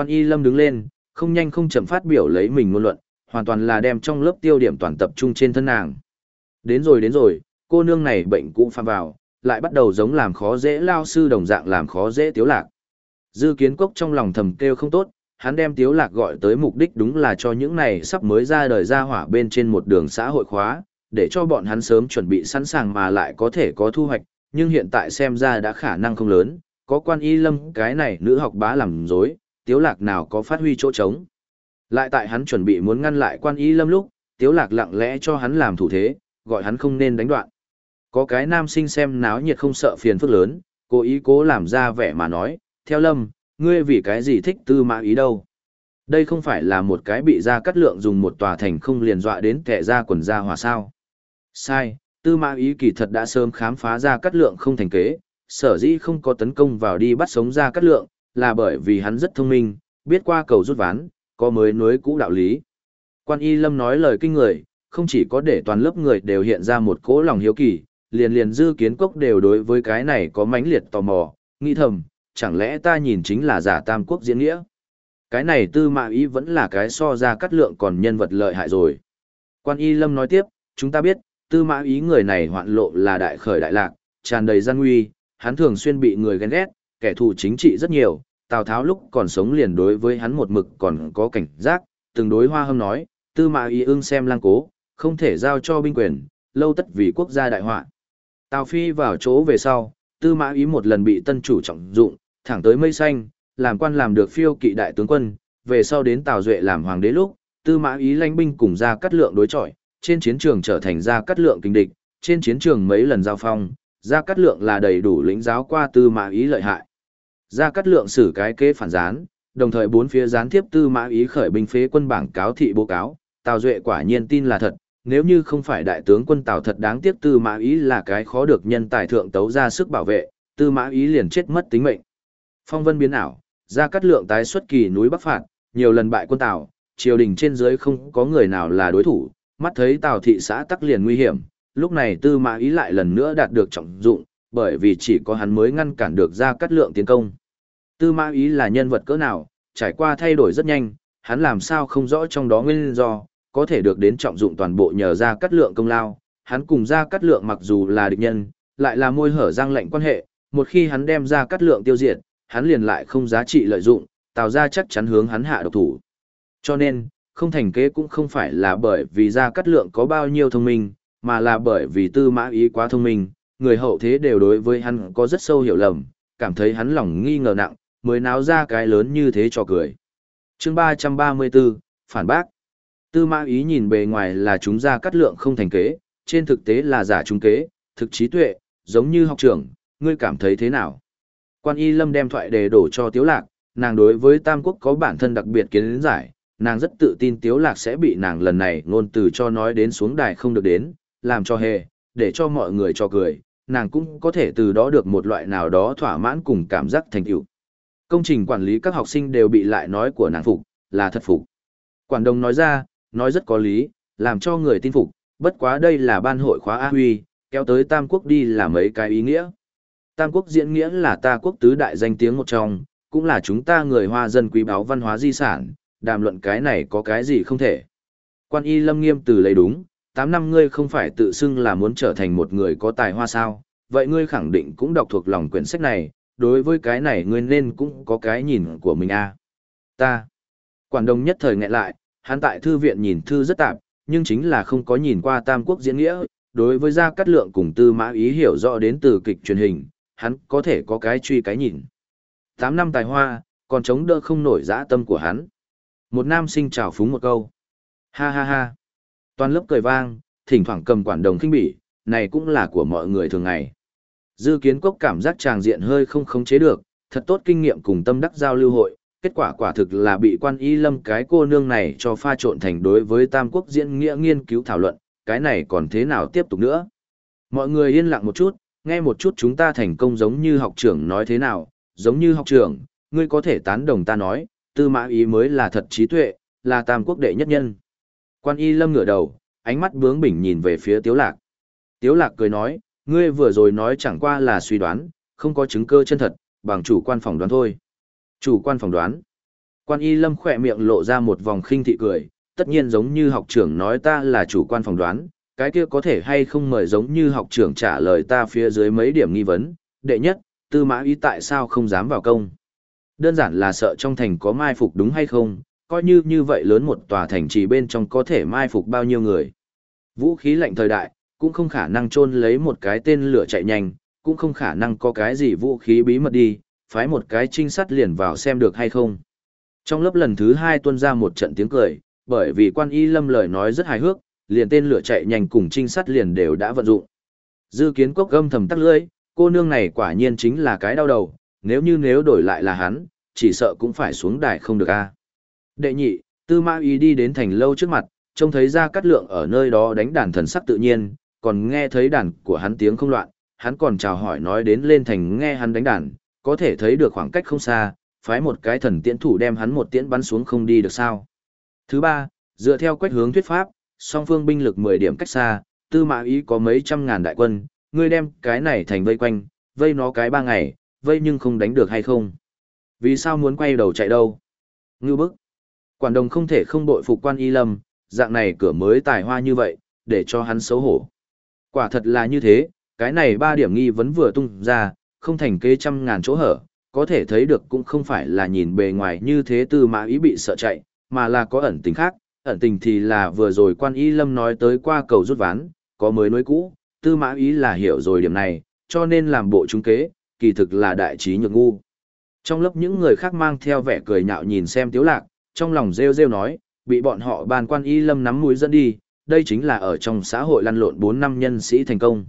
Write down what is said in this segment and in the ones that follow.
Quan y lâm đứng lên, không nhanh không chậm phát biểu lấy mình ngôn luận, hoàn toàn là đem trong lớp tiêu điểm toàn tập trung trên thân nàng. Đến rồi đến rồi, cô nương này bệnh cũ phạm vào, lại bắt đầu giống làm khó dễ lao sư đồng dạng làm khó dễ tiếu lạc. Dư kiến cốc trong lòng thầm kêu không tốt, hắn đem tiếu lạc gọi tới mục đích đúng là cho những này sắp mới ra đời ra hỏa bên trên một đường xã hội khóa, để cho bọn hắn sớm chuẩn bị sẵn sàng mà lại có thể có thu hoạch, nhưng hiện tại xem ra đã khả năng không lớn, có quan y lâm cái này nữ học bá làm dối, tiếu lạc nào có phát huy chỗ trống. Lại tại hắn chuẩn bị muốn ngăn lại quan y lâm lúc, tiếu lạc lặng lẽ cho hắn làm thủ thế, gọi hắn không nên đánh đoạn. Có cái nam sinh xem náo nhiệt không sợ phiền phức lớn, cố ý cố làm ra vẻ mà nói, theo lâm, ngươi vì cái gì thích tư mã ý đâu. Đây không phải là một cái bị ra cắt lượng dùng một tòa thành không liền dọa đến kẻ ra quần ra hòa sao. Sai, tư mã ý kỳ thật đã sớm khám phá ra cắt lượng không thành kế, sở dĩ không có tấn công vào đi bắt sống ra cắt lượng, là bởi vì hắn rất thông minh, biết qua cầu rút ván, có mới nối cũ đạo lý. Quan y lâm nói lời kinh người, không chỉ có để toàn lớp người đều hiện ra một cỗ lòng hiếu kỳ, liền liền dư kiến cốc đều đối với cái này có mãnh liệt tò mò, nghĩ thầm, chẳng lẽ ta nhìn chính là giả tam quốc diễn nghĩa. Cái này tư mã ý vẫn là cái so ra cắt lượng còn nhân vật lợi hại rồi. Quan y lâm nói tiếp, chúng ta biết, tư mã ý người này hoạn lộ là đại khởi đại lạc, tràn đầy gian nguy, hắn thường xuyên bị người ghen ghét, kẻ thù chính trị rất nhiều, Tào Tháo lúc còn sống liền đối với hắn một mực còn có cảnh giác, từng đối hoa hâm nói, tư mã ý ưng xem lang cố, không thể giao cho binh quyền, lâu tất vì quốc gia đại họa. Tào Phi vào chỗ về sau, tư mã ý một lần bị tân chủ trọng dụng, thẳng tới mây xanh, làm quan làm được phiêu kỵ đại tướng quân, về sau đến Tào Duệ làm hoàng đế lúc, tư mã ý lãnh binh cùng ra cắt lượng đối chọi, trên chiến trường trở thành ra cắt lượng kinh địch, trên chiến trường mấy lần giao phong, ra cắt lượng là đầy đủ lĩnh giáo qua tư mã ý lợi hại. Ra cắt lượng xử cái kế phản gián, đồng thời bốn phía gián tiếp tư mã ý khởi binh phế quân bảng cáo thị bố cáo, Tào Duệ quả nhiên tin là thật, nếu như không phải đại tướng quân Tào thật đáng tiếc tư mã ý là cái khó được nhân tài thượng tấu ra sức bảo vệ, tư mã ý liền chết mất tính mệnh. Phong vân biến ảo, ra cắt lượng tái xuất kỳ núi Bắc phạt, nhiều lần bại quân Tào, triều đình trên dưới không có người nào là đối thủ, mắt thấy Tào thị xã tắc liền nguy hiểm, lúc này tư mã ý lại lần nữa đạt được trọng dụng, bởi vì chỉ có hắn mới ngăn cản được ra cắt lượng tiến công. Tư mã ý là nhân vật cỡ nào, trải qua thay đổi rất nhanh, hắn làm sao không rõ trong đó nguyên do, có thể được đến trọng dụng toàn bộ nhờ ra cắt lượng công lao. Hắn cùng ra cắt lượng mặc dù là địch nhân, lại là môi hở răng lệnh quan hệ, một khi hắn đem ra cắt lượng tiêu diệt, hắn liền lại không giá trị lợi dụng, tạo ra chắc chắn hướng hắn hạ độc thủ. Cho nên, không thành kế cũng không phải là bởi vì ra cắt lượng có bao nhiêu thông minh, mà là bởi vì tư mã ý quá thông minh, người hậu thế đều đối với hắn có rất sâu hiểu lầm, cảm thấy hắn lòng nghi ngờ nặng, mới náo ra cái lớn như thế cho cười. chương 334, Phản bác. Tư mã ý nhìn bề ngoài là chúng ra cắt lượng không thành kế, trên thực tế là giả trung kế, thực trí tuệ, giống như học trưởng, ngươi cảm thấy thế nào? Quan y lâm đem thoại đề đổ cho tiếu lạc, nàng đối với Tam Quốc có bản thân đặc biệt kiến giải, nàng rất tự tin tiếu lạc sẽ bị nàng lần này ngôn từ cho nói đến xuống đài không được đến, làm cho hề, để cho mọi người cho cười, nàng cũng có thể từ đó được một loại nào đó thỏa mãn cùng cảm giác thành tựu. Công trình quản lý các học sinh đều bị lại nói của nàng phục, là thật phục. Quản đồng nói ra, nói rất có lý, làm cho người tin phục, bất quá đây là ban hội khóa A Huy, kéo tới Tam Quốc đi là mấy cái ý nghĩa. Tam Quốc diễn nghĩa là ta quốc tứ đại danh tiếng một trong, cũng là chúng ta người hoa dân quý báu văn hóa di sản, đàm luận cái này có cái gì không thể. Quan y lâm nghiêm từ lấy đúng, 8 năm ngươi không phải tự xưng là muốn trở thành một người có tài hoa sao, vậy ngươi khẳng định cũng đọc thuộc lòng quyển sách này, đối với cái này ngươi nên cũng có cái nhìn của mình a. À. Ta. Quản đồng nhất thời nghẹn lại, hắn tại thư viện nhìn thư rất tạp, nhưng chính là không có nhìn qua Tam Quốc diễn nghĩa, đối với Gia Cát Lượng cùng Tư Mã Ý hiểu rõ đến từ kịch truyền hình, hắn có thể có cái truy cái nhìn. tám năm tài hoa, còn chống đỡ không nổi dã tâm của hắn. Một nam sinh chào phúng một câu. Ha ha ha. Toàn lớp cười vang, thỉnh thoảng cầm quản đồng khinh bỉ, này cũng là của mọi người thường ngày. Dư kiến cốc cảm giác tràng diện hơi không khống chế được, thật tốt kinh nghiệm cùng tâm đắc giao lưu hội, kết quả quả thực là bị quan y lâm cái cô nương này cho pha trộn thành đối với tam quốc diễn nghĩa nghiên cứu thảo luận, cái này còn thế nào tiếp tục nữa. Mọi người yên lặng một chút, nghe một chút chúng ta thành công giống như học trưởng nói thế nào, giống như học trưởng, ngươi có thể tán đồng ta nói, tư mã ý mới là thật trí tuệ, là tam quốc đệ nhất nhân. Quan y lâm ngửa đầu, ánh mắt bướng bỉnh nhìn về phía tiếu lạc. Tiếu lạc cười nói, ngươi vừa rồi nói chẳng qua là suy đoán, không có chứng cơ chân thật, bằng chủ quan phỏng đoán thôi. Chủ quan phỏng đoán. Quan y lâm khỏe miệng lộ ra một vòng khinh thị cười, tất nhiên giống như học trưởng nói ta là chủ quan phỏng đoán, cái kia có thể hay không mời giống như học trưởng trả lời ta phía dưới mấy điểm nghi vấn. Đệ nhất, tư mã ý tại sao không dám vào công? Đơn giản là sợ trong thành có mai phục đúng hay không, coi như như vậy lớn một tòa thành trì bên trong có thể mai phục bao nhiêu người. Vũ khí lạnh thời đại, cũng không khả năng chôn lấy một cái tên lửa chạy nhanh, cũng không khả năng có cái gì vũ khí bí mật đi, phái một cái trinh sát liền vào xem được hay không. Trong lớp lần thứ hai tuân ra một trận tiếng cười, bởi vì quan y lâm lời nói rất hài hước, liền tên lửa chạy nhanh cùng trinh sát liền đều đã vận dụng. Dư kiến quốc gâm thầm tắt lưỡi, cô nương này quả nhiên chính là cái đau đầu, nếu như nếu đổi lại là hắn, chỉ sợ cũng phải xuống đài không được a. Đệ nhị, tư mã ý đi đến thành lâu trước mặt, trông thấy ra cắt lượng ở nơi đó đánh đàn thần sắc tự nhiên, còn nghe thấy đàn của hắn tiếng không loạn, hắn còn chào hỏi nói đến lên thành nghe hắn đánh đàn, có thể thấy được khoảng cách không xa, phái một cái thần tiễn thủ đem hắn một tiễn bắn xuống không đi được sao. Thứ ba, dựa theo quách hướng thuyết pháp, song phương binh lực 10 điểm cách xa, tư mã ý có mấy trăm ngàn đại quân, ngươi đem cái này thành vây quanh, vây nó cái ba ngày, vây nhưng không đánh được hay không. Vì sao muốn quay đầu chạy đâu? Ngưu bức. Quản đồng không thể không bội phục quan y lâm, dạng này cửa mới tài hoa như vậy, để cho hắn xấu hổ. Quả thật là như thế, cái này ba điểm nghi vấn vừa tung ra, không thành kế trăm ngàn chỗ hở, có thể thấy được cũng không phải là nhìn bề ngoài như thế tư mã ý bị sợ chạy, mà là có ẩn tình khác, ẩn tình thì là vừa rồi quan y lâm nói tới qua cầu rút ván, có mới nối cũ, tư mã ý là hiểu rồi điểm này, cho nên làm bộ trung kế, kỳ thực là đại trí nhược ngu. Trong lớp những người khác mang theo vẻ cười nhạo nhìn xem tiếu lạc, trong lòng rêu rêu nói, bị bọn họ bàn quan y lâm nắm mũi dẫn đi, đây chính là ở trong xã hội lăn lộn 4 năm nhân sĩ thành công.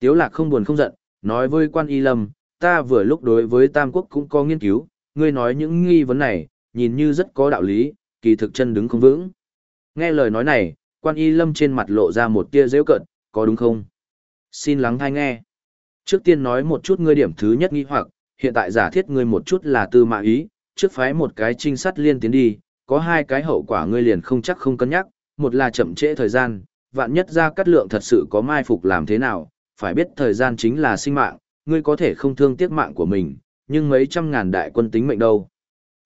Tiếu lạc không buồn không giận, nói với quan y lâm, ta vừa lúc đối với Tam Quốc cũng có nghiên cứu, ngươi nói những nghi vấn này, nhìn như rất có đạo lý, kỳ thực chân đứng không vững. Nghe lời nói này, quan y lâm trên mặt lộ ra một tia dễ cận, có đúng không? Xin lắng thai nghe. Trước tiên nói một chút ngươi điểm thứ nhất nghi hoặc, hiện tại giả thiết ngươi một chút là tư mã ý, trước phái một cái trinh sát liên tiến đi, có hai cái hậu quả ngươi liền không chắc không cân nhắc, một là chậm trễ thời gian, vạn nhất ra cắt lượng thật sự có mai phục làm thế nào, phải biết thời gian chính là sinh mạng, ngươi có thể không thương tiếc mạng của mình, nhưng mấy trăm ngàn đại quân tính mệnh đâu.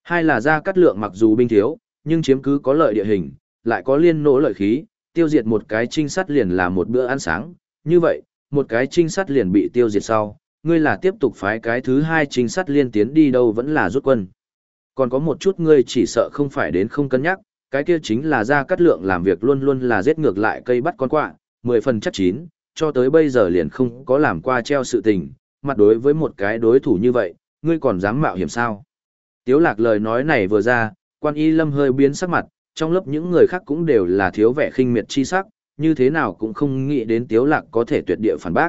Hai là ra cắt lượng mặc dù binh thiếu, nhưng chiếm cứ có lợi địa hình, lại có liên nỗ lợi khí, tiêu diệt một cái trinh sát liền là một bữa ăn sáng, như vậy, một cái trinh sát liền bị tiêu diệt sau, ngươi là tiếp tục phái cái thứ hai trinh sát liên tiến đi đâu vẫn là rút quân. Còn có một chút ngươi chỉ sợ không phải đến không cân nhắc, cái kia chính là ra cắt lượng làm việc luôn luôn là giết ngược lại cây bắt con quạ, mười phần chắc chín, cho tới bây giờ liền không có làm qua treo sự tình, mặt đối với một cái đối thủ như vậy, ngươi còn dám mạo hiểm sao? Tiếu lạc lời nói này vừa ra, quan y lâm hơi biến sắc mặt, trong lớp những người khác cũng đều là thiếu vẻ khinh miệt chi sắc, như thế nào cũng không nghĩ đến tiếu lạc có thể tuyệt địa phản bác.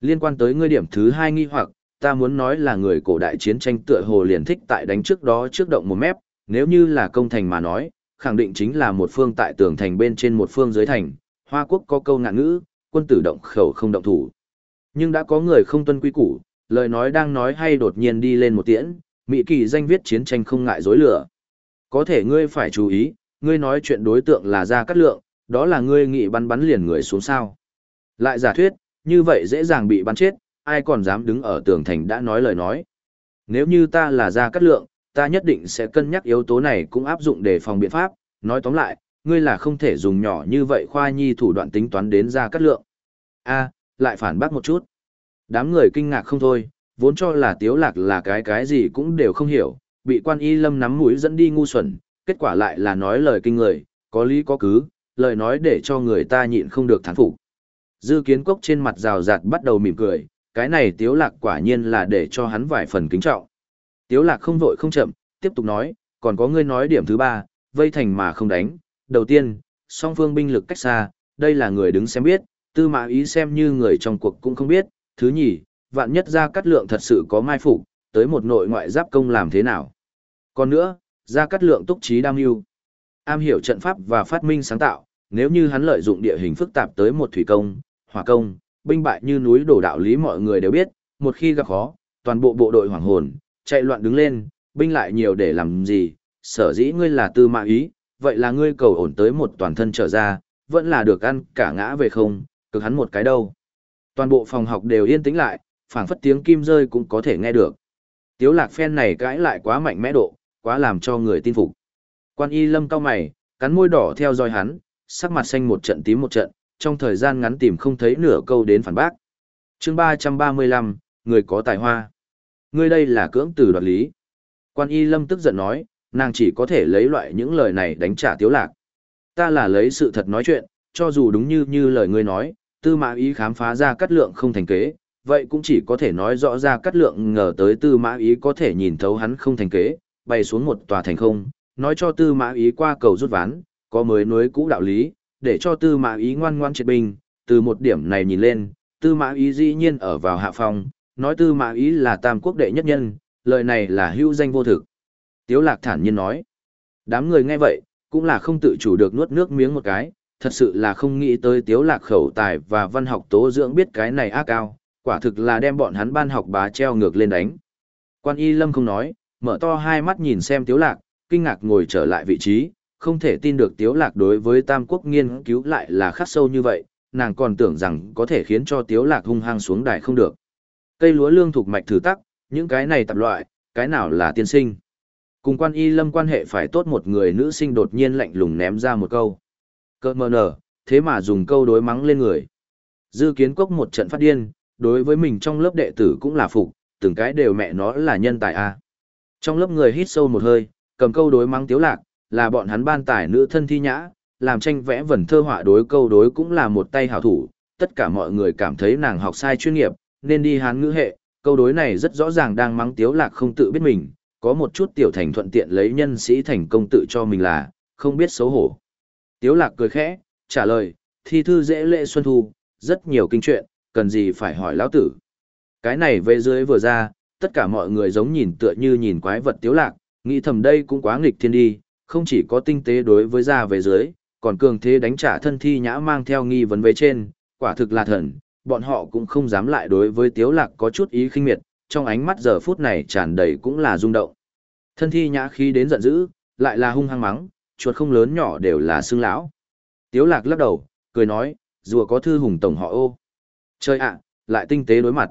Liên quan tới ngươi điểm thứ hai nghi hoặc, ta muốn nói là người cổ đại chiến tranh tựa hồ liền thích tại đánh trước đó trước động một mép, nếu như là công thành mà nói, khẳng định chính là một phương tại tường thành bên trên một phương dưới thành, Hoa Quốc có câu ngạn ngữ, quân tử động khẩu không động thủ. Nhưng đã có người không tuân quy củ, lời nói đang nói hay đột nhiên đi lên một tiễn, Mỹ kỳ danh viết chiến tranh không ngại dối lửa. Có thể ngươi phải chú ý, ngươi nói chuyện đối tượng là ra cắt lượng, đó là ngươi nghị bắn bắn liền người xuống sao. Lại giả thuyết, như vậy dễ dàng bị bắn chết, ai còn dám đứng ở tường thành đã nói lời nói. Nếu như ta là ra cắt lượng, ta nhất định sẽ cân nhắc yếu tố này cũng áp dụng để phòng biện pháp, nói tóm lại, ngươi là không thể dùng nhỏ như vậy khoa nhi thủ đoạn tính toán đến ra cắt lượng. a lại phản bác một chút. Đám người kinh ngạc không thôi, vốn cho là tiếu lạc là cái cái gì cũng đều không hiểu, bị quan y lâm nắm mũi dẫn đi ngu xuẩn, kết quả lại là nói lời kinh người, có lý có cứ, lời nói để cho người ta nhịn không được thán phục. Dư kiến cốc trên mặt rào rạt bắt đầu mỉm cười, cái này tiếu lạc quả nhiên là để cho hắn vài phần kính trọng. Tiếu lạc không vội không chậm, tiếp tục nói, còn có ngươi nói điểm thứ ba, vây thành mà không đánh. Đầu tiên, song phương binh lực cách xa, đây là người đứng xem biết, tư mã ý xem như người trong cuộc cũng không biết. Thứ nhì, vạn nhất ra cắt lượng thật sự có mai phục, tới một nội ngoại giáp công làm thế nào. Còn nữa, ra cắt lượng túc trí đam mưu. Am hiểu trận pháp và phát minh sáng tạo, nếu như hắn lợi dụng địa hình phức tạp tới một thủy công, hỏa công, binh bại như núi đổ đạo lý mọi người đều biết, một khi gặp khó, toàn bộ bộ đội hoảng hồn, chạy loạn đứng lên, binh lại nhiều để làm gì, sở dĩ ngươi là tư mã ý, vậy là ngươi cầu ổn tới một toàn thân trở ra, vẫn là được ăn cả ngã về không, cực hắn một cái đâu. Toàn bộ phòng học đều yên tĩnh lại, phảng phất tiếng kim rơi cũng có thể nghe được. Tiếu lạc phen này cãi lại quá mạnh mẽ độ, quá làm cho người tin phục. Quan y lâm cao mày, cắn môi đỏ theo dõi hắn, sắc mặt xanh một trận tím một trận, trong thời gian ngắn tìm không thấy nửa câu đến phản bác. chương 335, người có tài hoa. Ngươi đây là cưỡng từ đoạt lý. Quan y lâm tức giận nói, nàng chỉ có thể lấy loại những lời này đánh trả tiếu lạc. Ta là lấy sự thật nói chuyện, cho dù đúng như như lời ngươi nói, tư mã ý khám phá ra cắt lượng không thành kế, vậy cũng chỉ có thể nói rõ ra cắt lượng ngờ tới tư mã ý có thể nhìn thấu hắn không thành kế, bay xuống một tòa thành không, nói cho tư mã ý qua cầu rút ván, có mới núi cũ đạo lý, để cho tư mã ý ngoan ngoan triệt binh, từ một điểm này nhìn lên, tư mã ý dĩ nhiên ở vào hạ phong, nói tư mã ý là tam quốc đệ nhất nhân, lời này là hữu danh vô thực. Tiếu lạc thản nhiên nói, đám người nghe vậy, cũng là không tự chủ được nuốt nước miếng một cái, thật sự là không nghĩ tới tiếu lạc khẩu tài và văn học tố dưỡng biết cái này ác cao, quả thực là đem bọn hắn ban học bá treo ngược lên đánh. Quan y lâm không nói, mở to hai mắt nhìn xem tiếu lạc, kinh ngạc ngồi trở lại vị trí, không thể tin được tiếu lạc đối với tam quốc nghiên cứu lại là khắc sâu như vậy, nàng còn tưởng rằng có thể khiến cho tiếu lạc hung hăng xuống đài không được. Cây lúa lương thuộc mạch thử tắc, những cái này tập loại, cái nào là tiên sinh. Cùng quan y lâm quan hệ phải tốt một người nữ sinh đột nhiên lạnh lùng ném ra một câu. Cơ mờ nở, thế mà dùng câu đối mắng lên người. Dư kiến quốc một trận phát điên, đối với mình trong lớp đệ tử cũng là phục, từng cái đều mẹ nó là nhân tài a. Trong lớp người hít sâu một hơi, cầm câu đối mắng tiếu lạc, là bọn hắn ban tài nữ thân thi nhã, làm tranh vẽ vần thơ họa đối câu đối cũng là một tay hảo thủ, tất cả mọi người cảm thấy nàng học sai chuyên nghiệp, nên đi hán ngữ hệ, câu đối này rất rõ ràng đang mắng tiếu lạc không tự biết mình, có một chút tiểu thành thuận tiện lấy nhân sĩ thành công tự cho mình là, không biết xấu hổ. Tiếu lạc cười khẽ, trả lời, thi thư dễ lệ xuân thu, rất nhiều kinh chuyện, cần gì phải hỏi lão tử. Cái này về dưới vừa ra, tất cả mọi người giống nhìn tựa như nhìn quái vật tiếu lạc, nghĩ thầm đây cũng quá nghịch thiên đi, không chỉ có tinh tế đối với ra về dưới, còn cường thế đánh trả thân thi nhã mang theo nghi vấn về trên, quả thực là thần, bọn họ cũng không dám lại đối với tiếu lạc có chút ý khinh miệt, trong ánh mắt giờ phút này tràn đầy cũng là rung động. Thân thi nhã khi đến giận dữ, lại là hung hăng mắng, chuột không lớn nhỏ đều là xương lão. Tiếu lạc lắc đầu, cười nói, rùa có thư hùng tổng họ ô. Chơi ạ, lại tinh tế đối mặt.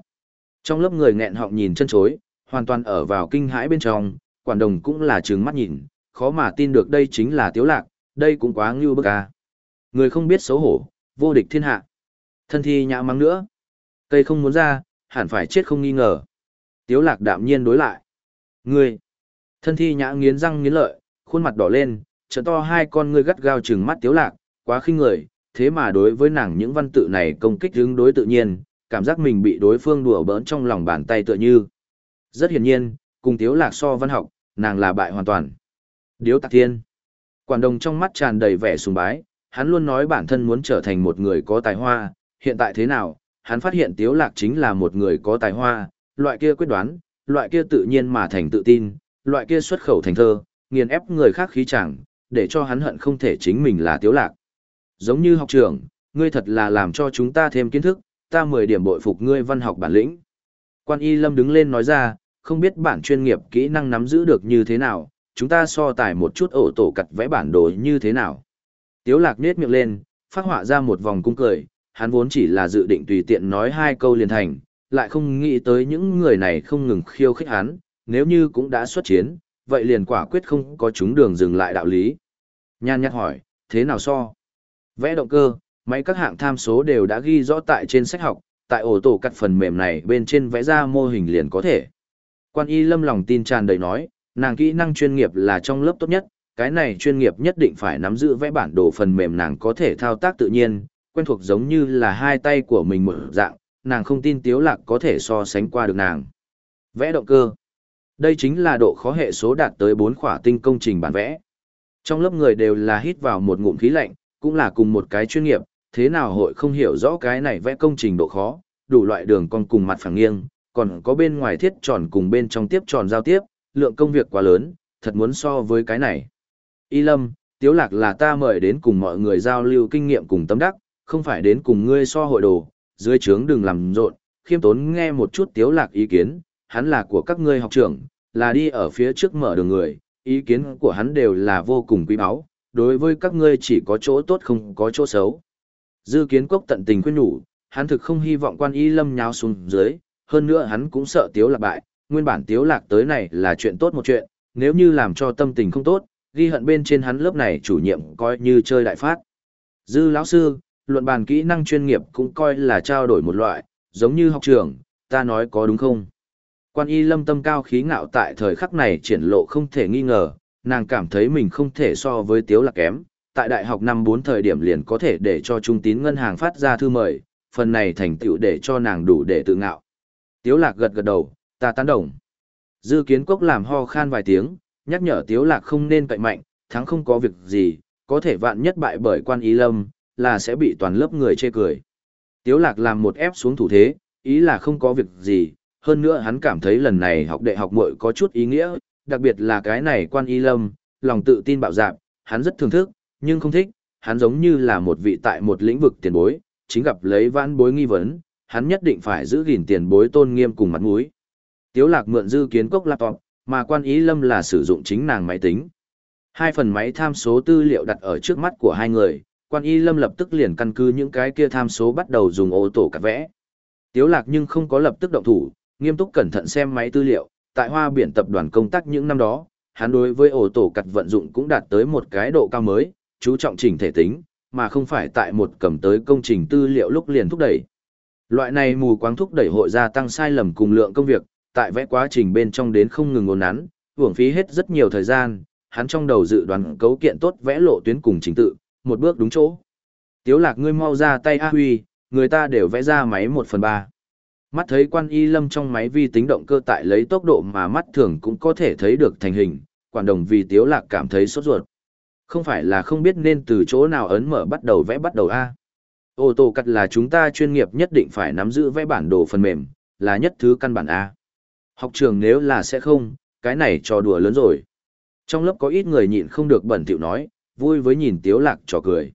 Trong lớp người nghẹn họng nhìn chân chối, hoàn toàn ở vào kinh hãi bên trong, quản đồng cũng là trừng mắt nhìn, khó mà tin được đây chính là tiếu lạc, đây cũng quá ngưu bức à. Người không biết xấu hổ, vô địch thiên hạ. Thân thi nhã mắng nữa. Cây không muốn ra, hẳn phải chết không nghi ngờ. Tiếu lạc đạm nhiên đối lại. Ngươi. Thân thi nhã nghiến răng nghiến lợi, khuôn mặt đỏ lên, trợ to hai con ngươi gắt gao trừng mắt tiếu lạc, quá khinh người, thế mà đối với nàng những văn tự này công kích hướng đối tự nhiên, cảm giác mình bị đối phương đùa bỡn trong lòng bàn tay tựa như. Rất hiển nhiên, cùng tiếu lạc so văn học, nàng là bại hoàn toàn. Điếu tạc thiên. Quản đồng trong mắt tràn đầy vẻ sùng bái, hắn luôn nói bản thân muốn trở thành một người có tài hoa, hiện tại thế nào, hắn phát hiện tiếu lạc chính là một người có tài hoa, loại kia quyết đoán, loại kia tự nhiên mà thành tự tin, loại kia xuất khẩu thành thơ, nghiền ép người khác khí chẳng, để cho hắn hận không thể chính mình là tiếu lạc. Giống như học trưởng, ngươi thật là làm cho chúng ta thêm kiến thức, ta mười điểm bội phục ngươi văn học bản lĩnh. Quan y lâm đứng lên nói ra, không biết bản chuyên nghiệp kỹ năng nắm giữ được như thế nào, chúng ta so tài một chút ổ tổ cặt vẽ bản đồ như thế nào. Tiếu lạc nết miệng lên, phát họa ra một vòng cung cười, hắn vốn chỉ là dự định tùy tiện nói hai câu liền thành, lại không nghĩ tới những người này không ngừng khiêu khích hắn, nếu như cũng đã xuất chiến, vậy liền quả quyết không có chúng đường dừng lại đạo lý. Nhan nhắc hỏi, thế nào so? Vẽ động cơ, máy các hạng tham số đều đã ghi rõ tại trên sách học, tại ổ tổ cắt phần mềm này bên trên vẽ ra mô hình liền có thể. Quan y lâm lòng tin tràn đầy nói, nàng kỹ năng chuyên nghiệp là trong lớp tốt nhất, cái này chuyên nghiệp nhất định phải nắm giữ vẽ bản đồ phần mềm nàng có thể thao tác tự nhiên, quen thuộc giống như là hai tay của mình mở dạng, nàng không tin tiếu lạc có thể so sánh qua được nàng. Vẽ động cơ. Đây chính là độ khó hệ số đạt tới 4 khỏa tinh công trình bản vẽ. Trong lớp người đều là hít vào một ngụm khí lạnh, cũng là cùng một cái chuyên nghiệp, thế nào hội không hiểu rõ cái này vẽ công trình độ khó, đủ loại đường con cùng mặt phẳng nghiêng, còn có bên ngoài thiết tròn cùng bên trong tiếp tròn giao tiếp, lượng công việc quá lớn, thật muốn so với cái này. Y Lâm, Tiếu Lạc là ta mời đến cùng mọi người giao lưu kinh nghiệm cùng tâm đắc, không phải đến cùng ngươi so hội đồ, dưới trướng đừng làm rộn, khiêm tốn nghe một chút Tiếu Lạc ý kiến, hắn là của các ngươi học trưởng, là đi ở phía trước mở đường người, ý kiến của hắn đều là vô cùng quý báu, đối với các ngươi chỉ có chỗ tốt không có chỗ xấu. Dư kiến quốc tận tình khuyên nhủ, hắn thực không hy vọng quan y lâm nháo xuống dưới, hơn nữa hắn cũng sợ tiếu lạc bại, nguyên bản tiếu lạc tới này là chuyện tốt một chuyện, nếu như làm cho tâm tình không tốt, ghi hận bên trên hắn lớp này chủ nhiệm coi như chơi đại phát. Dư lão sư, luận bàn kỹ năng chuyên nghiệp cũng coi là trao đổi một loại, giống như học trường, ta nói có đúng không? Quan y lâm tâm cao khí ngạo tại thời khắc này triển lộ không thể nghi ngờ, nàng cảm thấy mình không thể so với tiếu lạc kém, tại đại học năm 4 thời điểm liền có thể để cho trung tín ngân hàng phát ra thư mời, phần này thành tựu để cho nàng đủ để tự ngạo. Tiếu lạc gật gật đầu, ta tán đồng. Dư kiến quốc làm ho khan vài tiếng, nhắc nhở tiếu lạc không nên cậy mạnh, thắng không có việc gì, có thể vạn nhất bại bởi quan y lâm, là sẽ bị toàn lớp người chê cười. Tiếu lạc làm một ép xuống thủ thế, ý là không có việc gì, hơn nữa hắn cảm thấy lần này học đệ học muội có chút ý nghĩa, đặc biệt là cái này quan y lâm, lòng tự tin bạo dạn, hắn rất thưởng thức, nhưng không thích, hắn giống như là một vị tại một lĩnh vực tiền bối, chính gặp lấy vãn bối nghi vấn, hắn nhất định phải giữ gìn tiền bối tôn nghiêm cùng mặt mũi. Tiếu lạc mượn dư kiến cốc laptop, mà quan ý lâm là sử dụng chính nàng máy tính. Hai phần máy tham số tư liệu đặt ở trước mắt của hai người, quan y lâm lập tức liền căn cứ những cái kia tham số bắt đầu dùng ô tổ cắt vẽ. Tiếu lạc nhưng không có lập tức động thủ, nghiêm túc cẩn thận xem máy tư liệu, tại hoa biển tập đoàn công tác những năm đó, hắn đối với ô tổ cắt vận dụng cũng đạt tới một cái độ cao mới, chú trọng chỉnh thể tính, mà không phải tại một cầm tới công trình tư liệu lúc liền thúc đẩy. Loại này mù quáng thúc đẩy hội gia tăng sai lầm cùng lượng công việc, tại vẽ quá trình bên trong đến không ngừng ngốn nắn, hưởng phí hết rất nhiều thời gian, hắn trong đầu dự đoán cấu kiện tốt vẽ lộ tuyến cùng trình tự, một bước đúng chỗ. Tiếu lạc ngươi mau ra tay A Huy, người ta đều vẽ ra máy 1 phần 3. Mắt thấy quan y lâm trong máy vi tính động cơ tại lấy tốc độ mà mắt thường cũng có thể thấy được thành hình, quản đồng vì tiếu lạc cảm thấy sốt ruột. Không phải là không biết nên từ chỗ nào ấn mở bắt đầu vẽ bắt đầu A. Ô tô cắt là chúng ta chuyên nghiệp nhất định phải nắm giữ vẽ bản đồ phần mềm, là nhất thứ căn bản A. Học trường nếu là sẽ không, cái này trò đùa lớn rồi. Trong lớp có ít người nhịn không được bẩn thỉu nói, vui với nhìn tiếu lạc trò cười.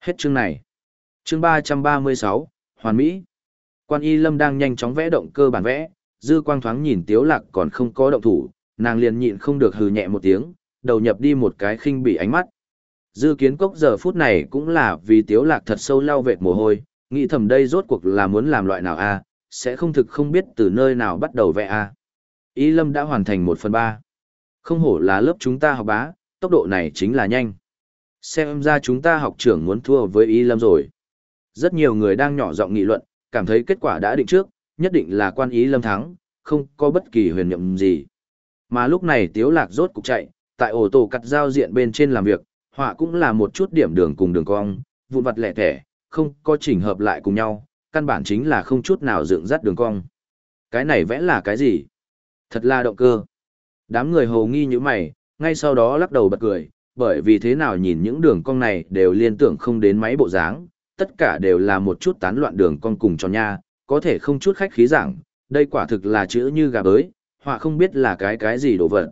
Hết chương này. Chương 336, Hoàn Mỹ. Quan y lâm đang nhanh chóng vẽ động cơ bản vẽ, dư quang thoáng nhìn tiếu lạc còn không có động thủ, nàng liền nhịn không được hừ nhẹ một tiếng, đầu nhập đi một cái khinh bỉ ánh mắt. Dư kiến cốc giờ phút này cũng là vì tiếu lạc thật sâu lau vệt mồ hôi, nghĩ thầm đây rốt cuộc là muốn làm loại nào a, sẽ không thực không biết từ nơi nào bắt đầu vẽ a. Y lâm đã hoàn thành một phần ba. Không hổ là lớp chúng ta học bá, tốc độ này chính là nhanh. Xem ra chúng ta học trưởng muốn thua với Y lâm rồi. Rất nhiều người đang nhỏ giọng nghị luận, cảm thấy kết quả đã định trước, nhất định là quan Y lâm thắng, không có bất kỳ huyền nhậm gì. Mà lúc này tiếu lạc rốt cục chạy, tại ổ tổ cắt giao diện bên trên làm việc, họa cũng là một chút điểm đường cùng đường cong, vụn vặt lẻ tẻ, không có chỉnh hợp lại cùng nhau, căn bản chính là không chút nào dựng dắt đường cong. Cái này vẽ là cái gì? Thật là động cơ. Đám người hồ nghi như mày, ngay sau đó lắc đầu bật cười, bởi vì thế nào nhìn những đường cong này đều liên tưởng không đến máy bộ dáng, tất cả đều là một chút tán loạn đường cong cùng cho nha, có thể không chút khách khí giảng, đây quả thực là chữ như gà bới, họa không biết là cái cái gì đồ vật.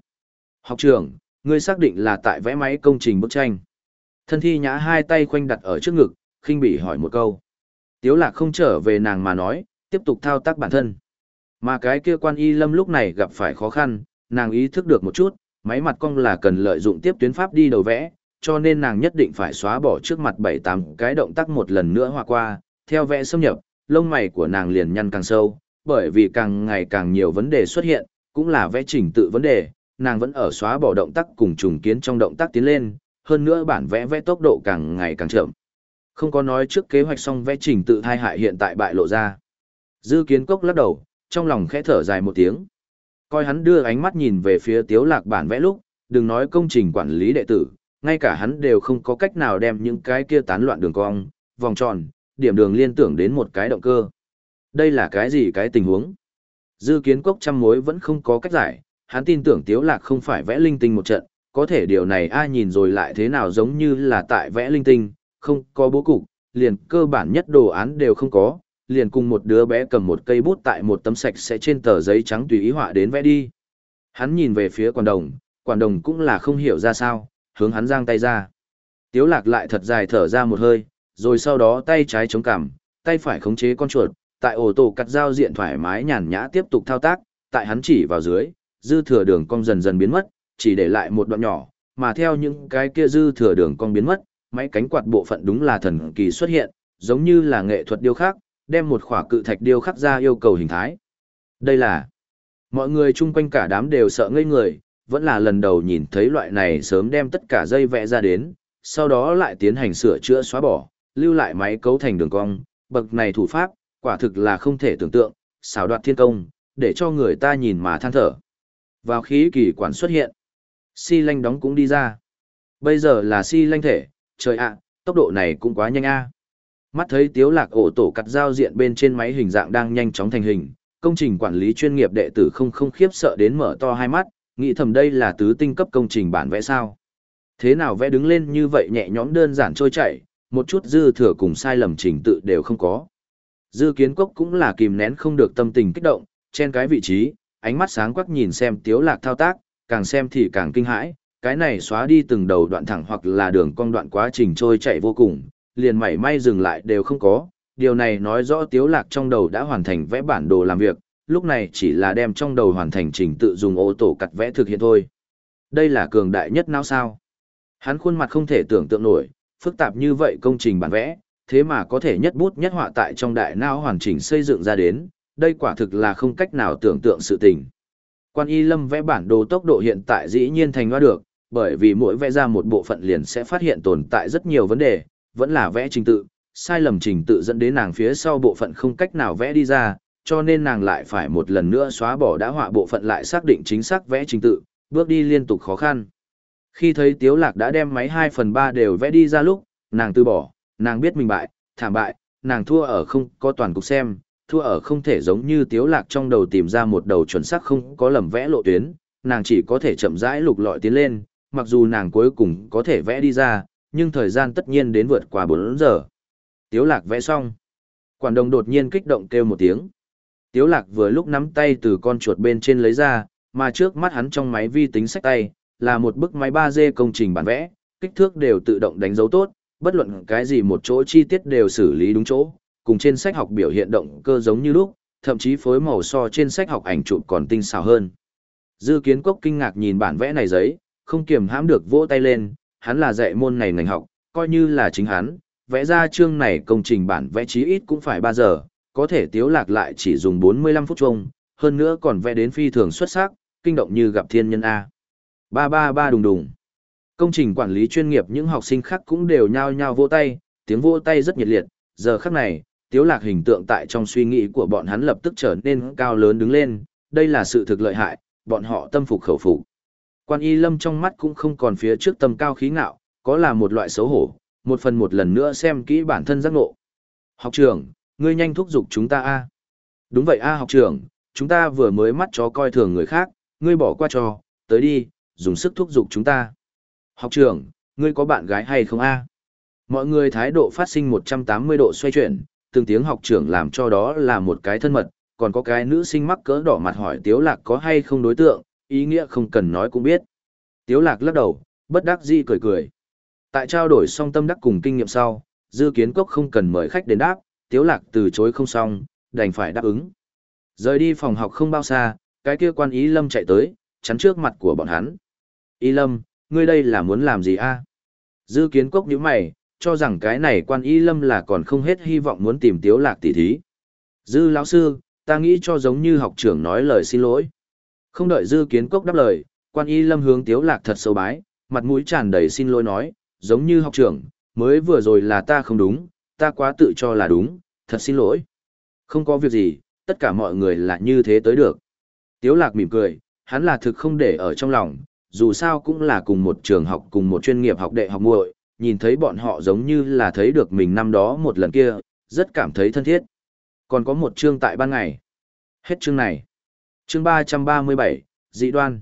Học trưởng, ngươi xác định là tại vẽ máy công trình bức tranh. Thân thi nhã hai tay khoanh đặt ở trước ngực, khinh bỉ hỏi một câu. Tiếu lạc không trở về nàng mà nói, tiếp tục thao tác bản thân. Mà cái kia quan y lâm lúc này gặp phải khó khăn, nàng ý thức được một chút, máy mặt cong là cần lợi dụng tiếp tuyến pháp đi đầu vẽ, cho nên nàng nhất định phải xóa bỏ trước mặt bảy tám cái động tác một lần nữa hòa qua, theo vẽ xâm nhập, lông mày của nàng liền nhăn càng sâu, bởi vì càng ngày càng nhiều vấn đề xuất hiện, cũng là vẽ chỉnh tự vấn đề, nàng vẫn ở xóa bỏ động tác cùng trùng kiến trong động tác tiến lên, hơn nữa bản vẽ vẽ tốc độ càng ngày càng chậm. Không có nói trước kế hoạch xong vẽ trình tự thai hại hiện tại bại lộ ra. Dư kiến cốc lắc đầu, trong lòng khẽ thở dài một tiếng. Coi hắn đưa ánh mắt nhìn về phía tiếu lạc bản vẽ lúc, đừng nói công trình quản lý đệ tử, ngay cả hắn đều không có cách nào đem những cái kia tán loạn đường cong, vòng tròn, điểm đường liên tưởng đến một cái động cơ. Đây là cái gì cái tình huống? Dư kiến cốc trăm mối vẫn không có cách giải, hắn tin tưởng tiếu lạc không phải vẽ linh tinh một trận, có thể điều này ai nhìn rồi lại thế nào giống như là tại vẽ linh tinh, không có bố cục, liền cơ bản nhất đồ án đều không có, liền cùng một đứa bé cầm một cây bút tại một tấm sạch sẽ trên tờ giấy trắng tùy ý họa đến vẽ đi. Hắn nhìn về phía quản đồng, quản đồng cũng là không hiểu ra sao, hướng hắn giang tay ra. Tiếu lạc lại thật dài thở ra một hơi, rồi sau đó tay trái chống cằm, tay phải khống chế con chuột, tại ổ tổ cắt dao diện thoải mái nhàn nhã tiếp tục thao tác, tại hắn chỉ vào dưới, dư thừa đường cong dần dần biến mất, chỉ để lại một đoạn nhỏ, mà theo những cái kia dư thừa đường cong biến mất, máy cánh quạt bộ phận đúng là thần kỳ xuất hiện, giống như là nghệ thuật điêu khắc, đem một khỏa cự thạch điêu khắc ra yêu cầu hình thái. Đây là Mọi người chung quanh cả đám đều sợ ngây người, vẫn là lần đầu nhìn thấy loại này sớm đem tất cả dây vẽ ra đến, sau đó lại tiến hành sửa chữa xóa bỏ, lưu lại máy cấu thành đường cong, bậc này thủ pháp, quả thực là không thể tưởng tượng, xảo đoạt thiên công, để cho người ta nhìn mà than thở. Vào khí kỳ quản xuất hiện, si lanh đóng cũng đi ra. Bây giờ là si lanh thể, trời ạ, tốc độ này cũng quá nhanh a. Mắt thấy tiếu lạc ổ tổ cắt giao diện bên trên máy hình dạng đang nhanh chóng thành hình, công trình quản lý chuyên nghiệp đệ tử không không khiếp sợ đến mở to hai mắt, nghĩ thầm đây là tứ tinh cấp công trình bản vẽ sao. Thế nào vẽ đứng lên như vậy nhẹ nhõm đơn giản trôi chảy, một chút dư thừa cùng sai lầm trình tự đều không có. Dư kiến quốc cũng là kìm nén không được tâm tình kích động, trên cái vị trí, ánh mắt sáng quắc nhìn xem tiếu lạc thao tác, càng xem thì càng kinh hãi, cái này xóa đi từng đầu đoạn thẳng hoặc là đường cong đoạn quá trình trôi chạy vô cùng, liền mảy may dừng lại đều không có. Điều này nói rõ tiếu lạc trong đầu đã hoàn thành vẽ bản đồ làm việc, lúc này chỉ là đem trong đầu hoàn thành trình tự dùng ô tổ cặt vẽ thực hiện thôi. Đây là cường đại nhất não sao. Hắn khuôn mặt không thể tưởng tượng nổi, phức tạp như vậy công trình bản vẽ, thế mà có thể nhất bút nhất họa tại trong đại não hoàn chỉnh xây dựng ra đến, đây quả thực là không cách nào tưởng tượng sự tình. Quan y lâm vẽ bản đồ tốc độ hiện tại dĩ nhiên thành hoa được, bởi vì mỗi vẽ ra một bộ phận liền sẽ phát hiện tồn tại rất nhiều vấn đề, vẫn là vẽ trình tự, sai lầm trình tự dẫn đến nàng phía sau bộ phận không cách nào vẽ đi ra, cho nên nàng lại phải một lần nữa xóa bỏ đã họa bộ phận lại xác định chính xác vẽ trình tự, bước đi liên tục khó khăn. Khi thấy Tiếu Lạc đã đem máy 2 phần 3 đều vẽ đi ra lúc, nàng từ bỏ, nàng biết mình bại, thảm bại, nàng thua ở không có toàn cục xem, thua ở không thể giống như Tiếu Lạc trong đầu tìm ra một đầu chuẩn xác không có lầm vẽ lộ tuyến, nàng chỉ có thể chậm rãi lục lọi tiến lên, mặc dù nàng cuối cùng có thể vẽ đi ra, nhưng thời gian tất nhiên đến vượt qua 4 giờ. Tiếu Lạc vẽ xong. Quản đồng đột nhiên kích động kêu một tiếng. Tiếu Lạc vừa lúc nắm tay từ con chuột bên trên lấy ra, mà trước mắt hắn trong máy vi tính sách tay, là một bức máy 3D công trình bản vẽ, kích thước đều tự động đánh dấu tốt, bất luận cái gì một chỗ chi tiết đều xử lý đúng chỗ, cùng trên sách học biểu hiện động cơ giống như lúc, thậm chí phối màu so trên sách học ảnh chụp còn tinh xảo hơn. Dư kiến quốc kinh ngạc nhìn bản vẽ này giấy, không kiềm hãm được vỗ tay lên, hắn là dạy môn này ngành học, coi như là chính hắn, vẽ ra chương này công trình bản vẽ chí ít cũng phải 3 giờ, có thể tiếu lạc lại chỉ dùng 45 phút chung, hơn nữa còn vẽ đến phi thường xuất sắc, kinh động như gặp thiên nhân A. Ba ba ba đùng đùng. Công trình quản lý chuyên nghiệp những học sinh khác cũng đều nhao nhao vỗ tay, tiếng vỗ tay rất nhiệt liệt, giờ khắc này, tiếu lạc hình tượng tại trong suy nghĩ của bọn hắn lập tức trở nên cao lớn đứng lên, đây là sự thực lợi hại, bọn họ tâm phục khẩu phục. Quan y lâm trong mắt cũng không còn phía trước tầm cao khí ngạo, có là một loại xấu hổ, một phần một lần nữa xem kỹ bản thân giác ngộ. Học trưởng, ngươi nhanh thúc giục chúng ta a. Đúng vậy a học trưởng, chúng ta vừa mới mắt chó coi thường người khác, ngươi bỏ qua cho, tới đi, dùng sức thúc giục chúng ta. Học trưởng, ngươi có bạn gái hay không a? Mọi người thái độ phát sinh 180 độ xoay chuyển, từng tiếng học trưởng làm cho đó là một cái thân mật, còn có cái nữ sinh mắc cỡ đỏ mặt hỏi Tiếu Lạc có hay không đối tượng, ý nghĩa không cần nói cũng biết. Tiếu Lạc lắc đầu, bất đắc dĩ cười cười. Tại trao đổi xong tâm đắc cùng kinh nghiệm sau, Dư Kiến Cốc không cần mời khách đến đáp, Tiếu Lạc từ chối không xong, đành phải đáp ứng. Rời đi phòng học không bao xa, cái kia quan ý lâm chạy tới, chắn trước mặt của bọn hắn. Y lâm, ngươi đây là muốn làm gì a? Dư kiến cốc nhíu mày, cho rằng cái này quan y lâm là còn không hết hy vọng muốn tìm tiếu lạc tỷ thí. Dư lão sư, ta nghĩ cho giống như học trưởng nói lời xin lỗi. Không đợi dư kiến cốc đáp lời, quan y lâm hướng tiếu lạc thật sâu bái, mặt mũi tràn đầy xin lỗi nói, giống như học trưởng, mới vừa rồi là ta không đúng, ta quá tự cho là đúng, thật xin lỗi. Không có việc gì, tất cả mọi người là như thế tới được. Tiếu lạc mỉm cười, hắn là thực không để ở trong lòng, dù sao cũng là cùng một trường học cùng một chuyên nghiệp học đệ học muội, nhìn thấy bọn họ giống như là thấy được mình năm đó một lần kia, rất cảm thấy thân thiết. Còn có một chương tại ban ngày. Hết chương này. Chương 337, dị đoan.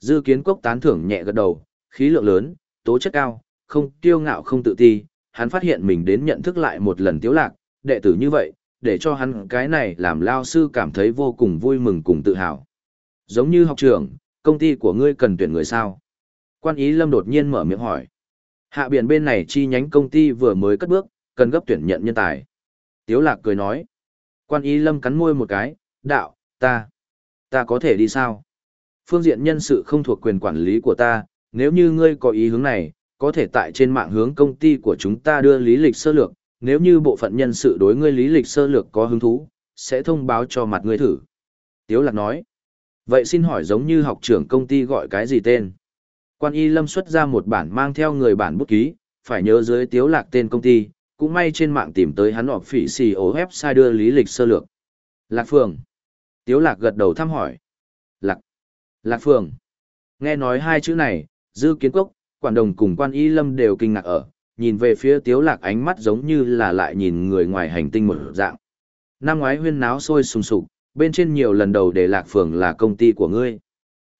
Dư kiến quốc tán thưởng nhẹ gật đầu, khí lượng lớn, tố chất cao, không tiêu ngạo không tự ti, hắn phát hiện mình đến nhận thức lại một lần tiếu lạc, đệ tử như vậy, để cho hắn cái này làm lao sư cảm thấy vô cùng vui mừng cùng tự hào. Giống như học trưởng, công ty của ngươi cần tuyển người sao? Quan ý lâm đột nhiên mở miệng hỏi. Hạ biển bên này chi nhánh công ty vừa mới cất bước, cần gấp tuyển nhận nhân tài. Tiếu lạc cười nói. Quan ý lâm cắn môi một cái, đạo, ta, ta có thể đi sao? Phương diện nhân sự không thuộc quyền quản lý của ta, nếu như ngươi có ý hướng này, có thể tại trên mạng hướng công ty của chúng ta đưa lý lịch sơ lược, nếu như bộ phận nhân sự đối ngươi lý lịch sơ lược có hứng thú, sẽ thông báo cho mặt ngươi thử. Tiếu lạc nói. Vậy xin hỏi giống như học trưởng công ty gọi cái gì tên? Quan y lâm xuất ra một bản mang theo người bản bút ký, phải nhớ dưới tiếu lạc tên công ty, cũng may trên mạng tìm tới hắn họp phỉ xì ổ website đưa lý lịch sơ lược. Lạc Phường. Tiếu lạc gật đầu thăm hỏi. Lạc. Lạc Phường. Nghe nói hai chữ này, dư kiến cốc, quản đồng cùng quan y lâm đều kinh ngạc ở, nhìn về phía tiếu lạc ánh mắt giống như là lại nhìn người ngoài hành tinh một dạng. Năm ngoái huyên náo sôi sùng sục, bên trên nhiều lần đầu để lạc phường là công ty của ngươi.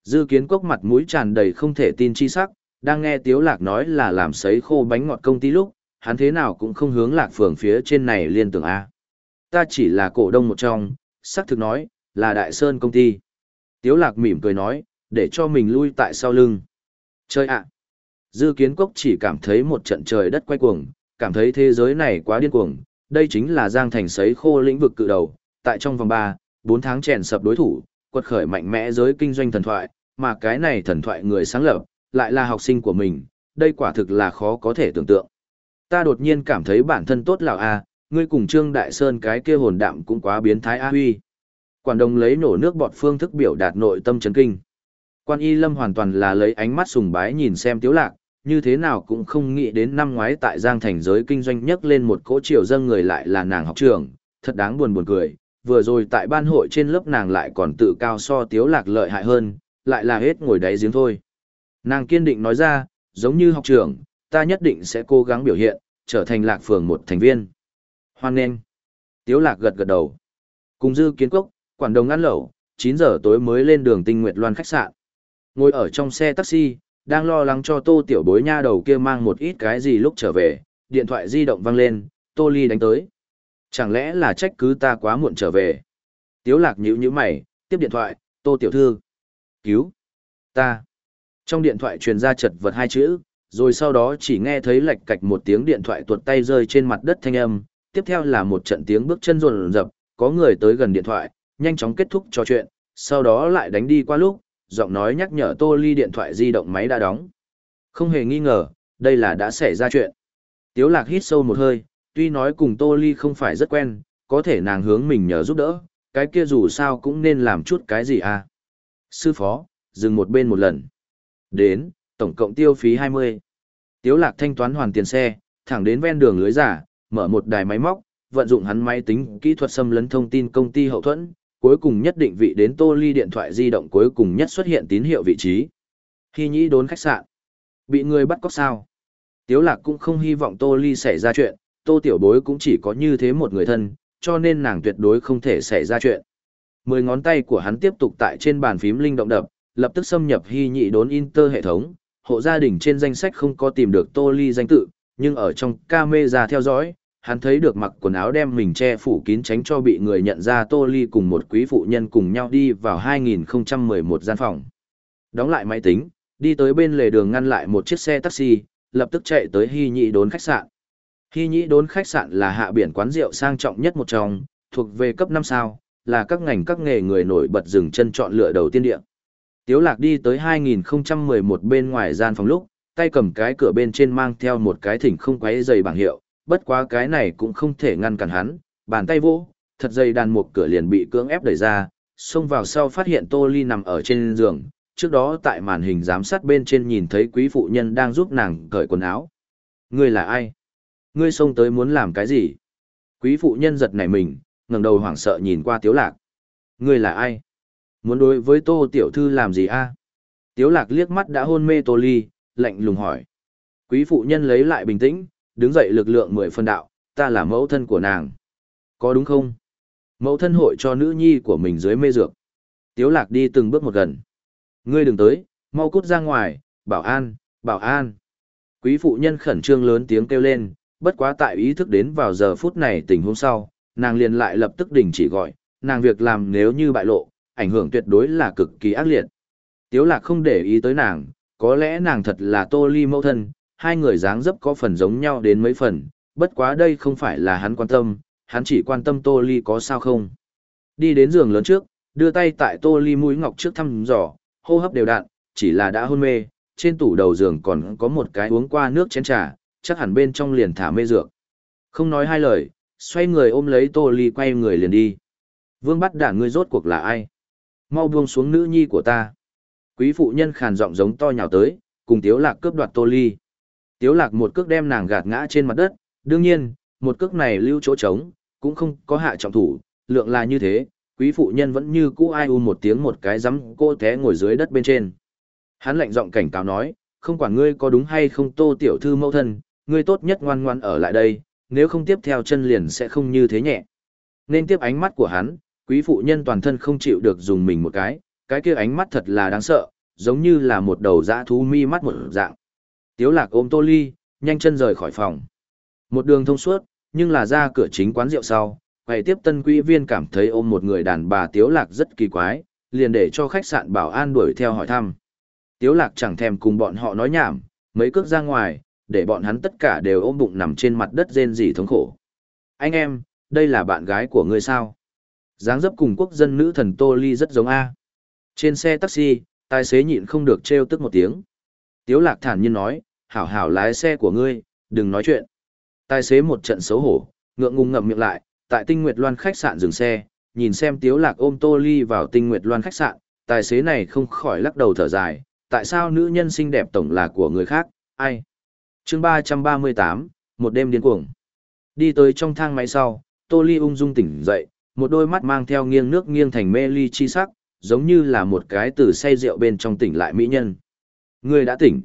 Dư kiến cốc mặt mũi tràn đầy không thể tin chi sắc, đang nghe tiếu lạc nói là làm sấy khô bánh ngọt công ty lúc, hắn thế nào cũng không hướng lạc phường phía trên này liên tưởng A. Ta chỉ là cổ đông một trong, sắc thực nói, là đại sơn công ty. Tiếu lạc mỉm cười nói, để cho mình lui tại sau lưng. Chơi ạ! Dư kiến cốc chỉ cảm thấy một trận trời đất quay cuồng, cảm thấy thế giới này quá điên cuồng. Đây chính là giang thành sấy khô lĩnh vực cự đầu, tại trong vòng 3, 4 tháng chèn sập đối thủ, quật khởi mạnh mẽ giới kinh doanh thần thoại, mà cái này thần thoại người sáng lập, lại là học sinh của mình, đây quả thực là khó có thể tưởng tượng. Ta đột nhiên cảm thấy bản thân tốt lão a, à, ngươi cùng Trương Đại Sơn cái kia hồn đạm cũng quá biến thái a huy. Quản đồng lấy nổ nước bọt phương thức biểu đạt nội tâm chấn kinh. Quan Y Lâm hoàn toàn là lấy ánh mắt sùng bái nhìn xem Tiếu Lạc, như thế nào cũng không nghĩ đến năm ngoái tại Giang Thành giới kinh doanh nhất lên một cỗ triều dâng người lại là nàng học trưởng, thật đáng buồn buồn cười. Vừa rồi tại ban hội trên lớp nàng lại còn tự cao so Tiếu Lạc lợi hại hơn, lại là hết ngồi đáy giếng thôi. Nàng kiên định nói ra, giống như học trưởng, ta nhất định sẽ cố gắng biểu hiện, trở thành lạc phường một thành viên. Hoan nghênh. Tiếu lạc gật gật đầu. Cùng dư kiến cốc, quản đồng ăn lẩu, 9 giờ tối mới lên đường tinh nguyệt loan khách sạn. Ngồi ở trong xe taxi, đang lo lắng cho tô tiểu bối nha đầu kia mang một ít cái gì lúc trở về, điện thoại di động vang lên, tô ly đánh tới. Chẳng lẽ là trách cứ ta quá muộn trở về? Tiếu lạc nhíu nhíu mày, tiếp điện thoại, tô tiểu thư. Cứu. Ta. Trong điện thoại truyền ra chật vật hai chữ, rồi sau đó chỉ nghe thấy lạch cạch một tiếng điện thoại tuột tay rơi trên mặt đất thanh âm, tiếp theo là một trận tiếng bước chân rồn rập, có người tới gần điện thoại, nhanh chóng kết thúc trò chuyện, sau đó lại đánh đi qua lúc, giọng nói nhắc nhở Tô Ly điện thoại di động máy đã đóng. Không hề nghi ngờ, đây là đã xảy ra chuyện. Tiếu lạc hít sâu một hơi, tuy nói cùng Tô Ly không phải rất quen, có thể nàng hướng mình nhờ giúp đỡ, cái kia dù sao cũng nên làm chút cái gì à. Sư phó, dừng một bên một lần. Đến, tổng cộng tiêu phí 20. Tiếu lạc thanh toán hoàn tiền xe, thẳng đến ven đường lưới giả, mở một đài máy móc, vận dụng hắn máy tính kỹ thuật xâm lấn thông tin công ty hậu thuẫn, cuối cùng nhất định vị đến tô ly điện thoại di động cuối cùng nhất xuất hiện tín hiệu vị trí. Khi nhĩ đốn khách sạn, bị người bắt cóc sao? Tiếu lạc cũng không hy vọng tô ly xảy ra chuyện, tô tiểu bối cũng chỉ có như thế một người thân, cho nên nàng tuyệt đối không thể xảy ra chuyện. Mười ngón tay của hắn tiếp tục tại trên bàn phím linh động đập, lập tức xâm nhập hy nhị đốn inter hệ thống, hộ gia đình trên danh sách không có tìm được tô ly danh tự, nhưng ở trong camera theo dõi, hắn thấy được mặc quần áo đem mình che phủ kín tránh cho bị người nhận ra tô ly cùng một quý phụ nhân cùng nhau đi vào 2011 gian phòng. Đóng lại máy tính, đi tới bên lề đường ngăn lại một chiếc xe taxi, lập tức chạy tới hy nhị đốn khách sạn. Hy nhị đốn khách sạn là hạ biển quán rượu sang trọng nhất một trong, thuộc về cấp 5 sao, là các ngành các nghề người nổi bật dừng chân chọn lựa đầu tiên địa. Tiếu lạc đi tới 2011 bên ngoài gian phòng lúc, tay cầm cái cửa bên trên mang theo một cái thỉnh không quấy dày bảng hiệu, bất quá cái này cũng không thể ngăn cản hắn, bàn tay vỗ, thật dày đàn một cửa liền bị cưỡng ép đẩy ra, xông vào sau phát hiện Tô Ly nằm ở trên giường, trước đó tại màn hình giám sát bên trên nhìn thấy quý phụ nhân đang giúp nàng cởi quần áo. Ngươi là ai? Ngươi xông tới muốn làm cái gì? Quý phụ nhân giật nảy mình, ngẩng đầu hoảng sợ nhìn qua Tiếu Lạc. Ngươi là ai? Muốn đối với Tô Tiểu Thư làm gì a? Tiếu Lạc liếc mắt đã hôn mê Tô Ly, lạnh lùng hỏi. Quý phụ nhân lấy lại bình tĩnh, đứng dậy lực lượng mười phân đạo, ta là mẫu thân của nàng. Có đúng không? Mẫu thân hội cho nữ nhi của mình dưới mê dược. Tiếu Lạc đi từng bước một gần. Ngươi đừng tới, mau cút ra ngoài, bảo an, bảo an. Quý phụ nhân khẩn trương lớn tiếng kêu lên, bất quá tại ý thức đến vào giờ phút này tình huống sau, nàng liền lại lập tức đình chỉ gọi, nàng việc làm nếu như bại lộ, ảnh hưởng tuyệt đối là cực kỳ ác liệt. Tiếu lạc không để ý tới nàng, có lẽ nàng thật là tô ly mẫu thân, hai người dáng dấp có phần giống nhau đến mấy phần, bất quá đây không phải là hắn quan tâm, hắn chỉ quan tâm tô ly có sao không. Đi đến giường lớn trước, đưa tay tại tô ly mũi ngọc trước thăm dò, hô hấp đều đặn, chỉ là đã hôn mê, trên tủ đầu giường còn có một cái uống qua nước chén trà, chắc hẳn bên trong liền thả mê dược. Không nói hai lời, xoay người ôm lấy tô ly quay người liền đi. Vương bắt đản ngươi rốt cuộc là ai? mau buông xuống nữ nhi của ta. Quý phụ nhân khàn giọng giống to nhào tới, cùng Tiếu Lạc cướp đoạt Tô Ly. Tiếu Lạc một cước đem nàng gạt ngã trên mặt đất, đương nhiên, một cước này lưu chỗ trống, cũng không có hạ trọng thủ, lượng là như thế, quý phụ nhân vẫn như cũ ai u một tiếng một cái rắm cô té ngồi dưới đất bên trên. Hắn lạnh giọng cảnh cáo nói, không quản ngươi có đúng hay không tô tiểu thư mẫu thân, ngươi tốt nhất ngoan ngoan ở lại đây, nếu không tiếp theo chân liền sẽ không như thế nhẹ. Nên tiếp ánh mắt của hắn, quý phụ nhân toàn thân không chịu được dùng mình một cái, cái kia ánh mắt thật là đáng sợ, giống như là một đầu dã thú mi mắt một dạng. Tiếu lạc ôm tô ly, nhanh chân rời khỏi phòng. Một đường thông suốt, nhưng là ra cửa chính quán rượu sau, quầy tiếp tân quý viên cảm thấy ôm một người đàn bà tiếu lạc rất kỳ quái, liền để cho khách sạn bảo an đuổi theo hỏi thăm. Tiếu lạc chẳng thèm cùng bọn họ nói nhảm, mấy cước ra ngoài, để bọn hắn tất cả đều ôm bụng nằm trên mặt đất rên rỉ thống khổ. Anh em, đây là bạn gái của ngươi sao? dáng dấp cùng quốc dân nữ thần Tô Ly rất giống A. Trên xe taxi, tài xế nhịn không được trêu tức một tiếng. Tiếu lạc thản nhiên nói, hảo hảo lái xe của ngươi, đừng nói chuyện. Tài xế một trận xấu hổ, ngượng ngùng ngậm miệng lại, tại tinh nguyệt loan khách sạn dừng xe, nhìn xem tiếu lạc ôm tô ly vào tinh nguyệt loan khách sạn, tài xế này không khỏi lắc đầu thở dài, tại sao nữ nhân xinh đẹp tổng là của người khác, ai? Chương 338, một đêm điên cuồng. Đi tới trong thang máy sau, tô ly ung dung tỉnh dậy, một đôi mắt mang theo nghiêng nước nghiêng thành mê ly chi sắc, giống như là một cái từ say rượu bên trong tỉnh lại mỹ nhân. Người đã tỉnh.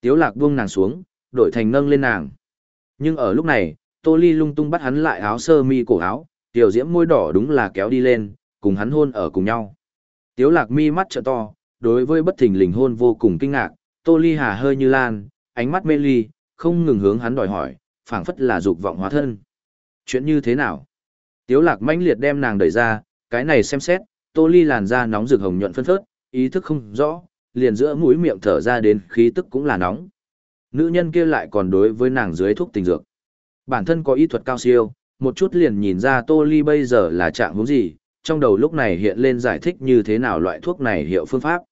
Tiếu lạc buông nàng xuống, đổi thành nâng lên nàng. Nhưng ở lúc này, Tô Ly lung tung bắt hắn lại áo sơ mi cổ áo, tiểu diễm môi đỏ đúng là kéo đi lên, cùng hắn hôn ở cùng nhau. Tiếu lạc mi mắt trợ to, đối với bất thình lình hôn vô cùng kinh ngạc, Tô Ly hà hơi như lan, ánh mắt mê ly, không ngừng hướng hắn đòi hỏi, phảng phất là dục vọng hóa thân. Chuyện như thế nào? Tiếu lạc mãnh liệt đem nàng đẩy ra, cái này xem xét, Tô Ly làn da nóng rực hồng nhuận phân phớt, ý thức không rõ, liền giữa mũi miệng thở ra đến khí tức cũng là nóng. Nữ nhân kia lại còn đối với nàng dưới thuốc tình dược. Bản thân có y thuật cao siêu, một chút liền nhìn ra Tô Ly bây giờ là trạng huống gì, trong đầu lúc này hiện lên giải thích như thế nào loại thuốc này hiệu phương pháp.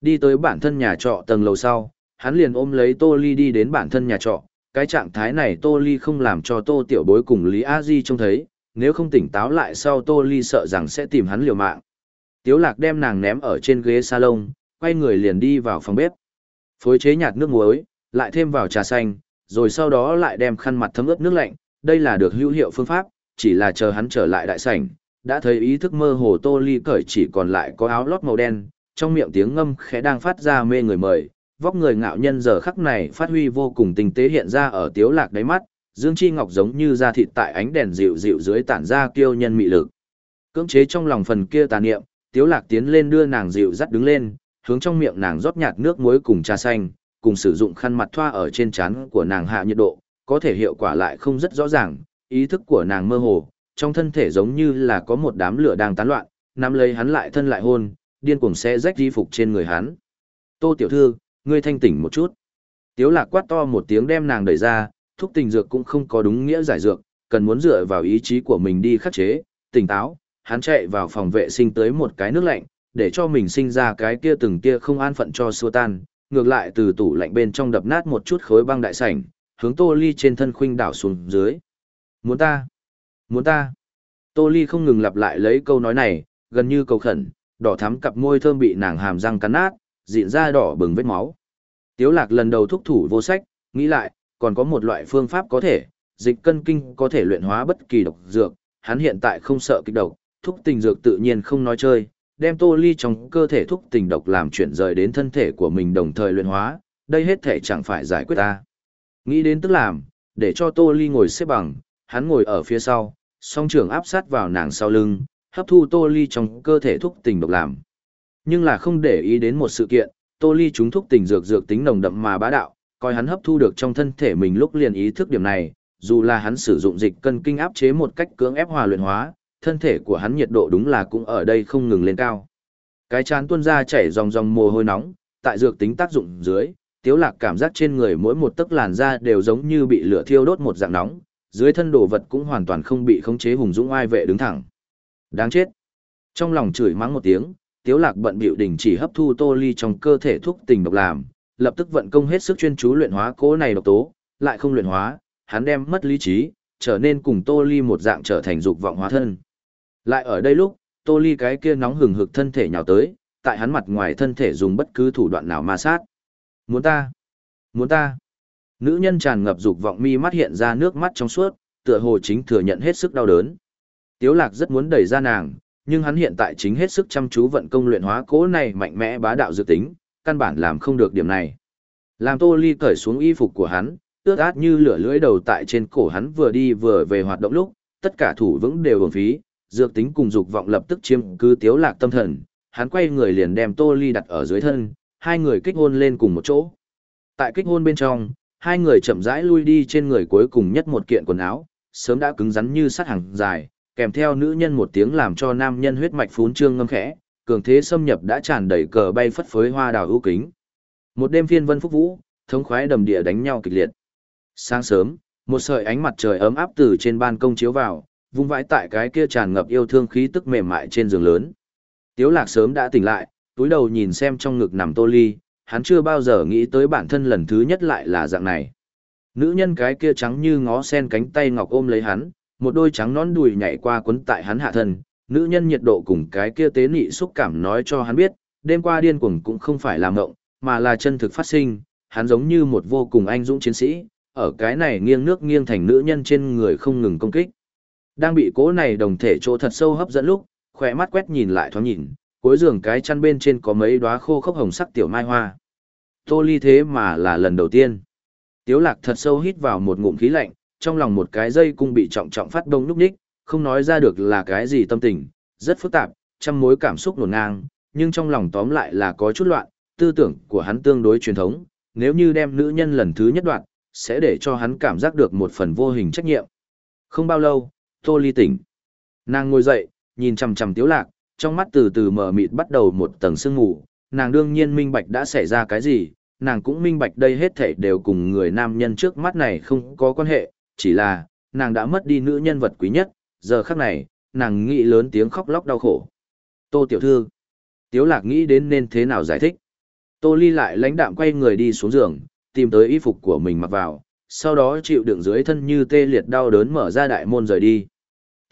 Đi tới bản thân nhà trọ tầng lầu sau, hắn liền ôm lấy Tô Ly đi đến bản thân nhà trọ, cái trạng thái này Tô Ly không làm cho Tô Tiểu Bối cùng Lý A Di trông thấy, nếu không tỉnh táo lại sau Tô Ly sợ rằng sẽ tìm hắn liều mạng. Tiếu lạc đem nàng ném ở trên ghế salon, quay người liền đi vào phòng bếp. Phối chế nhạt nước muối, lại thêm vào trà xanh, rồi sau đó lại đem khăn mặt thấm ướt nước lạnh, đây là được hữu hiệu phương pháp, chỉ là chờ hắn trở lại đại sảnh, đã thấy ý thức mơ hồ Tô Ly cởi chỉ còn lại có áo lót màu đen, trong miệng tiếng ngâm khẽ đang phát ra mê người mời, vóc người ngạo nhân giờ khắc này phát huy vô cùng tinh tế hiện ra ở tiếu lạc đáy mắt, Dương Chi Ngọc giống như da thịt tại ánh đèn dịu dịu dưới tản ra kiêu nhân mị lực. Cưỡng chế trong lòng phần kia tà niệm, Tiếu Lạc tiến lên đưa nàng dịu dắt đứng lên, hướng trong miệng nàng rót nhạt nước muối cùng trà xanh, cùng sử dụng khăn mặt thoa ở trên trán của nàng hạ nhiệt độ, có thể hiệu quả lại không rất rõ ràng, ý thức của nàng mơ hồ, trong thân thể giống như là có một đám lửa đang tán loạn, nắm lấy hắn lại thân lại hôn, điên cuồng xé rách y phục trên người hắn. Tô tiểu thư, ngươi thanh tỉnh một chút. Tiếu lạc quát to một tiếng đem nàng đẩy ra, thuốc tình dược cũng không có đúng nghĩa giải dược, cần muốn dựa vào ý chí của mình đi khắc chế, tỉnh táo, hắn chạy vào phòng vệ sinh tới một cái nước lạnh, để cho mình sinh ra cái kia từng kia không an phận cho xua tan, ngược lại từ tủ lạnh bên trong đập nát một chút khối băng đại sảnh, hướng Tô Ly trên thân khuynh đảo xuống dưới. Muốn ta? Muốn ta? Tô Ly không ngừng lặp lại lấy câu nói này, gần như cầu khẩn, đỏ thắm cặp môi thơm bị nàng hàm răng cắn nát, dịn ra đỏ bừng vết máu. Tiếu lạc lần đầu thúc thủ vô sách, nghĩ lại, còn có một loại phương pháp có thể, dịch cân kinh có thể luyện hóa bất kỳ độc dược, hắn hiện tại không sợ kích độc, thúc tình dược tự nhiên không nói chơi, đem tô ly trong cơ thể thúc tình độc làm chuyển rời đến thân thể của mình đồng thời luyện hóa, đây hết thể chẳng phải giải quyết ta. Nghĩ đến tức làm, để cho tô ly ngồi xếp bằng, hắn ngồi ở phía sau, song trường áp sát vào nàng sau lưng, hấp thu tô ly trong cơ thể thúc tình độc làm. Nhưng là không để ý đến một sự kiện, tô ly chúng thúc tình dược dược tính nồng đậm mà bá đạo, coi hắn hấp thu được trong thân thể mình lúc liền ý thức điểm này, dù là hắn sử dụng dịch cân kinh áp chế một cách cưỡng ép hòa luyện hóa, thân thể của hắn nhiệt độ đúng là cũng ở đây không ngừng lên cao. Cái chán tuôn ra chảy dòng dòng mồ hôi nóng, tại dược tính tác dụng dưới, tiếu lạc cảm giác trên người mỗi một tấc làn da đều giống như bị lửa thiêu đốt một dạng nóng, dưới thân đồ vật cũng hoàn toàn không bị khống chế hùng dũng ai vệ đứng thẳng. Đáng chết. Trong lòng chửi mắng một tiếng, tiếu lạc bận biểu đình chỉ hấp thu tô ly trong cơ thể thuốc tình độc làm, lập tức vận công hết sức chuyên chú luyện hóa cố này độc tố, lại không luyện hóa, hắn đem mất lý trí, trở nên cùng Tô Ly một dạng trở thành dục vọng hóa thân. Lại ở đây lúc, Tô Ly cái kia nóng hừng hực thân thể nhào tới, tại hắn mặt ngoài thân thể dùng bất cứ thủ đoạn nào ma sát. Muốn ta? Muốn ta? Nữ nhân tràn ngập dục vọng mi mắt hiện ra nước mắt trong suốt, tựa hồ chính thừa nhận hết sức đau đớn. Tiếu lạc rất muốn đẩy ra nàng, nhưng hắn hiện tại chính hết sức chăm chú vận công luyện hóa cố này mạnh mẽ bá đạo dự tính, căn bản làm không được điểm này. Làm Tô Ly cởi xuống y phục của hắn, ướt át như lửa lưỡi đầu tại trên cổ hắn vừa đi vừa về hoạt động lúc, tất cả thủ vững đều uổng phí, dược tính cùng dục vọng lập tức chiếm cứ tiếu lạc tâm thần, hắn quay người liền đem Tô Ly đặt ở dưới thân, hai người kích hôn lên cùng một chỗ. Tại kích hôn bên trong, hai người chậm rãi lui đi trên người cuối cùng nhất một kiện quần áo, sớm đã cứng rắn như sắt hàng dài, kèm theo nữ nhân một tiếng làm cho nam nhân huyết mạch phún trương ngâm khẽ, cường thế xâm nhập đã tràn đầy cờ bay phất phới hoa đào ưu kính. Một đêm phiên vân phúc vũ, thống khoái đầm địa đánh nhau kịch liệt. Sáng sớm, một sợi ánh mặt trời ấm áp từ trên ban công chiếu vào, vung vãi tại cái kia tràn ngập yêu thương khí tức mềm mại trên giường lớn. Tiếu lạc sớm đã tỉnh lại, túi đầu nhìn xem trong ngực nằm tô ly, hắn chưa bao giờ nghĩ tới bản thân lần thứ nhất lại là dạng này. Nữ nhân cái kia trắng như ngó sen cánh tay ngọc ôm lấy hắn, một đôi trắng nón đùi nhảy qua quấn tại hắn hạ thân, nữ nhân nhiệt độ cùng cái kia tế nị xúc cảm nói cho hắn biết, đêm qua điên cuồng cũng không phải là mộng, mà là chân thực phát sinh, hắn giống như một vô cùng anh dũng chiến sĩ, ở cái này nghiêng nước nghiêng thành nữ nhân trên người không ngừng công kích. Đang bị cố này đồng thể chỗ thật sâu hấp dẫn lúc, khỏe mắt quét nhìn lại thoáng nhìn, cuối giường cái chăn bên trên có mấy đóa khô khốc hồng sắc tiểu mai hoa. Tô ly thế mà là lần đầu tiên. Tiếu lạc thật sâu hít vào một ngụm khí lạnh, trong lòng một cái dây cung bị trọng trọng phát đông núp ních, không nói ra được là cái gì tâm tình, rất phức tạp, trăm mối cảm xúc nổn ngang, nhưng trong lòng tóm lại là có chút loạn, tư tưởng của hắn tương đối truyền thống, nếu như đem nữ nhân lần thứ nhất đoạn, sẽ để cho hắn cảm giác được một phần vô hình trách nhiệm. Không bao lâu, Tô Ly tỉnh. Nàng ngồi dậy, nhìn chằm chằm Tiếu Lạc, trong mắt từ từ mở mịt bắt đầu một tầng sương mù, nàng đương nhiên minh bạch đã xảy ra cái gì, nàng cũng minh bạch đây hết thảy đều cùng người nam nhân trước mắt này không có quan hệ, chỉ là, nàng đã mất đi nữ nhân vật quý nhất, giờ khắc này, nàng nghĩ lớn tiếng khóc lóc đau khổ. Tô tiểu thư, Tiếu Lạc nghĩ đến nên thế nào giải thích. Tô Ly lại lãnh đạm quay người đi xuống giường, tìm tới y phục của mình mặc vào, sau đó chịu đựng dưới thân như tê liệt đau đớn mở ra đại môn rời đi.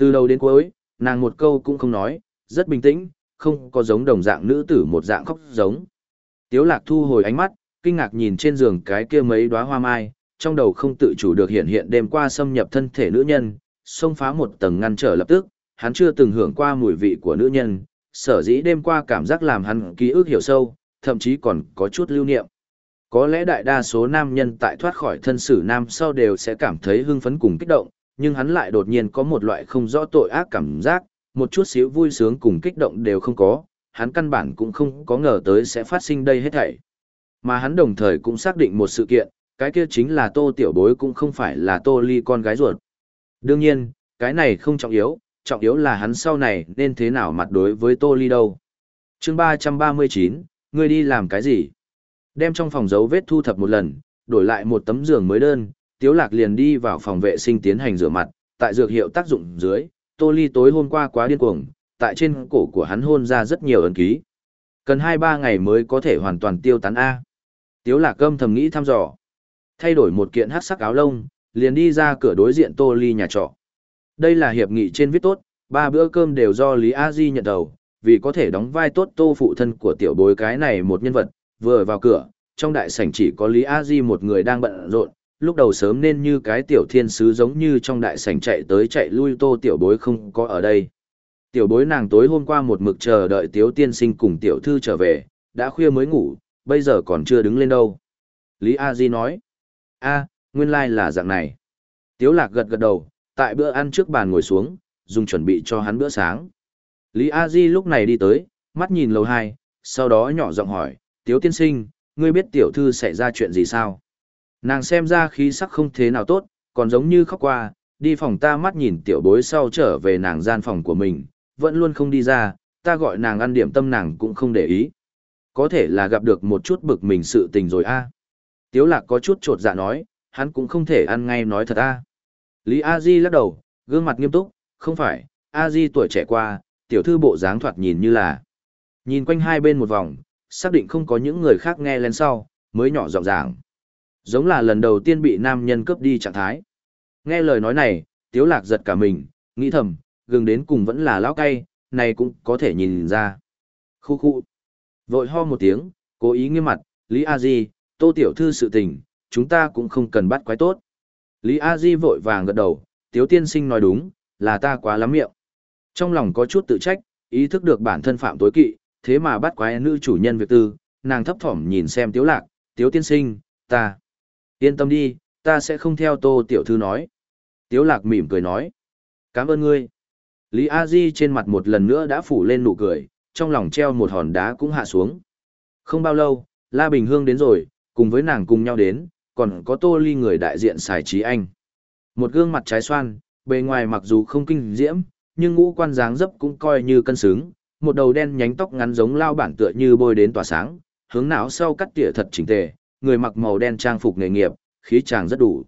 Từ đầu đến cuối, nàng một câu cũng không nói, rất bình tĩnh, không có giống đồng dạng nữ tử một dạng khóc giống. Tiếu lạc thu hồi ánh mắt, kinh ngạc nhìn trên giường cái kia mấy đóa hoa mai, trong đầu không tự chủ được hiện hiện đêm qua xâm nhập thân thể nữ nhân, xông phá một tầng ngăn trở lập tức, hắn chưa từng hưởng qua mùi vị của nữ nhân, sở dĩ đêm qua cảm giác làm hắn ký ức hiểu sâu, thậm chí còn có chút lưu niệm. Có lẽ đại đa số nam nhân tại thoát khỏi thân sử nam sau đều sẽ cảm thấy hưng phấn cùng kích động, nhưng hắn lại đột nhiên có một loại không rõ tội ác cảm giác, một chút xíu vui sướng cùng kích động đều không có, hắn căn bản cũng không có ngờ tới sẽ phát sinh đây hết thảy. Mà hắn đồng thời cũng xác định một sự kiện, cái kia chính là tô tiểu bối cũng không phải là tô ly con gái ruột. Đương nhiên, cái này không trọng yếu, trọng yếu là hắn sau này nên thế nào mặt đối với tô ly đâu. chương 339, ngươi đi làm cái gì? Đem trong phòng dấu vết thu thập một lần, đổi lại một tấm giường mới đơn, Tiếu Lạc liền đi vào phòng vệ sinh tiến hành rửa mặt, tại dược hiệu tác dụng dưới, Tô Ly tối hôm qua quá điên cuồng, tại trên cổ của hắn hôn ra rất nhiều ấn ký. Cần 2-3 ngày mới có thể hoàn toàn tiêu tán A. Tiếu Lạc cơm thầm nghĩ thăm dò. Thay đổi một kiện hắc sắc áo lông, liền đi ra cửa đối diện Tô Ly nhà trọ. Đây là hiệp nghị trên viết tốt, ba bữa cơm đều do Lý A Di nhận đầu, vì có thể đóng vai tốt Tô phụ thân của tiểu bối cái này một nhân vật, vừa vào cửa, trong đại sảnh chỉ có Lý A Di một người đang bận rộn, lúc đầu sớm nên như cái tiểu thiên sứ giống như trong đại sảnh chạy tới chạy lui tô tiểu bối không có ở đây. Tiểu bối nàng tối hôm qua một mực chờ đợi tiếu tiên sinh cùng tiểu thư trở về, đã khuya mới ngủ, bây giờ còn chưa đứng lên đâu. Lý A Di nói, a nguyên lai like là dạng này. Tiếu lạc gật gật đầu, tại bữa ăn trước bàn ngồi xuống, dùng chuẩn bị cho hắn bữa sáng. Lý A Di lúc này đi tới, mắt nhìn lầu hai, sau đó nhỏ giọng hỏi, tiếu tiên sinh, ngươi biết tiểu thư xảy ra chuyện gì sao? Nàng xem ra khí sắc không thế nào tốt, còn giống như khóc qua, đi phòng ta mắt nhìn tiểu bối sau trở về nàng gian phòng của mình, vẫn luôn không đi ra, ta gọi nàng ăn điểm tâm nàng cũng không để ý. Có thể là gặp được một chút bực mình sự tình rồi a. Tiếu lạc có chút trột dạ nói, hắn cũng không thể ăn ngay nói thật a. Lý A Di lắc đầu, gương mặt nghiêm túc, không phải, A Di tuổi trẻ qua, tiểu thư bộ dáng thoạt nhìn như là. Nhìn quanh hai bên một vòng, xác định không có những người khác nghe lên sau, mới nhỏ giọng giảng. Giống là lần đầu tiên bị nam nhân cướp đi trạng thái. Nghe lời nói này, tiếu lạc giật cả mình, nghĩ thầm, gừng đến cùng vẫn là lão cay, này cũng có thể nhìn ra. Khu khu. Vội ho một tiếng, cố ý nghiêm mặt, Lý A Di, tô tiểu thư sự tình, chúng ta cũng không cần bắt quái tốt. Lý A Di vội vàng gật đầu, tiếu tiên sinh nói đúng, là ta quá lắm miệng. Trong lòng có chút tự trách, ý thức được bản thân phạm tối kỵ, thế mà bắt quái nữ chủ nhân việc tư, nàng thấp thỏm nhìn xem tiếu lạc, tiếu tiên sinh, ta. Yên tâm đi, ta sẽ không theo tô tiểu thư nói. Tiếu lạc mỉm cười nói. Cảm ơn ngươi. Lý A Di trên mặt một lần nữa đã phủ lên nụ cười, trong lòng treo một hòn đá cũng hạ xuống. Không bao lâu, La Bình Hương đến rồi, cùng với nàng cùng nhau đến, còn có tô ly người đại diện xài trí anh. Một gương mặt trái xoan, bề ngoài mặc dù không kinh diễm, nhưng ngũ quan dáng dấp cũng coi như cân xứng, một đầu đen nhánh tóc ngắn giống lao bản tựa như bôi đến tỏa sáng, hướng não sau cắt tỉa thật chỉnh tề, người mặc màu đen trang phục nghề nghiệp, khí chàng rất đủ.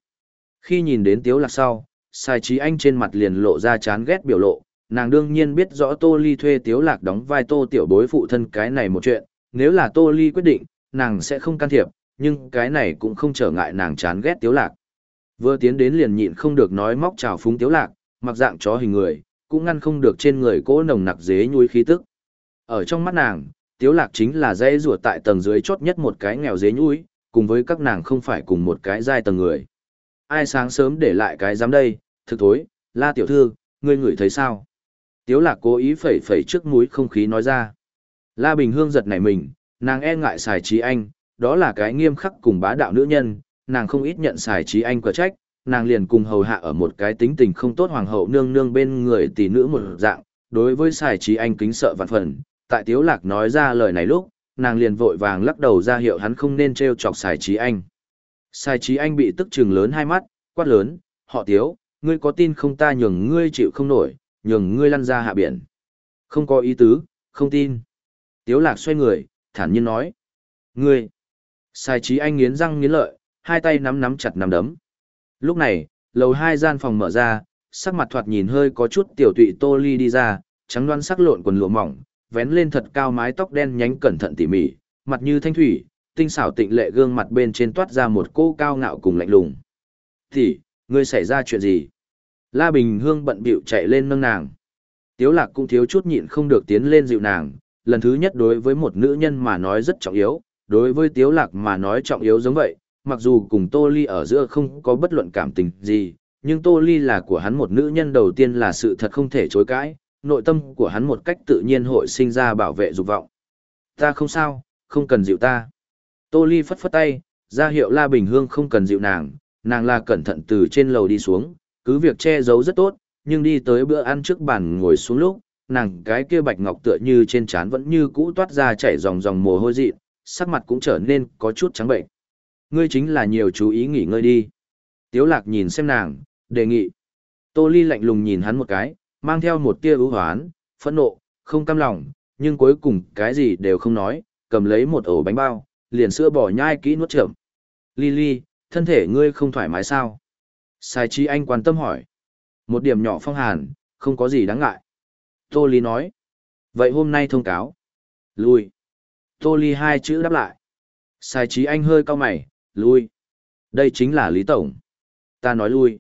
Khi nhìn đến Tiếu Lạc sau, Sai Trí Anh trên mặt liền lộ ra chán ghét biểu lộ, nàng đương nhiên biết rõ Tô Ly thuê Tiếu Lạc đóng vai Tô tiểu bối phụ thân cái này một chuyện, nếu là Tô Ly quyết định, nàng sẽ không can thiệp, nhưng cái này cũng không trở ngại nàng chán ghét Tiếu Lạc. Vừa tiến đến liền nhịn không được nói móc chào phúng Tiếu Lạc, mặc dạng chó hình người, cũng ngăn không được trên người cỗ nồng nặc dế nhuối khí tức. Ở trong mắt nàng, Tiếu Lạc chính là dây rùa tại tầng dưới chốt nhất một cái nghèo dế nhuối, cùng với các nàng không phải cùng một cái giai tầng người. Ai sáng sớm để lại cái dám đây, thực thối, la tiểu thư, ngươi ngửi thấy sao? Tiếu lạc cố ý phẩy phẩy trước mũi không khí nói ra. La Bình Hương giật nảy mình, nàng e ngại xài trí anh, đó là cái nghiêm khắc cùng bá đạo nữ nhân, nàng không ít nhận xài trí anh quả trách, nàng liền cùng hầu hạ ở một cái tính tình không tốt hoàng hậu nương nương bên người tỷ nữ một dạng, đối với xài trí anh kính sợ vạn phần. Tại Tiếu Lạc nói ra lời này lúc, nàng liền vội vàng lắc đầu ra hiệu hắn không nên treo chọc xài trí anh. Xài trí anh bị tức chừng lớn hai mắt, quát lớn, họ Tiếu, ngươi có tin không ta nhường ngươi chịu không nổi, nhường ngươi lăn ra hạ biển. Không có ý tứ, không tin. Tiếu lạc xoay người, thản nhiên nói. Ngươi. Sai trí anh nghiến răng nghiến lợi, hai tay nắm nắm chặt nắm đấm. Lúc này, lầu hai gian phòng mở ra, sắc mặt thoạt nhìn hơi có chút tiểu tụy tô ly đi ra, trắng đoan sắc lộn quần lụa mỏng, vén lên thật cao mái tóc đen nhánh cẩn thận tỉ mỉ, mặt như thanh thủy, tinh xảo tịnh lệ gương mặt bên trên toát ra một cô cao ngạo cùng lạnh lùng. Thì, ngươi xảy ra chuyện gì? La Bình Hương bận bịu chạy lên nâng nàng. Tiếu lạc cũng thiếu chút nhịn không được tiến lên dịu nàng, lần thứ nhất đối với một nữ nhân mà nói rất trọng yếu, đối với Tiếu lạc mà nói trọng yếu giống vậy, mặc dù cùng Tô Ly ở giữa không có bất luận cảm tình gì, nhưng Tô Ly là của hắn một nữ nhân đầu tiên là sự thật không thể chối cãi, nội tâm của hắn một cách tự nhiên hội sinh ra bảo vệ dục vọng. Ta không sao, không cần dịu ta. Tô Ly phất phất tay, ra hiệu La Bình Hương không cần dịu nàng, nàng là cẩn thận từ trên lầu đi xuống, cứ việc che giấu rất tốt, nhưng đi tới bữa ăn trước bàn ngồi xuống lúc, nàng cái kia bạch ngọc tựa như trên trán vẫn như cũ toát ra chảy dòng dòng mồ hôi dị, sắc mặt cũng trở nên có chút trắng bệnh. Ngươi chính là nhiều chú ý nghỉ ngơi đi. Tiếu lạc nhìn xem nàng, đề nghị. Tô Ly lạnh lùng nhìn hắn một cái, mang theo một tia ưu hoán, phẫn nộ, không cam lòng, nhưng cuối cùng cái gì đều không nói, cầm lấy một ổ bánh bao, liền sữa bỏ nhai kỹ nuốt chậm. Lily thân thể ngươi không thoải mái sao? Sai trí anh quan tâm hỏi. Một điểm nhỏ phong hàn, không có gì đáng ngại. Tô Ly nói. Vậy hôm nay thông cáo. Lui. Tô Ly hai chữ đáp lại. Sai trí anh hơi cao mày, lui. Đây chính là Lý Tổng. Ta nói lui.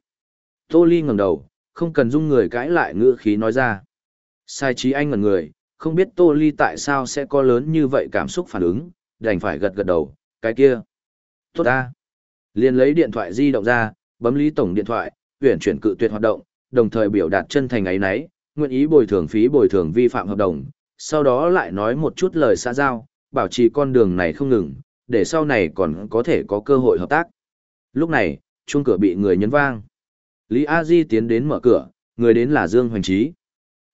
Tô Ly ngẩng đầu, không cần dung người cãi lại ngữ khí nói ra. Sai trí anh ngẩn người, không biết Tô Ly tại sao sẽ có lớn như vậy cảm xúc phản ứng, đành phải gật gật đầu, cái kia. Tốt ta. Liền lấy điện thoại di động ra, bấm Lý Tổng điện thoại, tuyển chuyển cự tuyệt hoạt động, đồng thời biểu đạt chân thành ấy nấy, nguyện ý bồi thường phí bồi thường vi phạm hợp đồng, sau đó lại nói một chút lời xã giao, bảo trì con đường này không ngừng, để sau này còn có thể có cơ hội hợp tác. Lúc này, chuông cửa bị người nhấn vang. Lý A Di tiến đến mở cửa, người đến là Dương Hoành Trí.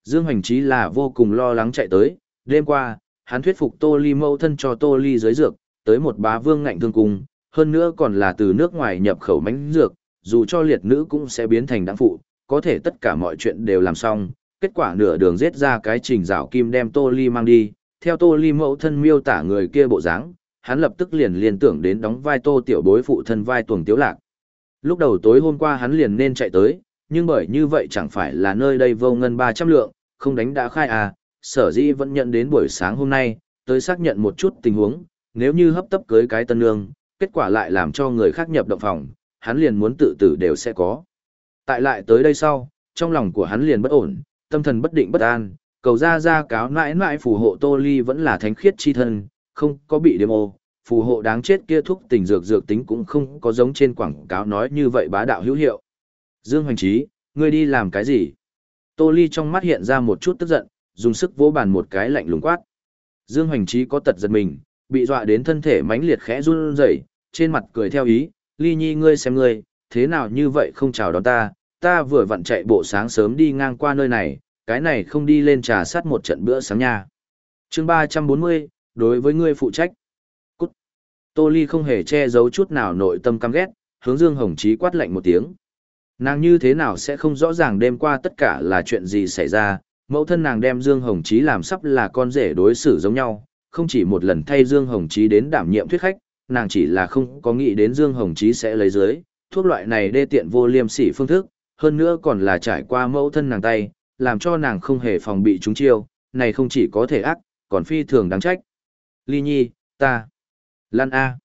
Dương Hoành Trí là vô cùng lo lắng chạy tới, đêm qua, hắn thuyết phục Tô Ly mâu thân cho Tô Ly giới dược, tới một bá vương ngạnh thương cung, hơn nữa còn là từ nước ngoài nhập khẩu mánh dược, dù cho liệt nữ cũng sẽ biến thành đáng phụ, có thể tất cả mọi chuyện đều làm xong, kết quả nửa đường giết ra cái trình rào kim đem Tô Ly mang đi, theo Tô Ly mẫu thân miêu tả người kia bộ dáng, hắn lập tức liền liên tưởng đến đóng vai Tô tiểu bối phụ thân vai tuồng tiếu lạc. Lúc đầu tối hôm qua hắn liền nên chạy tới, nhưng bởi như vậy chẳng phải là nơi đây vô ngân 300 lượng, không đánh đã khai à, sở dĩ vẫn nhận đến buổi sáng hôm nay, tới xác nhận một chút tình huống, nếu như hấp tấp cưới cái tân nương, kết quả lại làm cho người khác nhập động phòng, hắn liền muốn tự tử đều sẽ có. Tại lại tới đây sau, trong lòng của hắn liền bất ổn, tâm thần bất định bất an, cầu ra ra cáo nãi nãi phù hộ Tô Ly vẫn là thánh khiết chi thân, không có bị đêm ô, phù hộ đáng chết kia thuốc tình dược dược tính cũng không có giống trên quảng cáo nói như vậy bá đạo hữu hiệu. Dương Hoành Trí, ngươi đi làm cái gì? Tô Ly trong mắt hiện ra một chút tức giận, dùng sức vỗ bàn một cái lạnh lùng quát. Dương Hoành Trí có tật giật mình, bị dọa đến thân thể mãnh liệt khẽ run rẩy, trên mặt cười theo ý, Ly Nhi ngươi xem ngươi, thế nào như vậy không chào đón ta, ta vừa vặn chạy bộ sáng sớm đi ngang qua nơi này, cái này không đi lên trà sát một trận bữa sáng nha. chương 340, đối với ngươi phụ trách. Tô Ly không hề che giấu chút nào nội tâm căm ghét, hướng Dương Hồng Chí quát lạnh một tiếng. Nàng như thế nào sẽ không rõ ràng đêm qua tất cả là chuyện gì xảy ra, mẫu thân nàng đem Dương Hồng Chí làm sắp là con rể đối xử giống nhau, không chỉ một lần thay Dương Hồng Chí đến đảm nhiệm thuyết khách, nàng chỉ là không có nghĩ đến Dương Hồng Chí sẽ lấy dưới, thuốc loại này đê tiện vô liêm sỉ phương thức, hơn nữa còn là trải qua mẫu thân nàng tay, làm cho nàng không hề phòng bị chúng chiêu, này không chỉ có thể ác, còn phi thường đáng trách. Ly Nhi, ta, Lan A.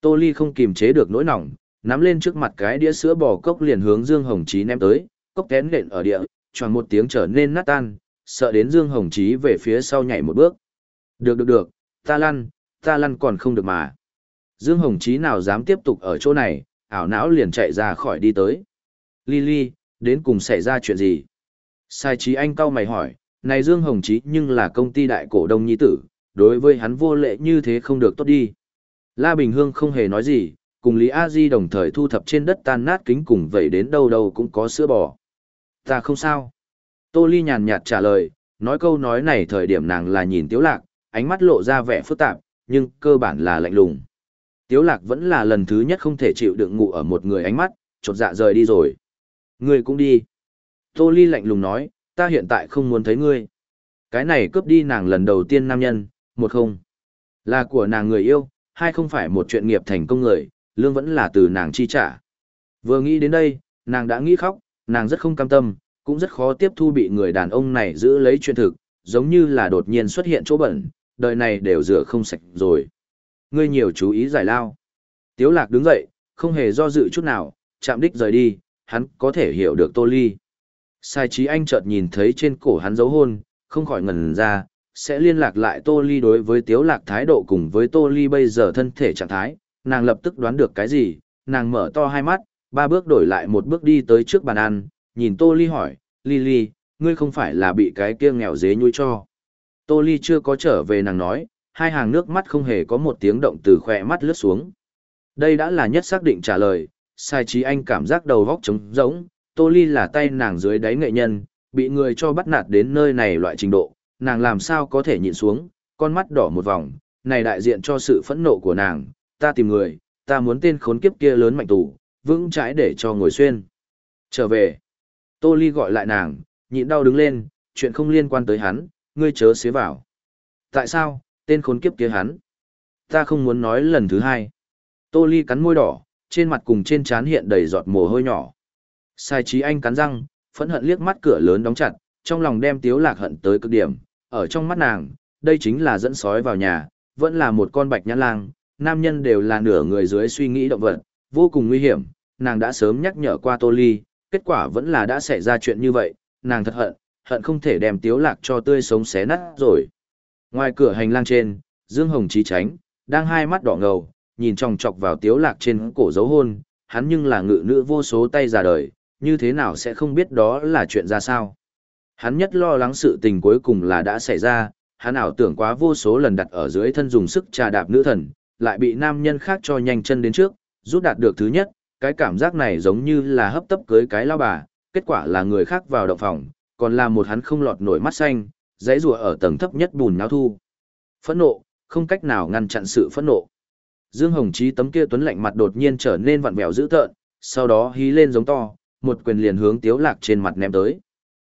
Tô Ly không kìm chế được nỗi nỏng, nắm lên trước mặt cái đĩa sữa bò cốc liền hướng Dương Hồng Chí ném tới, cốc tén nện ở địa, tròn một tiếng trở nên nát tan, sợ đến Dương Hồng Chí về phía sau nhảy một bước. Được được được, ta lăn, ta lăn còn không được mà. Dương Hồng Chí nào dám tiếp tục ở chỗ này, ảo não liền chạy ra khỏi đi tới. Lily, đến cùng xảy ra chuyện gì? Sai Chí Anh cau mày hỏi, này Dương Hồng Chí nhưng là công ty đại cổ đông nhi tử, đối với hắn vô lệ như thế không được tốt đi. La Bình Hương không hề nói gì, cùng Lý A Di đồng thời thu thập trên đất tan nát kính cùng vậy đến đâu đâu cũng có sữa bò. Ta không sao. Tô Ly nhàn nhạt trả lời, nói câu nói này thời điểm nàng là nhìn Tiếu Lạc, ánh mắt lộ ra vẻ phức tạp, nhưng cơ bản là lạnh lùng. Tiếu Lạc vẫn là lần thứ nhất không thể chịu đựng ngủ ở một người ánh mắt, chột dạ rời đi rồi. Ngươi cũng đi. Tô Ly lạnh lùng nói, ta hiện tại không muốn thấy ngươi. Cái này cướp đi nàng lần đầu tiên nam nhân, một không. Là của nàng người yêu, hai không phải một chuyện nghiệp thành công người, lương vẫn là từ nàng chi trả. Vừa nghĩ đến đây, nàng đã nghĩ khóc, nàng rất không cam tâm, cũng rất khó tiếp thu bị người đàn ông này giữ lấy chuyện thực, giống như là đột nhiên xuất hiện chỗ bẩn, đời này đều rửa không sạch rồi. Ngươi nhiều chú ý giải lao. Tiếu lạc đứng dậy, không hề do dự chút nào, chạm đích rời đi, hắn có thể hiểu được Tô Ly. Sai trí anh chợt nhìn thấy trên cổ hắn dấu hôn, không khỏi ngẩn ra, sẽ liên lạc lại Tô Ly đối với Tiếu Lạc thái độ cùng với Tô Ly bây giờ thân thể trạng thái, nàng lập tức đoán được cái gì, nàng mở to hai mắt, ba bước đổi lại một bước đi tới trước bàn ăn, nhìn Tô Ly hỏi, Ly Ly, ngươi không phải là bị cái kia nghèo dế nhui cho. Tô Ly chưa có trở về nàng nói, hai hàng nước mắt không hề có một tiếng động từ khỏe mắt lướt xuống. Đây đã là nhất xác định trả lời, sai trí anh cảm giác đầu vóc trống rỗng, Tô Ly là tay nàng dưới đáy nghệ nhân, bị người cho bắt nạt đến nơi này loại trình độ, nàng làm sao có thể nhịn xuống, con mắt đỏ một vòng, này đại diện cho sự phẫn nộ của nàng, ta tìm người, ta muốn tên khốn kiếp kia lớn mạnh tù, vững trái để cho ngồi xuyên. Trở về. Tô Ly gọi lại nàng, nhịn đau đứng lên, chuyện không liên quan tới hắn, ngươi chớ xế vào. Tại sao, tên khốn kiếp kia hắn? Ta không muốn nói lần thứ hai. Tô Ly cắn môi đỏ, trên mặt cùng trên trán hiện đầy giọt mồ hôi nhỏ. Sai trí anh cắn răng, phẫn hận liếc mắt cửa lớn đóng chặt, trong lòng đem tiếu lạc hận tới cực điểm. Ở trong mắt nàng, đây chính là dẫn sói vào nhà, vẫn là một con bạch nhãn lang, nam nhân đều là nửa người dưới suy nghĩ động vật, vô cùng nguy hiểm, nàng đã sớm nhắc nhở qua Tô Ly, kết quả vẫn là đã xảy ra chuyện như vậy, nàng thật hận, hận không thể đem tiếu lạc cho tươi sống xé nát rồi. Ngoài cửa hành lang trên, Dương Hồng Chí tránh, đang hai mắt đỏ ngầu, nhìn chòng chọc vào tiếu lạc trên cổ dấu hôn, hắn nhưng là ngự nữ vô số tay già đời, như thế nào sẽ không biết đó là chuyện ra sao. Hắn nhất lo lắng sự tình cuối cùng là đã xảy ra, hắn ảo tưởng quá vô số lần đặt ở dưới thân dùng sức trà đạp nữ thần, lại bị nam nhân khác cho nhanh chân đến trước, rút đạt được thứ nhất, cái cảm giác này giống như là hấp tấp cưới cái lao bà, kết quả là người khác vào động phòng, còn là một hắn không lọt nổi mắt xanh, dãy rùa ở tầng thấp nhất bùn nháo thu. Phẫn nộ, không cách nào ngăn chặn sự phẫn nộ. Dương Hồng Chí tấm kia tuấn lạnh mặt đột nhiên trở nên vặn vẹo dữ tợn, sau đó hí lên giống to, một quyền liền hướng Tiếu Lạc trên mặt ném tới.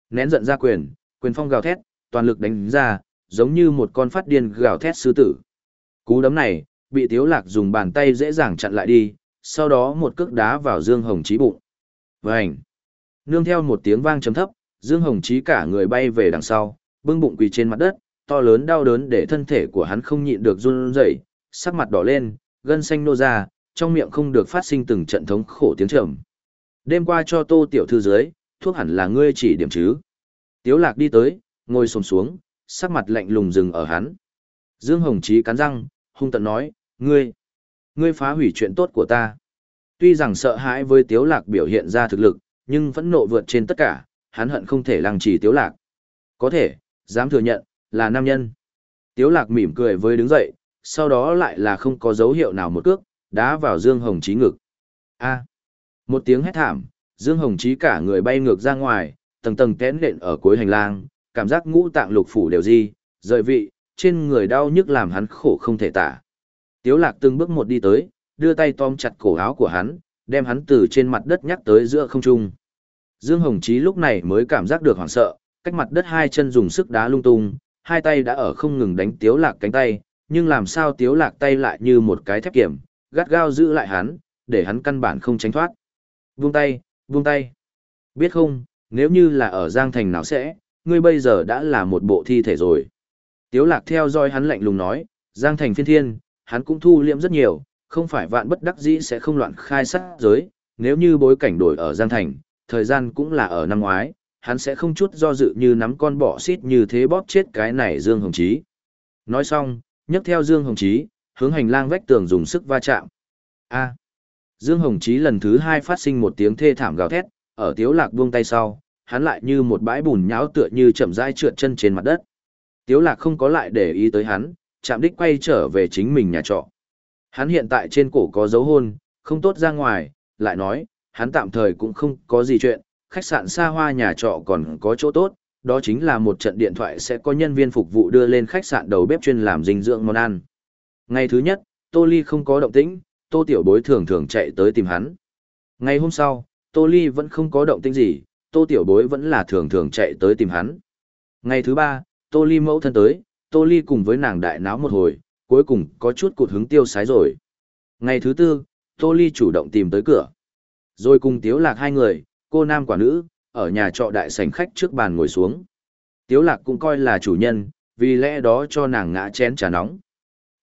Nén giận ra quyền, quyền phong gào thét, toàn lực đánh ra, giống như một con phát điên gào thét sư tử. Cú đấm này, bị Tiếu Lạc dùng bàn tay dễ dàng chặn lại đi, sau đó một cước đá vào Dương Hồng Chí bụng. Vành! Nương theo một tiếng vang trầm thấp, Dương Hồng Chí cả người bay về đằng sau, bưng bụng quỳ trên mặt đất, to lớn đau đớn để thân thể của hắn không nhịn được run rẩy, sắc mặt đỏ lên, gân xanh nô ra, trong miệng không được phát sinh từng trận thống khổ tiếng trầm. Đêm qua cho Tô tiểu thư dưới, thuốc hẳn là ngươi chỉ điểm chứ. Tiếu Lạc đi tới, ngồi xổm xuống, sắc mặt lạnh lùng dừng ở hắn. Dương Hồng Chí cắn răng, hung tận nói, ngươi, ngươi phá hủy chuyện tốt của ta. Tuy rằng sợ hãi với Tiếu Lạc biểu hiện ra thực lực, nhưng vẫn nộ vượt trên tất cả, hắn hận không thể lăng trì Tiếu Lạc. Có thể, dám thừa nhận, là nam nhân. Tiếu Lạc mỉm cười với đứng dậy, sau đó lại là không có dấu hiệu nào một cước, đá vào Dương Hồng Chí ngực. A. Một tiếng hét thảm, Dương Hồng Chí cả người bay ngược ra ngoài, tầng tầng tén lện ở cuối hành lang, cảm giác ngũ tạng lục phủ đều di, rời vị, trên người đau nhức làm hắn khổ không thể tả. Tiếu lạc từng bước một đi tới, đưa tay tóm chặt cổ áo của hắn, đem hắn từ trên mặt đất nhắc tới giữa không trung. Dương Hồng Chí lúc này mới cảm giác được hoảng sợ, cách mặt đất hai chân dùng sức đá lung tung, hai tay đã ở không ngừng đánh Tiếu lạc cánh tay, nhưng làm sao Tiếu lạc tay lại như một cái thép kiểm, gắt gao giữ lại hắn, để hắn căn bản không tránh thoát. Buông tay, buông tay. Biết không, nếu như là ở Giang Thành nào sẽ, ngươi bây giờ đã là một bộ thi thể rồi. Tiếu lạc theo dõi hắn lạnh lùng nói, Giang Thành phiên thiên, hắn cũng thu liệm rất nhiều, không phải vạn bất đắc dĩ sẽ không loạn khai sát giới, nếu như bối cảnh đổi ở Giang Thành, thời gian cũng là ở năm ngoái, hắn sẽ không chút do dự như nắm con bọ xít như thế bóp chết cái này Dương Hồng Chí. Nói xong, nhấc theo Dương Hồng Chí, hướng hành lang vách tường dùng sức va chạm. A. Dương Hồng Chí lần thứ hai phát sinh một tiếng thê thảm gào thét, ở Tiếu Lạc buông tay sau, hắn lại như một bãi bùn nhão tựa như chậm rãi trượt chân trên mặt đất. Tiếu Lạc không có lại để ý tới hắn, chạm đích quay trở về chính mình nhà trọ. Hắn hiện tại trên cổ có dấu hôn, không tốt ra ngoài, lại nói, hắn tạm thời cũng không có gì chuyện, khách sạn xa hoa nhà trọ còn có chỗ tốt, đó chính là một trận điện thoại sẽ có nhân viên phục vụ đưa lên khách sạn đầu bếp chuyên làm dinh dưỡng món ăn. Ngày thứ nhất, Tô Ly không có động tĩnh, Tô Tiểu Bối thường thường chạy tới tìm hắn. Ngày hôm sau, Tô Ly vẫn không có động tĩnh gì, Tô Tiểu Bối vẫn là thường thường chạy tới tìm hắn. Ngày thứ ba, Tô Ly mẫu thân tới, Tô Ly cùng với nàng đại náo một hồi, cuối cùng có chút cụt hứng tiêu sái rồi. Ngày thứ tư, Tô Ly chủ động tìm tới cửa. Rồi cùng Tiếu Lạc hai người, cô nam quả nữ, ở nhà trọ đại sảnh khách trước bàn ngồi xuống. Tiếu Lạc cũng coi là chủ nhân, vì lẽ đó cho nàng ngã chén trà nóng.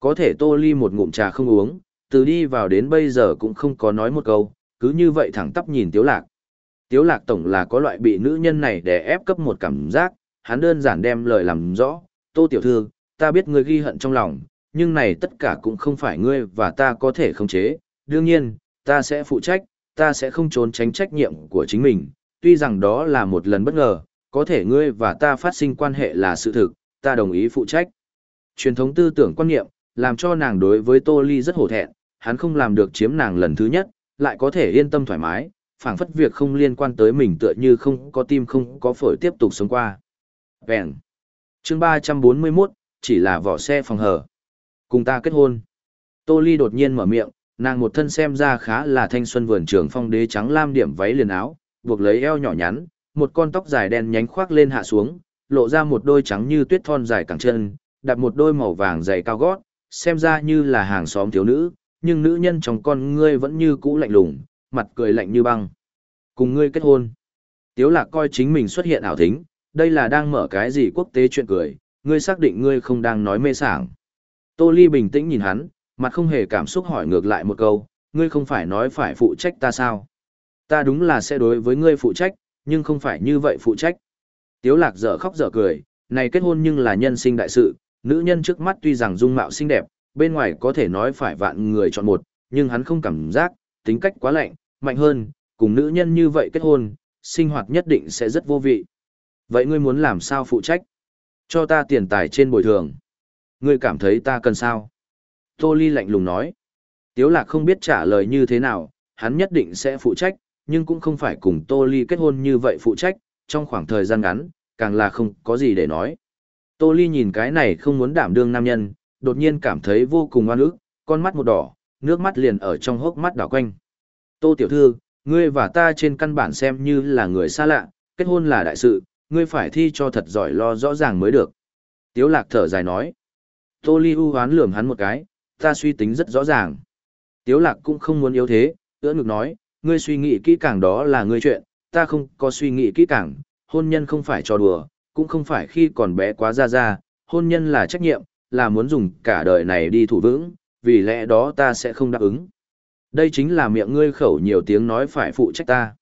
Có thể Tô Ly một ngụm trà không uống, từ đi vào đến bây giờ cũng không có nói một câu, cứ như vậy thẳng tắp nhìn Tiếu Lạc. Tiếu Lạc tổng là có loại bị nữ nhân này đè ép cấp một cảm giác, hắn đơn giản đem lời làm rõ, Tô Tiểu Thư, ta biết ngươi ghi hận trong lòng, nhưng này tất cả cũng không phải ngươi và ta có thể khống chế, đương nhiên, ta sẽ phụ trách, ta sẽ không trốn tránh trách nhiệm của chính mình, tuy rằng đó là một lần bất ngờ, có thể ngươi và ta phát sinh quan hệ là sự thực, ta đồng ý phụ trách. Truyền thống tư tưởng quan niệm, làm cho nàng đối với Tô Ly rất hổ thẹn, hắn không làm được chiếm nàng lần thứ nhất, lại có thể yên tâm thoải mái, phảng phất việc không liên quan tới mình tựa như không có tim không có phổi tiếp tục sống qua. Vẹn. chương 341, chỉ là vỏ xe phòng hở. Cùng ta kết hôn. Tô Ly đột nhiên mở miệng, nàng một thân xem ra khá là thanh xuân vườn trường phong đế trắng lam điểm váy liền áo, buộc lấy eo nhỏ nhắn, một con tóc dài đen nhánh khoác lên hạ xuống, lộ ra một đôi trắng như tuyết thon dài cẳng chân, đặt một đôi màu vàng dày cao gót, xem ra như là hàng xóm thiếu nữ, nhưng nữ nhân trong con ngươi vẫn như cũ lạnh lùng, mặt cười lạnh như băng. Cùng ngươi kết hôn. Tiếu lạc coi chính mình xuất hiện ảo thính, đây là đang mở cái gì quốc tế chuyện cười, ngươi xác định ngươi không đang nói mê sảng. Tô Ly bình tĩnh nhìn hắn, mặt không hề cảm xúc hỏi ngược lại một câu, ngươi không phải nói phải phụ trách ta sao? Ta đúng là sẽ đối với ngươi phụ trách, nhưng không phải như vậy phụ trách. Tiếu lạc dở khóc dở cười, này kết hôn nhưng là nhân sinh đại sự, nữ nhân trước mắt tuy rằng dung mạo xinh đẹp, bên ngoài có thể nói phải vạn người chọn một, nhưng hắn không cảm giác, tính cách quá lạnh, mạnh hơn, cùng nữ nhân như vậy kết hôn, sinh hoạt nhất định sẽ rất vô vị. Vậy ngươi muốn làm sao phụ trách? Cho ta tiền tài trên bồi thường. Ngươi cảm thấy ta cần sao? Tô Ly lạnh lùng nói. Tiếu lạc không biết trả lời như thế nào, hắn nhất định sẽ phụ trách, nhưng cũng không phải cùng Tô Ly kết hôn như vậy phụ trách, trong khoảng thời gian ngắn, càng là không có gì để nói. Tô Ly nhìn cái này không muốn đảm đương nam nhân, đột nhiên cảm thấy vô cùng oan ức, con mắt một đỏ, nước mắt liền ở trong hốc mắt đảo quanh. Tô tiểu thư, ngươi và ta trên căn bản xem như là người xa lạ, kết hôn là đại sự, ngươi phải thi cho thật giỏi lo rõ ràng mới được. Tiếu lạc thở dài nói. Tô Ly u hoán lườm hắn một cái, ta suy tính rất rõ ràng. Tiếu lạc cũng không muốn yếu thế, ưỡn ngực nói, ngươi suy nghĩ kỹ càng đó là ngươi chuyện, ta không có suy nghĩ kỹ càng, hôn nhân không phải trò đùa, cũng không phải khi còn bé quá ra ra, hôn nhân là trách nhiệm, là muốn dùng cả đời này đi thủ vững, vì lẽ đó ta sẽ không đáp ứng. Đây chính là miệng ngươi khẩu nhiều tiếng nói phải phụ trách ta.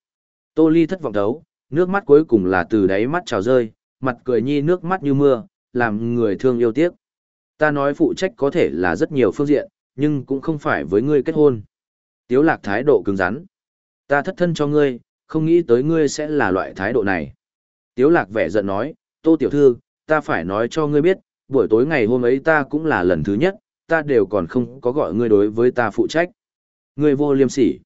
Tô Ly thất vọng thấu, nước mắt cuối cùng là từ đáy mắt trào rơi, mặt cười nhi nước mắt như mưa, làm người thương yêu tiếc. Ta nói phụ trách có thể là rất nhiều phương diện, nhưng cũng không phải với ngươi kết hôn. Tiếu lạc thái độ cứng rắn. Ta thất thân cho ngươi, không nghĩ tới ngươi sẽ là loại thái độ này. Tiếu lạc vẻ giận nói, tô tiểu thư, ta phải nói cho ngươi biết, buổi tối ngày hôm ấy ta cũng là lần thứ nhất, ta đều còn không có gọi ngươi đối với ta phụ trách. Ngươi vô liêm sỉ.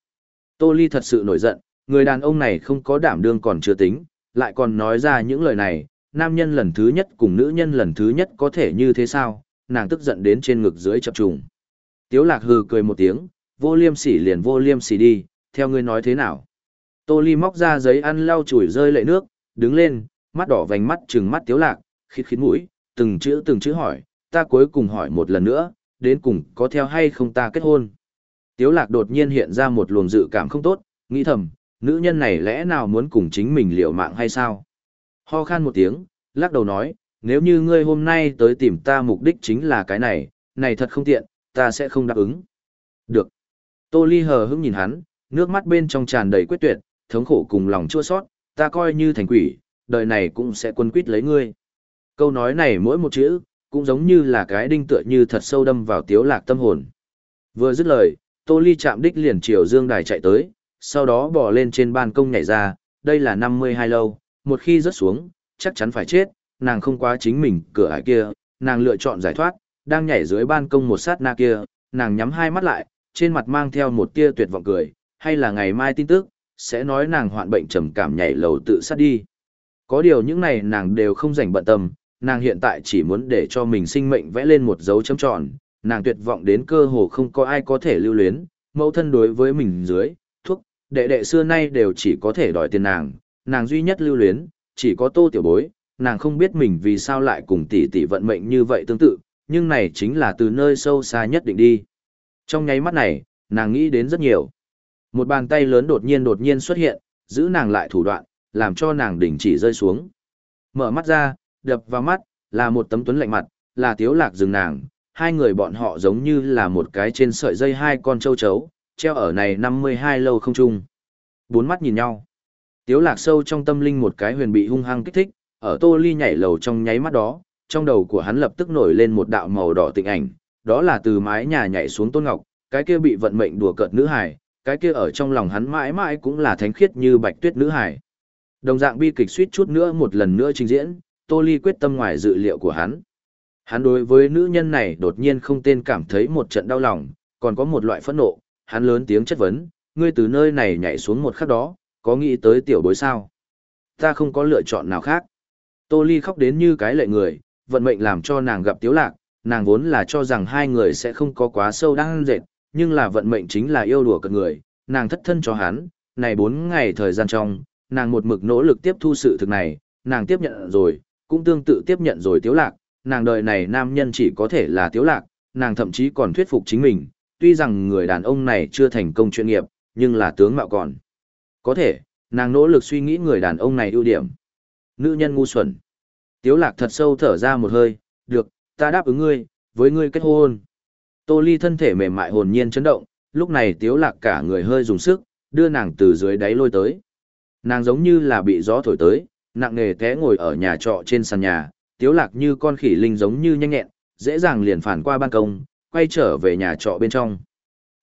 Tô ly thật sự nổi giận, người đàn ông này không có đảm đương còn chưa tính, lại còn nói ra những lời này, nam nhân lần thứ nhất cùng nữ nhân lần thứ nhất có thể như thế sao, nàng tức giận đến trên ngực dưới chập trùng. Tiếu lạc hừ cười một tiếng, vô liêm sỉ liền vô liêm sỉ đi, theo ngươi nói thế nào. Tô Ly móc ra giấy ăn lau chùi rơi lệ nước, đứng lên, mắt đỏ vành mắt trừng mắt tiếu lạc, khít khít mũi, từng chữ từng chữ hỏi, ta cuối cùng hỏi một lần nữa, đến cùng có theo hay không ta kết hôn. Tiếu lạc đột nhiên hiện ra một luồng dự cảm không tốt, nghĩ thầm, nữ nhân này lẽ nào muốn cùng chính mình liều mạng hay sao? Ho khan một tiếng, lắc đầu nói, nếu như ngươi hôm nay tới tìm ta mục đích chính là cái này, này thật không tiện, ta sẽ không đáp ứng. Được. Tô Ly hờ hững nhìn hắn, nước mắt bên trong tràn đầy quyết tuyệt, thống khổ cùng lòng chua xót, ta coi như thành quỷ, đời này cũng sẽ quân quýt lấy ngươi. Câu nói này mỗi một chữ, cũng giống như là cái đinh tựa như thật sâu đâm vào tiếu lạc tâm hồn. Vừa dứt lời, Tô Ly chạm đích liền chiều dương đài chạy tới, sau đó bỏ lên trên ban công nhảy ra, đây là 52 lâu, một khi rớt xuống, chắc chắn phải chết, nàng không quá chính mình cửa ải kia, nàng lựa chọn giải thoát, đang nhảy dưới ban công một sát na kia, nàng nhắm hai mắt lại, trên mặt mang theo một tia tuyệt vọng cười, hay là ngày mai tin tức, sẽ nói nàng hoạn bệnh trầm cảm nhảy lầu tự sát đi. Có điều những này nàng đều không dành bận tâm, nàng hiện tại chỉ muốn để cho mình sinh mệnh vẽ lên một dấu chấm tròn, nàng tuyệt vọng đến cơ hồ không có ai có thể lưu luyến, mẫu thân đối với mình dưới, thuốc, đệ đệ xưa nay đều chỉ có thể đòi tiền nàng, nàng duy nhất lưu luyến, chỉ có tô tiểu bối, nàng không biết mình vì sao lại cùng tỷ tỷ vận mệnh như vậy tương tự, nhưng này chính là từ nơi sâu xa nhất định đi. Trong nháy mắt này, nàng nghĩ đến rất nhiều. Một bàn tay lớn đột nhiên đột nhiên xuất hiện, giữ nàng lại thủ đoạn, làm cho nàng đỉnh chỉ rơi xuống. Mở mắt ra, đập vào mắt, là một tấm tuấn lạnh mặt, là tiếu lạc dừng nàng, hai người bọn họ giống như là một cái trên sợi dây hai con châu chấu, treo ở này 52 lâu không chung. Bốn mắt nhìn nhau. Tiếu lạc sâu trong tâm linh một cái huyền bị hung hăng kích thích, ở tô ly nhảy lầu trong nháy mắt đó, trong đầu của hắn lập tức nổi lên một đạo màu đỏ tịnh ảnh, đó là từ mái nhà nhảy xuống tôn ngọc, cái kia bị vận mệnh đùa cợt nữ hải, cái kia ở trong lòng hắn mãi mãi cũng là thánh khiết như bạch tuyết nữ hải. Đồng dạng bi kịch suýt chút nữa một lần nữa trình diễn, Tô Ly quyết tâm ngoài dự liệu của hắn. Hắn đối với nữ nhân này đột nhiên không tên cảm thấy một trận đau lòng, còn có một loại phẫn nộ, hắn lớn tiếng chất vấn, ngươi từ nơi này nhảy xuống một khắc đó, có nghĩ tới tiểu bối sao? Ta không có lựa chọn nào khác. Tô Ly khóc đến như cái lệ người, vận mệnh làm cho nàng gặp tiếu lạc, nàng vốn là cho rằng hai người sẽ không có quá sâu đang dệt, nhưng là vận mệnh chính là yêu đùa cận người, nàng thất thân cho hắn, này bốn ngày thời gian trong, nàng một mực nỗ lực tiếp thu sự thực này, nàng tiếp nhận rồi, cũng tương tự tiếp nhận rồi tiếu lạc, nàng đời này nam nhân chỉ có thể là tiếu lạc, nàng thậm chí còn thuyết phục chính mình, tuy rằng người đàn ông này chưa thành công chuyên nghiệp, nhưng là tướng mạo còn. Có thể, nàng nỗ lực suy nghĩ người đàn ông này ưu điểm. Nữ nhân ngu xuẩn. Tiếu lạc thật sâu thở ra một hơi, được, ta đáp ứng ngươi, với ngươi kết hôn. Tô Ly thân thể mềm mại hồn nhiên chấn động, lúc này tiếu lạc cả người hơi dùng sức, đưa nàng từ dưới đáy lôi tới. Nàng giống như là bị gió thổi tới, nặng nề té ngồi ở nhà trọ trên sàn nhà, tiếu lạc như con khỉ linh giống như nhanh nhẹn, dễ dàng liền phản qua ban công, quay trở về nhà trọ bên trong.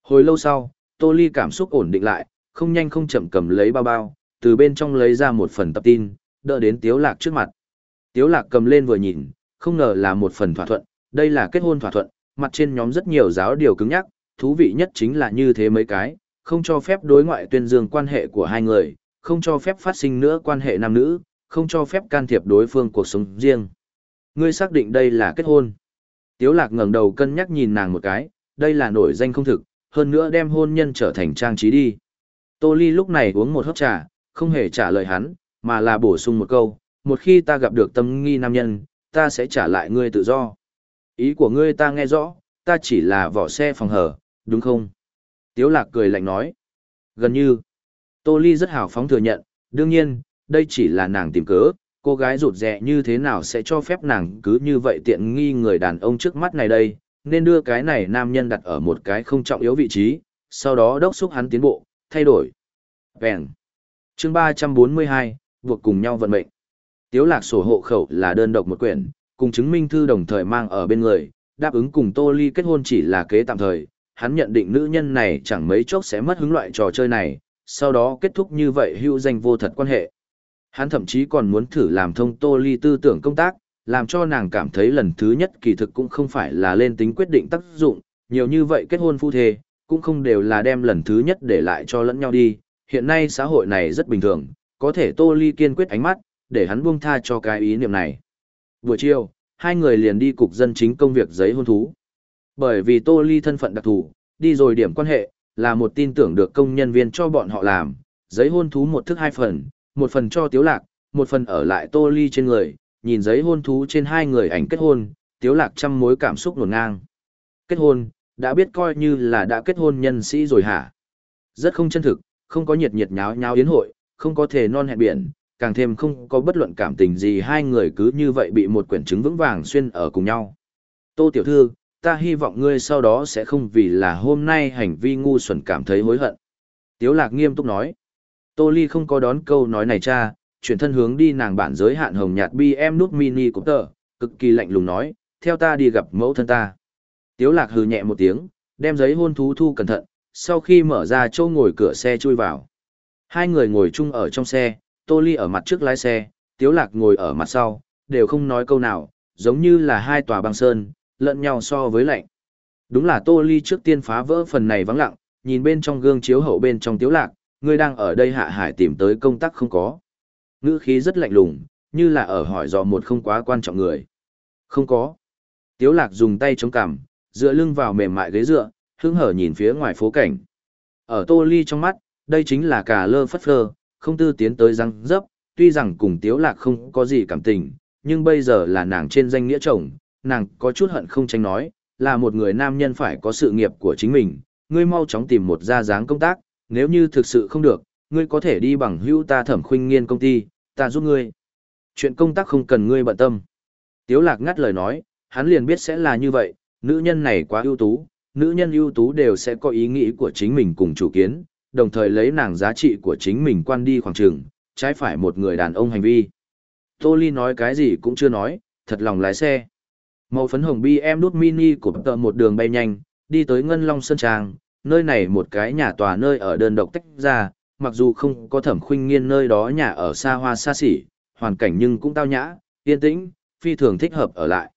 Hồi lâu sau, Tô Ly cảm xúc ổn định lại, không nhanh không chậm cầm lấy bao bao, từ bên trong lấy ra một phần tập tin, đỡ đến tiếu lạc trước mặt. Tiếu lạc cầm lên vừa nhìn, không ngờ là một phần thỏa thuận, đây là kết hôn thỏa thuận, mặt trên nhóm rất nhiều giáo điều cứng nhắc, thú vị nhất chính là như thế mấy cái, không cho phép đối ngoại tuyên dương quan hệ của hai người, không cho phép phát sinh nữa quan hệ nam nữ, không cho phép can thiệp đối phương cuộc sống riêng. Ngươi xác định đây là kết hôn. Tiếu lạc ngẩng đầu cân nhắc nhìn nàng một cái, đây là nổi danh không thực, hơn nữa đem hôn nhân trở thành trang trí đi. Tô Ly lúc này uống một hớp trà, không hề trả lời hắn, mà là bổ sung một câu, một khi ta gặp được tâm nghi nam nhân, ta sẽ trả lại ngươi tự do. Ý của ngươi ta nghe rõ, ta chỉ là vỏ xe phòng hở, đúng không? Tiếu lạc cười lạnh nói. Gần như, Tô Ly rất hào phóng thừa nhận, đương nhiên, đây chỉ là nàng tìm cớ, cô gái rụt rè như thế nào sẽ cho phép nàng cứ như vậy tiện nghi người đàn ông trước mắt này đây, nên đưa cái này nam nhân đặt ở một cái không trọng yếu vị trí, sau đó đốc xúc hắn tiến bộ, thay đổi. Vẹn. Chương 342, buộc cùng nhau vận mệnh. Tiếu lạc sổ hộ khẩu là đơn độc một quyển, cùng chứng minh thư đồng thời mang ở bên người, đáp ứng cùng Tô Ly kết hôn chỉ là kế tạm thời, hắn nhận định nữ nhân này chẳng mấy chốc sẽ mất hứng loại trò chơi này, sau đó kết thúc như vậy hữu danh vô thật quan hệ. Hắn thậm chí còn muốn thử làm thông Tô Ly tư tưởng công tác, làm cho nàng cảm thấy lần thứ nhất kỳ thực cũng không phải là lên tính quyết định tác dụng, nhiều như vậy kết hôn phu thê, cũng không đều là đem lần thứ nhất để lại cho lẫn nhau đi, hiện nay xã hội này rất bình thường, có thể Tô Ly kiên quyết ánh mắt, để hắn buông tha cho cái ý niệm này. Buổi chiều, hai người liền đi cục dân chính công việc giấy hôn thú. Bởi vì Tô Ly thân phận đặc thù, đi rồi điểm quan hệ, là một tin tưởng được công nhân viên cho bọn họ làm, giấy hôn thú một thức hai phần, một phần cho Tiếu Lạc, một phần ở lại Tô Ly trên người, nhìn giấy hôn thú trên hai người ảnh kết hôn, Tiếu Lạc trăm mối cảm xúc nổn ngang. Kết hôn, đã biết coi như là đã kết hôn nhân sĩ rồi hả? Rất không chân thực, không có nhiệt nhiệt nháo nháo yến hội, không có thể non hẹn biển, càng thêm không có bất luận cảm tình gì hai người cứ như vậy bị một quyển trứng vững vàng xuyên ở cùng nhau. Tô Tiểu Thư, ta hy vọng ngươi sau đó sẽ không vì là hôm nay hành vi ngu xuẩn cảm thấy hối hận. Tiếu lạc nghiêm túc nói. Tô Ly không có đón câu nói này cha, chuyển thân hướng đi nàng bản giới hạn hồng nhạt BM nút mini của tờ, cực kỳ lạnh lùng nói, theo ta đi gặp mẫu thân ta. Tiếu lạc hừ nhẹ một tiếng, đem giấy hôn thú thu cẩn thận, sau khi mở ra châu ngồi cửa xe chui vào. Hai người ngồi chung ở trong xe, Tô Ly ở mặt trước lái xe, Tiếu lạc ngồi ở mặt sau, đều không nói câu nào, giống như là hai tòa băng sơn, lẫn nhau so với lạnh. Đúng là Tô Ly trước tiên phá vỡ phần này vắng lặng, nhìn bên trong gương chiếu hậu bên trong Tiếu lạc, ngươi đang ở đây hạ hải tìm tới công tác không có. Ngữ khí rất lạnh lùng, như là ở hỏi dò một không quá quan trọng người. Không có. Tiếu lạc dùng tay chống cằm, dựa lưng vào mềm mại ghế dựa, hứng hở nhìn phía ngoài phố cảnh. Ở Tô Ly trong mắt, đây chính là cả lơ phất phơ, không tư tiến tới răng dấp, tuy rằng cùng Tiếu Lạc không có gì cảm tình, nhưng bây giờ là nàng trên danh nghĩa chồng, nàng có chút hận không tránh nói, là một người nam nhân phải có sự nghiệp của chính mình, ngươi mau chóng tìm một gia dáng công tác, nếu như thực sự không được, ngươi có thể đi bằng hữu ta thẩm khuynh nghiên công ty, ta giúp ngươi. Chuyện công tác không cần ngươi bận tâm. Tiếu lạc ngắt lời nói, hắn liền biết sẽ là như vậy, nữ nhân này quá ưu tú, nữ nhân ưu tú đều sẽ có ý nghĩ của chính mình cùng chủ kiến, đồng thời lấy nàng giá trị của chính mình quan đi khoảng trường, trái phải một người đàn ông hành vi. Tô Ly nói cái gì cũng chưa nói, thật lòng lái xe. Màu phấn hồng BM đút mini của tờ một đường bay nhanh, đi tới Ngân Long Sơn Trang, nơi này một cái nhà tòa nơi ở đơn độc tách ra, mặc dù không có thẩm khuynh nghiên nơi đó nhà ở xa hoa xa xỉ, hoàn cảnh nhưng cũng tao nhã, yên tĩnh, phi thường thích hợp ở lại.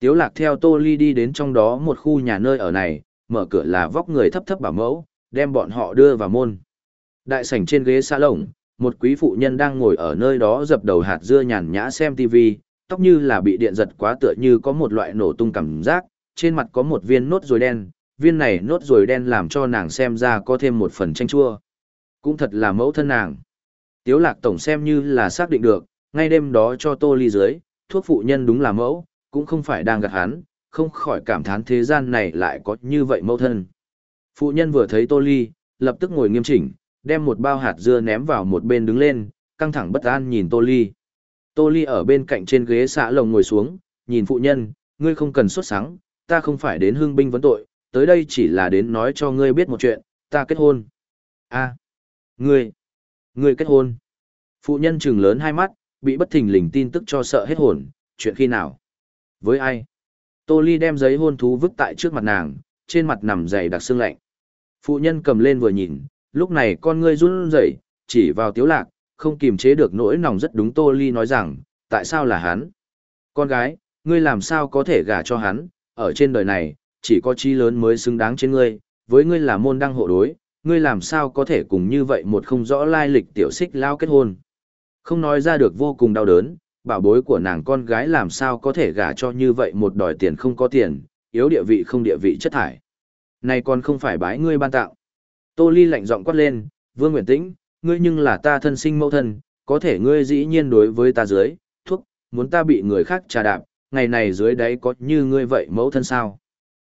Tiếu lạc theo Tô Ly đi đến trong đó một khu nhà nơi ở này, mở cửa là vóc người thấp thấp bảo mẫu, đem bọn họ đưa vào môn. Đại sảnh trên ghế xa lồng, một quý phụ nhân đang ngồi ở nơi đó dập đầu hạt dưa nhàn nhã xem TV, tóc như là bị điện giật quá tựa như có một loại nổ tung cảm giác, trên mặt có một viên nốt ruồi đen, viên này nốt ruồi đen làm cho nàng xem ra có thêm một phần chanh chua. Cũng thật là mẫu thân nàng. Tiếu lạc tổng xem như là xác định được, ngay đêm đó cho tô ly dưới, thuốc phụ nhân đúng là mẫu, cũng không phải đang gạt hắn, không khỏi cảm thán thế gian này lại có như vậy mẫu thân. Phụ nhân vừa thấy tô ly, lập tức ngồi nghiêm chỉnh, đem một bao hạt dưa ném vào một bên đứng lên, căng thẳng bất an nhìn tô ly. Tô ly ở bên cạnh trên ghế xạ lồng ngồi xuống, nhìn phụ nhân, ngươi không cần xuất sáng, ta không phải đến hương binh vấn tội, tới đây chỉ là đến nói cho ngươi biết một chuyện, ta kết hôn. a ngươi, ngươi kết hôn. Phụ nhân trừng lớn hai mắt, bị bất thình lình tin tức cho sợ hết hồn, chuyện khi nào? Với ai? Tô Ly đem giấy hôn thú vứt tại trước mặt nàng, trên mặt nằm dày đặc xương lạnh. Phụ nhân cầm lên vừa nhìn, lúc này con ngươi run rẩy, chỉ vào tiếu lạc, không kiềm chế được nỗi lòng rất đúng Tô Ly nói rằng, tại sao là hắn? Con gái, ngươi làm sao có thể gả cho hắn, ở trên đời này, chỉ có chi lớn mới xứng đáng trên ngươi, với ngươi là môn đăng hộ đối, ngươi làm sao có thể cùng như vậy một không rõ lai lịch tiểu xích lao kết hôn. Không nói ra được vô cùng đau đớn, bảo bối của nàng con gái làm sao có thể gả cho như vậy một đòi tiền không có tiền, yếu địa vị không địa vị chất thải. Này còn không phải bái ngươi ban tạo. Tô Ly lạnh giọng quát lên, Vương Nguyễn Tĩnh, ngươi nhưng là ta thân sinh mẫu thân, có thể ngươi dĩ nhiên đối với ta dưới, thuốc, muốn ta bị người khác trà đạp, ngày này dưới đấy có như ngươi vậy mẫu thân sao?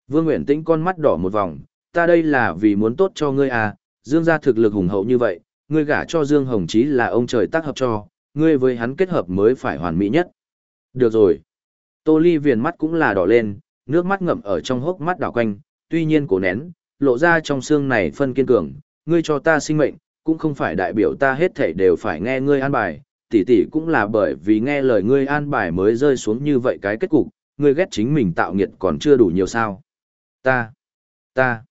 Vương Nguyễn Tĩnh con mắt đỏ một vòng, ta đây là vì muốn tốt cho ngươi à, Dương gia thực lực hùng hậu như vậy, ngươi gả cho Dương Hồng Chí là ông trời tác hợp cho, ngươi với hắn kết hợp mới phải hoàn mỹ nhất. Được rồi. Tô Ly viền mắt cũng là đỏ lên, nước mắt ngậm ở trong hốc mắt đảo quanh, tuy nhiên cố nén, lộ ra trong xương này phân kiên cường, ngươi cho ta sinh mệnh, cũng không phải đại biểu ta hết thảy đều phải nghe ngươi an bài, tỷ tỷ cũng là bởi vì nghe lời ngươi an bài mới rơi xuống như vậy cái kết cục, ngươi ghét chính mình tạo nghiệt còn chưa đủ nhiều sao. Ta, ta.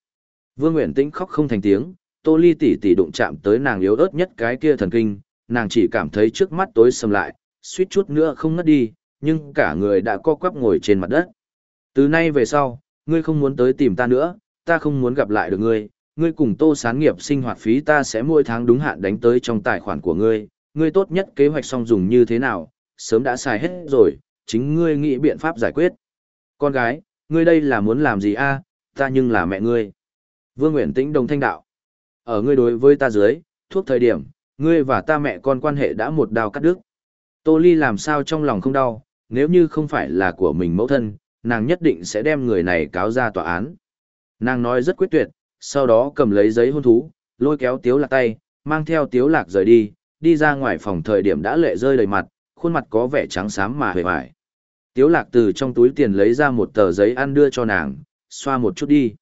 Vương Nguyễn Tĩnh khóc không thành tiếng, Tô Ly tỷ tỷ đụng chạm tới nàng yếu ớt nhất cái kia thần kinh, nàng chỉ cảm thấy trước mắt tối sầm lại, suýt chút nữa không ngất đi, nhưng cả người đã co quắp ngồi trên mặt đất. Từ nay về sau, ngươi không muốn tới tìm ta nữa, ta không muốn gặp lại được ngươi, ngươi cùng tô sáng nghiệp sinh hoạt phí ta sẽ mỗi tháng đúng hạn đánh tới trong tài khoản của ngươi, ngươi tốt nhất kế hoạch xong dùng như thế nào, sớm đã xài hết rồi, chính ngươi nghĩ biện pháp giải quyết. Con gái, ngươi đây là muốn làm gì a? ta nhưng là mẹ ngươi. Vương Nguyễn Tĩnh đồng thanh đạo. Ở ngươi đối với ta dưới, thuốc thời điểm, ngươi và ta mẹ con quan hệ đã một đao cắt đứt. Tô Ly làm sao trong lòng không đau, nếu như không phải là của mình mẫu thân, nàng nhất định sẽ đem người này cáo ra tòa án. Nàng nói rất quyết tuyệt, sau đó cầm lấy giấy hôn thú, lôi kéo Tiếu Lạc tay, mang theo Tiếu Lạc rời đi, đi ra ngoài phòng thời điểm đã lệ rơi đầy mặt, khuôn mặt có vẻ trắng xám mà hề vải. Tiếu Lạc từ trong túi tiền lấy ra một tờ giấy ăn đưa cho nàng, xoa một chút đi.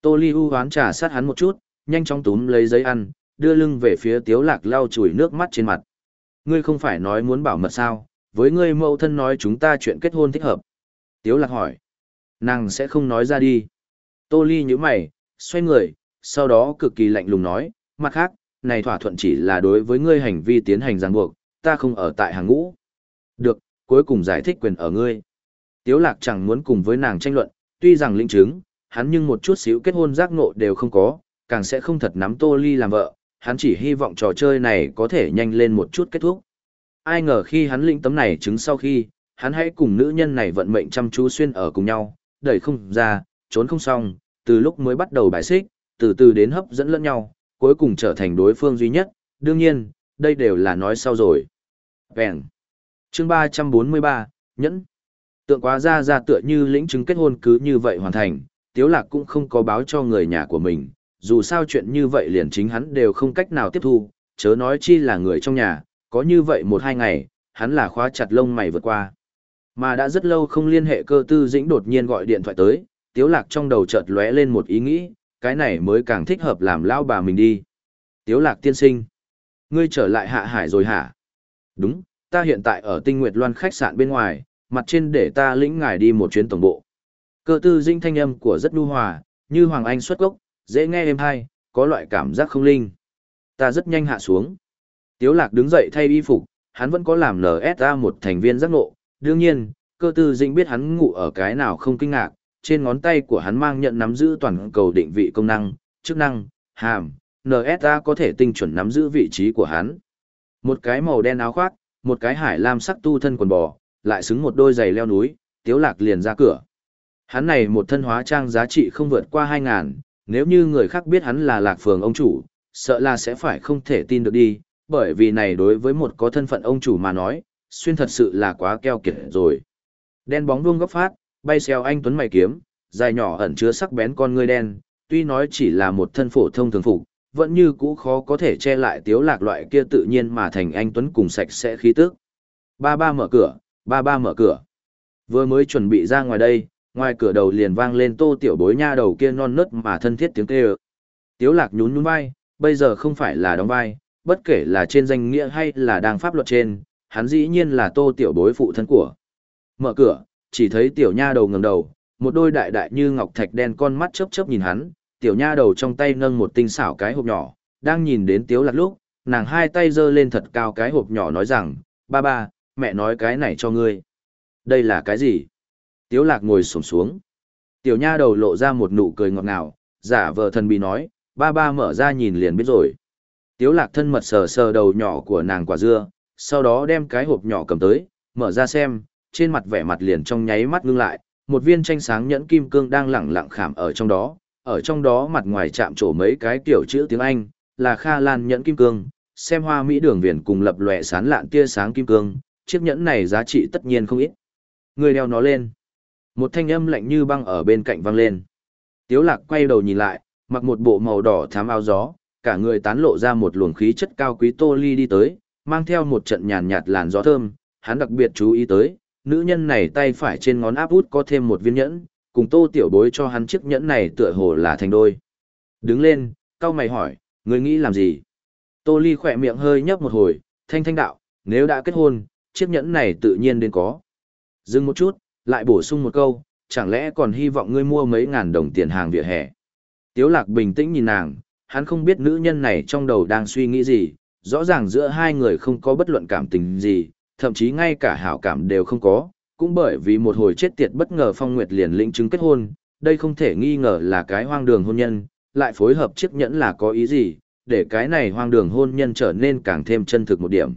Tô Ly U hoán trà sát hắn một chút, nhanh chóng túm lấy giấy ăn, đưa lưng về phía Tiếu Lạc lau chùi nước mắt trên mặt. Ngươi không phải nói muốn bảo mật sao, với ngươi mẫu thân nói chúng ta chuyện kết hôn thích hợp. Tiếu Lạc hỏi. Nàng sẽ không nói ra đi. Tô Ly nhíu mày, xoay người, sau đó cực kỳ lạnh lùng nói, mặt khác, này thỏa thuận chỉ là đối với ngươi hành vi tiến hành ràng buộc, ta không ở tại hàng ngũ. Được, cuối cùng giải thích quyền ở ngươi. Tiếu lạc chẳng muốn cùng với nàng tranh luận, tuy rằng linh chứng, hắn nhưng một chút xíu kết hôn giác ngộ đều không có, càng sẽ không thật nắm Tô Ly làm vợ, hắn chỉ hy vọng trò chơi này có thể nhanh lên một chút kết thúc. Ai ngờ khi hắn lĩnh tấm này chứng sau khi, hắn hãy cùng nữ nhân này vận mệnh chăm chú xuyên ở cùng nhau, đẩy không ra, trốn không xong, từ lúc mới bắt đầu bài xích, từ từ đến hấp dẫn lẫn nhau, cuối cùng trở thành đối phương duy nhất, đương nhiên, đây đều là nói sau rồi. Vẹn. Chương 343, Nhẫn. Tượng quá ra ra tựa như lĩnh chứng kết hôn cứ như vậy hoàn thành, Tiếu Lạc cũng không có báo cho người nhà của mình, dù sao chuyện như vậy liền chính hắn đều không cách nào tiếp thu, chớ nói chi là người trong nhà, có như vậy một hai ngày, hắn là khóa chặt lông mày vượt qua. Mà đã rất lâu không liên hệ cơ tư dĩnh đột nhiên gọi điện thoại tới, tiếu lạc trong đầu chợt lóe lên một ý nghĩ, cái này mới càng thích hợp làm lão bà mình đi. Tiếu lạc tiên sinh. Ngươi trở lại hạ hải rồi hả? Đúng, ta hiện tại ở tinh nguyệt loan khách sạn bên ngoài, mặt trên để ta lĩnh ngài đi một chuyến tổng bộ. Cơ tư dinh thanh âm của rất nhu hòa, như Hoàng Anh xuất gốc, dễ nghe êm hay, có loại cảm giác không linh. Ta rất nhanh hạ xuống. Tiếu lạc đứng dậy thay y phục, hắn vẫn có làm NSA một thành viên giác ngộ. Đương nhiên, cơ tư dinh biết hắn ngủ ở cái nào không kinh ngạc, trên ngón tay của hắn mang nhận nắm giữ toàn cầu định vị công năng, chức năng, hàm, NSA có thể tinh chuẩn nắm giữ vị trí của hắn. Một cái màu đen áo khoác, một cái hải lam sắc tu thân quần bò, lại xứng một đôi giày leo núi, tiếu lạc liền ra cửa. Hắn này một thân hóa trang giá trị không vượt qua 2.000, nếu như người khác biết hắn là lạc phường ông chủ, sợ là sẽ phải không thể tin được đi, bởi vì này đối với một có thân phận ông chủ mà nói, xuyên thật sự là quá keo kiệt rồi. Đen bóng vuông góc phát, bay xeo anh tuấn mày kiếm, dài nhỏ ẩn chứa sắc bén con ngươi đen, tuy nói chỉ là một thân phổ thông thường phục, vẫn như cũ khó có thể che lại tiếu lạc loại kia tự nhiên mà thành anh tuấn cùng sạch sẽ khí tức. Ba ba mở cửa, ba ba mở cửa. Vừa mới chuẩn bị ra ngoài đây, ngoài cửa đầu liền vang lên tô tiểu bối nha đầu kia non nớt mà thân thiết tiếng kêu. Tiếu lạc nhún nhún vai, bây giờ không phải là đóng vai, bất kể là trên danh nghĩa hay là đang pháp luật trên, hắn dĩ nhiên là tô tiểu bối phụ thân của. Mở cửa, chỉ thấy tiểu nha đầu ngẩng đầu, một đôi đại đại như ngọc thạch đen con mắt chớp chớp nhìn hắn, tiểu nha đầu trong tay nâng một tinh xảo cái hộp nhỏ, đang nhìn đến tiếu lạc lúc, nàng hai tay giơ lên thật cao cái hộp nhỏ nói rằng, ba ba, mẹ nói cái này cho ngươi. Đây là cái gì? Tiếu lạc ngồi sổng xuống. Tiểu nha đầu lộ ra một nụ cười ngọt ngào, giả vờ thần bí nói, ba ba mở ra nhìn liền biết rồi. Tiếu lạc thân mật sờ sờ đầu nhỏ của nàng quả dưa, sau đó đem cái hộp nhỏ cầm tới, mở ra xem, trên mặt vẻ mặt liền trong nháy mắt ngưng lại, một viên tranh sáng nhẫn kim cương đang lẳng lặng khảm ở trong đó, ở trong đó mặt ngoài chạm trổ mấy cái kiểu chữ tiếng Anh, là Kha Lan nhẫn kim cương, xem hoa mỹ đường viền cùng lập lòe sán lạn tia sáng kim cương, chiếc nhẫn này giá trị tất nhiên không ít. Người đeo nó lên. Một thanh âm lạnh như băng ở bên cạnh vang lên. Tiếu lạc quay đầu nhìn lại, mặc một bộ màu đỏ thám áo gió, cả người tán lộ ra một luồng khí chất cao quý tô ly đi tới, mang theo một trận nhàn nhạt làn gió thơm, hắn đặc biệt chú ý tới, nữ nhân này tay phải trên ngón áp út có thêm một viên nhẫn, cùng tô tiểu bối cho hắn chiếc nhẫn này tựa hồ là thành đôi. Đứng lên, cao mày hỏi, người nghĩ làm gì? Tô ly khỏe miệng hơi nhấp một hồi, thanh thanh đạo, nếu đã kết hôn, chiếc nhẫn này tự nhiên đến có. Dừng một chút, lại bổ sung một câu, chẳng lẽ còn hy vọng ngươi mua mấy ngàn đồng tiền hàng vỉa hè. Tiếu lạc bình tĩnh nhìn nàng, hắn không biết nữ nhân này trong đầu đang suy nghĩ gì, rõ ràng giữa hai người không có bất luận cảm tình gì, thậm chí ngay cả hảo cảm đều không có, cũng bởi vì một hồi chết tiệt bất ngờ Phong Nguyệt liền lĩnh chứng kết hôn, đây không thể nghi ngờ là cái hoang đường hôn nhân, lại phối hợp chiếc nhẫn là có ý gì, để cái này hoang đường hôn nhân trở nên càng thêm chân thực một điểm.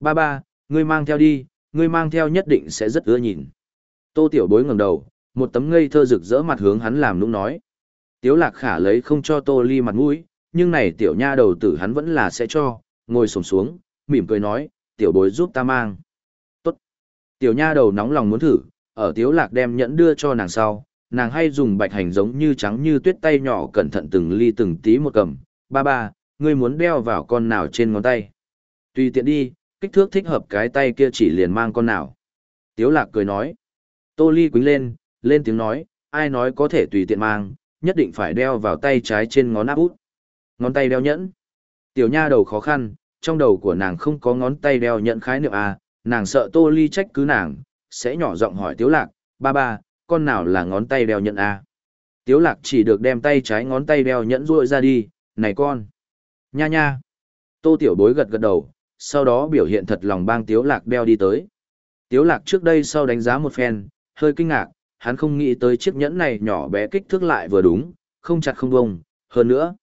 Ba ba, ngươi mang theo đi, ngươi mang theo nhất định sẽ rất ưa nhìn. Tô Tiểu Bối ngẩng đầu, một tấm ngây thơ rực rỡ mặt hướng hắn làm nũng nói. Tiếu Lạc Khả lấy không cho Tô Ly mặt mũi, nhưng này tiểu nha đầu tử hắn vẫn là sẽ cho, ngồi xổm xuống, mỉm cười nói, tiểu bối giúp ta mang. Tốt. Tiểu nha đầu nóng lòng muốn thử, ở Tiếu Lạc đem nhẫn đưa cho nàng sau, nàng hay dùng bạch hành giống như trắng như tuyết tay nhỏ cẩn thận từng ly từng tí một cầm. Ba ba, ngươi muốn đeo vào con nào trên ngón tay? Tùy tiện đi, kích thước thích hợp cái tay kia chỉ liền mang con nào. Tiếu lạc cười nói. Tô Ly quính lên, lên tiếng nói, ai nói có thể tùy tiện mang, nhất định phải đeo vào tay trái trên ngón áp út. Ngón tay đeo nhẫn. Tiểu nha đầu khó khăn, trong đầu của nàng không có ngón tay đeo nhẫn khái niệm à, nàng sợ Tô Ly trách cứ nàng, sẽ nhỏ giọng hỏi Tiếu lạc, ba ba, con nào là ngón tay đeo nhẫn à? Tiếu lạc chỉ được đem tay trái ngón tay đeo nhẫn ruội ra đi, này con. Nha nha. Tô tiểu bối gật gật đầu, sau đó biểu hiện thật lòng bang Tiếu Lạc đeo đi tới. Tiếu Lạc trước đây sau đánh giá một phen, hơi kinh ngạc, hắn không nghĩ tới chiếc nhẫn này nhỏ bé kích thước lại vừa đúng, không chặt không bông, hơn nữa.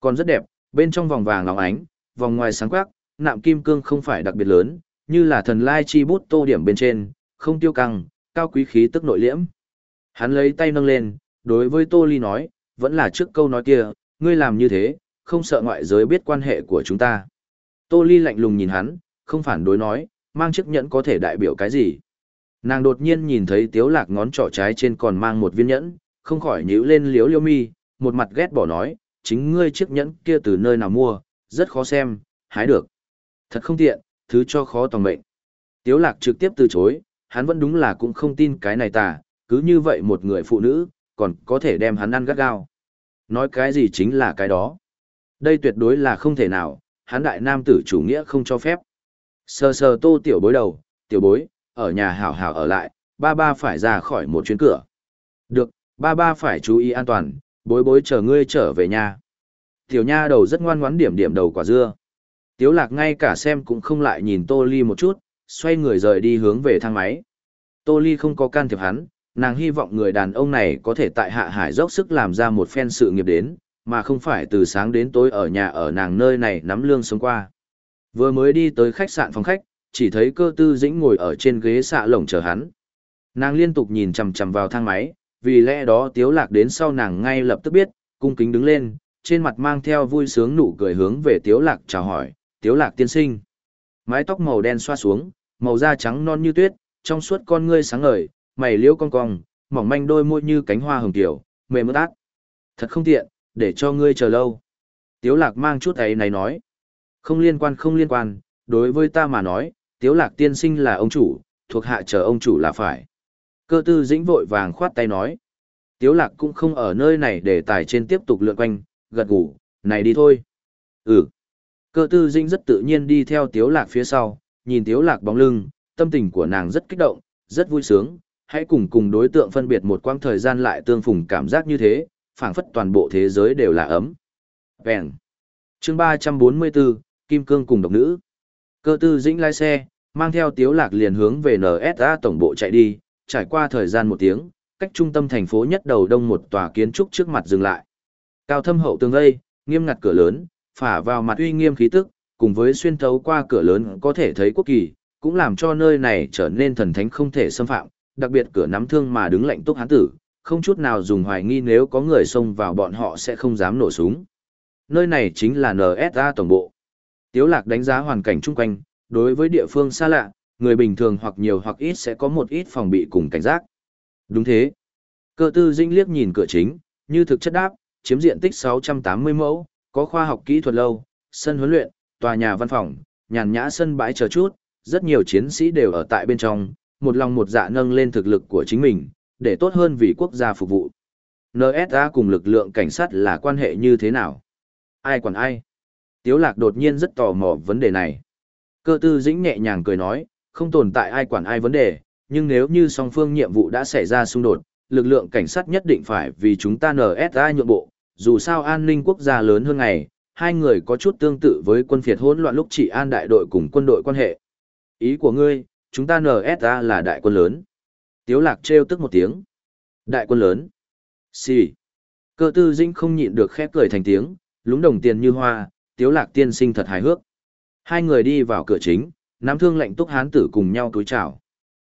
Còn rất đẹp, bên trong vòng vàng óng ánh, vòng ngoài sáng quắc, nạm kim cương không phải đặc biệt lớn, như là thần lai chi bút tô điểm bên trên, không tiêu căng, cao quý khí tức nội liễm. Hắn lấy tay nâng lên, đối với Tô Ly nói, vẫn là trước câu nói kia, ngươi làm như thế, không sợ ngoại giới biết quan hệ của chúng ta. Tô Ly lạnh lùng nhìn hắn, không phản đối nói, mang chiếc nhẫn có thể đại biểu cái gì. Nàng đột nhiên nhìn thấy tiếu lạc ngón trỏ trái trên còn mang một viên nhẫn, không khỏi nhíu lên liếu liêu mi, một mặt ghét bỏ nói, chính ngươi chiếc nhẫn kia từ nơi nào mua, rất khó xem, hái được. Thật không tiện, thứ cho khó tòng mệnh. Tiếu lạc trực tiếp từ chối, hắn vẫn đúng là cũng không tin cái này tà, cứ như vậy một người phụ nữ, còn có thể đem hắn ăn gắt gao. Nói cái gì chính là cái đó. Đây tuyệt đối là không thể nào, hắn đại nam tử chủ nghĩa không cho phép. Sờ sờ tô tiểu bối đầu, tiểu bối, ở nhà hảo hảo ở lại, ba ba phải ra khỏi một chuyến cửa. Được, ba ba phải chú ý an toàn, bối bối chờ ngươi trở về nhà. Tiểu nha đầu rất ngoan ngoãn điểm điểm đầu quả dưa. Tiếu lạc ngay cả xem cũng không lại nhìn Tô Ly một chút, xoay người rời đi hướng về thang máy. Tô Ly không có can thiệp hắn, nàng hy vọng người đàn ông này có thể tại hạ hải dốc sức làm ra một phen sự nghiệp đến, mà không phải từ sáng đến tối ở nhà ở nàng nơi này nắm lương sống qua. Vừa mới đi tới khách sạn phòng khách, chỉ thấy cơ tư dĩnh ngồi ở trên ghế xạ lồng chờ hắn. Nàng liên tục nhìn chằm chằm vào thang máy, vì lẽ đó tiếu lạc đến sau nàng ngay lập tức biết, cung kính đứng lên, trên mặt mang theo vui sướng nụ cười hướng về tiếu lạc chào hỏi, tiếu lạc tiên sinh. Mái tóc màu đen xoa xuống, màu da trắng non như tuyết, trong suốt con ngươi sáng ngời, mày liễu cong cong, mỏng manh đôi môi như cánh hoa hồng tiểu, mềm mướt át. Thật không tiện, để cho ngươi chờ lâu. Tiếu lạc mang chút ấy này nói. Không liên quan không liên quan, đối với ta mà nói, tiếu lạc tiên sinh là ông chủ, thuộc hạ chờ ông chủ là phải. Cơ tư dĩnh vội vàng khoát tay nói. Tiếu lạc cũng không ở nơi này để tài trên tiếp tục lượn quanh, gật gù, này đi thôi. Ừ. Cơ tư dĩnh rất tự nhiên đi theo tiếu lạc phía sau, nhìn tiếu lạc bóng lưng, tâm tình của nàng rất kích động, rất vui sướng, hãy cùng cùng đối tượng phân biệt một quãng thời gian lại tương phùng cảm giác như thế, phảng phất toàn bộ thế giới đều là ấm. Vẹn. chương 344, Kim Cương cùng độc nữ. Cơ tư dĩnh lái xe, mang theo tiếu lạc liền hướng về NSA tổng bộ chạy đi, trải qua thời gian một tiếng, cách trung tâm thành phố nhất đầu đông một tòa kiến trúc trước mặt dừng lại. Cao thâm hậu tường gây, nghiêm ngặt cửa lớn, phả vào mặt uy nghiêm khí tức, cùng với xuyên thấu qua cửa lớn có thể thấy quốc kỳ, cũng làm cho nơi này trở nên thần thánh không thể xâm phạm, đặc biệt cửa nắm thương mà đứng lạnh túc hán tử, không chút nào dùng hoài nghi nếu có người xông vào bọn họ sẽ không dám nổ súng. Nơi này chính là NSA tổng bộ. Tiếu lạc đánh giá hoàn cảnh chung quanh, đối với địa phương xa lạ, người bình thường hoặc nhiều hoặc ít sẽ có một ít phòng bị cùng cảnh giác. Đúng thế. Cơ tư dinh liếc nhìn cửa chính, như thực chất đáp, chiếm diện tích 680 mẫu, có khoa học kỹ thuật lâu, sân huấn luyện, tòa nhà văn phòng, nhàn nhã sân bãi chờ chút, rất nhiều chiến sĩ đều ở tại bên trong, một lòng một dạ nâng lên thực lực của chính mình, để tốt hơn vì quốc gia phục vụ. NSA cùng lực lượng cảnh sát là quan hệ như thế nào? Ai quản ai? Tiếu lạc đột nhiên rất tò mò vấn đề này. Cơ tư dĩnh nhẹ nhàng cười nói, không tồn tại ai quản ai vấn đề, nhưng nếu như song phương nhiệm vụ đã xảy ra xung đột, lực lượng cảnh sát nhất định phải vì chúng ta NSA nhượng bộ, dù sao an ninh quốc gia lớn hơn ngày, hai người có chút tương tự với quân phiệt hỗn loạn lúc chỉ an đại đội cùng quân đội quan hệ. Ý của ngươi, chúng ta NSA là đại quân lớn. Tiếu lạc treo tức một tiếng. Đại quân lớn. Xì. Cơ tư dĩnh không nhịn được khép cười thành tiếng, lúng đồng tiền như hoa, tiếu lạc tiên sinh thật hài hước. Hai người đi vào cửa chính, nắm thương lệnh túc hán tử cùng nhau túi chào.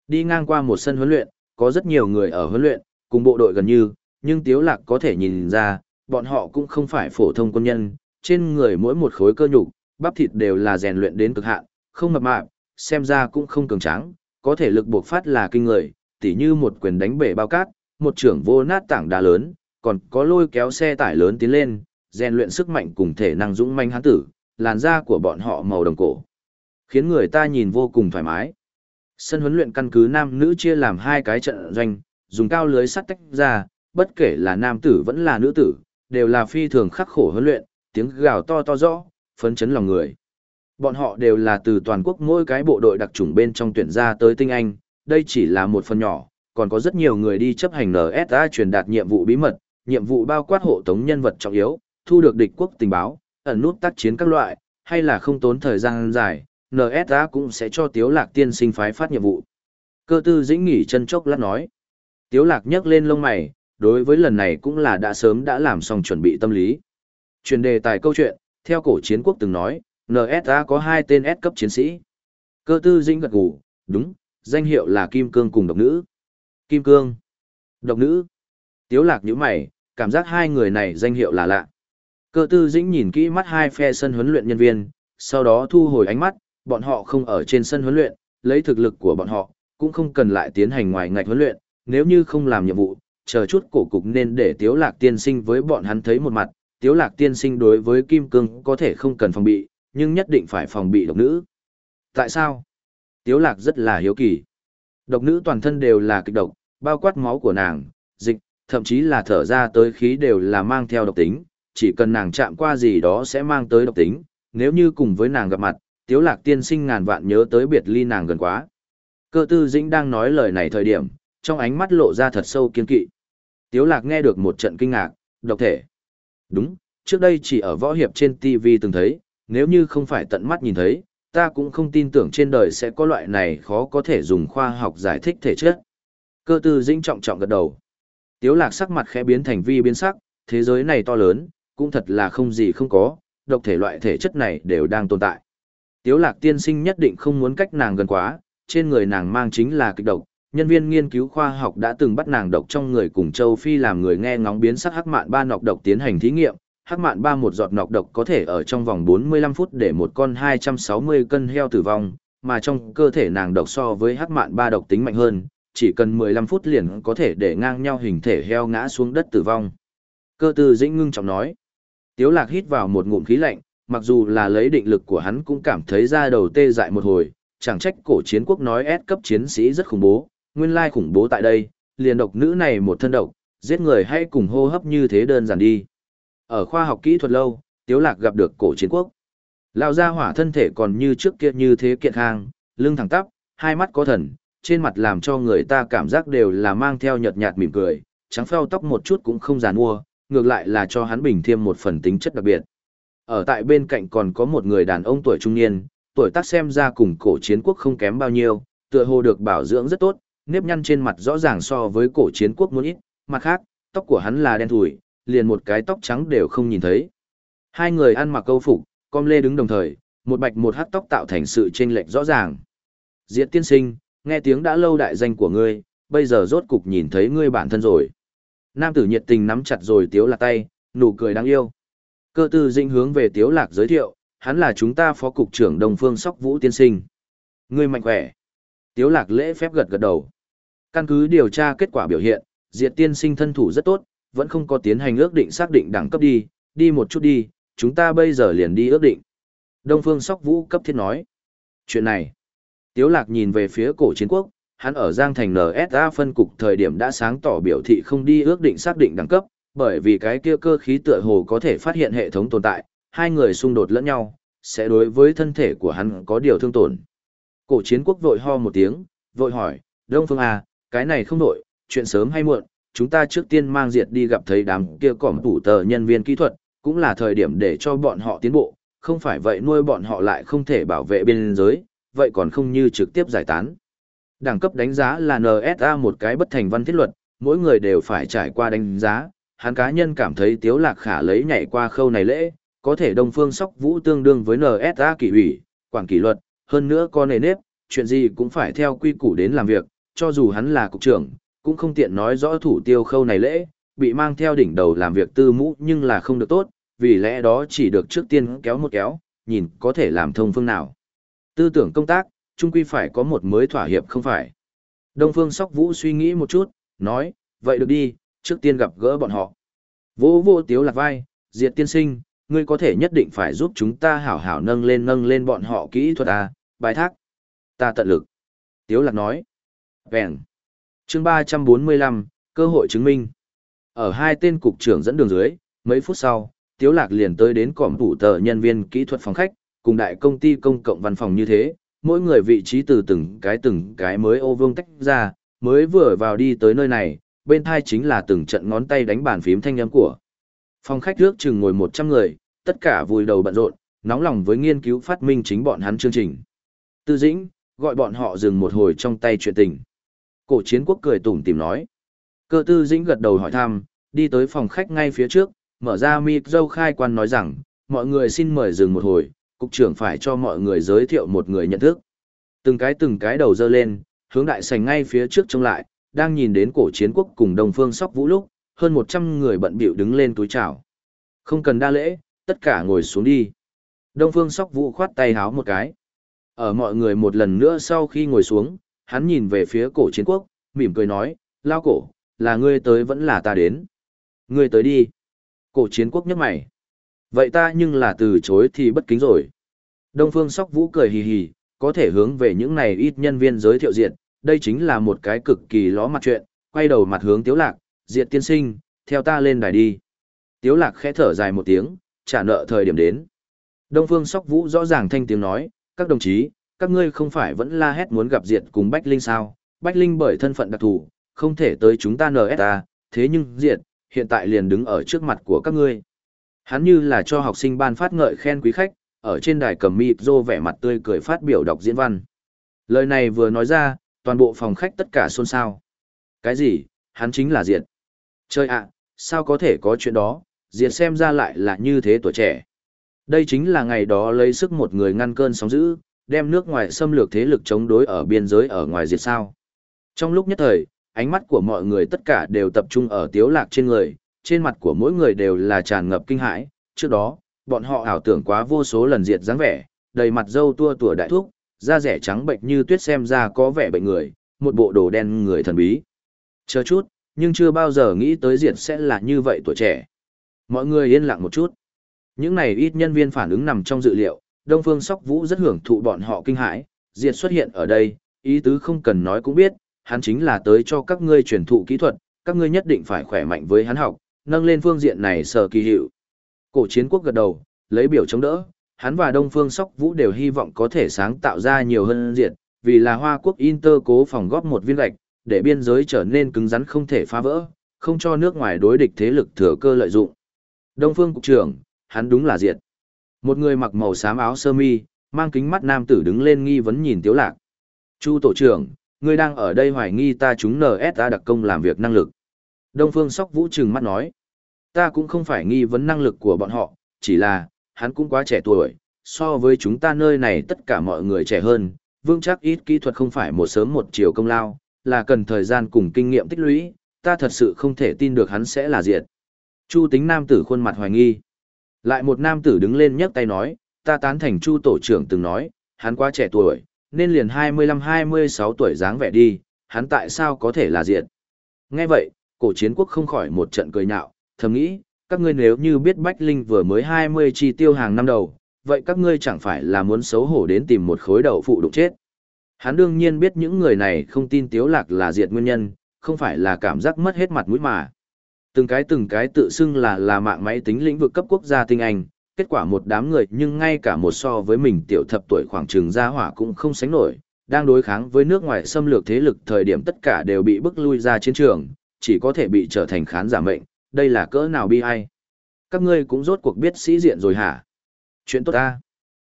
Đi ngang qua một sân huấn luyện, có rất nhiều người ở huấn luyện, cùng bộ đội gần như, nhưng tiếu lạc có thể nhìn ra, bọn họ cũng không phải phổ thông quân nhân, trên người mỗi một khối cơ nhục, bắp thịt đều là rèn luyện đến cực hạn, không mập mạp, xem ra cũng không cường tráng, có thể lực buộc phát là kinh người, tỉ như một quyền đánh bể bao cát, một trưởng vô nát tảng đá lớn, còn có lôi kéo xe tải lớn tiến lên, rèn luyện sức mạnh cùng thể năng dũng manh hán tử, làn da của bọn họ màu đồng cổ, khiến người ta nhìn vô cùng thoải mái. Sân huấn luyện căn cứ nam nữ chia làm hai cái trận doanh, dùng cao lưới sắt tách ra, bất kể là nam tử vẫn là nữ tử, đều là phi thường khắc khổ huấn luyện, tiếng gào to to rõ, phấn chấn lòng người. Bọn họ đều là từ toàn quốc mỗi cái bộ đội đặc chủng bên trong tuyển ra tới tinh anh, đây chỉ là một phần nhỏ, còn có rất nhiều người đi chấp hành NSA truyền đạt nhiệm vụ bí mật, nhiệm vụ bao quát hộ tống nhân vật trọng yếu, thu được địch quốc tình báo, ẩn nút tác chiến các loại, hay là không tốn thời gian dài, NSA cũng sẽ cho Tiếu Lạc tiên sinh phái phát nhiệm vụ. Cơ tư dĩnh nghỉ chân chốc lát nói. Tiếu Lạc nhấc lên lông mày, đối với lần này cũng là đã sớm đã làm xong chuẩn bị tâm lý. Chuyển đề tài câu chuyện, theo cổ chiến quốc từng nói, NSA có hai tên S cấp chiến sĩ. Cơ tư dĩnh gật gù, đúng, danh hiệu là Kim Cương cùng độc nữ. Kim Cương, độc nữ. Tiếu lạc nhíu mày, cảm giác hai người này danh hiệu là lạ. Cơ tư dĩnh nhìn kỹ mắt hai phe sân huấn luyện nhân viên, sau đó thu hồi ánh mắt, bọn họ không ở trên sân huấn luyện, lấy thực lực của bọn họ, cũng không cần lại tiến hành ngoài ngạch huấn luyện, nếu như không làm nhiệm vụ, chờ chút cổ cục nên để Tiếu Lạc tiên sinh với bọn hắn thấy một mặt, Tiếu Lạc tiên sinh đối với Kim Cương có thể không cần phòng bị, nhưng nhất định phải phòng bị độc nữ. Tại sao? Tiếu Lạc rất là hiếu kỳ. Độc nữ toàn thân đều là kịch độc, bao quát máu của nàng, dịch, thậm chí là thở ra tới khí đều là mang theo độc tính, chỉ cần nàng chạm qua gì đó sẽ mang tới độc tính, nếu như cùng với nàng gặp mặt, Tiếu Lạc tiên sinh ngàn vạn nhớ tới biệt ly nàng gần quá. Cơ tư dĩnh đang nói lời này thời điểm, trong ánh mắt lộ ra thật sâu kiên kỵ. Tiếu Lạc nghe được một trận kinh ngạc, độc thể. Đúng, trước đây chỉ ở võ hiệp trên TV từng thấy, nếu như không phải tận mắt nhìn thấy, ta cũng không tin tưởng trên đời sẽ có loại này khó có thể dùng khoa học giải thích thể chất. Cơ tư dĩnh trọng trọng gật đầu. Tiếu lạc sắc mặt khẽ biến thành vi biến sắc, thế giới này to lớn, cũng thật là không gì không có, độc thể loại thể chất này đều đang tồn tại. Tiếu lạc tiên sinh nhất định không muốn cách nàng gần quá, trên người nàng mang chính là kịch độc. Nhân viên nghiên cứu khoa học đã từng bắt nàng độc trong người cùng châu Phi làm người nghe ngóng biến sắc hắc mạn ba nọc độc tiến hành thí nghiệm. Hắc mạn ba một giọt nọc độc có thể ở trong vòng 45 phút để một con 260 cân heo tử vong, mà trong cơ thể nàng độc so với hắc mạn ba độc tính mạnh hơn, chỉ cần 15 phút liền có thể để ngang nhau hình thể heo ngã xuống đất tử vong. Cơ tư dĩnh ngưng trọng nói. Tiếu lạc hít vào một ngụm khí lạnh, mặc dù là lấy định lực của hắn cũng cảm thấy da đầu tê dại một hồi, chẳng trách cổ chiến quốc nói S cấp chiến sĩ rất khủng bố, nguyên lai khủng bố tại đây, liền độc nữ này một thân độc, giết người hay cùng hô hấp như thế đơn giản đi. Ở khoa học kỹ thuật lâu, Tiếu Lạc gặp được cổ chiến quốc. Lão gia hỏa thân thể còn như trước kia như thế kiện hàng, lưng thẳng tắp, hai mắt có thần, trên mặt làm cho người ta cảm giác đều là mang theo nhợt nhạt mỉm cười, trắng phao tóc một chút cũng không giàn mua, ngược lại là cho hắn bình thêm một phần tính chất đặc biệt. Ở tại bên cạnh còn có một người đàn ông tuổi trung niên, tuổi tác xem ra cùng cổ chiến quốc không kém bao nhiêu, tựa hồ được bảo dưỡng rất tốt, nếp nhăn trên mặt rõ ràng so với cổ chiến quốc muốn ít, mặt khác, tóc của hắn là đen thủi, liền một cái tóc trắng đều không nhìn thấy. Hai người ăn mặc câu phục, com lê đứng đồng thời, một bạch một hắc tóc tạo thành sự chênh lệch rõ ràng. Diệt tiên sinh, nghe tiếng đã lâu đại danh của ngươi, bây giờ rốt cục nhìn thấy ngươi bản thân rồi. Nam tử nhiệt tình nắm chặt rồi tiếu lạc tay, nụ cười đáng yêu. Cơ tư dinh hướng về tiếu lạc giới thiệu, hắn là chúng ta phó cục trưởng đồng phương sóc vũ tiên sinh. Ngươi mạnh khỏe. Tiếu lạc lễ phép gật gật đầu. Căn cứ điều tra kết quả biểu hiện, diệt tiên sinh thân thủ rất tốt, vẫn không có tiến hành ước định xác định đẳng cấp đi, đi một chút đi, chúng ta bây giờ liền đi ước định. Đông phương sóc vũ cấp thiết nói. Chuyện này, Tiếu lạc nhìn về phía cổ chiến quốc, hắn ở Giang Thành NSA phân cục thời điểm đã sáng tỏ biểu thị không đi ước định xác định đẳng cấp, bởi vì cái kia cơ khí tựa hồ có thể phát hiện hệ thống tồn tại, hai người xung đột lẫn nhau, sẽ đối với thân thể của hắn có điều thương tổn. Cổ chiến quốc vội ho một tiếng, vội hỏi, Đông Phương à, cái này không đổi, chuyện sớm hay muộn, chúng ta trước tiên mang diệt đi gặp thấy đám kia cỏm tủ tờ nhân viên kỹ thuật, cũng là thời điểm để cho bọn họ tiến bộ, không phải vậy nuôi bọn họ lại không thể bảo vệ biên giới, vậy còn không như trực tiếp giải tán. Đẳng cấp đánh giá là NSA một cái bất thành văn thiết luật, mỗi người đều phải trải qua đánh giá, hắn cá nhân cảm thấy Tiếu Lạc Khả lấy nhảy qua khâu này lễ, có thể Đông Phương Sóc Vũ tương đương với NSA kỷ ủy, quản kỷ luật, hơn nữa có nề nếp, chuyện gì cũng phải theo quy củ đến làm việc, cho dù hắn là cục trưởng, cũng không tiện nói rõ thủ tiêu khâu này lễ, bị mang theo đỉnh đầu làm việc tư mũ nhưng là không được tốt, vì lẽ đó chỉ được trước tiên kéo một kéo, nhìn có thể làm thông phương nào. Tư tưởng công tác, chung quy phải có một mới thỏa hiệp không phải. Đông Phương Sóc Vũ suy nghĩ một chút, nói, vậy được đi, trước tiên gặp gỡ bọn họ. Vô vô tiếu lạc vai, diệt tiên sinh, ngươi có thể nhất định phải giúp chúng ta hảo hảo nâng lên nâng lên bọn họ kỹ thuật à, bài thác. Ta tận lực. Tiếu lạc nói. Vẹn. Chương 345, cơ hội chứng minh. Ở hai tên cục trưởng dẫn đường dưới, mấy phút sau, Tiếu Lạc liền tới đến cổng tủ tờ nhân viên kỹ thuật phòng khách, cùng đại công ty công cộng văn phòng như thế, mỗi người vị trí từ từng cái từng cái mới ô vương tách ra, mới vừa vào đi tới nơi này, bên thai chính là từng trận ngón tay đánh bàn phím thanh âm của. Phòng khách trước chừng ngồi 100 người, tất cả vùi đầu bận rộn, nóng lòng với nghiên cứu phát minh chính bọn hắn chương trình. Tư dĩnh, gọi bọn họ dừng một hồi trong tay chuyện tình. Cổ chiến quốc cười tủm tìm nói. Cơ tư dĩnh gật đầu hỏi thăm, đi tới phòng khách ngay phía trước, mở ra mic dâu khai quan nói rằng, mọi người xin mời dừng một hồi, cục trưởng phải cho mọi người giới thiệu một người nhận thức. Từng cái từng cái đầu dơ lên, hướng đại sành ngay phía trước trông lại, đang nhìn đến cổ chiến quốc cùng đồng phương sóc vũ lúc, hơn 100 người bận bịu đứng lên túi chào. Không cần đa lễ, tất cả ngồi xuống đi. Đông phương sóc vũ khoát tay háo một cái. Ở mọi người một lần nữa sau khi ngồi xuống, hắn nhìn về phía cổ chiến quốc, mỉm cười nói, lao cổ, là ngươi tới vẫn là ta đến. Ngươi tới đi. Cổ chiến quốc nhấc mày. Vậy ta nhưng là từ chối thì bất kính rồi. Đông Phương Sóc Vũ cười hì hì, có thể hướng về những này ít nhân viên giới thiệu diện, đây chính là một cái cực kỳ ló mặt chuyện, quay đầu mặt hướng Tiếu Lạc, diệt tiên sinh, theo ta lên đài đi. Tiếu Lạc khẽ thở dài một tiếng, trả nợ thời điểm đến. Đông Phương Sóc Vũ rõ ràng thanh tiếng nói, các đồng chí, các ngươi không phải vẫn la hét muốn gặp diệt cùng Bách Linh sao, Bách Linh bởi thân phận đặc thù, không thể tới chúng ta NSA, thế nhưng diệt, hiện tại liền đứng ở trước mặt của các ngươi. Hắn như là cho học sinh ban phát ngợi khen quý khách, ở trên đài cầm mịp rô vẻ mặt tươi cười phát biểu đọc diễn văn. Lời này vừa nói ra, toàn bộ phòng khách tất cả xôn xao. Cái gì, hắn chính là Diệt. Chơi ạ, sao có thể có chuyện đó, Diệt xem ra lại là như thế tuổi trẻ. Đây chính là ngày đó lấy sức một người ngăn cơn sóng dữ, đem nước ngoài xâm lược thế lực chống đối ở biên giới ở ngoài Diệt sao. Trong lúc nhất thời, ánh mắt của mọi người tất cả đều tập trung ở tiếu lạc trên người, trên mặt của mỗi người đều là tràn ngập kinh hãi. Trước đó, bọn họ ảo tưởng quá vô số lần diệt dáng vẻ, đầy mặt dâu tua tủa đại thúc, da rẻ trắng bệnh như tuyết xem ra có vẻ bệnh người, một bộ đồ đen người thần bí. Chờ chút, nhưng chưa bao giờ nghĩ tới diệt sẽ là như vậy tuổi trẻ. Mọi người yên lặng một chút. Những này ít nhân viên phản ứng nằm trong dự liệu, Đông Phương Sóc Vũ rất hưởng thụ bọn họ kinh hãi, diệt xuất hiện ở đây, ý tứ không cần nói cũng biết, hắn chính là tới cho các ngươi truyền thụ kỹ thuật, các ngươi nhất định phải khỏe mạnh với hắn học, nâng lên phương diện này sở kỳ hiệu. Cổ chiến quốc gật đầu, lấy biểu chống đỡ, hắn và Đông Phương Sóc Vũ đều hy vọng có thể sáng tạo ra nhiều hơn Diệt, vì là Hoa Quốc Inter cố phòng góp một viên gạch, để biên giới trở nên cứng rắn không thể phá vỡ, không cho nước ngoài đối địch thế lực thừa cơ lợi dụng. Đông Phương cục trưởng, hắn đúng là Diệt. Một người mặc màu xám áo sơ mi, mang kính mắt nam tử đứng lên nghi vấn nhìn Tiếu Lạc. Chu tổ trưởng, ngươi đang ở đây hoài nghi ta chúng NSA đặc công làm việc năng lực. Đông Phương Sóc Vũ trừng mắt nói, ta cũng không phải nghi vấn năng lực của bọn họ, chỉ là, hắn cũng quá trẻ tuổi, so với chúng ta nơi này tất cả mọi người trẻ hơn, vương chắc ít kỹ thuật không phải một sớm một chiều công lao, là cần thời gian cùng kinh nghiệm tích lũy, ta thật sự không thể tin được hắn sẽ là diệt. Chu tính nam tử khuôn mặt hoài nghi. Lại một nam tử đứng lên nhấc tay nói, ta tán thành chu tổ trưởng từng nói, hắn quá trẻ tuổi, nên liền 25-26 tuổi dáng vẻ đi, hắn tại sao có thể là diệt. Nghe vậy, cổ chiến quốc không khỏi một trận cười nhạo, thầm nghĩ, các ngươi nếu như biết Bách Linh vừa mới 20 chi tiêu hàng năm đầu, vậy các ngươi chẳng phải là muốn xấu hổ đến tìm một khối đầu phụ đụng chết. Hắn đương nhiên biết những người này không tin Tiếu Lạc là diệt nguyên nhân, không phải là cảm giác mất hết mặt mũi mà. Từng cái từng cái tự xưng là là mạng máy tính lĩnh vực cấp quốc gia tinh anh, kết quả một đám người nhưng ngay cả một so với mình tiểu thập tuổi khoảng trường gia hỏa cũng không sánh nổi, đang đối kháng với nước ngoài xâm lược thế lực thời điểm tất cả đều bị bức lui ra chiến trường, chỉ có thể bị trở thành khán giả mệnh, đây là cỡ nào bi ai. Các ngươi cũng rốt cuộc biết sĩ diện rồi hả? Chuyện tốt ta.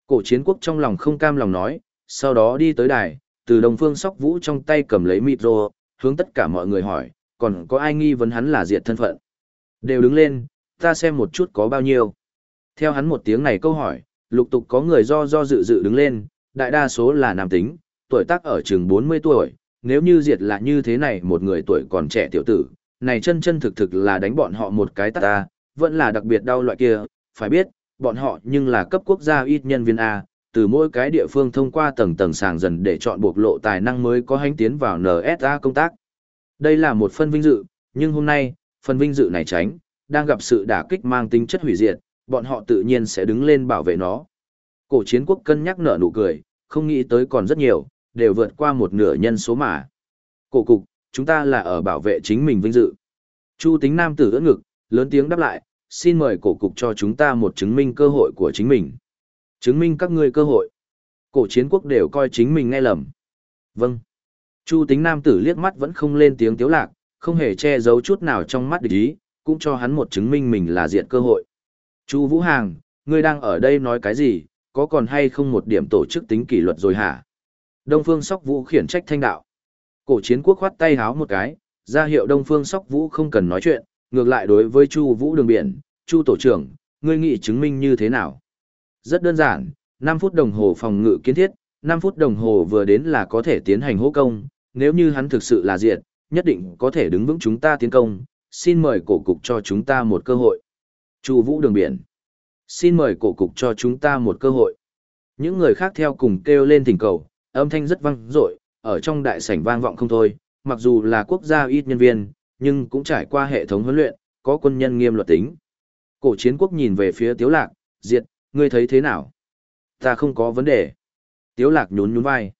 Cổ chiến quốc trong lòng không cam lòng nói, sau đó đi tới đài, từ đồng phương sóc vũ trong tay cầm lấy micro, hướng tất cả mọi người hỏi, còn có ai nghi vấn hắn là diệt thân phận? Đều đứng lên, ta xem một chút có bao nhiêu. Theo hắn một tiếng này câu hỏi, lục tục có người do do dự dự đứng lên, đại đa số là nam tính, tuổi tác ở chừng 40 tuổi, nếu như diệt là như thế này một người tuổi còn trẻ tiểu tử, này chân chân thực thực là đánh bọn họ một cái tát ta, vẫn là đặc biệt đau loại kia, phải biết, bọn họ nhưng là cấp quốc gia ít nhân viên A, từ mỗi cái địa phương thông qua tầng tầng sàng dần để chọn bộc lộ tài năng mới có hành tiến vào NSA công tác. Đây là một phân vinh dự, nhưng hôm nay, phần vinh dự này tránh, đang gặp sự đả kích mang tính chất hủy diệt, bọn họ tự nhiên sẽ đứng lên bảo vệ nó. Cổ chiến quốc cân nhắc nở nụ cười, không nghĩ tới còn rất nhiều, đều vượt qua một nửa nhân số mà. Cổ cục, chúng ta là ở bảo vệ chính mình vinh dự. Chu tính nam tử ưỡn ngực, lớn tiếng đáp lại, xin mời cổ cục cho chúng ta một chứng minh cơ hội của chính mình. Chứng minh các ngươi cơ hội. Cổ chiến quốc đều coi chính mình nghe lầm. Vâng. Chu tính nam tử liếc mắt vẫn không lên tiếng tiếu lạc, không hề che giấu chút nào trong mắt địch ý, cũng cho hắn một chứng minh mình là diện cơ hội. Chu Vũ Hàng, ngươi đang ở đây nói cái gì, có còn hay không một điểm tổ chức tính kỷ luật rồi hả? Đông Phương Sóc Vũ khiển trách thanh đạo. Cổ chiến quốc khoát tay háo một cái, ra hiệu Đông Phương Sóc Vũ không cần nói chuyện, ngược lại đối với Chu Vũ đường biển, Chu tổ trưởng, ngươi nghĩ chứng minh như thế nào? Rất đơn giản, 5 phút đồng hồ phòng ngự kiến thiết, 5 phút đồng hồ vừa đến là có thể tiến hành hỗ công, nếu như hắn thực sự là diệt, nhất định có thể đứng vững chúng ta tiến công, xin mời cổ cục cho chúng ta một cơ hội. Chu Vũ đường biển. Xin mời cổ cục cho chúng ta một cơ hội. Những người khác theo cùng kêu lên thỉnh cầu, âm thanh rất vang dội, ở trong đại sảnh vang vọng không thôi, mặc dù là quốc gia ít nhân viên, nhưng cũng trải qua hệ thống huấn luyện, có quân nhân nghiêm luật tính. Cổ chiến quốc nhìn về phía Tiếu Lạc, diệt, ngươi thấy thế nào? Ta không có vấn đề. Tiếu Lạc nhún nhún vai.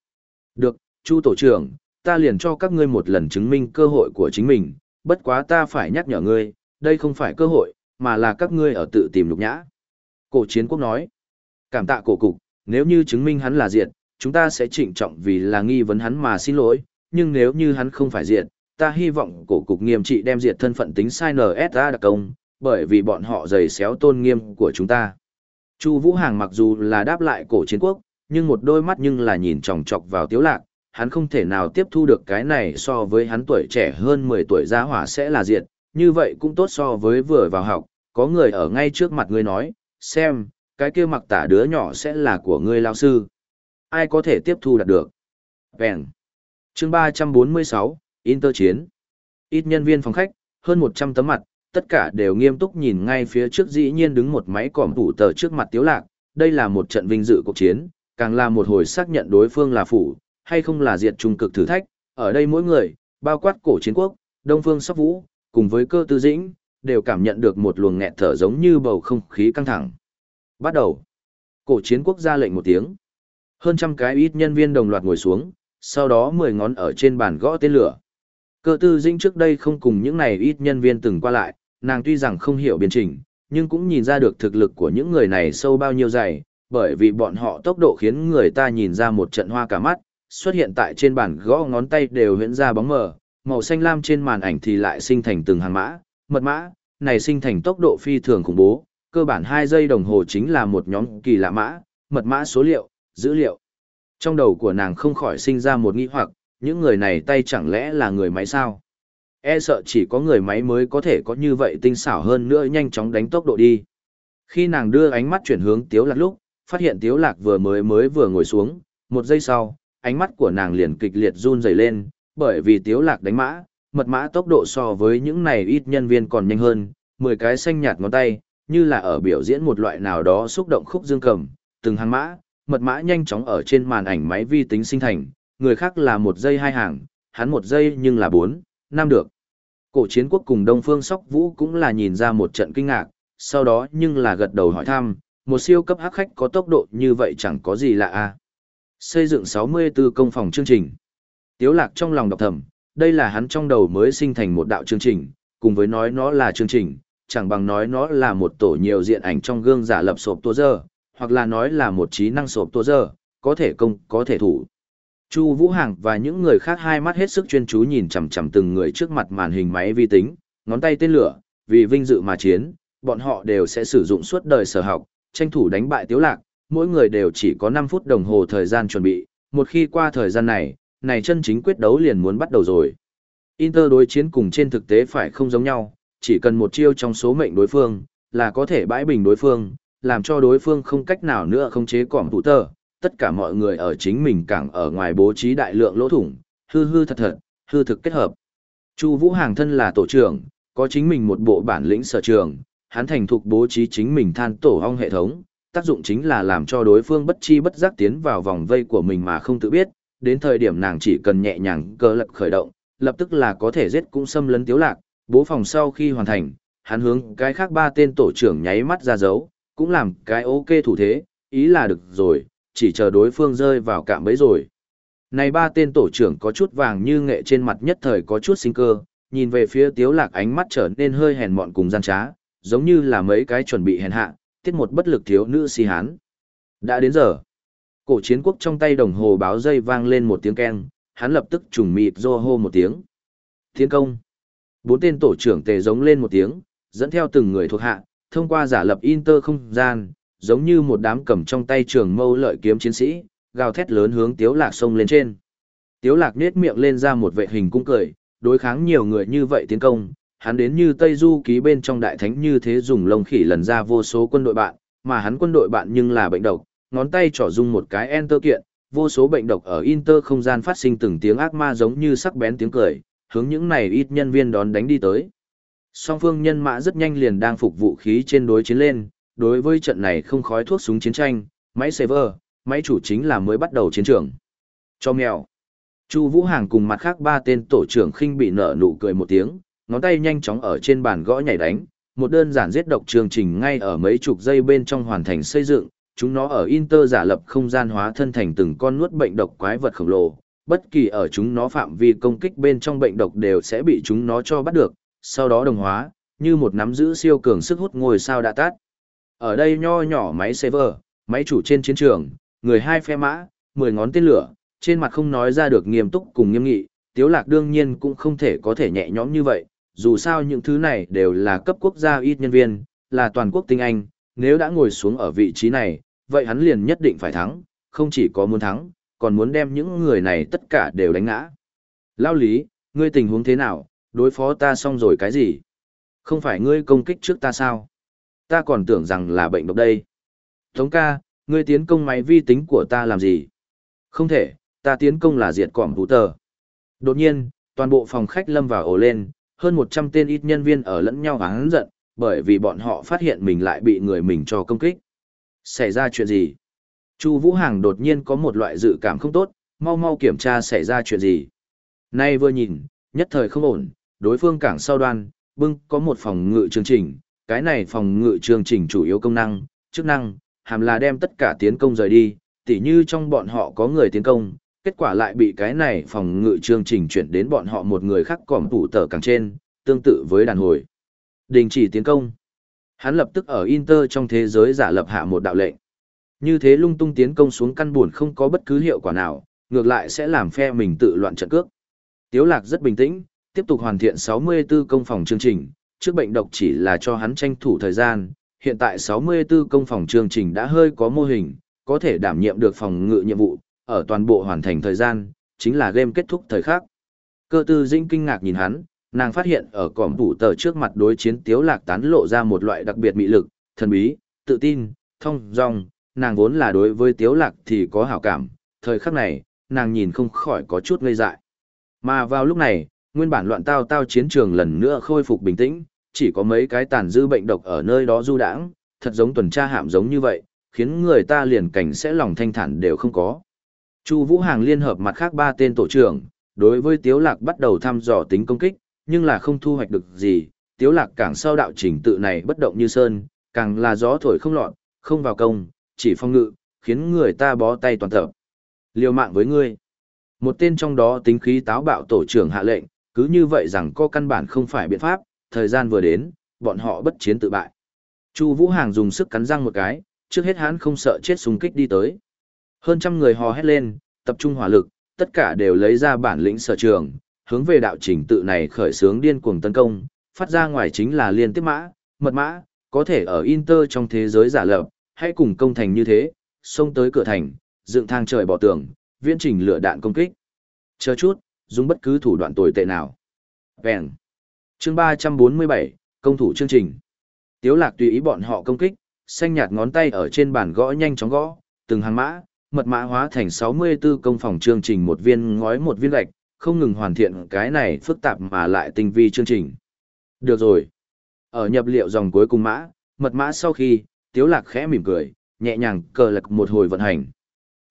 Được, Chu tổ trưởng, ta liền cho các ngươi một lần chứng minh cơ hội của chính mình, bất quá ta phải nhắc nhở ngươi, đây không phải cơ hội, mà là các ngươi ở tự tìm lục nhã. Cổ chiến quốc nói, cảm tạ cổ cục, nếu như chứng minh hắn là diệt, chúng ta sẽ trịnh trọng vì là nghi vấn hắn mà xin lỗi, nhưng nếu như hắn không phải diệt, ta hy vọng cổ cục nghiêm trị đem diệt thân phận tính sai NSA đặc công, bởi vì bọn họ giày xéo tôn nghiêm của chúng ta. Chu Vũ Hàng mặc dù là đáp lại cổ chiến quốc, nhưng một đôi mắt nhưng là nhìn chòng chọc vào Tiếu Lạc, hắn không thể nào tiếp thu được cái này so với hắn tuổi trẻ hơn 10 tuổi gia hỏa sẽ là diệt, như vậy cũng tốt so với vừa vào học, có người ở ngay trước mặt ngươi nói, xem, cái kia mặc tả đứa nhỏ sẽ là của ngươi lao sư. Ai có thể tiếp thu đạt được? Vẹn. chương 346, Inter chiến. Ít nhân viên phòng khách, hơn 100 tấm mặt, tất cả đều nghiêm túc nhìn ngay phía trước dĩ nhiên đứng một máy còm tủ tờ trước mặt tiếu lạc. Đây là một trận vinh dự cuộc chiến, càng là một hồi xác nhận đối phương là phủ, hay không là diệt trung cực thử thách. Ở đây mỗi người, bao quát cổ chiến quốc, đông phương sóc vũ, cùng với cơ tư dĩnh, đều cảm nhận được một luồng nghẹt thở giống như bầu không khí căng thẳng. Bắt đầu. Cổ chiến quốc ra lệnh một tiếng. Hơn trăm cái ít nhân viên đồng loạt ngồi xuống, sau đó mười ngón ở trên bàn gõ tên lửa. Cơ tư dĩnh trước đây không cùng những này ít nhân viên từng qua lại, nàng tuy rằng không hiểu biên trình, nhưng cũng nhìn ra được thực lực của những người này sâu bao nhiêu dày, bởi vì bọn họ tốc độ khiến người ta nhìn ra một trận hoa cả mắt, xuất hiện tại trên bàn gõ ngón tay đều huyễn ra bóng mờ, màu xanh lam trên màn ảnh thì lại sinh thành từng hàng mã, mật mã, này sinh thành tốc độ phi thường khủng bố, cơ bản 2 giây đồng hồ chính là một nhóm kỳ lạ mã, mật mã số liệu, dữ liệu. Trong đầu của nàng không khỏi sinh ra một nghi hoặc, những người này tay chẳng lẽ là người máy sao? E sợ chỉ có người máy mới có thể có như vậy tinh xảo hơn nữa nhanh chóng đánh tốc độ đi. Khi nàng đưa ánh mắt chuyển hướng Tiếu Lạc lúc, phát hiện Tiếu Lạc vừa mới mới vừa ngồi xuống, một giây sau, ánh mắt của nàng liền kịch liệt run rẩy lên, bởi vì Tiếu Lạc đánh mã, mật mã tốc độ so với những này ít nhân viên còn nhanh hơn, 10 cái xanh nhạt ngón tay, như là ở biểu diễn một loại nào đó xúc động khúc dương cầm, từng hàng mã, mật mã nhanh chóng ở trên màn ảnh máy vi tính sinh thành, người khác là một giây hai hàng, hắn một giây nhưng là bốn, năm được. Cổ chiến quốc cùng Đông Phương Sóc Vũ cũng là nhìn ra một trận kinh ngạc, sau đó nhưng là gật đầu hỏi thăm, một siêu cấp hắc khách có tốc độ như vậy chẳng có gì lạ a. Xây dựng 64 công phòng chương trình. Tiếu lạc trong lòng đọc thầm, đây là hắn trong đầu mới sinh thành một đạo chương trình, cùng với nói nó là chương trình, chẳng bằng nói nó là một tổ nhiều diện ảnh trong gương giả lập sộp tua giờ, hoặc là nói là một trí năng sộp tua giờ, có thể công, có thể thủ. Chu Vũ Hàng và những người khác hai mắt hết sức chuyên chú nhìn chằm chằm từng người trước mặt màn hình máy vi tính, ngón tay tên lửa, vì vinh dự mà chiến, bọn họ đều sẽ sử dụng suốt đời sở học, tranh thủ đánh bại Tiếu Lạc, mỗi người đều chỉ có 5 phút đồng hồ thời gian chuẩn bị, một khi qua thời gian này, này chân chính quyết đấu liền muốn bắt đầu rồi. Inter đối chiến cùng trên thực tế phải không giống nhau, chỉ cần một chiêu trong số mệnh đối phương, là có thể bãi bình đối phương, làm cho đối phương không cách nào nữa không chế cỏm thủ tờ, tất cả mọi người ở chính mình cảng ở ngoài bố trí đại lượng lỗ thủng, hư hư thật thật, hư thực kết hợp. Chu Vũ Hàng thân là tổ trưởng, có chính mình một bộ bản lĩnh sở trường, hắn thành thục bố trí chính mình than tổ ong hệ thống, tác dụng chính là làm cho đối phương bất chi bất giác tiến vào vòng vây của mình mà không tự biết, đến thời điểm nàng chỉ cần nhẹ nhàng cơ lập khởi động, lập tức là có thể giết cũng xâm lấn tiếu lạc, bố phòng sau khi hoàn thành, hắn hướng cái khác ba tên tổ trưởng nháy mắt ra dấu, cũng làm cái ok thủ thế, ý là được rồi, chỉ chờ đối phương rơi vào cạm bẫy rồi. Này ba tên tổ trưởng có chút vàng như nghệ trên mặt nhất thời có chút sinh cơ, nhìn về phía tiếu lạc ánh mắt trở nên hơi hèn mọn cùng gian trá, giống như là mấy cái chuẩn bị hèn hạ, tiết một bất lực thiếu nữ si hán. Đã đến giờ. Cổ chiến quốc trong tay đồng hồ báo dây vang lên một tiếng keng, hắn lập tức trùng mịt rô hô một tiếng. Thiên công. Bốn tên tổ trưởng tề giống lên một tiếng, dẫn theo từng người thuộc hạ, thông qua giả lập inter không gian, giống như một đám cầm trong tay trường mâu lợi kiếm chiến sĩ, gào thét lớn hướng Tiếu Lạc sông lên trên. Tiếu Lạc nết miệng lên ra một vệ hình cung cười, đối kháng nhiều người như vậy tiến công, hắn đến như Tây Du ký bên trong đại thánh như thế dùng lông khỉ lần ra vô số quân đội bạn, mà hắn quân đội bạn nhưng là bệnh độc, ngón tay trỏ dung một cái enter kiện, vô số bệnh độc ở inter không gian phát sinh từng tiếng ác ma giống như sắc bén tiếng cười, hướng những này ít nhân viên đón đánh đi tới. Song phương nhân mã rất nhanh liền đang phục vũ khí trên đối chiến lên, đối với trận này không khói thuốc súng chiến tranh, máy server, máy chủ chính là mới bắt đầu chiến trường. Cho mèo. Chu Vũ Hàng cùng mặt khác ba tên tổ trưởng khinh bị nở nụ cười một tiếng, ngón tay nhanh chóng ở trên bàn gõ nhảy đánh, một đơn giản giết độc chương trình ngay ở mấy chục giây bên trong hoàn thành xây dựng, chúng nó ở Inter giả lập không gian hóa thân thành từng con nuốt bệnh độc quái vật khổng lồ, bất kỳ ở chúng nó phạm vi công kích bên trong bệnh độc đều sẽ bị chúng nó cho bắt được, sau đó đồng hóa, như một nắm giữ siêu cường sức hút ngôi sao đã tát. Ở đây nho nhỏ máy server, máy chủ trên chiến trường, người hai phe mã, mười ngón tên lửa, trên mặt không nói ra được nghiêm túc cùng nghiêm nghị, Tiếu Lạc đương nhiên cũng không thể có thể nhẹ nhõm như vậy, dù sao những thứ này đều là cấp quốc gia ít nhân viên, là toàn quốc tinh anh, nếu đã ngồi xuống ở vị trí này, vậy hắn liền nhất định phải thắng, không chỉ có muốn thắng, còn muốn đem những người này tất cả đều đánh ngã. Lao lý, ngươi tình huống thế nào, đối phó ta xong rồi cái gì? Không phải ngươi công kích trước ta sao? Ta còn tưởng rằng là bệnh độc đây. Tống ca, ngươi tiến công máy vi tính của ta làm gì? Không thể, ta tiến công là diệt cỏm vũ tờ. Đột nhiên, toàn bộ phòng khách lâm vào ổ lên, hơn 100 tên ít nhân viên ở lẫn nhau hắn giận, bởi vì bọn họ phát hiện mình lại bị người mình cho công kích. Xảy ra chuyện gì? Chu Vũ Hàng đột nhiên có một loại dự cảm không tốt, mau mau kiểm tra xảy ra chuyện gì. Nay vừa nhìn, nhất thời không ổn, đối phương cảng sau đoan, bưng có một phòng ngự chương trình, cái này phòng ngự chương trình chủ yếu công năng, chức năng, hàm là đem tất cả tiến công rời đi, tỉ như trong bọn họ có người tiến công, kết quả lại bị cái này phòng ngự chương trình chuyển đến bọn họ một người khác còm tủ tờ càng trên, tương tự với đàn hồi. Đình chỉ tiến công. Hắn lập tức ở Inter trong thế giới giả lập hạ một đạo lệnh. Như thế lung tung tiến công xuống căn buồn không có bất cứ hiệu quả nào, ngược lại sẽ làm phe mình tự loạn trận cước. Tiếu lạc rất bình tĩnh, tiếp tục hoàn thiện 64 công phòng chương trình, trước bệnh độc chỉ là cho hắn tranh thủ thời gian, hiện tại 64 công phòng chương trình đã hơi có mô hình, có thể đảm nhiệm được phòng ngự nhiệm vụ, ở toàn bộ hoàn thành thời gian, chính là game kết thúc thời khắc. Cơ tư dĩnh kinh ngạc nhìn hắn, nàng phát hiện ở cỏm tủ tờ trước mặt đối chiến tiếu lạc tán lộ ra một loại đặc biệt mị lực, thần bí, tự tin, thông dong, nàng vốn là đối với tiếu lạc thì có hảo cảm, thời khắc này, nàng nhìn không khỏi có chút ngây dại. Mà vào lúc này, nguyên bản loạn tao tao chiến trường lần nữa khôi phục bình tĩnh, chỉ có mấy cái tàn dư bệnh độc ở nơi đó du đãng, thật giống tuần tra hạm giống như vậy, khiến người ta liền cảnh sẽ lòng thanh thản đều không có. Chu Vũ Hàng liên hợp mặt khác ba tên tổ trưởng, đối với Tiếu Lạc bắt đầu thăm dò tính công kích, nhưng là không thu hoạch được gì, Tiếu Lạc càng sau đạo trình tự này bất động như sơn, càng là gió thổi không lọt, không vào công, chỉ phong ngự, khiến người ta bó tay toàn tập. Liều mạng với ngươi. Một tên trong đó tính khí táo bạo tổ trưởng hạ lệnh, cứ như vậy rằng có căn bản không phải biện pháp, thời gian vừa đến, bọn họ bất chiến tự bại. Chu Vũ Hàng dùng sức cắn răng một cái, trước hết hắn không sợ chết xung kích đi tới. Hơn trăm người hò hét lên, tập trung hỏa lực, tất cả đều lấy ra bản lĩnh sở trường, hướng về đạo trình tự này khởi xướng điên cuồng tấn công, phát ra ngoài chính là liên tiếp mã, mật mã, có thể ở Inter trong thế giới giả lập, hãy cùng công thành như thế, xông tới cửa thành, dựng thang trời bỏ tường, viễn trình lửa đạn công kích. Chờ chút, dùng bất cứ thủ đoạn tồi tệ nào. Vẹn. Chương 347, công thủ chương trình. Tiếu lạc tùy ý bọn họ công kích, xanh nhạt ngón tay ở trên bàn gõ nhanh chóng gõ, từng hàng mã, mật mã hóa thành 64 công phòng chương trình một viên ngói một viên gạch, không ngừng hoàn thiện cái này phức tạp mà lại tinh vi chương trình. Được rồi. Ở nhập liệu dòng cuối cùng mã, mật mã sau khi, tiếu lạc khẽ mỉm cười, nhẹ nhàng cờ lật một hồi vận hành.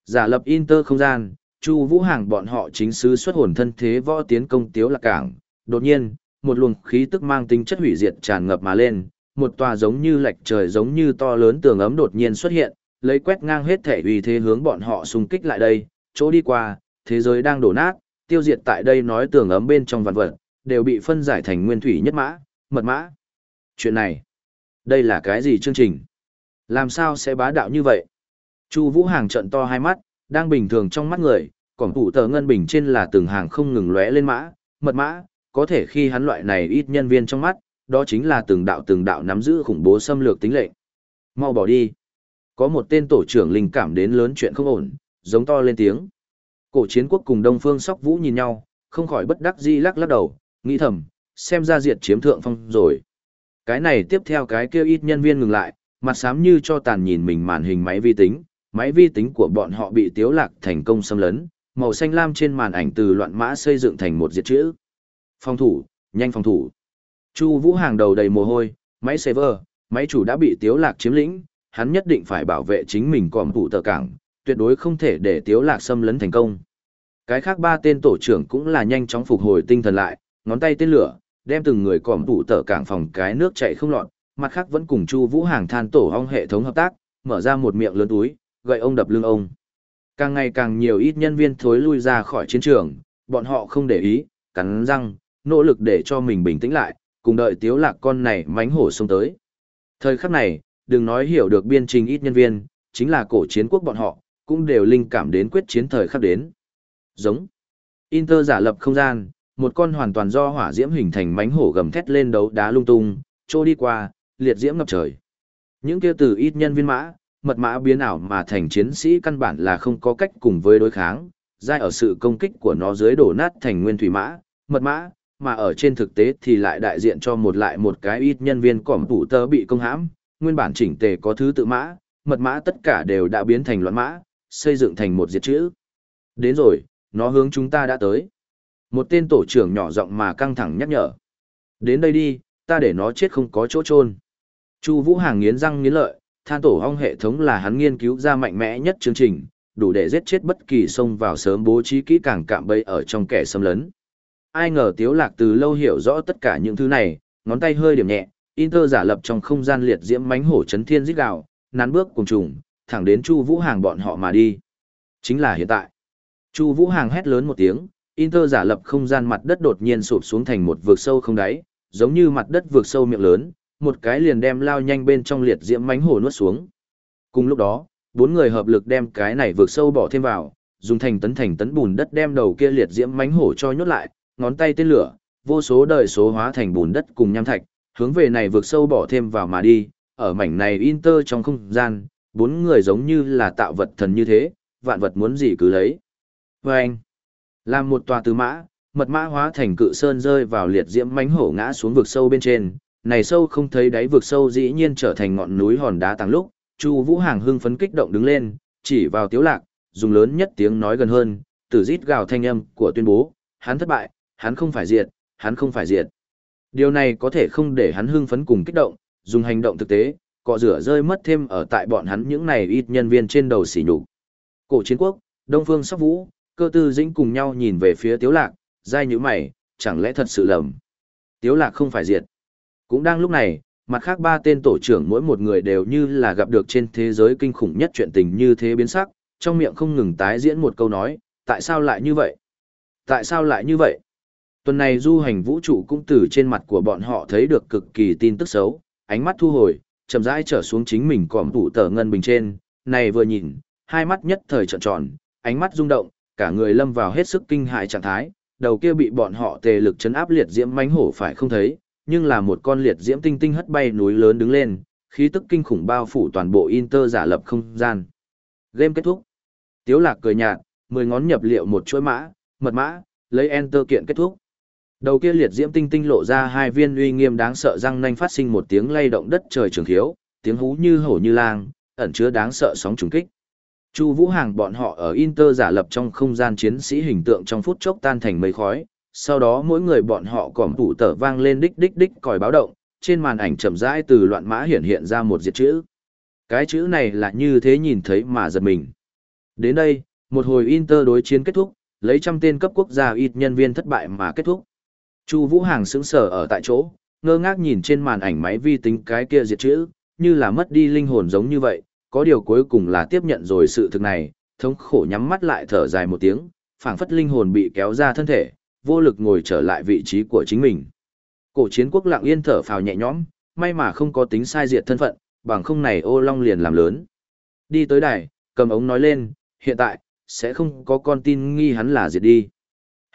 Giả lập Inter không gian, Chu Vũ Hàng bọn họ chính sứ xuất hồn thân thế võ tiến công tiếu lạc cảng. Đột nhiên, một luồng khí tức mang tính chất hủy diệt tràn ngập mà lên, một tòa giống như lạch trời giống như to lớn tường ấm đột nhiên xuất hiện, lấy quét ngang hết thể uy thế hướng bọn họ xung kích lại đây, chỗ đi qua, thế giới đang đổ nát, tiêu diệt tại đây nói tường ấm bên trong vạn vật, đều bị phân giải thành nguyên thủy nhất mã, mật mã. Chuyện này, đây là cái gì chương trình? Làm sao sẽ bá đạo như vậy? Chu Vũ Hàng trận to hai mắt, đang bình thường trong mắt người, còn phụ tờ ngân bình trên là từng hàng không ngừng lóe lên mã, mật mã, có thể khi hắn loại này ít nhân viên trong mắt, đó chính là từng đạo từng đạo nắm giữ khủng bố xâm lược tính lệnh. Mau bỏ đi. Có một tên tổ trưởng linh cảm đến lớn chuyện không ổn, giống to lên tiếng. Cổ chiến quốc cùng Đông Phương Sóc Vũ nhìn nhau, không khỏi bất đắc dĩ lắc lắc đầu, nghĩ thầm, xem ra diệt chiếm thượng phong rồi. Cái này tiếp theo cái kêu ít nhân viên ngừng lại, mặt xám như cho tàn nhìn mình màn hình máy vi tính, máy vi tính của bọn họ bị tiếu lạc thành công xâm lấn, màu xanh lam trên màn ảnh từ loạn mã xây dựng thành một diệt chữ. Phòng thủ, nhanh phòng thủ. Chu Vũ hàng đầu đầy mồ hôi, máy server, máy chủ đã bị tiếu lạc chiếm lĩnh, hắn nhất định phải bảo vệ chính mình còm phụ tờ cảng, tuyệt đối không thể để tiếu lạc xâm lấn thành công. Cái khác ba tên tổ trưởng cũng là nhanh chóng phục hồi tinh thần lại, ngón tay tên lửa, đem từng người còm phụ tờ cảng phòng cái nước chảy không lọt, mặt khác vẫn cùng Chu Vũ hàng than tổ ong hệ thống hợp tác, mở ra một miệng lớn túi, gậy ông đập lưng ông. Càng ngày càng nhiều ít nhân viên thối lui ra khỏi chiến trường, bọn họ không để ý, cắn răng, nỗ lực để cho mình bình tĩnh lại, cùng đợi tiếu lạc con này mánh hổ xông tới. Thời khắc này, đừng nói hiểu được biên trình ít nhân viên, chính là cổ chiến quốc bọn họ, cũng đều linh cảm đến quyết chiến thời khắc đến. Giống. Inter giả lập không gian, một con hoàn toàn do hỏa diễm hình thành mánh hổ gầm thét lên đấu đá lung tung, trôi đi qua, liệt diễm ngập trời. Những kia từ ít nhân viên mã, mật mã biến ảo mà thành chiến sĩ căn bản là không có cách cùng với đối kháng, dai ở sự công kích của nó dưới đổ nát thành nguyên thủy mã, mật mã, mà ở trên thực tế thì lại đại diện cho một lại một cái ít nhân viên cỏm tủ tơ bị công hãm, nguyên bản chỉnh tề có thứ tự mã, mật mã tất cả đều đã biến thành loạn mã, xây dựng thành một diệt chữ. Đến rồi, nó hướng chúng ta đã tới. Một tên tổ trưởng nhỏ giọng mà căng thẳng nhắc nhở. Đến đây đi, ta để nó chết không có chỗ trôn. Chu Vũ Hàng nghiến răng nghiến lợi, than tổ ong hệ thống là hắn nghiên cứu ra mạnh mẽ nhất chương trình, đủ để giết chết bất kỳ xông vào sớm bố trí kỹ càng cạm bẫy ở trong kẻ xâm lấn ai ngờ tiếu lạc từ lâu hiểu rõ tất cả những thứ này, ngón tay hơi điểm nhẹ, Inter giả lập trong không gian liệt diễm mánh hổ chấn thiên rít gào, nắn bước cùng trùng, thẳng đến Chu Vũ Hàng bọn họ mà đi. Chính là hiện tại. Chu Vũ Hàng hét lớn một tiếng, Inter giả lập không gian mặt đất đột nhiên sụp xuống thành một vực sâu không đáy, giống như mặt đất vực sâu miệng lớn, một cái liền đem lao nhanh bên trong liệt diễm mánh hổ nuốt xuống. Cùng lúc đó, bốn người hợp lực đem cái này vực sâu bỏ thêm vào, dùng thành tấn thành tấn bùn đất đem đầu kia liệt diễm mánh hổ cho nhốt lại, ngón tay tên lửa, vô số đời số hóa thành bùn đất cùng nham thạch, hướng về này vượt sâu bỏ thêm vào mà đi, ở mảnh này inter trong không gian, bốn người giống như là tạo vật thần như thế, vạn vật muốn gì cứ lấy. Và anh, làm một tòa tứ mã, mật mã hóa thành cự sơn rơi vào liệt diễm mánh hổ ngã xuống vực sâu bên trên, này sâu không thấy đáy vực sâu dĩ nhiên trở thành ngọn núi hòn đá tăng lúc, Chu Vũ Hàng hưng phấn kích động đứng lên, chỉ vào Tiếu Lạc, dùng lớn nhất tiếng nói gần hơn, từ rít gào thanh âm của tuyên bố, hắn thất bại, hắn không phải diệt, hắn không phải diệt. Điều này có thể không để hắn hưng phấn cùng kích động, dùng hành động thực tế, cọ rửa rơi mất thêm ở tại bọn hắn những này ít nhân viên trên đầu xỉ nhục. Cổ chiến quốc, Đông Phương Sóc Vũ, cơ tư dĩnh cùng nhau nhìn về phía Tiếu Lạc, dai nhíu mày, chẳng lẽ thật sự lầm. Tiếu Lạc không phải diệt. Cũng đang lúc này, mặt khác ba tên tổ trưởng mỗi một người đều như là gặp được trên thế giới kinh khủng nhất chuyện tình như thế biến sắc, trong miệng không ngừng tái diễn một câu nói, tại sao lại như vậy? Tại sao lại như vậy? Tuần này du hành vũ trụ cũng từ trên mặt của bọn họ thấy được cực kỳ tin tức xấu, ánh mắt thu hồi, chậm rãi trở xuống chính mình còm tủ tờ ngân bình trên, này vừa nhìn, hai mắt nhất thời trợn tròn, ánh mắt rung động, cả người lâm vào hết sức kinh hại trạng thái, đầu kia bị bọn họ tề lực chấn áp liệt diễm mánh hổ phải không thấy, nhưng là một con liệt diễm tinh tinh hất bay núi lớn đứng lên, khí tức kinh khủng bao phủ toàn bộ Inter giả lập không gian. Game kết thúc. Tiếu lạc cười nhạt, mười ngón nhập liệu một chuỗi mã, mật mã, lấy Enter kiện kết thúc. Đầu kia liệt diễm tinh tinh lộ ra hai viên uy nghiêm đáng sợ răng nanh phát sinh một tiếng lay động đất trời trường khiếu, tiếng hú như hổ như lang, ẩn chứa đáng sợ sóng trùng kích. Chu Vũ Hàng bọn họ ở Inter giả lập trong không gian chiến sĩ hình tượng trong phút chốc tan thành mây khói, sau đó mỗi người bọn họ còm tủ tở vang lên đích đích đích còi báo động, trên màn ảnh chậm rãi từ loạn mã hiện hiện ra một diệt chữ. Cái chữ này là như thế nhìn thấy mà giật mình. Đến đây, một hồi Inter đối chiến kết thúc, lấy trăm tên cấp quốc gia ít nhân viên thất bại mà kết thúc. Chu Vũ Hàng sững sờ ở tại chỗ, ngơ ngác nhìn trên màn ảnh máy vi tính cái kia diệt chữ, như là mất đi linh hồn giống như vậy, có điều cuối cùng là tiếp nhận rồi sự thực này, thống khổ nhắm mắt lại thở dài một tiếng, phảng phất linh hồn bị kéo ra thân thể, vô lực ngồi trở lại vị trí của chính mình. Cổ chiến quốc lặng yên thở phào nhẹ nhõm, may mà không có tính sai diệt thân phận, bằng không này ô long liền làm lớn. Đi tới đài, cầm ống nói lên, hiện tại, sẽ không có con tin nghi hắn là diệt đi.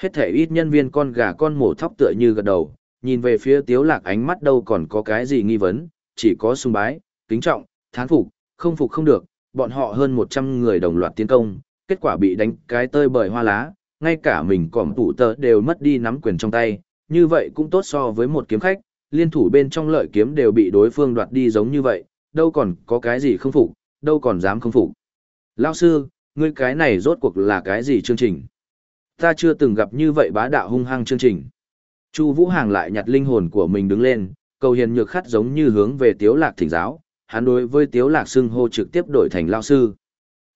Hết thể ít nhân viên con gà con mổ thóc tựa như gật đầu, nhìn về phía tiếu lạc ánh mắt đâu còn có cái gì nghi vấn, chỉ có sung bái, kính trọng, thán phục, không phục không được, bọn họ hơn 100 người đồng loạt tiến công, kết quả bị đánh cái tơi bời hoa lá, ngay cả mình cỏm tủ tờ đều mất đi nắm quyền trong tay, như vậy cũng tốt so với một kiếm khách, liên thủ bên trong lợi kiếm đều bị đối phương đoạt đi giống như vậy, đâu còn có cái gì không phục, đâu còn dám không phục. lão sư, ngươi cái này rốt cuộc là cái gì chương trình? Ta chưa từng gặp như vậy bá đạo hung hăng chương trình. Chu Vũ Hàng lại nhặt linh hồn của mình đứng lên, cầu hiền nhược khát giống như hướng về Tiếu Lạc thỉnh giáo, hắn đối với Tiếu Lạc xưng hô trực tiếp đổi thành lão sư.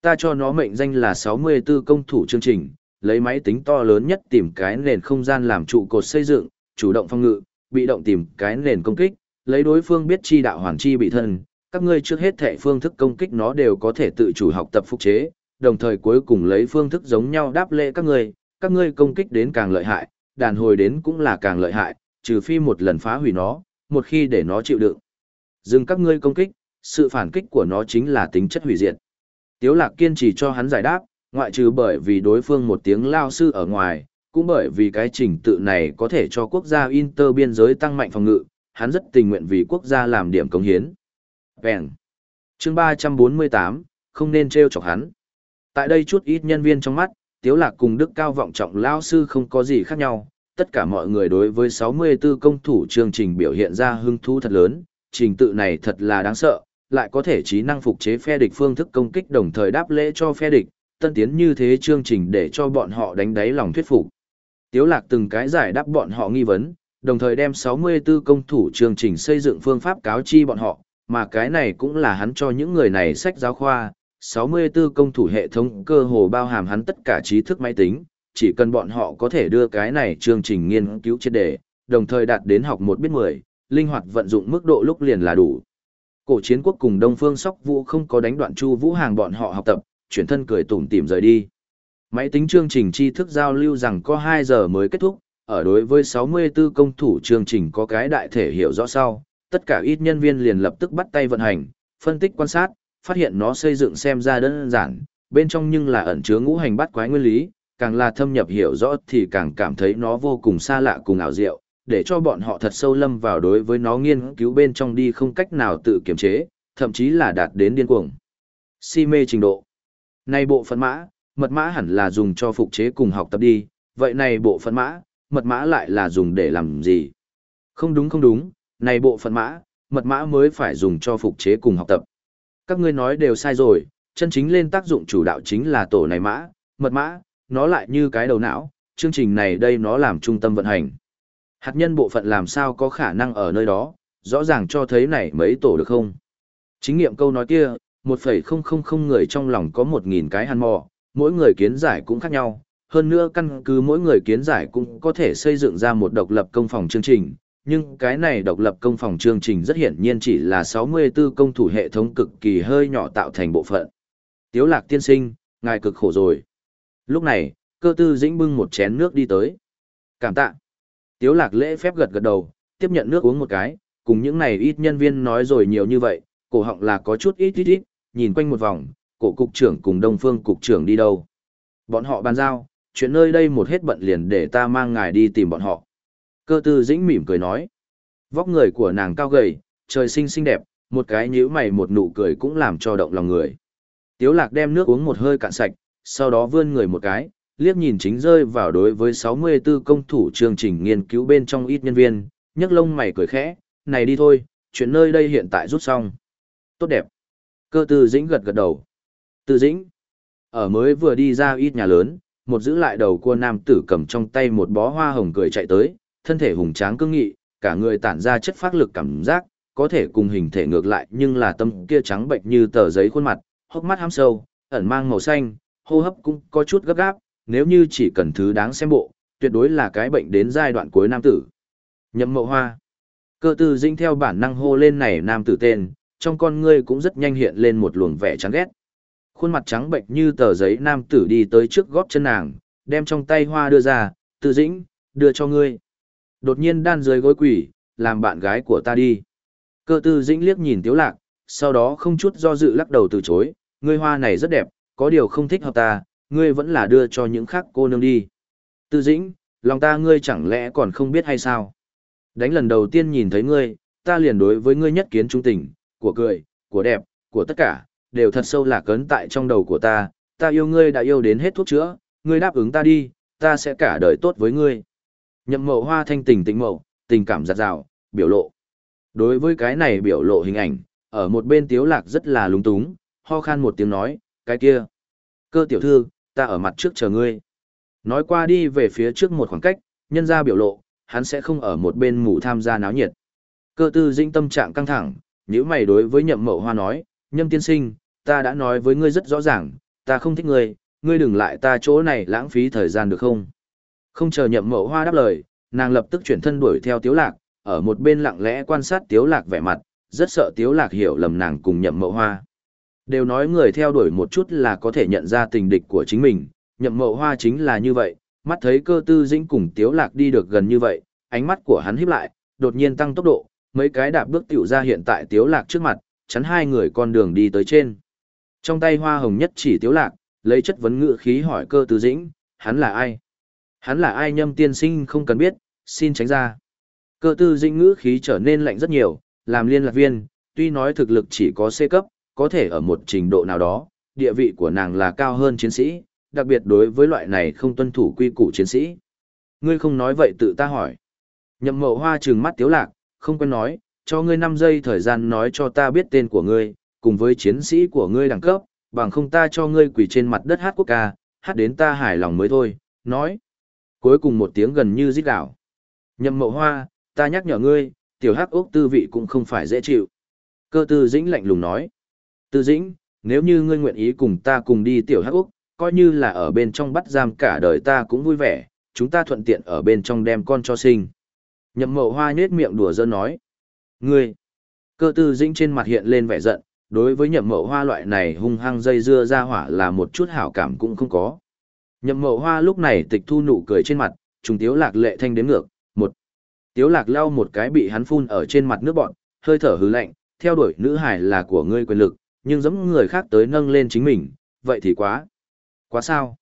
Ta cho nó mệnh danh là 64 công thủ chương trình, lấy máy tính to lớn nhất tìm cái nền không gian làm trụ cột xây dựng, chủ động phong ngự, bị động tìm cái nền công kích, lấy đối phương biết chi đạo hoàn chi bị thân, các ngươi trước hết thể phương thức công kích nó đều có thể tự chủ học tập phục chế, đồng thời cuối cùng lấy phương thức giống nhau đáp lễ các ngươi, các ngươi công kích đến càng lợi hại, đàn hồi đến cũng là càng lợi hại, trừ phi một lần phá hủy nó, một khi để nó chịu đựng. Dừng các ngươi công kích, sự phản kích của nó chính là tính chất hủy diệt. Tiếu lạc kiên trì cho hắn giải đáp, ngoại trừ bởi vì đối phương một tiếng lao sư ở ngoài, cũng bởi vì cái trình tự này có thể cho quốc gia Inter biên giới tăng mạnh phòng ngự, hắn rất tình nguyện vì quốc gia làm điểm cống hiến. Vẹn. Chương 348, không nên treo chọc hắn. Tại đây chút ít nhân viên trong mắt, Tiếu Lạc cùng Đức Cao vọng trọng lao sư không có gì khác nhau, tất cả mọi người đối với 64 công thủ chương trình biểu hiện ra hứng thú thật lớn, trình tự này thật là đáng sợ, lại có thể trí năng phục chế phe địch phương thức công kích đồng thời đáp lễ cho phe địch, tân tiến như thế chương trình để cho bọn họ đánh đáy lòng thuyết phục. Tiếu lạc từng cái giải đáp bọn họ nghi vấn, đồng thời đem 64 công thủ chương trình xây dựng phương pháp cáo chi bọn họ, mà cái này cũng là hắn cho những người này sách giáo khoa. 64 công thủ hệ thống cơ hồ bao hàm hắn tất cả trí thức máy tính, chỉ cần bọn họ có thể đưa cái này chương trình nghiên cứu triệt đề, đồng thời đạt đến học một biết 10, linh hoạt vận dụng mức độ lúc liền là đủ. Cổ chiến quốc cùng Đông Phương Sóc Vũ không có đánh đoạn Chu Vũ Hàng bọn họ học tập, chuyển thân cười tủm tỉm rời đi. Máy tính chương trình tri thức giao lưu rằng có 2 giờ mới kết thúc, ở đối với 64 công thủ chương trình có cái đại thể hiểu rõ sau, tất cả ít nhân viên liền lập tức bắt tay vận hành, phân tích quan sát, phát hiện nó xây dựng xem ra đơn giản, bên trong nhưng là ẩn chứa ngũ hành bát quái nguyên lý, càng là thâm nhập hiểu rõ thì càng cảm thấy nó vô cùng xa lạ cùng ảo diệu, để cho bọn họ thật sâu lâm vào đối với nó nghiên cứu bên trong đi không cách nào tự kiềm chế, thậm chí là đạt đến điên cuồng. Si mê trình độ. Này bộ phận mã, mật mã hẳn là dùng cho phục chế cùng học tập đi, vậy này bộ phận mã, mật mã lại là dùng để làm gì? Không đúng không đúng, này bộ phận mã, mật mã mới phải dùng cho phục chế cùng học tập. Các ngươi nói đều sai rồi, chân chính lên tác dụng chủ đạo chính là tổ này mã, mật mã, nó lại như cái đầu não, chương trình này đây nó làm trung tâm vận hành. Hạt nhân bộ phận làm sao có khả năng ở nơi đó, rõ ràng cho thấy này mấy tổ được không? Chính nghiệm câu nói kia, 1,000 người trong lòng có 1.000 cái hàn mò, mỗi người kiến giải cũng khác nhau. Hơn nữa căn cứ mỗi người kiến giải cũng có thể xây dựng ra một độc lập công phòng chương trình, nhưng cái này độc lập công phòng chương trình rất hiển nhiên chỉ là 64 công thủ hệ thống cực kỳ hơi nhỏ tạo thành bộ phận. Tiếu lạc tiên sinh, ngài cực khổ rồi. Lúc này, cơ tư dĩnh bưng một chén nước đi tới. Cảm tạ. Tiếu lạc lễ phép gật gật đầu, tiếp nhận nước uống một cái, cùng những này ít nhân viên nói rồi nhiều như vậy, cổ họng là có chút ít ít ít, nhìn quanh một vòng, cổ cục trưởng cùng đông phương cục trưởng đi đâu. Bọn họ bàn giao, chuyện nơi đây một hết bận liền để ta mang ngài đi tìm bọn họ. Cơ tư dĩnh mỉm cười nói. Vóc người của nàng cao gầy, trời sinh xinh đẹp, một cái nhíu mày một nụ cười cũng làm cho động lòng người. Tiếu lạc đem nước uống một hơi cạn sạch, sau đó vươn người một cái, liếc nhìn chính rơi vào đối với 64 công thủ chương trình nghiên cứu bên trong ít nhân viên, nhấc lông mày cười khẽ, này đi thôi, chuyện nơi đây hiện tại rút xong. Tốt đẹp. Cơ tư dĩnh gật gật đầu. Tư dĩnh. Ở mới vừa đi ra ít nhà lớn, một giữ lại đầu cua nam tử cầm trong tay một bó hoa hồng cười chạy tới, thân thể hùng tráng cương nghị, cả người tản ra chất phát lực cảm giác, có thể cùng hình thể ngược lại nhưng là tâm kia trắng bệnh như tờ giấy khuôn mặt, hốc mắt hám sâu, ẩn mang màu xanh, hô hấp cũng có chút gấp gáp, nếu như chỉ cần thứ đáng xem bộ, tuyệt đối là cái bệnh đến giai đoạn cuối nam tử. Nhậm mậu hoa. Cơ tư dinh theo bản năng hô lên này nam tử tên, trong con ngươi cũng rất nhanh hiện lên một luồng vẻ chán ghét. Khuôn mặt trắng bệnh như tờ giấy nam tử đi tới trước góp chân nàng, đem trong tay hoa đưa ra, tư dĩnh, đưa cho ngươi. Đột nhiên đan dưới gối quỷ, làm bạn gái của ta đi. Cơ tư dĩnh liếc nhìn tiếu lạc, sau đó không chút do dự lắc đầu từ chối, ngươi hoa này rất đẹp, có điều không thích hợp ta, ngươi vẫn là đưa cho những khác cô nương đi. Tư dĩnh, lòng ta ngươi chẳng lẽ còn không biết hay sao? Đánh lần đầu tiên nhìn thấy ngươi, ta liền đối với ngươi nhất kiến trung tình, của cười, của đẹp, của tất cả, đều thật sâu lạc cấn tại trong đầu của ta, ta yêu ngươi đã yêu đến hết thuốc chữa, ngươi đáp ứng ta đi, ta sẽ cả đời tốt với ngươi. Nhậm mậu hoa thanh tình tĩnh mậu, tình cảm giặt rào, biểu lộ. Đối với cái này biểu lộ hình ảnh, ở một bên tiếu lạc rất là lúng túng, ho khan một tiếng nói, cái kia. Cơ tiểu thư, ta ở mặt trước chờ ngươi. Nói qua đi về phía trước một khoảng cách, nhân ra biểu lộ, hắn sẽ không ở một bên mù tham gia náo nhiệt. Cơ tư dĩnh tâm trạng căng thẳng, nếu mày đối với nhậm mậu hoa nói, nhâm tiên sinh, ta đã nói với ngươi rất rõ ràng, ta không thích ngươi, ngươi đừng lại ta chỗ này lãng phí thời gian được không? Không chờ nhậm mậu hoa đáp lời, nàng lập tức chuyển thân đuổi theo tiếu lạc, ở một bên lặng lẽ quan sát tiếu lạc vẻ mặt, rất sợ tiếu lạc hiểu lầm nàng cùng nhậm mậu hoa. Đều nói người theo đuổi một chút là có thể nhận ra tình địch của chính mình, nhậm mậu hoa chính là như vậy, mắt thấy cơ tư dĩnh cùng tiếu lạc đi được gần như vậy, ánh mắt của hắn híp lại, đột nhiên tăng tốc độ, mấy cái đạp bước tiểu ra hiện tại tiếu lạc trước mặt, chắn hai người con đường đi tới trên. Trong tay hoa hồng nhất chỉ tiếu lạc, lấy chất vấn ngữ khí hỏi cơ tư dĩnh, hắn là ai? Hắn là ai nhâm tiên sinh không cần biết, xin tránh ra. Cơ tư dĩnh ngữ khí trở nên lạnh rất nhiều, làm liên lạc viên, tuy nói thực lực chỉ có C cấp, có thể ở một trình độ nào đó, địa vị của nàng là cao hơn chiến sĩ, đặc biệt đối với loại này không tuân thủ quy củ chiến sĩ. Ngươi không nói vậy tự ta hỏi. Nhậm mậu hoa trừng mắt tiếu lạc, không quen nói, cho ngươi 5 giây thời gian nói cho ta biết tên của ngươi, cùng với chiến sĩ của ngươi đẳng cấp, bằng không ta cho ngươi quỳ trên mặt đất hát quốc ca, hát đến ta hài lòng mới thôi, nói. Cuối cùng một tiếng gần như rít đảo. Nhậm mậu hoa, ta nhắc nhở ngươi, tiểu hắc ốc tư vị cũng không phải dễ chịu. Cơ tư dĩnh lạnh lùng nói. Tư dĩnh, nếu như ngươi nguyện ý cùng ta cùng đi tiểu hắc ốc, coi như là ở bên trong bắt giam cả đời ta cũng vui vẻ, chúng ta thuận tiện ở bên trong đem con cho sinh. Nhậm mậu hoa nhết miệng đùa dơ nói. Ngươi! Cơ tư dĩnh trên mặt hiện lên vẻ giận, đối với nhậm mậu hoa loại này hung hăng dây dưa ra hỏa là một chút hảo cảm cũng không có. Nhậm mậu hoa lúc này tịch thu nụ cười trên mặt, trùng tiếu lạc lệ thanh đến ngược, một. Tiếu lạc lau một cái bị hắn phun ở trên mặt nước bọn, hơi thở hứ lạnh, theo đuổi nữ hải là của ngươi quyền lực, nhưng giống người khác tới nâng lên chính mình, vậy thì quá. Quá sao?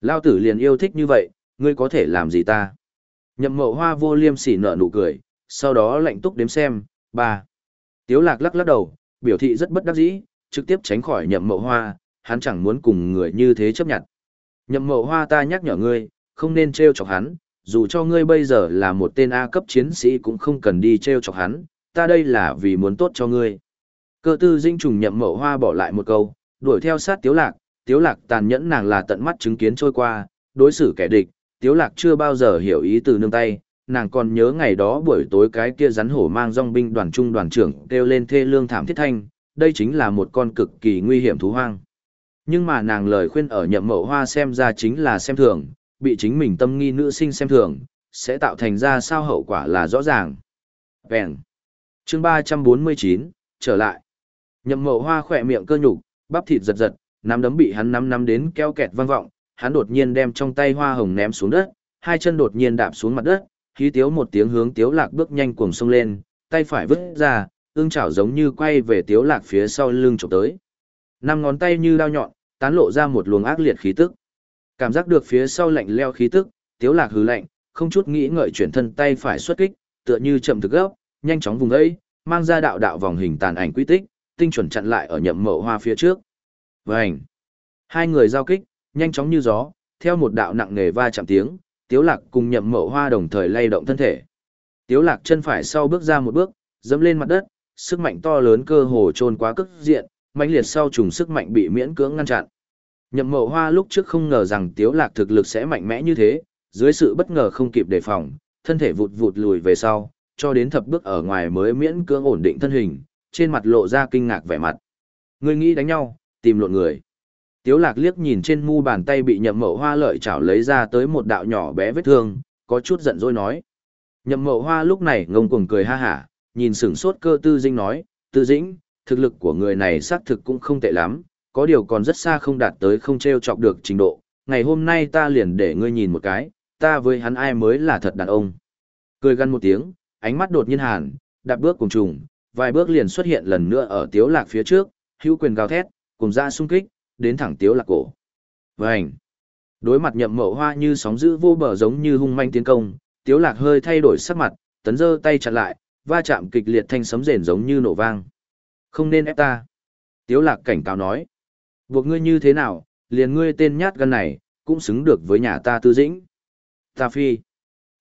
Lao tử liền yêu thích như vậy, ngươi có thể làm gì ta? Nhậm mậu hoa vô liêm sỉ nở nụ cười, sau đó lạnh túc đếm xem, ba. Tiếu lạc lắc lắc đầu, biểu thị rất bất đắc dĩ, trực tiếp tránh khỏi nhậm mậu hoa, hắn chẳng muốn cùng người như thế chấp nhận. Nhậm mậu hoa ta nhắc nhở ngươi, không nên treo chọc hắn, dù cho ngươi bây giờ là một tên A cấp chiến sĩ cũng không cần đi treo chọc hắn, ta đây là vì muốn tốt cho ngươi. Cơ tư dinh trùng nhậm mậu hoa bỏ lại một câu, đuổi theo sát tiếu lạc, tiếu lạc tàn nhẫn nàng là tận mắt chứng kiến trôi qua, đối xử kẻ địch, tiếu lạc chưa bao giờ hiểu ý từ nương tay, nàng còn nhớ ngày đó buổi tối cái kia rắn hổ mang dòng binh đoàn trung đoàn trưởng kêu lên thê lương thảm thiết thanh, đây chính là một con cực kỳ nguy hiểm thú hoang. Nhưng mà nàng lời khuyên ở nhậm mậu hoa xem ra chính là xem thường, bị chính mình tâm nghi nữ sinh xem thường, sẽ tạo thành ra sao hậu quả là rõ ràng. Vẹn. chương 349, trở lại. Nhậm mậu hoa khỏe miệng cơ nhục, bắp thịt giật giật, nắm đấm bị hắn nắm nắm đến keo kẹt vang vọng, hắn đột nhiên đem trong tay hoa hồng ném xuống đất, hai chân đột nhiên đạp xuống mặt đất, khí tiếu một tiếng hướng tiếu lạc bước nhanh cuồng sông lên, tay phải vứt ra, ương chảo giống như quay về tiếu lạc phía sau lưng chụp tới. Năm ngón tay như đao nhọn, tán lộ ra một luồng ác liệt khí tức. Cảm giác được phía sau lạnh leo khí tức, tiếu lạc hừ lạnh, không chút nghĩ ngợi chuyển thân tay phải xuất kích, tựa như chậm thực gấp, nhanh chóng vùng ấy, mang ra đạo đạo vòng hình tàn ảnh quy tích, tinh chuẩn chặn lại ở nhậm mậu hoa phía trước. Vành. Hai người giao kích, nhanh chóng như gió, theo một đạo nặng nề va chạm tiếng, Tiếu Lạc cùng nhậm mậu hoa đồng thời lay động thân thể. Tiếu Lạc chân phải sau bước ra một bước, dẫm lên mặt đất, sức mạnh to lớn cơ hồ trôn quá cức diện, mãnh liệt sau trùng sức mạnh bị miễn cưỡng ngăn chặn. Nhậm mậu hoa lúc trước không ngờ rằng Tiếu Lạc thực lực sẽ mạnh mẽ như thế, dưới sự bất ngờ không kịp đề phòng, thân thể vụt vụt lùi về sau, cho đến thập bước ở ngoài mới miễn cưỡng ổn định thân hình, trên mặt lộ ra kinh ngạc vẻ mặt. Ngươi nghĩ đánh nhau, tìm lộn người. Tiếu lạc liếc nhìn trên mu bàn tay bị nhậm mậu hoa lợi chảo lấy ra tới một đạo nhỏ bé vết thương, có chút giận dỗi nói. Nhậm mậu hoa lúc này ngông cuồng cười ha hả, nhìn sửng sốt cơ tư dĩnh nói, tư dĩnh, thực lực của người này xác thực cũng không tệ lắm, có điều còn rất xa không đạt tới không treo chọc được trình độ, ngày hôm nay ta liền để ngươi nhìn một cái, ta với hắn ai mới là thật đàn ông. Cười gằn một tiếng, ánh mắt đột nhiên hàn, đạp bước cùng trùng, vài bước liền xuất hiện lần nữa ở tiếu lạc phía trước, hữu quyền gào thét, cùng ra sung kích, đến thẳng tiếu lạc cổ. Vành! Đối mặt nhậm mậu hoa như sóng dữ vô bờ giống như hung manh tiến công, tiếu lạc hơi thay đổi sắc mặt, tấn dơ tay chặn lại, va chạm kịch liệt thanh sấm rền giống như nổ vang. Không nên ép ta. Tiếu lạc cảnh cáo nói. Buộc ngươi như thế nào, liền ngươi tên nhát gan này, cũng xứng được với nhà ta tư dĩnh. Ta phi.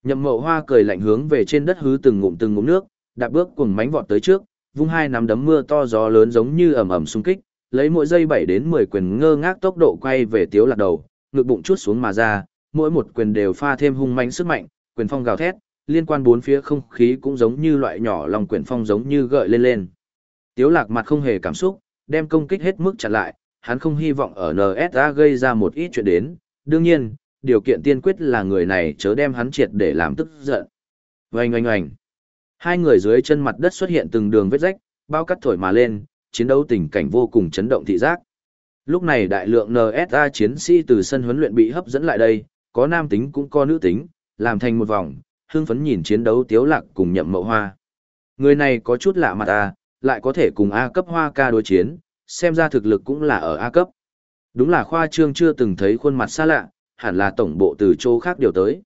Nhậm mậu hoa cười lạnh hướng về trên đất hứ từng ngụm từng ngụm nước, đạp bước cùng mánh vọt tới trước, vung hai nắm đấm mưa to gió lớn giống như ầm ầm xung kích, lấy mỗi giây 7 đến 10 quyền ngơ ngác tốc độ quay về tiếu lạc đầu, ngực bụng chút xuống mà ra, mỗi một quyền đều pha thêm hung mãnh sức mạnh, quyền phong gào thét, liên quan bốn phía không khí cũng giống như loại nhỏ lòng quyền phong giống như gợi lên lên. Tiếu lạc mặt không hề cảm xúc, đem công kích hết mức chặn lại, hắn không hy vọng ở NSA gây ra một ít chuyện đến, đương nhiên, điều kiện tiên quyết là người này chớ đem hắn triệt để làm tức giận. Oanh oanh oanh. Hai người dưới chân mặt đất xuất hiện từng đường vết rách, bao cắt thổi mà lên, chiến đấu tình cảnh vô cùng chấn động thị giác. Lúc này đại lượng NSA chiến sĩ từ sân huấn luyện bị hấp dẫn lại đây, có nam tính cũng có nữ tính, làm thành một vòng, hương phấn nhìn chiến đấu tiếu lạc cùng nhậm mậu hoa. Người này có chút lạ mặt à, lại có thể cùng A cấp hoa ca đối chiến, xem ra thực lực cũng là ở A cấp. Đúng là khoa trương chưa từng thấy khuôn mặt xa lạ, hẳn là tổng bộ từ chỗ khác điều tới.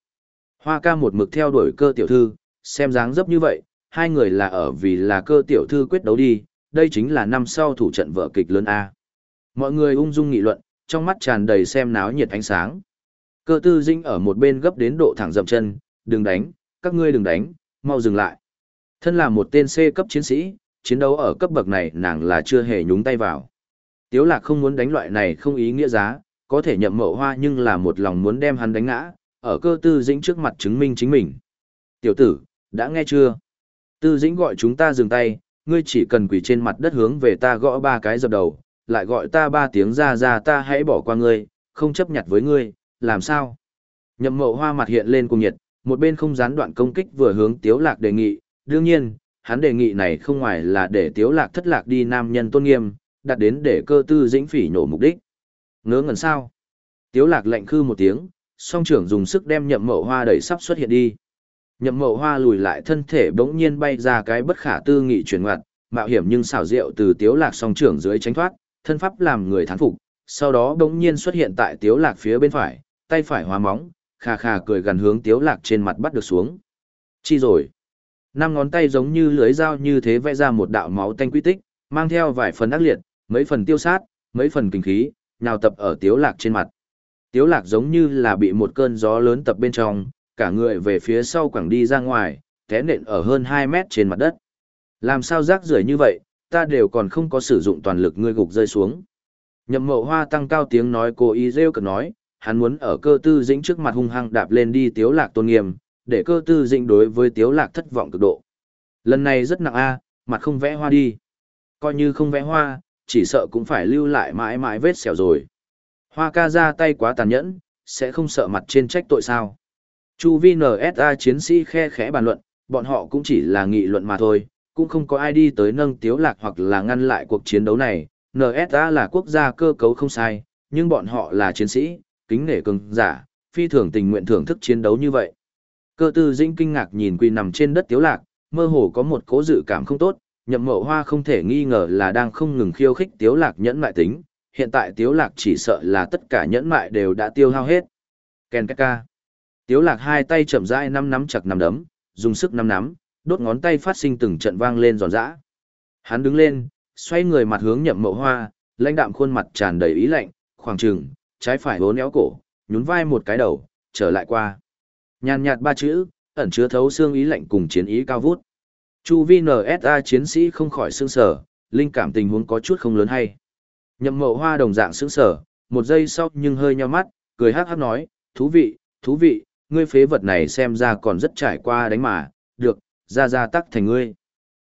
Hoa ca một mực theo đuổi cơ tiểu thư, xem dáng dấp như vậy, hai người là ở vì là cơ tiểu thư quyết đấu đi, đây chính là năm sau thủ trận vở kịch lớn A. Mọi người ung dung nghị luận, trong mắt tràn đầy xem náo nhiệt ánh sáng. Cơ tư dinh ở một bên gấp đến độ thẳng dậm chân, đừng đánh, các ngươi đừng đánh, mau dừng lại. Thân là một tên C cấp chiến sĩ, chiến đấu ở cấp bậc này nàng là chưa hề nhúng tay vào. Tiếu lạc không muốn đánh loại này không ý nghĩa giá, có thể nhậm mậu hoa nhưng là một lòng muốn đem hắn đánh ngã, ở cơ tư dĩnh trước mặt chứng minh chính mình. Tiểu tử, đã nghe chưa? Tư dĩnh gọi chúng ta dừng tay, ngươi chỉ cần quỳ trên mặt đất hướng về ta gõ ba cái dập đầu, lại gọi ta ba tiếng ra ra ta hãy bỏ qua ngươi, không chấp nhặt với ngươi, làm sao? Nhậm mậu hoa mặt hiện lên cùng nhiệt, một bên không gián đoạn công kích vừa hướng tiếu lạc đề nghị, đương nhiên, hắn đề nghị này không ngoài là để tiếu lạc thất lạc đi nam nhân tôn nghiêm, đặt đến để cơ tư dĩnh phỉ nổ mục đích. Ngớ ngẩn sao? Tiếu lạc lạnh khư một tiếng, song trưởng dùng sức đem nhậm mậu hoa đẩy sắp xuất hiện đi. Nhậm mậu hoa lùi lại thân thể bỗng nhiên bay ra cái bất khả tư nghị chuyển ngoặt, mạo hiểm nhưng xảo diệu từ tiếu lạc song trưởng dưới tránh thoát, thân pháp làm người thán phục, sau đó bỗng nhiên xuất hiện tại tiếu lạc phía bên phải, tay phải hóa móng, khà khà cười gần hướng tiếu lạc trên mặt bắt được xuống. Chi rồi? Năm ngón tay giống như lưới dao như thế vẽ ra một đạo máu tanh quy tích, mang theo vài phần ác liệt, mấy phần tiêu sát, mấy phần kinh khí, nhào tập ở tiếu lạc trên mặt. Tiếu lạc giống như là bị một cơn gió lớn tập bên trong, cả người về phía sau quẳng đi ra ngoài, té nện ở hơn 2 mét trên mặt đất. Làm sao rác rưởi như vậy, ta đều còn không có sử dụng toàn lực ngươi gục rơi xuống. Nhậm mậu hoa tăng cao tiếng nói cô ý rêu cực nói, hắn muốn ở cơ tư dĩnh trước mặt hung hăng đạp lên đi tiếu lạc tôn nghiêm, để cơ tư dĩnh đối với tiếu lạc thất vọng cực độ. Lần này rất nặng a, mặt không vẽ hoa đi. Coi như không vẽ hoa, chỉ sợ cũng phải lưu lại mãi mãi vết sẹo rồi. Hoa ca ra tay quá tàn nhẫn, sẽ không sợ mặt trên trách tội sao. Chu vi NSA chiến sĩ khe khẽ bàn luận, bọn họ cũng chỉ là nghị luận mà thôi, cũng không có ai đi tới nâng tiếu lạc hoặc là ngăn lại cuộc chiến đấu này. NSA là quốc gia cơ cấu không sai, nhưng bọn họ là chiến sĩ, kính nể cường giả, phi thường tình nguyện thưởng thức chiến đấu như vậy. Cơ tư dĩnh kinh ngạc nhìn quỳ nằm trên đất tiếu lạc, mơ hồ có một cố dự cảm không tốt, nhậm mậu hoa không thể nghi ngờ là đang không ngừng khiêu khích tiếu lạc nhẫn mại tính, hiện tại tiếu lạc chỉ sợ là tất cả nhẫn mại đều đã tiêu hao hết. Ken ca. Tiếu lạc hai tay chậm rãi năm nắm chặt nắm đấm, dùng sức năm nắm, đốt ngón tay phát sinh từng trận vang lên giòn giã. Hắn đứng lên, xoay người mặt hướng nhậm mậu hoa, lãnh đạm khuôn mặt tràn đầy ý lạnh, khoảng trừng, trái phải hố éo cổ, nhún vai một cái đầu, trở lại qua. Nhàn nhạt ba chữ, ẩn chứa thấu xương ý lạnh cùng chiến ý cao vút. Chu vi NSA chiến sĩ không khỏi sương sở, linh cảm tình huống có chút không lớn hay. Nhậm mậu hoa đồng dạng sững sở, một giây sau nhưng hơi nheo mắt, cười hát hát nói, thú vị, thú vị, ngươi phế vật này xem ra còn rất trải qua đánh mà, được, ra ra tắc thành ngươi.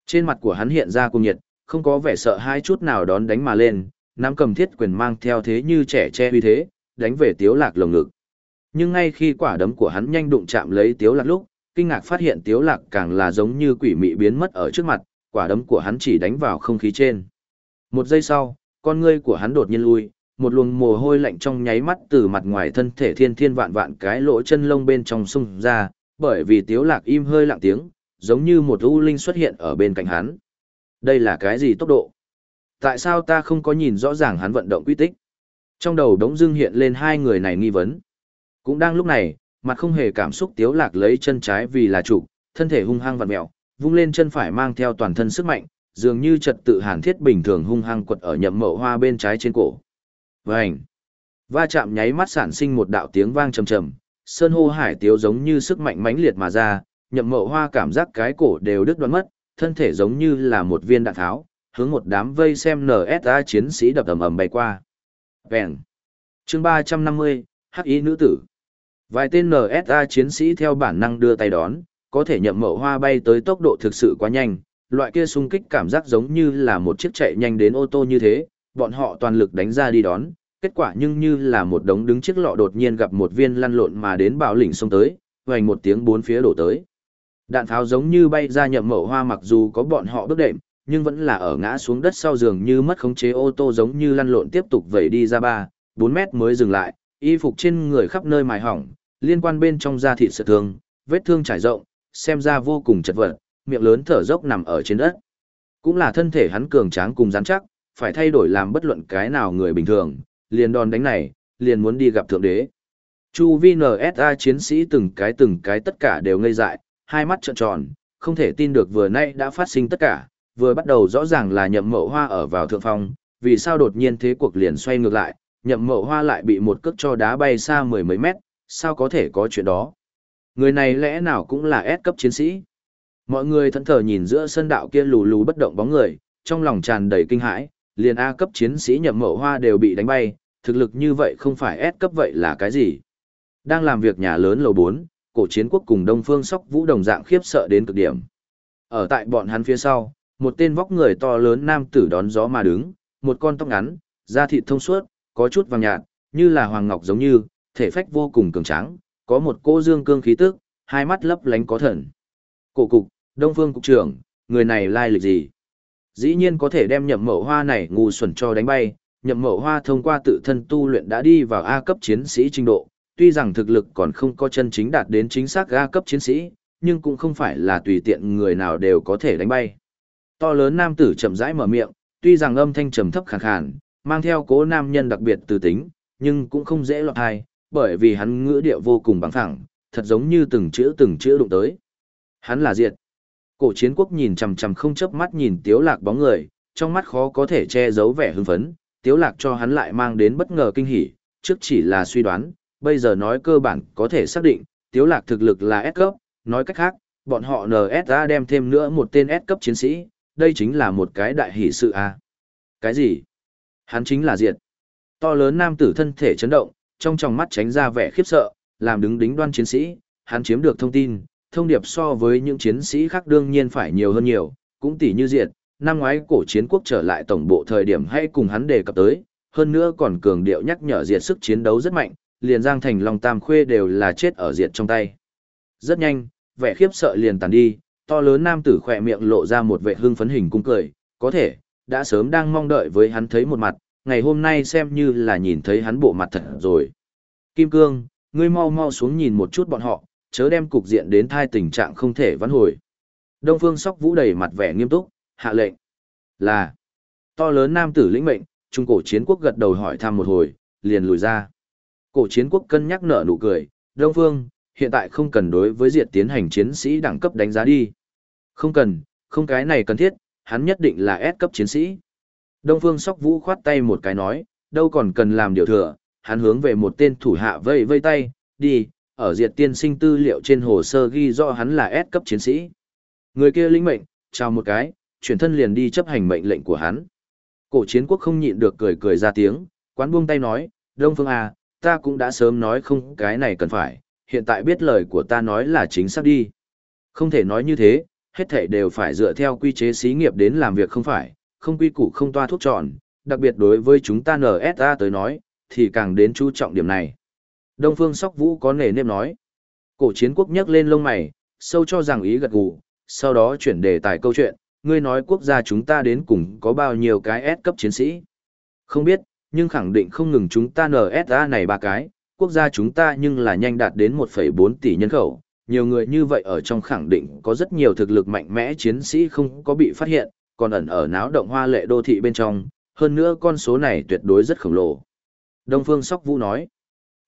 Trên mặt của hắn hiện ra cung nhiệt, không có vẻ sợ hai chút nào đón đánh mà lên, nắm cầm thiết quyền mang theo thế như trẻ che uy thế, đánh về tiếu lạc lồng ngực. Nhưng ngay khi quả đấm của hắn nhanh đụng chạm lấy tiếu lạc lúc, kinh ngạc phát hiện tiếu lạc càng là giống như quỷ mị biến mất ở trước mặt, quả đấm của hắn chỉ đánh vào không khí trên. Một giây sau, con ngươi của hắn đột nhiên lui, một luồng mồ hôi lạnh trong nháy mắt từ mặt ngoài thân thể thiên thiên vạn vạn cái lỗ chân lông bên trong sung ra, bởi vì tiếu lạc im hơi lặng tiếng, giống như một u linh xuất hiện ở bên cạnh hắn. Đây là cái gì tốc độ? Tại sao ta không có nhìn rõ ràng hắn vận động quy tích? Trong đầu đống dưng hiện lên hai người này nghi vấn. Cũng đang lúc này, mặt không hề cảm xúc tiếu lạc lấy chân trái vì là chủ, thân thể hung hăng vặn mẹo, vung lên chân phải mang theo toàn thân sức mạnh, dường như trật tự hàn thiết bình thường hung hăng quật ở nhậm mậu hoa bên trái trên cổ. Vành! Va chạm nháy mắt sản sinh một đạo tiếng vang trầm trầm, sơn hô hải tiếu giống như sức mạnh mãnh liệt mà ra, nhậm mậu hoa cảm giác cái cổ đều đứt đoạn mất, thân thể giống như là một viên đạn tháo, hướng một đám vây xem NSA chiến sĩ đập ầm ầm bay qua. Vèn! chương 350, Hắc ý nữ tử. Vài tên NSA chiến sĩ theo bản năng đưa tay đón, có thể nhậm mậu hoa bay tới tốc độ thực sự quá nhanh, loại kia xung kích cảm giác giống như là một chiếc chạy nhanh đến ô tô như thế, bọn họ toàn lực đánh ra đi đón, kết quả nhưng như là một đống đứng chiếc lọ đột nhiên gặp một viên lăn lộn mà đến bạo lĩnh xông tới, vành một tiếng bốn phía đổ tới. Đạn pháo giống như bay ra nhậm mậu hoa mặc dù có bọn họ bước đệm, nhưng vẫn là ở ngã xuống đất sau giường như mất khống chế ô tô giống như lăn lộn tiếp tục vẩy đi ra ba, bốn mét mới dừng lại, y phục trên người khắp nơi mài hỏng, liên quan bên trong da thịt sợ thương, vết thương trải rộng, xem ra vô cùng chật vật, miệng lớn thở dốc nằm ở trên đất. Cũng là thân thể hắn cường tráng cùng rắn chắc, phải thay đổi làm bất luận cái nào người bình thường, liền đòn đánh này, liền muốn đi gặp thượng đế. Chu vi NSA chiến sĩ từng cái từng cái tất cả đều ngây dại, hai mắt trợn tròn, không thể tin được vừa nay đã phát sinh tất cả, vừa bắt đầu rõ ràng là nhậm mậu hoa ở vào thượng phong, vì sao đột nhiên thế cuộc liền xoay ngược lại, nhậm mậu hoa lại bị một cước cho đá bay xa mười mấy mét, sao có thể có chuyện đó. Người này lẽ nào cũng là S cấp chiến sĩ. Mọi người thẫn thờ nhìn giữa sân đạo kia lù lù bất động bóng người, trong lòng tràn đầy kinh hãi, liền A cấp chiến sĩ nhậm mậu hoa đều bị đánh bay, thực lực như vậy không phải S cấp vậy là cái gì. Đang làm việc nhà lớn lầu 4, cổ chiến quốc cùng Đông Phương Sóc Vũ đồng dạng khiếp sợ đến cực điểm. Ở tại bọn hắn phía sau, một tên vóc người to lớn nam tử đón gió mà đứng, một con tóc ngắn, da thịt thông suốt, có chút vàng nhạt, như là hoàng ngọc giống như, thể phách vô cùng cường tráng, có một cô dương cương khí tức, hai mắt lấp lánh có thần. Cổ cục, Đông Phương cục trưởng, người này lai lịch gì? Dĩ nhiên có thể đem nhậm mậu hoa này ngu xuẩn cho đánh bay, nhậm mậu hoa thông qua tự thân tu luyện đã đi vào A cấp chiến sĩ trình độ, tuy rằng thực lực còn không có chân chính đạt đến chính xác A cấp chiến sĩ, nhưng cũng không phải là tùy tiện người nào đều có thể đánh bay. To lớn nam tử chậm rãi mở miệng, tuy rằng âm thanh trầm thấp khàn khàn, mang theo cố nam nhân đặc biệt từ tính, nhưng cũng không dễ lọt hai, bởi vì hắn ngữ điệu vô cùng bằng thẳng, thật giống như từng chữ từng chữ đụng tới. Hắn là diệt. Cổ chiến quốc nhìn chằm chằm không chớp mắt nhìn tiếu lạc bóng người, trong mắt khó có thể che giấu vẻ hưng phấn, tiếu lạc cho hắn lại mang đến bất ngờ kinh hỉ, trước chỉ là suy đoán, bây giờ nói cơ bản có thể xác định, tiếu lạc thực lực là S cấp, nói cách khác, bọn họ NSA đem thêm nữa một tên S cấp chiến sĩ, đây chính là một cái đại hỷ sự a. Cái gì? Hắn chính là diệt. To lớn nam tử thân thể chấn động, trong tròng mắt tránh ra vẻ khiếp sợ, làm đứng đính đoan chiến sĩ, hắn chiếm được thông tin, thông điệp so với những chiến sĩ khác đương nhiên phải nhiều hơn nhiều, cũng tỷ như diệt, năm ngoái cổ chiến quốc trở lại tổng bộ thời điểm hay cùng hắn đề cập tới, hơn nữa còn cường điệu nhắc nhở diệt sức chiến đấu rất mạnh, liền Giang Thành Long Tam Khuê đều là chết ở diệt trong tay. Rất nhanh, vẻ khiếp sợ liền tàn đi, to lớn nam tử khỏe miệng lộ ra một vẻ hưng phấn hình cung cười, có thể, đã sớm đang mong đợi với hắn thấy một mặt, ngày hôm nay xem như là nhìn thấy hắn bộ mặt thật rồi. Kim Cương, ngươi mau mau xuống nhìn một chút bọn họ, chớ đem cục diện đến thai tình trạng không thể vãn hồi. Đông Phương Sóc Vũ đầy mặt vẻ nghiêm túc, hạ lệnh. Là, to lớn nam tử lĩnh mệnh, trung cổ chiến quốc gật đầu hỏi thăm một hồi, liền lùi ra. Cổ chiến quốc cân nhắc nở nụ cười, Đông Phương, hiện tại không cần đối với diệt tiến hành chiến sĩ đẳng cấp đánh giá đi. Không cần, không cái này cần thiết, hắn nhất định là S cấp chiến sĩ. Đông Phương Sóc Vũ khoát tay một cái nói, đâu còn cần làm điều thừa, hắn hướng về một tên thủ hạ vây vây tay, đi, ở diệt tiên sinh tư liệu trên hồ sơ ghi rõ hắn là S cấp chiến sĩ. Người kia lĩnh mệnh, chào một cái, chuyển thân liền đi chấp hành mệnh lệnh của hắn. Cổ chiến quốc không nhịn được cười cười ra tiếng, quán buông tay nói, Đông Phương à, ta cũng đã sớm nói không cái này cần phải, hiện tại biết lời của ta nói là chính xác đi. Không thể nói như thế, hết thảy đều phải dựa theo quy chế xí nghiệp đến làm việc không phải, không quy củ không toa thuốc tròn, đặc biệt đối với chúng ta NSA tới nói, thì càng đến chú trọng điểm này. Đông Phương Sóc Vũ có nề nếp nói. Cổ chiến quốc nhắc lên lông mày, sâu cho rằng ý gật gù, sau đó chuyển đề tài câu chuyện, ngươi nói quốc gia chúng ta đến cùng có bao nhiêu cái S cấp chiến sĩ. Không biết, nhưng khẳng định không ngừng chúng ta NSA này ba cái, quốc gia chúng ta nhưng là nhanh đạt đến 1,4 tỷ nhân khẩu. Nhiều người như vậy ở trong khẳng định có rất nhiều thực lực mạnh mẽ chiến sĩ không có bị phát hiện, còn ẩn ở náo động hoa lệ đô thị bên trong, hơn nữa con số này tuyệt đối rất khổng lồ. Đông Phương Sóc Vũ nói,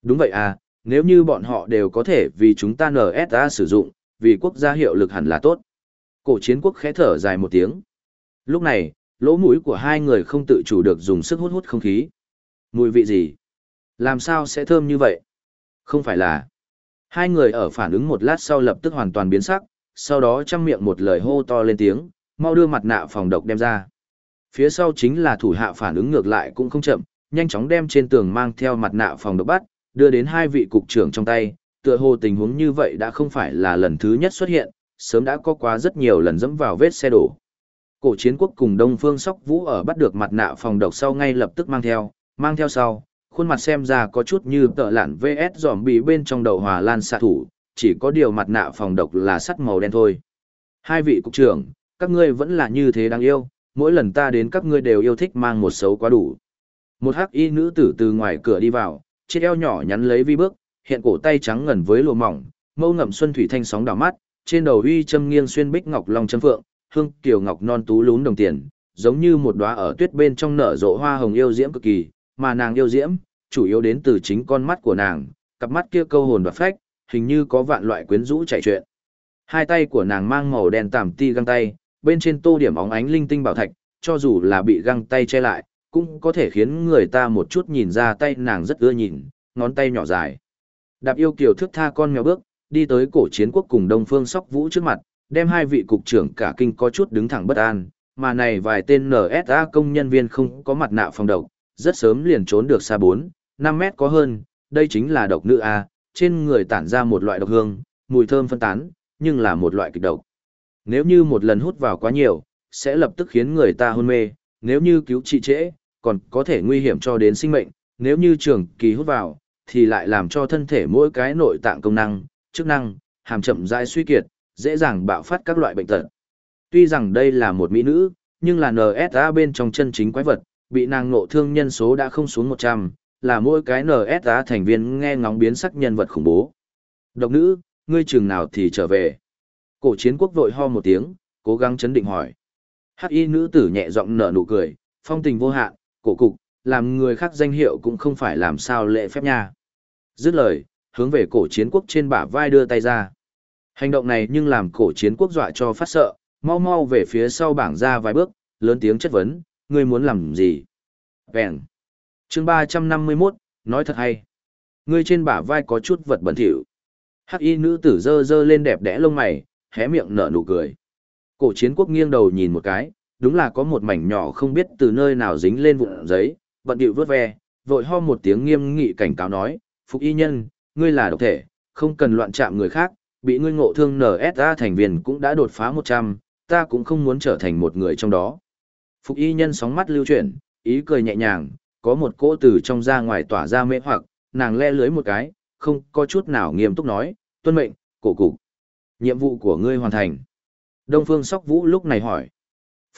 đúng vậy à, nếu như bọn họ đều có thể vì chúng ta NSA sử dụng, vì quốc gia hiệu lực hẳn là tốt. Cổ chiến quốc khẽ thở dài một tiếng. Lúc này, lỗ mũi của hai người không tự chủ được dùng sức hút hút không khí. Mùi vị gì? Làm sao sẽ thơm như vậy? Không phải là... Hai người ở phản ứng một lát sau lập tức hoàn toàn biến sắc, sau đó chăm miệng một lời hô to lên tiếng, mau đưa mặt nạ phòng độc đem ra. Phía sau chính là thủ hạ phản ứng ngược lại cũng không chậm, nhanh chóng đem trên tường mang theo mặt nạ phòng độc bắt, đưa đến hai vị cục trưởng trong tay, tựa hồ tình huống như vậy đã không phải là lần thứ nhất xuất hiện, sớm đã có quá rất nhiều lần dẫm vào vết xe đổ. Cổ chiến quốc cùng Đông Phương Sóc Vũ ở bắt được mặt nạ phòng độc sau ngay lập tức mang theo, mang theo sau, khuôn mặt xem ra có chút như tợ lạn VS giòm bị bên trong đầu hòa lan xạ thủ, chỉ có điều mặt nạ phòng độc là sắt màu đen thôi. Hai vị cục trưởng, các ngươi vẫn là như thế đáng yêu, mỗi lần ta đến các ngươi đều yêu thích mang một xấu quá đủ. Một hắc y nữ tử từ ngoài cửa đi vào, chiếc eo nhỏ nhắn lấy vi bước, hiện cổ tay trắng ngần với lụa mỏng, mâu ngậm xuân thủy thanh sóng đảo mắt, trên đầu uy châm nghiêng xuyên bích ngọc long châm phượng, hương kiều ngọc non tú lún đồng tiền, giống như một đóa ở tuyết bên trong nở rộ hoa hồng yêu diễm cực kỳ, mà nàng yêu diễm, chủ yếu đến từ chính con mắt của nàng, cặp mắt kia câu hồn và phách, hình như có vạn loại quyến rũ chạy chuyện. Hai tay của nàng mang màu đen tằm ti găng tay, bên trên tô điểm óng ánh linh tinh bảo thạch, cho dù là bị găng tay che lại, cũng có thể khiến người ta một chút nhìn ra tay nàng rất ưa nhìn, ngón tay nhỏ dài. Đạp yêu kiều thức tha con mèo bước, đi tới cổ chiến quốc cùng Đông Phương Sóc Vũ trước mặt, đem hai vị cục trưởng cả kinh có chút đứng thẳng bất an, mà này vài tên NSA công nhân viên không có mặt nạ phòng độc, rất sớm liền trốn được xa 4, 5 mét có hơn, đây chính là độc nữ A, trên người tản ra một loại độc hương, mùi thơm phân tán, nhưng là một loại kịch độc. Nếu như một lần hút vào quá nhiều, sẽ lập tức khiến người ta hôn mê, nếu như cứu trị trễ, còn có thể nguy hiểm cho đến sinh mệnh, nếu như trường kỳ hút vào, thì lại làm cho thân thể mỗi cái nội tạng công năng, chức năng, hàm chậm rãi suy kiệt, dễ dàng bạo phát các loại bệnh tật. Tuy rằng đây là một mỹ nữ, nhưng là NSA bên trong chân chính quái vật, bị nàng nộ thương nhân số đã không xuống 100, là mỗi cái NSA thành viên nghe ngóng biến sắc nhân vật khủng bố. Độc nữ, ngươi chừng nào thì trở về. Cổ chiến quốc vội ho một tiếng, cố gắng chấn định hỏi. Hắc y nữ tử nhẹ giọng nở nụ cười, phong tình vô hạn, cổ cục, làm người khác danh hiệu cũng không phải làm sao lệ phép nha. Dứt lời, hướng về cổ chiến quốc trên bả vai đưa tay ra. Hành động này nhưng làm cổ chiến quốc dọa cho phát sợ, mau mau về phía sau bảng ra vài bước, lớn tiếng chất vấn, ngươi muốn làm gì? Vẹn. chương 351, nói thật hay. Ngươi trên bả vai có chút vật bẩn thỉu. Hắc y nữ tử dơ dơ lên đẹp đẽ lông mày, hé miệng nở nụ cười. Cổ chiến quốc nghiêng đầu nhìn một cái, đúng là có một mảnh nhỏ không biết từ nơi nào dính lên vụn giấy, bận điệu vớt ve, vội ho một tiếng nghiêm nghị cảnh cáo nói, Phục y nhân, ngươi là độc thể, không cần loạn chạm người khác, bị ngươi ngộ thương NSA thành viên cũng đã đột phá 100, ta cũng không muốn trở thành một người trong đó. Phục y nhân sóng mắt lưu chuyển, ý cười nhẹ nhàng, có một cỗ từ trong ra ngoài tỏa ra mê hoặc, nàng le lưới một cái, không có chút nào nghiêm túc nói, tuân mệnh, cổ cục. Nhiệm vụ của ngươi hoàn thành. Đông Phương Sóc Vũ lúc này hỏi.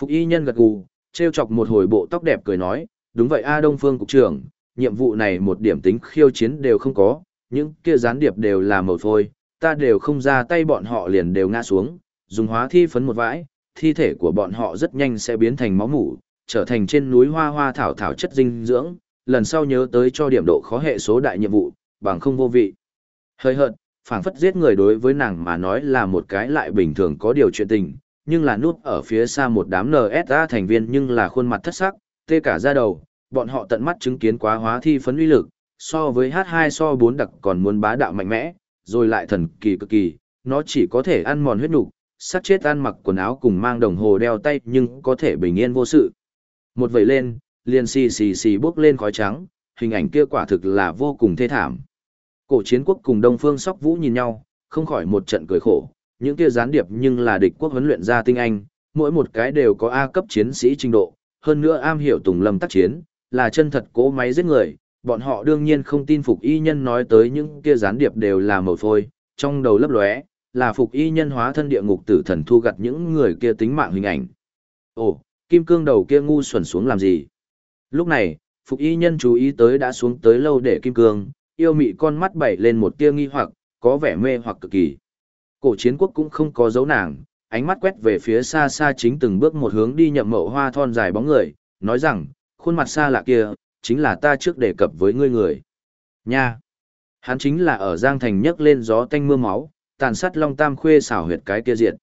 Phục y nhân gật gù, treo chọc một hồi bộ tóc đẹp cười nói, đúng vậy a Đông Phương Cục trưởng, nhiệm vụ này một điểm tính khiêu chiến đều không có, những kia gián điệp đều là màu phôi, ta đều không ra tay bọn họ liền đều ngã xuống, dùng hóa thi phấn một vãi, thi thể của bọn họ rất nhanh sẽ biến thành máu mủ, trở thành trên núi hoa hoa thảo thảo chất dinh dưỡng, lần sau nhớ tới cho điểm độ khó hệ số đại nhiệm vụ, bằng không vô vị. Hơi hợt, phảng phất giết người đối với nàng mà nói là một cái lại bình thường có điều chuyện tình, nhưng là núp ở phía xa một đám NSA thành viên nhưng là khuôn mặt thất sắc, tê cả da đầu, bọn họ tận mắt chứng kiến quá hóa thi phấn uy lực, so với H2 so 4 đặc còn muốn bá đạo mạnh mẽ, rồi lại thần kỳ cực kỳ, nó chỉ có thể ăn mòn huyết nục, sát chết ăn mặc quần áo cùng mang đồng hồ đeo tay nhưng có thể bình yên vô sự. Một vẩy lên, liền xì xì xì bước lên khói trắng, hình ảnh kia quả thực là vô cùng thê thảm. Cổ chiến quốc cùng Đông Phương Sóc Vũ nhìn nhau, không khỏi một trận cười khổ, những kia gián điệp nhưng là địch quốc huấn luyện ra tinh anh, mỗi một cái đều có A cấp chiến sĩ trình độ, hơn nữa am hiểu tùng lâm tác chiến, là chân thật cố máy giết người, bọn họ đương nhiên không tin phục y nhân nói tới những kia gián điệp đều là màu phôi, trong đầu lấp lóe, là phục y nhân hóa thân địa ngục tử thần thu gặt những người kia tính mạng hình ảnh. Ồ, kim cương đầu kia ngu xuẩn xuống làm gì? Lúc này, phục y nhân chú ý tới đã xuống tới lâu để kim cương, yêu mị con mắt bảy lên một tia nghi hoặc, có vẻ mê hoặc cực kỳ. Cổ chiến quốc cũng không có dấu nàng, ánh mắt quét về phía xa xa chính từng bước một hướng đi nhậm mậu hoa thon dài bóng người, nói rằng, khuôn mặt xa lạ kia, chính là ta trước đề cập với ngươi người. Nha! Hắn chính là ở Giang Thành nhấc lên gió tanh mưa máu, tàn sát long tam khuê xảo huyệt cái kia diệt.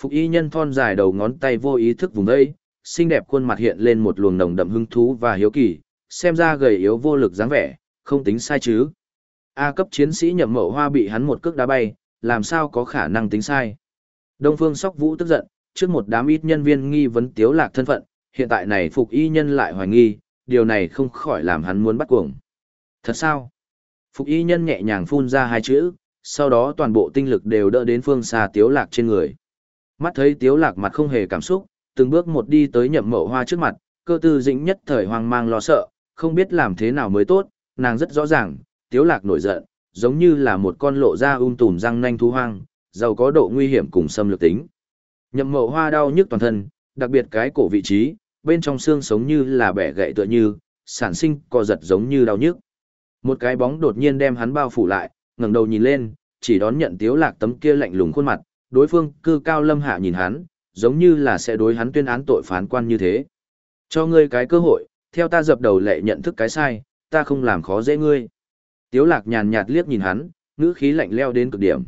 Phục y nhân thon dài đầu ngón tay vô ý thức vùng đây, xinh đẹp khuôn mặt hiện lên một luồng nồng đậm hứng thú và hiếu kỳ, xem ra gầy yếu vô lực dáng vẻ, không tính sai chứ. A cấp chiến sĩ nhậm mậu hoa bị hắn một cước đá bay, làm sao có khả năng tính sai. Đông Phương Sóc Vũ tức giận, trước một đám ít nhân viên nghi vấn tiếu lạc thân phận, hiện tại này phục y nhân lại hoài nghi, điều này không khỏi làm hắn muốn bắt cuồng. Thật sao? Phục y nhân nhẹ nhàng phun ra hai chữ, sau đó toàn bộ tinh lực đều đỡ đến phương xa tiếu lạc trên người. Mắt thấy tiếu lạc mặt không hề cảm xúc, từng bước một đi tới nhậm mậu hoa trước mặt, cơ tư dĩnh nhất thời hoang mang lo sợ, không biết làm thế nào mới tốt, nàng rất rõ ràng, tiếu lạc nổi giận, giống như là một con lộ ra um tùm răng nanh thú hoang, giàu có độ nguy hiểm cùng xâm lược tính. Nhậm mộ hoa đau nhức toàn thân, đặc biệt cái cổ vị trí, bên trong xương sống như là bẻ gãy tựa như, sản sinh co giật giống như đau nhức. Một cái bóng đột nhiên đem hắn bao phủ lại, ngẩng đầu nhìn lên, chỉ đón nhận tiếu lạc tấm kia lạnh lùng khuôn mặt, đối phương cư cao lâm hạ nhìn hắn, giống như là sẽ đối hắn tuyên án tội phán quan như thế. Cho ngươi cái cơ hội, theo ta dập đầu lệ nhận thức cái sai, ta không làm khó dễ ngươi. Tiếu lạc nhàn nhạt liếc nhìn hắn, ngữ khí lạnh leo đến cực điểm.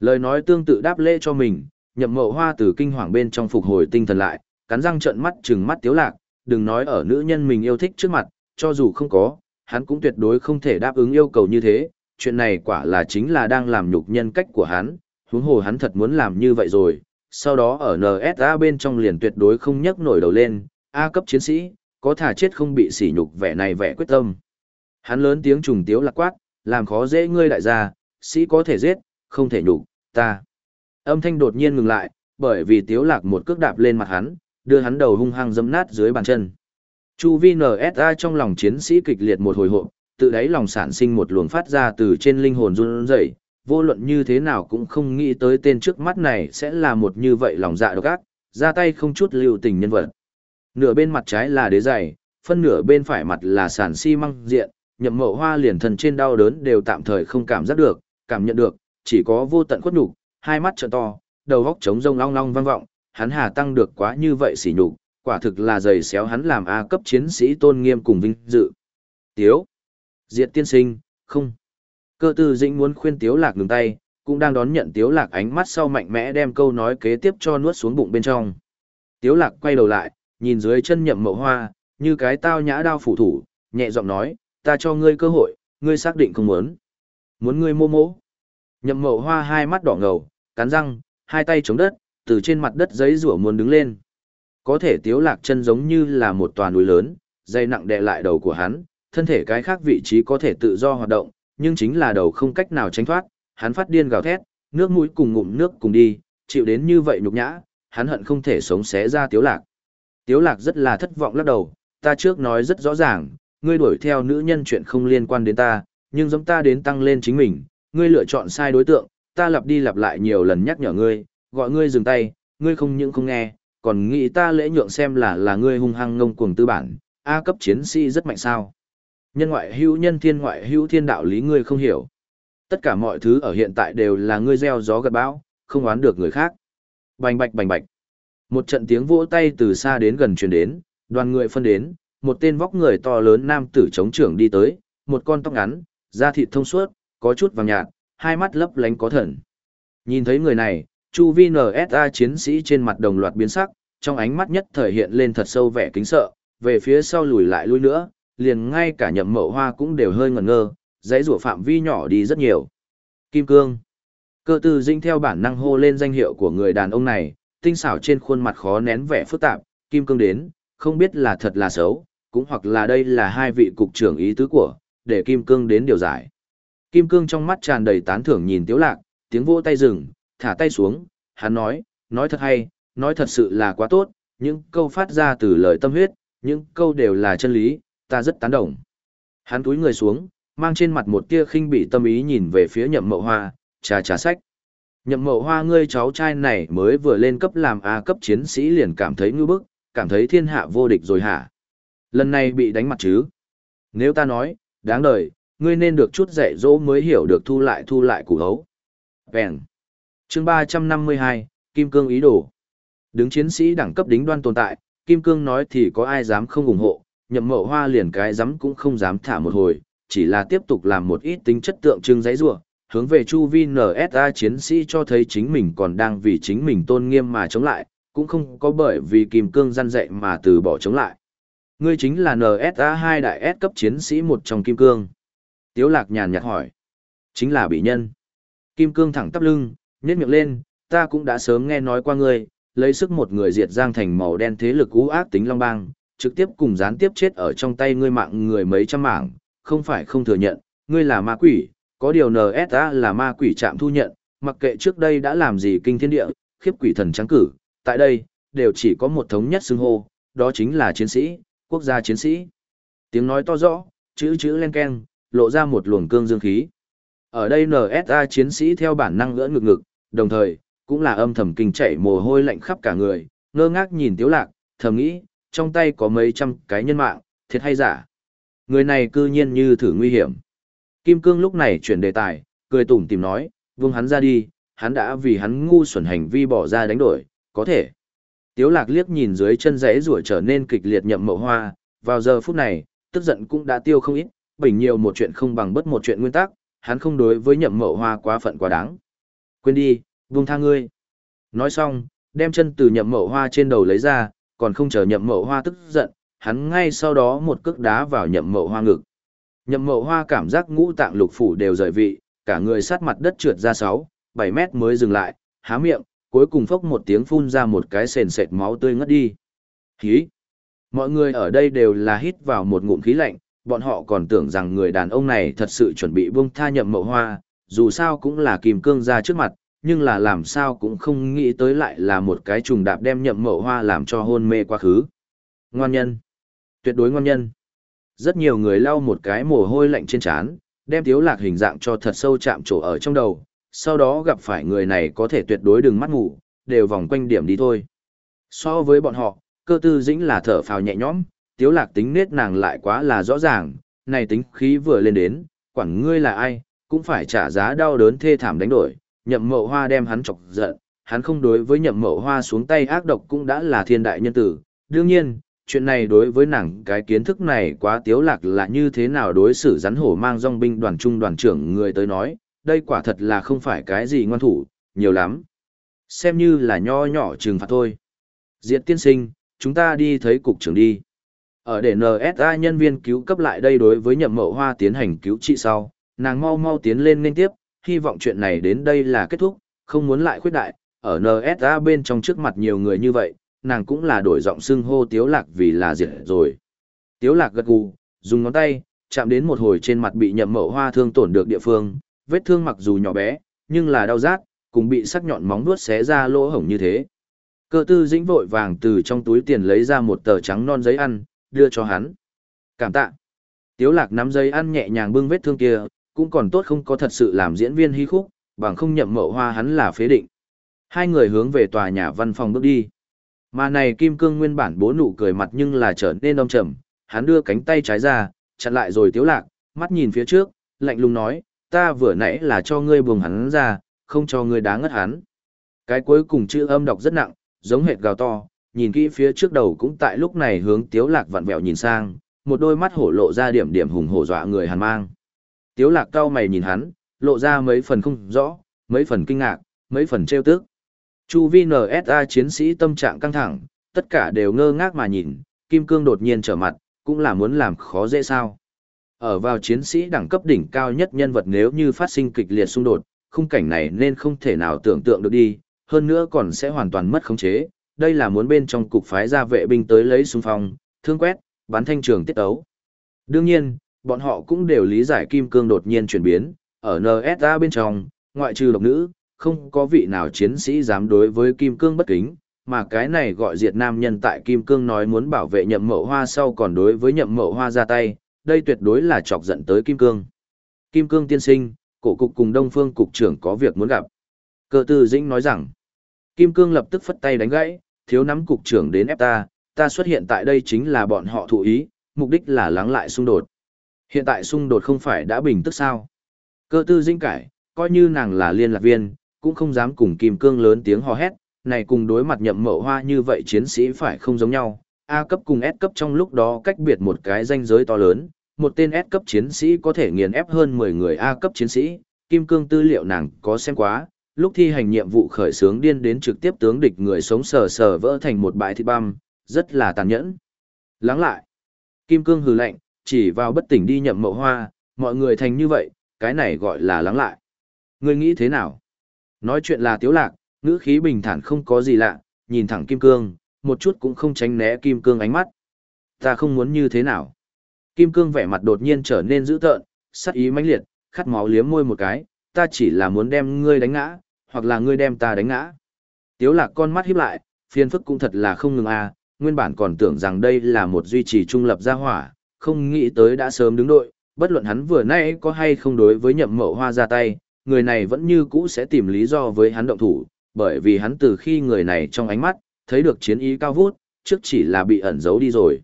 Lời nói tương tự đáp lễ cho mình, nhậm mậu hoa từ kinh hoàng bên trong phục hồi tinh thần lại, cắn răng trợn mắt trừng mắt tiếu lạc, đừng nói ở nữ nhân mình yêu thích trước mặt, cho dù không có, hắn cũng tuyệt đối không thể đáp ứng yêu cầu như thế, chuyện này quả là chính là đang làm nhục nhân cách của hắn, huống hồ hắn thật muốn làm như vậy rồi, sau đó ở NSA bên trong liền tuyệt đối không nhấc nổi đầu lên, A cấp chiến sĩ, có thả chết không bị sỉ nhục vẻ này vẻ quyết tâm. Hắn lớn tiếng trùng tiếu lạc quát, làm khó dễ ngươi đại gia, sĩ có thể giết, không thể nhục, ta. Âm thanh đột nhiên ngừng lại, bởi vì tiếu lạc một cước đạp lên mặt hắn, đưa hắn đầu hung hăng dẫm nát dưới bàn chân. Chu vi NSA trong lòng chiến sĩ kịch liệt một hồi hộp, tự đáy lòng sản sinh một luồng phát ra từ trên linh hồn run rẩy, vô luận như thế nào cũng không nghĩ tới tên trước mắt này sẽ là một như vậy lòng dạ độc ác, ra tay không chút lưu tình nhân vật. Nửa bên mặt trái là đế dày, phân nửa bên phải mặt là sàn xi măng diện, nhậm mậu hoa liền thần trên đau đớn đều tạm thời không cảm giác được, cảm nhận được, chỉ có vô tận khuất nhục, hai mắt trợn to, đầu góc trống rông long long vang vọng, hắn hà tăng được quá như vậy xỉ nhục, quả thực là giày xéo hắn làm A cấp chiến sĩ tôn nghiêm cùng vinh dự. Tiếu. Diệt tiên sinh, không. Cơ tư dĩnh muốn khuyên tiếu lạc ngừng tay, cũng đang đón nhận tiếu lạc ánh mắt sau mạnh mẽ đem câu nói kế tiếp cho nuốt xuống bụng bên trong. Tiếu lạc quay đầu lại, nhìn dưới chân nhậm mậu hoa, như cái tao nhã đao phủ thủ, nhẹ giọng nói, ta cho ngươi cơ hội, ngươi xác định không muốn. Muốn ngươi mô mô. Nhậm mậu hoa hai mắt đỏ ngầu, cắn răng, hai tay chống đất, từ trên mặt đất giấy rủa muốn đứng lên. Có thể tiếu lạc chân giống như là một tòa núi lớn, dây nặng đè lại đầu của hắn, thân thể cái khác vị trí có thể tự do hoạt động, nhưng chính là đầu không cách nào tránh thoát, hắn phát điên gào thét, nước mũi cùng ngụm nước cùng đi, chịu đến như vậy nhục nhã, hắn hận không thể sống xé ra tiếu lạc. Tiếu lạc rất là thất vọng lắc đầu, ta trước nói rất rõ ràng, ngươi đuổi theo nữ nhân chuyện không liên quan đến ta, nhưng giống ta đến tăng lên chính mình, ngươi lựa chọn sai đối tượng, ta lặp đi lặp lại nhiều lần nhắc nhở ngươi, gọi ngươi dừng tay, ngươi không những không nghe, còn nghĩ ta lễ nhượng xem là là ngươi hung hăng ngông cuồng tư bản, A cấp chiến sĩ rất mạnh sao. Nhân ngoại hữu nhân thiên ngoại hữu thiên đạo lý ngươi không hiểu. Tất cả mọi thứ ở hiện tại đều là ngươi gieo gió gặt bão, không oán được người khác. Bành bạch bành bạch. Một trận tiếng vỗ tay từ xa đến gần truyền đến, đoàn người phân đến, một tên vóc người to lớn nam tử chống trưởng đi tới, một con tóc ngắn, da thịt thông suốt, có chút vàng nhạt, hai mắt lấp lánh có thần. Nhìn thấy người này, Chu Vi NSA chiến sĩ trên mặt đồng loạt biến sắc, trong ánh mắt nhất thời hiện lên thật sâu vẻ kính sợ, về phía sau lùi lại lui nữa, liền ngay cả nhậm mậu hoa cũng đều hơi ngẩn ngơ, dãy rủa phạm vi nhỏ đi rất nhiều. Kim Cương. Cơ tư dinh theo bản năng hô lên danh hiệu của người đàn ông này, tinh xảo trên khuôn mặt khó nén vẻ phức tạp, Kim Cương đến, không biết là thật là xấu, cũng hoặc là đây là hai vị cục trưởng ý tứ của, để Kim Cương đến điều giải. Kim Cương trong mắt tràn đầy tán thưởng nhìn Tiếu Lạc, tiếng vỗ tay dừng, thả tay xuống, hắn nói, nói thật hay, nói thật sự là quá tốt, những câu phát ra từ lời tâm huyết, những câu đều là chân lý, ta rất tán đồng. Hắn túi người xuống, mang trên mặt một tia khinh bị tâm ý nhìn về phía nhậm mậu hoa, trà trà sách. Nhậm mậu hoa ngươi cháu trai này mới vừa lên cấp làm A cấp chiến sĩ liền cảm thấy ngư bức, cảm thấy thiên hạ vô địch rồi hả? Lần này bị đánh mặt chứ? Nếu ta nói, đáng đời, ngươi nên được chút dạy dỗ mới hiểu được thu lại thu lại củ hấu. Vẹn. chương 352, Kim Cương ý đồ. Đứng chiến sĩ đẳng cấp đính đoan tồn tại, Kim Cương nói thì có ai dám không ủng hộ, nhậm mậu hoa liền cái dám cũng không dám thả một hồi, chỉ là tiếp tục làm một ít tính chất tượng trưng giấy rua, hướng về chu vi NSA chiến sĩ cho thấy chính mình còn đang vì chính mình tôn nghiêm mà chống lại, cũng không có bởi vì Kim Cương gian dạy mà từ bỏ chống lại. Ngươi chính là NSA 2 đại S cấp chiến sĩ một trong Kim Cương. Tiếu lạc nhàn nhạt hỏi. Chính là bị nhân. Kim Cương thẳng tắp lưng, nhét miệng lên, ta cũng đã sớm nghe nói qua ngươi, lấy sức một người diệt giang thành màu đen thế lực ú ác tính long bang, trực tiếp cùng gián tiếp chết ở trong tay ngươi mạng người mấy trăm mảng, không phải không thừa nhận, ngươi là ma quỷ, có điều NSA là ma quỷ chạm thu nhận, mặc kệ trước đây đã làm gì kinh thiên địa, khiếp quỷ thần trắng cử, tại đây, đều chỉ có một thống nhất xưng hô, đó chính là chiến sĩ, quốc gia chiến sĩ. Tiếng nói to rõ, chữ chữ len keng, lộ ra một luồng cương dương khí. Ở đây NSA chiến sĩ theo bản năng ngỡ ngực ngực, đồng thời, cũng là âm thầm kinh chảy mồ hôi lạnh khắp cả người, ngơ ngác nhìn Tiếu Lạc, thầm nghĩ, trong tay có mấy trăm cái nhân mạng, thiệt hay giả. Người này cư nhiên như thử nguy hiểm. Kim Cương lúc này chuyển đề tài, cười tủm tìm nói, vương hắn ra đi, hắn đã vì hắn ngu xuẩn hành vi bỏ ra đánh đổi, có thể. Tiếu lạc liếc nhìn dưới chân rẽ rủa trở nên kịch liệt nhậm mậu hoa, vào giờ phút này, tức giận cũng đã tiêu không ít, bình nhiều một chuyện không bằng bất một chuyện nguyên tắc, hắn không đối với nhậm mậu hoa quá phận quá đáng. Quên đi, buông tha ngươi. Nói xong, đem chân từ nhậm mậu hoa trên đầu lấy ra, còn không chờ nhậm mậu hoa tức giận, hắn ngay sau đó một cước đá vào nhậm mậu hoa ngực. Nhậm mậu hoa cảm giác ngũ tạng lục phủ đều rời vị, cả người sát mặt đất trượt ra 6, 7 mét mới dừng lại, há miệng, cuối cùng phốc một tiếng phun ra một cái sền sệt máu tươi ngất đi. Khí! Mọi người ở đây đều là hít vào một ngụm khí lạnh, bọn họ còn tưởng rằng người đàn ông này thật sự chuẩn bị buông tha nhậm mậu hoa, dù sao cũng là kìm cương ra trước mặt, nhưng là làm sao cũng không nghĩ tới lại là một cái trùng đạp đem nhậm mậu hoa làm cho hôn mê quá khứ. Ngoan nhân. Tuyệt đối ngoan nhân. Rất nhiều người lau một cái mồ hôi lạnh trên trán, đem thiếu lạc hình dạng cho thật sâu chạm trổ ở trong đầu, sau đó gặp phải người này có thể tuyệt đối đừng mắt ngủ, đều vòng quanh điểm đi thôi. So với bọn họ, cơ tư dĩnh là thở phào nhẹ nhõm, tiếu lạc tính nết nàng lại quá là rõ ràng, này tính khí vừa lên đến, quản ngươi là ai, cũng phải trả giá đau đớn thê thảm đánh đổi, nhậm mậu hoa đem hắn chọc giận, hắn không đối với nhậm mậu hoa xuống tay ác độc cũng đã là thiên đại nhân tử. Đương nhiên, chuyện này đối với nàng cái kiến thức này quá tiếu lạc là như thế nào đối xử rắn hổ mang dòng binh đoàn trung đoàn trưởng người tới nói, đây quả thật là không phải cái gì ngoan thủ, nhiều lắm. Xem như là nho nhỏ trừng phạt thôi. Diệt tiên sinh, chúng ta đi thấy cục trưởng đi. Ở để NSA nhân viên cứu cấp lại đây đối với nhậm mậu hoa tiến hành cứu trị sau, nàng mau mau tiến lên nên tiếp, hy vọng chuyện này đến đây là kết thúc, không muốn lại khuyết đại, ở NSA bên trong trước mặt nhiều người như vậy, nàng cũng là đổi giọng xưng hô Tiếu Lạc vì là diệt rồi. Tiếu Lạc gật gù, dùng ngón tay, chạm đến một hồi trên mặt bị nhậm mậu hoa thương tổn được địa phương, vết thương mặc dù nhỏ bé, nhưng là đau rát, cùng bị sắc nhọn móng vuốt xé ra lỗ hổng như thế. Cơ tư dĩnh vội vàng từ trong túi tiền lấy ra một tờ trắng non giấy ăn, đưa cho hắn. Cảm tạ. Tiếu lạc nắm giấy ăn nhẹ nhàng bưng vết thương kia, cũng còn tốt không có thật sự làm diễn viên hy khúc, bằng không nhậm mậu hoa hắn là phế định. Hai người hướng về tòa nhà văn phòng bước đi. Mà này Kim Cương nguyên bản bố nụ cười mặt nhưng là trở nên đông trầm, hắn đưa cánh tay trái ra, chặn lại rồi tiếu lạc, mắt nhìn phía trước, lạnh lùng nói, ta vừa nãy là cho ngươi buông hắn ra, không cho ngươi đá ngất hắn. Cái cuối cùng chữ âm đọc rất nặng, giống hệt gào to, nhìn kỹ phía trước đầu cũng tại lúc này hướng tiếu lạc vặn vẹo nhìn sang, một đôi mắt hổ lộ ra điểm điểm hùng hổ dọa người hàn mang. Tiếu lạc cao mày nhìn hắn, lộ ra mấy phần không rõ, mấy phần kinh ngạc, mấy phần trêu tức. Chu vi NSA chiến sĩ tâm trạng căng thẳng, tất cả đều ngơ ngác mà nhìn, Kim Cương đột nhiên trở mặt, cũng là muốn làm khó dễ sao. Ở vào chiến sĩ đẳng cấp đỉnh cao nhất nhân vật nếu như phát sinh kịch liệt xung đột, khung cảnh này nên không thể nào tưởng tượng được đi, hơn nữa còn sẽ hoàn toàn mất khống chế. Đây là muốn bên trong cục phái ra vệ binh tới lấy xung phong, thương quét, bắn thanh trường tiết ấu. Đương nhiên, bọn họ cũng đều lý giải kim cương đột nhiên chuyển biến, ở NSA bên trong, ngoại trừ độc nữ, không có vị nào chiến sĩ dám đối với kim cương bất kính, mà cái này gọi diệt nam nhân tại kim cương nói muốn bảo vệ nhậm mậu hoa sau còn đối với nhậm mậu hoa ra tay, đây tuyệt đối là chọc giận tới kim cương. Kim cương tiên sinh, cổ cục cùng đông phương cục trưởng có việc muốn gặp. Cơ tư dĩnh nói rằng, kim cương lập tức phất tay đánh gãy, thiếu nắm cục trưởng đến ép ta, ta xuất hiện tại đây chính là bọn họ thụ ý, mục đích là lắng lại xung đột. Hiện tại xung đột không phải đã bình tức sao? Cơ tư dĩnh cải, coi như nàng là liên lạc viên, cũng không dám cùng kim cương lớn tiếng hò hét, này cùng đối mặt nhậm mậu hoa như vậy chiến sĩ phải không giống nhau. A cấp cùng S cấp trong lúc đó cách biệt một cái danh giới to lớn, một tên S cấp chiến sĩ có thể nghiền ép hơn 10 người A cấp chiến sĩ, kim cương tư liệu nàng có xem quá, lúc thi hành nhiệm vụ khởi sướng điên đến trực tiếp tướng địch người sống sờ sờ vỡ thành một bãi thịt băm, rất là tàn nhẫn. Lắng lại. Kim cương hừ lạnh, chỉ vào bất tỉnh đi nhậm mậu hoa, mọi người thành như vậy, cái này gọi là lắng lại. Ngươi nghĩ thế nào? Nói chuyện là tiếu lạc, ngữ khí bình thản không có gì lạ, nhìn thẳng kim cương, một chút cũng không tránh né kim cương ánh mắt. Ta không muốn như thế nào. Kim cương vẻ mặt đột nhiên trở nên dữ tợn, sắc ý mãnh liệt, khát máu liếm môi một cái, ta chỉ là muốn đem ngươi đánh ngã, hoặc là ngươi đem ta đánh ngã. Tiếu lạc con mắt híp lại, phiền phức cũng thật là không ngừng à, nguyên bản còn tưởng rằng đây là một duy trì trung lập gia hỏa, không nghĩ tới đã sớm đứng đội, bất luận hắn vừa nãy có hay không đối với nhậm mậu hoa ra tay, người này vẫn như cũ sẽ tìm lý do với hắn động thủ, bởi vì hắn từ khi người này trong ánh mắt, thấy được chiến ý cao vút, trước chỉ là bị ẩn giấu đi rồi.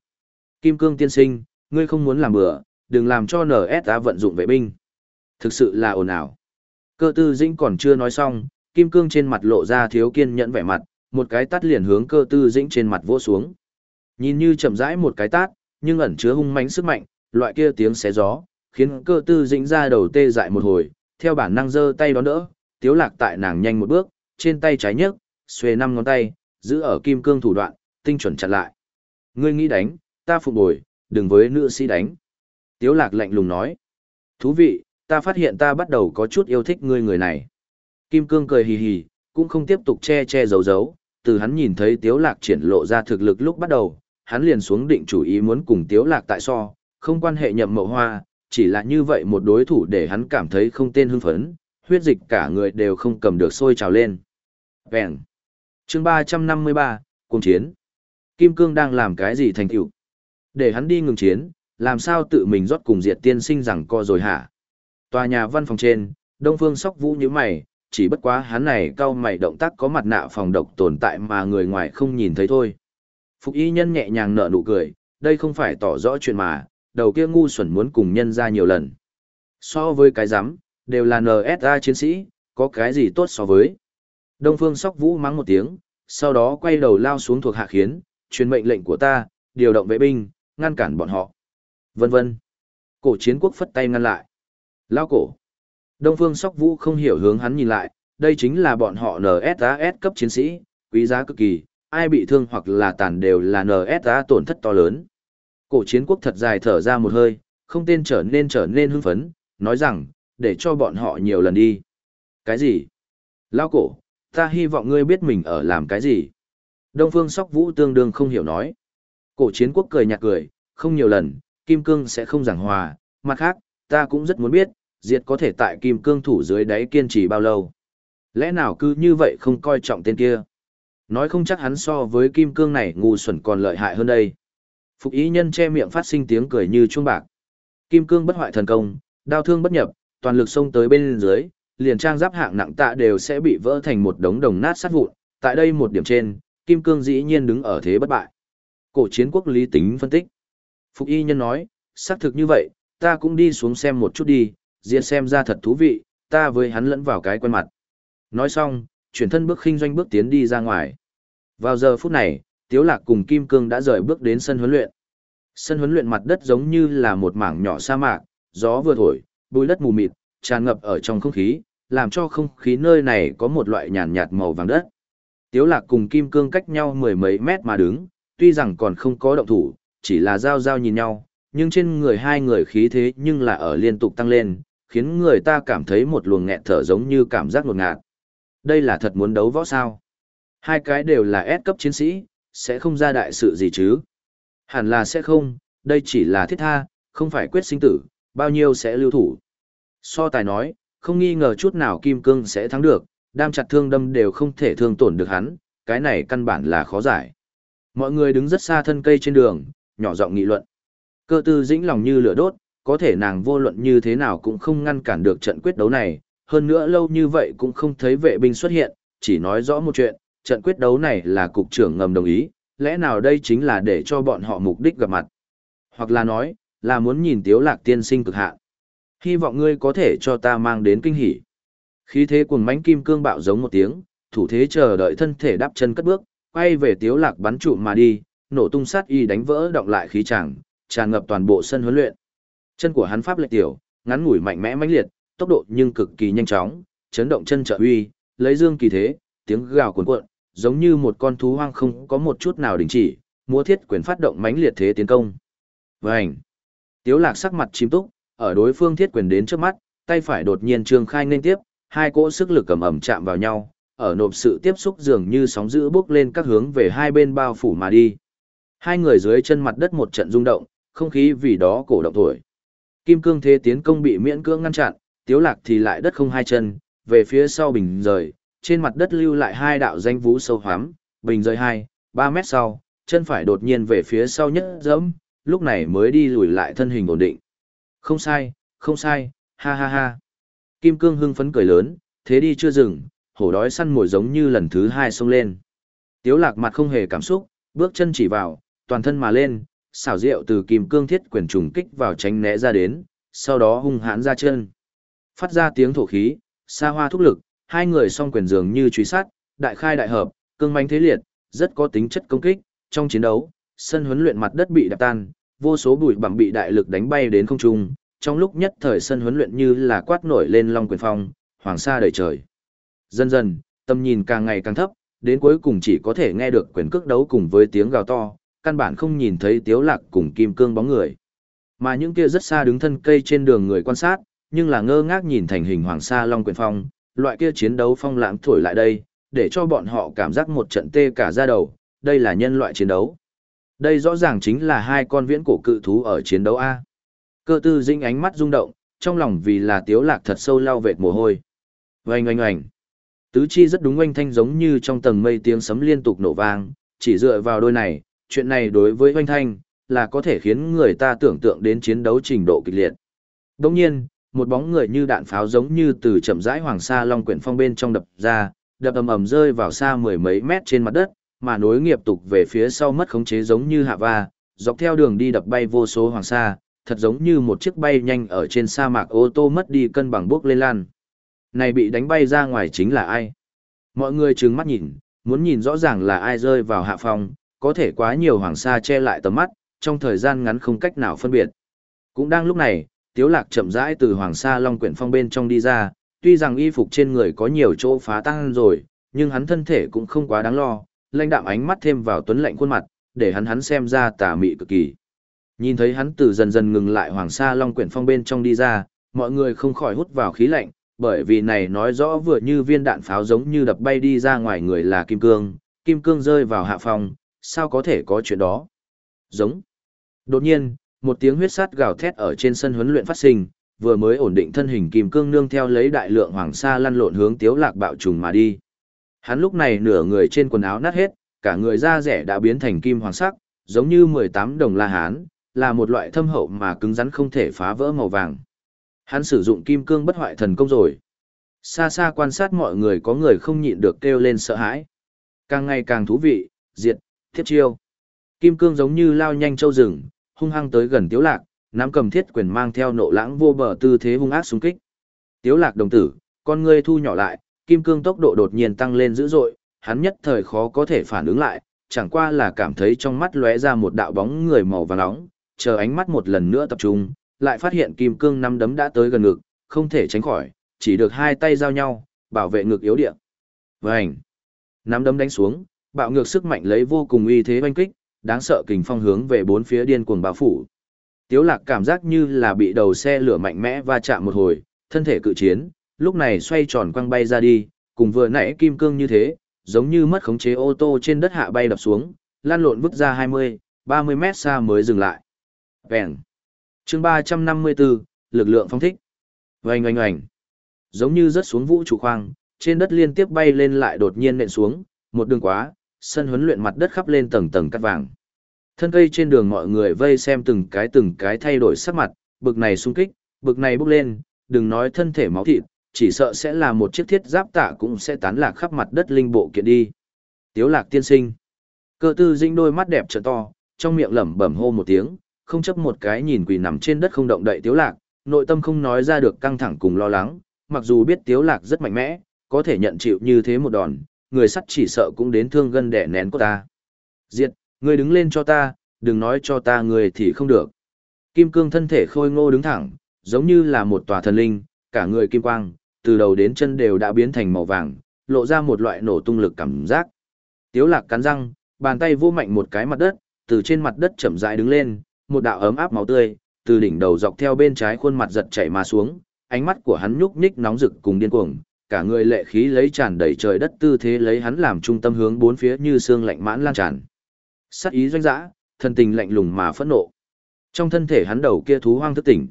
Kim Cương tiên sinh, ngươi không muốn làm bừa, đừng làm cho NSA vận dụng vệ binh. Thực sự là ồn ào. Cơ tư dĩnh còn chưa nói xong, Kim Cương trên mặt lộ ra thiếu kiên nhẫn vẻ mặt, một cái tát liền hướng cơ tư dĩnh trên mặt vỗ xuống. Nhìn như chậm rãi một cái tát, nhưng ẩn chứa hung mãnh sức mạnh, loại kia tiếng xé gió, khiến cơ tư dĩnh ra đầu tê dại một hồi, theo bản năng giơ tay đón đỡ, tiếu lạc tại nàng nhanh một bước, trên tay trái nhấc, xuề năm ngón tay, giữ ở kim cương thủ đoạn, tinh chuẩn chặn lại. Ngươi nghĩ đánh, ta phục bồi, đừng với nữ sĩ đánh. Tiếu lạc lạnh lùng nói. Thú vị, ta phát hiện ta bắt đầu có chút yêu thích ngươi người này. Kim cương cười hì hì, cũng không tiếp tục che che giấu giấu, từ hắn nhìn thấy tiếu lạc triển lộ ra thực lực lúc bắt đầu, hắn liền xuống định chủ ý muốn cùng tiếu lạc tại so, không quan hệ nhậm mậu hoa, chỉ là như vậy một đối thủ để hắn cảm thấy không tên hưng phấn, huyết dịch cả người đều không cầm được sôi trào lên. Vẹn chương 353, cuồng chiến. Kim Cương đang làm cái gì thành tựu Để hắn đi ngừng chiến, làm sao tự mình rót cùng diệt tiên sinh rằng co rồi hả? Tòa nhà văn phòng trên, Đông Phương Sóc Vũ như mày, chỉ bất quá hắn này cao mày động tác có mặt nạ phòng độc tồn tại mà người ngoài không nhìn thấy thôi. Phục y nhân nhẹ nhàng nở nụ cười, đây không phải tỏ rõ chuyện mà, đầu kia ngu xuẩn muốn cùng nhân ra nhiều lần. So với cái giám, đều là NSA chiến sĩ, có cái gì tốt so với. Đông Phương Sóc Vũ mắng một tiếng, sau đó quay đầu lao xuống thuộc hạ khiến, truyền mệnh lệnh của ta, điều động vệ binh, ngăn cản bọn họ. Vân vân. Cổ chiến quốc phất tay ngăn lại. Lao cổ. Đông Phương Sóc Vũ không hiểu hướng hắn nhìn lại, đây chính là bọn họ NSAS cấp chiến sĩ, quý giá cực kỳ, ai bị thương hoặc là tàn đều là NSA tổn thất to lớn. Cổ chiến quốc thật dài thở ra một hơi, không tên trở nên trở nên hưng phấn, nói rằng, để cho bọn họ nhiều lần đi. Cái gì? Lao cổ, ta hy vọng ngươi biết mình ở làm cái gì. Đông Phương Sóc Vũ tương đương không hiểu nói. Cổ chiến quốc cười nhạt cười, không nhiều lần, Kim Cương sẽ không giảng hòa, mặt khác, ta cũng rất muốn biết, diệt có thể tại Kim Cương thủ dưới đáy kiên trì bao lâu. Lẽ nào cứ như vậy không coi trọng tên kia? Nói không chắc hắn so với Kim Cương này ngu xuẩn còn lợi hại hơn đây. Phục ý nhân che miệng phát sinh tiếng cười như chuông bạc. Kim Cương bất hoại thần công, đao thương bất nhập, toàn lực xông tới bên dưới, liền trang giáp hạng nặng tạ đều sẽ bị vỡ thành một đống đồng nát sát vụn. Tại đây một điểm trên, Kim Cương dĩ nhiên đứng ở thế bất bại. Cổ chiến quốc lý tính phân tích. Phục y nhân nói, xác thực như vậy, ta cũng đi xuống xem một chút đi, diệt xem ra thật thú vị, ta với hắn lẫn vào cái quen mặt. Nói xong, chuyển thân bước khinh doanh bước tiến đi ra ngoài. Vào giờ phút này, Tiếu Lạc cùng Kim Cương đã rời bước đến sân huấn luyện. Sân huấn luyện mặt đất giống như là một mảng nhỏ sa mạc, gió vừa thổi, bụi đất mù mịt, tràn ngập ở trong không khí, làm cho không khí nơi này có một loại nhàn nhạt màu vàng đất. Tiếu Lạc cùng Kim Cương cách nhau mười mấy mét mà đứng, tuy rằng còn không có động thủ, chỉ là giao giao nhìn nhau, nhưng trên người hai người khí thế nhưng là ở liên tục tăng lên, khiến người ta cảm thấy một luồng nghẹt thở giống như cảm giác ngột ngạt. Đây là thật muốn đấu võ sao? Hai cái đều là S cấp chiến sĩ, sẽ không ra đại sự gì chứ? Hẳn là sẽ không, đây chỉ là thiết tha, không phải quyết sinh tử, bao nhiêu sẽ lưu thủ. So tài nói, không nghi ngờ chút nào Kim Cương sẽ thắng được, đam chặt thương đâm đều không thể thương tổn được hắn, cái này căn bản là khó giải. Mọi người đứng rất xa thân cây trên đường, nhỏ giọng nghị luận. Cơ tư dĩnh lòng như lửa đốt, có thể nàng vô luận như thế nào cũng không ngăn cản được trận quyết đấu này, hơn nữa lâu như vậy cũng không thấy vệ binh xuất hiện, chỉ nói rõ một chuyện, trận quyết đấu này là cục trưởng ngầm đồng ý, lẽ nào đây chính là để cho bọn họ mục đích gặp mặt. Hoặc là nói, là muốn nhìn tiếu lạc tiên sinh cực hạn. Hy vọng ngươi có thể cho ta mang đến kinh hỉ. Khí thế cuồng mãnh kim cương bạo giống một tiếng, thủ thế chờ đợi thân thể đáp chân cất bước, quay về tiếu lạc bắn trụ mà đi, nổ tung sát y đánh vỡ động lại khí chẳng, tràn ngập toàn bộ sân huấn luyện. Chân của hắn pháp lệch tiểu, ngắn ngủi mạnh mẽ mãnh liệt, tốc độ nhưng cực kỳ nhanh chóng, chấn động chân trợ uy, lấy dương kỳ thế, tiếng gào cuồn cuộn, giống như một con thú hoang không có một chút nào đình chỉ, múa thiết quyền phát động mãnh liệt thế tiến công. Vành. Tiếu lạc sắc mặt chìm túc, ở đối phương thiết quyền đến trước mắt, tay phải đột nhiên trương khai nên tiếp, hai cỗ sức lực cầm ẩm chạm vào nhau, ở nộp sự tiếp xúc dường như sóng dữ bước lên các hướng về hai bên bao phủ mà đi. Hai người dưới chân mặt đất một trận rung động, không khí vì đó cổ động thổi. Kim cương thế tiến công bị miễn cưỡng ngăn chặn, tiếu lạc thì lại đất không hai chân, về phía sau bình rời, trên mặt đất lưu lại hai đạo danh vũ sâu hoắm, bình rời hai, ba mét sau, chân phải đột nhiên về phía sau nhất dẫm, lúc này mới đi lùi lại thân hình ổn định. Không sai, không sai, ha ha ha. Kim cương hưng phấn cười lớn, thế đi chưa dừng, hổ đói săn mồi giống như lần thứ hai xông lên. Tiếu lạc mặt không hề cảm xúc, bước chân chỉ vào, toàn thân mà lên, xảo diệu từ kim cương thiết quyền trùng kích vào tránh né ra đến, sau đó hung hãn ra chân. Phát ra tiếng thổ khí, xa hoa thúc lực, hai người song quyền dường như truy sát, đại khai đại hợp, cương manh thế liệt, rất có tính chất công kích. Trong chiến đấu, sân huấn luyện mặt đất bị đập tan, vô số bụi bặm bị đại lực đánh bay đến không trung. Trong lúc nhất thời sân huấn luyện như là quát nổi lên long quyền phong, hoàng sa đầy trời. Dần dần, tầm nhìn càng ngày càng thấp, đến cuối cùng chỉ có thể nghe được quyền cước đấu cùng với tiếng gào to, căn bản không nhìn thấy tiếu lạc cùng kim cương bóng người. Mà những kia rất xa đứng thân cây trên đường người quan sát, nhưng là ngơ ngác nhìn thành hình hoàng sa long quyền phong, loại kia chiến đấu phong lãng thổi lại đây, để cho bọn họ cảm giác một trận tê cả da đầu, đây là nhân loại chiến đấu. Đây rõ ràng chính là hai con viễn cổ cự thú ở chiến đấu A. Cơ tư dinh ánh mắt rung động, trong lòng vì là tiếu lạc thật sâu lao vệt mồ hôi. Oanh oanh oanh. Tứ chi rất đúng oanh thanh giống như trong tầng mây tiếng sấm liên tục nổ vang, chỉ dựa vào đôi này, chuyện này đối với oanh thanh, là có thể khiến người ta tưởng tượng đến chiến đấu trình độ kịch liệt. Đồng nhiên, một bóng người như đạn pháo giống như từ chậm rãi hoàng sa long quyển phong bên trong đập ra, đập ầm ầm rơi vào xa mười mấy mét trên mặt đất, mà nối nghiệp tục về phía sau mất khống chế giống như hạ va, dọc theo đường đi đập bay vô số hoàng sa, thật giống như một chiếc bay nhanh ở trên sa mạc ô tô mất đi cân bằng bước lên lan. Này bị đánh bay ra ngoài chính là ai? Mọi người trừng mắt nhìn, muốn nhìn rõ ràng là ai rơi vào hạ phòng có thể quá nhiều hoàng sa che lại tầm mắt, trong thời gian ngắn không cách nào phân biệt. Cũng đang lúc này, Tiếu Lạc chậm rãi từ Hoàng Sa Long quyển phong bên trong đi ra, tuy rằng y phục trên người có nhiều chỗ phá tăng rồi, nhưng hắn thân thể cũng không quá đáng lo, lãnh đạm ánh mắt thêm vào tuấn lạnh khuôn mặt, để hắn hắn xem ra tà mị cực kỳ. Nhìn thấy hắn từ dần dần ngừng lại Hoàng Sa Long quyển phong bên trong đi ra, mọi người không khỏi hút vào khí lạnh, bởi vì này nói rõ vừa như viên đạn pháo giống như đập bay đi ra ngoài người là kim cương, kim cương rơi vào hạ phòng. sao có thể có chuyện đó? Giống. Đột nhiên, một tiếng huyết sát gào thét ở trên sân huấn luyện phát sinh, vừa mới ổn định thân hình kim cương nương theo lấy đại lượng hoàng sa lăn lộn hướng tiếu lạc bạo trùng mà đi. Hắn lúc này nửa người trên quần áo nát hết, cả người da rẻ đã biến thành kim hoàng sắc, giống như 18 đồng la hán, là một loại thâm hậu mà cứng rắn không thể phá vỡ màu vàng. Hắn sử dụng kim cương bất hoại thần công rồi. Xa xa quan sát mọi người có người không nhịn được kêu lên sợ hãi. Càng ngày càng thú vị, diệt, thiết chiêu. Kim cương giống như lao nhanh châu rừng, hung hăng tới gần tiếu lạc, nắm cầm thiết quyền mang theo nộ lãng vô bờ tư thế hung ác xung kích. Tiếu lạc đồng tử, con ngươi thu nhỏ lại, kim cương tốc độ đột nhiên tăng lên dữ dội, hắn nhất thời khó có thể phản ứng lại, chẳng qua là cảm thấy trong mắt lóe ra một đạo bóng người màu vàng nóng, chờ ánh mắt một lần nữa tập trung, lại phát hiện kim cương năm đấm đã tới gần ngực, không thể tránh khỏi, chỉ được hai tay giao nhau, bảo vệ ngực yếu địa. Vành! Năm đấm đánh xuống, bạo ngược sức mạnh lấy vô cùng uy thế oanh kích, đáng sợ kình phong hướng về bốn phía điên cuồng bao phủ. Tiếu lạc cảm giác như là bị đầu xe lửa mạnh mẽ va chạm một hồi, thân thể cự chiến, lúc này xoay tròn quăng bay ra đi, cùng vừa nãy kim cương như thế, giống như mất khống chế ô tô trên đất hạ bay đập xuống, lan lộn vứt ra 20, 30 mét xa mới dừng lại. Vẹn. chương 354, lực lượng phong thích. Oanh oanh oanh. Giống như rớt xuống vũ trụ khoang, trên đất liên tiếp bay lên lại đột nhiên nện xuống, một đường quá, sân huấn luyện mặt đất khắp lên tầng tầng cắt vàng. Thân cây trên đường mọi người vây xem từng cái từng cái thay đổi sắc mặt, bực này sung kích, bực này bốc lên, đừng nói thân thể máu thịt, chỉ sợ sẽ là một chiếc thiết giáp tạ cũng sẽ tán lạc khắp mặt đất linh bộ kiện đi. Tiếu lạc tiên sinh. Cơ tư dĩnh đôi mắt đẹp trợ to, trong miệng lẩm bẩm hô một tiếng, không chấp một cái nhìn quỳ nằm trên đất không động đậy tiếu lạc, nội tâm không nói ra được căng thẳng cùng lo lắng, mặc dù biết tiếu lạc rất mạnh mẽ, có thể nhận chịu như thế một đòn, người sắt chỉ sợ cũng đến thương gân đẻ nén của ta. Diệt, ngươi đứng lên cho ta, đừng nói cho ta người thì không được. Kim cương thân thể khôi ngô đứng thẳng, giống như là một tòa thần linh, cả người kim quang, từ đầu đến chân đều đã biến thành màu vàng, lộ ra một loại nổ tung lực cảm giác. Tiếu lạc cắn răng, bàn tay vô mạnh một cái mặt đất, từ trên mặt đất chậm rãi đứng lên, một đạo ấm áp máu tươi, từ đỉnh đầu dọc theo bên trái khuôn mặt giật chảy mà xuống, ánh mắt của hắn nhúc nhích nóng rực cùng điên cuồng, cả người lệ khí lấy tràn đầy trời đất tư thế lấy hắn làm trung tâm hướng bốn phía như xương lạnh mãn lan tràn. Sát ý doanh dã, thân tình lạnh lùng mà phẫn nộ. Trong thân thể hắn đầu kia thú hoang thức tỉnh.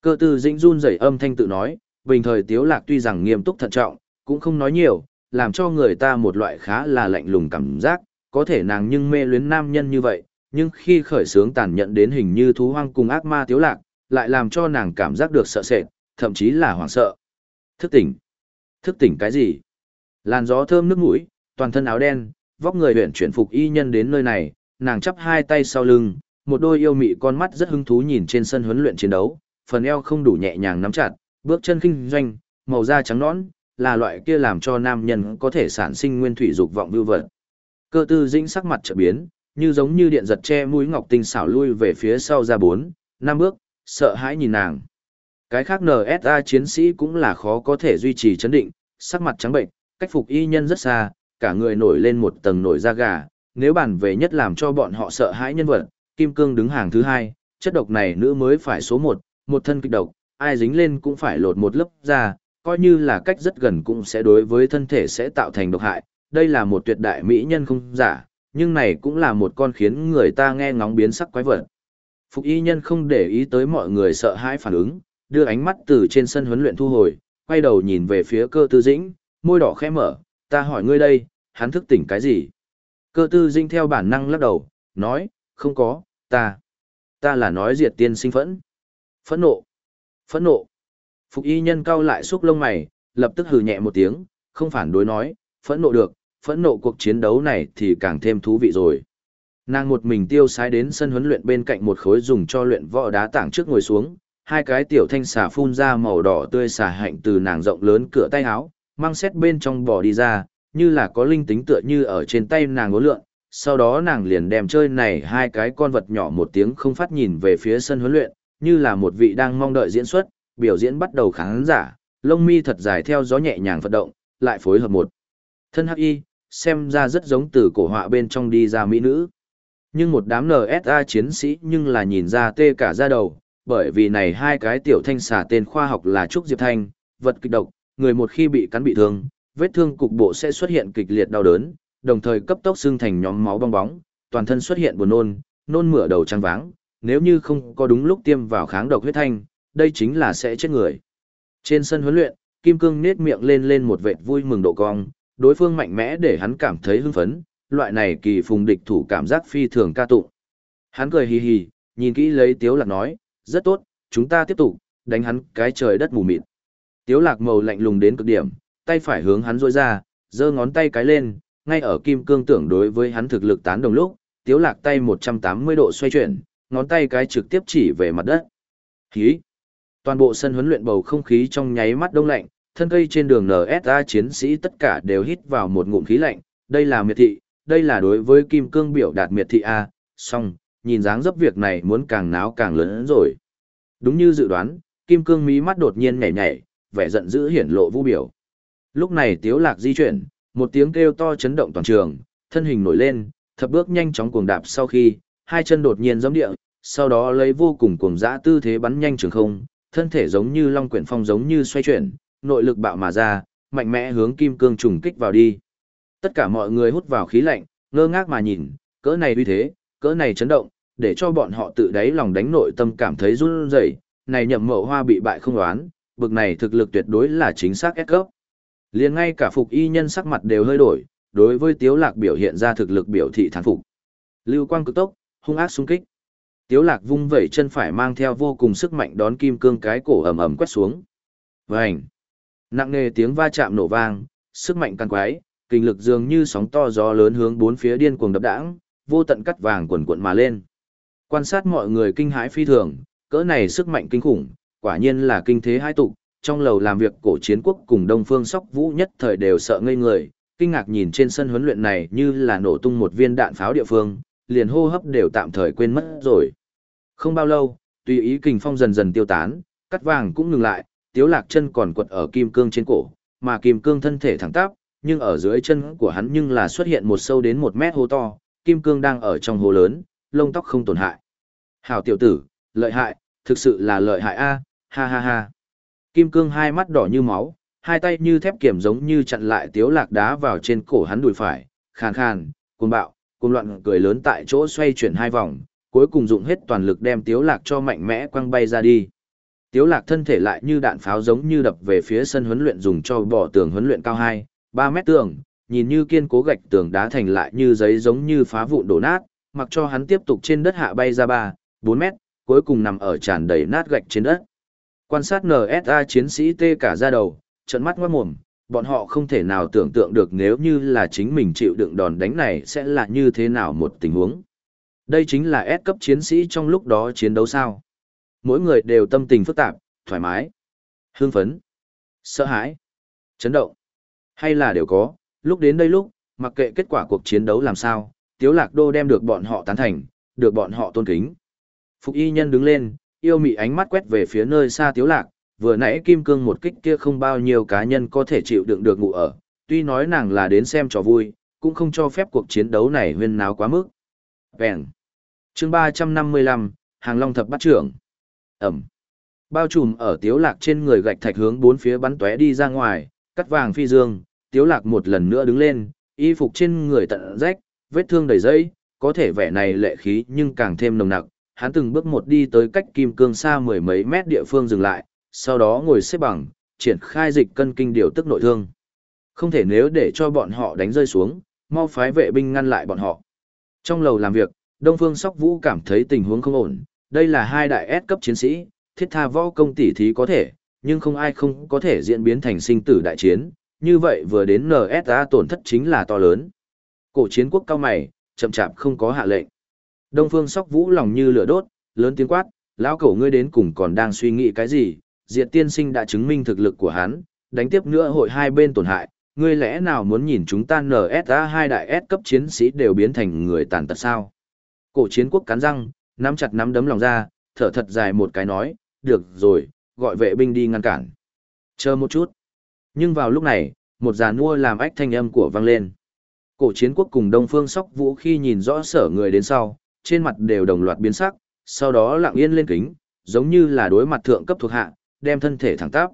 Cơ tư dĩnh run rẩy âm thanh tự nói, bình thời tiếu lạc tuy rằng nghiêm túc thận trọng, cũng không nói nhiều, làm cho người ta một loại khá là lạnh lùng cảm giác, có thể nàng nhưng mê luyến nam nhân như vậy, nhưng khi khởi sướng tàn nhận đến hình như thú hoang cùng ác ma tiếu lạc, lại làm cho nàng cảm giác được sợ sệt, thậm chí là hoảng sợ. Thức tỉnh. Thức tỉnh cái gì? Làn gió thơm nước mũi, toàn thân áo đen, vóc người huyện chuyển phục y nhân đến nơi này, nàng chắp hai tay sau lưng, một đôi yêu mị con mắt rất hứng thú nhìn trên sân huấn luyện chiến đấu, phần eo không đủ nhẹ nhàng nắm chặt, bước chân kinh doanh, màu da trắng nõn, là loại kia làm cho nam nhân có thể sản sinh nguyên thủy dục vọng vưu vật. Cơ tư dĩnh sắc mặt trở biến, như giống như điện giật che mũi ngọc tinh xảo lui về phía sau ra bốn, năm bước, sợ hãi nhìn nàng. Cái khác NSA chiến sĩ cũng là khó có thể duy trì chấn định, sắc mặt trắng bệnh, cách phục y nhân rất xa, cả người nổi lên một tầng nổi da gà, nếu bản về nhất làm cho bọn họ sợ hãi nhân vật, Kim Cương đứng hàng thứ hai, chất độc này nữ mới phải số một, một thân kịch độc, ai dính lên cũng phải lột một lớp da, coi như là cách rất gần cũng sẽ đối với thân thể sẽ tạo thành độc hại, đây là một tuyệt đại mỹ nhân không giả, nhưng này cũng là một con khiến người ta nghe ngóng biến sắc quái vật. Phục y nhân không để ý tới mọi người sợ hãi phản ứng, đưa ánh mắt từ trên sân huấn luyện thu hồi, quay đầu nhìn về phía cơ tư dĩnh, môi đỏ khẽ mở, ta hỏi ngươi đây, hắn thức tỉnh cái gì? Cơ tư dĩnh theo bản năng lắc đầu, nói, không có, ta, ta là nói diệt tiên sinh phẫn. Phẫn nộ, phẫn nộ. Phục y nhân cau lại xúc lông mày, lập tức hừ nhẹ một tiếng, không phản đối nói, phẫn nộ được, phẫn nộ cuộc chiến đấu này thì càng thêm thú vị rồi. Nàng một mình tiêu sái đến sân huấn luyện bên cạnh một khối dùng cho luyện võ đá tảng trước ngồi xuống, hai cái tiểu thanh xà phun ra màu đỏ tươi xà hạnh từ nàng rộng lớn cửa tay áo, mang xét bên trong bò đi ra, như là có linh tính tựa như ở trên tay nàng ngố lượn. Sau đó nàng liền đem chơi này hai cái con vật nhỏ một tiếng không phát nhìn về phía sân huấn luyện, như là một vị đang mong đợi diễn xuất, biểu diễn bắt đầu khán giả, lông mi thật dài theo gió nhẹ nhàng vận động, lại phối hợp một. Thân hắc y, xem ra rất giống từ cổ họa bên trong đi ra mỹ nữ. Nhưng một đám NSA chiến sĩ nhưng là nhìn ra tê cả da đầu, bởi vì này hai cái tiểu thanh xà tên khoa học là Trúc Diệp Thanh, vật kịch độc, người một khi bị cắn bị thương, vết thương cục bộ sẽ xuất hiện kịch liệt đau đớn, đồng thời cấp tốc xương thành nhóm máu bong bóng, toàn thân xuất hiện buồn nôn, nôn mửa đầu trắng váng, nếu như không có đúng lúc tiêm vào kháng độc huyết thanh, đây chính là sẽ chết người. Trên sân huấn luyện, Kim Cương nết miệng lên lên một vệt vui mừng độ cong, đối phương mạnh mẽ để hắn cảm thấy hưng phấn, loại này kỳ phùng địch thủ cảm giác phi thường ca tụng. Hắn cười hì hì, nhìn kỹ lấy Tiếu Lạc nói, rất tốt, chúng ta tiếp tục, đánh hắn cái trời đất mù mịt. Tiếu Lạc màu lạnh lùng đến cực điểm, tay phải hướng hắn rôi ra, giơ ngón tay cái lên, ngay ở kim cương tưởng đối với hắn thực lực tán đồng lúc, Tiếu Lạc tay 180 độ xoay chuyển, ngón tay cái trực tiếp chỉ về mặt đất. Khí. Toàn bộ sân huấn luyện bầu không khí trong nháy mắt đông lạnh, thân cây trên đường NSA chiến sĩ tất cả đều hít vào một ngụm khí lạnh, đây là miệt thị, đây là đối với kim cương biểu đạt miệt thị A, song, nhìn dáng dấp việc này muốn càng náo càng lớn hơn rồi. Đúng như dự đoán, kim cương mí mắt đột nhiên nhảy nhảy, vẻ giận dữ hiển lộ vũ biểu. Lúc này tiếu lạc di chuyển, một tiếng kêu to chấn động toàn trường, thân hình nổi lên, thập bước nhanh chóng cuồng đạp sau khi, hai chân đột nhiên giẫm địa, sau đó lấy vô cùng cuồng dã tư thế bắn nhanh trường không, thân thể giống như long quyển phong giống như xoay chuyển, nội lực bạo mà ra, mạnh mẽ hướng kim cương trùng kích vào đi. Tất cả mọi người hút vào khí lạnh, ngơ ngác mà nhìn, cỡ này uy thế, cỡ này chấn động, để cho bọn họ tự đáy lòng đánh nội tâm cảm thấy run rẩy, này nhậm mậu hoa bị bại không đoán, bực này thực lực tuyệt đối là chính xác ép cấp. Liền ngay cả phục y nhân sắc mặt đều hơi đổi, đối với Tiếu Lạc biểu hiện ra thực lực biểu thị thán phục. Lưu quang cực tốc, hung ác xung kích. Tiếu Lạc vung vẩy chân phải mang theo vô cùng sức mạnh đón kim cương cái cổ ầm ầm quét xuống. Vành. Nặng nề tiếng va chạm nổ vang, sức mạnh căn quái, kinh lực dường như sóng to gió lớn hướng bốn phía điên cuồng đập đãng, vô tận cắt vàng quần cuộn mà lên. Quan sát mọi người kinh hãi phi thường, cỡ này sức mạnh kinh khủng, quả nhiên là kinh thế hai tục, trong lầu làm việc cổ chiến quốc cùng Đông Phương Sóc Vũ nhất thời đều sợ ngây người, kinh ngạc nhìn trên sân huấn luyện này như là nổ tung một viên đạn pháo địa phương, liền hô hấp đều tạm thời quên mất rồi. Không bao lâu, tùy ý kình phong dần dần tiêu tán, cắt vàng cũng ngừng lại, tiếu lạc chân còn quật ở kim cương trên cổ, mà kim cương thân thể thẳng tắp, nhưng ở dưới chân của hắn nhưng là xuất hiện một sâu đến một mét hố to, kim cương đang ở trong hố lớn, lông tóc không tổn hại. Hảo tiểu tử, lợi hại, thực sự là lợi hại a, ha ha ha. Kim cương hai mắt đỏ như máu, hai tay như thép kiểm giống như chặn lại tiếu lạc đá vào trên cổ hắn đùi phải, khàn khàn, cuồng bạo, cuồng loạn cười lớn tại chỗ xoay chuyển hai vòng, cuối cùng dụng hết toàn lực đem tiếu lạc cho mạnh mẽ quăng bay ra đi. Tiếu lạc thân thể lại như đạn pháo giống như đập về phía sân huấn luyện dùng cho bỏ tường huấn luyện cao 2, 3 mét tường, nhìn như kiên cố gạch tường đá thành lại như giấy giống như phá vụn đổ nát, mặc cho hắn tiếp tục trên đất hạ bay ra 3, 4 mét, cuối cùng nằm ở tràn đầy nát gạch trên đất. Quan sát NSA chiến sĩ tê cả da đầu, trận mắt ngoát mồm, bọn họ không thể nào tưởng tượng được nếu như là chính mình chịu đựng đòn đánh này sẽ là như thế nào một tình huống. Đây chính là S cấp chiến sĩ trong lúc đó chiến đấu sao. Mỗi người đều tâm tình phức tạp, thoải mái, hương phấn, sợ hãi, chấn động, hay là đều có, lúc đến đây lúc, mặc kệ kết quả cuộc chiến đấu làm sao, Tiếu Lạc Đô đem được bọn họ tán thành, được bọn họ tôn kính. Phục y nhân đứng lên, yêu mị ánh mắt quét về phía nơi xa Tiếu Lạc, vừa nãy kim cương một kích kia không bao nhiêu cá nhân có thể chịu đựng được ngủ ở, tuy nói nàng là đến xem trò vui, cũng không cho phép cuộc chiến đấu này huyên náo quá mức. Vẹn. Chương 355, Hàng Long thập Bát trưởng. Ẩm. Bao trùm ở tiếu lạc trên người gạch thạch hướng bốn phía bắn tóe đi ra ngoài, cắt vàng phi dương, tiếu lạc một lần nữa đứng lên, y phục trên người tận rách, vết thương đầy dây, có thể vẻ này lệ khí nhưng càng thêm nồng nặc. Hắn từng bước một đi tới cách kim cương xa mười mấy mét địa phương dừng lại, sau đó ngồi xếp bằng, triển khai dịch cân kinh điều tức nội thương. Không thể nếu để cho bọn họ đánh rơi xuống, mau phái vệ binh ngăn lại bọn họ. Trong lầu làm việc, Đông Phương Sóc Vũ cảm thấy tình huống không ổn, đây là hai đại S cấp chiến sĩ, thiết tha võ công tỷ thí có thể, nhưng không ai không có thể diễn biến thành sinh tử đại chiến, như vậy vừa đến NSA tổn thất chính là to lớn. Cổ chiến quốc cao mày, chậm chạp không có hạ lệnh. Đông Phương Sóc Vũ lòng như lửa đốt, lớn tiếng quát, lão cổ ngươi đến cùng còn đang suy nghĩ cái gì, Diệt tiên sinh đã chứng minh thực lực của hắn, đánh tiếp nữa hội hai bên tổn hại, ngươi lẽ nào muốn nhìn chúng ta NSA hai đại S cấp chiến sĩ đều biến thành người tàn tật sao? Cổ chiến quốc cắn răng, nắm chặt nắm đấm lòng ra, thở thật dài một cái nói, được rồi, gọi vệ binh đi ngăn cản. Chờ một chút. Nhưng vào lúc này, một giàn mua làm ách thanh âm của vang lên. Cổ chiến quốc cùng Đông Phương Sóc Vũ khi nhìn rõ sở người đến sau, trên mặt đều đồng loạt biến sắc, sau đó lặng yên lên kính, giống như là đối mặt thượng cấp thuộc hạ, đem thân thể thẳng tắp.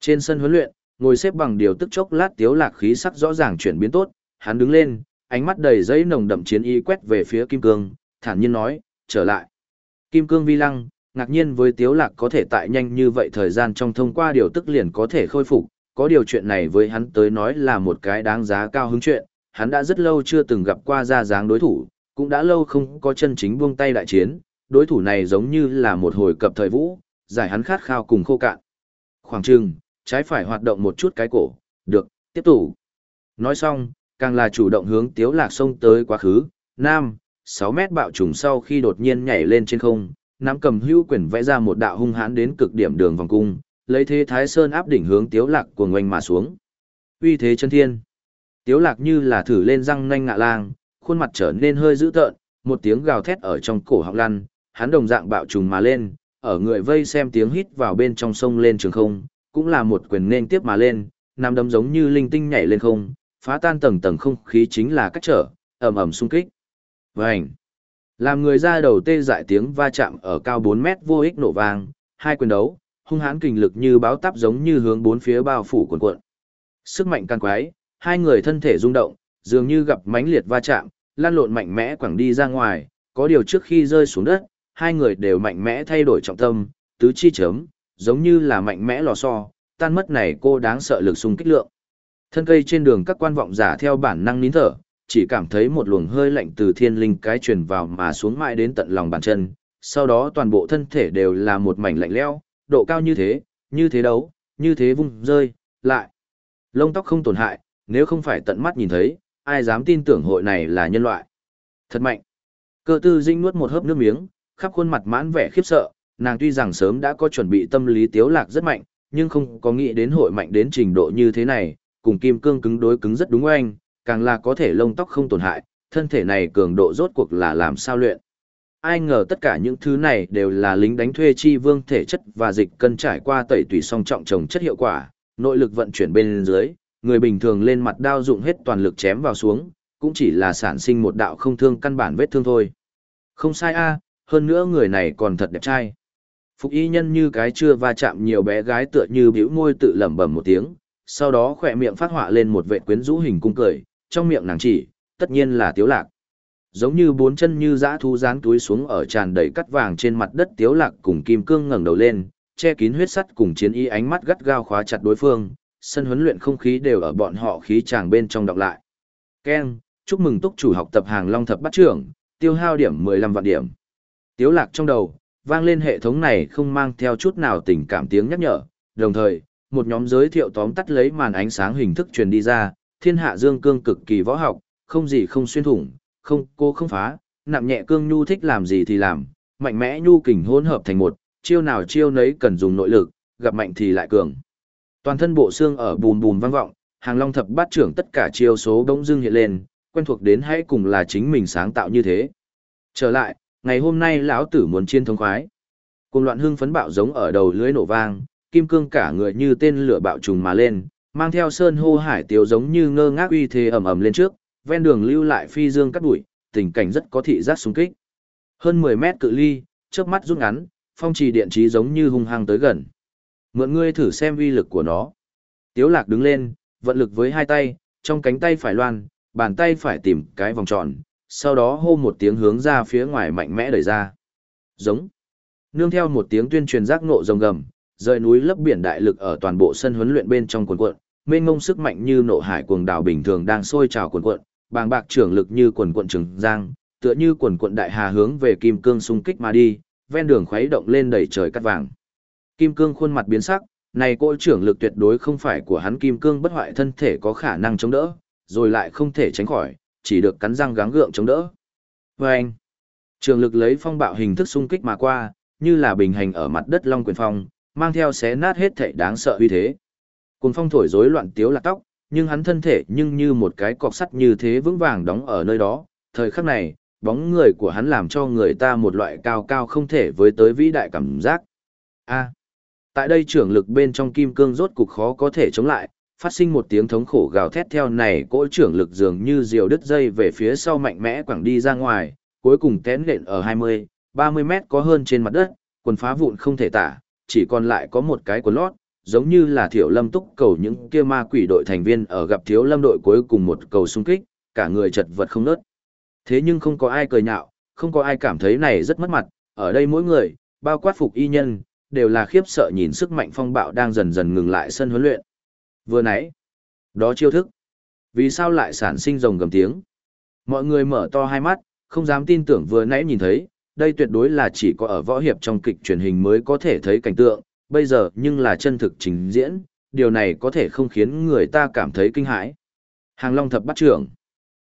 Trên sân huấn luyện, ngồi xếp bằng điều tức chốc lát tiếu lạc khí sắc rõ ràng chuyển biến tốt, hắn đứng lên, ánh mắt đầy giấy nồng đậm chiến ý quét về phía Kim Cương, thản nhiên nói, trở lại. Kim Cương vi lăng, ngạc nhiên với tiếu lạc có thể tại nhanh như vậy thời gian trong thông qua điều tức liền có thể khôi phục, có điều chuyện này với hắn tới nói là một cái đáng giá cao hứng chuyện, hắn đã rất lâu chưa từng gặp qua ra dáng đối thủ, cũng đã lâu không có chân chính buông tay đại chiến, đối thủ này giống như là một hồi cập thời vũ, giải hắn khát khao cùng khô cạn. Khoảng trừng, trái phải hoạt động một chút cái cổ, được, tiếp tục. Nói xong, càng là chủ động hướng tiếu lạc sông tới quá khứ, nam, 6 mét bạo trùng sau khi đột nhiên nhảy lên trên không, nắm cầm hữu quyền vẽ ra một đạo hung hãn đến cực điểm đường vòng cung, lấy thế thái sơn áp đỉnh hướng tiếu lạc của ngoanh mà xuống. Uy thế chân thiên. Tiếu lạc như là thử lên răng nanh ngạ lang, khuôn mặt trở nên hơi dữ tợn, một tiếng gào thét ở trong cổ họng lăn, hắn đồng dạng bạo trùng mà lên, ở người vây xem tiếng hít vào bên trong sông lên trường không, cũng là một quyền nên tiếp mà lên, nằm đấm giống như linh tinh nhảy lên không, phá tan tầng tầng không khí chính là cách trở, ầm ầm xung kích. Vành. Làm người ra đầu tê dại tiếng va chạm ở cao 4 mét vô ích nổ vang, hai quyền đấu, hung hãn kình lực như báo táp giống như hướng bốn phía bao phủ cuồn cuộn. Sức mạnh căn quái, hai người thân thể rung động, dường như gặp mãnh liệt va chạm, lan lộn mạnh mẽ quẳng đi ra ngoài, có điều trước khi rơi xuống đất, hai người đều mạnh mẽ thay đổi trọng tâm, tứ chi chấm, giống như là mạnh mẽ lò xo, tan mất này cô đáng sợ lực xung kích lượng. Thân cây trên đường các quan vọng giả theo bản năng nín thở, chỉ cảm thấy một luồng hơi lạnh từ thiên linh cái truyền vào mà xuống mãi đến tận lòng bàn chân, sau đó toàn bộ thân thể đều là một mảnh lạnh lẽo, độ cao như thế, như thế đấu, như thế vung rơi, lại. Lông tóc không tổn hại, nếu không phải tận mắt nhìn thấy, ai dám tin tưởng hội này là nhân loại. Thật mạnh. Cơ tư dinh nuốt một hớp nước miếng, khắp khuôn mặt mãn vẻ khiếp sợ, nàng tuy rằng sớm đã có chuẩn bị tâm lý tiếu lạc rất mạnh, nhưng không có nghĩ đến hội mạnh đến trình độ như thế này, cùng kim cương cứng đối cứng rất đúng oanh, càng là có thể lông tóc không tổn hại, thân thể này cường độ rốt cuộc là làm sao luyện. Ai ngờ tất cả những thứ này đều là lính đánh thuê chi vương thể chất và dịch cân trải qua tẩy tùy song trọng trồng chất hiệu quả, nội lực vận chuyển bên dưới, người bình thường lên mặt đao dụng hết toàn lực chém vào xuống, cũng chỉ là sản sinh một đạo không thương căn bản vết thương thôi. Không sai a, hơn nữa người này còn thật đẹp trai. Phục y nhân như cái chưa va chạm nhiều bé gái tựa như bĩu môi tự lẩm bẩm một tiếng, sau đó khỏe miệng phát họa lên một vệ quyến rũ hình cung cười, trong miệng nàng chỉ, tất nhiên là tiếu lạc. Giống như bốn chân như dã thú dán túi xuống ở tràn đầy cắt vàng trên mặt đất tiếu lạc cùng kim cương ngẩng đầu lên, che kín huyết sắt cùng chiến y ánh mắt gắt gao khóa chặt đối phương, sân huấn luyện không khí đều ở bọn họ khí tràng bên trong đọc lại. Ken, chúc mừng túc chủ học tập hàng long thập bắt trưởng, tiêu hao điểm 15 vạn điểm. Tiếu lạc trong đầu, vang lên hệ thống này không mang theo chút nào tình cảm tiếng nhắc nhở, đồng thời, một nhóm giới thiệu tóm tắt lấy màn ánh sáng hình thức truyền đi ra, thiên hạ dương cương cực kỳ võ học, không gì không xuyên thủng, không cô không phá, nặng nhẹ cương nhu thích làm gì thì làm, mạnh mẽ nhu kình hỗn hợp thành một, chiêu nào chiêu nấy cần dùng nội lực, gặp mạnh thì lại cường. Toàn thân bộ xương ở bùn bùn vang vọng, hàng long thập bát trưởng tất cả chiêu số bỗng dưng hiện lên, quen thuộc đến hãy cùng là chính mình sáng tạo như thế. Trở lại, ngày hôm nay lão tử muốn chiên thống khoái. Cùng loạn hưng phấn bạo giống ở đầu lưới nổ vang, kim cương cả người như tên lửa bạo trùng mà lên, mang theo sơn hô hải tiếu giống như ngơ ngác uy thế ầm ầm lên trước, ven đường lưu lại phi dương cắt bụi, tình cảnh rất có thị giác xung kích. Hơn 10 mét cự ly, chớp mắt rút ngắn, phong trì điện trí giống như hung hăng tới gần. Mượn ngươi thử xem uy lực của nó. Tiếu lạc đứng lên, vận lực với hai tay, trong cánh tay phải loan, bàn tay phải tìm cái vòng tròn, sau đó hô một tiếng hướng ra phía ngoài mạnh mẽ đẩy ra. Giống. Nương theo một tiếng tuyên truyền giác ngộ rồng gầm, rời núi lấp biển đại lực ở toàn bộ sân huấn luyện bên trong cuồn cuộn, mênh ngông sức mạnh như nộ hải cuồng đảo bình thường đang sôi trào cuồn cuộn, bàng bạc trưởng lực như quần cuộn trường giang, tựa như quần cuộn đại hà hướng về kim cương xung kích mà đi, ven đường khuấy động lên đầy trời cắt vàng. Kim cương khuôn mặt biến sắc, này cỗ trưởng lực tuyệt đối không phải của hắn kim cương bất hoại thân thể có khả năng chống đỡ, rồi lại không thể tránh khỏi, chỉ được cắn răng gắng gượng chống đỡ. Và anh, trường lực lấy phong bạo hình thức xung kích mà qua, như là bình hành ở mặt đất long quyền phong, mang theo xé nát hết thảy đáng sợ uy thế. Cuồng phong thổi rối loạn tiếu lạc tóc, nhưng hắn thân thể nhưng như một cái cọc sắt như thế vững vàng đóng ở nơi đó. Thời khắc này, bóng người của hắn làm cho người ta một loại cao cao không thể với tới vĩ đại cảm giác. A. tại đây trưởng lực bên trong kim cương rốt cục khó có thể chống lại, phát sinh một tiếng thống khổ gào thét theo này cỗ trưởng lực dường như diều đứt dây về phía sau mạnh mẽ quẳng đi ra ngoài, cuối cùng tén lện ở 20, 30 mét có hơn trên mặt đất, quần phá vụn không thể tả, chỉ còn lại có một cái quần lót, giống như là thiểu lâm túc cầu những kia ma quỷ đội thành viên ở gặp thiếu lâm đội cuối cùng một cầu xung kích, cả người chật vật không nớt. Thế nhưng không có ai cười nhạo, không có ai cảm thấy này rất mất mặt, ở đây mỗi người, bao quát phục y nhân, đều là khiếp sợ nhìn sức mạnh phong bạo đang dần dần ngừng lại sân huấn luyện. Vừa nãy, đó chiêu thức. Vì sao lại sản sinh rồng gầm tiếng? Mọi người mở to hai mắt, không dám tin tưởng vừa nãy nhìn thấy, đây tuyệt đối là chỉ có ở võ hiệp trong kịch truyền hình mới có thể thấy cảnh tượng, bây giờ nhưng là chân thực trình diễn, điều này có thể không khiến người ta cảm thấy kinh hãi. Hàng Long thập bắt trưởng.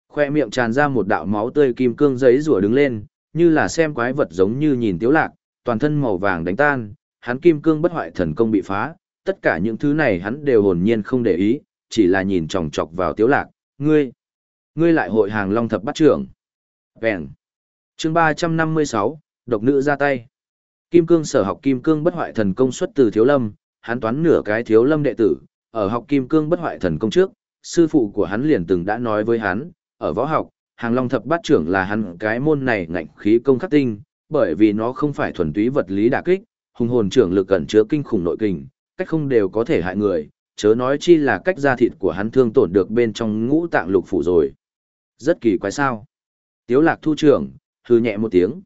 Khoe miệng tràn ra một đạo máu tươi kim cương giấy rủa đứng lên, như là xem quái vật giống như nhìn tiếu lạc, toàn thân màu vàng đánh tan, hắn kim cương bất hoại thần công bị phá, tất cả những thứ này hắn đều hồn nhiên không để ý, chỉ là nhìn chòng chọc vào tiếu lạc, ngươi, ngươi lại hội hàng long thập bắt trưởng. Vẹn. Chương 356, độc nữ ra tay. Kim cương sở học kim cương bất hoại thần công xuất từ thiếu lâm, hắn toán nửa cái thiếu lâm đệ tử, ở học kim cương bất hoại thần công trước, sư phụ của hắn liền từng đã nói với hắn, ở võ học, hàng long thập bát trưởng là hắn cái môn này ngạnh khí công khắc tinh, bởi vì nó không phải thuần túy vật lý đả kích, hùng hồn trưởng lực gần chứa kinh khủng nội kình, cách không đều có thể hại người, chớ nói chi là cách da thịt của hắn thương tổn được bên trong ngũ tạng lục phủ rồi. Rất kỳ quái sao. Tiếu lạc thu trưởng, hư nhẹ một tiếng.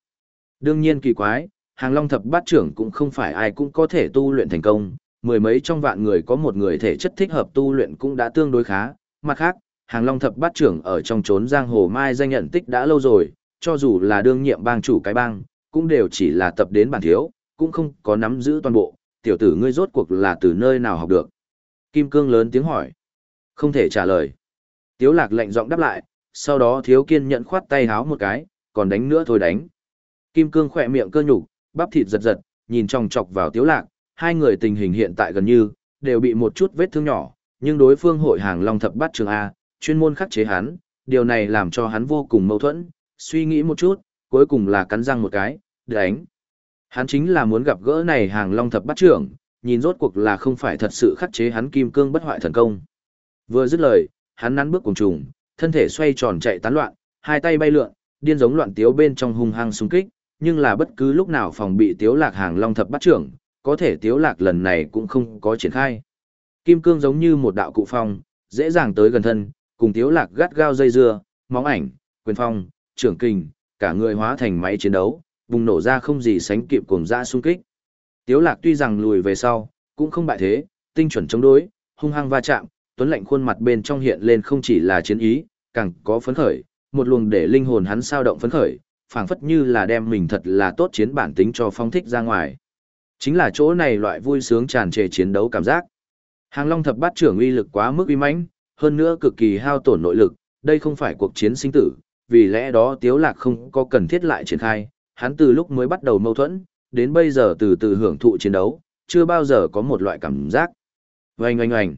Đương nhiên kỳ quái, hàng long thập bát trưởng cũng không phải ai cũng có thể tu luyện thành công, mười mấy trong vạn người có một người thể chất thích hợp tu luyện cũng đã tương đối khá, mặt khác, hàng long thập bát trưởng ở trong trốn giang hồ mai danh nhận tích đã lâu rồi, cho dù là đương nhiệm bang chủ cái bang, cũng đều chỉ là tập đến bản thiếu, cũng không có nắm giữ toàn bộ, tiểu tử ngươi rốt cuộc là từ nơi nào học được. Kim Cương lớn tiếng hỏi. Không thể trả lời. Tiếu lạc lệnh giọng đáp lại, sau đó thiếu kiên nhận khoát tay háo một cái, còn đánh nữa thôi đánh. Kim Cương khỏe miệng cơ nhục, bắp thịt giật giật, nhìn tròng chọc vào tiếu lạc, hai người tình hình hiện tại gần như, đều bị một chút vết thương nhỏ, nhưng đối phương hội hàng long thập bát trường A, chuyên môn khắc chế hắn, điều này làm cho hắn vô cùng mâu thuẫn, suy nghĩ một chút, cuối cùng là cắn răng một cái, đánh. Hắn chính là muốn gặp gỡ này hàng long thập bắt trưởng, nhìn rốt cuộc là không phải thật sự khắc chế hắn kim cương bất hoại thần công. Vừa dứt lời, hắn nắn bước cùng trùng, thân thể xoay tròn chạy tán loạn, hai tay bay lượn, điên giống loạn tiếu bên trong hung hăng xung kích, nhưng là bất cứ lúc nào phòng bị tiếu lạc hàng long thập bắt trưởng, có thể tiếu lạc lần này cũng không có triển khai. Kim cương giống như một đạo cụ phong, dễ dàng tới gần thân, cùng tiếu lạc gắt gao dây dưa, móng ảnh, quyền phong, trưởng kình, cả người hóa thành máy chiến đấu, bùng nổ ra không gì sánh kịp cùng dã xung kích. Tiếu lạc tuy rằng lùi về sau, cũng không bại thế, tinh chuẩn chống đối, hung hăng va chạm, tuấn lạnh khuôn mặt bên trong hiện lên không chỉ là chiến ý, càng có phấn khởi, một luồng để linh hồn hắn sao động phấn khởi, phảng phất như là đem mình thật là tốt chiến bản tính cho phong thích ra ngoài. Chính là chỗ này loại vui sướng tràn trề chiến đấu cảm giác. Hàng Long thập bát trưởng uy lực quá mức uy mãnh, hơn nữa cực kỳ hao tổn nội lực, đây không phải cuộc chiến sinh tử, vì lẽ đó Tiếu Lạc không có cần thiết lại triển khai, hắn từ lúc mới bắt đầu mâu thuẫn, đến bây giờ từ từ hưởng thụ chiến đấu, chưa bao giờ có một loại cảm giác. Oanh oanh oanh.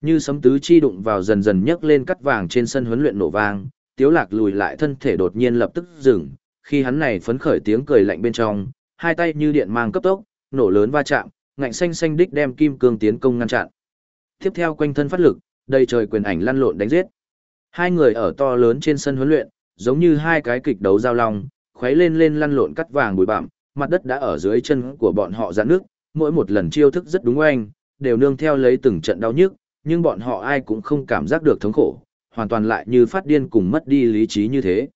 Như sấm tứ chi đụng vào dần dần nhấc lên cắt vàng trên sân huấn luyện nổ vang, Tiếu Lạc lùi lại thân thể đột nhiên lập tức dừng, khi hắn này phấn khởi tiếng cười lạnh bên trong, hai tay như điện mang cấp tốc, nổ lớn va chạm, ngạnh xanh xanh đích đem kim cương tiến công ngăn chặn. Tiếp theo quanh thân phát lực, đầy trời quyền ảnh lăn lộn đánh giết. Hai người ở to lớn trên sân huấn luyện, giống như hai cái kịch đấu giao long, khuấy lên lên lăn lộn cắt vàng bụi bặm, mặt đất đã ở dưới chân của bọn họ giãn nước, mỗi một lần chiêu thức rất đúng oanh, đều nương theo lấy từng trận đau nhức, nhưng bọn họ ai cũng không cảm giác được thống khổ, hoàn toàn lại như phát điên cùng mất đi lý trí như thế.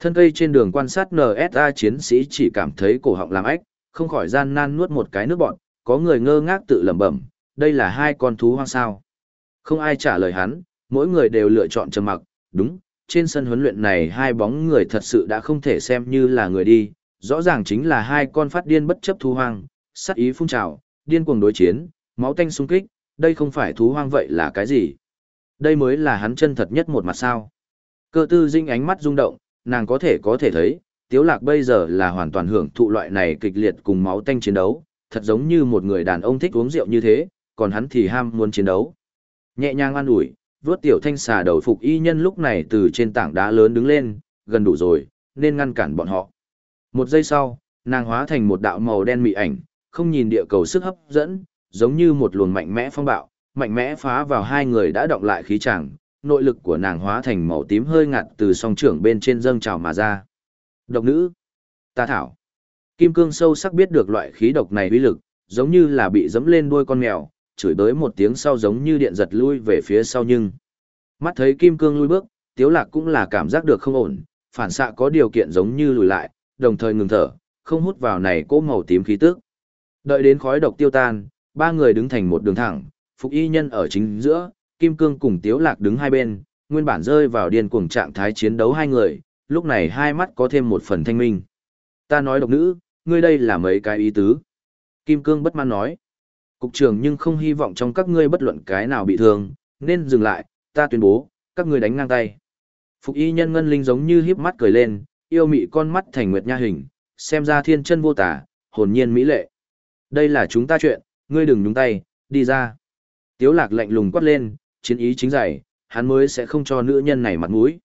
Thân cây trên đường quan sát NSA chiến sĩ chỉ cảm thấy cổ họng làm ách, không khỏi gian nan nuốt một cái nước bọn, có người ngơ ngác tự lẩm bẩm, đây là hai con thú hoang sao. Không ai trả lời hắn, mỗi người đều lựa chọn trầm mặc, đúng, trên sân huấn luyện này hai bóng người thật sự đã không thể xem như là người đi, rõ ràng chính là hai con phát điên bất chấp thú hoang, sát ý phun trào, điên cuồng đối chiến, máu tanh xung kích, đây không phải thú hoang vậy là cái gì? Đây mới là hắn chân thật nhất một mặt sao. Cơ tư dinh ánh mắt rung động, nàng có thể có thể thấy, tiếu lạc bây giờ là hoàn toàn hưởng thụ loại này kịch liệt cùng máu tanh chiến đấu, thật giống như một người đàn ông thích uống rượu như thế, còn hắn thì ham muốn chiến đấu. Nhẹ nhàng an ủi, Vớt tiểu thanh xà đầu phục y nhân lúc này từ trên tảng đá lớn đứng lên, gần đủ rồi, nên ngăn cản bọn họ. Một giây sau, nàng hóa thành một đạo màu đen mị ảnh, không nhìn địa cầu sức hấp dẫn, giống như một luồng mạnh mẽ phong bạo, mạnh mẽ phá vào hai người đã động lại khí chàng, nội lực của nàng hóa thành màu tím hơi ngạt từ song trưởng bên trên dâng trào mà ra. Độc nữ, ta thảo. Kim cương sâu sắc biết được loại khí độc này uy lực, giống như là bị dẫm lên đuôi con mèo, chửi tới một tiếng sau giống như điện giật lui về phía sau nhưng. Mắt thấy kim cương lui bước, tiếu lạc cũng là cảm giác được không ổn, phản xạ có điều kiện giống như lùi lại, đồng thời ngừng thở, không hút vào này cỗ màu tím khí tức. Đợi đến khói độc tiêu tan, ba người đứng thành một đường thẳng, phục y nhân ở chính giữa, kim cương cùng tiếu lạc đứng hai bên, nguyên bản rơi vào điên cuồng trạng thái chiến đấu hai người, lúc này hai mắt có thêm một phần thanh minh. Ta nói độc nữ, ngươi đây là mấy cái ý tứ. Kim cương bất mãn nói. Cục trưởng nhưng không hy vọng trong các ngươi bất luận cái nào bị thương, nên dừng lại, ta tuyên bố, các ngươi đánh ngang tay. Phục y nhân ngân linh giống như híp mắt cười lên, yêu mị con mắt thành nguyệt nha hình, xem ra thiên chân vô tả, hồn nhiên mỹ lệ. Đây là chúng ta chuyện, ngươi đừng nhúng tay, đi ra. Tiếu lạc lạnh lùng quát lên, chiến ý chính dày, hắn mới sẽ không cho nữ nhân này mặt mũi.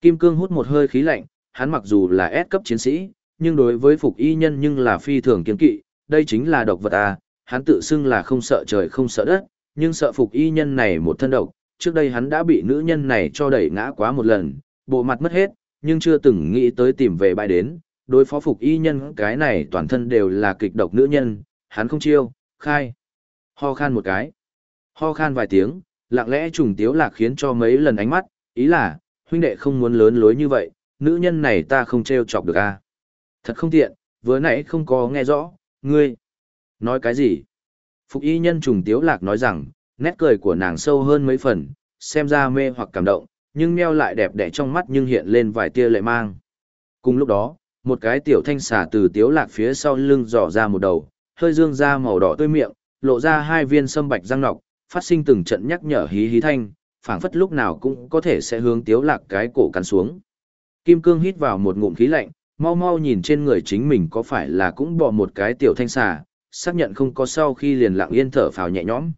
Kim cương hút một hơi khí lạnh, hắn mặc dù là S cấp chiến sĩ, nhưng đối với phục y nhân nhưng là phi thường kiên kỵ, đây chính là độc vật à, hắn tự xưng là không sợ trời không sợ đất, nhưng sợ phục y nhân này một thân độc, trước đây hắn đã bị nữ nhân này cho đẩy ngã quá một lần, bộ mặt mất hết, nhưng chưa từng nghĩ tới tìm về bãi đến, đối phó phục y nhân cái này toàn thân đều là kịch độc nữ nhân, hắn không chiêu, khai. Ho khan một cái. Ho khan vài tiếng, lặng lẽ trùng tiếu lạc khiến cho mấy lần ánh mắt, ý là, huynh đệ không muốn lớn lối như vậy, nữ nhân này ta không treo chọc được a. À? Thật không tiện, vừa nãy không có nghe rõ, ngươi. Nói cái gì? Phục y nhân trùng tiếu lạc nói rằng, nét cười của nàng sâu hơn mấy phần, xem ra mê hoặc cảm động, nhưng meo lại đẹp đẽ trong mắt nhưng hiện lên vài tia lệ mang. Cùng lúc đó, một cái tiểu thanh xà từ tiếu lạc phía sau lưng dò ra một đầu, hơi dương ra màu đỏ tươi miệng, lộ ra hai viên sâm bạch răng nọc, phát sinh từng trận nhắc nhở hí hí thanh, phảng phất lúc nào cũng có thể sẽ hướng tiếu lạc cái cổ cắn xuống. Kim cương hít vào một ngụm khí lạnh, mau mau nhìn trên người chính mình có phải là cũng bỏ một cái tiểu thanh xà, xác nhận không có sau khi liền lặng yên thở phào nhẹ nhõm.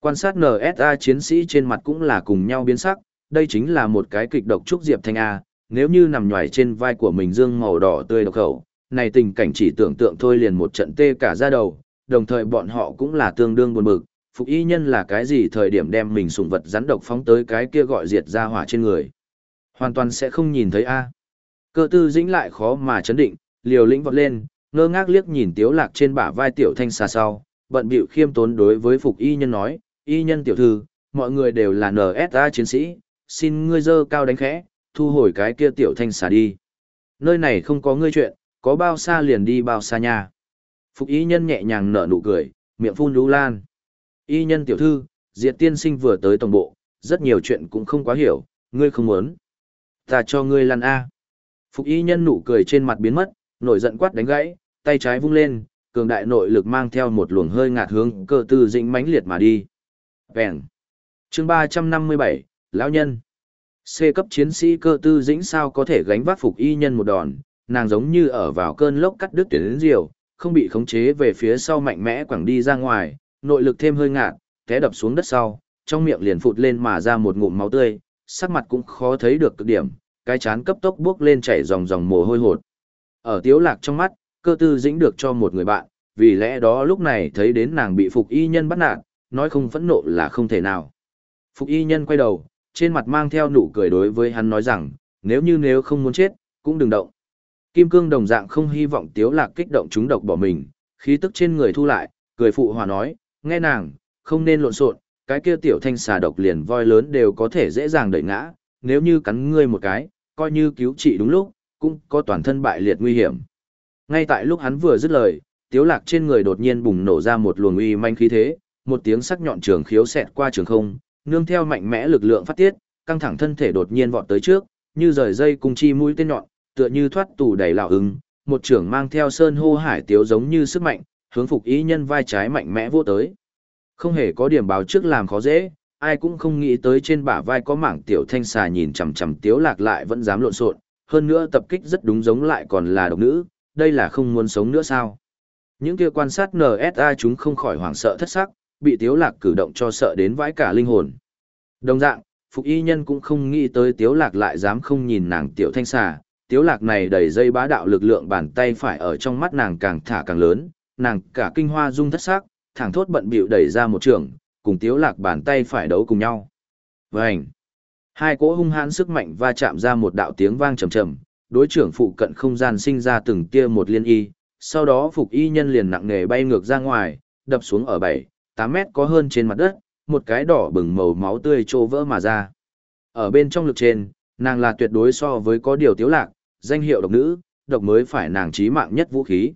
Quan sát NSA chiến sĩ trên mặt cũng là cùng nhau biến sắc, đây chính là một cái kịch độc trúc diệp thanh A, nếu như nằm nhòi trên vai của mình dương màu đỏ tươi độc khẩu, này tình cảnh chỉ tưởng tượng thôi liền một trận tê cả da đầu, đồng thời bọn họ cũng là tương đương buồn bực, phục y nhân là cái gì thời điểm đem mình sủng vật rắn độc phóng tới cái kia gọi diệt ra hỏa trên người. Hoàn toàn sẽ không nhìn thấy A. Cơ tư dĩnh lại khó mà chấn định, liều lĩnh vọt lên, ngơ ngác liếc nhìn tiếu lạc trên bả vai tiểu thanh xa sau, bận bịu khiêm tốn đối với phục y nhân nói, y nhân tiểu thư, mọi người đều là NSA chiến sĩ, xin ngươi dơ cao đánh khẽ, thu hồi cái kia tiểu thanh xà đi. Nơi này không có ngươi chuyện, có bao xa liền đi bao xa nha. Phục y nhân nhẹ nhàng nở nụ cười, miệng phun lũ lan. Y nhân tiểu thư, diệt tiên sinh vừa tới tổng bộ, rất nhiều chuyện cũng không quá hiểu, ngươi không muốn. Ta cho ngươi lăn A. Phục y nhân nụ cười trên mặt biến mất, nổi giận quát đánh gãy, tay trái vung lên, cường đại nội lực mang theo một luồng hơi ngạt hướng cơ tư dĩnh mãnh liệt mà đi. Vẹn. chương 357, lão nhân. C cấp chiến sĩ cơ tư dĩnh sao có thể gánh vác phục y nhân một đòn, nàng giống như ở vào cơn lốc cắt đứt tuyến diều, không bị khống chế về phía sau mạnh mẽ quẳng đi ra ngoài, nội lực thêm hơi ngạt, té đập xuống đất sau, trong miệng liền phụt lên mà ra một ngụm máu tươi, sắc mặt cũng khó thấy được cực điểm, cái chán cấp tốc bước lên chảy dòng dòng mồ hôi hột. Ở tiếu lạc trong mắt, cơ tư dĩnh được cho một người bạn, vì lẽ đó lúc này thấy đến nàng bị phục y nhân bắt nạt, nói không phẫn nộ là không thể nào. Phục y nhân quay đầu, trên mặt mang theo nụ cười đối với hắn nói rằng, nếu như nếu không muốn chết, cũng đừng động. Kim cương đồng dạng không hy vọng tiếu lạc kích động chúng độc bỏ mình, khí tức trên người thu lại, cười phụ hòa nói, nghe nàng, không nên lộn xộn, cái kia tiểu thanh xà độc liền voi lớn đều có thể dễ dàng đẩy ngã, nếu như cắn ngươi một cái, coi như cứu trị đúng lúc, cũng có toàn thân bại liệt nguy hiểm. Ngay tại lúc hắn vừa dứt lời, tiếu lạc trên người đột nhiên bùng nổ ra một luồng uy manh khí thế, một tiếng sắc nhọn trường khiếu xẹt qua trường không, nương theo mạnh mẽ lực lượng phát tiết, căng thẳng thân thể đột nhiên vọt tới trước, như rời dây cung chi mũi tên nhọn, tựa như thoát tù đầy lão ứng, một trưởng mang theo sơn hô hải tiếu giống như sức mạnh, hướng phục ý nhân vai trái mạnh mẽ vô tới. Không hề có điểm báo trước làm khó dễ, ai cũng không nghĩ tới trên bả vai có mảng tiểu thanh xà nhìn chằm chằm tiếu lạc lại vẫn dám lộn xộn, hơn nữa tập kích rất đúng giống lại còn là độc nữ, đây là không muốn sống nữa sao. Những kia quan sát NSA chúng không khỏi hoảng sợ thất sắc, bị tiếu lạc cử động cho sợ đến vãi cả linh hồn. Đồng dạng, Phục Y Nhân cũng không nghĩ tới tiếu lạc lại dám không nhìn nàng tiểu thanh xà, tiếu lạc này đầy dây bá đạo lực lượng bàn tay phải ở trong mắt nàng càng thả càng lớn, nàng cả kinh hoa dung thất sắc, thẳng thốt bận bịu đẩy ra một trường, cùng tiếu lạc bàn tay phải đấu cùng nhau. Vành! Hai cỗ hung hãn sức mạnh va chạm ra một đạo tiếng vang trầm trầm, đối trưởng phụ cận không gian sinh ra từng tia một liên y, sau đó phục y nhân liền nặng nề bay ngược ra ngoài, đập xuống ở 7, 8 mét có hơn trên mặt đất, một cái đỏ bừng màu máu tươi trô vỡ mà ra. Ở bên trong lực trên, nàng là tuyệt đối so với có điều tiếu lạc, danh hiệu độc nữ, độc mới phải nàng trí mạng nhất vũ khí.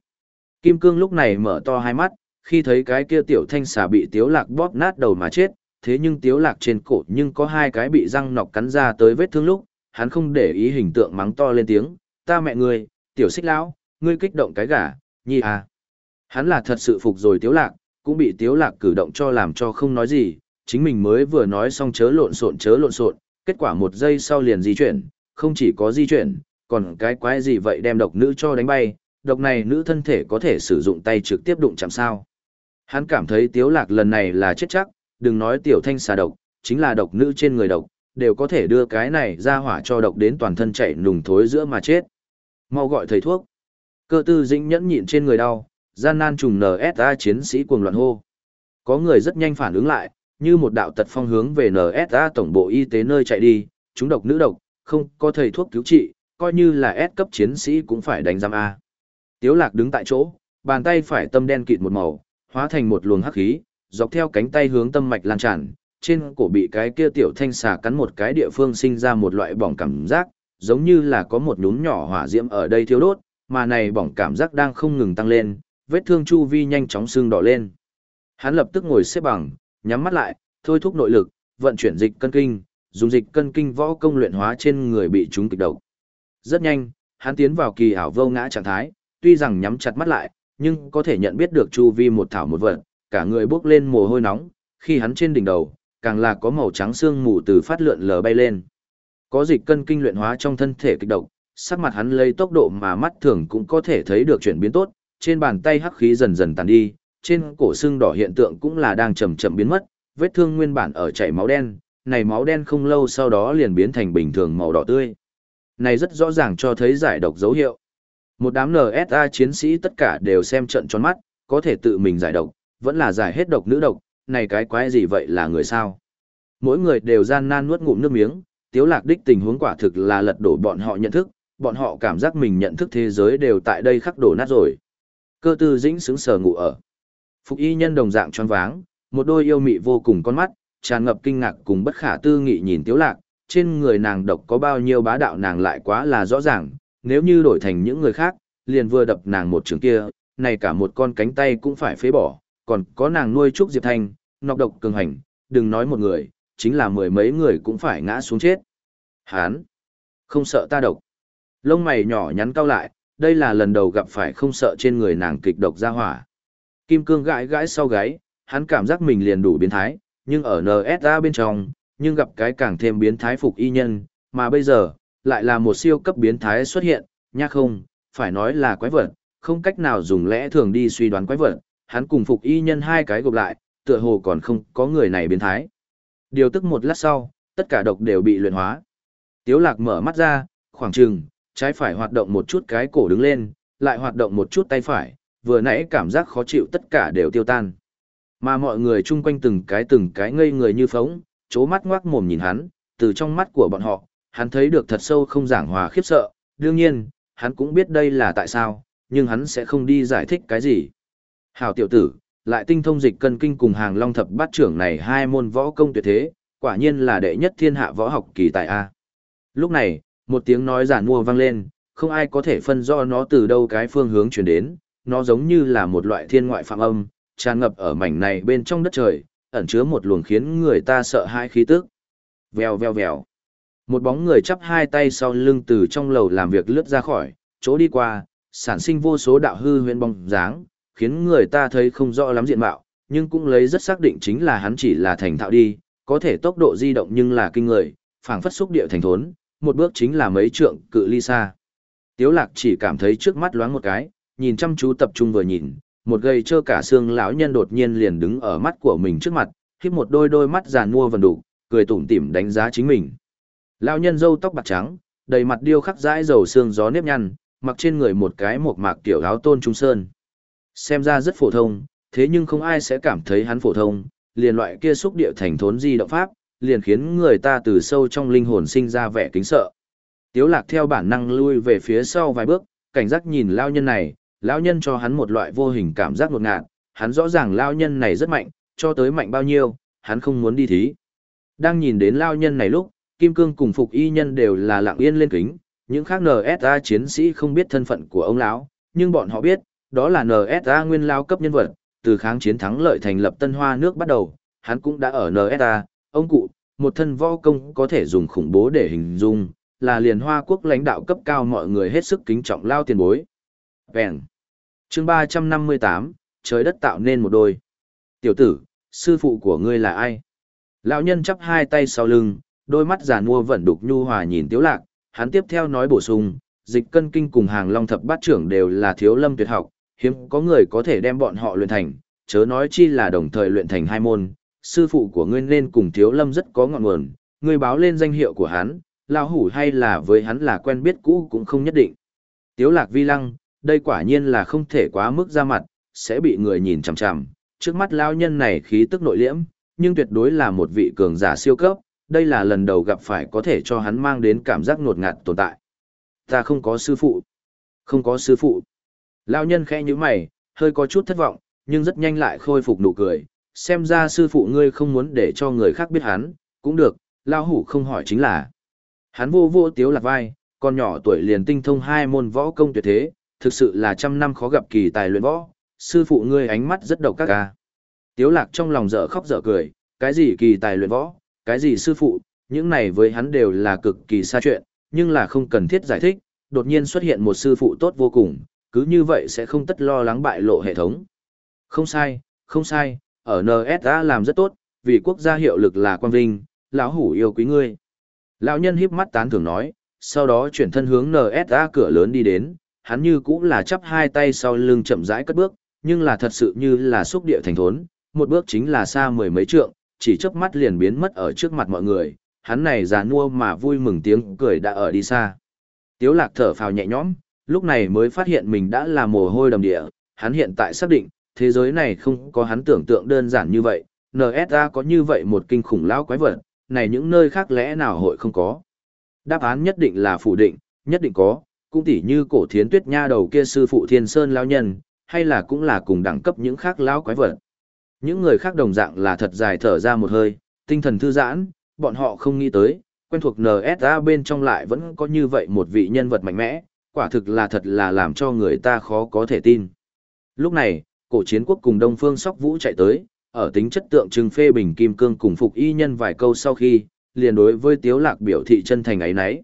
Kim cương lúc này mở to hai mắt, khi thấy cái kia tiểu thanh xà bị tiếu lạc bóp nát đầu mà chết, thế nhưng tiếu lạc trên cổ nhưng có hai cái bị răng nọc cắn ra tới vết thương lúc, hắn không để ý hình tượng mắng to lên tiếng, ta mẹ ngươi, tiểu xích lão, ngươi kích động cái gà, nhi à. Hắn là thật sự phục rồi tiếu lạc, cũng bị tiếu lạc cử động cho làm cho không nói gì, chính mình mới vừa nói xong chớ lộn xộn chớ lộn xộn, kết quả một giây sau liền di chuyển, không chỉ có di chuyển, còn cái quái gì vậy đem độc nữ cho đánh bay, độc này nữ thân thể có thể sử dụng tay trực tiếp đụng chạm sao. Hắn cảm thấy tiếu lạc lần này là chết chắc, đừng nói tiểu thanh xà độc, chính là độc nữ trên người độc, đều có thể đưa cái này ra hỏa cho độc đến toàn thân chảy nùng thối giữa mà chết. Mau gọi thầy thuốc. Cơ tư dĩnh nhẫn nhịn trên người đau, gian nan trùng NSA chiến sĩ cuồng loạn hô. Có người rất nhanh phản ứng lại, như một đạo tật phong hướng về NSA tổng bộ y tế nơi chạy đi, chúng độc nữ độc, không có thầy thuốc cứu trị, coi như là S cấp chiến sĩ cũng phải đánh giam A. Tiếu lạc đứng tại chỗ, bàn tay phải tâm đen kịt một màu, hóa thành một luồng hắc khí, dọc theo cánh tay hướng tâm mạch lan tràn, trên cổ bị cái kia tiểu thanh xà cắn một cái địa phương sinh ra một loại bỏng cảm giác, giống như là có một nhúm nhỏ hỏa diễm ở đây thiêu đốt, mà này bỏng cảm giác đang không ngừng tăng lên, vết thương chu vi nhanh chóng sưng đỏ lên. Hắn lập tức ngồi xếp bằng, nhắm mắt lại, thôi thúc nội lực, vận chuyển dịch cân kinh, dùng dịch cân kinh võ công luyện hóa trên người bị chúng kịch độc. Rất nhanh, hắn tiến vào kỳ ảo vô ngã trạng thái, tuy rằng nhắm chặt mắt lại, nhưng có thể nhận biết được chu vi một thảo một vật, cả người bước lên mồ hôi nóng, khi hắn trên đỉnh đầu, càng là có màu trắng xương mù từ phát lượn lờ bay lên. Có dịch cân kinh luyện hóa trong thân thể kịch độc, sắc mặt hắn lấy tốc độ mà mắt thường cũng có thể thấy được chuyển biến tốt, trên bàn tay hắc khí dần dần tàn đi, trên cổ xương đỏ hiện tượng cũng là đang chậm chậm biến mất, vết thương nguyên bản ở chảy máu đen, này máu đen không lâu sau đó liền biến thành bình thường màu đỏ tươi. Này rất rõ ràng cho thấy giải độc dấu hiệu. Một đám NSA chiến sĩ tất cả đều xem trận tròn mắt, có thể tự mình giải độc, vẫn là giải hết độc nữ độc, này cái quái gì vậy là người sao? Mỗi người đều gian nan nuốt ngụm nước miếng, tiếu lạc đích tình huống quả thực là lật đổ bọn họ nhận thức, bọn họ cảm giác mình nhận thức thế giới đều tại đây khắc đổ nát rồi. Cơ tư dĩnh sững sờ ngủ ở. Phục y nhân đồng dạng tròn váng, một đôi yêu mị vô cùng con mắt, tràn ngập kinh ngạc cùng bất khả tư nghị nhìn tiếu lạc, trên người nàng độc có bao nhiêu bá đạo nàng lại quá là rõ ràng, nếu như đổi thành những người khác, liền vừa đập nàng một trường kia, này cả một con cánh tay cũng phải phế bỏ, còn có nàng nuôi trúc diệp thanh, nọc độc cường hành, đừng nói một người, chính là mười mấy người cũng phải ngã xuống chết. Hán, không sợ ta độc. Lông mày nhỏ nhắn cao lại, đây là lần đầu gặp phải không sợ trên người nàng kịch độc ra hỏa. Kim cương gãi gãi sau gáy, hắn cảm giác mình liền đủ biến thái, nhưng ở NSA bên trong, nhưng gặp cái càng thêm biến thái phục y nhân, mà bây giờ, lại là một siêu cấp biến thái xuất hiện, nha không, phải nói là quái vật, không cách nào dùng lẽ thường đi suy đoán quái vật, hắn cùng phục y nhân hai cái gộp lại, tựa hồ còn không có người này biến thái. Điều tức một lát sau, tất cả độc đều bị luyện hóa. Tiếu lạc mở mắt ra, khoảng trừng, trái phải hoạt động một chút cái cổ đứng lên, lại hoạt động một chút tay phải, vừa nãy cảm giác khó chịu tất cả đều tiêu tan. Mà mọi người chung quanh từng cái từng cái ngây người như phóng, chố mắt ngoác mồm nhìn hắn, từ trong mắt của bọn họ, hắn thấy được thật sâu không giảng hòa khiếp sợ, đương nhiên, hắn cũng biết đây là tại sao, nhưng hắn sẽ không đi giải thích cái gì. Hảo tiểu tử, lại tinh thông dịch cân kinh cùng hàng long thập bát trưởng này hai môn võ công tuyệt thế, quả nhiên là đệ nhất thiên hạ võ học kỳ tài A. Lúc này, một tiếng nói giản mua vang lên, không ai có thể phân rõ nó từ đâu cái phương hướng chuyển đến, nó giống như là một loại thiên ngoại phạm âm, tràn ngập ở mảnh này bên trong đất trời, ẩn chứa một luồng khiến người ta sợ hãi khí tức. Vèo vèo vèo. Một bóng người chắp hai tay sau lưng từ trong lầu làm việc lướt ra khỏi, chỗ đi qua, sản sinh vô số đạo hư huyễn bóng dáng, khiến người ta thấy không rõ lắm diện mạo, nhưng cũng lấy rất xác định chính là hắn chỉ là thành thạo đi, có thể tốc độ di động nhưng là kinh người, phảng phất xúc địa thành thốn, một bước chính là mấy trượng cự ly xa. Tiếu lạc chỉ cảm thấy trước mắt loáng một cái, nhìn chăm chú tập trung vừa nhìn, một gầy trơ cả xương lão nhân đột nhiên liền đứng ở mắt của mình trước mặt, khiếp một đôi đôi mắt giàn mua vần đủ, cười tủm tỉm đánh giá chính mình. Lão nhân râu tóc bạc trắng, đầy mặt điêu khắc dãi dầu xương gió nếp nhăn, mặc trên người một cái một mạc tiểu áo tôn trung sơn. Xem ra rất phổ thông, thế nhưng không ai sẽ cảm thấy hắn phổ thông, liền loại kia xúc địa thành thốn di động pháp, liền khiến người ta từ sâu trong linh hồn sinh ra vẻ kính sợ. Tiếu lạc theo bản năng lui về phía sau vài bước, cảnh giác nhìn lao nhân này, lao nhân cho hắn một loại vô hình cảm giác ngột ngạt, hắn rõ ràng lao nhân này rất mạnh, cho tới mạnh bao nhiêu, hắn không muốn đi thí. Đang nhìn đến lao nhân này lúc, Kim Cương cùng Phục Y Nhân đều là lặng yên lên kính, những khác NSA chiến sĩ không biết thân phận của ông lão, nhưng bọn họ biết, đó là NSA nguyên lao cấp nhân vật, từ kháng chiến thắng lợi thành lập Tân Hoa nước bắt đầu, hắn cũng đã ở NSA, ông cụ, một thân võ công có thể dùng khủng bố để hình dung, là liền hoa quốc lãnh đạo cấp cao mọi người hết sức kính trọng lao tiền bối. Vẹn. chương 358, trời đất tạo nên một đôi. Tiểu tử, sư phụ của ngươi là ai? Lão nhân chắp hai tay sau lưng, đôi mắt giả mua vẫn đục nhu hòa nhìn tiếu lạc, hắn tiếp theo nói bổ sung, dịch cân kinh cùng hàng long thập bát trưởng đều là thiếu lâm tuyệt học, hiếm có người có thể đem bọn họ luyện thành, chớ nói chi là đồng thời luyện thành hai môn, sư phụ của ngươi nên cùng thiếu lâm rất có ngọn nguồn, ngươi báo lên danh hiệu của hắn, lão hủ hay là với hắn là quen biết cũ cũng không nhất định. Tiếu lạc vi lăng, đây quả nhiên là không thể quá mức ra mặt, sẽ bị người nhìn chằm chằm, trước mắt lão nhân này khí tức nội liễm, nhưng tuyệt đối là một vị cường giả siêu cấp, đây là lần đầu gặp phải có thể cho hắn mang đến cảm giác ngột ngạt tồn tại. Ta không có sư phụ. Không có sư phụ. Lão nhân khẽ như mày, hơi có chút thất vọng, nhưng rất nhanh lại khôi phục nụ cười. Xem ra sư phụ ngươi không muốn để cho người khác biết hắn, cũng được, lão hủ không hỏi chính là. Hắn vô vô tiếu lạc vai, con nhỏ tuổi liền tinh thông hai môn võ công tuyệt thế, thực sự là trăm năm khó gặp kỳ tài luyện võ, sư phụ ngươi ánh mắt rất độc các ca. À. Tiếu lạc trong lòng dở khóc dở cười, cái gì kỳ tài luyện võ, cái gì sư phụ, những này với hắn đều là cực kỳ xa chuyện, nhưng là không cần thiết giải thích, đột nhiên xuất hiện một sư phụ tốt vô cùng, cứ như vậy sẽ không tất lo lắng bại lộ hệ thống. Không sai, không sai, ở NSA làm rất tốt, vì quốc gia hiệu lực là quan vinh, lão hủ yêu quý ngươi. Lão nhân híp mắt tán thưởng nói, sau đó chuyển thân hướng NSA cửa lớn đi đến, hắn như cũng là chắp hai tay sau lưng chậm rãi cất bước, nhưng là thật sự như là xúc địa thành thốn, một bước chính là xa mười mấy trượng, chỉ chớp mắt liền biến mất ở trước mặt mọi người, hắn này già nua mà vui mừng tiếng cười đã ở đi xa. Tiếu lạc thở phào nhẹ nhõm, lúc này mới phát hiện mình đã là mồ hôi đầm địa, hắn hiện tại xác định, thế giới này không có hắn tưởng tượng đơn giản như vậy, NSA có như vậy một kinh khủng lão quái vật, này những nơi khác lẽ nào hội không có. Đáp án nhất định là phủ định, nhất định có, cũng tỉ như cổ thiến tuyết nha đầu kia sư phụ thiên sơn lão nhân, hay là cũng là cùng đẳng cấp những khác lão quái vật. Những người khác đồng dạng là thật dài thở ra một hơi, tinh thần thư giãn, bọn họ không nghĩ tới, quen thuộc NSA bên trong lại vẫn có như vậy một vị nhân vật mạnh mẽ, quả thực là thật là làm cho người ta khó có thể tin. Lúc này, cổ chiến quốc cùng Đông Phương Sóc Vũ chạy tới, ở tính chất tượng trưng phê bình kim cương cùng phục y nhân vài câu sau khi, liền đối với Tiếu Lạc biểu thị chân thành ấy nấy.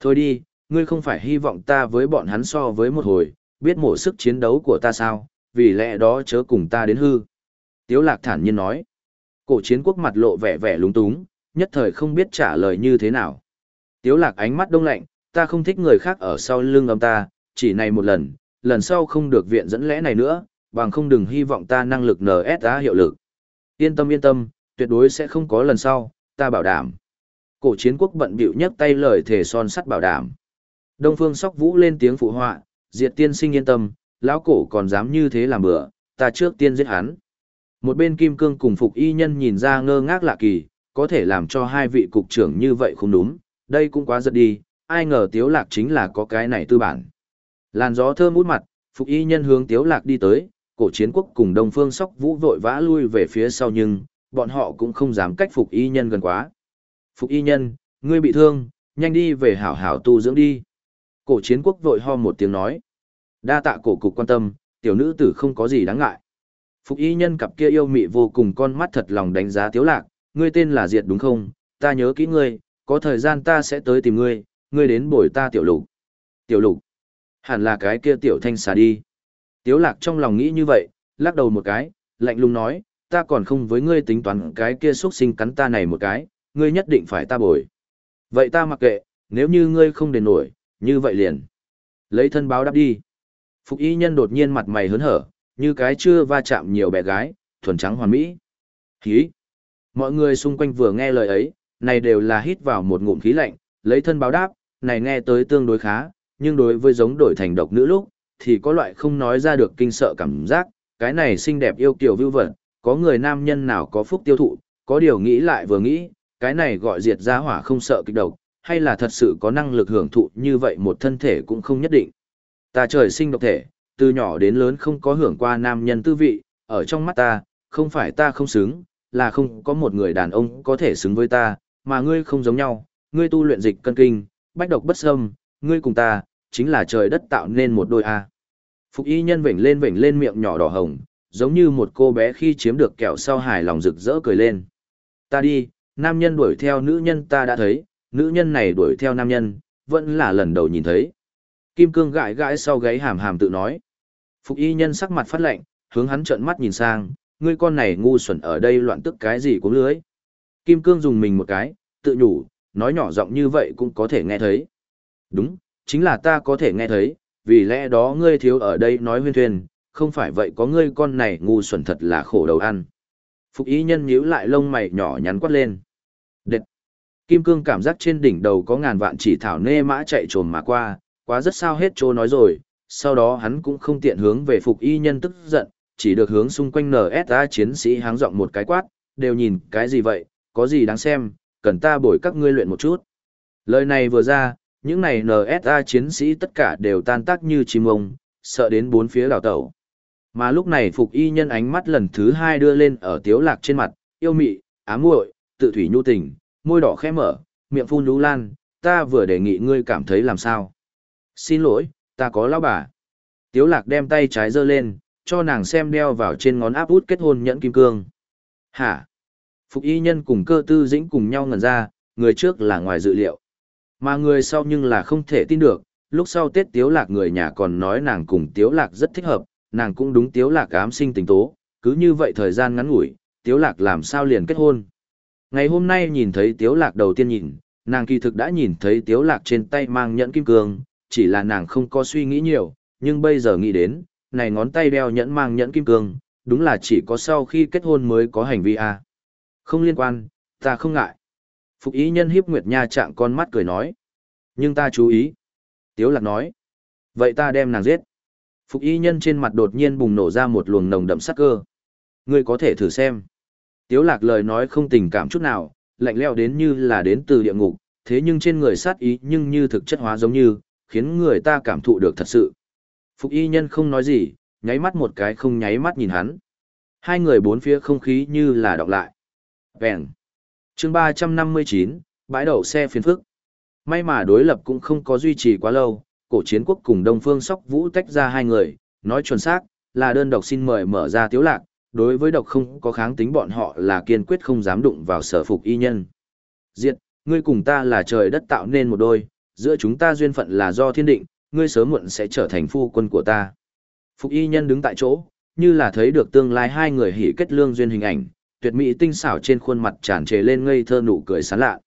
Thôi đi, ngươi không phải hy vọng ta với bọn hắn so với một hồi, biết mổ sức chiến đấu của ta sao, vì lẽ đó chớ cùng ta đến hư. Tiếu lạc thản nhiên nói. Cổ chiến quốc mặt lộ vẻ vẻ lúng túng, nhất thời không biết trả lời như thế nào. Tiếu lạc ánh mắt đông lạnh, ta không thích người khác ở sau lưng âm ta, chỉ này một lần, lần sau không được viện dẫn lẽ này nữa, bằng không đừng hy vọng ta năng lực NSA hiệu lực. Yên tâm yên tâm, tuyệt đối sẽ không có lần sau, ta bảo đảm. Cổ chiến quốc bận bịu nhấc tay lời thể son sắt bảo đảm. Đông phương sóc vũ lên tiếng phụ họa, diệt tiên sinh yên tâm, lão cổ còn dám như thế làm bữa, ta trước tiên giết hắn. Một bên kim cương cùng phục y nhân nhìn ra ngơ ngác lạ kỳ, có thể làm cho hai vị cục trưởng như vậy không đúng, đây cũng quá giật đi, ai ngờ tiếu lạc chính là có cái này tư bản. Làn gió thơm út mặt, phục y nhân hướng tiếu lạc đi tới, cổ chiến quốc cùng đông phương sóc vũ vội vã lui về phía sau nhưng, bọn họ cũng không dám cách phục y nhân gần quá. Phục y nhân, ngươi bị thương, nhanh đi về hảo hảo tu dưỡng đi. Cổ chiến quốc vội ho một tiếng nói. Đa tạ cổ cục quan tâm, tiểu nữ tử không có gì đáng ngại. Phục y nhân cặp kia yêu mị vô cùng con mắt thật lòng đánh giá tiếu lạc, ngươi tên là Diệt đúng không, ta nhớ kỹ ngươi, có thời gian ta sẽ tới tìm ngươi, ngươi đến bồi ta tiểu lục. Tiểu lục, hẳn là cái kia tiểu thanh xà đi. Tiếu lạc trong lòng nghĩ như vậy, lắc đầu một cái, lạnh lùng nói, ta còn không với ngươi tính toán cái kia xuất sinh cắn ta này một cái, ngươi nhất định phải ta bồi. Vậy ta mặc kệ, nếu như ngươi không đền nổi, như vậy liền. Lấy thân báo đáp đi. Phục y nhân đột nhiên mặt mày hớn hở, như cái chưa va chạm nhiều bé gái, thuần trắng hoàn mỹ. Khí. Mọi người xung quanh vừa nghe lời ấy, này đều là hít vào một ngụm khí lạnh, lấy thân báo đáp, này nghe tới tương đối khá, nhưng đối với giống đổi thành độc nữ lúc, thì có loại không nói ra được kinh sợ cảm giác, cái này xinh đẹp yêu kiều vưu vật, có người nam nhân nào có phúc tiêu thụ, có điều nghĩ lại vừa nghĩ, cái này gọi diệt ra hỏa không sợ kịch độc, hay là thật sự có năng lực hưởng thụ như vậy một thân thể cũng không nhất định. Ta trời sinh độc thể, từ nhỏ đến lớn không có hưởng qua nam nhân tư vị, ở trong mắt ta, không phải ta không xứng, là không có một người đàn ông có thể xứng với ta, mà ngươi không giống nhau, ngươi tu luyện dịch cân kinh, bách độc bất xâm, ngươi cùng ta, chính là trời đất tạo nên một đôi A. Phục y nhân vểnh lên vểnh lên miệng nhỏ đỏ hồng, giống như một cô bé khi chiếm được kẹo sau hài lòng rực rỡ cười lên. Ta đi, nam nhân đuổi theo nữ nhân ta đã thấy, nữ nhân này đuổi theo nam nhân, vẫn là lần đầu nhìn thấy. Kim cương gãi gãi sau gáy hàm hàm tự nói. Phục y nhân sắc mặt phát lạnh, hướng hắn trợn mắt nhìn sang, ngươi con này ngu xuẩn ở đây loạn tức cái gì cũng lưới. Kim cương dùng mình một cái, tự nhủ, nói nhỏ giọng như vậy cũng có thể nghe thấy. Đúng, chính là ta có thể nghe thấy, vì lẽ đó ngươi thiếu ở đây nói huyên thuyền, không phải vậy có ngươi con này ngu xuẩn thật là khổ đầu ăn. Phục ý nhân nhíu lại lông mày nhỏ nhắn quát lên. Đệt! Kim cương cảm giác trên đỉnh đầu có ngàn vạn chỉ thảo nê mã chạy trồm mà qua, quá rất sao hết chỗ nói rồi, sau đó hắn cũng không tiện hướng về phục y nhân tức giận, chỉ được hướng xung quanh NSA chiến sĩ háng giọng một cái quát, đều nhìn cái gì vậy, có gì đáng xem, cần ta bồi các ngươi luyện một chút. Lời này vừa ra, những này NSA chiến sĩ tất cả đều tan tác như chim ông, sợ đến bốn phía đảo tẩu. Mà lúc này phục y nhân ánh mắt lần thứ hai đưa lên ở tiếu lạc trên mặt, yêu mị, ám muội, tự thủy nhu tình, môi đỏ khẽ mở, miệng phun lũ lan, ta vừa đề nghị ngươi cảm thấy làm sao. Xin lỗi, ta có lão bà. Tiếu lạc đem tay trái giơ lên, cho nàng xem đeo vào trên ngón áp út kết hôn nhẫn kim cương. Hả? Phục y nhân cùng cơ tư dĩnh cùng nhau ngẩn ra, người trước là ngoài dự liệu. Mà người sau nhưng là không thể tin được, lúc sau Tết Tiếu Lạc người nhà còn nói nàng cùng Tiếu Lạc rất thích hợp, nàng cũng đúng Tiếu Lạc ám sinh tình tố, cứ như vậy thời gian ngắn ngủi, Tiếu Lạc làm sao liền kết hôn. Ngày hôm nay nhìn thấy Tiếu Lạc đầu tiên nhìn, nàng kỳ thực đã nhìn thấy Tiếu Lạc trên tay mang nhẫn kim cương, chỉ là nàng không có suy nghĩ nhiều, nhưng bây giờ nghĩ đến, này ngón tay đeo nhẫn mang nhẫn kim cương, đúng là chỉ có sau khi kết hôn mới có hành vi a. Không liên quan, ta không ngại. Phục ý nhân hiếp Nguyệt Nha trạng con mắt cười nói. Nhưng ta chú ý. Tiếu lạc nói. Vậy ta đem nàng giết. Phục y nhân trên mặt đột nhiên bùng nổ ra một luồng nồng đậm sắc cơ. Ngươi có thể thử xem. Tiếu lạc lời nói không tình cảm chút nào, lạnh lẽo đến như là đến từ địa ngục, thế nhưng trên người sát ý nhưng như thực chất hóa giống như, khiến người ta cảm thụ được thật sự. Phục y nhân không nói gì, nháy mắt một cái không nháy mắt nhìn hắn. Hai người bốn phía không khí như là đọc lại. Vẹn. chương 359, bãi đậu xe phiền phức. May mà đối lập cũng không có duy trì quá lâu, cổ chiến quốc cùng Đông Phương Sóc Vũ tách ra hai người, nói chuẩn xác, là đơn độc xin mời mở ra tiếu lạc, đối với độc không có kháng tính bọn họ là kiên quyết không dám đụng vào sở phục y nhân. Diệt, ngươi cùng ta là trời đất tạo nên một đôi, giữa chúng ta duyên phận là do thiên định, ngươi sớm muộn sẽ trở thành phu quân của ta. Phục y nhân đứng tại chỗ, như là thấy được tương lai hai người hỉ kết lương duyên hình ảnh, tuyệt mỹ tinh xảo trên khuôn mặt tràn trề lên ngây thơ nụ cười sán lạ.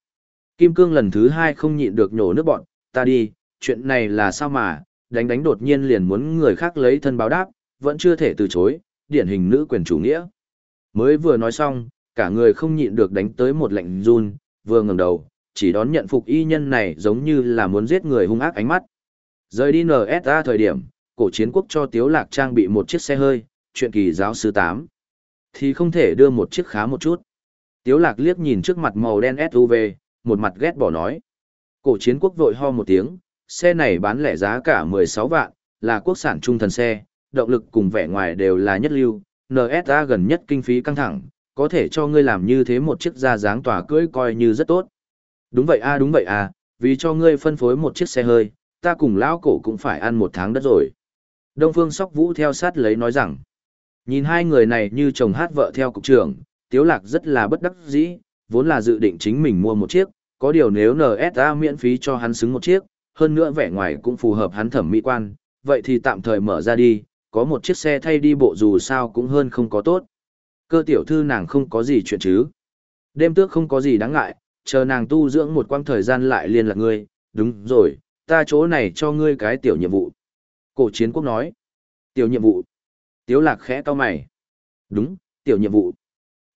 Kim Cương lần thứ hai không nhịn được nhổ nước bọn, ta đi, chuyện này là sao mà, đánh đánh đột nhiên liền muốn người khác lấy thân báo đáp, vẫn chưa thể từ chối, điển hình nữ quyền chủ nghĩa. Mới vừa nói xong, cả người không nhịn được đánh tới một lạnh run, vừa ngẩng đầu, chỉ đón nhận phục y nhân này giống như là muốn giết người hung ác ánh mắt. Rời đi NSA thời điểm, cổ chiến quốc cho Tiếu Lạc trang bị một chiếc xe hơi, chuyện kỳ giáo sư 8. Thì không thể đưa một chiếc khá một chút. Tiếu Lạc liếc nhìn trước mặt màu đen SUV, một mặt ghét bỏ nói. Cổ chiến quốc vội ho một tiếng, xe này bán lẻ giá cả 16 vạn, là quốc sản trung thần xe, động lực cùng vẻ ngoài đều là nhất lưu, NSA gần nhất kinh phí căng thẳng, có thể cho ngươi làm như thế một chiếc da dáng tỏa cưỡi coi như rất tốt. Đúng vậy a đúng vậy a, vì cho ngươi phân phối một chiếc xe hơi, ta cùng lão cổ cũng phải ăn một tháng đất rồi. Đông Phương Sóc Vũ theo sát lấy nói rằng, nhìn hai người này như chồng hát vợ theo cục trưởng, Tiếu Lạc rất là bất đắc dĩ, vốn là dự định chính mình mua một chiếc, có điều nếu NSA miễn phí cho hắn xứng một chiếc, hơn nữa vẻ ngoài cũng phù hợp hắn thẩm mỹ quan, vậy thì tạm thời mở ra đi, có một chiếc xe thay đi bộ dù sao cũng hơn không có tốt. Cơ tiểu thư nàng không có gì chuyện chứ. Đêm tước không có gì đáng ngại, chờ nàng tu dưỡng một quãng thời gian lại liên lạc ngươi, đúng rồi, ta chỗ này cho ngươi cái tiểu nhiệm vụ. Cổ chiến quốc nói. Tiểu nhiệm vụ. Tiếu lạc khẽ cau mày. Đúng, tiểu nhiệm vụ.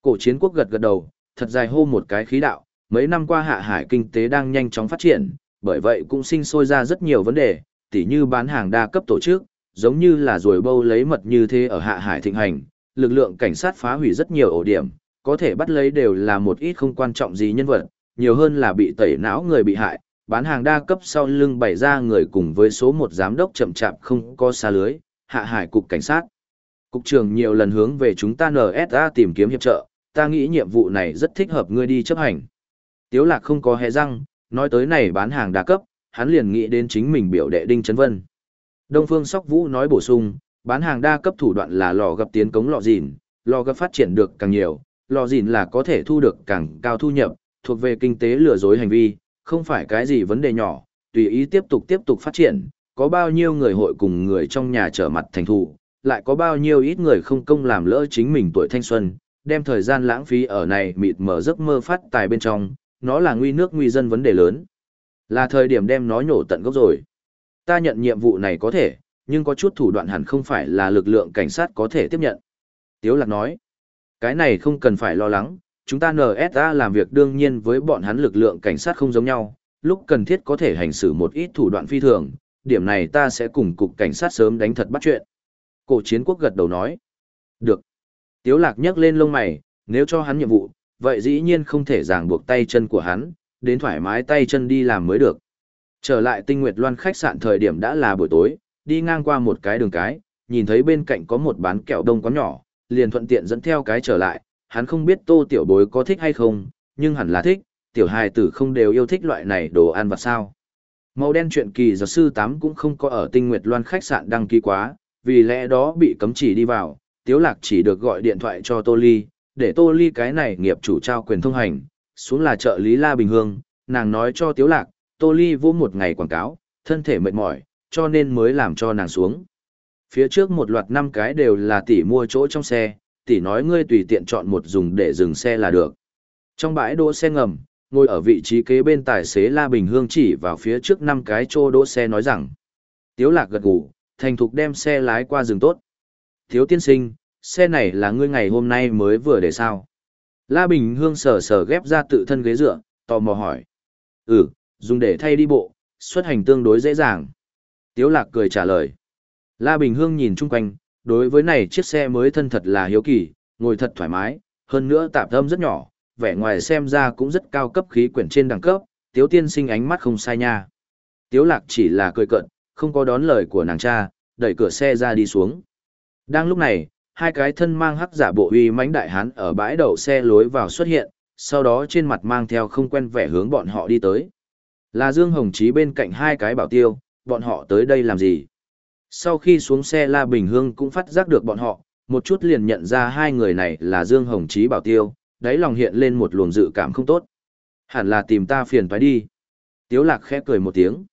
Cổ chiến quốc gật gật đầu, thật dài hô một cái khí đạo, mấy năm qua hạ hải kinh tế đang nhanh chóng phát triển, bởi vậy cũng sinh sôi ra rất nhiều vấn đề, tỉ như bán hàng đa cấp tổ chức, giống như là rồi bâu lấy mật như thế ở hạ hải thịnh hành, lực lượng cảnh sát phá hủy rất nhiều ổ điểm, có thể bắt lấy đều là một ít không quan trọng gì nhân vật, nhiều hơn là bị tẩy não người bị hại, bán hàng đa cấp sau lưng bày ra người cùng với số một giám đốc chậm chạp không có xa lưới, hạ hải cục cảnh sát. Cục trưởng nhiều lần hướng về chúng ta NSA tìm kiếm hiệp trợ, ta nghĩ nhiệm vụ này rất thích hợp ngươi đi chấp hành. Tiếu lạc không có hề răng, nói tới này bán hàng đa cấp, hắn liền nghĩ đến chính mình biểu đệ Đinh Trấn Vân. Đông Phương Sóc Vũ nói bổ sung, bán hàng đa cấp thủ đoạn là lò gặp tiến cống lò dìn, lò gặp phát triển được càng nhiều, lò dìn là có thể thu được càng cao thu nhập, thuộc về kinh tế lừa dối hành vi, không phải cái gì vấn đề nhỏ, tùy ý tiếp tục tiếp tục phát triển, có bao nhiêu người hội cùng người trong nhà trở mặt thành thủ, lại có bao nhiêu ít người không công làm lỡ chính mình tuổi thanh xuân, đem thời gian lãng phí ở này mịt mở giấc mơ phát tài bên trong, nó là nguy nước nguy dân vấn đề lớn. Là thời điểm đem nó nhổ tận gốc rồi. Ta nhận nhiệm vụ này có thể, nhưng có chút thủ đoạn hẳn không phải là lực lượng cảnh sát có thể tiếp nhận. Tiếu lạc nói, cái này không cần phải lo lắng, chúng ta NSA làm việc đương nhiên với bọn hắn lực lượng cảnh sát không giống nhau, lúc cần thiết có thể hành xử một ít thủ đoạn phi thường, điểm này ta sẽ cùng cục cảnh sát sớm đánh thật bắt chuyện. Cổ chiến quốc gật đầu nói, được. Tiếu lạc nhấc lên lông mày, nếu cho hắn nhiệm vụ, vậy dĩ nhiên không thể ràng buộc tay chân của hắn, đến thoải mái tay chân đi làm mới được. Trở lại tinh nguyệt loan khách sạn thời điểm đã là buổi tối, đi ngang qua một cái đường cái, nhìn thấy bên cạnh có một bán kẹo đông quán nhỏ, liền thuận tiện dẫn theo cái trở lại, hắn không biết tô tiểu bối có thích hay không, nhưng hẳn là thích, tiểu hài tử không đều yêu thích loại này đồ ăn và sao. Màu đen chuyện kỳ giáo sư 8 cũng không có ở tinh nguyệt loan khách sạn đăng ký quá, vì lẽ đó bị cấm chỉ đi vào, tiếu lạc chỉ được gọi điện thoại cho Tô Ly, để Tô Ly cái này nghiệp chủ trao quyền thông hành, xuống là trợ lý La Bình Hương, nàng nói cho tiếu lạc, Tô Ly vô một ngày quảng cáo, thân thể mệt mỏi, cho nên mới làm cho nàng xuống. Phía trước một loạt năm cái đều là tỷ mua chỗ trong xe, tỷ nói ngươi tùy tiện chọn một dùng để dừng xe là được. Trong bãi đỗ xe ngầm, ngồi ở vị trí kế bên tài xế La Bình Hương chỉ vào phía trước năm cái chỗ đỗ xe nói rằng. Tiếu lạc gật gù, thành thục đem xe lái qua rừng tốt. Thiếu tiên sinh, xe này là ngươi ngày hôm nay mới vừa để sao? La Bình Hương sờ sờ ghép ra tự thân ghế dựa, tò mò hỏi. Ừ, dùng để thay đi bộ, xuất hành tương đối dễ dàng. Tiếu lạc cười trả lời. La Bình Hương nhìn chung quanh, đối với này chiếc xe mới thân thật là hiếu kỳ, ngồi thật thoải mái, hơn nữa tạp âm rất nhỏ, vẻ ngoài xem ra cũng rất cao cấp khí quyển trên đẳng cấp, tiếu tiên sinh ánh mắt không sai nha. Tiếu lạc chỉ là cười cận, không có đón lời của nàng cha, đẩy cửa xe ra đi xuống. Đang lúc này, hai cái thân mang hắc giả bộ uy mãnh đại hán ở bãi đậu xe lối vào xuất hiện, sau đó trên mặt mang theo không quen vẻ hướng bọn họ đi tới. Là Dương Hồng Chí bên cạnh hai cái bảo tiêu, bọn họ tới đây làm gì? Sau khi xuống xe La Bình Hương cũng phát giác được bọn họ, một chút liền nhận ra hai người này là Dương Hồng Chí bảo tiêu, đáy lòng hiện lên một luồng dự cảm không tốt. Hẳn là tìm ta phiền phải đi. Tiếu lạc khẽ cười một tiếng.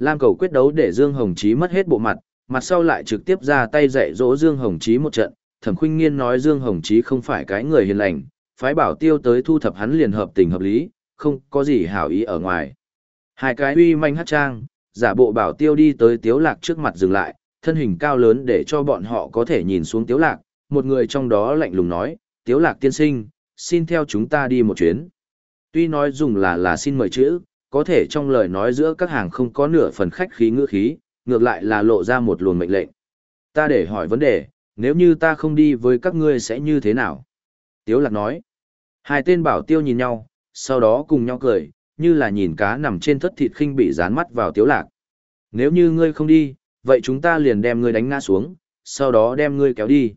Lam cầu quyết đấu để Dương Hồng Chí mất hết bộ mặt, mặt sau lại trực tiếp ra tay dạy dỗ Dương Hồng Chí một trận. Thẩm Khuynh Nghiên nói Dương Hồng Chí không phải cái người hiền lành, phái bảo tiêu tới thu thập hắn liền hợp tình hợp lý, không có gì hảo ý ở ngoài. Hai cái uy manh hát trang, giả bộ bảo tiêu đi tới tiếu lạc trước mặt dừng lại, thân hình cao lớn để cho bọn họ có thể nhìn xuống tiếu lạc, một người trong đó lạnh lùng nói, tiếu lạc tiên sinh, xin theo chúng ta đi một chuyến. Tuy nói dùng là là xin mời chữ, có thể trong lời nói giữa các hàng không có nửa phần khách khí ngữ khí, ngược lại là lộ ra một luồng mệnh lệnh. Ta để hỏi vấn đề, nếu như ta không đi với các ngươi sẽ như thế nào? Tiếu lạc nói. Hai tên bảo tiêu nhìn nhau, sau đó cùng nhau cười, như là nhìn cá nằm trên thất thịt khinh bị dán mắt vào tiếu lạc. Nếu như ngươi không đi, vậy chúng ta liền đem ngươi đánh ngã xuống, sau đó đem ngươi kéo đi.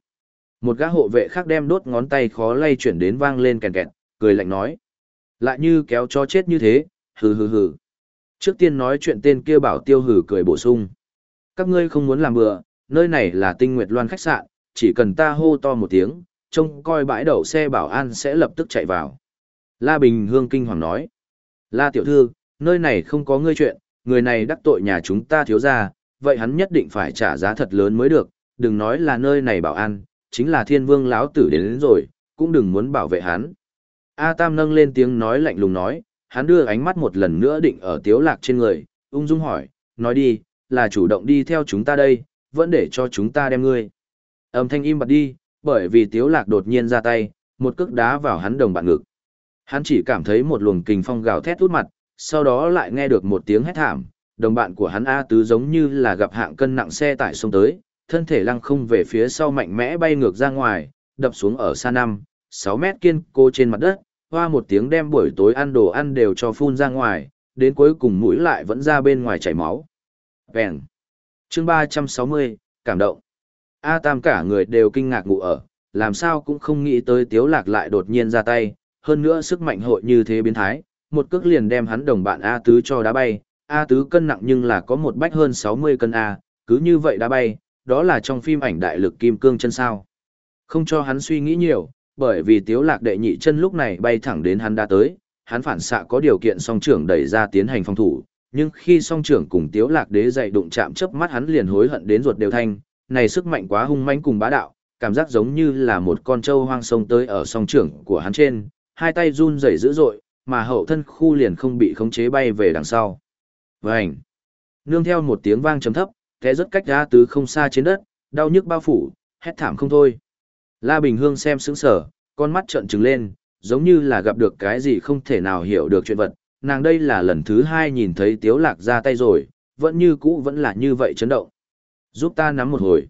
Một gã hộ vệ khác đem đốt ngón tay khó lay chuyển đến vang lên kèn kẹt, cười lạnh nói. Lại như kéo cho chết như thế, hừ hừ hừ. Trước tiên nói chuyện tên kia bảo tiêu hừ cười bổ sung. Các ngươi không muốn làm bừa, nơi này là tinh nguyệt loan khách sạn, chỉ cần ta hô to một tiếng, trông coi bãi đậu xe bảo an sẽ lập tức chạy vào. La Bình Hương kinh hoàng nói. La tiểu thư, nơi này không có ngươi chuyện, người này đắc tội nhà chúng ta thiếu ra, vậy hắn nhất định phải trả giá thật lớn mới được, đừng nói là nơi này bảo an, chính là thiên vương lão tử đến, đến rồi, cũng đừng muốn bảo vệ hắn. A Tam nâng lên tiếng nói lạnh lùng nói, hắn đưa ánh mắt một lần nữa định ở tiếu lạc trên người, ung dung hỏi, nói đi, là chủ động đi theo chúng ta đây, vẫn để cho chúng ta đem ngươi. Âm thanh im bặt đi, bởi vì tiếu lạc đột nhiên ra tay, một cước đá vào hắn đồng bạn ngực. Hắn chỉ cảm thấy một luồng kình phong gào thét út mặt, sau đó lại nghe được một tiếng hét thảm, đồng bạn của hắn A Tứ giống như là gặp hạng cân nặng xe tải xông tới, thân thể lăng không về phía sau mạnh mẽ bay ngược ra ngoài, đập xuống ở xa 5, 6 mét kiên cố trên mặt đất, hoa một tiếng đem buổi tối ăn đồ ăn đều cho phun ra ngoài, đến cuối cùng mũi lại vẫn ra bên ngoài chảy máu. Vẹn. Chương 360, cảm động. A Tam cả người đều kinh ngạc ngủ ở, làm sao cũng không nghĩ tới Tiếu Lạc lại đột nhiên ra tay, hơn nữa sức mạnh hội như thế biến thái, một cước liền đem hắn đồng bạn A Tứ cho đá bay, A Tứ cân nặng nhưng là có một bách hơn 60 cân A, cứ như vậy đá bay, đó là trong phim ảnh đại lực kim cương chân sao. Không cho hắn suy nghĩ nhiều, bởi vì tiếu lạc đệ nhị chân lúc này bay thẳng đến hắn đã tới, hắn phản xạ có điều kiện song trưởng đẩy ra tiến hành phòng thủ, nhưng khi song trưởng cùng tiếu lạc đế dậy đụng chạm chớp mắt hắn liền hối hận đến ruột đều thanh, này sức mạnh quá hung mãnh cùng bá đạo, cảm giác giống như là một con trâu hoang sông tới ở song trưởng của hắn trên, hai tay run rẩy dữ dội, mà hậu thân khu liền không bị khống chế bay về đằng sau. Vành. Nương theo một tiếng vang trầm thấp, té rất cách ra tứ không xa trên đất, đau nhức bao phủ, hét thảm không thôi. La Bình Hương xem sững sờ, con mắt trợn trừng lên, giống như là gặp được cái gì không thể nào hiểu được chuyện vật. Nàng đây là lần thứ hai nhìn thấy Tiếu Lạc ra tay rồi, vẫn như cũ vẫn là như vậy chấn động. Giúp ta nắm một hồi.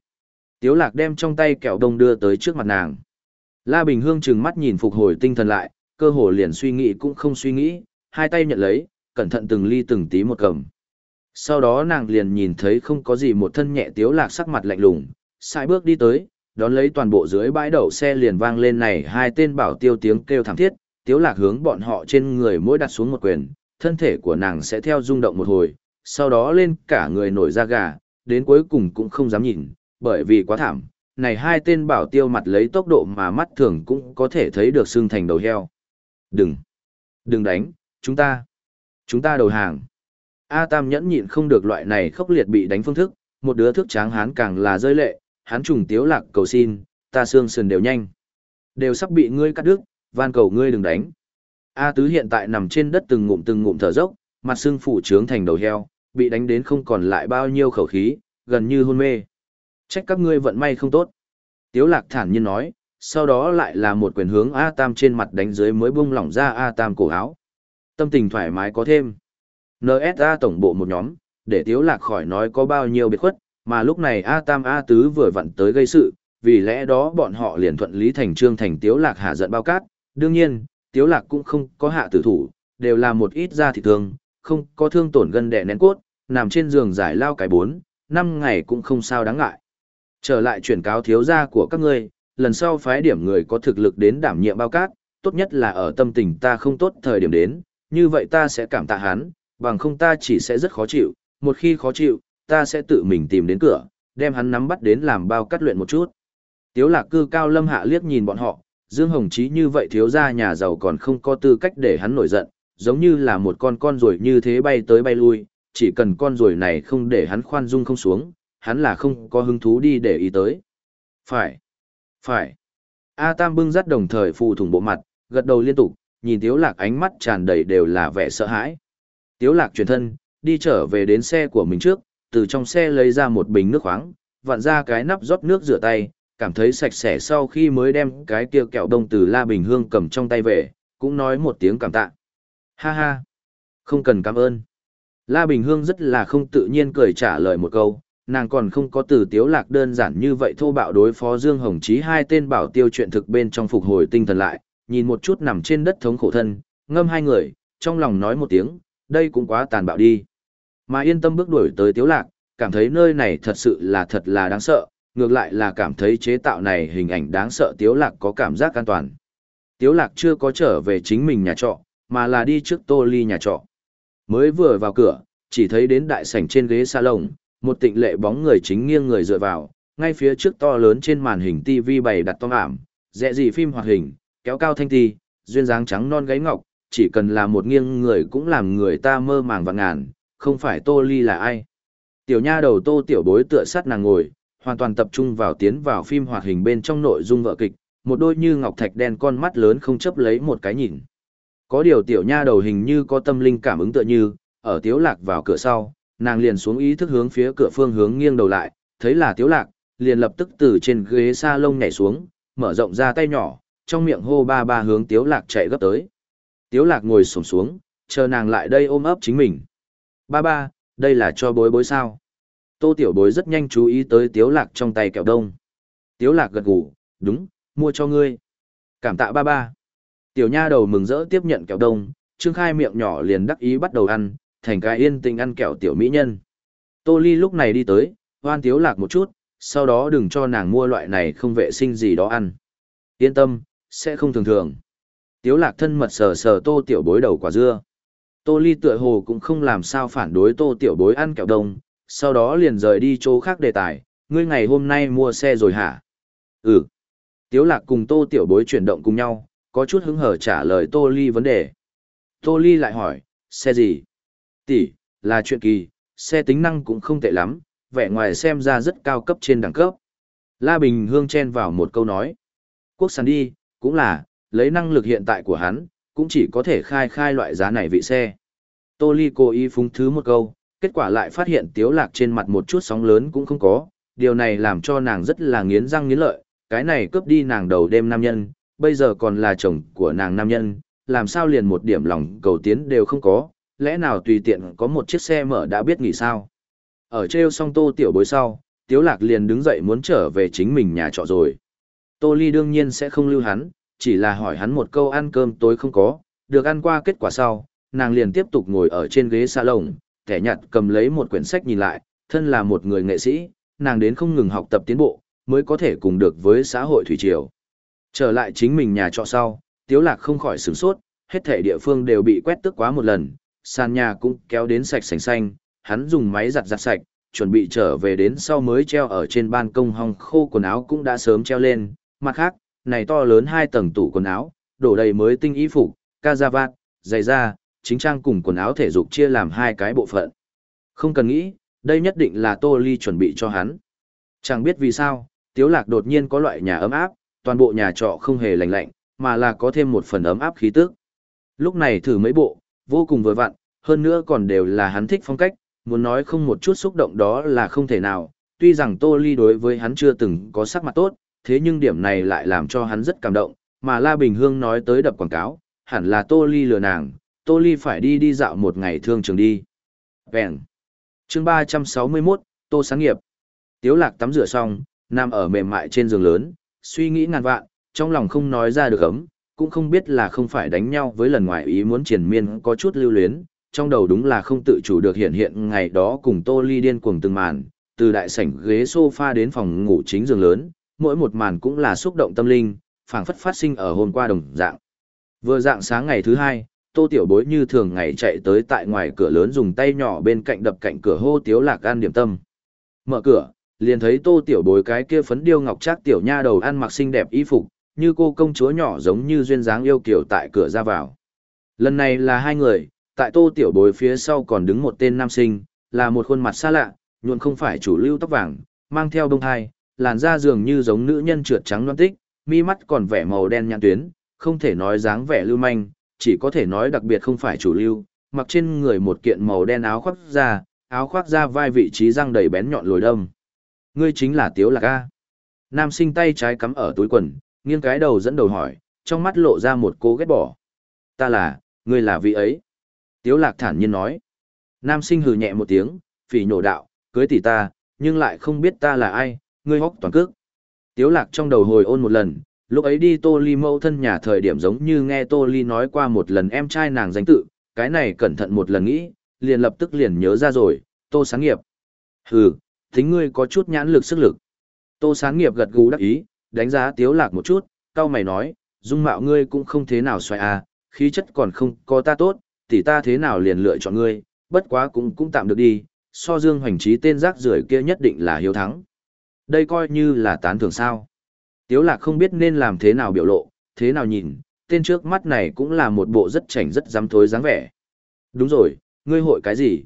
Tiếu Lạc đem trong tay kẹo đông đưa tới trước mặt nàng. La Bình Hương trừng mắt nhìn phục hồi tinh thần lại, cơ hồ liền suy nghĩ cũng không suy nghĩ, hai tay nhận lấy, cẩn thận từng ly từng tí một cầm. Sau đó nàng liền nhìn thấy không có gì một thân nhẹ Tiếu Lạc sắc mặt lạnh lùng, sai bước đi tới, đón lấy toàn bộ dưới bãi đậu xe liền vang lên này hai tên bảo tiêu tiếng kêu thảm thiết, tiếu lạc hướng bọn họ trên người mỗi đặt xuống một quyền, thân thể của nàng sẽ theo rung động một hồi, sau đó lên cả người nổi da gà, đến cuối cùng cũng không dám nhìn, bởi vì quá thảm, này hai tên bảo tiêu mặt lấy tốc độ mà mắt thường cũng có thể thấy được xương thành đầu heo. Đừng, đừng đánh, chúng ta, chúng ta đầu hàng. A Tam nhẫn nhịn không được loại này khốc liệt bị đánh phương thức, một đứa thức tráng hán càng là rơi lệ, hắn trùng tiếu lạc cầu xin, ta xương sườn đều nhanh. Đều sắp bị ngươi cắt đứt, van cầu ngươi đừng đánh. A tứ hiện tại nằm trên đất từng ngụm từng ngụm thở dốc, mặt xương phủ trướng thành đầu heo, bị đánh đến không còn lại bao nhiêu khẩu khí, gần như hôn mê. Trách các ngươi vận may không tốt. Tiếu lạc thản nhiên nói, sau đó lại là một quyền hướng A Tam trên mặt đánh dưới mới bung lỏng ra A Tam cổ áo. Tâm tình thoải mái có thêm. NSA tổng bộ một nhóm, để Tiếu lạc khỏi nói có bao nhiêu biệt khuất, mà lúc này A Tam A Tứ vừa vặn tới gây sự, vì lẽ đó bọn họ liền thuận lý thành trương thành Tiếu Lạc hạ giận bao cát. Đương nhiên, Tiếu Lạc cũng không có hạ tử thủ, đều là một ít da thịt thương, không có thương tổn gân đẻ nén cốt, nằm trên giường giải lao cái bốn, năm ngày cũng không sao đáng ngại. Trở lại chuyển cáo thiếu gia của các ngươi, lần sau phái điểm người có thực lực đến đảm nhiệm bao cát, tốt nhất là ở tâm tình ta không tốt thời điểm đến, như vậy ta sẽ cảm tạ hắn, bằng không ta chỉ sẽ rất khó chịu, một khi khó chịu, ta sẽ tự mình tìm đến cửa, đem hắn nắm bắt đến làm bao cắt luyện một chút. Tiếu lạc cư cao lâm hạ liếc nhìn bọn họ, Dương Hồng Chí như vậy thiếu gia nhà giàu còn không có tư cách để hắn nổi giận, giống như là một con con ruồi như thế bay tới bay lui, chỉ cần con ruồi này không để hắn khoan dung không xuống, hắn là không có hứng thú đi để ý tới. Phải, phải. A Tam bưng dắt đồng thời phù thủng bộ mặt, gật đầu liên tục, nhìn Tiếu Lạc ánh mắt tràn đầy đều là vẻ sợ hãi. Tiếu Lạc chuyển thân, đi trở về đến xe của mình trước, từ trong xe lấy ra một bình nước khoáng, vặn ra cái nắp rót nước rửa tay, cảm thấy sạch sẽ sau khi mới đem cái kia kẹo đông từ La Bình Hương cầm trong tay về, cũng nói một tiếng cảm tạ. Ha ha, không cần cảm ơn. La Bình Hương rất là không tự nhiên cười trả lời một câu, nàng còn không có từ tiếu lạc đơn giản như vậy thô bạo đối phó Dương Hồng Chí hai tên bảo tiêu chuyện thực bên trong phục hồi tinh thần lại, nhìn một chút nằm trên đất thống khổ thân, ngâm hai người, trong lòng nói một tiếng, đây cũng quá tàn bạo đi. Mà yên tâm bước đuổi tới tiếu lạc, cảm thấy nơi này thật sự là thật là đáng sợ, ngược lại là cảm thấy chế tạo này hình ảnh đáng sợ tiếu lạc có cảm giác an toàn. Tiếu lạc chưa có trở về chính mình nhà trọ, mà là đi trước tô ly nhà trọ. Mới vừa vào cửa, chỉ thấy đến đại sảnh trên ghế salon, một tịnh lệ bóng người chính nghiêng người dựa vào, ngay phía trước to lớn trên màn hình TV bày đặt to ảm, dẹ gì phim hoạt hình, kéo cao thanh ti, duyên dáng trắng non gáy ngọc, chỉ cần là một nghiêng người cũng làm người ta mơ màng và ngàn, không phải Tô Ly là ai. Tiểu nha đầu Tô Tiểu Bối tựa sát nàng ngồi, hoàn toàn tập trung vào tiến vào phim hoạt hình bên trong nội dung vợ kịch, một đôi như ngọc thạch đen con mắt lớn không chấp lấy một cái nhìn. Có điều tiểu nha đầu hình như có tâm linh cảm ứng tựa như, ở tiếu lạc vào cửa sau, nàng liền xuống ý thức hướng phía cửa phương hướng nghiêng đầu lại, thấy là tiếu lạc, liền lập tức từ trên ghế sa lông nhảy xuống, mở rộng ra tay nhỏ, trong miệng hô ba ba hướng tiếu lạc chạy gấp tới. Tiếu lạc ngồi sổng xuống, chờ nàng lại đây ôm ấp chính mình. Ba ba, đây là cho bối bối sao? Tô tiểu bối rất nhanh chú ý tới tiếu lạc trong tay kẹo đông. Tiếu lạc gật gù, đúng, mua cho ngươi. Cảm tạ ba ba. Tiểu nha đầu mừng rỡ tiếp nhận kẹo đông, trương khai miệng nhỏ liền đắc ý bắt đầu ăn, thành cái yên tình ăn kẹo tiểu mỹ nhân. Tô ly lúc này đi tới, hoan tiếu lạc một chút, sau đó đừng cho nàng mua loại này không vệ sinh gì đó ăn. Yên tâm, sẽ không thường thường. Tiếu lạc thân mật sờ sờ tô tiểu bối đầu quả dưa. Tô Ly tựa hồ cũng không làm sao phản đối tô tiểu bối ăn kẹo đông, sau đó liền rời đi chỗ khác đề tài, ngươi ngày hôm nay mua xe rồi hả? Ừ. Tiếu lạc cùng tô tiểu bối chuyển động cùng nhau, có chút hứng hở trả lời tô Ly vấn đề. Tô Ly lại hỏi, xe gì? Tỷ, là chuyện kỳ, xe tính năng cũng không tệ lắm, vẻ ngoài xem ra rất cao cấp trên đẳng cấp. La Bình Hương chen vào một câu nói. Quốc sản đi, cũng là, lấy năng lực hiện tại của hắn, cũng chỉ có thể khai khai loại giá này vị xe. Tô Ly cố ý phúng thứ một câu, Kết quả lại phát hiện tiếu lạc trên mặt một chút sóng lớn cũng không có, điều này làm cho nàng rất là nghiến răng nghiến lợi, cái này cướp đi nàng đầu đêm nam nhân, bây giờ còn là chồng của nàng nam nhân, làm sao liền một điểm lòng cầu tiến đều không có, lẽ nào tùy tiện có một chiếc xe mở đã biết nghỉ sao. Ở treo song tô tiểu bối sau, tiếu lạc liền đứng dậy muốn trở về chính mình nhà trọ rồi. Tô Ly đương nhiên sẽ không lưu hắn, chỉ là hỏi hắn một câu ăn cơm tối không có, được ăn qua kết quả sau, nàng liền tiếp tục ngồi ở trên ghế salon, kẻ nhặt cầm lấy một quyển sách nhìn lại, thân là một người nghệ sĩ, nàng đến không ngừng học tập tiến bộ, mới có thể cùng được với xã hội thủy triều. Trở lại chính mình nhà trọ sau, Tiếu Lạc không khỏi sửng sốt, hết thảy địa phương đều bị quét tước quá một lần, sàn nhà cũng kéo đến sạch sành xanh, hắn dùng máy giặt giặt sạch, chuẩn bị trở về đến sau mới treo ở trên ban công hong khô quần áo cũng đã sớm treo lên, mặt khác, này to lớn hai tầng tủ quần áo, đổ đầy mới tinh y phục, ca da vạt, giày da, chính trang cùng quần áo thể dục chia làm hai cái bộ phận. Không cần nghĩ, đây nhất định là Tô Ly chuẩn bị cho hắn. Chẳng biết vì sao, Tiếu Lạc đột nhiên có loại nhà ấm áp, toàn bộ nhà trọ không hề lạnh lạnh, mà là có thêm một phần ấm áp khí tức. Lúc này thử mấy bộ, vô cùng vừa vặn, hơn nữa còn đều là hắn thích phong cách, muốn nói không một chút xúc động đó là không thể nào, tuy rằng Tô Ly đối với hắn chưa từng có sắc mặt tốt, thế nhưng điểm này lại làm cho hắn rất cảm động, mà La Bình Hương nói tới đập quảng cáo, hẳn là Tô Ly lừa nàng, Tô Ly phải đi đi dạo một ngày thương trường đi. Vẹn. chương 361, Tô Sáng Nghiệp. Tiếu lạc tắm rửa xong, nằm ở mềm mại trên giường lớn, suy nghĩ ngàn vạn, trong lòng không nói ra được ấm, cũng không biết là không phải đánh nhau với lần ngoại ý muốn triển miên có chút lưu luyến, trong đầu đúng là không tự chủ được hiện hiện ngày đó cùng Tô Ly điên cuồng từng màn, từ đại sảnh ghế sofa đến phòng ngủ chính giường lớn, mỗi một màn cũng là xúc động tâm linh, phảng phất phát sinh ở hôm qua đồng dạng. Vừa dạng sáng ngày thứ hai, Tô Tiểu Bối như thường ngày chạy tới tại ngoài cửa lớn dùng tay nhỏ bên cạnh đập cạnh cửa hô Tiếu Lạc An điểm tâm. Mở cửa, liền thấy Tô Tiểu Bối cái kia phấn điêu ngọc trác tiểu nha đầu ăn mặc xinh đẹp y phục, như cô công chúa nhỏ giống như duyên dáng yêu kiều tại cửa ra vào. Lần này là hai người, tại Tô Tiểu Bối phía sau còn đứng một tên nam sinh, là một khuôn mặt xa lạ, nhuộn không phải chủ lưu tóc vàng, mang theo đông hai, làn da dường như giống nữ nhân trượt trắng non tích, mi mắt còn vẻ màu đen nhãn tuyến, không thể nói dáng vẻ lưu manh, chỉ có thể nói đặc biệt không phải chủ lưu, mặc trên người một kiện màu đen áo khoác da, áo khoác da vai vị trí răng đầy bén nhọn lồi đâm. Ngươi chính là Tiếu Lạc A. Nam sinh tay trái cắm ở túi quần, nghiêng cái đầu dẫn đầu hỏi, trong mắt lộ ra một cố ghét bỏ. Ta là, ngươi là vị ấy. Tiếu Lạc thản nhiên nói. Nam sinh hừ nhẹ một tiếng, phỉ nhổ đạo, cưới tỷ ta, nhưng lại không biết ta là ai, ngươi hốc toàn cước. Tiếu lạc trong đầu hồi ôn một lần, lúc ấy đi Tô Ly mâu thân nhà thời điểm giống như nghe Tô Ly nói qua một lần em trai nàng danh tự, cái này cẩn thận một lần nghĩ, liền lập tức liền nhớ ra rồi, Tô Sáng Nghiệp. Hừ, tính ngươi có chút nhãn lực sức lực. Tô Sáng Nghiệp gật gù đắc ý, đánh giá Tiếu lạc một chút, cao mày nói, dung mạo ngươi cũng không thế nào xoay à, khí chất còn không có ta tốt, tỷ ta thế nào liền lựa chọn ngươi, bất quá cũng cũng tạm được đi, so dương hoành trí tên rác rưởi kia nhất định là hiếu thắng. Đây coi như là tán thưởng sao. Tiếu lạc không biết nên làm thế nào biểu lộ, thế nào nhìn, tên trước mắt này cũng là một bộ rất chảnh rất dám thối dáng vẻ. Đúng rồi, ngươi hội cái gì?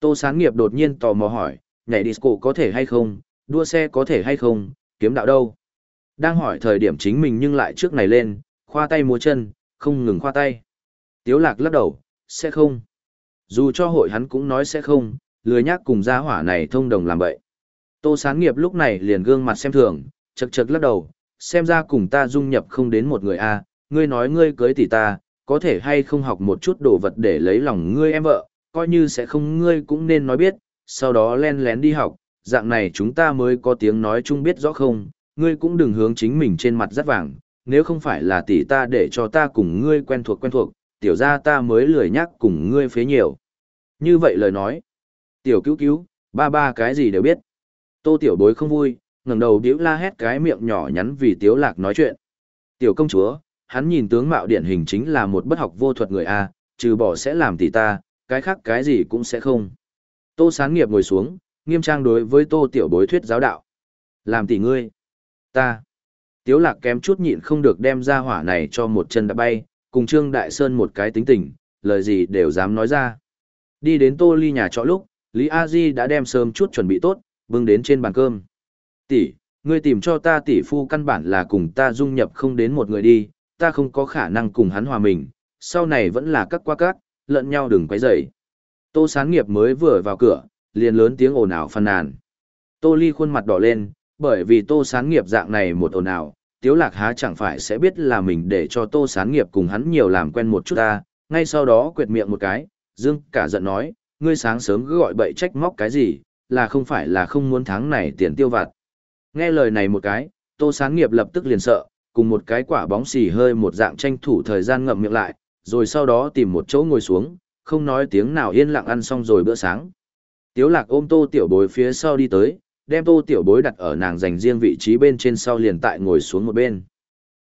Tô sáng nghiệp đột nhiên tò mò hỏi, nhảy disco có thể hay không, đua xe có thể hay không, kiếm đạo đâu? Đang hỏi thời điểm chính mình nhưng lại trước này lên, khoa tay múa chân, không ngừng khoa tay. Tiếu lạc lắc đầu, sẽ không. Dù cho hội hắn cũng nói sẽ không, lười nhác cùng gia hỏa này thông đồng làm vậy. Tô Sán Nghiệp lúc này liền gương mặt xem thường, chật chật lắc đầu, xem ra cùng ta dung nhập không đến một người a, ngươi nói ngươi cưới tỷ ta, có thể hay không học một chút đồ vật để lấy lòng ngươi em vợ, coi như sẽ không ngươi cũng nên nói biết, sau đó len lén đi học, dạng này chúng ta mới có tiếng nói chung biết rõ không, ngươi cũng đừng hướng chính mình trên mặt rất vàng, nếu không phải là tỷ ta để cho ta cùng ngươi quen thuộc quen thuộc, tiểu ra ta mới lười nhắc cùng ngươi phế nhiều. Như vậy lời nói, tiểu cứu cứu, ba ba cái gì đều biết. Tô tiểu bối không vui, ngẩng đầu điếu la hét cái miệng nhỏ nhắn vì tiếu lạc nói chuyện. Tiểu công chúa, hắn nhìn tướng mạo điển hình chính là một bất học vô thuật người A, trừ bỏ sẽ làm tỷ ta, cái khác cái gì cũng sẽ không. Tô sáng nghiệp ngồi xuống, nghiêm trang đối với tô tiểu bối thuyết giáo đạo. Làm tỷ ngươi. Ta. Tiếu lạc kém chút nhịn không được đem ra hỏa này cho một chân đã bay, cùng Trương Đại Sơn một cái tính tình, lời gì đều dám nói ra. Đi đến tô ly nhà trọ lúc, Lý A Di đã đem sớm chút chuẩn bị tốt, bưng đến trên bàn cơm. Tỷ, ngươi tìm cho ta tỷ phu căn bản là cùng ta dung nhập không đến một người đi, ta không có khả năng cùng hắn hòa mình, sau này vẫn là các qua các, lẫn nhau đừng quấy rầy. Tô Sán Nghiệp mới vừa vào cửa, liền lớn tiếng ồn ào phàn nàn. Tô Ly khuôn mặt đỏ lên, bởi vì Tô Sán Nghiệp dạng này một ồn ào, Tiếu Lạc há chẳng phải sẽ biết là mình để cho Tô Sán Nghiệp cùng hắn nhiều làm quen một chút ta, ngay sau đó quyệt miệng một cái, Dương cả giận nói, ngươi sáng sớm cứ gọi bậy trách móc cái gì, là không phải là không muốn tháng này tiền tiêu vặt. Nghe lời này một cái, Tô sáng Nghiệp lập tức liền sợ, cùng một cái quả bóng xì hơi một dạng tranh thủ thời gian ngậm miệng lại, rồi sau đó tìm một chỗ ngồi xuống, không nói tiếng nào yên lặng ăn xong rồi bữa sáng. Tiếu lạc ôm tô tiểu bối phía sau đi tới, đem tô tiểu bối đặt ở nàng dành riêng vị trí bên trên sau liền tại ngồi xuống một bên.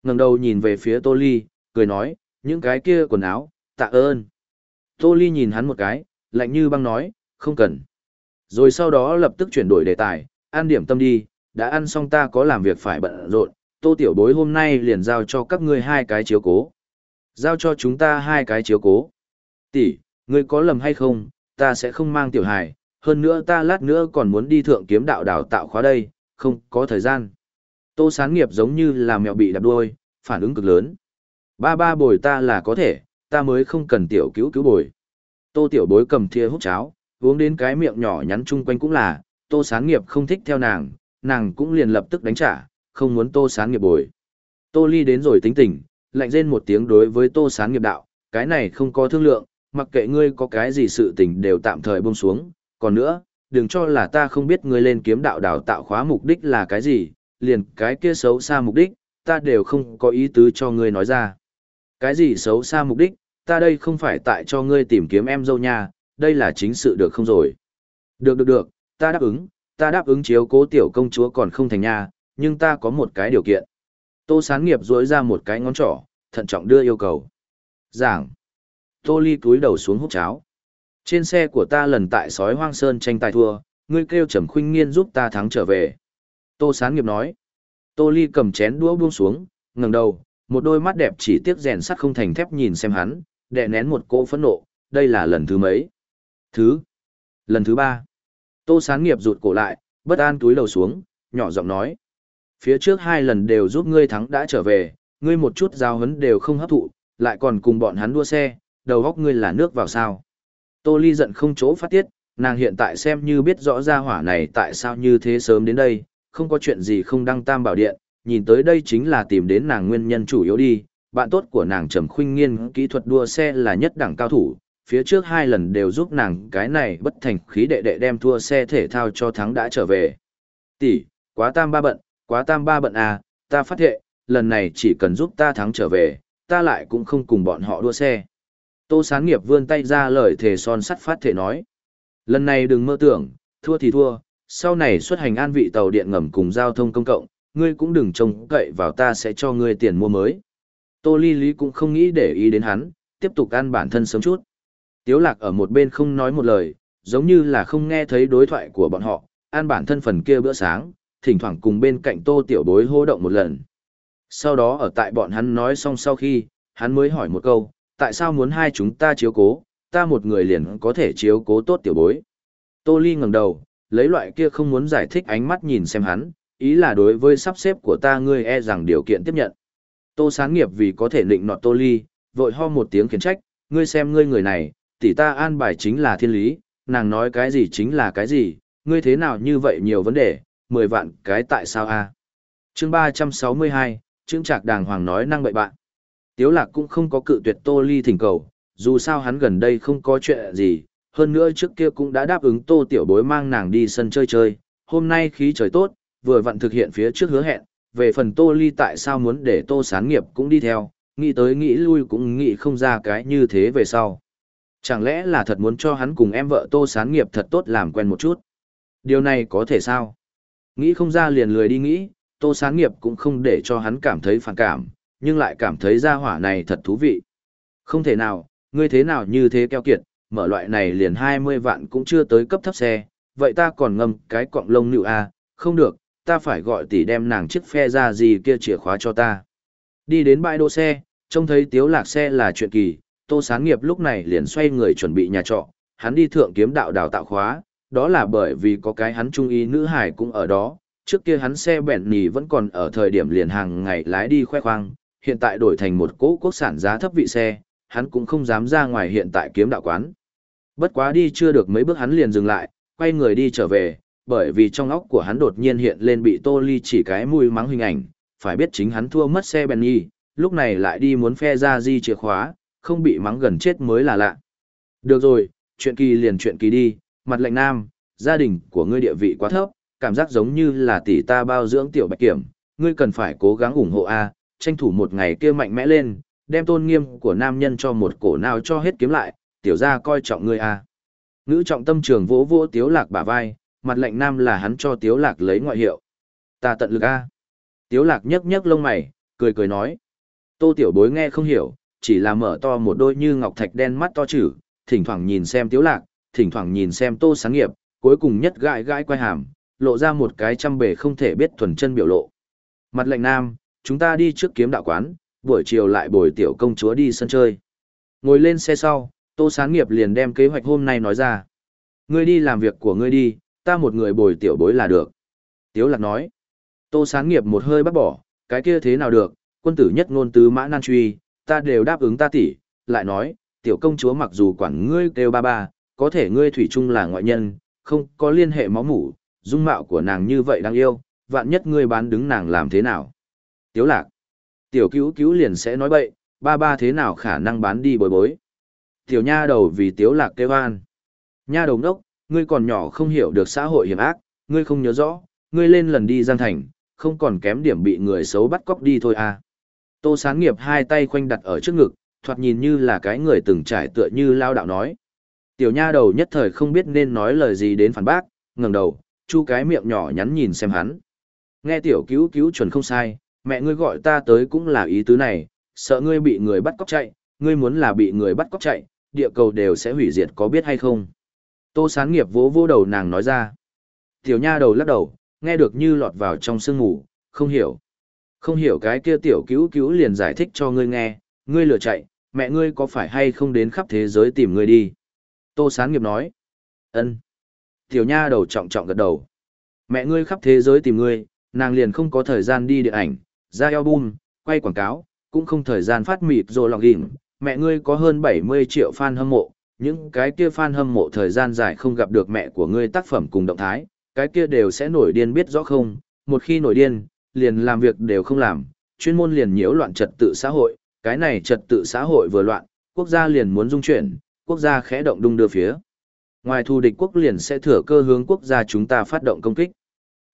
ngẩng đầu nhìn về phía tô ly, cười nói, những cái kia quần áo, tạ ơn. Tô ly nhìn hắn một cái, lạnh như băng nói, không cần. Rồi sau đó lập tức chuyển đổi đề tài, ăn điểm tâm đi, đã ăn xong ta có làm việc phải bận rộn, tô tiểu bối hôm nay liền giao cho các ngươi hai cái chiếu cố. Giao cho chúng ta hai cái chiếu cố. Tỷ, ngươi có lầm hay không, ta sẽ không mang tiểu hài, hơn nữa ta lát nữa còn muốn đi thượng kiếm đạo đào tạo khóa đây, không có thời gian. Tô sán nghiệp giống như là mèo bị đạp đuôi, phản ứng cực lớn. Ba ba bồi ta là có thể, ta mới không cần tiểu cứu cứu bồi. Tô tiểu bối cầm thìa hút cháo, uống đến cái miệng nhỏ nhắn chung quanh cũng là, tô sán nghiệp không thích theo nàng, nàng cũng liền lập tức đánh trả, không muốn tô sán nghiệp bồi. Tô ly đến rồi tính tình, lạnh rên một tiếng đối với tô sán nghiệp đạo, cái này không có thương lượng, mặc kệ ngươi có cái gì sự tình đều tạm thời buông xuống, còn nữa, đừng cho là ta không biết ngươi lên kiếm đạo đào tạo khóa mục đích là cái gì, liền cái kia xấu xa mục đích, ta đều không có ý tứ cho ngươi nói ra. Cái gì xấu xa mục đích, ta đây không phải tại cho ngươi tìm kiếm em dâu nha, đây là chính sự được không rồi. Được được được, ta đáp ứng, ta đáp ứng chiếu cố tiểu công chúa còn không thành nha, nhưng ta có một cái điều kiện. Tô sán nghiệp dối ra một cái ngón trỏ, thận trọng đưa yêu cầu. Giảng. Tô ly cúi đầu xuống hút cháo. Trên xe của ta lần tại sói hoang sơn tranh tài thua, ngươi kêu trầm khuynh nghiên giúp ta thắng trở về. Tô sán nghiệp nói. Tô ly cầm chén đũa buông xuống, ngẩng đầu, một đôi mắt đẹp chỉ tiếc rèn sắt không thành thép nhìn xem hắn, đè nén một cỗ phẫn nộ, đây là lần thứ mấy? Thứ. Lần thứ ba. Tô sán nghiệp rụt cổ lại, bất an túi đầu xuống, nhỏ giọng nói. Phía trước hai lần đều giúp ngươi thắng đã trở về, ngươi một chút giao hấn đều không hấp thụ, lại còn cùng bọn hắn đua xe, đầu góc ngươi là nước vào sao. Tô Ly giận không chỗ phát tiết, nàng hiện tại xem như biết rõ ra hỏa này tại sao như thế sớm đến đây, không có chuyện gì không đăng tam bảo điện, nhìn tới đây chính là tìm đến nàng nguyên nhân chủ yếu đi. Bạn tốt của nàng Trầm Khuynh Nghiên kỹ thuật đua xe là nhất đẳng cao thủ, phía trước hai lần đều giúp nàng cái này bất thành khí đệ đệ đem thua xe thể thao cho thắng đã trở về. Tỷ, quá tam ba bận, quá tam ba bận à, ta phát hiện, lần này chỉ cần giúp ta thắng trở về, ta lại cũng không cùng bọn họ đua xe. Tô Sán Nghiệp vươn tay ra lời thề son sắt phát thể nói. Lần này đừng mơ tưởng, thua thì thua, sau này xuất hành an vị tàu điện ngầm cùng giao thông công cộng, ngươi cũng đừng trông cậy vào ta sẽ cho ngươi tiền mua mới. Tô Ly Lý cũng không nghĩ để ý đến hắn, tiếp tục ăn bản thân sớm chút. Tiếu lạc ở một bên không nói một lời, giống như là không nghe thấy đối thoại của bọn họ, An bản thân phần kia bữa sáng, thỉnh thoảng cùng bên cạnh tô tiểu bối hô động một lần. Sau đó ở tại bọn hắn nói xong sau khi, hắn mới hỏi một câu, tại sao muốn hai chúng ta chiếu cố, ta một người liền có thể chiếu cố tốt tiểu bối. Tô Ly ngẩng đầu, lấy loại kia không muốn giải thích ánh mắt nhìn xem hắn, ý là đối với sắp xếp của ta ngươi e rằng điều kiện tiếp nhận. Tô sáng nghiệp vì có thể định nọt Tô Ly, vội ho một tiếng khiển trách, ngươi xem ngươi người này, tỷ ta an bài chính là thiên lý, nàng nói cái gì chính là cái gì, ngươi thế nào như vậy nhiều vấn đề, mười vạn cái tại sao a? Chương ba trăm sáu mươi hai chương trạc đàng hoàng nói năng bậy bạn. Tiếu lạc cũng không có cự tuyệt tô ly thỉnh cầu dù sao hắn gần đây không có chuyện gì hơn nữa trước kia cũng đã đáp ứng tô tiểu bối mang nàng đi sân chơi chơi hôm nay khí trời tốt vừa vặn thực hiện phía trước hứa hẹn về phần tô ly tại sao muốn để tô sán nghiệp cũng đi theo nghĩ tới nghĩ lui cũng nghĩ không ra cái như thế về sau chẳng lẽ là thật muốn cho hắn cùng em vợ tô sán nghiệp thật tốt làm quen một chút điều này có thể sao Nghĩ không ra liền lười đi nghĩ, tô sáng nghiệp cũng không để cho hắn cảm thấy phản cảm, nhưng lại cảm thấy gia hỏa này thật thú vị. Không thể nào, ngươi thế nào như thế keo kiệt, mở loại này liền 20 vạn cũng chưa tới cấp thấp xe, vậy ta còn ngâm cái cọng lông nịu à, không được, ta phải gọi tỷ đem nàng chiếc phe ra gì kia chìa khóa cho ta. Đi đến bãi đỗ xe, trông thấy tiếu lạc xe là chuyện kỳ, tô sáng nghiệp lúc này liền xoay người chuẩn bị nhà trọ, hắn đi thượng kiếm đạo đào tạo khóa, đó là bởi vì có cái hắn trung ý nữ hải cũng ở đó, trước kia hắn xe bẹn nì vẫn còn ở thời điểm liền hàng ngày lái đi khoe khoang, hiện tại đổi thành một cỗ quốc sản giá thấp vị xe, hắn cũng không dám ra ngoài hiện tại kiếm đạo quán. Bất quá đi chưa được mấy bước hắn liền dừng lại, quay người đi trở về, bởi vì trong óc của hắn đột nhiên hiện lên bị Tô Ly chỉ cái mùi mắng hình ảnh, phải biết chính hắn thua mất xe Benny, lúc này lại đi muốn phe ra di chìa khóa, không bị mắng gần chết mới là lạ. Được rồi, chuyện kỳ liền chuyện kỳ đi, mặt lệnh nam, gia đình của ngươi địa vị quá thấp, cảm giác giống như là tỷ ta bao dưỡng tiểu bạch kiểm, ngươi cần phải cố gắng ủng hộ A, tranh thủ một ngày kia mạnh mẽ lên, đem tôn nghiêm của nam nhân cho một cổ nào cho hết kiếm lại, tiểu gia coi trọng ngươi A. Ngữ trọng tâm trường vỗ vỗ tiếu lạc bả vai, mặt lệnh nam là hắn cho tiếu lạc lấy ngoại hiệu. Ta tận lực A. Tiếu lạc nhấc nhấc lông mày, cười cười nói. Tô tiểu bối nghe không hiểu, chỉ là mở to một đôi như ngọc thạch đen mắt to chữ, thỉnh thoảng nhìn xem tiếu lạc, thỉnh thoảng nhìn xem tô sáng nghiệp, cuối cùng nhất gãi gãi quay hàm, lộ ra một cái trăm bề không thể biết thuần chân biểu lộ. Mặt lệnh nam, chúng ta đi trước kiếm đạo quán, buổi chiều lại bồi tiểu công chúa đi sân chơi. Ngồi lên xe sau, tô sáng nghiệp liền đem kế hoạch hôm nay nói ra. Ngươi đi làm việc của ngươi đi, ta một người bồi tiểu bối là được. Tiếu lạc nói. Tô sáng nghiệp một hơi bắt bỏ, cái kia thế nào được, quân tử nhất ngôn tứ mã nan truy, ta đều đáp ứng ta tỷ, lại nói, tiểu công chúa mặc dù quản ngươi kêu ba ba, có thể ngươi thủy chung là ngoại nhân, không có liên hệ máu mủ, dung mạo của nàng như vậy đáng yêu, vạn nhất ngươi bán đứng nàng làm thế nào. Tiếu lạc, tiểu cứu cứu liền sẽ nói bậy, ba ba thế nào khả năng bán đi bối bối. Tiểu nha đầu vì tiếu lạc kêu an. Nha đầu đốc, ngươi còn nhỏ không hiểu được xã hội hiểm ác, ngươi không nhớ rõ, ngươi lên lần đi Giang Thành, không còn kém điểm bị người xấu bắt cóc đi thôi à. Tô sáng nghiệp hai tay khoanh đặt ở trước ngực, thoạt nhìn như là cái người từng trải tựa như lao đạo nói. Tiểu nha đầu nhất thời không biết nên nói lời gì đến phản bác, ngẩng đầu, chu cái miệng nhỏ nhắn nhìn xem hắn. Nghe tiểu cứu cứu chuẩn không sai, mẹ ngươi gọi ta tới cũng là ý tứ này, sợ ngươi bị người bắt cóc chạy, ngươi muốn là bị người bắt cóc chạy, địa cầu đều sẽ hủy diệt có biết hay không. Tô sán nghiệp vỗ vỗ đầu nàng nói ra. Tiểu nha đầu lắc đầu, nghe được như lọt vào trong sương ngủ, không hiểu. Không hiểu cái kia tiểu cứu cứu liền giải thích cho ngươi nghe, ngươi lừa chạy, mẹ ngươi có phải hay không đến khắp thế giới tìm ngươi đi. Tô sán nghiệp nói. ân Tiểu nha đầu trọng trọng gật đầu. Mẹ ngươi khắp thế giới tìm ngươi, nàng liền không có thời gian đi điện ảnh, ra album, quay quảng cáo, cũng không thời gian phát mịt rồi lọc đỉnh. Mẹ ngươi có hơn 70 triệu fan hâm mộ, những cái kia fan hâm mộ thời gian dài không gặp được mẹ của ngươi tác phẩm cùng động thái, cái kia đều sẽ nổi điên biết rõ không, một khi nổi điên, liền làm việc đều không làm, chuyên môn liền nhiễu loạn trật tự xã hội, cái này trật tự xã hội vừa loạn, quốc gia liền muốn dung chuyển, quốc gia khẽ động đung đưa phía. Ngoài thù địch quốc liền sẽ thừa cơ hướng quốc gia chúng ta phát động công kích.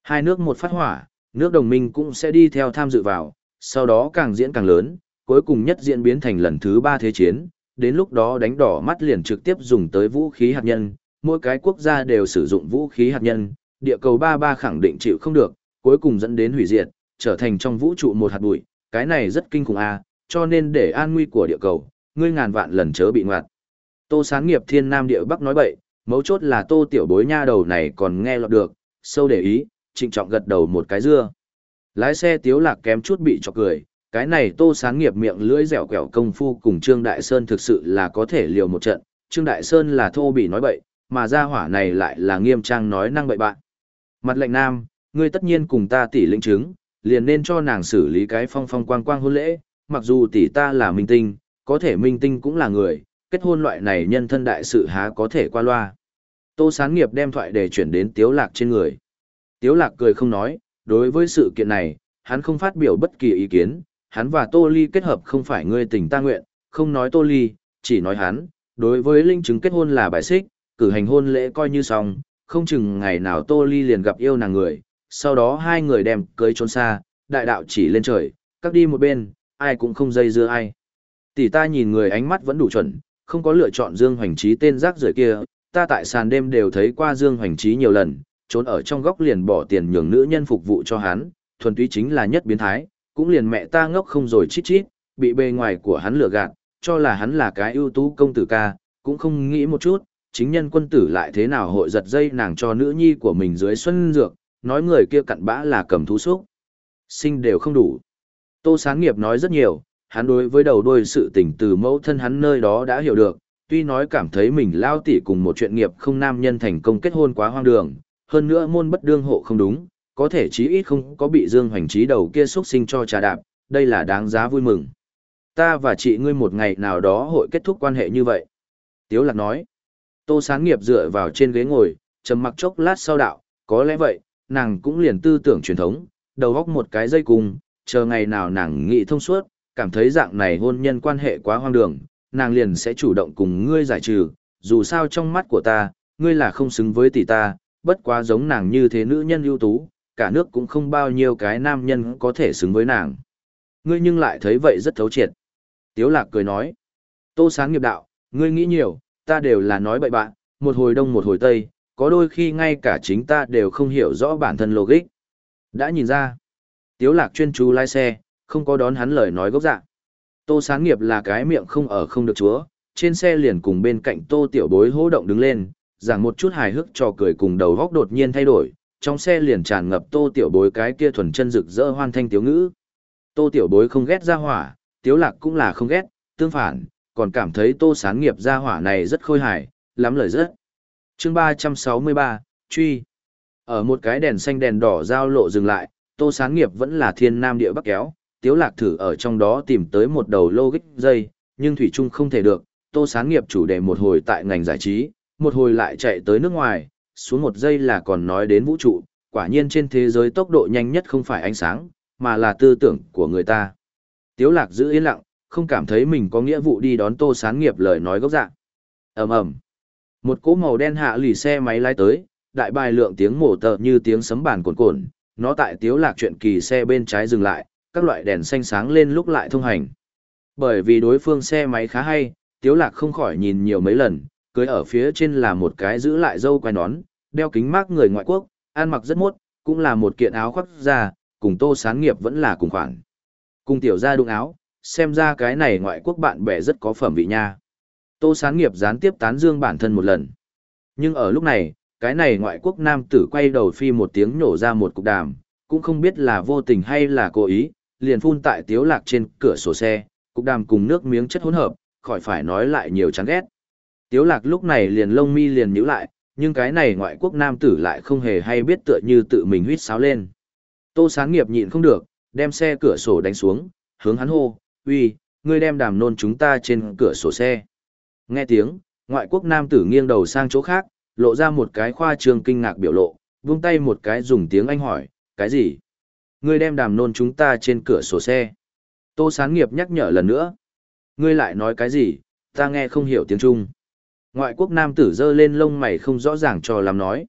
Hai nước một phát hỏa, nước đồng minh cũng sẽ đi theo tham dự vào, sau đó càng diễn càng lớn, cuối cùng nhất diễn biến thành lần thứ ba thế chiến, đến lúc đó đánh đỏ mắt liền trực tiếp dùng tới vũ khí hạt nhân, mỗi cái quốc gia đều sử dụng vũ khí hạt nhân, địa cầu ba ba khẳng định chịu không được, cuối cùng dẫn đến hủy diệt, trở thành trong vũ trụ một hạt bụi, cái này rất kinh khủng a, à, cho nên để an nguy của địa cầu, ngươi ngàn vạn lần chớ bị ngoặt. Tô Sáng Nghiệp Thiên Nam địa Bắc nói bậy, mấu chốt là Tô tiểu bối nha đầu này còn nghe lọt được, sâu để ý, trịnh trọng gật đầu một cái dưa. Lái xe tiếu lạc kém chút bị chọc cười, cái này Tô Sáng Nghiệp miệng lưỡi dẻo quẹo công phu cùng Trương Đại Sơn thực sự là có thể liều một trận, Trương Đại Sơn là thô bị nói bậy, mà gia hỏa này lại là nghiêm trang nói năng bậy bạn. Mặt lệnh nam, ngươi tất nhiên cùng ta tỷ lĩnh chứng, liền nên cho nàng xử lý cái phong phong quang quang hôn lễ, mặc dù tỷ ta là minh tinh, có thể minh tinh cũng là người, kết hôn loại này nhân thân đại sự há có thể qua loa. Tô Sán Nghiệp đem thoại để chuyển đến Tiếu Lạc trên người. Tiếu Lạc cười không nói, đối với sự kiện này, hắn không phát biểu bất kỳ ý kiến, hắn và Tô Ly kết hợp không phải ngươi tình ta nguyện, không nói Tô Ly, chỉ nói hắn, đối với linh chứng kết hôn là bài xích, cử hành hôn lễ coi như xong, không chừng ngày nào Tô Ly liền gặp yêu nàng người, sau đó hai người đem cưới trốn xa, đại đạo chỉ lên trời, các đi một bên, ai cũng không dây dưa ai. Tỷ ta nhìn người ánh mắt vẫn đủ chuẩn, không có lựa chọn Dương Hoành Trí tên rác rưởi kia, ta tại sàn đêm đều thấy qua Dương Hoành Trí nhiều lần, trốn ở trong góc liền bỏ tiền nhường nữ nhân phục vụ cho hắn, thuần túy chính là nhất biến thái, cũng liền mẹ ta ngốc không rồi chít chít, bị bề ngoài của hắn lừa gạt, cho là hắn là cái ưu tú công tử ca, cũng không nghĩ một chút, chính nhân quân tử lại thế nào hội giật dây nàng cho nữ nhi của mình dưới xuân dược, nói người kia cặn bã là cầm thú xúc. Sinh đều không đủ. Tô Sáng Nghiệp nói rất nhiều, hắn đối với đầu đuôi sự tình từ mẫu thân hắn nơi đó đã hiểu được, tuy nói cảm thấy mình lao tỉ cùng một chuyện nghiệp không nam nhân thành công kết hôn quá hoang đường, hơn nữa môn bất đương hộ không đúng, có thể chí ít không có bị Dương Hoành Trí đầu kia xuất sinh cho trà đạp, đây là đáng giá vui mừng. Ta và chị ngươi một ngày nào đó hội kết thúc quan hệ như vậy. Tiếu Lạc nói, Tô sáng nghiệp dựa vào trên ghế ngồi, trầm mặc chốc lát sau đạo, có lẽ vậy, nàng cũng liền tư tưởng truyền thống, đầu góc một cái dây cùng, chờ ngày nào nàng nghĩ thông suốt, cảm thấy dạng này hôn nhân quan hệ quá hoang đường, nàng liền sẽ chủ động cùng ngươi giải trừ, dù sao trong mắt của ta, ngươi là không xứng với tỷ ta, bất quá giống nàng như thế nữ nhân ưu tú, cả nước cũng không bao nhiêu cái nam nhân có thể xứng với nàng. Ngươi nhưng lại thấy vậy rất thấu triệt. Tiếu lạc cười nói, tô sáng nghiệp đạo, ngươi nghĩ nhiều, ta đều là nói bậy bạn, một hồi đông một hồi tây, có đôi khi ngay cả chính ta đều không hiểu rõ bản thân logic. Đã nhìn ra, tiếu lạc chuyên chú lái xe, không có đón hắn lời nói gốc dạ. Tô sáng nghiệp là cái miệng không ở không được chúa, trên xe liền cùng bên cạnh tô tiểu bối hô động đứng lên, giảng một chút hài hước trò cười cùng đầu góc đột nhiên thay đổi, trong xe liền tràn ngập tô tiểu bối cái kia thuần chân rực rỡ hoan thanh tiếu ngữ. Tô tiểu bối không ghét ra hỏa, tiếu lạc cũng là không ghét, tương phản, còn cảm thấy tô sáng nghiệp ra hỏa này rất khôi hài, lắm lời rất. Chương 363, truy. Ở một cái đèn xanh đèn đỏ giao lộ dừng lại, tô sáng nghiệp vẫn là thiên nam địa bắc kéo, tiếu lạc thử ở trong đó tìm tới một đầu logic dây, nhưng thủy Trung không thể được, tô sáng nghiệp chủ đề một hồi tại ngành giải trí, một hồi lại chạy tới nước ngoài, xuống một giây là còn nói đến vũ trụ, quả nhiên trên thế giới tốc độ nhanh nhất không phải ánh sáng, mà là tư tưởng của người ta. Tiếu lạc giữ yên lặng, không cảm thấy mình có nghĩa vụ đi đón tô sáng nghiệp lời nói gốc dạng. ầm ầm một cỗ màu đen hạ lì xe máy lái tới, đại bài lượng tiếng mổ tờ như tiếng sấm bàn cồn cồn, nó tại tiếu lạc chuyện kỳ xe bên trái dừng lại, các loại đèn xanh sáng lên lúc lại thông hành. Bởi vì đối phương xe máy khá hay, tiếu lạc không khỏi nhìn nhiều mấy lần, cưới ở phía trên là một cái giữ lại dâu quai nón, đeo kính mát người ngoại quốc, ăn mặc rất mốt, cũng là một kiện áo khoác da, cùng tô sáng nghiệp vẫn là cùng khoản. Cùng tiểu gia đụng áo, xem ra cái này ngoại quốc bạn bè rất có phẩm vị nha. Tô sáng nghiệp gián tiếp tán dương bản thân một lần. Nhưng ở lúc này, cái này ngoại quốc nam tử quay đầu phi một tiếng nhổ ra một cục đàm, cũng không biết là vô tình hay là cố ý, liền phun tại tiếu lạc trên cửa sổ xe, cục đàm cùng nước miếng chất hỗn hợp, khỏi phải nói lại nhiều chán ghét. Tiếu lạc lúc này liền lông mi liền nhíu lại, nhưng cái này ngoại quốc nam tử lại không hề hay biết tựa như tự mình huýt sáo lên. Tô sáng nghiệp nhịn không được, đem xe cửa sổ đánh xuống, hướng hắn hô, uy, ngươi đem đàm nôn chúng ta trên cửa sổ xe. Nghe tiếng, ngoại quốc nam tử nghiêng đầu sang chỗ khác, lộ ra một cái khoa trương kinh ngạc biểu lộ, vung tay một cái dùng tiếng Anh hỏi, cái gì? Ngươi đem đàm nôn chúng ta trên cửa sổ xe. Tô sáng nghiệp nhắc nhở lần nữa. Ngươi lại nói cái gì, ta nghe không hiểu tiếng Trung. Ngoại quốc nam tử dơ lên lông mày không rõ ràng cho làm nói.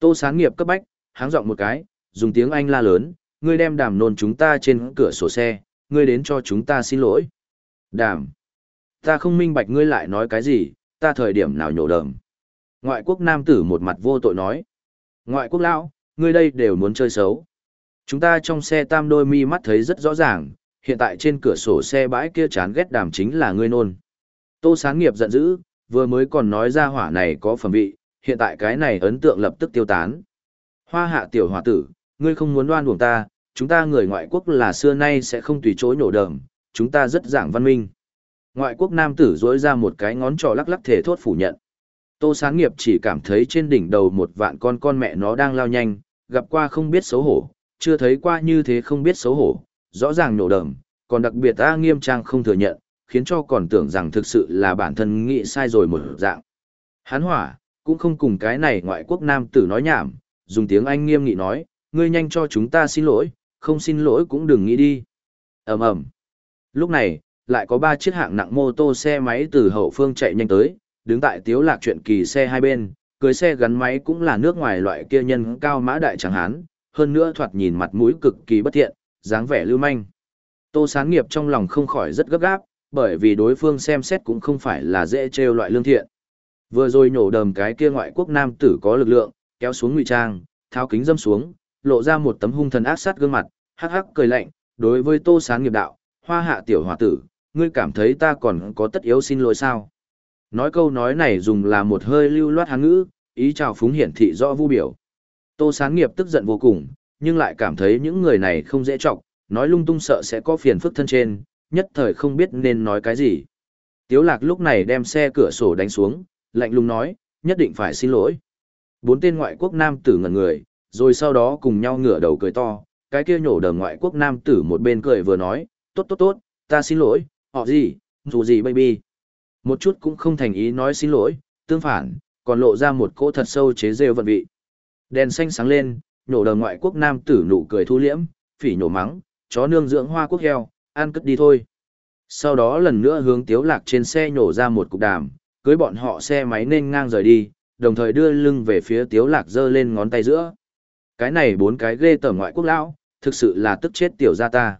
Tô sáng nghiệp cấp bách, háng giọng một cái, dùng tiếng Anh la lớn, ngươi đem đàm nôn chúng ta trên cửa sổ xe, ngươi đến cho chúng ta xin lỗi. Đàm. Ta không minh bạch ngươi lại nói cái gì, ta thời điểm nào nhổ đờm. Ngoại quốc nam tử một mặt vô tội nói. Ngoại quốc lão, ngươi đây đều muốn chơi xấu. Chúng ta trong xe tam đôi mi mắt thấy rất rõ ràng, hiện tại trên cửa sổ xe bãi kia chán ghét đàm chính là ngươi nôn. Tô sáng nghiệp giận dữ, vừa mới còn nói ra hỏa này có phẩm vị, hiện tại cái này ấn tượng lập tức tiêu tán. Hoa hạ tiểu hòa tử, ngươi không muốn đoan buồng ta, chúng ta người ngoại quốc là xưa nay sẽ không tùy chối nổ đờm, chúng ta rất giảng văn minh. Ngoại quốc nam tử dỗi ra một cái ngón trỏ lắc lắc thể thốt phủ nhận. Tô sáng nghiệp chỉ cảm thấy trên đỉnh đầu một vạn con con mẹ nó đang lao nhanh, gặp qua không biết xấu hổ, chưa thấy qua như thế không biết xấu hổ, rõ ràng nổ đầm, còn đặc biệt ta nghiêm trang không thừa nhận, khiến cho còn tưởng rằng thực sự là bản thân nghĩ sai rồi một dạng. Hán hỏa, cũng không cùng cái này ngoại quốc nam tử nói nhảm, dùng tiếng Anh nghiêm nghị nói, ngươi nhanh cho chúng ta xin lỗi, không xin lỗi cũng đừng nghĩ đi. ầm ầm. Lúc này, lại có ba chiếc hạng nặng mô tô xe máy từ hậu phương chạy nhanh tới, đứng tại tiếu lạc chuyện kỳ xe hai bên, cưới xe gắn máy cũng là nước ngoài loại kia nhân cao mã đại chẳng hán, hơn nữa thoạt nhìn mặt mũi cực kỳ bất thiện, dáng vẻ lưu manh. Tô sáng nghiệp trong lòng không khỏi rất gấp gáp, bởi vì đối phương xem xét cũng không phải là dễ trêu loại lương thiện. Vừa rồi nhổ đờm cái kia ngoại quốc nam tử có lực lượng, kéo xuống ngụy trang, tháo kính dâm xuống, lộ ra một tấm hung thần ác sát gương mặt, hắc hắc cười lạnh, đối với Tô Sáng nghiệp đạo, hoa hạ tiểu hòa tử, ngươi cảm thấy ta còn có tất yếu xin lỗi sao? Nói câu nói này dùng là một hơi lưu loát hán ngữ, ý chào phúng hiển thị rõ vu biểu. Tô Sáng nghiệp tức giận vô cùng, nhưng lại cảm thấy những người này không dễ trọng, nói lung tung sợ sẽ có phiền phức thân trên, nhất thời không biết nên nói cái gì. Tiếu lạc lúc này đem xe cửa sổ đánh xuống, lạnh lùng nói, nhất định phải xin lỗi. Bốn tên ngoại quốc nam tử ngẩn người, rồi sau đó cùng nhau ngửa đầu cười to, cái kia nhổ đờ ngoại quốc nam tử một bên cười vừa nói, tốt tốt tốt, ta xin lỗi, họ gì, dù gì baby. Một chút cũng không thành ý nói xin lỗi, tương phản, còn lộ ra một cỗ thật sâu chế rêu vận vị. Đèn xanh sáng lên, nhổ đờ ngoại quốc nam tử nụ cười thu liễm, phỉ nhổ mắng, chó nương dưỡng hoa quốc heo, ăn cất đi thôi. Sau đó lần nữa hướng tiếu lạc trên xe nhổ ra một cục đàm, cưới bọn họ xe máy nên ngang rời đi, đồng thời đưa lưng về phía tiếu lạc giơ lên ngón tay giữa. Cái này bốn cái ghê tởm ngoại quốc lão, thực sự là tức chết tiểu gia ta.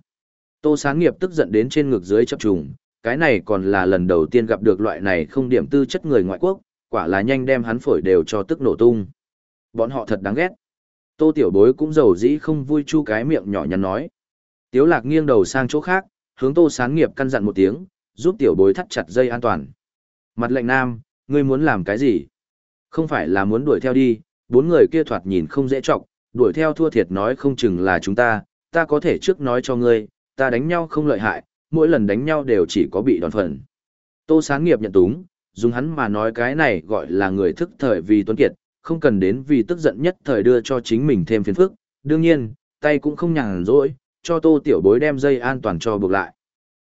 Tô sáng nghiệp tức giận đến trên ngực dưới chập trùng, cái này còn là lần đầu tiên gặp được loại này không điểm tư chất người ngoại quốc, quả là nhanh đem hắn phổi đều cho tức nổ tung. Bọn họ thật đáng ghét. Tô tiểu bối cũng giàu dĩ không vui chu cái miệng nhỏ nhắn nói. Tiếu lạc nghiêng đầu sang chỗ khác, hướng tô sáng nghiệp căn dặn một tiếng, giúp tiểu bối thắt chặt dây an toàn. Mặt lệnh nam, ngươi muốn làm cái gì? Không phải là muốn đuổi theo đi, bốn người kia thoạt nhìn không dễ trọng, đuổi theo thua thiệt nói không chừng là chúng ta, ta có thể trước nói cho ngươi, ta đánh nhau không lợi hại, mỗi lần đánh nhau đều chỉ có bị đòn phần. Tô sáng nghiệp nhận túng, dùng hắn mà nói cái này gọi là người thức thời vì tuấn kiệt, không cần đến vì tức giận nhất thời đưa cho chính mình thêm phiền phức. Đương nhiên, tay cũng không nhàn rỗi, cho tô tiểu bối đem dây an toàn cho buộc lại.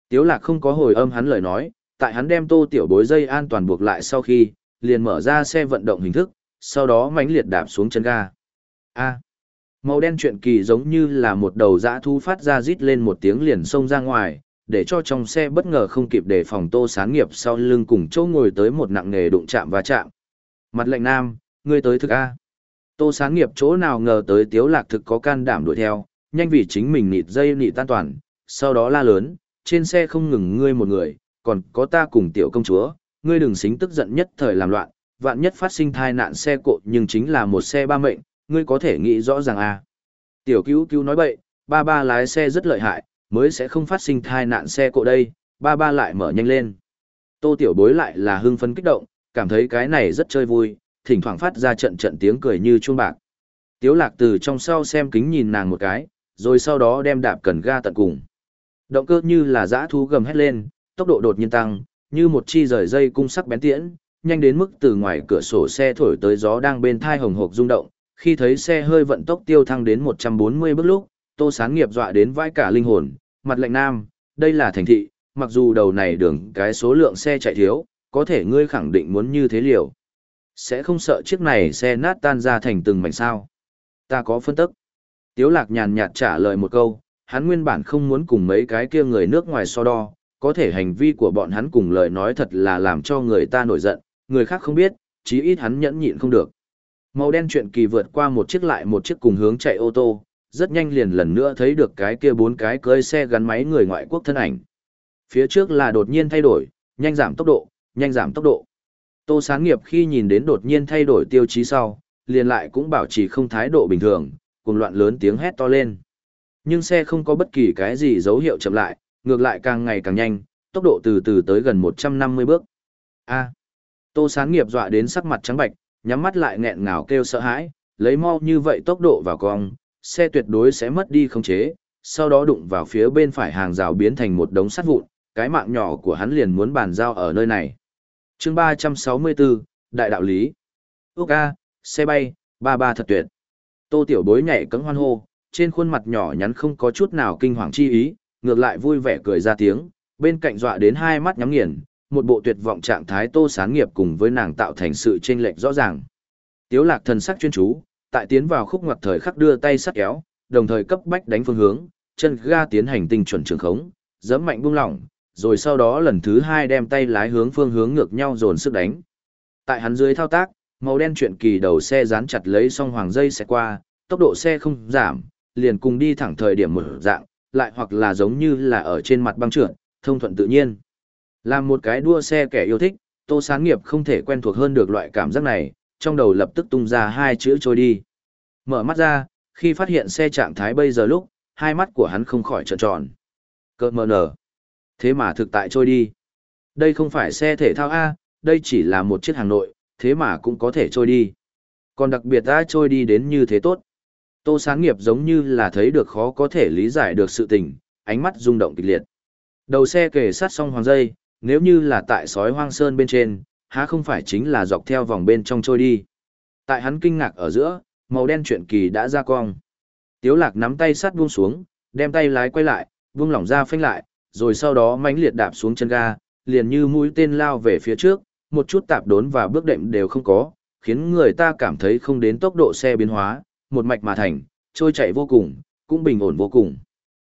Tiếu lạc không có hồi âm hắn lời nói, tại hắn đem tô tiểu bối dây an toàn buộc lại sau khi, liền mở ra xe vận động hình thức, sau đó mãnh liệt đạp xuống chân ga. A. Màu đen chuyện kỳ giống như là một đầu dã thu phát ra rít lên một tiếng liền xông ra ngoài, để cho trong xe bất ngờ không kịp để phòng tô sáng nghiệp sau lưng cùng chỗ ngồi tới một nặng nghề đụng chạm và chạm. Mặt lệnh nam, ngươi tới thực A. Tô sáng nghiệp chỗ nào ngờ tới tiếu lạc thực có can đảm đuổi theo, nhanh vì chính mình nịt dây nịt tan toàn, sau đó la lớn, trên xe không ngừng ngươi một người, còn có ta cùng tiểu công chúa, ngươi đừng xính tức giận nhất thời làm loạn, vạn nhất phát sinh tai nạn xe cộ nhưng chính là một xe ba mệnh, ngươi có thể nghĩ rõ ràng à. Tiểu cứu cứu nói bậy, ba ba lái xe rất lợi hại, mới sẽ không phát sinh thai nạn xe cộ đây, ba ba lại mở nhanh lên. Tô tiểu bối lại là hưng phấn kích động, cảm thấy cái này rất chơi vui, thỉnh thoảng phát ra trận trận tiếng cười như chuông bạc. Tiếu lạc từ trong sau xem kính nhìn nàng một cái, rồi sau đó đem đạp cần ga tận cùng. Động cơ như là dã thú gầm hét lên, tốc độ đột nhiên tăng, như một chi rời dây cung sắc bén tiễn, nhanh đến mức từ ngoài cửa sổ xe thổi tới gió đang bên thai hồng hộc rung động, khi thấy xe hơi vận tốc tiêu thăng đến 140 bước lúc, Tô Sán nghiệp dọa đến vai cả linh hồn, mặt lạnh nam, đây là thành thị, mặc dù đầu này đường cái số lượng xe chạy thiếu, có thể ngươi khẳng định muốn như thế liều. Sẽ không sợ chiếc này xe nát tan ra thành từng mảnh sao. Ta có phân tức. Tiếu lạc nhàn nhạt trả lời một câu, hắn nguyên bản không muốn cùng mấy cái kia người nước ngoài so đo, có thể hành vi của bọn hắn cùng lời nói thật là làm cho người ta nổi giận, người khác không biết, chí ít hắn nhẫn nhịn không được. Màu đen chuyện kỳ vượt qua một chiếc lại một chiếc cùng hướng chạy ô tô, rất nhanh liền lần nữa thấy được cái kia bốn cái cơi xe gắn máy người ngoại quốc thân ảnh. Phía trước là đột nhiên thay đổi, nhanh giảm tốc độ, nhanh giảm tốc độ. Tô sáng nghiệp khi nhìn đến đột nhiên thay đổi tiêu chí sau, liền lại cũng bảo trì không thái độ bình thường, cùng loạn lớn tiếng hét to lên. Nhưng xe không có bất kỳ cái gì dấu hiệu chậm lại, ngược lại càng ngày càng nhanh, tốc độ từ từ tới gần 150 bước. A. Tô Sáng nghiệp dọa đến sắc mặt trắng bạch, nhắm mắt lại nghẹn ngào kêu sợ hãi, lấy mau như vậy tốc độ vào cong, xe tuyệt đối sẽ mất đi khống chế, sau đó đụng vào phía bên phải hàng rào biến thành một đống sắt vụn, cái mạng nhỏ của hắn liền muốn bàn giao ở nơi này. chương 364, Đại đạo lý. Úc A, xe bay, ba ba thật tuyệt. Tô Tiểu Bối nhảy cẫng hoan hô, trên khuôn mặt nhỏ nhắn không có chút nào kinh hoàng chi ý, ngược lại vui vẻ cười ra tiếng, bên cạnh dọa đến hai mắt nhắm nghiền, một bộ tuyệt vọng trạng thái Tô Sáng Nghiệp cùng với nàng tạo thành sự chênh lệch rõ ràng. Tiếu Lạc thần sắc chuyên chú, tại tiến vào khúc ngoặt thời khắc đưa tay sắt kéo, đồng thời cấp bách đánh phương hướng, chân ga tiến hành tinh chuẩn trường khống, giẫm mạnh buông lỏng, rồi sau đó lần thứ hai đem tay lái hướng phương hướng ngược nhau dồn sức đánh. Tại hắn dưới thao tác, màu đen chuyện kỳ đầu xe dán chặt lấy song hoàng dây xe qua, tốc độ xe không giảm, liền cùng đi thẳng thời điểm mở dạng, lại hoặc là giống như là ở trên mặt băng trượt, thông thuận tự nhiên. Làm một cái đua xe kẻ yêu thích, Tô Sáng Nghiệp không thể quen thuộc hơn được loại cảm giác này, trong đầu lập tức tung ra hai chữ trôi đi. Mở mắt ra, khi phát hiện xe trạng thái bây giờ lúc, hai mắt của hắn không khỏi trợn tròn. Cơ mờ nở. Thế mà thực tại trôi đi. Đây không phải xe thể thao A, đây chỉ là một chiếc hàng nội, thế mà cũng có thể trôi đi. Còn đặc biệt ta trôi đi đến như thế tốt. Tô sáng nghiệp giống như là thấy được khó có thể lý giải được sự tình, ánh mắt rung động kịch liệt. Đầu xe kề sát song hoàng dây, nếu như là tại sói hoang sơn bên trên, há không phải chính là dọc theo vòng bên trong trôi đi. Tại hắn kinh ngạc ở giữa, màu đen chuyện kỳ đã ra cong. Tiếu lạc nắm tay sắt buông xuống, đem tay lái quay lại, buông lỏng ra phanh lại, rồi sau đó mãnh liệt đạp xuống chân ga, liền như mũi tên lao về phía trước, một chút tạp đốn và bước đệm đều không có, khiến người ta cảm thấy không đến tốc độ xe biến hóa, một mạch mà thành, trôi chạy vô cùng, cũng bình ổn vô cùng.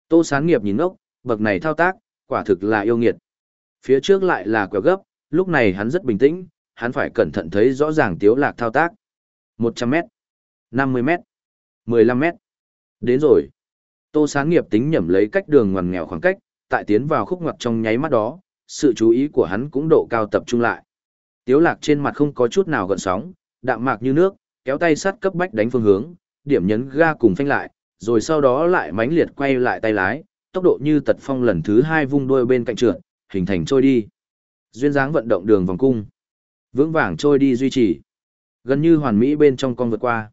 Tô sáng Nghiệp nhìn ngốc, bậc này thao tác, quả thực là yêu nghiệt. Phía trước lại là quẹo gấp, lúc này hắn rất bình tĩnh, hắn phải cẩn thận thấy rõ ràng tiếu lạc thao tác. 100m, 50m, 15m. Đến rồi. Tô sáng Nghiệp tính nhẩm lấy cách đường ngoằn nghèo khoảng cách, tại tiến vào khúc ngoặt trong nháy mắt đó, sự chú ý của hắn cũng độ cao tập trung lại. Tiếu lạc trên mặt không có chút nào gợn sóng, đạm mạc như nước, kéo tay sắt cấp bách đánh phương hướng, điểm nhấn ga cùng phanh lại, rồi sau đó lại mãnh liệt quay lại tay lái, tốc độ như tật phong lần thứ hai vung đuôi bên cạnh trượt, hình thành trôi đi. Duyên dáng vận động đường vòng cung. Vững vàng trôi đi duy trì. Gần như hoàn mỹ bên trong con vượt qua.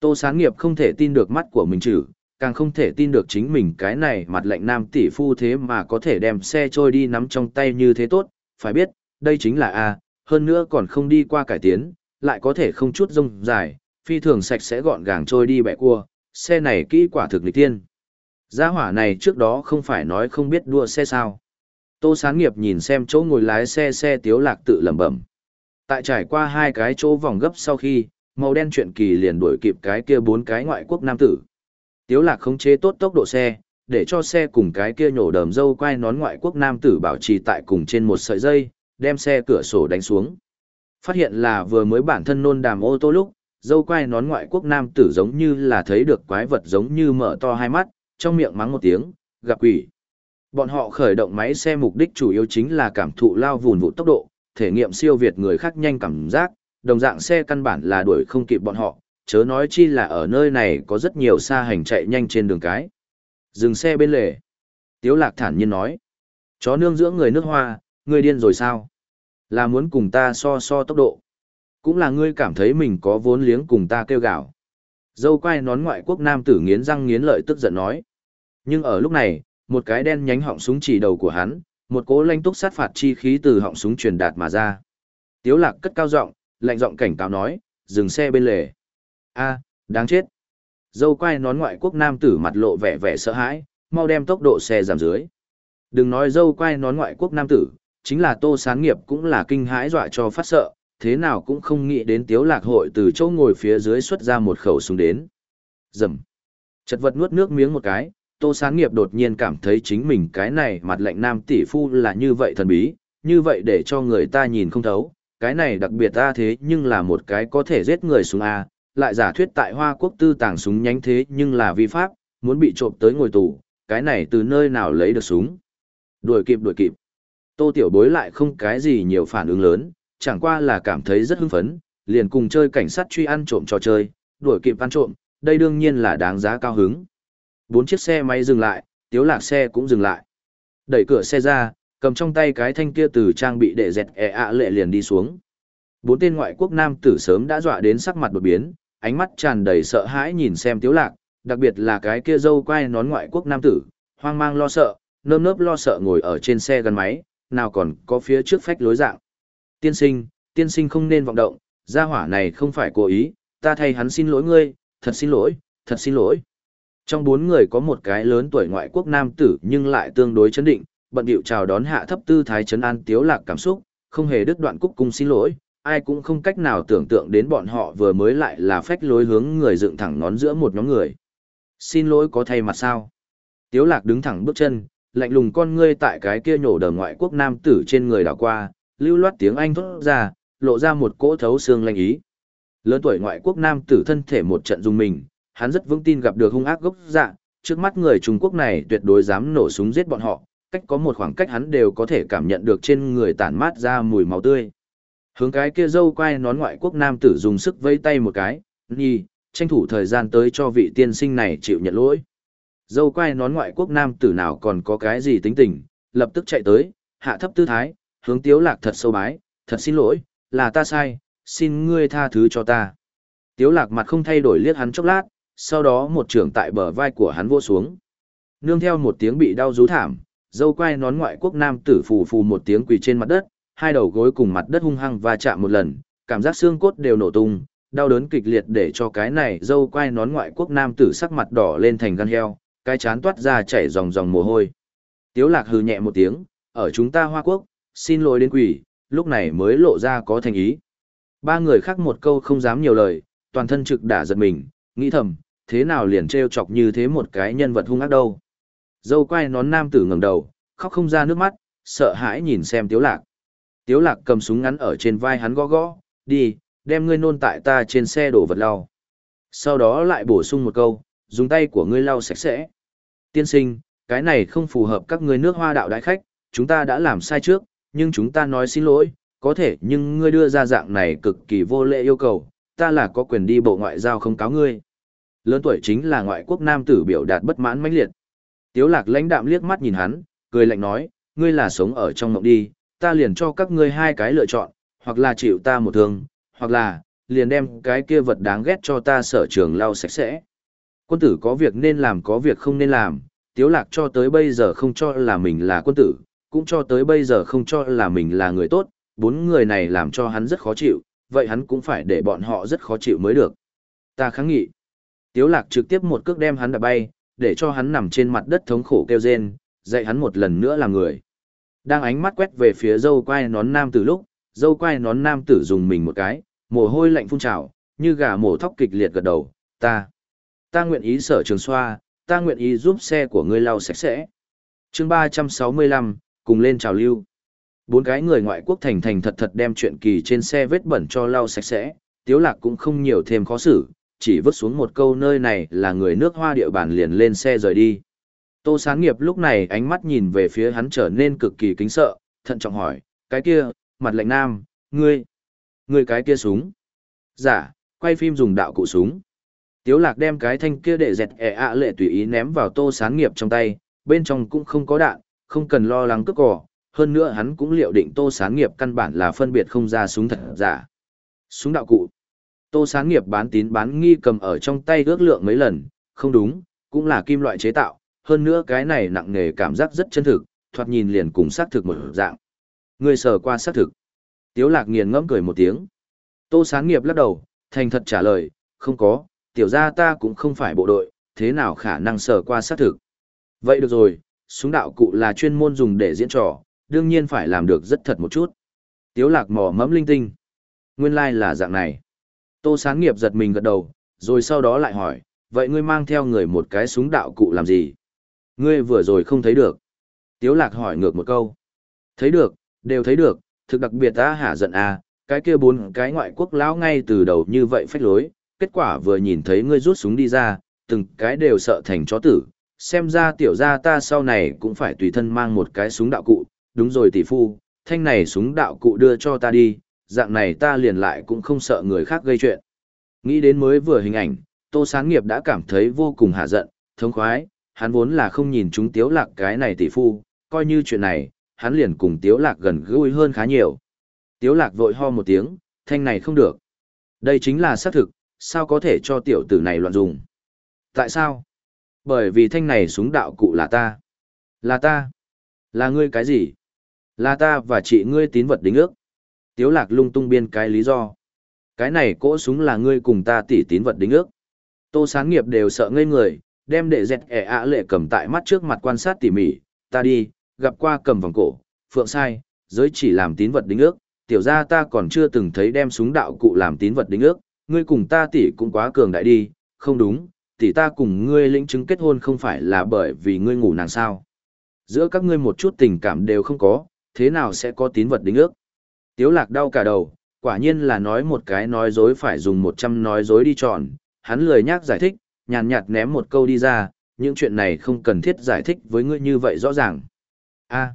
Tô sáng nghiệp không thể tin được mắt của mình chữ, càng không thể tin được chính mình cái này mặt lệnh nam tỷ phu thế mà có thể đem xe trôi đi nắm trong tay như thế tốt, phải biết, đây chính là A, hơn nữa còn không đi qua cải tiến, lại có thể không chút rông dài, phi thường sạch sẽ gọn gàng trôi đi bẻ cua, xe này kỹ quả thực lịch tiên. Gia hỏa này trước đó không phải nói không biết đua xe sao. Tô Sán Nghiệp nhìn xem chỗ ngồi lái xe xe tiếu lạc tự lẩm bẩm. Tại trải qua hai cái chỗ vòng gấp sau khi, màu đen chuyện kỳ liền đuổi kịp cái kia bốn cái ngoại quốc nam tử. Tiếu lạc khống chế tốt tốc độ xe, để cho xe cùng cái kia nhổ đờm dâu quay nón ngoại quốc nam tử bảo trì tại cùng trên một sợi dây, đem xe cửa sổ đánh xuống. Phát hiện là vừa mới bản thân nôn đàm ô tô lúc, dâu quay nón ngoại quốc nam tử giống như là thấy được quái vật giống như mở to hai mắt, trong miệng mắng một tiếng, gặp quỷ. Bọn họ khởi động máy xe mục đích chủ yếu chính là cảm thụ lao vùn vụ tốc độ, thể nghiệm siêu việt người khác nhanh cảm giác, đồng dạng xe căn bản là đuổi không kịp bọn họ, chớ nói chi là ở nơi này có rất nhiều xa hành chạy nhanh trên đường cái. Dừng xe bên lề. Tiếu lạc thản nhiên nói. Chó nương dưỡng người nước hoa, ngươi điên rồi sao? Là muốn cùng ta so so tốc độ. Cũng là ngươi cảm thấy mình có vốn liếng cùng ta kêu gào. Dâu quay nón ngoại quốc nam tử nghiến răng nghiến lợi tức giận nói. Nhưng ở lúc này, một cái đen nhánh họng súng chỉ đầu của hắn, một cỗ lanh túc sát phạt chi khí từ họng súng truyền đạt mà ra. Tiếu lạc cất cao giọng, lạnh giọng cảnh cáo nói, dừng xe bên lề. A, đáng chết. Dâu quay nón ngoại quốc nam tử mặt lộ vẻ vẻ sợ hãi, mau đem tốc độ xe giảm dưới. Đừng nói dâu quay nón ngoại quốc nam tử, chính là tô sáng nghiệp cũng là kinh hãi dọa cho phát sợ, thế nào cũng không nghĩ đến tiếu lạc hội từ chỗ ngồi phía dưới xuất ra một khẩu súng đến. Dầm. Chật vật nuốt nước miếng một cái, tô sáng nghiệp đột nhiên cảm thấy chính mình cái này mặt lạnh nam tỷ phu là như vậy thần bí, như vậy để cho người ta nhìn không thấu, cái này đặc biệt ta thế nhưng là một cái có thể giết người súng A, lại giả thuyết tại Hoa Quốc tư tàng súng nhánh thế nhưng là vi pháp, muốn bị trộm tới ngồi tù, cái này từ nơi nào lấy được súng. Đuổi kịp đuổi kịp. Tô Tiểu Bối lại không cái gì nhiều phản ứng lớn, chẳng qua là cảm thấy rất hưng phấn, liền cùng chơi cảnh sát truy ăn trộm trò chơi, đuổi kịp ăn trộm, đây đương nhiên là đáng giá cao hứng. Bốn chiếc xe máy dừng lại, tiếu lạc xe cũng dừng lại. Đẩy cửa xe ra, cầm trong tay cái thanh kia từ trang bị để dẹt e ạ lệ liền đi xuống. Bốn tên ngoại quốc nam tử sớm đã dọa đến sắc mặt đột biến, ánh mắt tràn đầy sợ hãi nhìn xem tiếu lạc, đặc biệt là cái kia dâu quai nón ngoại quốc nam tử, hoang mang lo sợ, nơm nớp lo sợ ngồi ở trên xe gắn máy, nào còn có phía trước phách lối dạng. Tiên sinh, tiên sinh không nên vọng động, gia hỏa này không phải cố ý, ta thay hắn xin lỗi ngươi, thật xin lỗi, thật xin lỗi. Trong bốn người có một cái lớn tuổi ngoại quốc nam tử nhưng lại tương đối chấn định, bận điệu chào đón hạ thấp tư thái chấn an tiếu lạc cảm xúc, không hề đứt đoạn cúc cung xin lỗi, ai cũng không cách nào tưởng tượng đến bọn họ vừa mới lại là phách lối hướng người dựng thẳng nón giữa một nhóm người. Xin lỗi có thay mặt sao? Tiếu lạc đứng thẳng bước chân, lạnh lùng con ngươi tại cái kia nhổ đờ ngoại quốc nam tử trên người đảo qua, lưu loát tiếng Anh thốt ra, lộ ra một cỗ thấu xương lanh ý. Lớn tuổi ngoại quốc nam tử thân thể một trận dùng mình, hắn rất vững tin gặp được hung ác gốc dạ, trước mắt người Trung Quốc này tuyệt đối dám nổ súng giết bọn họ, cách có một khoảng cách hắn đều có thể cảm nhận được trên người tản mát ra mùi máu tươi. Hướng cái kia dâu quay nón ngoại quốc nam tử dùng sức vây tay một cái, nhi, tranh thủ thời gian tới cho vị tiên sinh này chịu nhận lỗi. Dâu quay nón ngoại quốc nam tử nào còn có cái gì tính tình, lập tức chạy tới, hạ thấp tư thái, hướng tiếu lạc thật sâu bái, thật xin lỗi, là ta sai, xin ngươi tha thứ cho ta. Tiếu lạc mặt không thay đổi liếc hắn chốc lát, sau đó một trưởng tại bờ vai của hắn vô xuống. Nương theo một tiếng bị đau rú thảm, dâu quay nón ngoại quốc nam tử phù phù một tiếng quỳ trên mặt đất, hai đầu gối cùng mặt đất hung hăng va chạm một lần, cảm giác xương cốt đều nổ tung, đau đớn kịch liệt để cho cái này dâu quay nón ngoại quốc nam tử sắc mặt đỏ lên thành gan heo, cái chán toát ra chảy dòng dòng mồ hôi. Tiếu lạc hừ nhẹ một tiếng, ở chúng ta Hoa Quốc, xin lỗi đến quỷ, lúc này mới lộ ra có thành ý. Ba người khác một câu không dám nhiều lời, toàn thân trực đả giật mình, nghĩ thầm, thế nào liền trêu chọc như thế một cái nhân vật hung ác đâu. Dâu quay nón nam tử ngẩng đầu, khóc không ra nước mắt, sợ hãi nhìn xem Tiếu Lạc. Tiếu Lạc cầm súng ngắn ở trên vai hắn gõ gõ, đi, đem ngươi nôn tại ta trên xe đổ vật lau. Sau đó lại bổ sung một câu, dùng tay của ngươi lau sạch sẽ. Tiên sinh, cái này không phù hợp các ngươi nước hoa đạo đại khách, chúng ta đã làm sai trước, nhưng chúng ta nói xin lỗi, có thể nhưng ngươi đưa ra dạng này cực kỳ vô lễ yêu cầu, ta là có quyền đi bộ ngoại giao không cáo ngươi. Lớn tuổi chính là ngoại quốc nam tử biểu đạt bất mãn mãnh liệt. Tiếu lạc lãnh đạm liếc mắt nhìn hắn, cười lạnh nói, ngươi là sống ở trong mộng đi, ta liền cho các ngươi hai cái lựa chọn, hoặc là chịu ta một thương, hoặc là, liền đem cái kia vật đáng ghét cho ta sở trường lau sạch sẽ. Quân tử có việc nên làm có việc không nên làm, tiếu lạc cho tới bây giờ không cho là mình là quân tử, cũng cho tới bây giờ không cho là mình là người tốt, bốn người này làm cho hắn rất khó chịu, vậy hắn cũng phải để bọn họ rất khó chịu mới được. Ta kháng nghị. Tiếu lạc trực tiếp một cước đem hắn đạp bay, để cho hắn nằm trên mặt đất thống khổ kêu rên, dạy hắn một lần nữa là người. Đang ánh mắt quét về phía dâu quai nón nam tử lúc, dâu quai nón nam tử dùng mình một cái, mồ hôi lạnh phun trào, như gà mổ thóc kịch liệt gật đầu, ta, ta nguyện ý sở trường xoa, ta nguyện ý giúp xe của ngươi lau sạch sẽ. chương 365, cùng lên trào lưu. Bốn cái người ngoại quốc thành thành thật thật đem chuyện kỳ trên xe vết bẩn cho lau sạch sẽ, tiếu lạc cũng không nhiều thêm khó xử, chỉ vứt xuống một câu nơi này là người nước hoa địa bàn liền lên xe rời đi. Tô sáng nghiệp lúc này ánh mắt nhìn về phía hắn trở nên cực kỳ kính sợ, thận trọng hỏi, cái kia, mặt lệnh nam, ngươi, ngươi cái kia súng. Giả, dạ, quay phim dùng đạo cụ súng. Tiếu lạc đem cái thanh kia để dẹt ẻ ạ lệ tùy ý ném vào tô sáng nghiệp trong tay, bên trong cũng không có đạn, không cần lo lắng cướp cỏ, hơn nữa hắn cũng liệu định tô sáng nghiệp căn bản là phân biệt không ra súng thật giả. Súng đạo cụ. Tô sáng nghiệp bán tín bán nghi cầm ở trong tay ước lượng mấy lần, không đúng, cũng là kim loại chế tạo, hơn nữa cái này nặng nề cảm giác rất chân thực, thoạt nhìn liền cùng xác thực một dạng. Người sờ qua xác thực. Tiếu lạc nghiền ngẫm cười một tiếng. Tô sáng nghiệp lắc đầu, thành thật trả lời, không có, tiểu gia ta cũng không phải bộ đội, thế nào khả năng sờ qua xác thực. Vậy được rồi, súng đạo cụ là chuyên môn dùng để diễn trò, đương nhiên phải làm được rất thật một chút. Tiếu lạc mò mẫm linh tinh. Nguyên lai like là dạng này. Tô sáng nghiệp giật mình gật đầu, rồi sau đó lại hỏi, vậy ngươi mang theo người một cái súng đạo cụ làm gì? Ngươi vừa rồi không thấy được. Tiếu lạc hỏi ngược một câu. Thấy được, đều thấy được, thực đặc biệt ta hả giận à, cái kia bốn cái ngoại quốc lão ngay từ đầu như vậy phách lối, kết quả vừa nhìn thấy ngươi rút súng đi ra, từng cái đều sợ thành chó tử, xem ra tiểu gia ta sau này cũng phải tùy thân mang một cái súng đạo cụ, đúng rồi tỷ phu, thanh này súng đạo cụ đưa cho ta đi, dạng này ta liền lại cũng không sợ người khác gây chuyện. Nghĩ đến mới vừa hình ảnh, Tô Sáng Nghiệp đã cảm thấy vô cùng hạ giận, thống khoái, hắn vốn là không nhìn chúng Tiếu Lạc cái này tỷ phu, coi như chuyện này, hắn liền cùng Tiếu Lạc gần gũi hơn khá nhiều. Tiếu Lạc vội ho một tiếng, thanh này không được. Đây chính là xác thực, sao có thể cho tiểu tử này loạn dùng. Tại sao? Bởi vì thanh này súng đạo cụ là ta. Là ta. Là ngươi cái gì? Là ta và chị ngươi tín vật đính ước. Tiếu lạc lung tung biên cái lý do. Cái này cỗ súng là ngươi cùng ta tỉ tín vật đính ước. Tô sáng nghiệp đều sợ ngây người, đem đệ dẹt ẻ ạ lệ cầm tại mắt trước mặt quan sát tỉ mỉ. Ta đi, gặp qua cầm vòng cổ, phượng sai, giới chỉ làm tín vật đính ước. Tiểu gia ta còn chưa từng thấy đem súng đạo cụ làm tín vật đính ước. Ngươi cùng ta tỉ cũng quá cường đại đi, không đúng, tỉ ta cùng ngươi lĩnh chứng kết hôn không phải là bởi vì ngươi ngủ nàng sao. Giữa các ngươi một chút tình cảm đều không có, thế nào sẽ có tín vật đính ước? Tiếu lạc đau cả đầu, quả nhiên là nói một cái nói dối phải dùng một trăm nói dối đi chọn, hắn lười nhác giải thích, nhàn nhạt ném một câu đi ra, những chuyện này không cần thiết giải thích với ngươi như vậy rõ ràng. a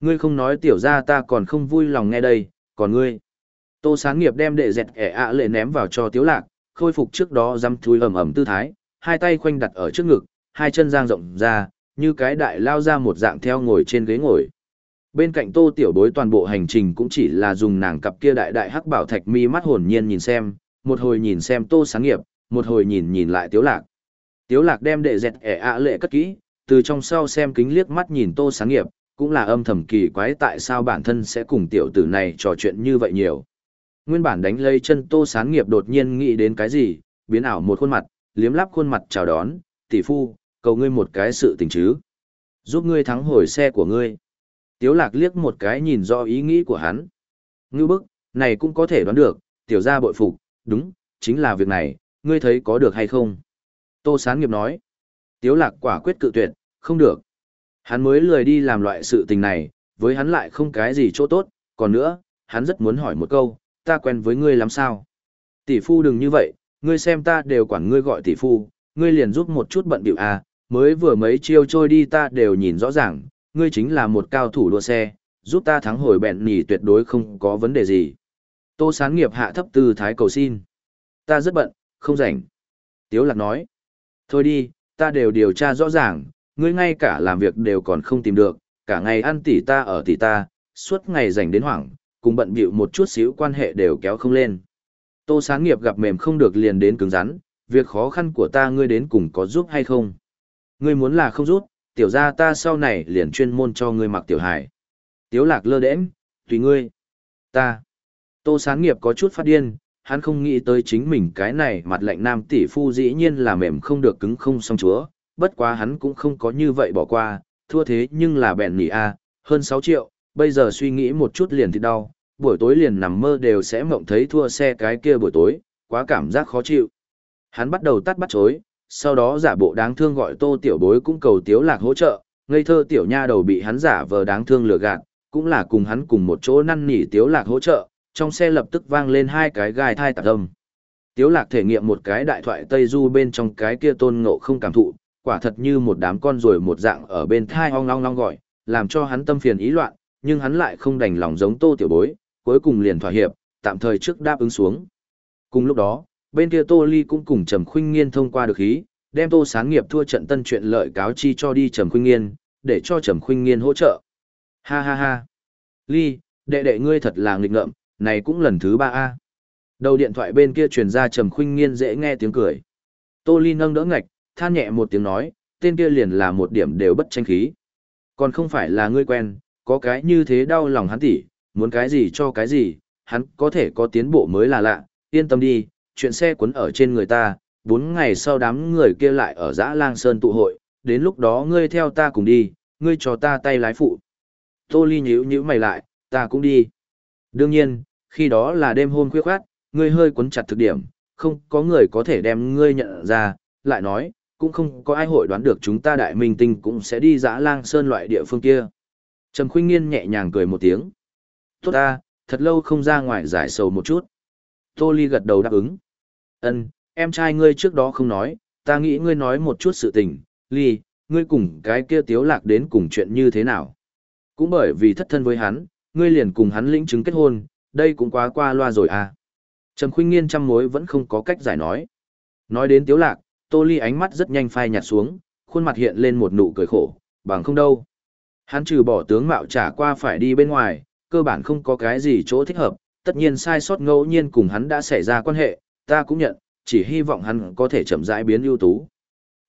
ngươi không nói tiểu ra ta còn không vui lòng nghe đây, còn ngươi. Tô sáng nghiệp đem đệ dẹt ẻ ạ lệ ném vào cho tiếu lạc, khôi phục trước đó dăm thui ẩm ẩm tư thái, hai tay khoanh đặt ở trước ngực, hai chân giang rộng ra, như cái đại lao ra một dạng theo ngồi trên ghế ngồi. Bên cạnh tô tiểu bối toàn bộ hành trình cũng chỉ là dùng nàng cặp kia đại đại hắc bảo thạch mi mắt hồn nhiên nhìn xem, một hồi nhìn xem tô sáng nghiệp, một hồi nhìn nhìn lại tiếu lạc. Tiếu lạc đem đệ dẹt ẻ ạ lệ cất kỹ, từ trong sau xem kính liếc mắt nhìn tô sáng nghiệp, cũng là âm thầm kỳ quái tại sao bản thân sẽ cùng tiểu tử này trò chuyện như vậy nhiều. Nguyên bản đánh lây chân tô sáng nghiệp đột nhiên nghĩ đến cái gì, biến ảo một khuôn mặt, liếm lắp khuôn mặt chào đón, tỷ phu, cầu ngươi một cái sự tình chứ. Giúp ngươi thắng hồi xe của ngươi. Tiếu lạc liếc một cái nhìn rõ ý nghĩ của hắn. Ngư bức, này cũng có thể đoán được, tiểu gia bội phục, đúng, chính là việc này, ngươi thấy có được hay không? Tô Sán Nghiệp nói, Tiếu Lạc quả quyết cự tuyệt, không được. Hắn mới lười đi làm loại sự tình này, với hắn lại không cái gì chỗ tốt, còn nữa, hắn rất muốn hỏi một câu, ta quen với ngươi làm sao? Tỷ phu đừng như vậy, ngươi xem ta đều quản ngươi gọi tỷ phu, ngươi liền giúp một chút bận biểu à, mới vừa mấy chiêu trôi đi ta đều nhìn rõ ràng, ngươi chính là một cao thủ đua xe, giúp ta thắng hồi bẹn nhỉ tuyệt đối không có vấn đề gì. Tô Sán nghiệp hạ thấp tư thái cầu xin. Ta rất bận, không rảnh. Tiếu lạc nói. Thôi đi, ta đều điều tra rõ ràng, ngươi ngay cả làm việc đều còn không tìm được, cả ngày ăn tỉ ta ở tỉ ta, suốt ngày rảnh đến hoảng, cùng bận bịu một chút xíu quan hệ đều kéo không lên. Tô sáng nghiệp gặp mềm không được liền đến cứng rắn, việc khó khăn của ta ngươi đến cùng có giúp hay không? Ngươi muốn là không giúp, tiểu ra ta sau này liền chuyên môn cho ngươi mặc tiểu hải. Tiếu lạc lơ đễnh, tùy ngươi. Ta. Tô sáng nghiệp có chút phát điên, hắn không nghĩ tới chính mình cái này mặt lạnh nam tỷ phu dĩ nhiên là mềm không được cứng không song chúa, bất quá hắn cũng không có như vậy bỏ qua, thua thế nhưng là bèn nỉ a, hơn 6 triệu, bây giờ suy nghĩ một chút liền thì đau, buổi tối liền nằm mơ đều sẽ mộng thấy thua xe cái kia buổi tối, quá cảm giác khó chịu. Hắn bắt đầu tắt bắt chối, sau đó giả bộ đáng thương gọi tô tiểu bối cũng cầu tiếu lạc hỗ trợ, ngây thơ tiểu nha đầu bị hắn giả vờ đáng thương lừa gạt, cũng là cùng hắn cùng một chỗ năn nỉ tiếu lạc hỗ trợ, trong xe lập tức vang lên hai cái gai thai tạc âm. Tiếu lạc thể nghiệm một cái đại thoại Tây Du bên trong cái kia tôn ngộ không cảm thụ, quả thật như một đám con rồi một dạng ở bên thai ong long long gọi, làm cho hắn tâm phiền ý loạn, nhưng hắn lại không đành lòng giống tô tiểu bối, cuối cùng liền thỏa hiệp, tạm thời trước đáp ứng xuống. Cùng lúc đó, bên kia Tô Ly cũng cùng Trầm Khuynh Nghiên thông qua được ý, đem Tô Sáng Nghiệp thua trận tân chuyện lợi cáo chi cho đi Trầm Khuynh Nghiên, để cho Trầm Khuynh Nghiên hỗ trợ. Ha ha ha. Ly, đệ đệ ngươi thật là nghịch ngợm, này cũng lần thứ ba a. Đầu điện thoại bên kia truyền ra Trầm Khuynh Nghiên dễ nghe tiếng cười. Tô Ly nâng đỡ ngạch, than nhẹ một tiếng nói, tên kia liền là một điểm đều bất tranh khí. Còn không phải là ngươi quen, có cái như thế đau lòng hắn tỉ, muốn cái gì cho cái gì, hắn có thể có tiến bộ mới là lạ, yên tâm đi, chuyện xe cuốn ở trên người ta, bốn ngày sau đám người kia lại ở dã lang sơn tụ hội, đến lúc đó ngươi theo ta cùng đi, ngươi cho ta tay lái phụ. Tô Ly nhíu nhíu mày lại, ta cũng đi. Đương nhiên, khi đó là đêm hôm khuya khoát, ngươi hơi cuốn chặt thực điểm, không có người có thể đem ngươi nhận ra, lại nói, cũng không có ai hội đoán được chúng ta đại minh tinh cũng sẽ đi dã lang sơn loại địa phương kia. Trầm Khuynh Nghiên nhẹ nhàng cười một tiếng. Tốt ta, thật lâu không ra ngoài giải sầu một chút. Tô Ly gật đầu đáp ứng. Ân, em trai ngươi trước đó không nói, ta nghĩ ngươi nói một chút sự tình. Ly, ngươi cùng cái kia tiếu lạc đến cùng chuyện như thế nào? Cũng bởi vì thất thân với hắn, ngươi liền cùng hắn lĩnh chứng kết hôn, đây cũng quá qua loa rồi à. Trầm khuynh nghiên trăm mối vẫn không có cách giải nói. Nói đến tiếu lạc, Tô Ly ánh mắt rất nhanh phai nhạt xuống, khuôn mặt hiện lên một nụ cười khổ, bằng không đâu. Hắn trừ bỏ tướng mạo trả qua phải đi bên ngoài, cơ bản không có cái gì chỗ thích hợp, tất nhiên sai sót ngẫu nhiên cùng hắn đã xảy ra quan hệ, ta cũng nhận, chỉ hy vọng hắn có thể chậm rãi biến ưu tú.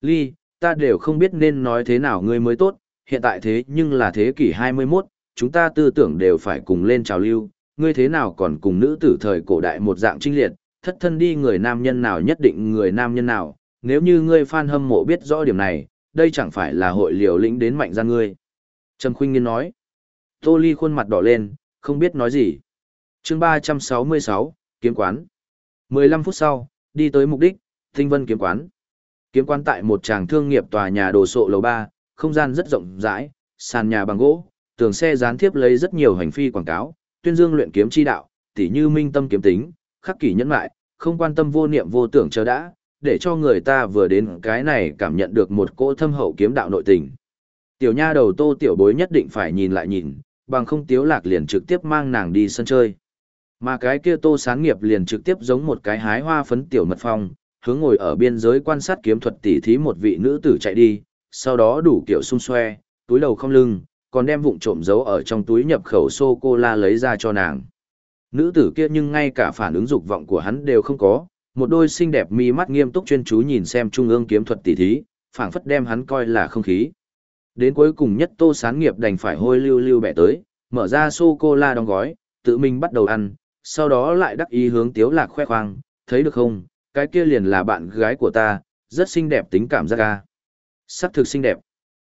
Ly, ta đều không biết nên nói thế nào ngươi mới tốt, hiện tại thế nhưng là thế kỷ 21, chúng ta tư tưởng đều phải cùng lên trào lưu, ngươi thế nào còn cùng nữ tử thời cổ đại một dạng trinh liệt, thất thân đi người nam nhân nào nhất định người nam nhân nào, nếu như ngươi fan hâm mộ biết rõ điểm này, đây chẳng phải là hội liều lĩnh đến mạnh ra ngươi. Trầm Khuynh Nghiên nói. Tô Ly khuôn mặt đỏ lên, không biết nói gì. chương 366, Kiếm Quán. 15 phút sau, đi tới mục đích, Tinh Vân Kiếm Quán. Kiếm quán tại một tràng thương nghiệp tòa nhà đồ sộ lầu 3, không gian rất rộng rãi, sàn nhà bằng gỗ, tường xe dán tiếp lấy rất nhiều hành phi quảng cáo, tuyên dương luyện kiếm chi đạo, tỉ như minh tâm kiếm tính, khắc kỷ nhẫn lại, không quan tâm vô niệm vô tưởng chờ đã, để cho người ta vừa đến cái này cảm nhận được một cỗ thâm hậu kiếm đạo nội tình. Tiểu nha đầu tô tiểu bối nhất định phải nhìn lại nhìn, bằng không tiếu lạc liền trực tiếp mang nàng đi sân chơi. Mà cái kia tô sán nghiệp liền trực tiếp giống một cái hái hoa phấn tiểu mật phong, hướng ngồi ở biên giới quan sát kiếm thuật tỉ thí một vị nữ tử chạy đi, sau đó đủ kiểu xung xoe, túi đầu không lưng, còn đem vụng trộm giấu ở trong túi nhập khẩu sô-cô-la lấy ra cho nàng. Nữ tử kia nhưng ngay cả phản ứng dục vọng của hắn đều không có, một đôi xinh đẹp mi mắt nghiêm túc chuyên chú nhìn xem trung ương kiếm thuật tỉ thí, phảng phất đem hắn coi là không khí. Đến cuối cùng nhất Tô Sán Nghiệp đành phải hôi lưu lưu bẻ tới, mở ra sô-cô-la đóng gói, tự mình bắt đầu ăn, sau đó lại đắc ý hướng Tiếu Lạc khoe khoang, thấy được không, cái kia liền là bạn gái của ta, rất xinh đẹp tính cảm giác ca. Sắc thực xinh đẹp.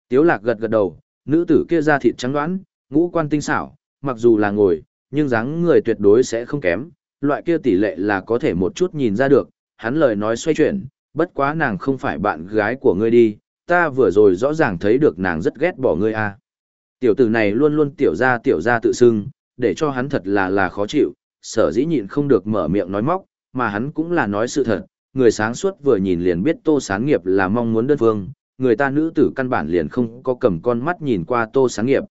Tiếu Lạc gật gật đầu, nữ tử kia da thịt trắng đoán, ngũ quan tinh xảo, mặc dù là ngồi, nhưng dáng người tuyệt đối sẽ không kém, loại kia tỷ lệ là có thể một chút nhìn ra được, hắn lời nói xoay chuyển, bất quá nàng không phải bạn gái của ngươi đi, ta vừa rồi rõ ràng thấy được nàng rất ghét bỏ ngươi à. Tiểu tử này luôn luôn tiểu ra tiểu ra tự xưng, để cho hắn thật là là khó chịu, sở dĩ nhịn không được mở miệng nói móc, mà hắn cũng là nói sự thật, người sáng suốt vừa nhìn liền biết tô sáng nghiệp là mong muốn đơn phương, người ta nữ tử căn bản liền không có cầm con mắt nhìn qua tô sáng nghiệp.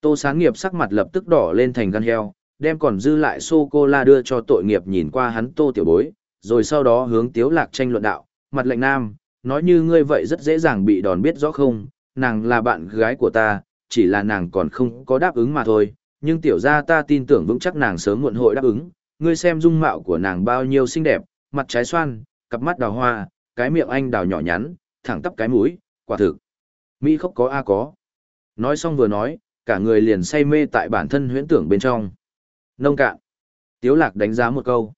Tô sáng nghiệp sắc mặt lập tức đỏ lên thành gan heo, đem còn dư lại sô-cô-la đưa cho tội nghiệp nhìn qua hắn tô tiểu bối, rồi sau đó hướng tiếu lạc tranh luận đạo, mặt lệnh nam, nói như ngươi vậy rất dễ dàng bị đòn biết rõ không, nàng là bạn gái của ta, chỉ là nàng còn không có đáp ứng mà thôi, nhưng tiểu gia ta tin tưởng vững chắc nàng sớm muộn hội đáp ứng, ngươi xem dung mạo của nàng bao nhiêu xinh đẹp, mặt trái xoan, cặp mắt đào hoa, cái miệng anh đào nhỏ nhắn, thẳng tắp cái mũi, quả thực. Mỹ khóc có a có. Nói xong vừa nói, cả người liền say mê tại bản thân huyễn tưởng bên trong. Nông cạn. Tiếu lạc đánh giá một câu.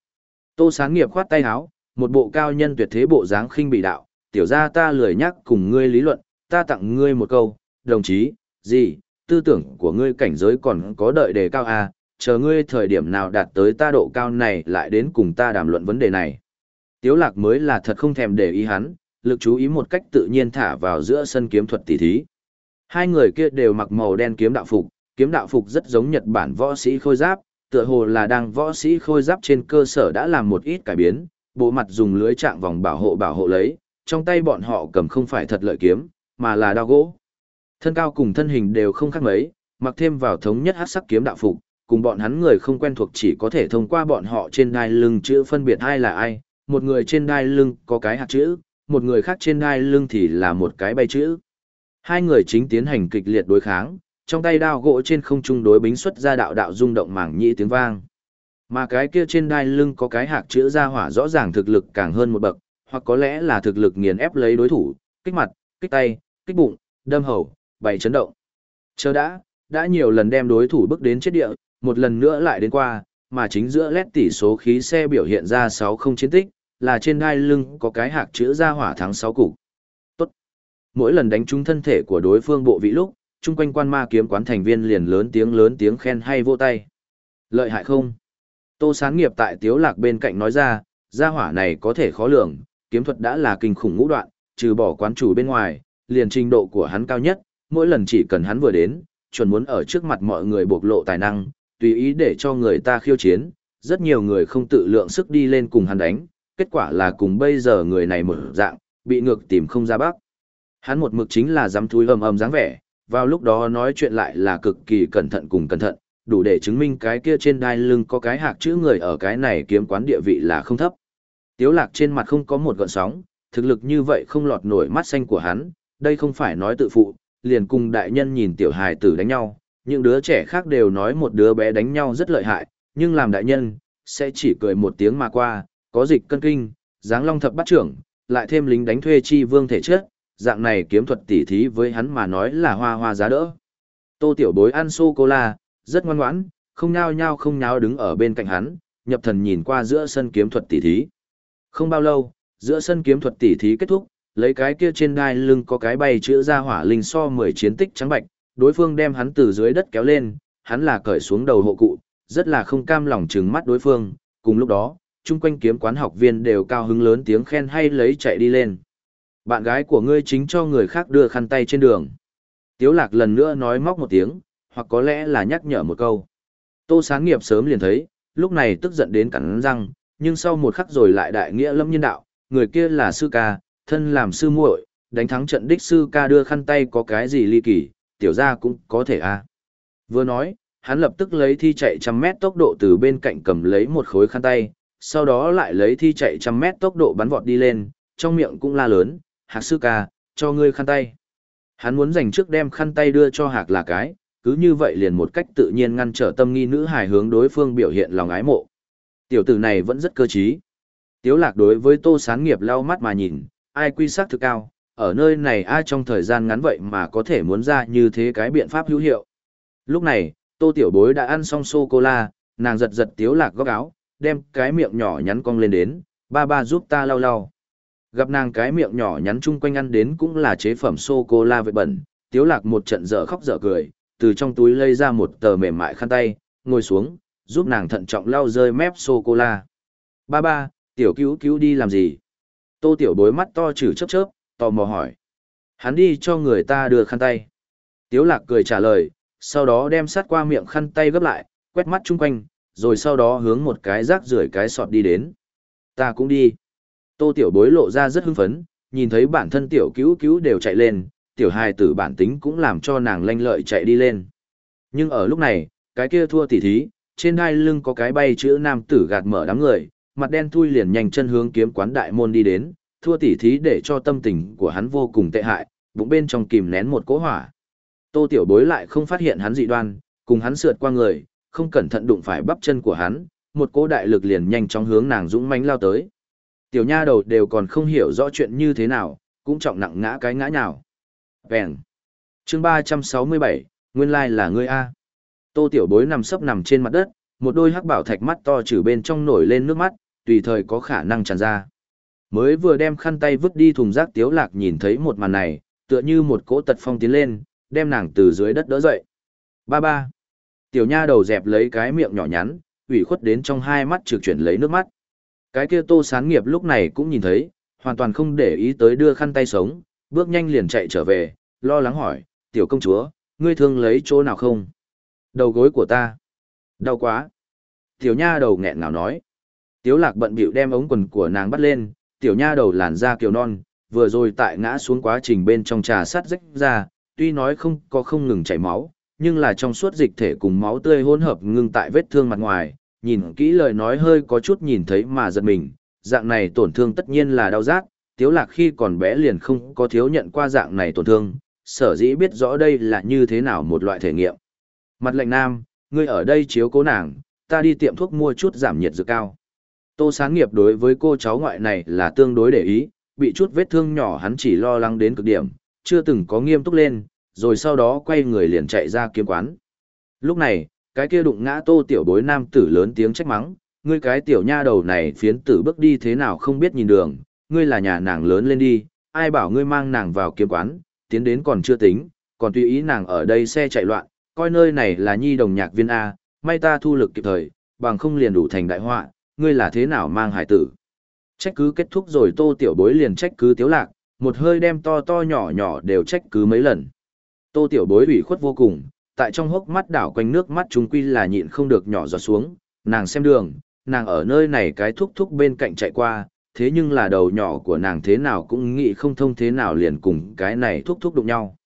Tô sáng nghiệp khoát tay áo, một bộ cao nhân tuyệt thế bộ dáng khinh bị đạo, tiểu gia ta lười nhắc cùng ngươi lý luận, ta tặng ngươi một câu, đồng chí, gì, tư tưởng của ngươi cảnh giới còn có đợi đề cao à, chờ ngươi thời điểm nào đạt tới ta độ cao này lại đến cùng ta đàm luận vấn đề này. Tiếu lạc mới là thật không thèm để ý hắn, lực chú ý một cách tự nhiên thả vào giữa sân kiếm thuật tỷ thí. Hai người kia đều mặc màu đen kiếm đạo phục, kiếm đạo phục rất giống Nhật Bản võ sĩ khôi giáp, tựa hồ là đang võ sĩ khôi giáp trên cơ sở đã làm một ít cải biến, bộ mặt dùng lưới trạng vòng bảo hộ bảo hộ lấy, trong tay bọn họ cầm không phải thật lợi kiếm, mà là đao gỗ. Thân cao cùng thân hình đều không khác mấy, mặc thêm vào thống nhất hát sắc kiếm đạo phục, cùng bọn hắn người không quen thuộc chỉ có thể thông qua bọn họ trên đai lưng chữ phân biệt ai là ai, một người trên đai lưng có cái hạt chữ, một người khác trên đai lưng thì là một cái bay chữ. Hai người chính tiến hành kịch liệt đối kháng, trong tay đao gỗ trên không trung đối bính xuất ra đạo đạo rung động mảng nhĩ tiếng vang. Mà cái kia trên đai lưng có cái hạc chữ ra hỏa rõ ràng thực lực càng hơn một bậc, hoặc có lẽ là thực lực nghiền ép lấy đối thủ, kích mặt, kích tay, kích bụng, đâm hầu, bày chấn động. Chờ đã, đã nhiều lần đem đối thủ bước đến chết địa, một lần nữa lại đến qua, mà chính giữa lét tỷ số khí xe biểu hiện ra 60 chiến tích, là trên đai lưng có cái hạc chữ ra hỏa thắng 6 cục. Tốt. Mỗi lần đánh trúng thân thể của đối phương bộ vị lúc, chung quanh quan ma kiếm quán thành viên liền lớn tiếng lớn tiếng khen hay vô tay. Lợi hại không? Tô sáng nghiệp tại tiếu lạc bên cạnh nói ra, gia hỏa này có thể khó lường, kiếm thuật đã là kinh khủng ngũ đoạn, trừ bỏ quán chủ bên ngoài, liền trình độ của hắn cao nhất, mỗi lần chỉ cần hắn vừa đến, chuẩn muốn ở trước mặt mọi người bộc lộ tài năng, tùy ý để cho người ta khiêu chiến, rất nhiều người không tự lượng sức đi lên cùng hắn đánh, kết quả là cùng bây giờ người này mở dạng, bị ngược tìm không ra bắc. Hắn một mực chính là dám thui ầm ầm dáng vẻ, vào lúc đó nói chuyện lại là cực kỳ cẩn thận cùng cẩn thận, đủ để chứng minh cái kia trên đai lưng có cái hạc chữ người ở cái này kiếm quán địa vị là không thấp. Tiếu lạc trên mặt không có một gợn sóng, thực lực như vậy không lọt nổi mắt xanh của hắn, đây không phải nói tự phụ, liền cùng đại nhân nhìn tiểu hài tử đánh nhau, những đứa trẻ khác đều nói một đứa bé đánh nhau rất lợi hại, nhưng làm đại nhân, sẽ chỉ cười một tiếng mà qua, có dịch cân kinh, dáng long thập bắt trưởng, lại thêm lính đánh thuê chi vương thể chất, dạng này kiếm thuật tỉ thí với hắn mà nói là hoa hoa giá đỡ. Tô tiểu bối ăn sô-cô-la, rất ngoan ngoãn, không nhao nhao không nháo đứng ở bên cạnh hắn, nhập thần nhìn qua giữa sân kiếm thuật tỉ thí. Không bao lâu, giữa sân kiếm thuật tỉ thí kết thúc, lấy cái kia trên đai lưng có cái bay chữa ra hỏa linh so 10 chiến tích trắng bạch, đối phương đem hắn từ dưới đất kéo lên, hắn là cởi xuống đầu hộ cụ, rất là không cam lòng trừng mắt đối phương, cùng lúc đó, chung quanh kiếm quán học viên đều cao hứng lớn tiếng khen hay lấy chạy đi lên. Bạn gái của ngươi chính cho người khác đưa khăn tay trên đường. Tiếu lạc lần nữa nói móc một tiếng, hoặc có lẽ là nhắc nhở một câu. Tô sáng nghiệp sớm liền thấy, lúc này tức giận đến cắn răng, nhưng sau một khắc rồi lại đại nghĩa lâm nhân đạo, người kia là sư ca, thân làm sư muội, đánh thắng trận đích sư ca đưa khăn tay có cái gì ly kỳ, tiểu ra cũng có thể a. À. Vừa nói, hắn lập tức lấy thi chạy trăm mét tốc độ từ bên cạnh cầm lấy một khối khăn tay, sau đó lại lấy thi chạy trăm mét tốc độ bắn vọt đi lên, trong miệng cũng la lớn, hạc sư ca, cho ngươi khăn tay. Hắn muốn dành trước đem khăn tay đưa cho hạc là cái, cứ như vậy liền một cách tự nhiên ngăn trở tâm nghi nữ hài hướng đối phương biểu hiện lòng ái mộ. Tiểu tử này vẫn rất cơ trí. Tiếu lạc đối với tô sán nghiệp lau mắt mà nhìn, ai quy sắc thực cao, ở nơi này ai trong thời gian ngắn vậy mà có thể muốn ra như thế cái biện pháp hữu hiệu. Lúc này, tô tiểu bối đã ăn xong sô-cô-la, nàng giật giật tiếu lạc góc áo, đem cái miệng nhỏ nhắn cong lên đến, ba ba giúp ta lau lau. Gặp nàng cái miệng nhỏ nhắn chung quanh ăn đến cũng là chế phẩm sô-cô-la vệ bẩn, tiếu lạc một trận dở khóc dở cười, từ trong túi lấy ra một tờ mềm mại khăn tay, ngồi xuống, giúp nàng thận trọng lau rơi mép sô-cô-la. Ba ba, tiểu cứu cứu đi làm gì? Tô tiểu bối mắt to chữ chớp chớp, tò mò hỏi. Hắn đi cho người ta đưa khăn tay. Tiếu lạc cười trả lời, sau đó đem sát qua miệng khăn tay gấp lại, quét mắt chung quanh, rồi sau đó hướng một cái rác rưởi cái sọt đi đến. Ta cũng đi. Tô tiểu bối lộ ra rất hưng phấn, nhìn thấy bản thân tiểu cứu cứu đều chạy lên, tiểu hài tử bản tính cũng làm cho nàng lanh lợi chạy đi lên. Nhưng ở lúc này, cái kia thua tỉ thí, trên đai lưng có cái bay chữ nam tử gạt mở đám người, mặt đen thui liền nhanh chân hướng kiếm quán đại môn đi đến, thua tỉ thí để cho tâm tình của hắn vô cùng tệ hại, bụng bên trong kìm nén một cỗ hỏa. Tô tiểu bối lại không phát hiện hắn dị đoan, cùng hắn sượt qua người, không cẩn thận đụng phải bắp chân của hắn, một cỗ đại lực liền nhanh chóng hướng nàng dũng mãnh lao tới. Tiểu nha đầu đều còn không hiểu rõ chuyện như thế nào, cũng trọng nặng ngã cái ngã nhào. Vẹn. Chương 367, nguyên lai là ngươi A. Tô tiểu bối nằm sấp nằm trên mặt đất, một đôi hắc bảo thạch mắt to trừ bên trong nổi lên nước mắt, tùy thời có khả năng tràn ra. Mới vừa đem khăn tay vứt đi thùng rác tiếu lạc nhìn thấy một màn này, tựa như một cỗ tật phong tiến lên, đem nàng từ dưới đất đỡ dậy. Ba ba. Tiểu nha đầu dẹp lấy cái miệng nhỏ nhắn, ủy khuất đến trong hai mắt trực chuyển lấy nước mắt. Cái kia tô sán nghiệp lúc này cũng nhìn thấy, hoàn toàn không để ý tới đưa khăn tay sống, bước nhanh liền chạy trở về, lo lắng hỏi, tiểu công chúa, ngươi thương lấy chỗ nào không? Đầu gối của ta. Đau quá. Tiểu nha đầu nghẹn ngào nói. Tiếu lạc bận bịu đem ống quần của nàng bắt lên, tiểu nha đầu làn da kiều non, vừa rồi tại ngã xuống quá trình bên trong trà sắt rách ra, tuy nói không có không ngừng chảy máu, nhưng là trong suốt dịch thể cùng máu tươi hỗn hợp ngưng tại vết thương mặt ngoài, nhìn kỹ lời nói hơi có chút nhìn thấy mà giật mình, dạng này tổn thương tất nhiên là đau rát, tiếu lạc khi còn bé liền không có thiếu nhận qua dạng này tổn thương, sở dĩ biết rõ đây là như thế nào một loại thể nghiệm. Mặt lệnh nam, ngươi ở đây chiếu cố nàng, ta đi tiệm thuốc mua chút giảm nhiệt dược cao. Tô sáng nghiệp đối với cô cháu ngoại này là tương đối để ý, bị chút vết thương nhỏ hắn chỉ lo lắng đến cực điểm, chưa từng có nghiêm túc lên, rồi sau đó quay người liền chạy ra kiếm quán. Lúc này, cái kia đụng ngã tô tiểu bối nam tử lớn tiếng trách mắng, ngươi cái tiểu nha đầu này phiến tử bước đi thế nào không biết nhìn đường, ngươi là nhà nàng lớn lên đi, ai bảo ngươi mang nàng vào kiếm quán, tiến đến còn chưa tính, còn tùy ý nàng ở đây xe chạy loạn, coi nơi này là nhi đồng nhạc viên A, may ta thu lực kịp thời, bằng không liền đủ thành đại họa, ngươi là thế nào mang hải tử. Trách cứ kết thúc rồi tô tiểu bối liền trách cứ tiếu lạc, một hơi đem to to nhỏ nhỏ đều trách cứ mấy lần. Tô tiểu bối ủy khuất vô cùng, tại trong hốc mắt đảo quanh nước mắt chúng quy là nhịn không được nhỏ giọt xuống, nàng xem đường, nàng ở nơi này cái thúc thúc bên cạnh chạy qua, thế nhưng là đầu nhỏ của nàng thế nào cũng nghĩ không thông thế nào liền cùng cái này thúc thúc đụng nhau.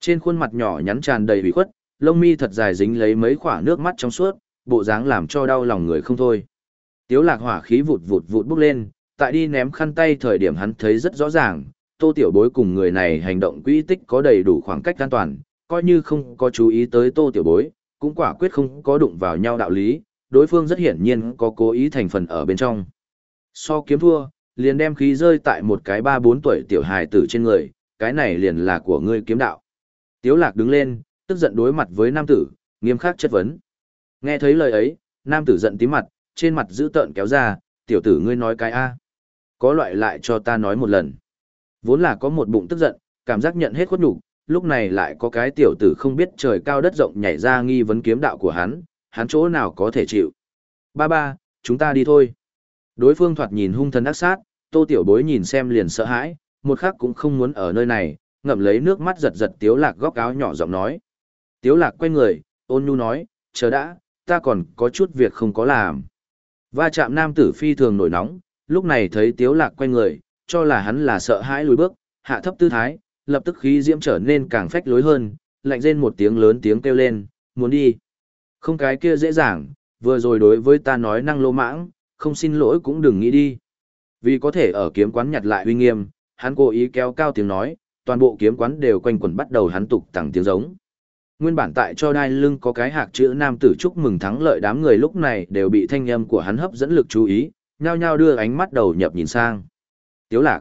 Trên khuôn mặt nhỏ nhắn tràn đầy ủy khuất, lông mi thật dài dính lấy mấy khỏa nước mắt trong suốt, bộ dáng làm cho đau lòng người không thôi. Tiếu lạc hỏa khí vụt vụt vụt bốc lên, tại đi ném khăn tay thời điểm hắn thấy rất rõ ràng, tô tiểu bối cùng người này hành động quỹ tích có đầy đủ khoảng cách an toàn, coi như không có chú ý tới tô tiểu bối, cũng quả quyết không có đụng vào nhau đạo lý, đối phương rất hiển nhiên có cố ý thành phần ở bên trong. So kiếm thua, liền đem khí rơi tại một cái ba bốn tuổi tiểu hài tử trên người, cái này liền là của ngươi kiếm đạo. Tiếu lạc đứng lên, tức giận đối mặt với nam tử, nghiêm khắc chất vấn. Nghe thấy lời ấy, nam tử giận tím mặt, trên mặt giữ tợn kéo ra, tiểu tử ngươi nói cái A. Có loại lại cho ta nói một lần. Vốn là có một bụng tức giận, cảm giác nhận hết khuất nhục, lúc này lại có cái tiểu tử không biết trời cao đất rộng nhảy ra nghi vấn kiếm đạo của hắn, hắn chỗ nào có thể chịu. Ba ba, chúng ta đi thôi. Đối phương thoạt nhìn hung thần ác sát, tô tiểu bối nhìn xem liền sợ hãi, một khắc cũng không muốn ở nơi này, ngậm lấy nước mắt giật giật tiếu lạc góc áo nhỏ giọng nói. Tiếu lạc quay người, ôn nhu nói, chờ đã, ta còn có chút việc không có làm. Va chạm nam tử phi thường nổi nóng, lúc này thấy tiếu lạc quay người, cho là hắn là sợ hãi lùi bước, hạ thấp tư thái, lập tức khí diễm trở nên càng phách lối hơn, lạnh rên một tiếng lớn tiếng kêu lên, muốn đi. Không cái kia dễ dàng, vừa rồi đối với ta nói năng lô mãng, không xin lỗi cũng đừng nghĩ đi. Vì có thể ở kiếm quán nhặt lại uy nghiêm, hắn cố ý kéo cao tiếng nói, toàn bộ kiếm quán đều quanh quẩn bắt đầu hắn tục tặng tiếng giống. Nguyên bản tại cho đai lưng có cái hạc chữ nam tử chúc mừng thắng lợi đám người lúc này đều bị thanh âm của hắn hấp dẫn lực chú ý, nhao nhao đưa ánh mắt đầu nhập nhìn sang. Tiếu lạc.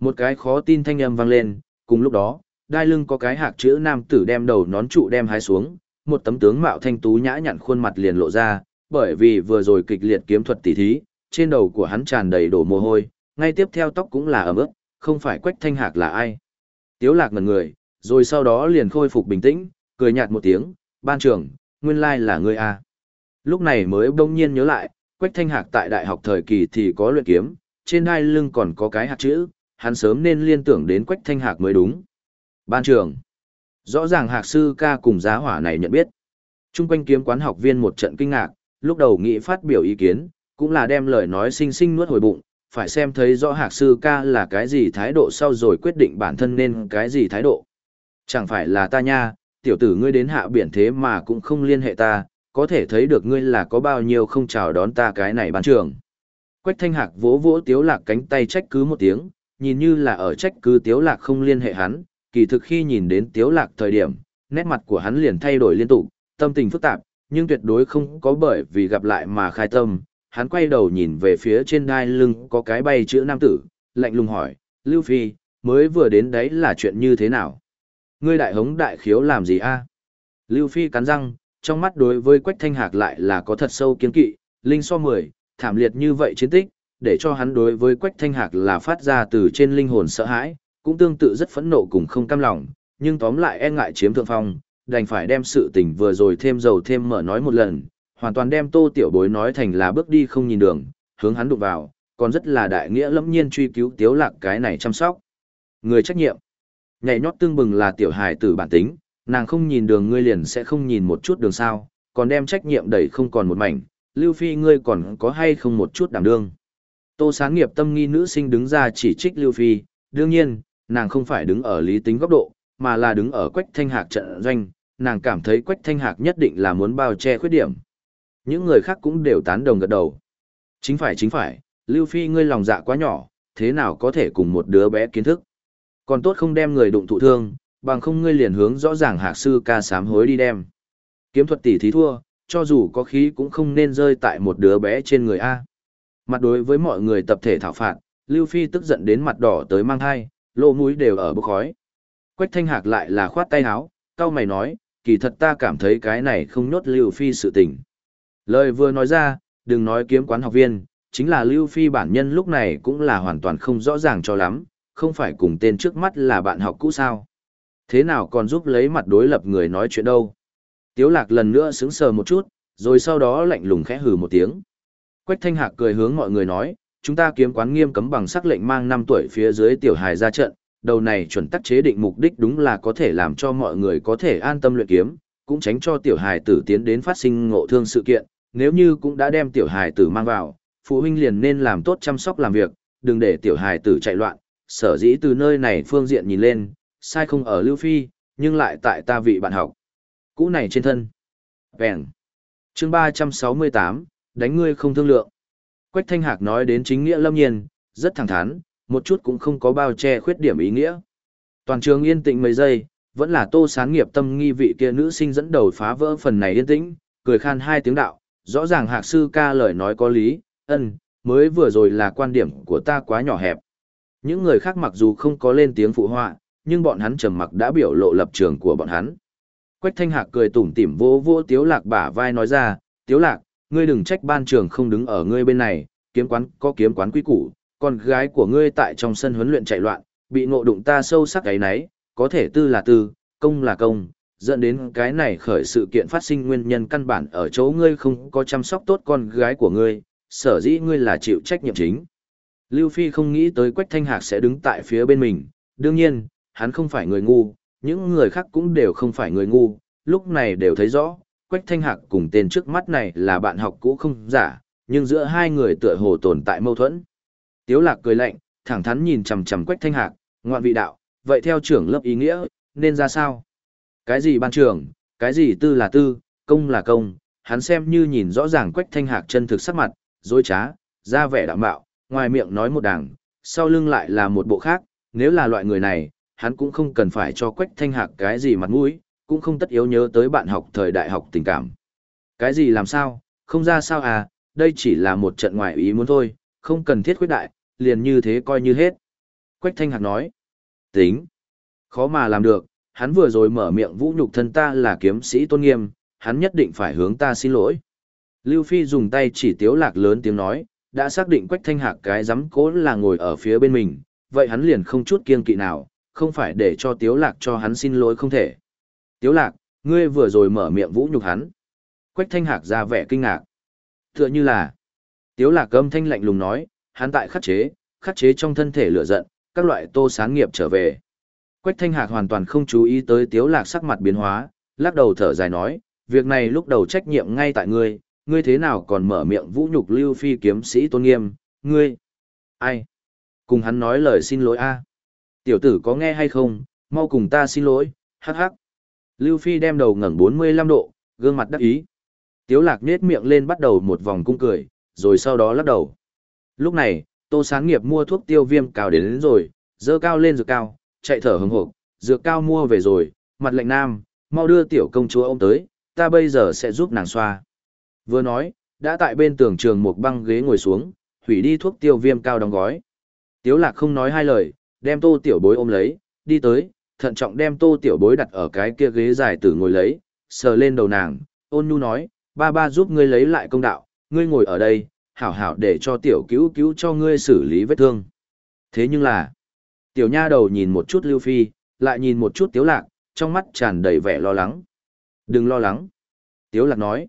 Một cái khó tin thanh âm vang lên, cùng lúc đó, đai lưng có cái hạc chữ nam tử đem đầu nón trụ đem hái xuống, một tấm tướng mạo thanh tú nhã nhặn khuôn mặt liền lộ ra, bởi vì vừa rồi kịch liệt kiếm thuật tỉ thí, trên đầu của hắn tràn đầy đổ mồ hôi, ngay tiếp theo tóc cũng là ẩm ướt, không phải quách thanh hạc là ai. Tiếu lạc ngần người, rồi sau đó liền khôi phục bình tĩnh, cười nhạt một tiếng, ban trưởng, nguyên lai là ngươi à. Lúc này mới bỗng nhiên nhớ lại, Quách Thanh Hạc tại đại học thời kỳ thì có luyện kiếm, trên hai lưng còn có cái hạt chữ, hắn sớm nên liên tưởng đến Quách Thanh Hạc mới đúng. Ban trưởng, Rõ ràng Hạc sư ca cùng giá hỏa này nhận biết. Trung quanh kiếm quán học viên một trận kinh ngạc, lúc đầu nghĩ phát biểu ý kiến, cũng là đem lời nói sinh sinh nuốt hồi bụng, phải xem thấy rõ Hạc sư ca là cái gì thái độ sau rồi quyết định bản thân nên cái gì thái độ. Chẳng phải là ta nha, tiểu tử ngươi đến hạ biển thế mà cũng không liên hệ ta, có thể thấy được ngươi là có bao nhiêu không chào đón ta cái này ban trường. Quách thanh hạc vỗ vỗ tiếu lạc cánh tay trách cứ một tiếng, nhìn như là ở trách cứ tiếu lạc không liên hệ hắn, kỳ thực khi nhìn đến tiếu lạc thời điểm, nét mặt của hắn liền thay đổi liên tục, tâm tình phức tạp, nhưng tuyệt đối không có bởi vì gặp lại mà khai tâm. Hắn quay đầu nhìn về phía trên đai lưng có cái bay chữ nam tử, lạnh lùng hỏi, Lưu Phi, mới vừa đến đấy là chuyện như thế nào? Ngươi đại hống đại khiếu làm gì a? Lưu Phi cắn răng, trong mắt đối với Quách Thanh Hạc lại là có thật sâu kiến kỵ, linh so mười, thảm liệt như vậy chiến tích, để cho hắn đối với Quách Thanh Hạc là phát ra từ trên linh hồn sợ hãi, cũng tương tự rất phẫn nộ cùng không cam lòng, nhưng tóm lại e ngại chiếm thượng phong, đành phải đem sự tình vừa rồi thêm dầu thêm mở nói một lần, hoàn toàn đem Tô Tiểu Bối nói thành là bước đi không nhìn đường, hướng hắn đụng vào, còn rất là đại nghĩa lẫm nhiên truy cứu Tiếu Lạc cái này chăm sóc. Người trách nhiệm. Nhảy nhót tương bừng là tiểu hài tử bản tính, nàng không nhìn đường ngươi liền sẽ không nhìn một chút đường sao, còn đem trách nhiệm đẩy không còn một mảnh, Lưu Phi ngươi còn có hay không một chút đảm đương. Tô sáng nghiệp tâm nghi nữ sinh đứng ra chỉ trích Lưu Phi, đương nhiên, nàng không phải đứng ở lý tính góc độ, mà là đứng ở quách thanh hạc trận doanh, nàng cảm thấy quách thanh hạc nhất định là muốn bao che khuyết điểm. Những người khác cũng đều tán đồng gật đầu. Chính phải chính phải, Lưu Phi ngươi lòng dạ quá nhỏ, thế nào có thể cùng một đứa bé kiến thức. Còn tốt không đem người đụng thụ thương, bằng không ngươi liền hướng rõ ràng hạc sư ca sám hối đi đem. Kiếm thuật tỷ thí thua, cho dù có khí cũng không nên rơi tại một đứa bé trên người A. Mặt đối với mọi người tập thể thảo phạt, Lưu Phi tức giận đến mặt đỏ tới mang thai, lỗ mũi đều ở bốc khói. Quách thanh hạc lại là khoát tay áo, cao mày nói, kỳ thật ta cảm thấy cái này không nhốt Lưu Phi sự tình. Lời vừa nói ra, đừng nói kiếm quán học viên, chính là Lưu Phi bản nhân lúc này cũng là hoàn toàn không rõ ràng cho lắm, không phải cùng tên trước mắt là bạn học cũ sao. Thế nào còn giúp lấy mặt đối lập người nói chuyện đâu. Tiếu lạc lần nữa sững sờ một chút, rồi sau đó lạnh lùng khẽ hừ một tiếng. Quách thanh hạc cười hướng mọi người nói, chúng ta kiếm quán nghiêm cấm bằng sắc lệnh mang 5 tuổi phía dưới tiểu hài ra trận, đầu này chuẩn tắc chế định mục đích đúng là có thể làm cho mọi người có thể an tâm luyện kiếm, cũng tránh cho tiểu hài tử tiến đến phát sinh ngộ thương sự kiện, nếu như cũng đã đem tiểu hài tử mang vào, phụ huynh liền nên làm tốt chăm sóc làm việc, đừng để tiểu hài tử chạy loạn, sở dĩ từ nơi này phương diện nhìn lên, sai không ở Lưu Phi, nhưng lại tại ta vị bạn học. Cũ này trên thân. Vẹn. chương 368, đánh ngươi không thương lượng. Quách Thanh Hạc nói đến chính nghĩa lâm nhiên, rất thẳng thắn, một chút cũng không có bao che khuyết điểm ý nghĩa. Toàn trường yên tĩnh mấy giây, vẫn là tô sáng nghiệp tâm nghi vị kia nữ sinh dẫn đầu phá vỡ phần này yên tĩnh, cười khan hai tiếng đạo, rõ ràng hạc sư ca lời nói có lý, ân, mới vừa rồi là quan điểm của ta quá nhỏ hẹp. Những người khác mặc dù không có lên tiếng phụ họa, nhưng bọn hắn trầm mặc đã biểu lộ lập trường của bọn hắn. Quách thanh hạc cười tủm tỉm vỗ vỗ tiếu lạc bả vai nói ra, tiếu lạc, ngươi đừng trách ban trường không đứng ở ngươi bên này, kiếm quán có kiếm quán quý củ, con gái của ngươi tại trong sân huấn luyện chạy loạn, bị ngộ đụng ta sâu sắc cái nấy, có thể tư là tư, công là công, dẫn đến cái này khởi sự kiện phát sinh nguyên nhân căn bản ở chỗ ngươi không có chăm sóc tốt con gái của ngươi, sở dĩ ngươi là chịu trách nhiệm chính. Lưu Phi không nghĩ tới Quách Thanh Hạc sẽ đứng tại phía bên mình, đương nhiên, hắn không phải người ngu, những người khác cũng đều không phải người ngu, lúc này đều thấy rõ, Quách Thanh Hạc cùng tên trước mắt này là bạn học cũ không giả, nhưng giữa hai người tựa hồ tồn tại mâu thuẫn. Tiếu Lạc cười lạnh, thẳng thắn nhìn chằm chằm Quách Thanh Hạc, ngoạn vị đạo, vậy theo trưởng lớp ý nghĩa, nên ra sao? Cái gì ban trưởng, cái gì tư là tư, công là công, hắn xem như nhìn rõ ràng Quách Thanh Hạc chân thực sắc mặt, dối trá, ra vẻ đạm bạo, ngoài miệng nói một đảng sau lưng lại là một bộ khác, nếu là loại người này, hắn cũng không cần phải cho Quách Thanh Hạc cái gì mặt mũi, cũng không tất yếu nhớ tới bạn học thời đại học tình cảm. Cái gì làm sao, không ra sao à, đây chỉ là một trận ngoại ý muốn thôi, không cần thiết quyết đại, liền như thế coi như hết. Quách Thanh Hạc nói, tính, khó mà làm được, hắn vừa rồi mở miệng vũ nhục thân ta là kiếm sĩ tôn nghiêm, hắn nhất định phải hướng ta xin lỗi. Lưu Phi dùng tay chỉ tiếu lạc lớn tiếng nói, đã xác định Quách Thanh Hạc cái giám cố là ngồi ở phía bên mình, vậy hắn liền không chút kiên kỵ nào, không phải để cho tiếu lạc cho hắn xin lỗi không thể. Tiếu lạc, ngươi vừa rồi mở miệng vũ nhục hắn. Quách thanh hạc ra vẻ kinh ngạc. Tựa như là, tiếu lạc âm thanh lạnh lùng nói, hắn tại khắc chế, khắc chế trong thân thể lửa giận, các loại tô sáng nghiệp trở về. Quách thanh hạc hoàn toàn không chú ý tới tiếu lạc sắc mặt biến hóa, lắc đầu thở dài nói, việc này lúc đầu trách nhiệm ngay tại ngươi, ngươi thế nào còn mở miệng vũ nhục lưu phi kiếm sĩ tôn nghiêm, ngươi, ai, cùng hắn nói lời xin lỗi a, tiểu tử có nghe hay không, mau cùng ta xin lỗi, hắc hắc. Lưu Phi đem đầu ngẩng 45 độ, gương mặt đắc ý. Tiếu lạc nết miệng lên bắt đầu một vòng cung cười, rồi sau đó lắc đầu. Lúc này, Tô Sáng Nghiệp mua thuốc tiêu viêm cao đến, đến rồi, dơ cao lên dược cao, chạy thở hừng hộp, dược cao mua về rồi, mặt lệnh nam, mau đưa tiểu công chúa ông tới, ta bây giờ sẽ giúp nàng xoa. Vừa nói, đã tại bên tường trường một băng ghế ngồi xuống, hủy đi thuốc tiêu viêm cao đóng gói. Tiếu lạc không nói hai lời, đem tô tiểu bối ôm lấy, đi tới, thận trọng đem tô tiểu bối đặt ở cái kia ghế dài tử ngồi lấy, sờ lên đầu nàng, ôn nhu nói, ba ba giúp ngươi lấy lại công đạo, ngươi ngồi ở đây, hảo hảo để cho tiểu cứu cứu cho ngươi xử lý vết thương. Thế nhưng là, tiểu nha đầu nhìn một chút Lưu Phi, lại nhìn một chút Tiếu Lạc, trong mắt tràn đầy vẻ lo lắng. Đừng lo lắng. Tiếu Lạc nói,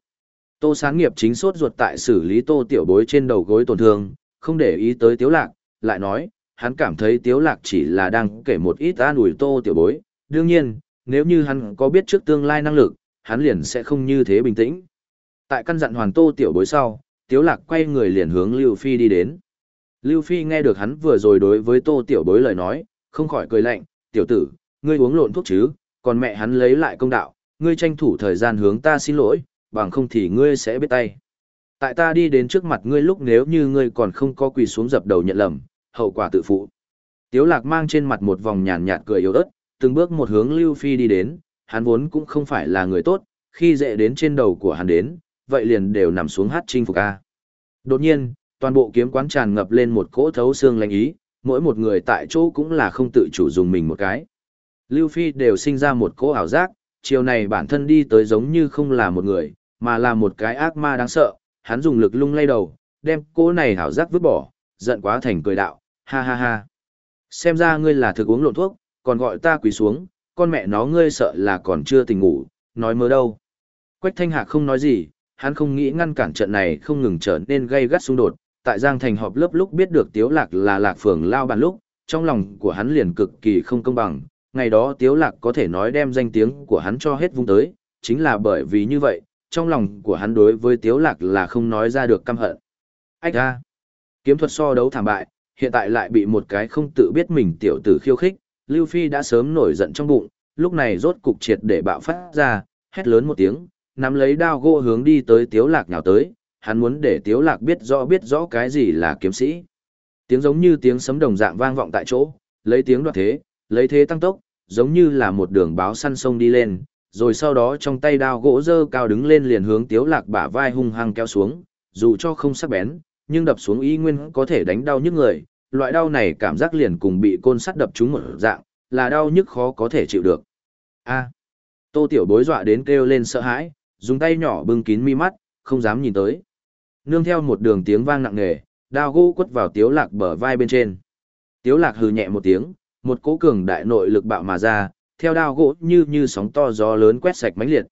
tô sáng nghiệp chính sốt ruột tại xử lý tô tiểu bối trên đầu gối tổn thương, không để ý tới Tiếu Lạc, lại nói, hắn cảm thấy Tiếu Lạc chỉ là đang kể một ít an ủi tô tiểu bối. Đương nhiên, nếu như hắn có biết trước tương lai năng lực, hắn liền sẽ không như thế bình tĩnh. Tại căn dặn hoàn tô tiểu bối sau, Tiếu Lạc quay người liền hướng Lưu Phi đi đến. Lưu Phi nghe được hắn vừa rồi đối với tô tiểu bối lời nói, không khỏi cười lạnh, tiểu tử, ngươi uống lộn thuốc chứ, còn mẹ hắn lấy lại công đạo, ngươi tranh thủ thời gian hướng ta xin lỗi, bằng không thì ngươi sẽ biết tay. Tại ta đi đến trước mặt ngươi lúc nếu như ngươi còn không có quỳ xuống dập đầu nhận lầm, hậu quả tự phụ. Tiếu lạc mang trên mặt một vòng nhàn nhạt cười yếu ớt, từng bước một hướng Lưu Phi đi đến, hắn vốn cũng không phải là người tốt, khi dễ đến trên đầu của hắn đến, vậy liền đều nằm xuống hát chinh phục a. Đột nhiên, toàn bộ kiếm quán tràn ngập lên một cỗ thấu xương lạnh ý, mỗi một người tại chỗ cũng là không tự chủ dùng mình một cái. Lưu Phi đều sinh ra một cỗ ảo giác, chiều này bản thân đi tới giống như không là một người, mà là một cái ác ma đáng sợ, hắn dùng lực lung lay đầu, đem cô này hảo giác vứt bỏ, giận quá thành cười đạo, ha ha ha. Xem ra ngươi là thực uống lộn thuốc, còn gọi ta quỳ xuống, con mẹ nó ngươi sợ là còn chưa tỉnh ngủ, nói mơ đâu. Quách Thanh Hạc không nói gì, hắn không nghĩ ngăn cản trận này không ngừng trở nên gây gắt xung đột. Tại Giang Thành họp lớp lúc biết được Tiếu Lạc là Lạc Phường lao bàn lúc, trong lòng của hắn liền cực kỳ không công bằng. Ngày đó Tiếu Lạc có thể nói đem danh tiếng của hắn cho hết vung tới, chính là bởi vì như vậy, trong lòng của hắn đối với Tiếu Lạc là không nói ra được căm hận. Ách ra! Kiếm thuật so đấu thảm bại, hiện tại lại bị một cái không tự biết mình tiểu tử khiêu khích, Lưu Phi đã sớm nổi giận trong bụng, lúc này rốt cục triệt để bạo phát ra, hét lớn một tiếng, nắm lấy đao gỗ hướng đi tới Tiếu Lạc nhào tới, hắn muốn để Tiếu Lạc biết rõ biết rõ cái gì là kiếm sĩ. Tiếng giống như tiếng sấm đồng dạng vang vọng tại chỗ, lấy tiếng đoạt thế, lấy thế tăng tốc, giống như là một đường báo săn sông đi lên, rồi sau đó trong tay đao gỗ dơ cao đứng lên liền hướng Tiếu Lạc bả vai hung hăng kéo xuống, dù cho không sắc bén, nhưng đập xuống y nguyên có thể đánh đau nhức người, loại đau này cảm giác liền cùng bị côn sắt đập trúng một dạng, là đau nhức khó có thể chịu được. A. Tô Tiểu Bối dọa đến kêu lên sợ hãi, dùng tay nhỏ bưng kín mi mắt, không dám nhìn tới. Nương theo một đường tiếng vang nặng nề, đao gỗ quất vào Tiếu Lạc bờ vai bên trên. Tiếu Lạc hừ nhẹ một tiếng, một cỗ cường đại nội lực bạo mà ra, theo đao gỗ như như sóng to gió lớn quét sạch mãnh liệt.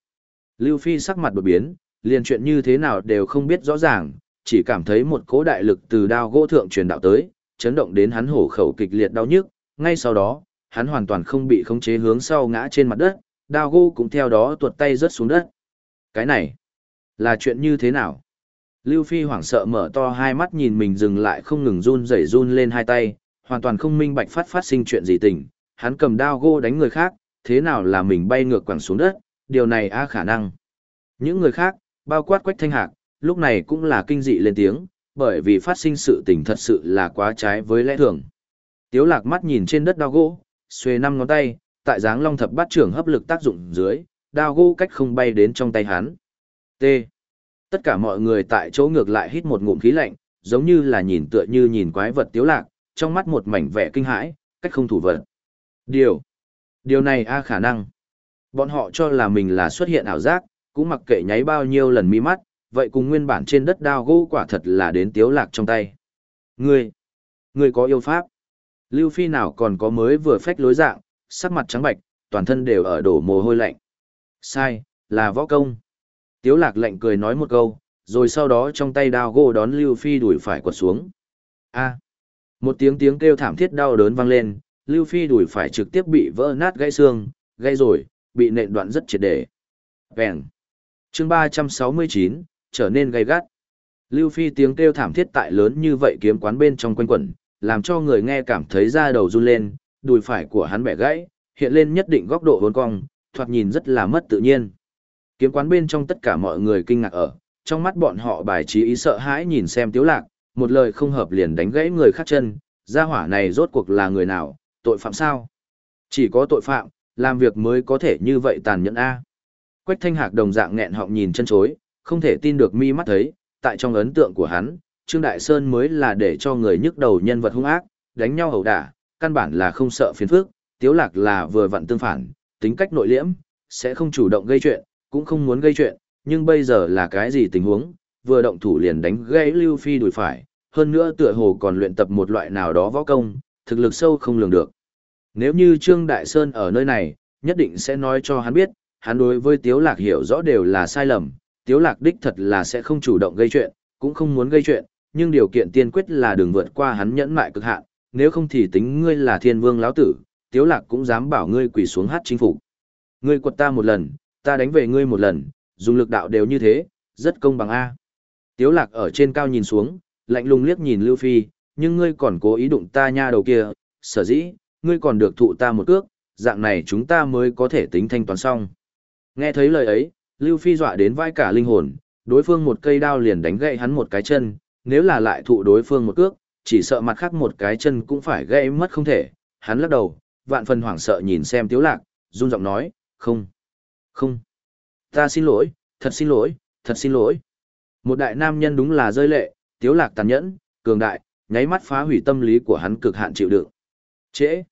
Lưu Phi sắc mặt đột biến, liền chuyện như thế nào đều không biết rõ ràng, chỉ cảm thấy một cỗ đại lực từ đao gỗ thượng truyền đạo tới, chấn động đến hắn hổ khẩu kịch liệt đau nhức, ngay sau đó, hắn hoàn toàn không bị khống chế hướng sau ngã trên mặt đất, đao gỗ cũng theo đó tuột tay rớt xuống đất. Cái này, là chuyện như thế nào? Lưu Phi hoảng sợ mở to hai mắt nhìn mình dừng lại không ngừng run rẩy run lên hai tay, hoàn toàn không minh bạch phát phát sinh chuyện gì tình, hắn cầm đao gỗ đánh người khác, thế nào là mình bay ngược quẳng xuống đất, điều này a khả năng. Những người khác, bao quát quách thanh hạc, lúc này cũng là kinh dị lên tiếng, bởi vì phát sinh sự tình thật sự là quá trái với lẽ thường. Tiếu lạc mắt nhìn trên đất đao gỗ, xuề năm ngón tay, tại dáng long thập bát trưởng hấp lực tác dụng dưới, đao gỗ cách không bay đến trong tay hắn. T. Tất cả mọi người tại chỗ ngược lại hít một ngụm khí lạnh, giống như là nhìn tựa như nhìn quái vật tiếu lạc, trong mắt một mảnh vẻ kinh hãi, cách không thủ vật. Điều. Điều này a khả năng. Bọn họ cho là mình là xuất hiện ảo giác, cũng mặc kệ nháy bao nhiêu lần mi mắt, vậy cùng nguyên bản trên đất đao gỗ quả thật là đến tiếu lạc trong tay. Ngươi, ngươi có yêu pháp. Lưu Phi nào còn có mới vừa phách lối dạng, sắc mặt trắng bạch, toàn thân đều ở đổ mồ hôi lạnh. Sai, là võ công. Tiếu lạc lạnh cười nói một câu, rồi sau đó trong tay đao gỗ đón Lưu Phi đuổi phải quật xuống. A. Một tiếng tiếng kêu thảm thiết đau đớn vang lên, Lưu Phi đuổi phải trực tiếp bị vỡ nát gãy xương, gãy rồi, bị nện đoạn rất triệt để. Vẹn. Chương 369, trở nên gay gắt. Lưu Phi tiếng kêu thảm thiết tại lớn như vậy kiếm quán bên trong quanh quẩn, làm cho người nghe cảm thấy da đầu run lên, đùi phải của hắn bẻ gãy, hiện lên nhất định góc độ hốn cong, thoạt nhìn rất là mất tự nhiên. Kiếm quán bên trong tất cả mọi người kinh ngạc ở, trong mắt bọn họ bài trí ý sợ hãi nhìn xem tiếu lạc, một lời không hợp liền đánh gãy người khác chân, gia hỏa này rốt cuộc là người nào, tội phạm sao? Chỉ có tội phạm, làm việc mới có thể như vậy tàn nhẫn A. Quách thanh hạc đồng dạng nghẹn họng nhìn chân chối, không thể tin được mi mắt thấy, tại trong ấn tượng của hắn, Trương Đại Sơn mới là để cho người nhức đầu nhân vật hung ác, đánh nhau hầu đả, căn bản là không sợ phiền phức, Tiếu Lạc là vừa vặn tương phản, tính cách nội liễm, sẽ không chủ động gây chuyện, cũng không muốn gây chuyện, nhưng bây giờ là cái gì tình huống, vừa động thủ liền đánh gãy Lưu Phi đùi phải, hơn nữa tựa hồ còn luyện tập một loại nào đó võ công, thực lực sâu không lường được. Nếu như Trương Đại Sơn ở nơi này, nhất định sẽ nói cho hắn biết, hắn đối với Tiếu Lạc hiểu rõ đều là sai lầm, Tiếu Lạc đích thật là sẽ không chủ động gây chuyện, cũng không muốn gây chuyện, nhưng điều kiện tiên quyết là đừng vượt qua hắn nhẫn mại cực hạn, nếu không thì tính ngươi là thiên vương lão tử, Tiếu Lạc cũng dám bảo ngươi quỳ xuống hát chính phủ. Ngươi quật ta một lần, ta đánh về ngươi một lần, dùng lực đạo đều như thế, rất công bằng A. Tiếu Lạc ở trên cao nhìn xuống, lạnh lùng liếc nhìn Lưu Phi, nhưng ngươi còn cố ý đụng ta nha đầu kia, sở dĩ, ngươi còn được thụ ta một cước, dạng này chúng ta mới có thể tính thanh toán xong. Nghe thấy lời ấy, Lưu Phi dọa đến vai cả linh hồn, đối phương một cây đao liền đánh gãy hắn một cái chân, nếu là lại thụ đối phương một cước, chỉ sợ mặt khác một cái chân cũng phải gãy mất không thể. Hắn lắc đầu, vạn phần hoảng sợ nhìn xem Tiếu Lạc, run giọng nói, không, không, ta xin lỗi, thật xin lỗi, thật xin lỗi. Một đại nam nhân đúng là rơi lệ, Tiếu Lạc tàn nhẫn, cường đại, nháy mắt phá hủy tâm lý của hắn cực hạn chịu đựng. Trễ.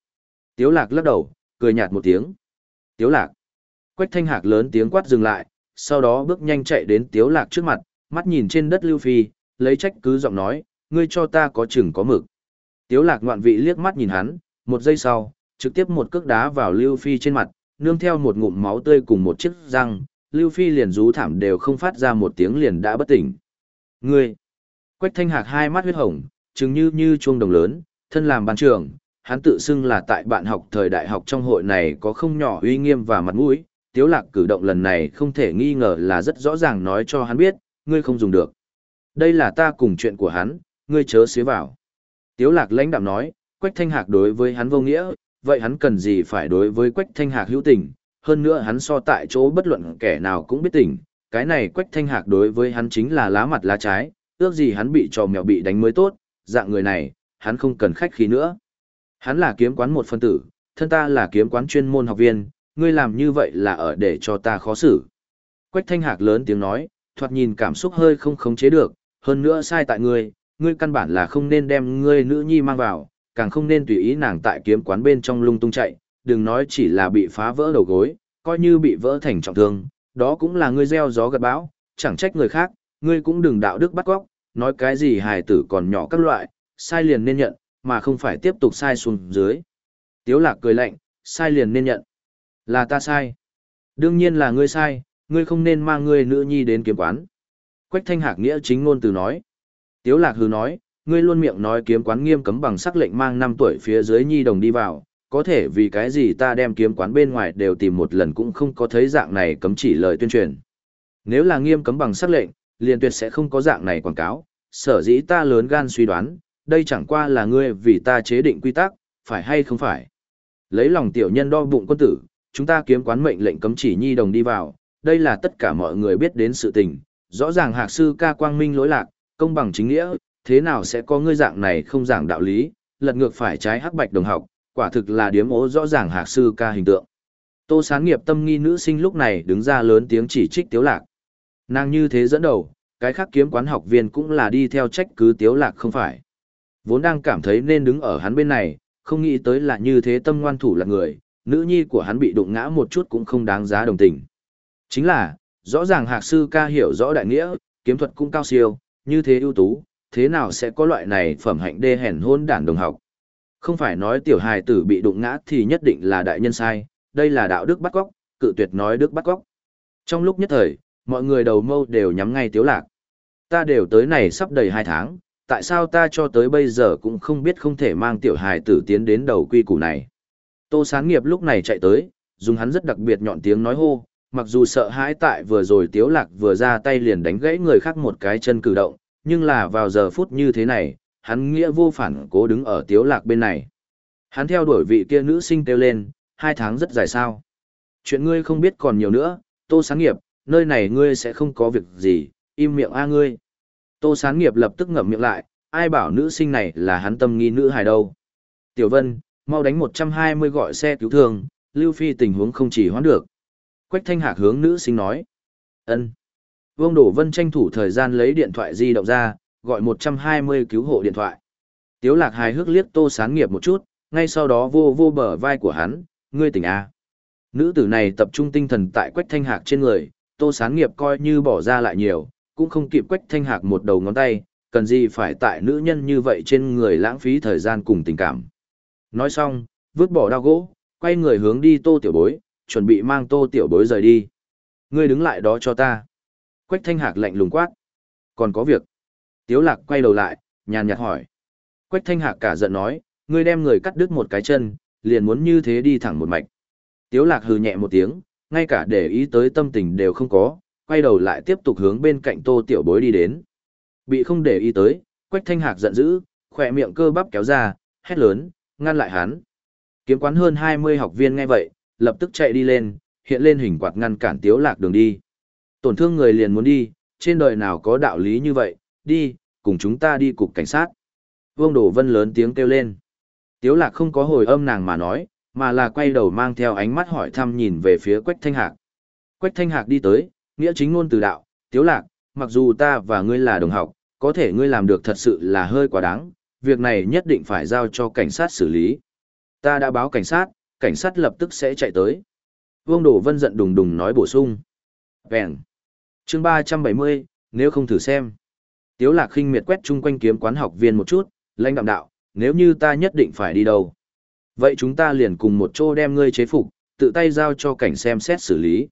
Tiếu Lạc lắc đầu, cười nhạt một tiếng. Tiếu Lạc. Quách Thanh Hạc lớn tiếng quát dừng lại, sau đó bước nhanh chạy đến Tiếu Lạc trước mặt, mắt nhìn trên đất Lưu Phi, lấy trách cứ giọng nói, ngươi cho ta có chừng có mực. Tiếu Lạc ngoạn vị liếc mắt nhìn hắn, một giây sau, trực tiếp một cước đá vào Lưu Phi trên mặt, nương theo một ngụm máu tươi cùng một chiếc răng, Lưu Phi liền rú thảm đều không phát ra một tiếng liền đã bất tỉnh. Ngươi! Quách Thanh Hạc hai mắt huyết hồng, trừng như như chuông đồng lớn, thân làm ban trưởng, hắn tự xưng là tại bạn học thời đại học trong hội này có không nhỏ uy nghiêm và mặt mũi, tiếu lạc cử động lần này không thể nghi ngờ là rất rõ ràng nói cho hắn biết, ngươi không dùng được. Đây là ta cùng chuyện của hắn, ngươi chớ xế vào. Tiếu lạc lãnh đạm nói, Quách Thanh Hạc đối với hắn vô nghĩa, vậy hắn cần gì phải đối với Quách Thanh Hạc hữu tình, hơn nữa hắn so tại chỗ bất luận kẻ nào cũng biết tình, cái này Quách Thanh Hạc đối với hắn chính là lá mặt lá trái, ước gì hắn bị trò mèo bị đánh mới tốt, dạng người này, hắn không cần khách khí nữa. Hắn là kiếm quán một phân tử, thân ta là kiếm quán chuyên môn học viên, ngươi làm như vậy là ở để cho ta khó xử. Quách thanh hạc lớn tiếng nói, thoạt nhìn cảm xúc hơi không khống chế được, hơn nữa sai tại ngươi, ngươi căn bản là không nên đem ngươi nữ nhi mang vào, càng không nên tùy ý nàng tại kiếm quán bên trong lung tung chạy, đừng nói chỉ là bị phá vỡ đầu gối, coi như bị vỡ thành trọng thương, đó cũng là ngươi gieo gió gặt bão, chẳng trách người khác, ngươi cũng đừng đạo đức bắt góc, nói cái gì hài tử còn nhỏ các loại, sai liền nên nhận, mà không phải tiếp tục sai xuống dưới. Tiếu lạc cười lạnh, sai liền nên nhận. Là ta sai. Đương nhiên là ngươi sai, ngươi không nên mang ngươi nữ nhi đến kiếm quán. Quách thanh hạc nghĩa chính ngôn từ nói. Tiếu lạc hừ nói, ngươi luôn miệng nói kiếm quán nghiêm cấm bằng sắc lệnh mang 5 tuổi phía dưới nhi đồng đi vào, có thể vì cái gì ta đem kiếm quán bên ngoài đều tìm một lần cũng không có thấy dạng này cấm chỉ lời tuyên truyền. Nếu là nghiêm cấm bằng sắc lệnh, liền tuyệt sẽ không có dạng này quảng cáo, sở dĩ ta lớn gan suy đoán, đây chẳng qua là ngươi vì ta chế định quy tắc, phải hay không phải. Lấy lòng tiểu nhân đo bụng quân tử, chúng ta kiếm quán mệnh lệnh cấm chỉ nhi đồng đi vào, đây là tất cả mọi người biết đến sự tình, rõ ràng hạc sư ca quang minh lỗi lạc, công bằng chính nghĩa, thế nào sẽ có ngươi dạng này không giảng đạo lý, lật ngược phải trái hắc bạch đồng học, quả thực là điếm ố rõ ràng hạc sư ca hình tượng. Tô sáng nghiệp tâm nghi nữ sinh lúc này đứng ra lớn tiếng chỉ trích tiếu lạc. Nàng như thế dẫn đầu, cái khác kiếm quán học viên cũng là đi theo trách cứ tiếu lạc không phải. Vốn đang cảm thấy nên đứng ở hắn bên này, không nghĩ tới là như thế tâm ngoan thủ là người, nữ nhi của hắn bị đụng ngã một chút cũng không đáng giá đồng tình. Chính là, rõ ràng hạc sư ca hiểu rõ đại nghĩa, kiếm thuật cũng cao siêu, như thế ưu tú, thế nào sẽ có loại này phẩm hạnh đê hèn hôn đản đồng học. Không phải nói tiểu hài tử bị đụng ngã thì nhất định là đại nhân sai, đây là đạo đức bắt góc, cự tuyệt nói đức bắt góc. Trong lúc nhất thời, mọi người đầu mâu đều nhắm ngay tiếu lạc. Ta đều tới này sắp đầy hai tháng, tại sao ta cho tới bây giờ cũng không biết không thể mang tiểu hài tử tiến đến đầu quy củ này. Tô sáng nghiệp lúc này chạy tới, dùng hắn rất đặc biệt nhọn tiếng nói hô, mặc dù sợ hãi tại vừa rồi tiếu lạc vừa ra tay liền đánh gãy người khác một cái chân cử động, nhưng là vào giờ phút như thế này, hắn nghĩa vô phản cố đứng ở tiếu lạc bên này. Hắn theo đuổi vị kia nữ sinh kêu lên, hai tháng rất dài sao. Chuyện ngươi không biết còn nhiều nữa, tô sáng nghiệp, nơi này ngươi sẽ không có việc gì, im miệng a ngươi. Tô sáng nghiệp lập tức ngậm miệng lại, ai bảo nữ sinh này là hắn tâm nghi nữ hài đâu. Tiểu Vân, mau đánh 120 gọi xe cứu thương, Lưu Phi tình huống không chỉ hoãn được. Quách Thanh Hạc hướng nữ sinh nói. ân. Vương Đổ Vân tranh thủ thời gian lấy điện thoại di động ra, gọi 120 cứu hộ điện thoại. Tiếu lạc hài hước liếc tô sáng nghiệp một chút, ngay sau đó vô vô bờ vai của hắn, ngươi tỉnh A. Nữ tử này tập trung tinh thần tại Quách Thanh Hạc trên người, tô sáng nghiệp coi như bỏ ra lại nhiều, cũng không kịp Quách Thanh Hạc một đầu ngón tay, cần gì phải tại nữ nhân như vậy trên người lãng phí thời gian cùng tình cảm. Nói xong, vứt bỏ đao gỗ, quay người hướng đi tô tiểu bối, chuẩn bị mang tô tiểu bối rời đi. Ngươi đứng lại đó cho ta. Quách thanh hạc lạnh lùng quát. Còn có việc. Tiếu lạc quay đầu lại, nhàn nhạt hỏi. Quách thanh hạc cả giận nói, ngươi đem người cắt đứt một cái chân, liền muốn như thế đi thẳng một mạch. Tiếu lạc hừ nhẹ một tiếng, ngay cả để ý tới tâm tình đều không có, quay đầu lại tiếp tục hướng bên cạnh tô tiểu bối đi đến. Bị không để ý tới, Quách thanh hạc giận dữ, khỏe miệng cơ bắp kéo ra, hét lớn, ngăn lại hắn. Kiếm quán hơn 20 học viên nghe vậy, lập tức chạy đi lên, hiện lên hình quạt ngăn cản tiếu lạc đường đi. Tổn thương người liền muốn đi, trên đời nào có đạo lý như vậy, đi, cùng chúng ta đi cục cảnh sát. Vương Đổ Vân lớn tiếng kêu lên. Tiếu lạc không có hồi âm nàng mà nói, mà là quay đầu mang theo ánh mắt hỏi thăm nhìn về phía Quách Thanh Hạc. Quách Thanh Hạc đi tới, nghĩa chính ngôn từ đạo, Tiếu lạc, mặc dù ta và ngươi là đồng học, có thể ngươi làm được thật sự là hơi quá đáng, việc này nhất định phải giao cho cảnh sát xử lý. Ta đã báo cảnh sát, cảnh sát lập tức sẽ chạy tới. Vương Đổ Vân giận đùng đùng nói bổ sung. Vẹn. chương 370, nếu không thử xem. Tiếu lạc khinh miệt quét chung quanh kiếm quán học viên một chút, lãnh đạm đạo, nếu như ta nhất định phải đi đâu. Vậy chúng ta liền cùng một chỗ đem ngươi chế phục, tự tay giao cho cảnh xem xét xử lý.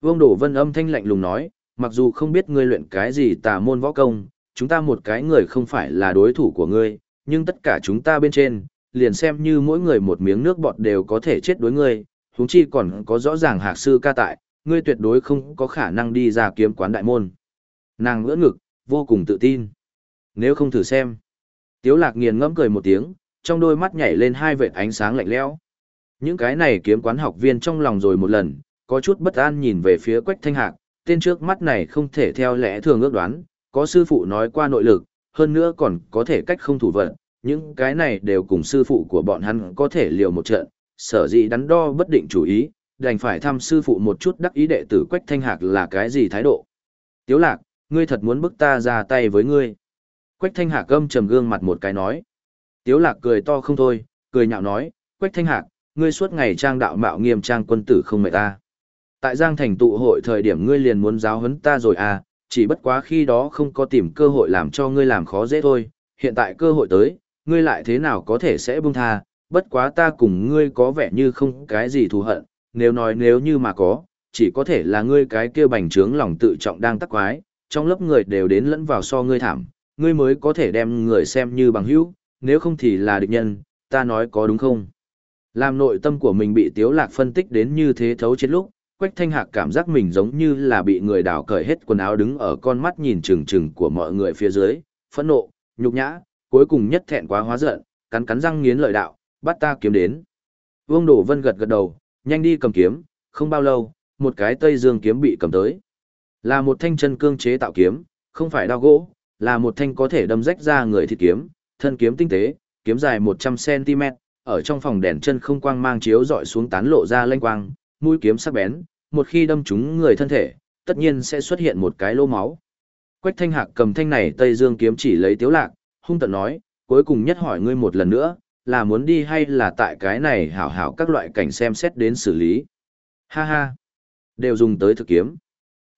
Vương Đổ Vân âm thanh lạnh lùng nói, mặc dù không biết ngươi luyện cái gì tà môn võ công, chúng ta một cái người không phải là đối thủ của ngươi, nhưng tất cả chúng ta bên trên, liền xem như mỗi người một miếng nước bọt đều có thể chết đối ngươi, huống chi còn có rõ ràng hạc sư ca tại, ngươi tuyệt đối không có khả năng đi ra kiếm quán đại môn. Nàng ngỡ ngực, vô cùng tự tin. Nếu không thử xem. Tiếu lạc nghiền ngẫm cười một tiếng, trong đôi mắt nhảy lên hai vệt ánh sáng lạnh lẽo. Những cái này kiếm quán học viên trong lòng rồi một lần, có chút bất an nhìn về phía quách thanh hạc, tên trước mắt này không thể theo lẽ thường ước đoán, có sư phụ nói qua nội lực, hơn nữa còn có thể cách không thủ vận, những cái này đều cùng sư phụ của bọn hắn có thể liều một trận, sở dĩ đắn đo bất định chủ ý, đành phải thăm sư phụ một chút đắc ý đệ tử Quách Thanh Hạc là cái gì thái độ. Tiếu lạc, ngươi thật muốn bức ta ra tay với ngươi. Quách Thanh Hạc gâm trầm gương mặt một cái nói. Tiếu lạc cười to không thôi, cười nhạo nói, Quách Thanh Hạc, ngươi suốt ngày trang đạo mạo nghiêm trang quân tử không mệt ta. Tại Giang Thành tụ hội thời điểm ngươi liền muốn giáo huấn ta rồi à, chỉ bất quá khi đó không có tìm cơ hội làm cho ngươi làm khó dễ thôi, hiện tại cơ hội tới, ngươi lại thế nào có thể sẽ buông tha, bất quá ta cùng ngươi có vẻ như không cái gì thù hận, nếu nói nếu như mà có, chỉ có thể là ngươi cái kia bành trướng lòng tự trọng đang tắc quái, trong lớp người đều đến lẫn vào so ngươi thảm, ngươi mới có thể đem người xem như bằng hữu, nếu không thì là địch nhân, ta nói có đúng không? Làm nội tâm của mình bị tiếu lạc phân tích đến như thế thấu chết lúc, Quách Thanh Hạc cảm giác mình giống như là bị người đào cởi hết quần áo đứng ở con mắt nhìn chừng chừng của mọi người phía dưới, phẫn nộ, nhục nhã, cuối cùng nhất thẹn quá hóa giận, cắn cắn răng nghiến lợi đạo, bắt ta kiếm đến. Vương Đổ Vân gật gật đầu, nhanh đi cầm kiếm, không bao lâu, một cái Tây Dương kiếm bị cầm tới. Là một thanh chân cương chế tạo kiếm, không phải đao gỗ, là một thanh có thể đâm rách ra người thịt kiếm, thân kiếm tinh tế, kiếm dài 100cm, ở trong phòng đèn chân không quang mang chiếu dọi xuống tán lộ ra lanh quang, mũi kiếm sắc bén, một khi đâm trúng người thân thể, tất nhiên sẽ xuất hiện một cái lỗ máu. Quách Thanh Hạc cầm thanh này Tây Dương kiếm chỉ lấy Tiếu Lạc, hung tận nói, cuối cùng nhất hỏi ngươi một lần nữa, là muốn đi hay là tại cái này hảo hảo các loại cảnh xem xét đến xử lý. Ha ha, đều dùng tới thực kiếm.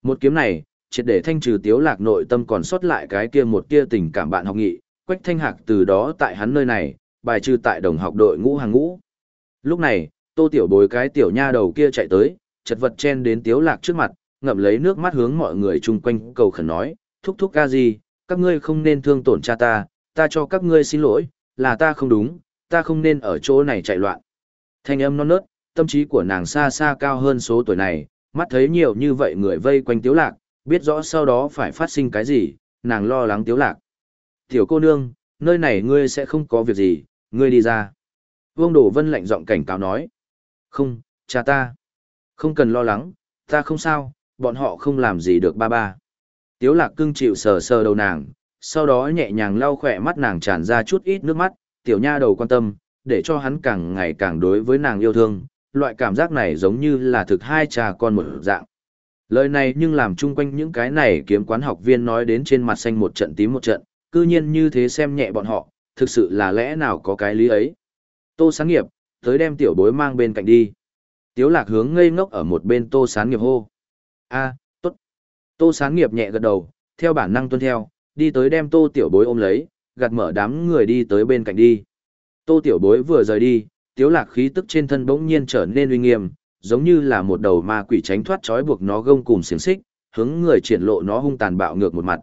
Một kiếm này, triệt để thanh trừ Tiếu Lạc nội tâm còn sót lại cái kia một kia tình cảm bạn học nghị, Quách Thanh Hạc từ đó tại hắn nơi này, bài trừ tại đồng học đội ngũ hàng ngũ. Lúc này, tô tiểu bối cái tiểu nha đầu kia chạy tới, chật vật chen đến tiếu lạc trước mặt, ngậm lấy nước mắt hướng mọi người chung quanh cầu khẩn nói, thúc thúc ca gì, các ngươi không nên thương tổn cha ta, ta cho các ngươi xin lỗi, là ta không đúng, ta không nên ở chỗ này chạy loạn. Thanh âm non nớt, tâm trí của nàng xa xa cao hơn số tuổi này, mắt thấy nhiều như vậy người vây quanh tiếu lạc, biết rõ sau đó phải phát sinh cái gì, nàng lo lắng tiếu lạc. Tiểu cô nương, nơi này ngươi sẽ không có việc gì, ngươi đi ra. Vương Đổ Vân lạnh giọng cảnh cáo nói. Không, cha ta. Không cần lo lắng, ta không sao, bọn họ không làm gì được ba ba. Tiếu lạc cưng chịu sờ sờ đầu nàng, sau đó nhẹ nhàng lau khỏe mắt nàng tràn ra chút ít nước mắt, tiểu nha đầu quan tâm, để cho hắn càng ngày càng đối với nàng yêu thương, loại cảm giác này giống như là thực hai cha con một dạng. Lời này nhưng làm chung quanh những cái này kiếm quán học viên nói đến trên mặt xanh một trận tím một trận, cư nhiên như thế xem nhẹ bọn họ, thực sự là lẽ nào có cái lý ấy. Tô sáng nghiệp, tới đem tiểu bối mang bên cạnh đi. Tiếu lạc hướng ngây ngốc ở một bên tô sáng nghiệp hô. a tốt. Tô sáng nghiệp nhẹ gật đầu, theo bản năng tuân theo, đi tới đem tô tiểu bối ôm lấy, gạt mở đám người đi tới bên cạnh đi. Tô tiểu bối vừa rời đi, tiếu lạc khí tức trên thân bỗng nhiên trở nên uy nghiêm, giống như là một đầu ma quỷ tránh thoát trói buộc nó gông cùng xiềng xích, hướng người triển lộ nó hung tàn bạo ngược một mặt.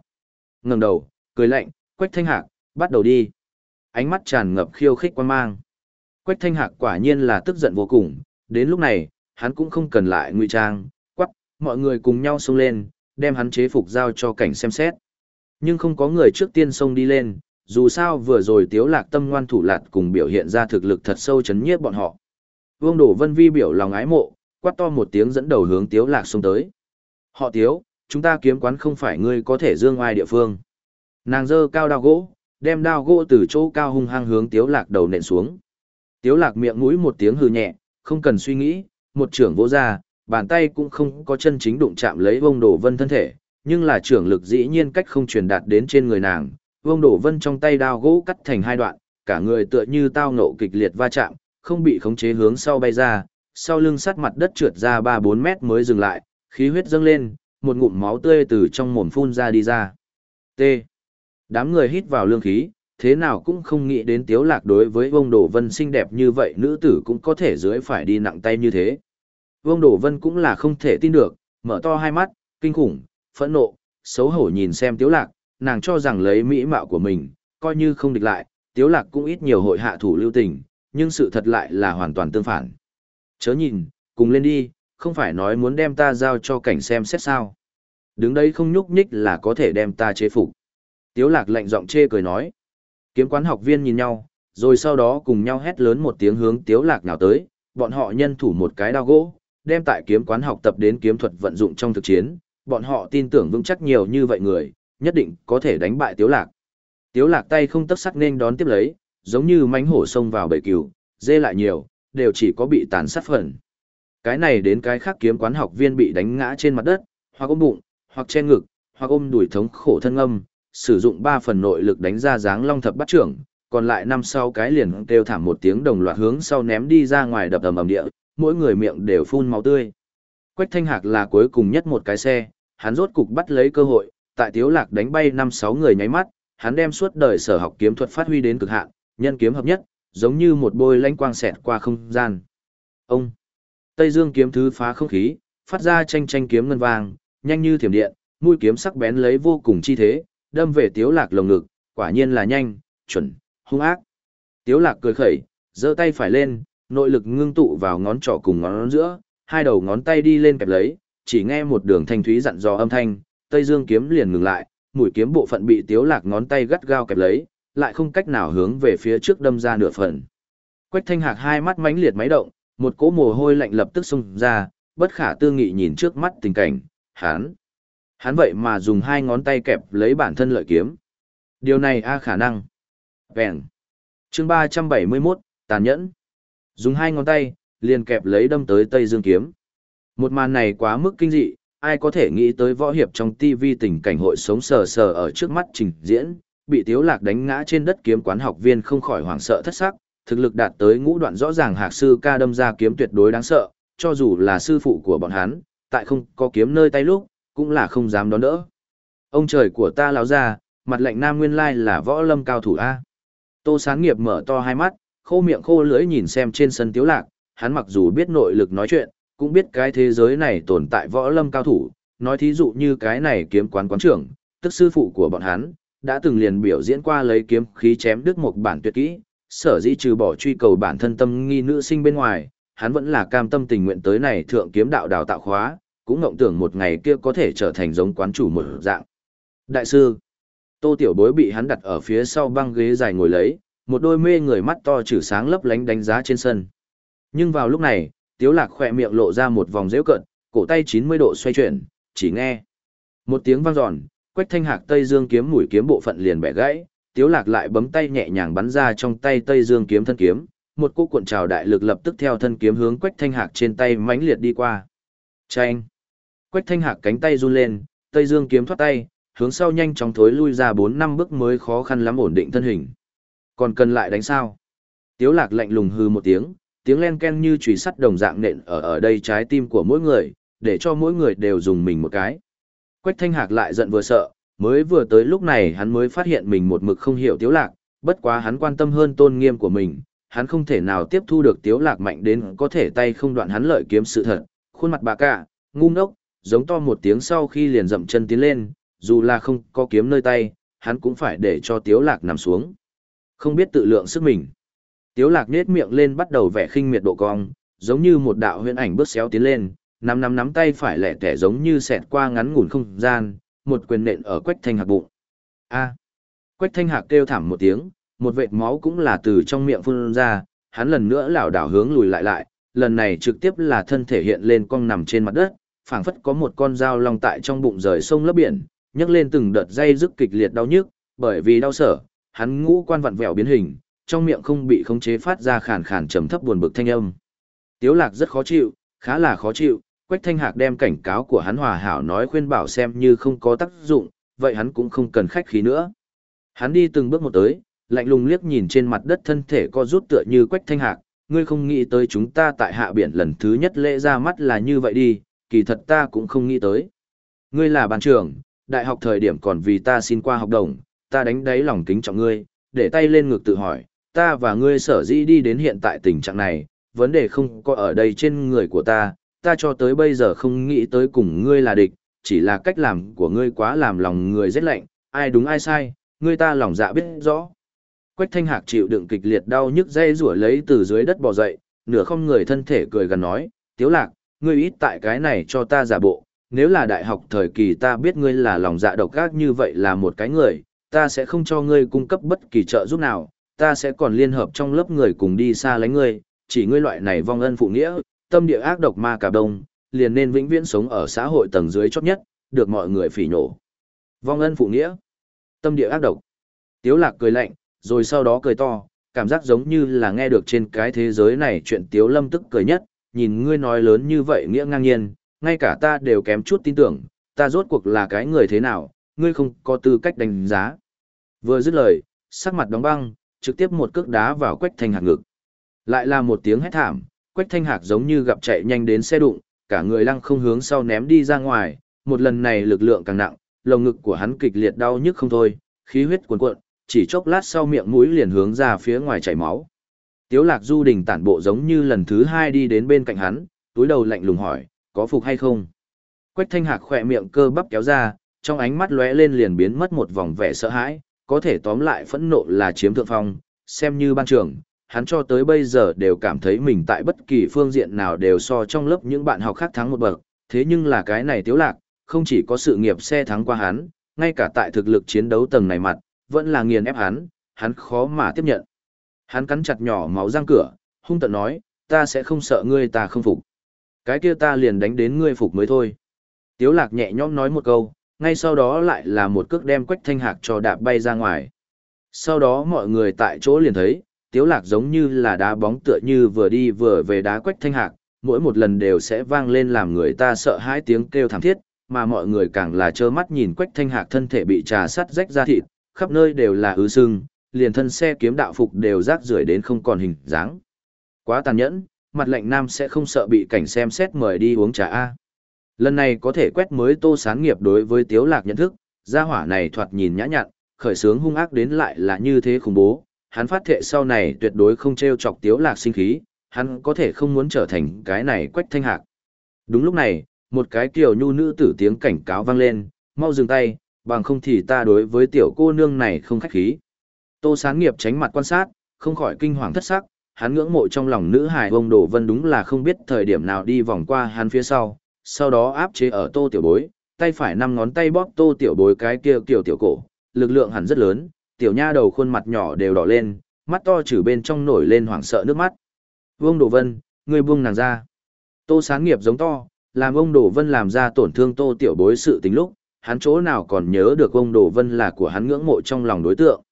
Ngẩng đầu, cười lạnh, Quách Thanh Hạc, bắt đầu đi. Ánh mắt tràn ngập khiêu khích quan mang. Quách Thanh Hạc quả nhiên là tức giận vô cùng, đến lúc này, hắn cũng không cần lại ngụy trang, quắc, mọi người cùng nhau xông lên, đem hắn chế phục giao cho cảnh xem xét. Nhưng không có người trước tiên xông đi lên, dù sao vừa rồi tiếu lạc tâm ngoan thủ lạt cùng biểu hiện ra thực lực thật sâu chấn nhiếp bọn họ. Vương Đổ Vân Vi biểu lòng ái mộ, quát to một tiếng dẫn đầu hướng tiếu lạc xông tới. Họ tiếu, chúng ta kiếm quán không phải ngươi có thể dương ai địa phương. Nàng giơ cao đao gỗ, đem đao gỗ từ chỗ cao hung hăng hướng tiếu lạc đầu nện xuống. Tiếu lạc miệng mũi một tiếng hừ nhẹ, không cần suy nghĩ, một trưởng vỗ ra, bàn tay cũng không có chân chính đụng chạm lấy vông đổ vân thân thể, nhưng là trưởng lực dĩ nhiên cách không truyền đạt đến trên người nàng. Vông đổ vân trong tay đao gỗ cắt thành hai đoạn, cả người tựa như tao ngộ kịch liệt va chạm, không bị khống chế hướng sau bay ra, sau lưng sát mặt đất trượt ra 3-4 mét mới dừng lại, khí huyết dâng lên, một ngụm máu tươi từ trong mồm phun ra đi ra. T. Đám người hít vào lương khí, thế nào cũng không nghĩ đến tiếu lạc đối với vông đổ vân xinh đẹp như vậy nữ tử cũng có thể dưới phải đi nặng tay như thế. Vông đổ vân cũng là không thể tin được, mở to hai mắt, kinh khủng, phẫn nộ, xấu hổ nhìn xem tiếu lạc, nàng cho rằng lấy mỹ mạo của mình, coi như không địch lại, tiếu lạc cũng ít nhiều hội hạ thủ lưu tình, nhưng sự thật lại là hoàn toàn tương phản. Chớ nhìn, cùng lên đi, không phải nói muốn đem ta giao cho cảnh xem xét sao. Đứng đây không nhúc nhích là có thể đem ta chế phục. Tiếu lạc lạnh giọng chê cười nói. Kiếm quán học viên nhìn nhau, rồi sau đó cùng nhau hét lớn một tiếng hướng tiếu lạc nào tới, bọn họ nhân thủ một cái đao gỗ, đem tại kiếm quán học tập đến kiếm thuật vận dụng trong thực chiến, bọn họ tin tưởng vững chắc nhiều như vậy người, nhất định có thể đánh bại tiếu lạc. Tiếu lạc tay không tấp sắc nên đón tiếp lấy, giống như mánh hổ xông vào bầy cừu, dê lại nhiều, đều chỉ có bị tàn sát phần. Cái này đến cái khác kiếm quán học viên bị đánh ngã trên mặt đất, hoặc ôm bụng, hoặc che ngực, hoặc ôm đuổi thống khổ thân âm, sử dụng 3 phần nội lực đánh ra dáng long thập bắt trưởng, còn lại năm sau cái liền kêu thảm một tiếng đồng loạt hướng sau ném đi ra ngoài đập ầm ầm địa, mỗi người miệng đều phun máu tươi. Quách Thanh Hạc là cuối cùng nhất một cái xe, hắn rốt cục bắt lấy cơ hội, tại Tiếu Lạc đánh bay 5-6 người nháy mắt, hắn đem suốt đời sở học kiếm thuật phát huy đến cực hạn, nhân kiếm hợp nhất, giống như một bôi lanh quang xẹt qua không gian. Ông! Tây Dương kiếm thứ phá không khí, phát ra tranh tranh kiếm ngân vàng, nhanh như thiểm điện, mũi kiếm sắc bén lấy vô cùng chi thế, đâm về tiếu lạc lồng ngực, quả nhiên là nhanh, chuẩn, hung ác. Tiếu lạc cười khẩy, giơ tay phải lên, nội lực ngưng tụ vào ngón trỏ cùng ngón giữa, hai đầu ngón tay đi lên kẹp lấy, chỉ nghe một đường thanh thúy dặn dò âm thanh, Tây Dương kiếm liền ngừng lại, mũi kiếm bộ phận bị tiếu lạc ngón tay gắt gao kẹp lấy, lại không cách nào hướng về phía trước đâm ra nửa phần. Quách thanh hạc hai mắt mãnh liệt máy động, một cỗ mồ hôi lạnh lập tức xung ra, bất khả tư nghị nhìn trước mắt tình cảnh, hắn. Hắn vậy mà dùng hai ngón tay kẹp lấy bản thân lợi kiếm. Điều này a khả năng. Vẹn. chương 371, tàn nhẫn. Dùng hai ngón tay, liền kẹp lấy đâm tới Tây Dương kiếm. Một màn này quá mức kinh dị, ai có thể nghĩ tới võ hiệp trong TV tình cảnh hội sống sờ sờ ở trước mắt trình diễn, bị tiếu lạc đánh ngã trên đất kiếm quán học viên không khỏi hoảng sợ thất sắc, thực lực đạt tới ngũ đoạn rõ ràng hạc sư ca đâm ra kiếm tuyệt đối đáng sợ, cho dù là sư phụ của bọn hắn, tại không có kiếm nơi tay lúc, cũng là không dám đón đỡ. Ông trời của ta lão ra, mặt lệnh nam nguyên lai là võ lâm cao thủ A. Tô sáng nghiệp mở to hai mắt, khô miệng khô lưỡi nhìn xem trên sân tiếu lạc, hắn mặc dù biết nội lực nói chuyện, cũng biết cái thế giới này tồn tại võ lâm cao thủ, nói thí dụ như cái này kiếm quán quán trưởng, tức sư phụ của bọn hắn, đã từng liền biểu diễn qua lấy kiếm khí chém đứt một bản tuyệt kỹ, sở dĩ trừ bỏ truy cầu bản thân tâm nghi nữ sinh bên ngoài, hắn vẫn là cam tâm tình nguyện tới này thượng kiếm đạo đào tạo khóa, cũng ngộng tưởng một ngày kia có thể trở thành giống quán chủ một dạng. Đại sư, Tô Tiểu Bối bị hắn đặt ở phía sau băng ghế dài ngồi lấy, một đôi mê người mắt to chữ sáng lấp lánh đánh giá trên sân. Nhưng vào lúc này, Tiếu Lạc khỏe miệng lộ ra một vòng dễu cận, cổ tay 90 độ xoay chuyển, chỉ nghe. Một tiếng vang giòn, Quách Thanh Hạc Tây Dương kiếm mũi kiếm bộ phận liền bẻ gãy, Tiếu Lạc lại bấm tay nhẹ nhàng bắn ra trong tay Tây Dương kiếm thân kiếm, một cú cuộn trào đại lực lập tức theo thân kiếm hướng Quách Thanh Hạc trên tay mãnh liệt đi qua. Chanh! Quách Thanh Hạc cánh tay run lên, Tây Dương kiếm thoát tay, hướng sau nhanh chóng thối lui ra 4 năm bước mới khó khăn lắm ổn định thân hình. Còn cần lại đánh sao? Tiếu Lạc lạnh lùng hừ một tiếng, tiếng len ken như chùy sắt đồng dạng nện ở ở đây trái tim của mỗi người, để cho mỗi người đều dùng mình một cái. Quách Thanh Hạc lại giận vừa sợ, mới vừa tới lúc này hắn mới phát hiện mình một mực không hiểu Tiếu Lạc, bất quá hắn quan tâm hơn tôn nghiêm của mình, hắn không thể nào tiếp thu được Tiếu Lạc mạnh đến có thể tay không đoạn hắn lợi kiếm sự thật, khuôn mặt bà cả, ngu ngốc, giống to một tiếng sau khi liền dậm chân tiến lên, dù là không có kiếm nơi tay, hắn cũng phải để cho Tiếu Lạc nằm xuống. Không biết tự lượng sức mình. Tiếu Lạc nết miệng lên bắt đầu vẻ khinh miệt độ cong, giống như một đạo huyễn ảnh bước xéo tiến lên, nắm nắm nắm tay phải lẻ tẻ giống như xẹt qua ngắn ngủn không gian, một quyền nện ở Quách Thanh Hạc bụng. A. À. Quách Thanh Hạc kêu thảm một tiếng, một vệt máu cũng là từ trong miệng phun ra, hắn lần nữa lảo đảo hướng lùi lại lại, lần này trực tiếp là thân thể hiện lên cong nằm trên mặt đất, phảng phất có một con dao long tại trong bụng rời sông lấp biển, nhấc lên từng đợt dây rức kịch liệt đau nhức, bởi vì đau sở, hắn ngũ quan vặn vẹo biến hình, trong miệng không bị khống chế phát ra khàn khàn trầm thấp buồn bực thanh âm. Tiếu Lạc rất khó chịu, khá là khó chịu, Quách Thanh Hạc đem cảnh cáo của hắn hòa hảo nói khuyên bảo xem như không có tác dụng, vậy hắn cũng không cần khách khí nữa. Hắn đi từng bước một tới, lạnh lùng liếc nhìn trên mặt đất thân thể co rút tựa như Quách Thanh Hạc, ngươi không nghĩ tới chúng ta tại hạ biển lần thứ nhất lễ ra mắt là như vậy đi, kỳ thật ta cũng không nghĩ tới. Ngươi là ban trưởng, đại học thời điểm còn vì ta xin qua học đồng, ta đánh đáy lòng kính trọng ngươi, để tay lên ngực tự hỏi, ta và ngươi sở dĩ đi đến hiện tại tình trạng này, vấn đề không có ở đây trên người của ta, ta cho tới bây giờ không nghĩ tới cùng ngươi là địch, chỉ là cách làm của ngươi quá làm lòng người rất lạnh, ai đúng ai sai, ngươi ta lòng dạ biết rõ. Quách thanh hạc chịu đựng kịch liệt đau nhức dây rủa lấy từ dưới đất bò dậy, nửa không người thân thể cười gần nói, tiếu lạc, ngươi ít tại cái này cho ta giả bộ, nếu là đại học thời kỳ ta biết ngươi là lòng dạ độc ác như vậy là một cái người, ta sẽ không cho ngươi cung cấp bất kỳ trợ giúp nào, ta sẽ còn liên hợp trong lớp người cùng đi xa lánh ngươi, chỉ ngươi loại này vong ân phụ nghĩa, tâm địa ác độc ma cả đông, liền nên vĩnh viễn sống ở xã hội tầng dưới chót nhất, được mọi người phỉ nhổ. Vong ân phụ nghĩa, tâm địa ác độc. Tiếu lạc cười lạnh, rồi sau đó cười to, cảm giác giống như là nghe được trên cái thế giới này chuyện Tiếu Lâm tức cười nhất, nhìn ngươi nói lớn như vậy nghĩa ngang nhiên, ngay cả ta đều kém chút tin tưởng, ta rốt cuộc là cái người thế nào, ngươi không có tư cách đánh giá. Vừa dứt lời, sắc mặt đóng băng, trực tiếp một cước đá vào Quách Thanh Hạc ngực. Lại là một tiếng hét thảm, Quách Thanh Hạc giống như gặp chạy nhanh đến xe đụng, cả người lăng không hướng sau ném đi ra ngoài, một lần này lực lượng càng nặng, lồng ngực của hắn kịch liệt đau nhức không thôi, khí huyết cuồn cuộn, chỉ chốc lát sau miệng mũi liền hướng ra phía ngoài chảy máu. Tiếu Lạc Du Đình tản bộ giống như lần thứ hai đi đến bên cạnh hắn, túi đầu lạnh lùng hỏi, có phục hay không? Quách Thanh Hạc khỏe miệng cơ bắp kéo ra, trong ánh mắt lóe lên liền biến mất một vòng vẻ sợ hãi, có thể tóm lại phẫn nộ là chiếm thượng phong, xem như ban trưởng, hắn cho tới bây giờ đều cảm thấy mình tại bất kỳ phương diện nào đều so trong lớp những bạn học khác thắng một bậc, thế nhưng là cái này tiếu lạc, không chỉ có sự nghiệp xe thắng qua hắn, ngay cả tại thực lực chiến đấu tầng này mặt, vẫn là nghiền ép hắn, hắn khó mà tiếp nhận. Hắn cắn chặt nhỏ máu răng cửa, hung tợn nói, ta sẽ không sợ ngươi ta không phục. Cái kia ta liền đánh đến ngươi phục mới thôi. Tiếu lạc nhẹ nhõm nói một câu, ngay sau đó lại là một cước đem quách thanh hạc cho đạp bay ra ngoài. Sau đó mọi người tại chỗ liền thấy, tiếu lạc giống như là đá bóng tựa như vừa đi vừa về đá quách thanh hạc, mỗi một lần đều sẽ vang lên làm người ta sợ hãi tiếng kêu thảm thiết, mà mọi người càng là trơ mắt nhìn quách thanh hạc thân thể bị trà sắt rách ra thịt, khắp nơi đều là ứ sưng, liền thân xe kiếm đạo phục đều rác rưởi đến không còn hình dáng. Quá tàn nhẫn, mặt lệnh nam sẽ không sợ bị cảnh xem xét mời đi uống trà A. Lần này có thể quét mới tô sáng nghiệp đối với tiếu lạc nhận thức, gia hỏa này thoạt nhìn nhã nhặn, khởi sướng hung ác đến lại là như thế khủng bố. Hắn phát thệ sau này tuyệt đối không treo chọc tiếu lạc sinh khí, hắn có thể không muốn trở thành cái này quách thanh hạc. Đúng lúc này, một cái kiều nhu nữ tử tiếng cảnh cáo vang lên, mau dừng tay, bằng không thì ta đối với tiểu cô nương này không khách khí. Tô sáng nghiệp tránh mặt quan sát, không khỏi kinh hoàng thất sắc, hắn ngưỡng mộ trong lòng nữ hài ông Đồ Vân đúng là không biết thời điểm nào đi vòng qua hắn phía sau, sau đó áp chế ở tô tiểu bối, tay phải năm ngón tay bóp tô tiểu bối cái kia kiểu tiểu cổ, lực lượng hẳn rất lớn, tiểu nha đầu khuôn mặt nhỏ đều đỏ lên, mắt to trừ bên trong nổi lên hoảng sợ nước mắt. Vương Đồ Vân, ngươi buông nàng ra. Tô sáng nghiệp giống to, làm ông Đồ Vân làm ra tổn thương tô tiểu bối sự tình lúc, hắn chỗ nào còn nhớ được ông Đồ Vân là của hắn ngưỡng mộ trong lòng đối tượng.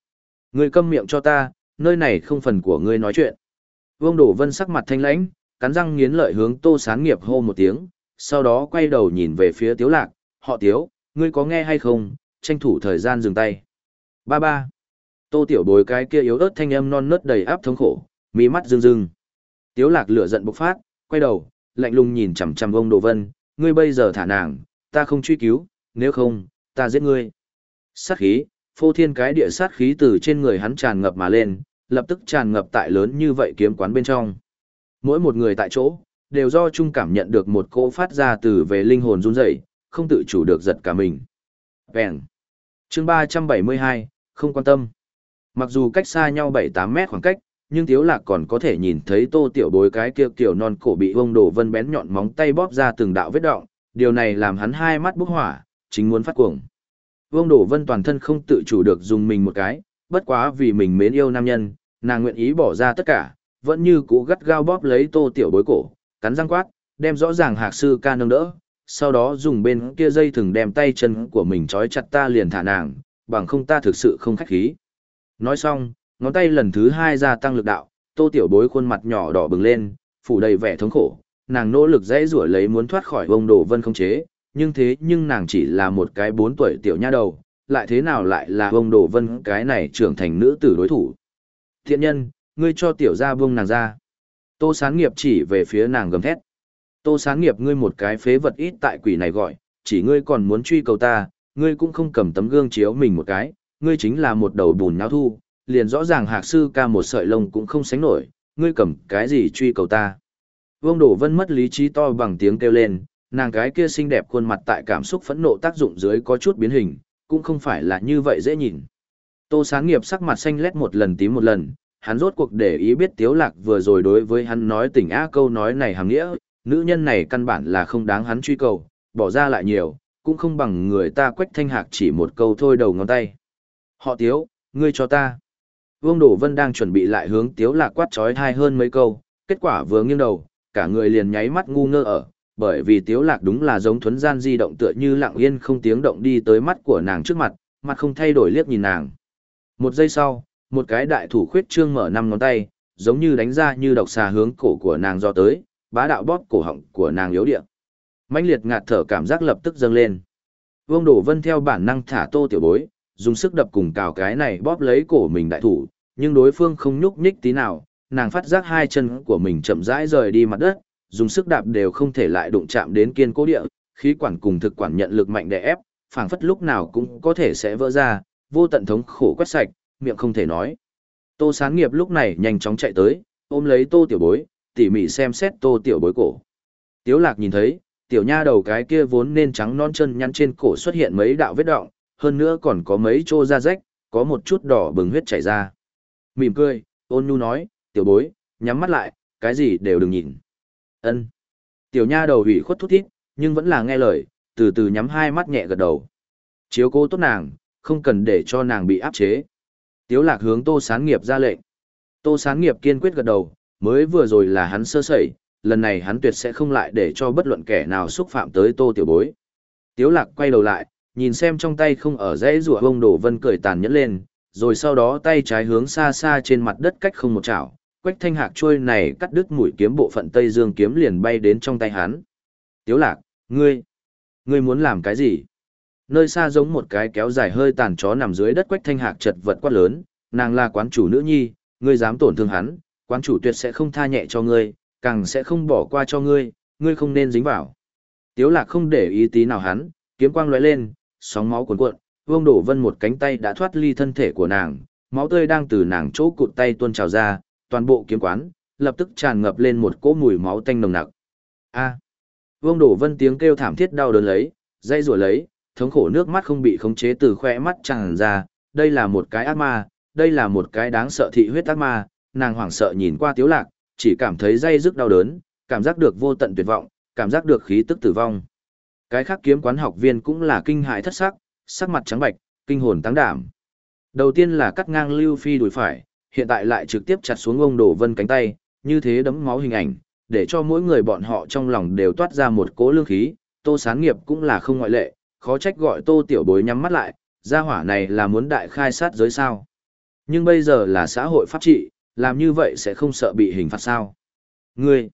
Ngươi câm miệng cho ta, nơi này không phần của ngươi nói chuyện. Vương Đổ Vân sắc mặt thanh lãnh, cắn răng nghiến lợi hướng Tô Sán Nghiệp hô một tiếng, sau đó quay đầu nhìn về phía Tiếu Lạc, họ Tiếu, ngươi có nghe hay không, tranh thủ thời gian dừng tay. Ba ba. Tô Tiểu Bối cái kia yếu ớt thanh âm non nớt đầy áp thống khổ, mí mắt rưng rưng. Tiếu Lạc lửa giận bộc phát, quay đầu, lạnh lùng nhìn chằm chằm Vương Đồ Vân, ngươi bây giờ thả nàng, ta không truy cứu, nếu không, ta giết ngươi. Sát khí, phô thiên cái địa sát khí từ trên người hắn tràn ngập mà lên, lập tức tràn ngập tại lớn như vậy kiếm quán bên trong. Mỗi một người tại chỗ, đều do chung cảm nhận được một cỗ phát ra từ về linh hồn run rẩy, không tự chủ được giật cả mình. Vẹn. Chương 372, không quan tâm. Mặc dù cách xa nhau 7-8 mét khoảng cách, nhưng Tiếu Lạc còn có thể nhìn thấy tô tiểu bối cái kia kiểu non cổ bị vông đổ vân bén nhọn móng tay bóp ra từng đạo vết đọng, điều này làm hắn hai mắt bốc hỏa, chính muốn phát cuồng. Vương Đổ Vân toàn thân không tự chủ được dùng mình một cái, bất quá vì mình mến yêu nam nhân, nàng nguyện ý bỏ ra tất cả, vẫn như cũ gắt gao bóp lấy tô tiểu bối cổ, cắn răng quát, đem rõ ràng hạc sư ca nâng đỡ, sau đó dùng bên kia dây thừng đem tay chân của mình trói chặt ta liền thả nàng, bằng không ta thực sự không khách khí. Nói xong, ngón tay lần thứ hai gia tăng lực đạo, tô tiểu bối khuôn mặt nhỏ đỏ bừng lên, phủ đầy vẻ thống khổ, nàng nỗ lực dãy rủa lấy muốn thoát khỏi vông đồ vân không chế, nhưng thế nhưng nàng chỉ là một cái bốn tuổi tiểu nha đầu, lại thế nào lại là vông đồ vân cái này trưởng thành nữ tử đối thủ. Thiện nhân, ngươi cho tiểu gia vông nàng ra. Tô sáng nghiệp chỉ về phía nàng gầm thét. Tô sáng nghiệp ngươi một cái phế vật ít tại quỷ này gọi, chỉ ngươi còn muốn truy cầu ta, ngươi cũng không cầm tấm gương chiếu mình một cái, ngươi chính là một đầu bùn nháo thu, liền rõ ràng hạc sư ca một sợi lông cũng không sánh nổi, ngươi cầm cái gì truy cầu ta. Vương Đổ Vân mất lý trí to bằng tiếng kêu lên, nàng cái kia xinh đẹp khuôn mặt tại cảm xúc phẫn nộ tác dụng dưới có chút biến hình, cũng không phải là như vậy dễ nhìn. Tô sáng nghiệp sắc mặt xanh lét một lần tím một lần, hắn rốt cuộc để ý biết tiếu lạc vừa rồi đối với hắn nói tình á câu nói này hàng nghĩa, nữ nhân này căn bản là không đáng hắn truy cầu, bỏ ra lại nhiều, cũng không bằng người ta quách thanh hạc chỉ một câu thôi đầu ngón tay. Họ tiếu, ngươi cho ta. Vương Đổ Vân đang chuẩn bị lại hướng tiếu lạc quát trói thai hơn mấy câu, kết quả vừa nghiêng đầu, cả người liền nháy mắt ngu ngơ ở, bởi vì tiếu lạc đúng là giống thuấn gian di động tựa như lặng yên không tiếng động đi tới mắt của nàng trước mặt, mặt không thay đổi liếc nhìn nàng. Một giây sau, một cái đại thủ khuyết trương mở năm ngón tay, giống như đánh ra như độc xà hướng cổ của nàng do tới, bá đạo bóp cổ họng của nàng yếu điệu. mãnh liệt ngạt thở cảm giác lập tức dâng lên. Vương Đổ Vân theo bản năng thả tô tiểu bối, dùng sức đập cùng cào cái này bóp lấy cổ mình đại thủ, nhưng đối phương không nhúc nhích tí nào, nàng phát giác hai chân của mình chậm rãi rời đi mặt đất, dùng sức đạp đều không thể lại đụng chạm đến kiên cố địa, khí quản cùng thực quản nhận lực mạnh đè ép, phảng phất lúc nào cũng có thể sẽ vỡ ra, vô tận thống khổ quét sạch, miệng không thể nói. Tô Sáng Nghiệp lúc này nhanh chóng chạy tới, ôm lấy Tô Tiểu Bối, tỉ mỉ xem xét Tô Tiểu Bối cổ. Tiếu Lạc nhìn thấy, tiểu nha đầu cái kia vốn nên trắng non chân nhăn trên cổ xuất hiện mấy đạo vết đọng, hơn nữa còn có mấy chỗ da rách, có một chút đỏ bừng huyết chảy ra. Mỉm cười, ôn nhu nói, tiểu bối, nhắm mắt lại, cái gì đều đừng nhìn. Ân. Tiểu nha đầu ủy khuất thút thít, nhưng vẫn là nghe lời, từ từ nhắm hai mắt nhẹ gật đầu. Chiếu cố tốt nàng, không cần để cho nàng bị áp chế. Tiếu lạc hướng tô sán nghiệp ra lệnh. Tô sán nghiệp kiên quyết gật đầu, mới vừa rồi là hắn sơ sẩy, lần này hắn tuyệt sẽ không lại để cho bất luận kẻ nào xúc phạm tới tô tiểu bối. Tiếu lạc quay đầu lại, nhìn xem trong tay không ở dãy rùa bông đổ vân cười tàn nhẫn lên, rồi sau đó tay trái hướng xa xa trên mặt đất cách không một chảo, quách thanh hạc trôi này cắt đứt mũi kiếm bộ phận Tây Dương kiếm liền bay đến trong tay hắn. Tiếu lạc, ngươi, ngươi muốn làm cái gì? Nơi xa giống một cái kéo dài hơi tàn chó nằm dưới đất quách thanh hạc chật vật quát lớn, nàng là quán chủ nữ nhi, ngươi dám tổn thương hắn, quán chủ tuyệt sẽ không tha nhẹ cho ngươi, càng sẽ không bỏ qua cho ngươi, ngươi không nên dính vào. Tiếu lạc không để ý tí nào hắn, kiếm quang lóe lên, sóng máu cuồn cuộn, vương đổ vân một cánh tay đã thoát ly thân thể của nàng, máu tươi đang từ nàng chỗ cụt tay tuôn trào ra, toàn bộ kiếm quán, lập tức tràn ngập lên một cỗ mùi máu tanh nồng nặc. A. Vương Đổ Vân tiếng kêu thảm thiết đau đớn lấy, dây rủa lấy, thống khổ nước mắt không bị khống chế từ khóe mắt tràn ra, đây là một cái ác ma, đây là một cái đáng sợ thị huyết ác ma, nàng hoảng sợ nhìn qua Tiếu Lạc, chỉ cảm thấy dây rức đau đớn, cảm giác được vô tận tuyệt vọng, cảm giác được khí tức tử vong. Cái khác kiếm quán học viên cũng là kinh hãi thất sắc, sắc mặt trắng bạch, kinh hồn tăng đảm. Đầu tiên là cắt ngang Lưu Phi đùi phải, hiện tại lại trực tiếp chặt xuống ông Đổ Vân cánh tay, như thế đấm máu hình ảnh, để cho mỗi người bọn họ trong lòng đều toát ra một cỗ lương khí, Tô Sán Nghiệp cũng là không ngoại lệ, khó trách gọi Tô Tiểu Bối nhắm mắt lại, gia hỏa này là muốn đại khai sát giới sao. Nhưng bây giờ là xã hội pháp trị, làm như vậy sẽ không sợ bị hình phạt sao. Ngươi!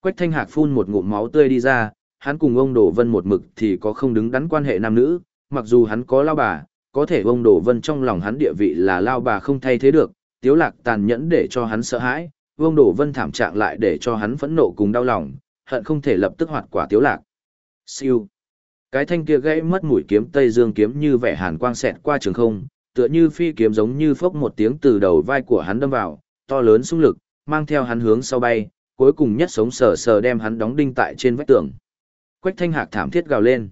Quách Thanh Hạc phun một ngụm máu tươi đi ra, hắn cùng ông Đổ Vân một mực thì có không đứng đắn quan hệ nam nữ, mặc dù hắn có lao bà, có thể ông Đổ Vân trong lòng hắn địa vị là lao bà không thay thế được, tiếu lạc tàn nhẫn để cho hắn sợ hãi, vương Đổ Vân thảm trạng lại để cho hắn phẫn nộ cùng đau lòng, hận không thể lập tức hoạt quả tiếu lạc. Siêu. Cái thanh kia gãy mất mũi kiếm Tây Dương kiếm như vẻ hàn quang xẹt qua trường không, tựa như phi kiếm giống như phốc một tiếng từ đầu vai của hắn đâm vào, to lớn xung lực, mang theo hắn hướng sau bay, cuối cùng nhất sống sờ sờ đem hắn đóng đinh tại trên vách tường. Quách thanh hạc thảm thiết gào lên.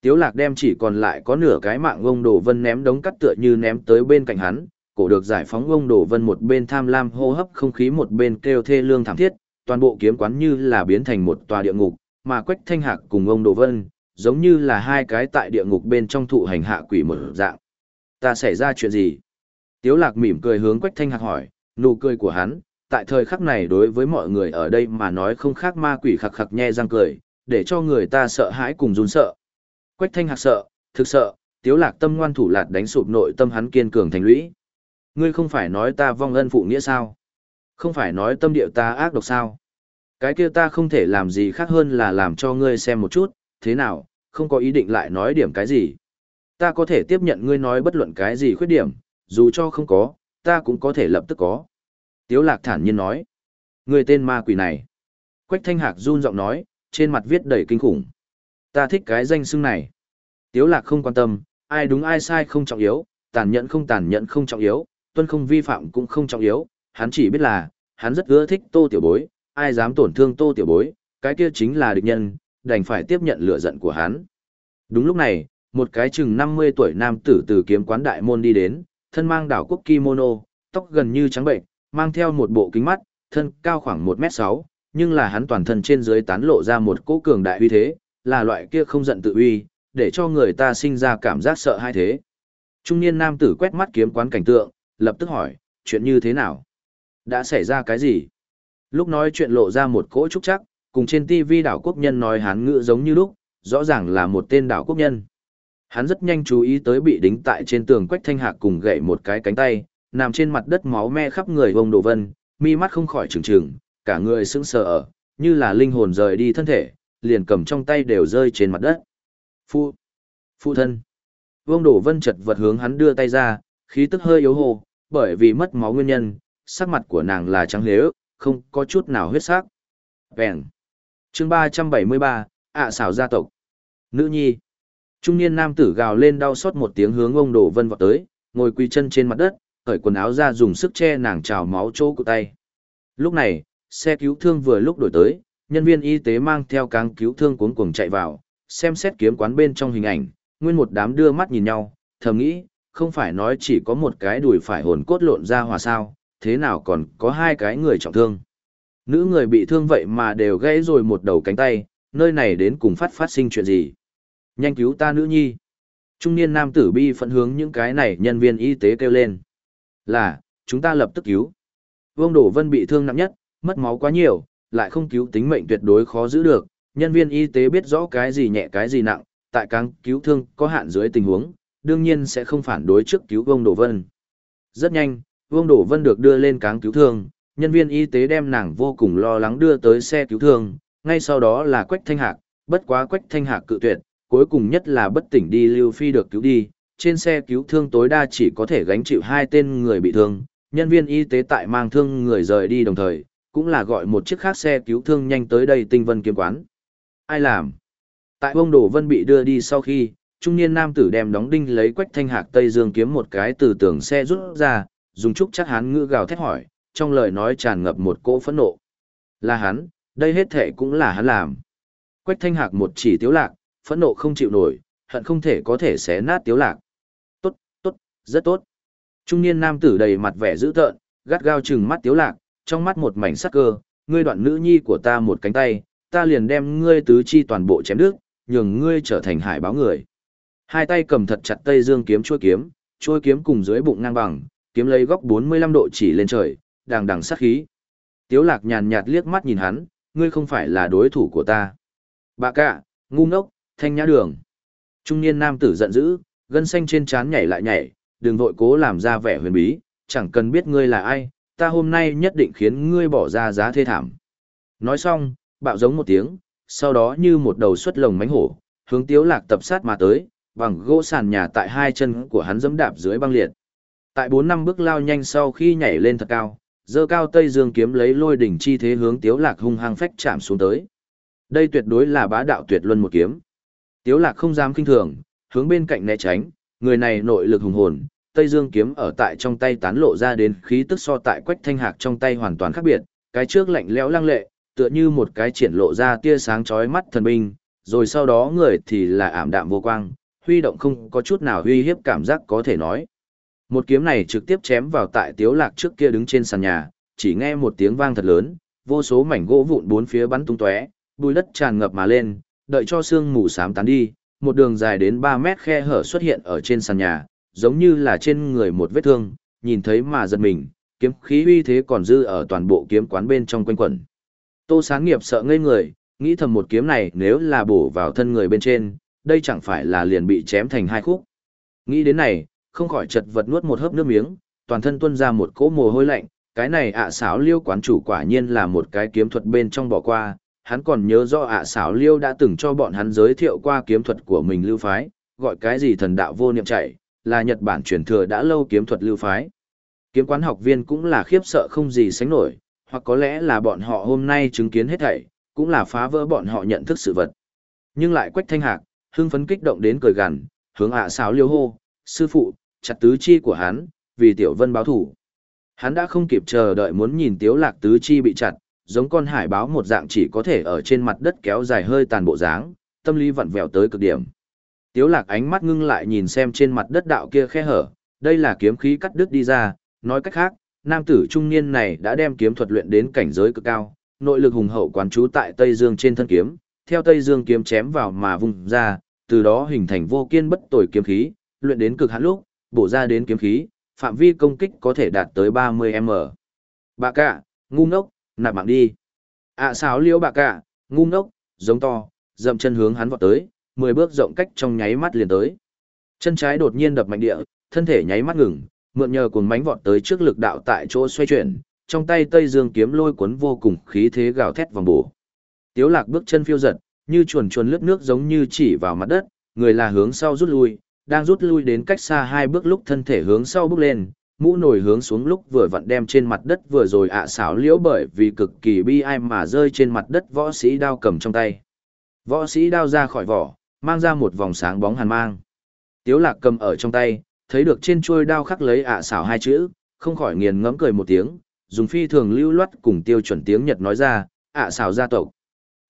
Tiếu lạc đem chỉ còn lại có nửa cái mạng vông đồ vân ném đống cắt tựa như ném tới bên cạnh hắn, cổ được giải phóng ông Đổ vân một bên tham lam hô hấp không khí một bên kêu thê lương thảm thiết, toàn bộ kiếm quán như là biến thành một tòa địa ngục, mà quách thanh hạc cùng ông Đổ vân, giống như là hai cái tại địa ngục bên trong thụ hành hạ quỷ một dạng. Ta xảy ra chuyện gì? Tiếu lạc mỉm cười hướng quách thanh hạc hỏi, nụ cười của hắn, tại thời khắc này đối với mọi người ở đây mà nói không khác ma quỷ khặc khặc nhe răng cười, để cho người ta sợ hãi cùng run sợ. Quách thanh hạc sợ, thực sợ, tiếu lạc tâm ngoan thủ lạt đánh sụp nội tâm hắn kiên cường thành lũy. Ngươi không phải nói ta vong ân phụ nghĩa sao? Không phải nói tâm địa ta ác độc sao? Cái kia ta không thể làm gì khác hơn là làm cho ngươi xem một chút, thế nào, không có ý định lại nói điểm cái gì. Ta có thể tiếp nhận ngươi nói bất luận cái gì khuyết điểm, dù cho không có, ta cũng có thể lập tức có. Tiếu lạc thản nhiên nói. Ngươi tên ma quỷ này. Quách thanh hạc run giọng nói, trên mặt viết đầy kinh khủng. Ta thích cái danh xưng này. Tiếu lạc không quan tâm, ai đúng ai sai không trọng yếu, tàn nhẫn không tàn nhẫn không trọng yếu, tuân không vi phạm cũng không trọng yếu, hắn chỉ biết là, hắn rất ưa thích tô tiểu bối, ai dám tổn thương tô tiểu bối, cái kia chính là địch nhân, đành phải tiếp nhận lửa giận của hắn. Đúng lúc này, một cái chừng 50 tuổi nam tử từ kiếm quán đại môn đi đến, thân mang đảo quốc kimono, tóc gần như trắng bệnh, mang theo một bộ kính mắt, thân cao khoảng 1m6, nhưng là hắn toàn thân trên dưới tán lộ ra một cỗ cường đại uy thế, là loại kia không giận tự uy, để cho người ta sinh ra cảm giác sợ hai thế. Trung niên nam tử quét mắt kiếm quán cảnh tượng, lập tức hỏi, chuyện như thế nào? Đã xảy ra cái gì? Lúc nói chuyện lộ ra một cỗ trúc chắc, cùng trên TV đảo quốc nhân nói hán ngữ giống như lúc, rõ ràng là một tên đảo quốc nhân. Hắn rất nhanh chú ý tới bị đính tại trên tường quách thanh hạc cùng gậy một cái cánh tay, nằm trên mặt đất máu me khắp người vông đồ vân, mi mắt không khỏi trừng trừng, cả người sững sờ ở, như là linh hồn rời đi thân thể, liền cầm trong tay đều rơi trên mặt đất. Phu, phu thân. Vương Đổ Vân chật vật hướng hắn đưa tay ra, khí tức hơi yếu hồ, bởi vì mất máu nguyên nhân, sắc mặt của nàng là trắng lếu, không có chút nào huyết sắc. Vẹn. chương 373, ạ xảo gia tộc. Nữ nhi. Trung niên nam tử gào lên đau xót một tiếng hướng ông Đổ Vân vọt tới, ngồi quỳ chân trên mặt đất, cởi quần áo ra dùng sức che nàng trào máu chỗ của tay. Lúc này, xe cứu thương vừa lúc đổi tới, nhân viên y tế mang theo cáng cứu thương cuống cuồng chạy vào, xem xét kiếm quán bên trong hình ảnh, nguyên một đám đưa mắt nhìn nhau, thầm nghĩ, không phải nói chỉ có một cái đùi phải hồn cốt lộn ra hòa sao, thế nào còn có hai cái người trọng thương. Nữ người bị thương vậy mà đều gãy rồi một đầu cánh tay, nơi này đến cùng phát phát sinh chuyện gì. Nhanh cứu ta nữ nhi. Trung niên nam tử bi phận hướng những cái này nhân viên y tế kêu lên. Là, chúng ta lập tức cứu. Vương Đổ Vân bị thương nặng nhất, mất máu quá nhiều, lại không cứu tính mệnh tuyệt đối khó giữ được. Nhân viên y tế biết rõ cái gì nhẹ cái gì nặng, tại cáng cứu thương có hạn dưới tình huống, đương nhiên sẽ không phản đối trước cứu Vương Đổ Vân. Rất nhanh, Vương Đổ Vân được đưa lên cáng cứu thương, nhân viên y tế đem nàng vô cùng lo lắng đưa tới xe cứu thương, ngay sau đó là Quách Thanh Hạc, bất quá Quách Thanh Hạc cự tuyệt, cuối cùng nhất là bất tỉnh đi Lưu Phi được cứu đi, trên xe cứu thương tối đa chỉ có thể gánh chịu hai tên người bị thương, nhân viên y tế tại mang thương người rời đi đồng thời, cũng là gọi một chiếc khác xe cứu thương nhanh tới đây tinh vân kiếm quán. Ai làm? Tại bông đổ vân bị đưa đi sau khi, trung niên nam tử đem đóng đinh lấy quách thanh hạc Tây Dương kiếm một cái từ tường xe rút ra, dùng trúc chắc hắn ngữ gào thét hỏi, trong lời nói tràn ngập một cỗ phẫn nộ. Là hắn, đây hết thệ cũng là hắn làm. Quách thanh hạc một chỉ tiếu lạc, phẫn nộ không chịu nổi, hận không thể có thể xé nát tiếu lạc. Tốt, tốt, rất tốt. Trung niên nam tử đầy mặt vẻ dữ tợn, gắt gao chừng mắt tiếu lạc, trong mắt một mảnh sắc cơ, ngươi đoạn nữ nhi của ta một cánh tay, ta liền đem ngươi tứ chi toàn bộ chém đứt, nhường ngươi trở thành hải báo người. Hai tay cầm thật chặt tây dương kiếm chuôi kiếm, chuôi kiếm cùng dưới bụng ngang bằng, kiếm lấy góc 45 độ chỉ lên trời, đàng đằng sát khí. Tiếu lạc nhàn nhạt liếc mắt nhìn hắn, ngươi không phải là đối thủ của ta. Bà cả, ngu ngốc, thanh nhã đường. Trung niên nam tử giận dữ, gân xanh trên trán nhảy lại nhảy, đừng vội cố làm ra vẻ huyền bí, chẳng cần biết ngươi là ai, ta hôm nay nhất định khiến ngươi bỏ ra giá thê thảm. Nói xong, bạo giống một tiếng, sau đó như một đầu xuất lồng mánh hổ, hướng tiếu lạc tập sát mà tới, bằng gỗ sàn nhà tại hai chân của hắn dẫm đạp dưới băng liệt. Tại bốn năm bước lao nhanh sau khi nhảy lên thật cao, dơ cao tây dương kiếm lấy lôi đỉnh chi thế hướng tiếu lạc hung hăng phách chạm xuống tới. Đây tuyệt đối là bá đạo tuyệt luân một kiếm. Tiếu lạc không dám kinh thường, hướng bên cạnh né tránh, người này nội lực hùng hồn, Tây Dương kiếm ở tại trong tay tán lộ ra đến khí tức so tại Quách Thanh Hạc trong tay hoàn toàn khác biệt, cái trước lạnh lẽo lăng lệ, tựa như một cái triển lộ ra tia sáng chói mắt thần binh, rồi sau đó người thì là ảm đạm vô quang, huy động không có chút nào uy hiếp cảm giác có thể nói. Một kiếm này trực tiếp chém vào tại Tiếu Lạc trước kia đứng trên sàn nhà, chỉ nghe một tiếng vang thật lớn, vô số mảnh gỗ vụn bốn phía bắn tung tóe, bùi đất tràn ngập mà lên, đợi cho sương mù sám tán đi, một đường dài đến 3 mét khe hở xuất hiện ở trên sàn nhà, giống như là trên người một vết thương, nhìn thấy mà giật mình, kiếm khí uy thế còn dư ở toàn bộ kiếm quán bên trong quanh quẩn. Tô Sáng Nghiệp sợ ngây người, nghĩ thầm một kiếm này nếu là bổ vào thân người bên trên, đây chẳng phải là liền bị chém thành hai khúc. Nghĩ đến này, không khỏi chật vật nuốt một hớp nước miếng, toàn thân tuôn ra một cỗ mồ hôi lạnh, cái này ạ xảo liêu quán chủ quả nhiên là một cái kiếm thuật bên trong bỏ qua, hắn còn nhớ rõ ạ xảo liêu đã từng cho bọn hắn giới thiệu qua kiếm thuật của mình lưu phái, gọi cái gì thần đạo vô niệm chạy, là Nhật Bản truyền thừa đã lâu kiếm thuật lưu phái. Kiếm quán học viên cũng là khiếp sợ không gì sánh nổi, hoặc có lẽ là bọn họ hôm nay chứng kiến hết thảy, cũng là phá vỡ bọn họ nhận thức sự vật. Nhưng lại quách thanh hạc, hưng phấn kích động đến cười gằn, hướng ạ xảo liêu hô, sư phụ, chặt tứ chi của hắn, vì tiểu vân báo thủ. Hắn đã không kịp chờ đợi muốn nhìn tiếu lạc tứ chi bị chặt, giống con hải báo một dạng chỉ có thể ở trên mặt đất kéo dài hơi tàn bộ dáng, tâm lý vặn vẹo tới cực điểm. Tiếu lạc ánh mắt ngưng lại nhìn xem trên mặt đất đạo kia khe hở, đây là kiếm khí cắt đứt đi ra, nói cách khác, nam tử trung niên này đã đem kiếm thuật luyện đến cảnh giới cực cao, nội lực hùng hậu quán trú tại Tây Dương trên thân kiếm, theo Tây Dương kiếm chém vào mà vùng ra, từ đó hình thành vô kiên bất tồi kiếm khí, luyện đến cực hạn lúc, bổ ra đến kiếm khí, phạm vi công kích có thể đạt tới 30m. Bà cả, ngu ngốc, nạp mạng đi. ạ à, sáo liễu bà cả, ngu ngốc, giống to, dậm chân hướng hắn vọt tới, 10 bước rộng cách trong nháy mắt liền tới. Chân trái đột nhiên đập mạnh địa, thân thể nháy mắt ngừng, mượn nhờ cuồng mánh vọt tới trước lực đạo tại chỗ xoay chuyển, trong tay Tây Dương kiếm lôi cuốn vô cùng khí thế gào thét vòng bổ. Tiếu Lạc bước chân phiêu giật, như chuồn chuồn lướt nước giống như chỉ vào mặt đất, người là hướng sau rút lui, đang rút lui đến cách xa hai bước lúc thân thể hướng sau bước lên, mũ nổi hướng xuống lúc vừa vặn đem trên mặt đất vừa rồi ạ xảo liễu bởi vì cực kỳ bi ai mà rơi trên mặt đất võ sĩ đao cầm trong tay. Võ sĩ đao ra khỏi vỏ, mang ra một vòng sáng bóng hàn mang. Tiếu lạc cầm ở trong tay, thấy được trên chuôi đao khắc lấy ạ xảo hai chữ, không khỏi nghiền ngẫm cười một tiếng, dùng phi thường lưu loát cùng tiêu chuẩn tiếng Nhật nói ra, ạ xảo gia tộc.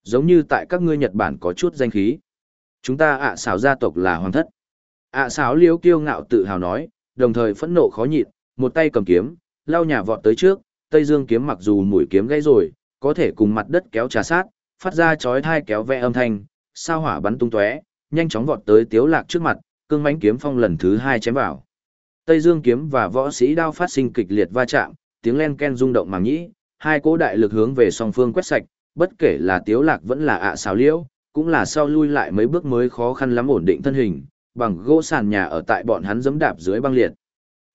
Giống như tại các ngươi Nhật Bản có chút danh khí. Chúng ta ạ xảo gia tộc là hoàng thất. ạ xảo liêu kiêu ngạo tự hào nói, đồng thời phẫn nộ khó nhịn, một tay cầm kiếm, lao nhà vọt tới trước, Tây Dương kiếm mặc dù mũi kiếm gãy rồi, có thể cùng mặt đất kéo trà sát, phát ra chói thai kéo vẽ âm thanh, sao hỏa bắn tung tóe, nhanh chóng vọt tới Tiếu Lạc trước mặt, cương mãnh kiếm phong lần thứ hai chém vào. Tây Dương kiếm và võ sĩ đao phát sinh kịch liệt va chạm, tiếng len ken rung động màng nhĩ, hai cỗ đại lực hướng về song phương quét sạch, bất kể là Tiếu Lạc vẫn là ạ xào liễu, cũng là sau lui lại mấy bước mới khó khăn lắm ổn định thân hình, bằng gỗ sàn nhà ở tại bọn hắn giẫm đạp dưới băng liệt.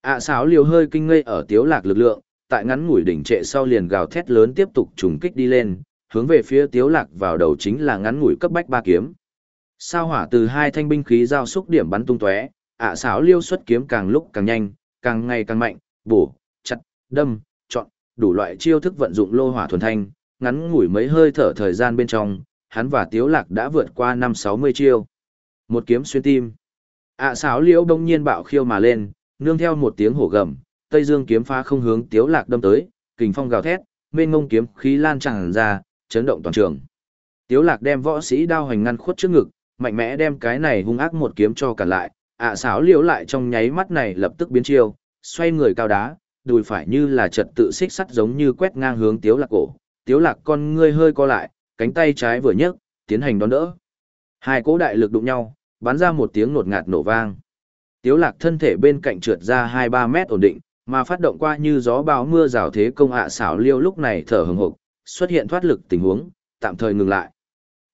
ạ xào liễu hơi kinh ngây ở Tiếu Lạc lực lượng, tại ngắn ngủi đỉnh trệ sau liền gào thét lớn tiếp tục trùng kích đi lên, hướng về phía tiếu lạc vào đầu chính là ngắn ngủi cấp bách ba kiếm. Sao hỏa từ hai thanh binh khí giao xúc điểm bắn tung tóe, ạ à xảo liêu xuất kiếm càng lúc càng nhanh, càng ngày càng mạnh, bổ, chặt, đâm, chọn, đủ loại chiêu thức vận dụng lô hỏa thuần thanh, ngắn ngủi mấy hơi thở thời gian bên trong, hắn và tiếu lạc đã vượt qua năm sáu mươi chiêu. Một kiếm xuyên tim. ạ à Liễu đông nhiên bạo khiêu mà lên, nương theo một tiếng hổ gầm, Tây Dương kiếm phá không hướng tiếu lạc đâm tới, kình phong gào thét, mênh mông kiếm khí lan tràn ra, chấn động toàn trường. Tiếu lạc đem võ sĩ đao hành ngăn khuất trước ngực, mạnh mẽ đem cái này hung ác một kiếm cho cả lại, ạ à, liễu lại trong nháy mắt này lập tức biến chiêu, xoay người cao đá, đùi phải như là trật tự xích sắt giống như quét ngang hướng tiếu lạc cổ, tiếu lạc con ngươi hơi co lại, cánh tay trái vừa nhấc, tiến hành đón đỡ. Hai cỗ đại lực đụng nhau, bắn ra một tiếng nột ngạt nổ vang. Tiếu lạc thân thể bên cạnh trượt ra 2-3 mét ổn định, mà phát động qua như gió bão mưa rào thế công ạ xảo liêu lúc này thở hừng hực, xuất hiện thoát lực tình huống, tạm thời ngừng lại.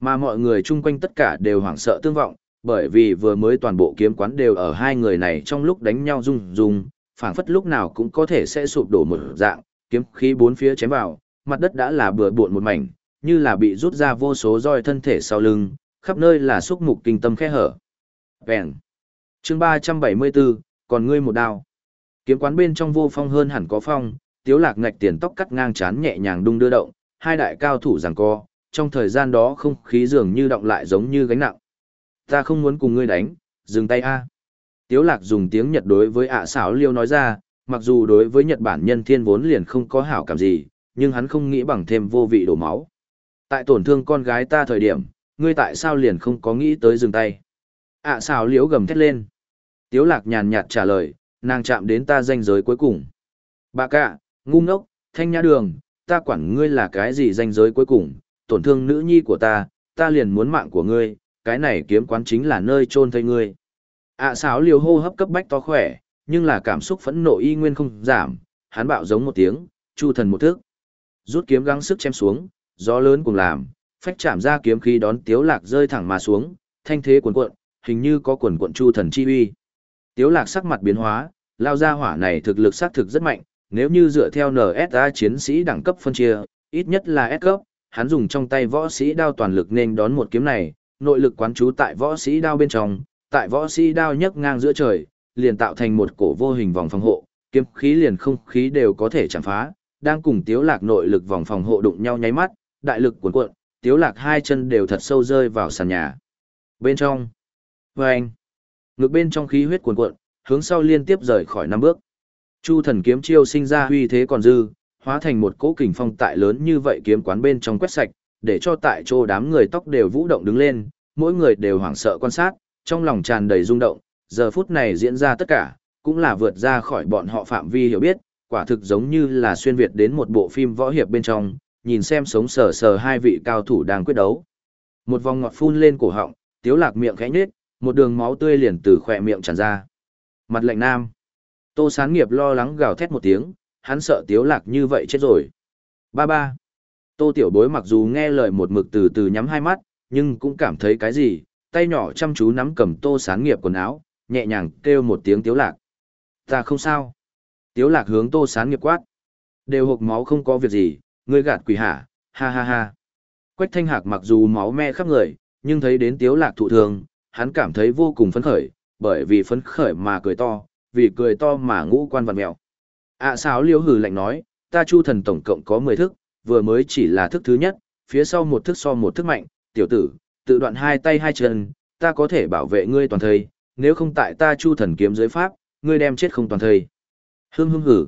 Mà mọi người chung quanh tất cả đều hoảng sợ tương vọng, bởi vì vừa mới toàn bộ kiếm quán đều ở hai người này trong lúc đánh nhau rung rung, phảng phất lúc nào cũng có thể sẽ sụp đổ một dạng, kiếm khí bốn phía chém vào, mặt đất đã là bừa bộn một mảnh, như là bị rút ra vô số roi thân thể sau lưng, khắp nơi là xúc mục kinh tâm khe hở. Vẹn. Chương 374, còn ngươi một đao. Kiếm quán bên trong vô phong hơn hẳn có phong, tiếu lạc ngạch tiền tóc cắt ngang chán nhẹ nhàng đung đưa động, hai đại cao thủ giằng co, trong thời gian đó không khí dường như động lại giống như gánh nặng. Ta không muốn cùng ngươi đánh, dừng tay a. Tiếu lạc dùng tiếng Nhật đối với ạ xảo liêu nói ra, mặc dù đối với Nhật Bản nhân thiên vốn liền không có hảo cảm gì, nhưng hắn không nghĩ bằng thêm vô vị đổ máu. Tại tổn thương con gái ta thời điểm, ngươi tại sao liền không có nghĩ tới dừng tay? ạ xào liễu gầm thét lên. Tiếu lạc nhàn nhạt trả lời, nàng chạm đến ta danh giới cuối cùng. Bà cả, ngu ngốc, thanh nhã đường, ta quản ngươi là cái gì danh giới cuối cùng, tổn thương nữ nhi của ta, ta liền muốn mạng của ngươi, cái này kiếm quán chính là nơi chôn thây ngươi. ạ à, xáo liều hô hấp cấp bách to khỏe, nhưng là cảm xúc phẫn nộ y nguyên không giảm, hắn bạo giống một tiếng, chu thần một thước. Rút kiếm gắng sức chém xuống, gió lớn cùng làm, phách chạm ra kiếm khí đón tiếu lạc rơi thẳng mà xuống, thanh thế cuồn cuộn, hình như có cuồn cuộn chu thần chi uy. Tiếu lạc sắc mặt biến hóa, lao ra hỏa này thực lực xác thực rất mạnh, nếu như dựa theo NSA chiến sĩ đẳng cấp phân chia, ít nhất là S cấp, hắn dùng trong tay võ sĩ đao toàn lực nên đón một kiếm này, nội lực quán trú tại võ sĩ đao bên trong, tại võ sĩ đao nhấc ngang giữa trời, liền tạo thành một cổ vô hình vòng phòng hộ, kiếm khí liền không khí đều có thể chạm phá, đang cùng tiếu lạc nội lực vòng phòng hộ đụng nhau nháy mắt, đại lực cuốn cuộn, tiếu lạc hai chân đều thật sâu rơi vào sàn nhà. Bên trong, vâng, ngực bên trong khí huyết cuộn cuộn, hướng sau liên tiếp rời khỏi năm bước. Chu thần kiếm chiêu sinh ra huy thế còn dư, hóa thành một cỗ kình phong tại lớn như vậy kiếm quán bên trong quét sạch, để cho tại chỗ đám người tóc đều vũ động đứng lên, mỗi người đều hoảng sợ quan sát, trong lòng tràn đầy rung động, giờ phút này diễn ra tất cả, cũng là vượt ra khỏi bọn họ phạm vi hiểu biết, quả thực giống như là xuyên việt đến một bộ phim võ hiệp bên trong, nhìn xem sống sờ sờ hai vị cao thủ đang quyết đấu. Một vòng ngọt phun lên cổ họng, tiếu lạc miệng khẽ nhếch, một đường máu tươi liền từ khỏe miệng tràn ra. Mặt lạnh nam. Tô sán nghiệp lo lắng gào thét một tiếng, hắn sợ tiếu lạc như vậy chết rồi. Ba ba. Tô tiểu bối mặc dù nghe lời một mực từ từ nhắm hai mắt, nhưng cũng cảm thấy cái gì, tay nhỏ chăm chú nắm cầm tô sán nghiệp quần áo, nhẹ nhàng kêu một tiếng tiếu lạc. Ta không sao. Tiếu lạc hướng tô sán nghiệp quát. Đều hộp máu không có việc gì, ngươi gạt quỷ hả, ha ha ha. Quách thanh hạc mặc dù máu me khắp người, nhưng thấy đến tiếu lạc thụ thường, hắn cảm thấy vô cùng phấn khởi, bởi vì phấn khởi mà cười to, vì cười to mà ngũ quan vặn mèo. à sao liêu hử lạnh nói, ta chu thần tổng cộng có 10 thức, vừa mới chỉ là thức thứ nhất, phía sau một thức so một thức mạnh, tiểu tử, tự đoạn hai tay hai chân, ta có thể bảo vệ ngươi toàn thời, nếu không tại ta chu thần kiếm dưới pháp, ngươi đem chết không toàn thời hương hương hử.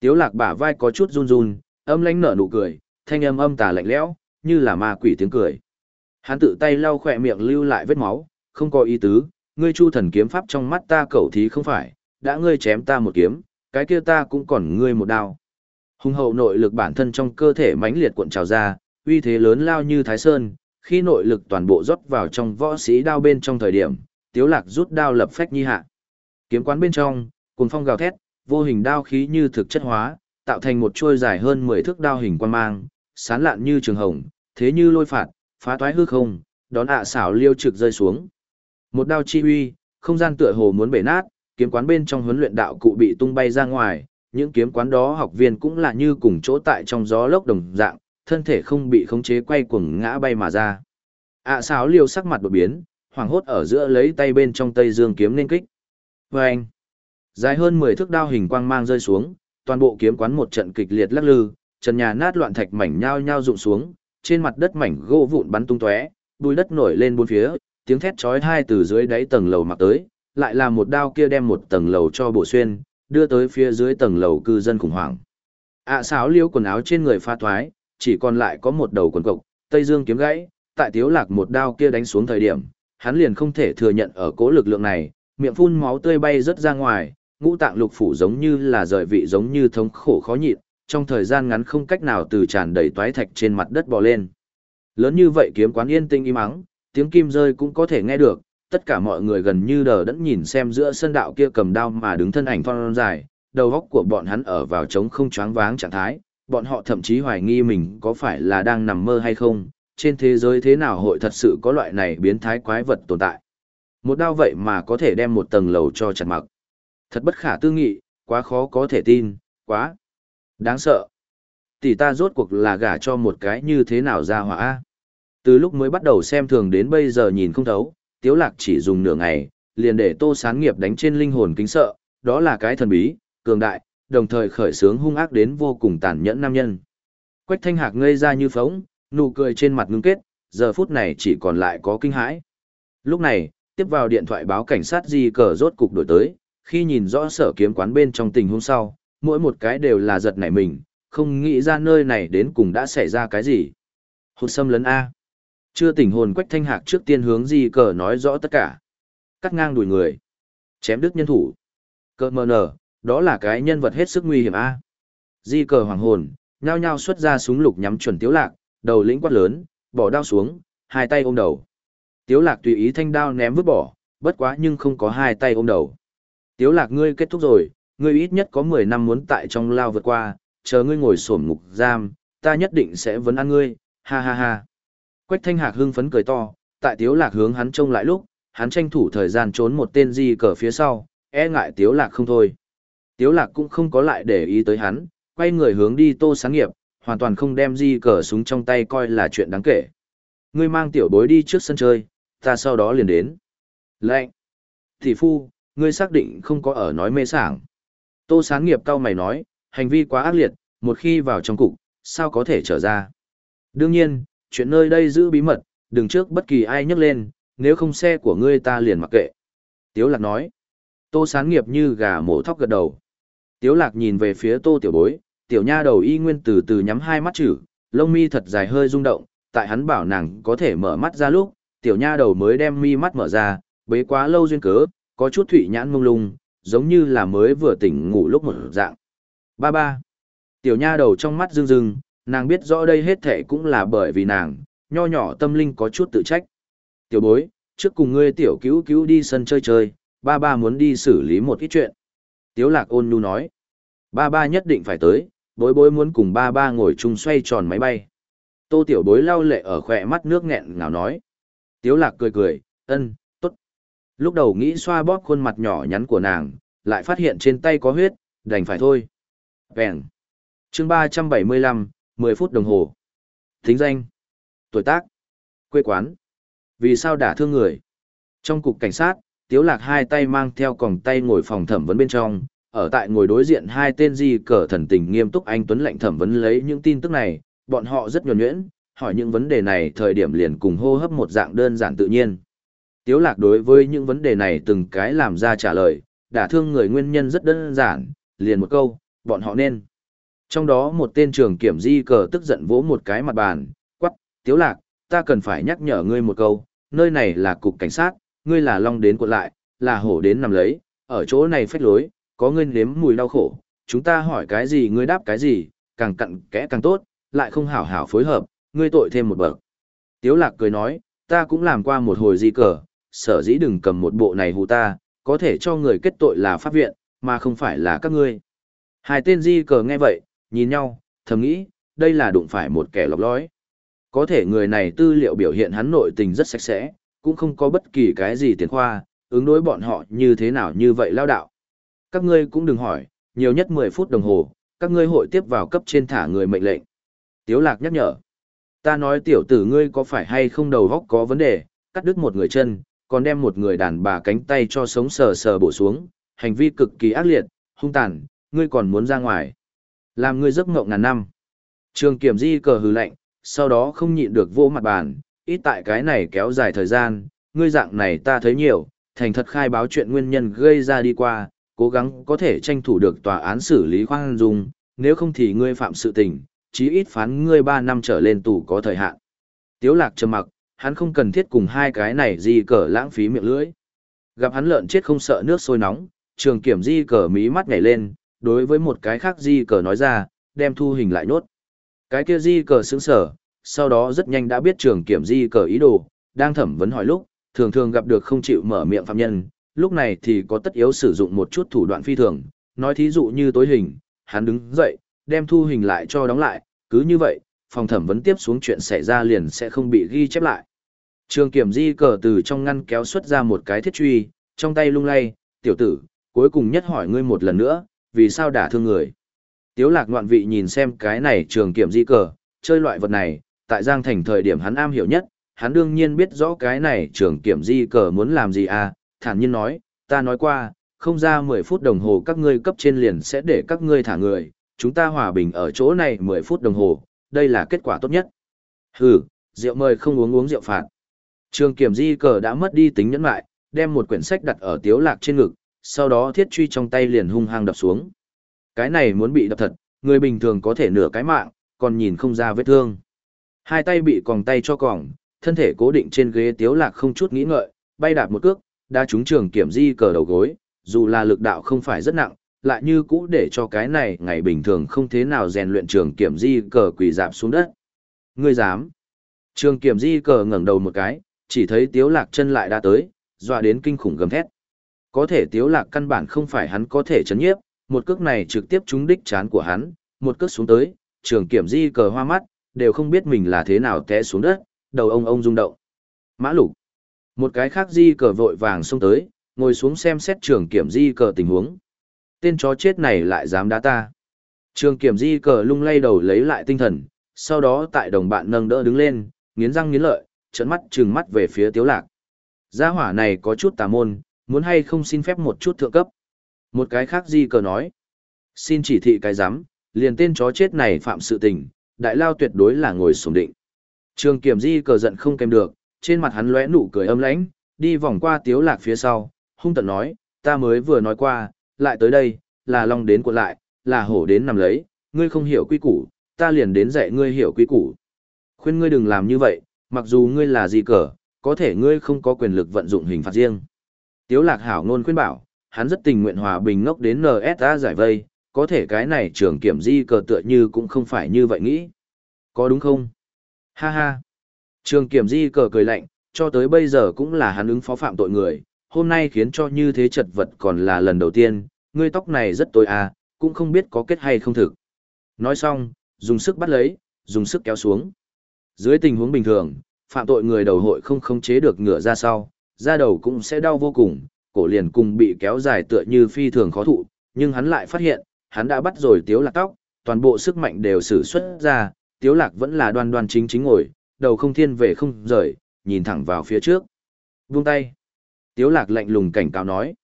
Tiếu lạc bả vai có chút run run, âm lãnh nở nụ cười, thanh âm âm tà lạnh lẽo, như là ma quỷ tiếng cười. Hắn tự tay lau khỏe miệng lưu lại vết máu, không có ý tứ, ngươi chu thần kiếm pháp trong mắt ta cẩu thí không phải, đã ngươi chém ta một kiếm, cái kia ta cũng còn ngươi một đao. Hùng hậu nội lực bản thân trong cơ thể mãnh liệt cuộn trào ra, uy thế lớn lao như thái sơn, khi nội lực toàn bộ rót vào trong võ sĩ đao bên trong thời điểm, tiếu lạc rút đao lập phách nhi hạ. Kiếm quán bên trong, cuồng phong gào thét, vô hình đao khí như thực chất hóa, tạo thành một chuôi dài hơn 10 thước đao hình quan mang, sán lạn như trường hồng, thế như lôi phạt, phá toái hư không, đón ạ xảo liêu trực rơi xuống. Một đao chi uy, không gian tựa hồ muốn bể nát, kiếm quán bên trong huấn luyện đạo cụ bị tung bay ra ngoài, những kiếm quán đó học viên cũng là như cùng chỗ tại trong gió lốc đồng dạng, thân thể không bị khống chế quay cuồng ngã bay mà ra. ạ à xảo liêu sắc mặt đột biến, hoảng hốt ở giữa lấy tay bên trong tây dương kiếm nên kích. Vâng! Dài hơn 10 thước đao hình quang mang rơi xuống, toàn bộ kiếm quán một trận kịch liệt lắc lư, trần nhà nát loạn thạch mảnh nhao nhao rụng xuống, trên mặt đất mảnh gỗ vụn bắn tung tóe, bụi đất nổi lên bốn phía, tiếng thét chói tai từ dưới đáy tầng lầu mặc tới, lại là một đao kia đem một tầng lầu cho bổ xuyên, đưa tới phía dưới tầng lầu cư dân khủng hoảng. ạ à, xáo liêu quần áo trên người pha thoái, chỉ còn lại có một đầu quần cộc, tây dương kiếm gãy, tại tiếu lạc một đao kia đánh xuống thời điểm, hắn liền không thể thừa nhận ở cố lực lượng này, miệng phun máu tươi bay rất ra ngoài, ngũ tạng lục phủ giống như là rời vị giống như thống khổ khó nhịn, trong thời gian ngắn không cách nào từ tràn đầy toái thạch trên mặt đất bò lên. Lớn như vậy kiếm quán yên tinh im ắng, tiếng kim rơi cũng có thể nghe được, tất cả mọi người gần như đờ đẫn nhìn xem giữa sân đạo kia cầm đao mà đứng thân ảnh phong dài, đầu góc của bọn hắn ở vào trống không choáng váng trạng thái, bọn họ thậm chí hoài nghi mình có phải là đang nằm mơ hay không, trên thế giới thế nào hội thật sự có loại này biến thái quái vật tồn tại. Một đao vậy mà có thể đem một tầng lầu cho chặt mặc. Thật bất khả tư nghị, quá khó có thể tin, quá đáng sợ. Tỷ ta rốt cuộc là gả cho một cái như thế nào ra hỏa Từ lúc mới bắt đầu xem thường đến bây giờ nhìn không thấu, Tiếu Lạc chỉ dùng nửa ngày, liền để Tô Sán Nghiệp đánh trên linh hồn kính sợ, đó là cái thần bí, cường đại, đồng thời khởi sướng hung ác đến vô cùng tàn nhẫn nam nhân. Quách Thanh Hạc ngây ra như phóng, nụ cười trên mặt ngưng kết, giờ phút này chỉ còn lại có kinh hãi. Lúc này, tiếp vào điện thoại báo cảnh sát di cờ rốt cục đổi tới, khi nhìn rõ sở kiếm quán bên trong tình huống sau, mỗi một cái đều là giật nảy mình, không nghĩ ra nơi này đến cùng đã xảy ra cái gì. Hụt xâm lấn A. Chưa tỉnh hồn quách thanh hạc trước tiên hướng di cờ nói rõ tất cả. Cắt ngang đuổi người. Chém đứt nhân thủ. Cơ mờ nở, đó là cái nhân vật hết sức nguy hiểm A. Di cờ hoàng hồn, nhao nhao xuất ra súng lục nhắm chuẩn tiếu lạc, đầu lĩnh quát lớn, bỏ đao xuống, hai tay ôm đầu. Tiếu lạc tùy ý thanh đao ném vứt bỏ, bất quá nhưng không có hai tay ôm đầu. Tiếu lạc ngươi kết thúc rồi, ngươi ít nhất có 10 năm muốn tại trong lao vượt qua, chờ ngươi ngồi sổm ngục giam, ta nhất định sẽ vấn an ngươi, ha ha ha. Quách thanh hạc hưng phấn cười to, tại tiếu lạc hướng hắn trông lại lúc, hắn tranh thủ thời gian trốn một tên di cờ phía sau, e ngại tiếu lạc không thôi. Tiếu lạc cũng không có lại để ý tới hắn, quay người hướng đi tô sáng nghiệp, hoàn toàn không đem di cờ súng trong tay coi là chuyện đáng kể. Ngươi mang tiểu bối đi trước sân chơi, ta sau đó liền đến. Lệnh! Thị phu, ngươi xác định không có ở nói mê sảng. Tô Sán nghiệp cao mày nói, hành vi quá ác liệt, một khi vào trong cục, sao có thể trở ra. Đương nhiên, chuyện nơi đây giữ bí mật, đừng trước bất kỳ ai nhắc lên, nếu không xe của ngươi ta liền mặc kệ. Tiếu lạc nói, tô Sán nghiệp như gà mổ thóc gật đầu. Tiếu lạc nhìn về phía tô tiểu bối, tiểu nha đầu y nguyên từ từ nhắm hai mắt chữ, lông mi thật dài hơi rung động, tại hắn bảo nàng có thể mở mắt ra lúc, tiểu nha đầu mới đem mi mắt mở ra, bế quá lâu duyên cớ, có chút thủy nhãn mông lung, giống như là mới vừa tỉnh ngủ lúc một dạng. Ba ba. Tiểu nha đầu trong mắt rưng rưng, nàng biết rõ đây hết thể cũng là bởi vì nàng, nho nhỏ tâm linh có chút tự trách. Tiểu bối, trước cùng ngươi tiểu cứu cứu đi sân chơi chơi, ba ba muốn đi xử lý một ít chuyện. Tiếu lạc ôn nhu nói. Ba ba nhất định phải tới, bối bối muốn cùng ba ba ngồi chung xoay tròn máy bay. Tô tiểu bối lau lệ ở khỏe mắt nước nghẹn ngào nói. Tiếu lạc cười cười, ân. Lúc đầu nghĩ xoa bóp khuôn mặt nhỏ nhắn của nàng, lại phát hiện trên tay có huyết, đành phải thôi. Vẹn. Chương 375, 10 phút đồng hồ. Thính danh. Tuổi tác. Quê quán. Vì sao đả thương người? Trong cục cảnh sát, Tiếu Lạc hai tay mang theo còng tay ngồi phòng thẩm vấn bên trong, ở tại ngồi đối diện hai tên di cờ thần tình nghiêm túc anh Tuấn lệnh thẩm vấn lấy những tin tức này, bọn họ rất nhuẩn nhuyễn, hỏi những vấn đề này thời điểm liền cùng hô hấp một dạng đơn giản tự nhiên. Tiếu lạc đối với những vấn đề này từng cái làm ra trả lời, đả thương người nguyên nhân rất đơn giản, liền một câu, bọn họ nên. Trong đó một tên trưởng kiểm di cờ tức giận vỗ một cái mặt bàn, quắc, tiếu lạc, ta cần phải nhắc nhở ngươi một câu, nơi này là cục cảnh sát, ngươi là long đến cuộn lại, là hổ đến nằm lấy, ở chỗ này phách lối, có ngươi nếm mùi đau khổ, chúng ta hỏi cái gì ngươi đáp cái gì, càng cặn kẽ càng tốt, lại không hảo hảo phối hợp, ngươi tội thêm một bậc. Tiếu lạc cười nói, ta cũng làm qua một hồi di cờ, sở dĩ đừng cầm một bộ này hù ta, có thể cho người kết tội là pháp viện, mà không phải là các ngươi. Hai tên di cờ nghe vậy, nhìn nhau, thầm nghĩ, đây là đụng phải một kẻ lọc lõi. Có thể người này tư liệu biểu hiện hắn nội tình rất sạch sẽ, cũng không có bất kỳ cái gì tiền khoa, ứng đối bọn họ như thế nào như vậy lao đạo. Các ngươi cũng đừng hỏi, nhiều nhất 10 phút đồng hồ, các ngươi hội tiếp vào cấp trên thả người mệnh lệnh. Tiếu lạc nhắc nhở. Ta nói tiểu tử ngươi có phải hay không đầu góc có vấn đề, cắt đứt một người chân, còn đem một người đàn bà cánh tay cho sống sờ sờ bổ xuống, hành vi cực kỳ ác liệt, hung tàn, ngươi còn muốn ra ngoài. Làm ngươi giấc ngộng ngàn năm. Trường kiểm di cờ hừ lạnh, sau đó không nhịn được vô mặt bàn, ít tại cái này kéo dài thời gian, ngươi dạng này ta thấy nhiều, thành thật khai báo chuyện nguyên nhân gây ra đi qua, cố gắng có thể tranh thủ được tòa án xử lý khoan dung, nếu không thì ngươi phạm sự tình, chí ít phán ngươi 3 năm trở lên tù có thời hạn. Tiếu lạc trầm mặc, hắn không cần thiết cùng hai cái này di cờ lãng phí miệng lưỡi. Gặp hắn lợn chết không sợ nước sôi nóng, trường kiểm di cờ mí mắt nhảy lên, đối với một cái khác di cờ nói ra, đem thu hình lại nốt. Cái kia di cờ sững sở, sau đó rất nhanh đã biết trường kiểm di cờ ý đồ, đang thẩm vấn hỏi lúc, thường thường gặp được không chịu mở miệng phạm nhân, lúc này thì có tất yếu sử dụng một chút thủ đoạn phi thường, nói thí dụ như tối hình, hắn đứng dậy, đem thu hình lại cho đóng lại, cứ như vậy, phòng thẩm vấn tiếp xuống chuyện xảy ra liền sẽ không bị ghi chép lại. Trường kiểm di cờ từ trong ngăn kéo xuất ra một cái thiết truy, trong tay lung lay, tiểu tử, cuối cùng nhất hỏi ngươi một lần nữa, vì sao đả thương người. Tiếu lạc ngoạn vị nhìn xem cái này trường kiểm di cờ, chơi loại vật này, tại Giang Thành thời điểm hắn am hiểu nhất, hắn đương nhiên biết rõ cái này trường kiểm di cờ muốn làm gì à, thản nhiên nói, ta nói qua, không ra 10 phút đồng hồ các ngươi cấp trên liền sẽ để các ngươi thả người, chúng ta hòa bình ở chỗ này 10 phút đồng hồ, đây là kết quả tốt nhất. Hừ, rượu mời không uống uống rượu phạt. Trường kiểm di cờ đã mất đi tính nhẫn lại, đem một quyển sách đặt ở tiếu lạc trên ngực, sau đó thiết truy trong tay liền hung hăng đập xuống. Cái này muốn bị đập thật, người bình thường có thể nửa cái mạng, còn nhìn không ra vết thương. Hai tay bị còng tay cho còng, thân thể cố định trên ghế tiếu lạc không chút nghĩ ngợi, bay đạp một cước, đá trúng trường kiểm di cờ đầu gối, dù là lực đạo không phải rất nặng, lại như cũ để cho cái này ngày bình thường không thế nào rèn luyện trường kiểm di cờ quỳ dạp xuống đất. Ngươi dám? Trường kiểm di cờ ngẩng đầu một cái, chỉ thấy tiếu lạc chân lại đã tới, dọa đến kinh khủng gầm thét. Có thể tiếu lạc căn bản không phải hắn có thể chấn nhiếp, một cước này trực tiếp trúng đích chán của hắn, một cước xuống tới, trường kiểm di cờ hoa mắt, đều không biết mình là thế nào té xuống đất, đầu ông ông rung động. Mã lục. Một cái khác di cờ vội vàng xông tới, ngồi xuống xem xét trường kiểm di cờ tình huống. Tên chó chết này lại dám đá ta. Trường kiểm di cờ lung lay đầu lấy lại tinh thần, sau đó tại đồng bạn nâng đỡ đứng lên, nghiến răng nghiến lợi, trợn mắt trừng mắt về phía tiếu lạc. Gia hỏa này có chút tà môn, muốn hay không xin phép một chút thượng cấp. Một cái khác di cờ nói. Xin chỉ thị cái giám, liền tên chó chết này phạm sự tình, đại lao tuyệt đối là ngồi sổm định. Trường kiểm di cờ giận không kèm được, trên mặt hắn lóe nụ cười âm lãnh, đi vòng qua tiếu lạc phía sau, hung tận nói, ta mới vừa nói qua, lại tới đây, là long đến cuộn lại, là hổ đến nằm lấy, ngươi không hiểu quy củ, ta liền đến dạy ngươi hiểu quy củ. Khuyên ngươi đừng làm như vậy, mặc dù ngươi là gì cờ, có thể ngươi không có quyền lực vận dụng hình phạt riêng. Tiếu lạc hảo ngôn khuyên bảo, hắn rất tình nguyện hòa bình ngốc đến NSA giải vây, có thể cái này trường kiểm di cờ tựa như cũng không phải như vậy nghĩ. Có đúng không? Ha ha. Trường kiểm di cờ cười lạnh, cho tới bây giờ cũng là hắn ứng phó phạm tội người, hôm nay khiến cho như thế chật vật còn là lần đầu tiên, ngươi tóc này rất tối à, cũng không biết có kết hay không thực. Nói xong, dùng sức bắt lấy, dùng sức kéo xuống. Dưới tình huống bình thường, phạm tội người đầu hội không khống chế được ngựa ra sau, da đầu cũng sẽ đau vô cùng, cổ liền cùng bị kéo dài tựa như phi thường khó thụ, nhưng hắn lại phát hiện, hắn đã bắt rồi tiếu lạc tóc, toàn bộ sức mạnh đều sử xuất ra, tiếu lạc vẫn là đoan đoan chính chính ngồi, đầu không thiên về không rời, nhìn thẳng vào phía trước. Buông tay. Tiếu lạc lạnh lùng cảnh cáo nói.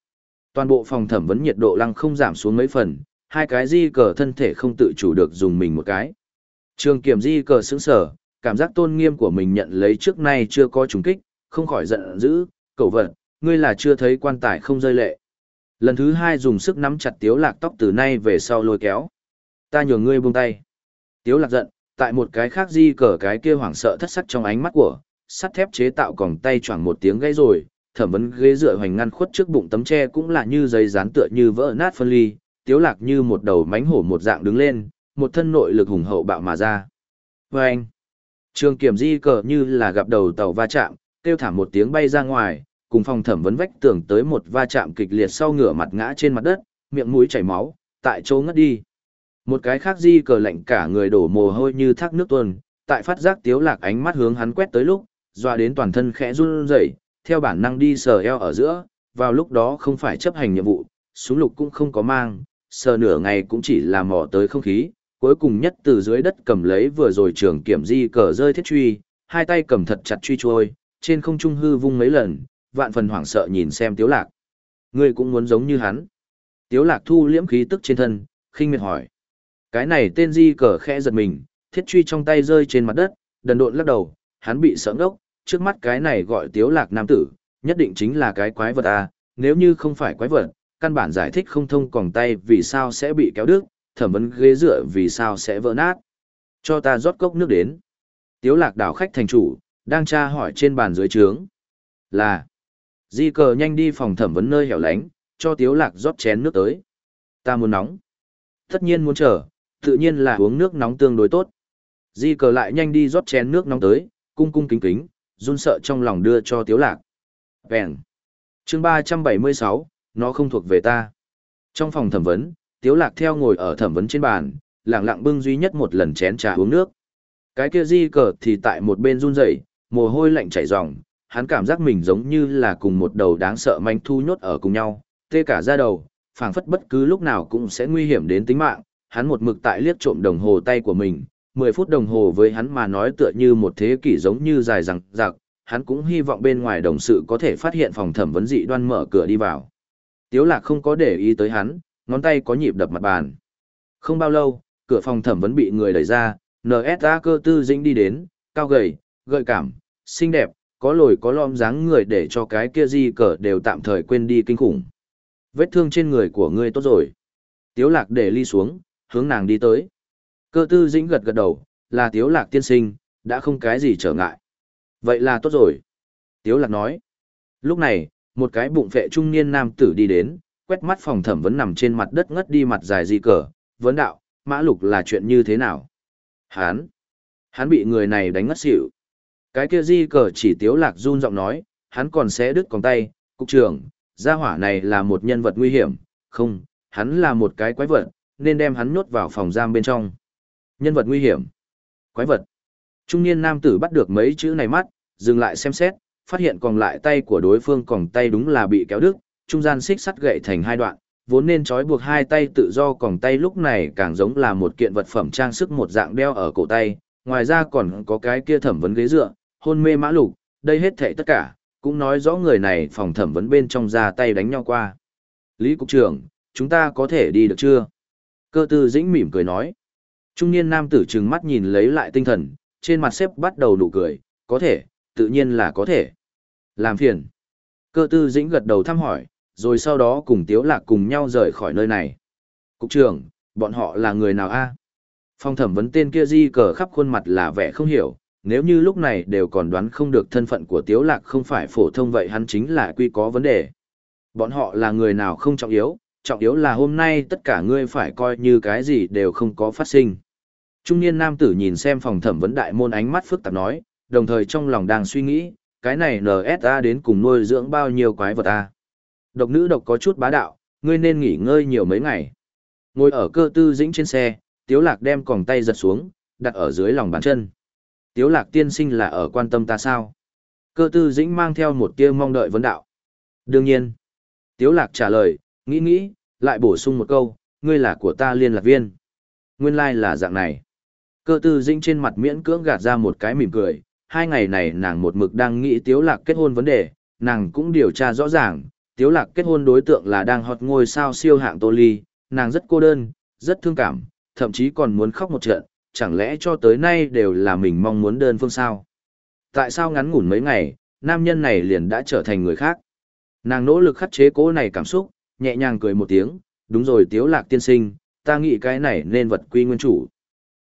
Toàn bộ phòng thẩm vấn nhiệt độ lăng không giảm xuống mấy phần, hai cái di cờ thân thể không tự chủ được dùng mình một cái. Trường kiểm di cờ sững sở, cảm giác tôn nghiêm của mình nhận lấy trước nay chưa có trùng kích, không khỏi giận dữ, cầu vật, ngươi là chưa thấy quan tài không rơi lệ. Lần thứ hai dùng sức nắm chặt tiếu lạc tóc từ nay về sau lôi kéo. Ta nhường ngươi buông tay. Tiếu lạc giận, tại một cái khác di cờ cái kia hoảng sợ thất sắc trong ánh mắt của, sắt thép chế tạo còng tay choảng một tiếng gãy rồi, thẩm vấn ghế dựa hoành ngăn khuất trước bụng tấm tre cũng là như giấy dán tựa như vỡ nát phân ly, tiếu lạc như một đầu mánh hổ một dạng đứng lên, một thân nội lực hùng hậu bạo mà ra. Vâng! anh, trường kiểm di cờ như là gặp đầu tàu va chạm, kêu thảm một tiếng bay ra ngoài, cùng phòng thẩm vấn vách tường tới một va chạm kịch liệt sau ngửa mặt ngã trên mặt đất, miệng mũi chảy máu, tại chỗ ngất đi. Một cái khác di cờ lạnh cả người đổ mồ hôi như thác nước tuôn, tại phát giác tiếu lạc ánh mắt hướng hắn quét tới lúc, doa đến toàn thân khẽ run rẩy, theo bản năng đi sờ eo ở giữa, vào lúc đó không phải chấp hành nhiệm vụ, súng lục cũng không có mang, sờ nửa ngày cũng chỉ là mò tới không khí, cuối cùng nhất từ dưới đất cầm lấy vừa rồi trường kiểm di cờ rơi thiết truy, hai tay cầm thật chặt truy trôi, trên không trung hư vung mấy lần, vạn phần hoảng sợ nhìn xem tiếu lạc. Ngươi cũng muốn giống như hắn. Tiếu lạc thu liễm khí tức trên thân, khinh miệt hỏi. Cái này tên di cờ khẽ giật mình, thiết truy trong tay rơi trên mặt đất, đần độn lắc đầu, hắn bị sợ ngốc, trước mắt cái này gọi tiếu lạc nam tử, nhất định chính là cái quái vật à, nếu như không phải quái vật, căn bản giải thích không thông còng tay vì sao sẽ bị kéo đứt, thẩm vấn ghế dựa vì sao sẽ vỡ nát. Cho ta rót cốc nước đến. Tiếu lạc đảo khách thành chủ, Đang tra hỏi trên bàn dưới trướng. Là. Di cờ nhanh đi phòng thẩm vấn nơi hẻo lánh, cho tiếu lạc rót chén nước tới. Ta muốn nóng. Tất nhiên muốn chờ, tự nhiên là uống nước nóng tương đối tốt. Di cờ lại nhanh đi rót chén nước nóng tới, cung cung kính kính, run sợ trong lòng đưa cho tiếu lạc. Vẹn. Chương 376, nó không thuộc về ta. Trong phòng thẩm vấn, tiếu lạc theo ngồi ở thẩm vấn trên bàn, lặng lặng bưng duy nhất một lần chén trà uống nước. Cái kia di cờ thì tại một bên run rẩy, mồ hôi lạnh chảy ròng, hắn cảm giác mình giống như là cùng một đầu đáng sợ manh thu nhốt ở cùng nhau, tê cả da đầu, phảng phất bất cứ lúc nào cũng sẽ nguy hiểm đến tính mạng, hắn một mực tại liếc trộm đồng hồ tay của mình, 10 phút đồng hồ với hắn mà nói tựa như một thế kỷ giống như dài rằng rạc, hắn cũng hy vọng bên ngoài đồng sự có thể phát hiện phòng thẩm vấn dị đoan mở cửa đi vào. Tiếu lạc không có để ý tới hắn, ngón tay có nhịp đập mặt bàn. Không bao lâu, cửa phòng thẩm vấn bị người đẩy ra, NSA cơ tư dĩnh đi đến, cao gầy, gợi cảm, xinh đẹp, có lồi có lõm dáng người để cho cái kia gì cờ đều tạm thời quên đi kinh khủng. Vết thương trên người của ngươi tốt rồi. Tiếu lạc để ly xuống, hướng nàng đi tới. Cơ tư dĩnh gật gật đầu, là tiếu lạc tiên sinh, đã không cái gì trở ngại. Vậy là tốt rồi. Tiếu lạc nói. Lúc này, một cái bụng vệ trung niên nam tử đi đến, quét mắt phòng thẩm vấn nằm trên mặt đất ngất đi mặt dài di cờ, vấn đạo, mã lục là chuyện như thế nào? Hán! Hắn bị người này đánh ngất xỉu. Cái kia di cờ chỉ tiếu lạc run giọng nói, hắn còn sẽ đứt còng tay, cục trưởng, gia hỏa này là một nhân vật nguy hiểm, không, hắn là một cái quái vật, nên đem hắn nhốt vào phòng giam bên trong. Nhân vật nguy hiểm. Quái vật. Trung niên nam tử bắt được mấy chữ này mắt, dừng lại xem xét, phát hiện còn lại tay của đối phương còn tay đúng là bị kéo đứt, trung gian xích sắt gậy thành hai đoạn, vốn nên trói buộc hai tay tự do còn tay lúc này càng giống là một kiện vật phẩm trang sức một dạng đeo ở cổ tay, ngoài ra còn có cái kia thẩm vấn ghế dựa, hôn mê mã lục, đây hết thảy tất cả, cũng nói rõ người này phòng thẩm vấn bên trong ra tay đánh nhau qua. Lý Cục trưởng, chúng ta có thể đi được chưa? Cơ tư dĩnh mỉm cười nói. Trung niên nam tử trừng mắt nhìn lấy lại tinh thần, trên mặt xếp bắt đầu nụ cười, có thể, tự nhiên là có thể. Làm phiền. Cơ tư dĩnh gật đầu thăm hỏi, rồi sau đó cùng tiếu lạc cùng nhau rời khỏi nơi này. Cục trưởng, bọn họ là người nào a? Phong thẩm vấn tên kia di cờ khắp khuôn mặt là vẻ không hiểu, nếu như lúc này đều còn đoán không được thân phận của tiếu lạc không phải phổ thông vậy hắn chính là quy có vấn đề. Bọn họ là người nào không trọng yếu, trọng yếu là hôm nay tất cả ngươi phải coi như cái gì đều không có phát sinh. Trung niên nam tử nhìn xem phòng thẩm vấn đại môn ánh mắt phức tạp nói, đồng thời trong lòng đang suy nghĩ, cái này NSA đến cùng nuôi dưỡng bao nhiêu quái vật ta. Độc nữ độc có chút bá đạo, ngươi nên nghỉ ngơi nhiều mấy ngày. Ngồi ở cơ tư dĩnh trên xe, tiếu lạc đem còng tay giật xuống, đặt ở dưới lòng bàn chân. Tiếu lạc tiên sinh là ở quan tâm ta sao? Cơ tư dĩnh mang theo một tia mong đợi vấn đạo. Đương nhiên. Tiếu lạc trả lời, nghĩ nghĩ, lại bổ sung một câu, ngươi là của ta liên lạc viên. Nguyên lai like là dạng này. Cơ tư dĩnh trên mặt miễn cưỡng gạt ra một cái mỉm cười, hai ngày này nàng một mực đang nghĩ tiếu lạc kết hôn vấn đề, nàng cũng điều tra rõ ràng, tiếu lạc kết hôn đối tượng là đang hot ngôi sao siêu hạng tô ly, nàng rất cô đơn, rất thương cảm, thậm chí còn muốn khóc một trận, chẳng lẽ cho tới nay đều là mình mong muốn đơn phương sao? Tại sao ngắn ngủn mấy ngày, nam nhân này liền đã trở thành người khác? Nàng nỗ lực khắc chế cố này cảm xúc, nhẹ nhàng cười một tiếng, đúng rồi tiếu lạc tiên sinh, ta nghĩ cái này nên vật quy nguyên chủ.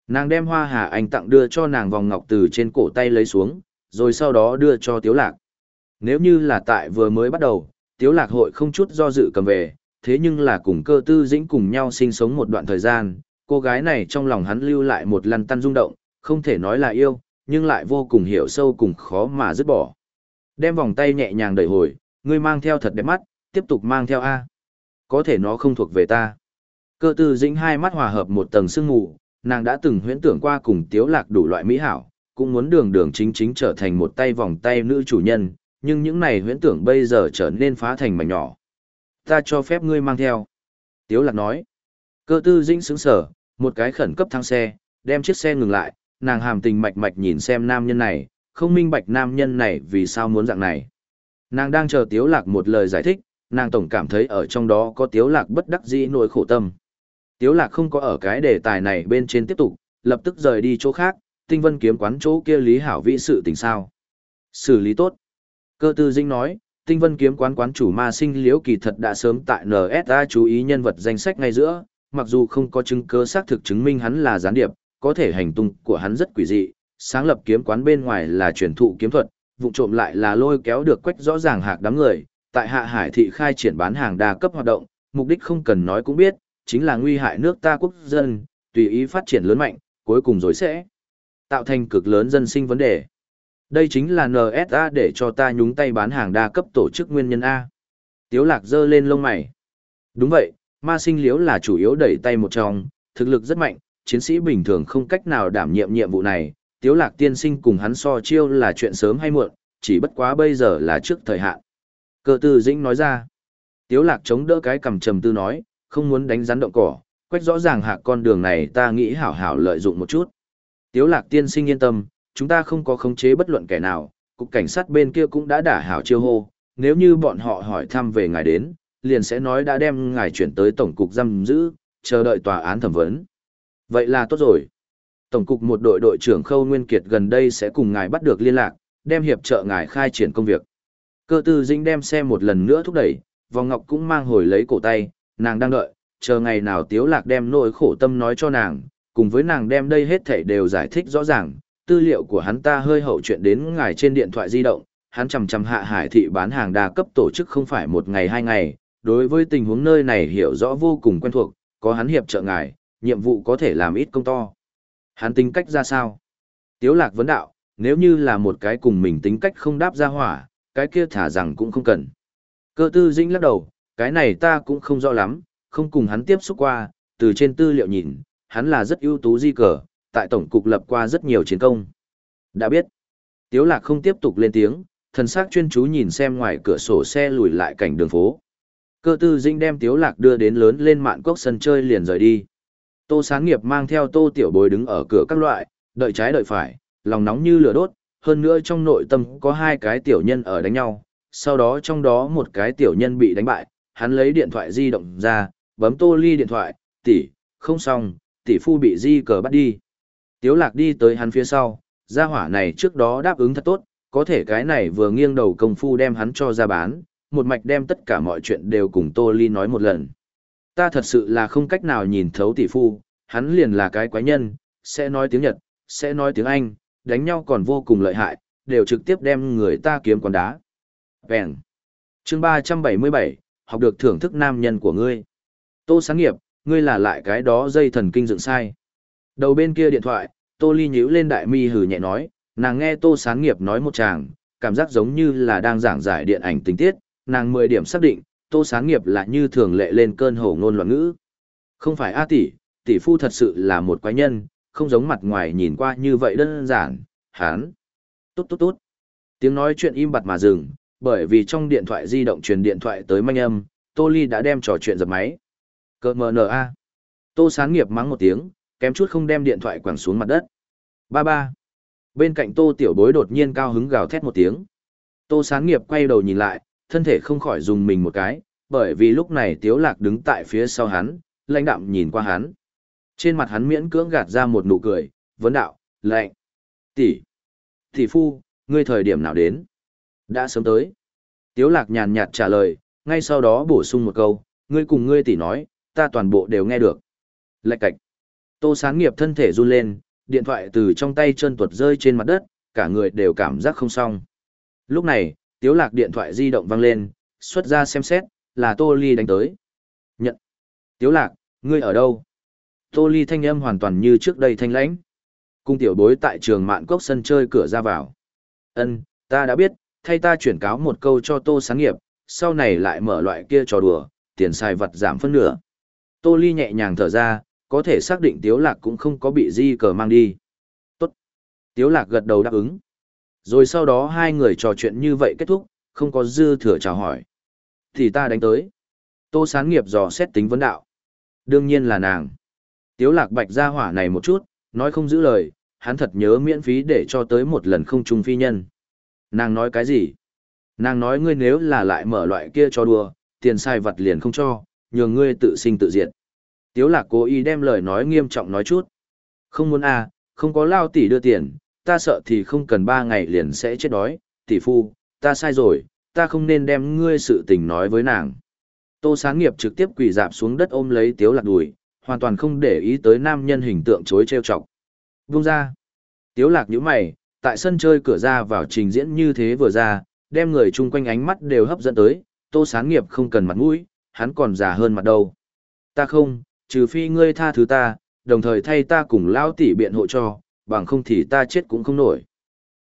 Nàng đem hoa hà anh tặng đưa cho nàng vòng ngọc từ trên cổ tay lấy xuống, rồi sau đó đưa cho tiếu lạc. Nếu như là tại vừa mới bắt đầu, tiếu lạc hội không chút do dự cầm về, thế nhưng là cùng cơ tư dĩnh cùng nhau sinh sống một đoạn thời gian, cô gái này trong lòng hắn lưu lại một lăn tăn rung động, không thể nói là yêu, nhưng lại vô cùng hiểu sâu cùng khó mà dứt bỏ. Đem vòng tay nhẹ nhàng đẩy hồi, ngươi mang theo thật đẹp mắt, tiếp tục mang theo A. Có thể nó không thuộc về ta. Cơ tư dĩnh hai mắt hòa hợp một tầng sương mù, nàng đã từng huyễn tưởng qua cùng tiếu lạc đủ loại mỹ hảo, cũng muốn đường đường chính chính trở thành một tay vòng tay nữ chủ nhân, nhưng những này huyễn tưởng bây giờ trở nên phá thành mảnh nhỏ. Ta cho phép ngươi mang theo. Tiếu lạc nói. Cơ tư dĩnh sững sở, một cái khẩn cấp thang xe, đem chiếc xe ngừng lại, nàng hàm tình mạch mạch nhìn xem nam nhân này, không minh bạch nam nhân này vì sao muốn dạng này. Nàng đang chờ tiếu lạc một lời giải thích, nàng tổng cảm thấy ở trong đó có tiếu lạc bất đắc dĩ nỗi khổ tâm. Tiếu lạc không có ở cái đề tài này bên trên tiếp tục, lập tức rời đi chỗ khác, tinh vân kiếm quán chỗ kia lý hảo vị sự tình sao. Xử lý tốt. Cơ tư dinh nói, tinh vân kiếm quán quán chủ ma sinh liễu kỳ thật đã sớm tại NSA chú ý nhân vật danh sách ngay giữa, mặc dù không có chứng cứ xác thực chứng minh hắn là gián điệp, có thể hành tung của hắn rất quỷ dị, sáng lập kiếm quán bên ngoài là truyền thụ kiếm thuật, vụ trộm lại là lôi kéo được quách rõ ràng hạc đám người, tại hạ hải thị khai triển bán hàng đa cấp hoạt động, mục đích không cần nói cũng biết, chính là nguy hại nước ta quốc dân, tùy ý phát triển lớn mạnh, cuối cùng rồi sẽ tạo thành cực lớn dân sinh vấn đề. Đây chính là NSA để cho ta nhúng tay bán hàng đa cấp tổ chức nguyên nhân A. Tiếu lạc giơ lên lông mày. Đúng vậy, ma sinh liếu là chủ yếu đẩy tay một trong, thực lực rất mạnh, chiến sĩ bình thường không cách nào đảm nhiệm nhiệm vụ này. Tiếu lạc tiên sinh cùng hắn so chiêu là chuyện sớm hay muộn, chỉ bất quá bây giờ là trước thời hạn. Cơ tư dĩnh nói ra. Tiếu lạc chống đỡ cái cầm trầm tư nói, không muốn đánh rắn động cỏ, quách rõ ràng hạ con đường này ta nghĩ hảo hảo lợi dụng một chút. Tiếu lạc tiên sinh yên tâm, chúng ta không có khống chế bất luận kẻ nào, cục cảnh sát bên kia cũng đã đả hảo chiêu hô, nếu như bọn họ hỏi thăm về ngài đến, liền sẽ nói đã đem ngài chuyển tới tổng cục giam giữ, chờ đợi tòa án thẩm vấn. Vậy là tốt rồi. Tổng cục một đội đội trưởng Khâu Nguyên Kiệt gần đây sẽ cùng ngài bắt được liên lạc, đem hiệp trợ ngài khai triển công việc. Cơ tư dĩnh đem xe một lần nữa thúc đẩy, vòng ngọc cũng mang hồi lấy cổ tay, nàng đang đợi, chờ ngày nào tiếu lạc đem nỗi khổ tâm nói cho nàng, cùng với nàng đem đây hết thảy đều giải thích rõ ràng, tư liệu của hắn ta hơi hậu chuyện đến ngài trên điện thoại di động, hắn chầm chầm hạ hải thị bán hàng đa cấp tổ chức không phải một ngày hai ngày, đối với tình huống nơi này hiểu rõ vô cùng quen thuộc, có hắn hiệp trợ ngài, nhiệm vụ có thể làm ít công to. Hắn tính cách ra sao? Tiếu lạc vấn đạo, nếu như là một cái cùng mình tính cách không đáp ra hỏa, cái kia thả rằng cũng không cần. Cơ tư dĩnh lắc đầu, cái này ta cũng không rõ lắm, không cùng hắn tiếp xúc qua, từ trên tư liệu nhìn, hắn là rất ưu tú di cờ, tại tổng cục lập qua rất nhiều chiến công. Đã biết, Tiếu Lạc không tiếp tục lên tiếng, thần sắc chuyên chú nhìn xem ngoài cửa sổ xe lùi lại cảnh đường phố. Cơ tư dĩnh đem Tiếu Lạc đưa đến lớn lên mạn cốc sân chơi liền rời đi. Tô sáng nghiệp mang theo tô tiểu bối đứng ở cửa các loại, đợi trái đợi phải, lòng nóng như lửa đốt, hơn nữa trong nội tâm có hai cái tiểu nhân ở đánh nhau, sau đó trong đó một cái tiểu nhân bị đánh bại, hắn lấy điện thoại di động ra, bấm tô ly điện thoại, tỷ, không xong, tỷ phu bị di cờ bắt đi. Tiếu lạc đi tới hắn phía sau, gia hỏa này trước đó đáp ứng thật tốt, có thể cái này vừa nghiêng đầu công phu đem hắn cho ra bán, một mạch đem tất cả mọi chuyện đều cùng Tô Ly nói một lần. Ta thật sự là không cách nào nhìn thấu tỷ phu, hắn liền là cái quái nhân, sẽ nói tiếng Nhật, sẽ nói tiếng Anh, đánh nhau còn vô cùng lợi hại, đều trực tiếp đem người ta kiếm con đá. Vẹn. Chương 377, học được thưởng thức nam nhân của ngươi. Tô sáng nghiệp, ngươi là lại cái đó dây thần kinh dựng sai. Đầu bên kia điện thoại, Tô Ly nhíu lên đại mi hừ nhẹ nói, nàng nghe Tô sáng nghiệp nói một chàng, cảm giác giống như là đang giảng giải điện ảnh tình tiết, nàng 10 điểm xác định, Tô sáng nghiệp là như thường lệ lên cơn hổ ngôn loạn ngữ. Không phải A tỷ, tỷ phu thật sự là một quái nhân, không giống mặt ngoài nhìn qua như vậy đơn giản, hán. Tốt tốt tốt. Tiếng nói chuyện im bặt mà dừng, bởi vì trong điện thoại di động truyền điện thoại tới manh âm, Tô Ly đã đem trò chuyện dập máy. Cơ mờ nở a. Tô sáng nghiệp mắng một tiếng, kém chút không đem điện thoại quẳng xuống mặt đất. Ba ba. Bên cạnh tô tiểu bối đột nhiên cao hứng gào thét một tiếng. Tô sáng nghiệp quay đầu nhìn lại, thân thể không khỏi dùng mình một cái, bởi vì lúc này tiếu lạc đứng tại phía sau hắn, lãnh đạm nhìn qua hắn. Trên mặt hắn miễn cưỡng gạt ra một nụ cười, vấn đạo, lạnh. Tỷ. Tỷ phu, ngươi thời điểm nào đến? Đã sớm tới. Tiếu lạc nhàn nhạt trả lời, ngay sau đó bổ sung một câu, ngươi cùng ngươi tỷ nói, ta toàn bộ đều nghe được. Lạch cạch. Tô sáng nghiệp thân thể run lên, điện thoại từ trong tay chân tuột rơi trên mặt đất, cả người đều cảm giác không xong. Lúc này, tiếu lạc điện thoại di động vang lên, xuất ra xem xét, là Tô Ly đánh tới. Nhận. Tiếu lạc, ngươi ở đâu? Tô Ly thanh âm hoàn toàn như trước đây thanh lãnh. Cung tiểu bối tại trường mạn cốc sân chơi cửa ra vào. Ân, ta đã biết, thay ta chuyển cáo một câu cho Tô sáng nghiệp, sau này lại mở loại kia trò đùa, tiền xài vật giảm phân nửa. Tô Ly nhẹ nhàng thở ra, có thể xác định Tiếu Lạc cũng không có bị di cờ mang đi. Tốt. Tiếu Lạc gật đầu đáp ứng. Rồi sau đó hai người trò chuyện như vậy kết thúc, không có dư thừa chào hỏi. Thì ta đánh tới. Tô Sán nghiệp dò xét tính vấn đạo. Đương nhiên là nàng. Tiếu Lạc bạch ra hỏa này một chút, nói không giữ lời, hắn thật nhớ miễn phí để cho tới một lần không trung phi nhân. Nàng nói cái gì? Nàng nói ngươi nếu là lại mở loại kia cho đùa, tiền sai vật liền không cho, nhường ngươi tự sinh tự diệt. Tiếu lạc cố ý đem lời nói nghiêm trọng nói chút. Không muốn à, không có lao tỷ đưa tiền, ta sợ thì không cần ba ngày liền sẽ chết đói, tỷ phu, ta sai rồi, ta không nên đem ngươi sự tình nói với nàng. Tô sáng nghiệp trực tiếp quỳ dạp xuống đất ôm lấy tiếu lạc đùi, hoàn toàn không để ý tới nam nhân hình tượng chối treo chọc. Vung ra. Tiếu lạc nhíu mày, tại sân chơi cửa ra vào trình diễn như thế vừa ra, đem người chung quanh ánh mắt đều hấp dẫn tới, tô sáng nghiệp không cần mặt mũi, hắn còn già hơn mặt đâu. Ta không, trừ phi ngươi tha thứ ta, đồng thời thay ta cùng lao tỷ biện hộ cho, bằng không thì ta chết cũng không nổi.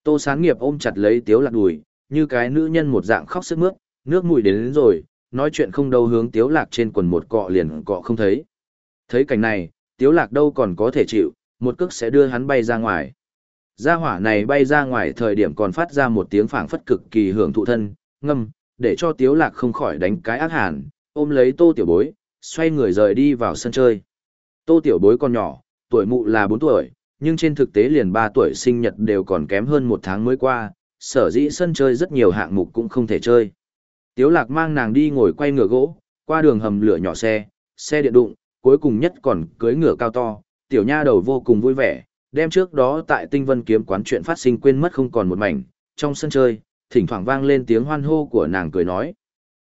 Tô sáng nghiệp ôm chặt lấy tiếu lạc đùi, như cái nữ nhân một dạng khóc sức mướt, nước mũi đến, đến rồi, nói chuyện không đâu hướng tiếu lạc trên quần một cọ liền cọ không thấy. Thấy cảnh này, tiếu lạc đâu còn có thể chịu, một cước sẽ đưa hắn bay ra ngoài. Gia hỏa này bay ra ngoài thời điểm còn phát ra một tiếng phảng phất cực kỳ hưởng thụ thân, ngâm, để cho tiếu lạc không khỏi đánh cái ác hàn, ôm lấy tô tiểu bối, xoay người rời đi vào sân chơi. Tô tiểu bối còn nhỏ, tuổi mụ là 4 tuổi, nhưng trên thực tế liền 3 tuổi sinh nhật đều còn kém hơn một tháng mới qua, sở dĩ sân chơi rất nhiều hạng mục cũng không thể chơi. Tiếu lạc mang nàng đi ngồi quay ngựa gỗ, qua đường hầm lửa nhỏ xe, xe điện đụng, cuối cùng nhất còn cưỡi ngựa cao to, tiểu nha đầu vô cùng vui vẻ, đem trước đó tại tinh vân kiếm quán chuyện phát sinh quên mất không còn một mảnh, trong sân chơi, thỉnh thoảng vang lên tiếng hoan hô của nàng cười nói.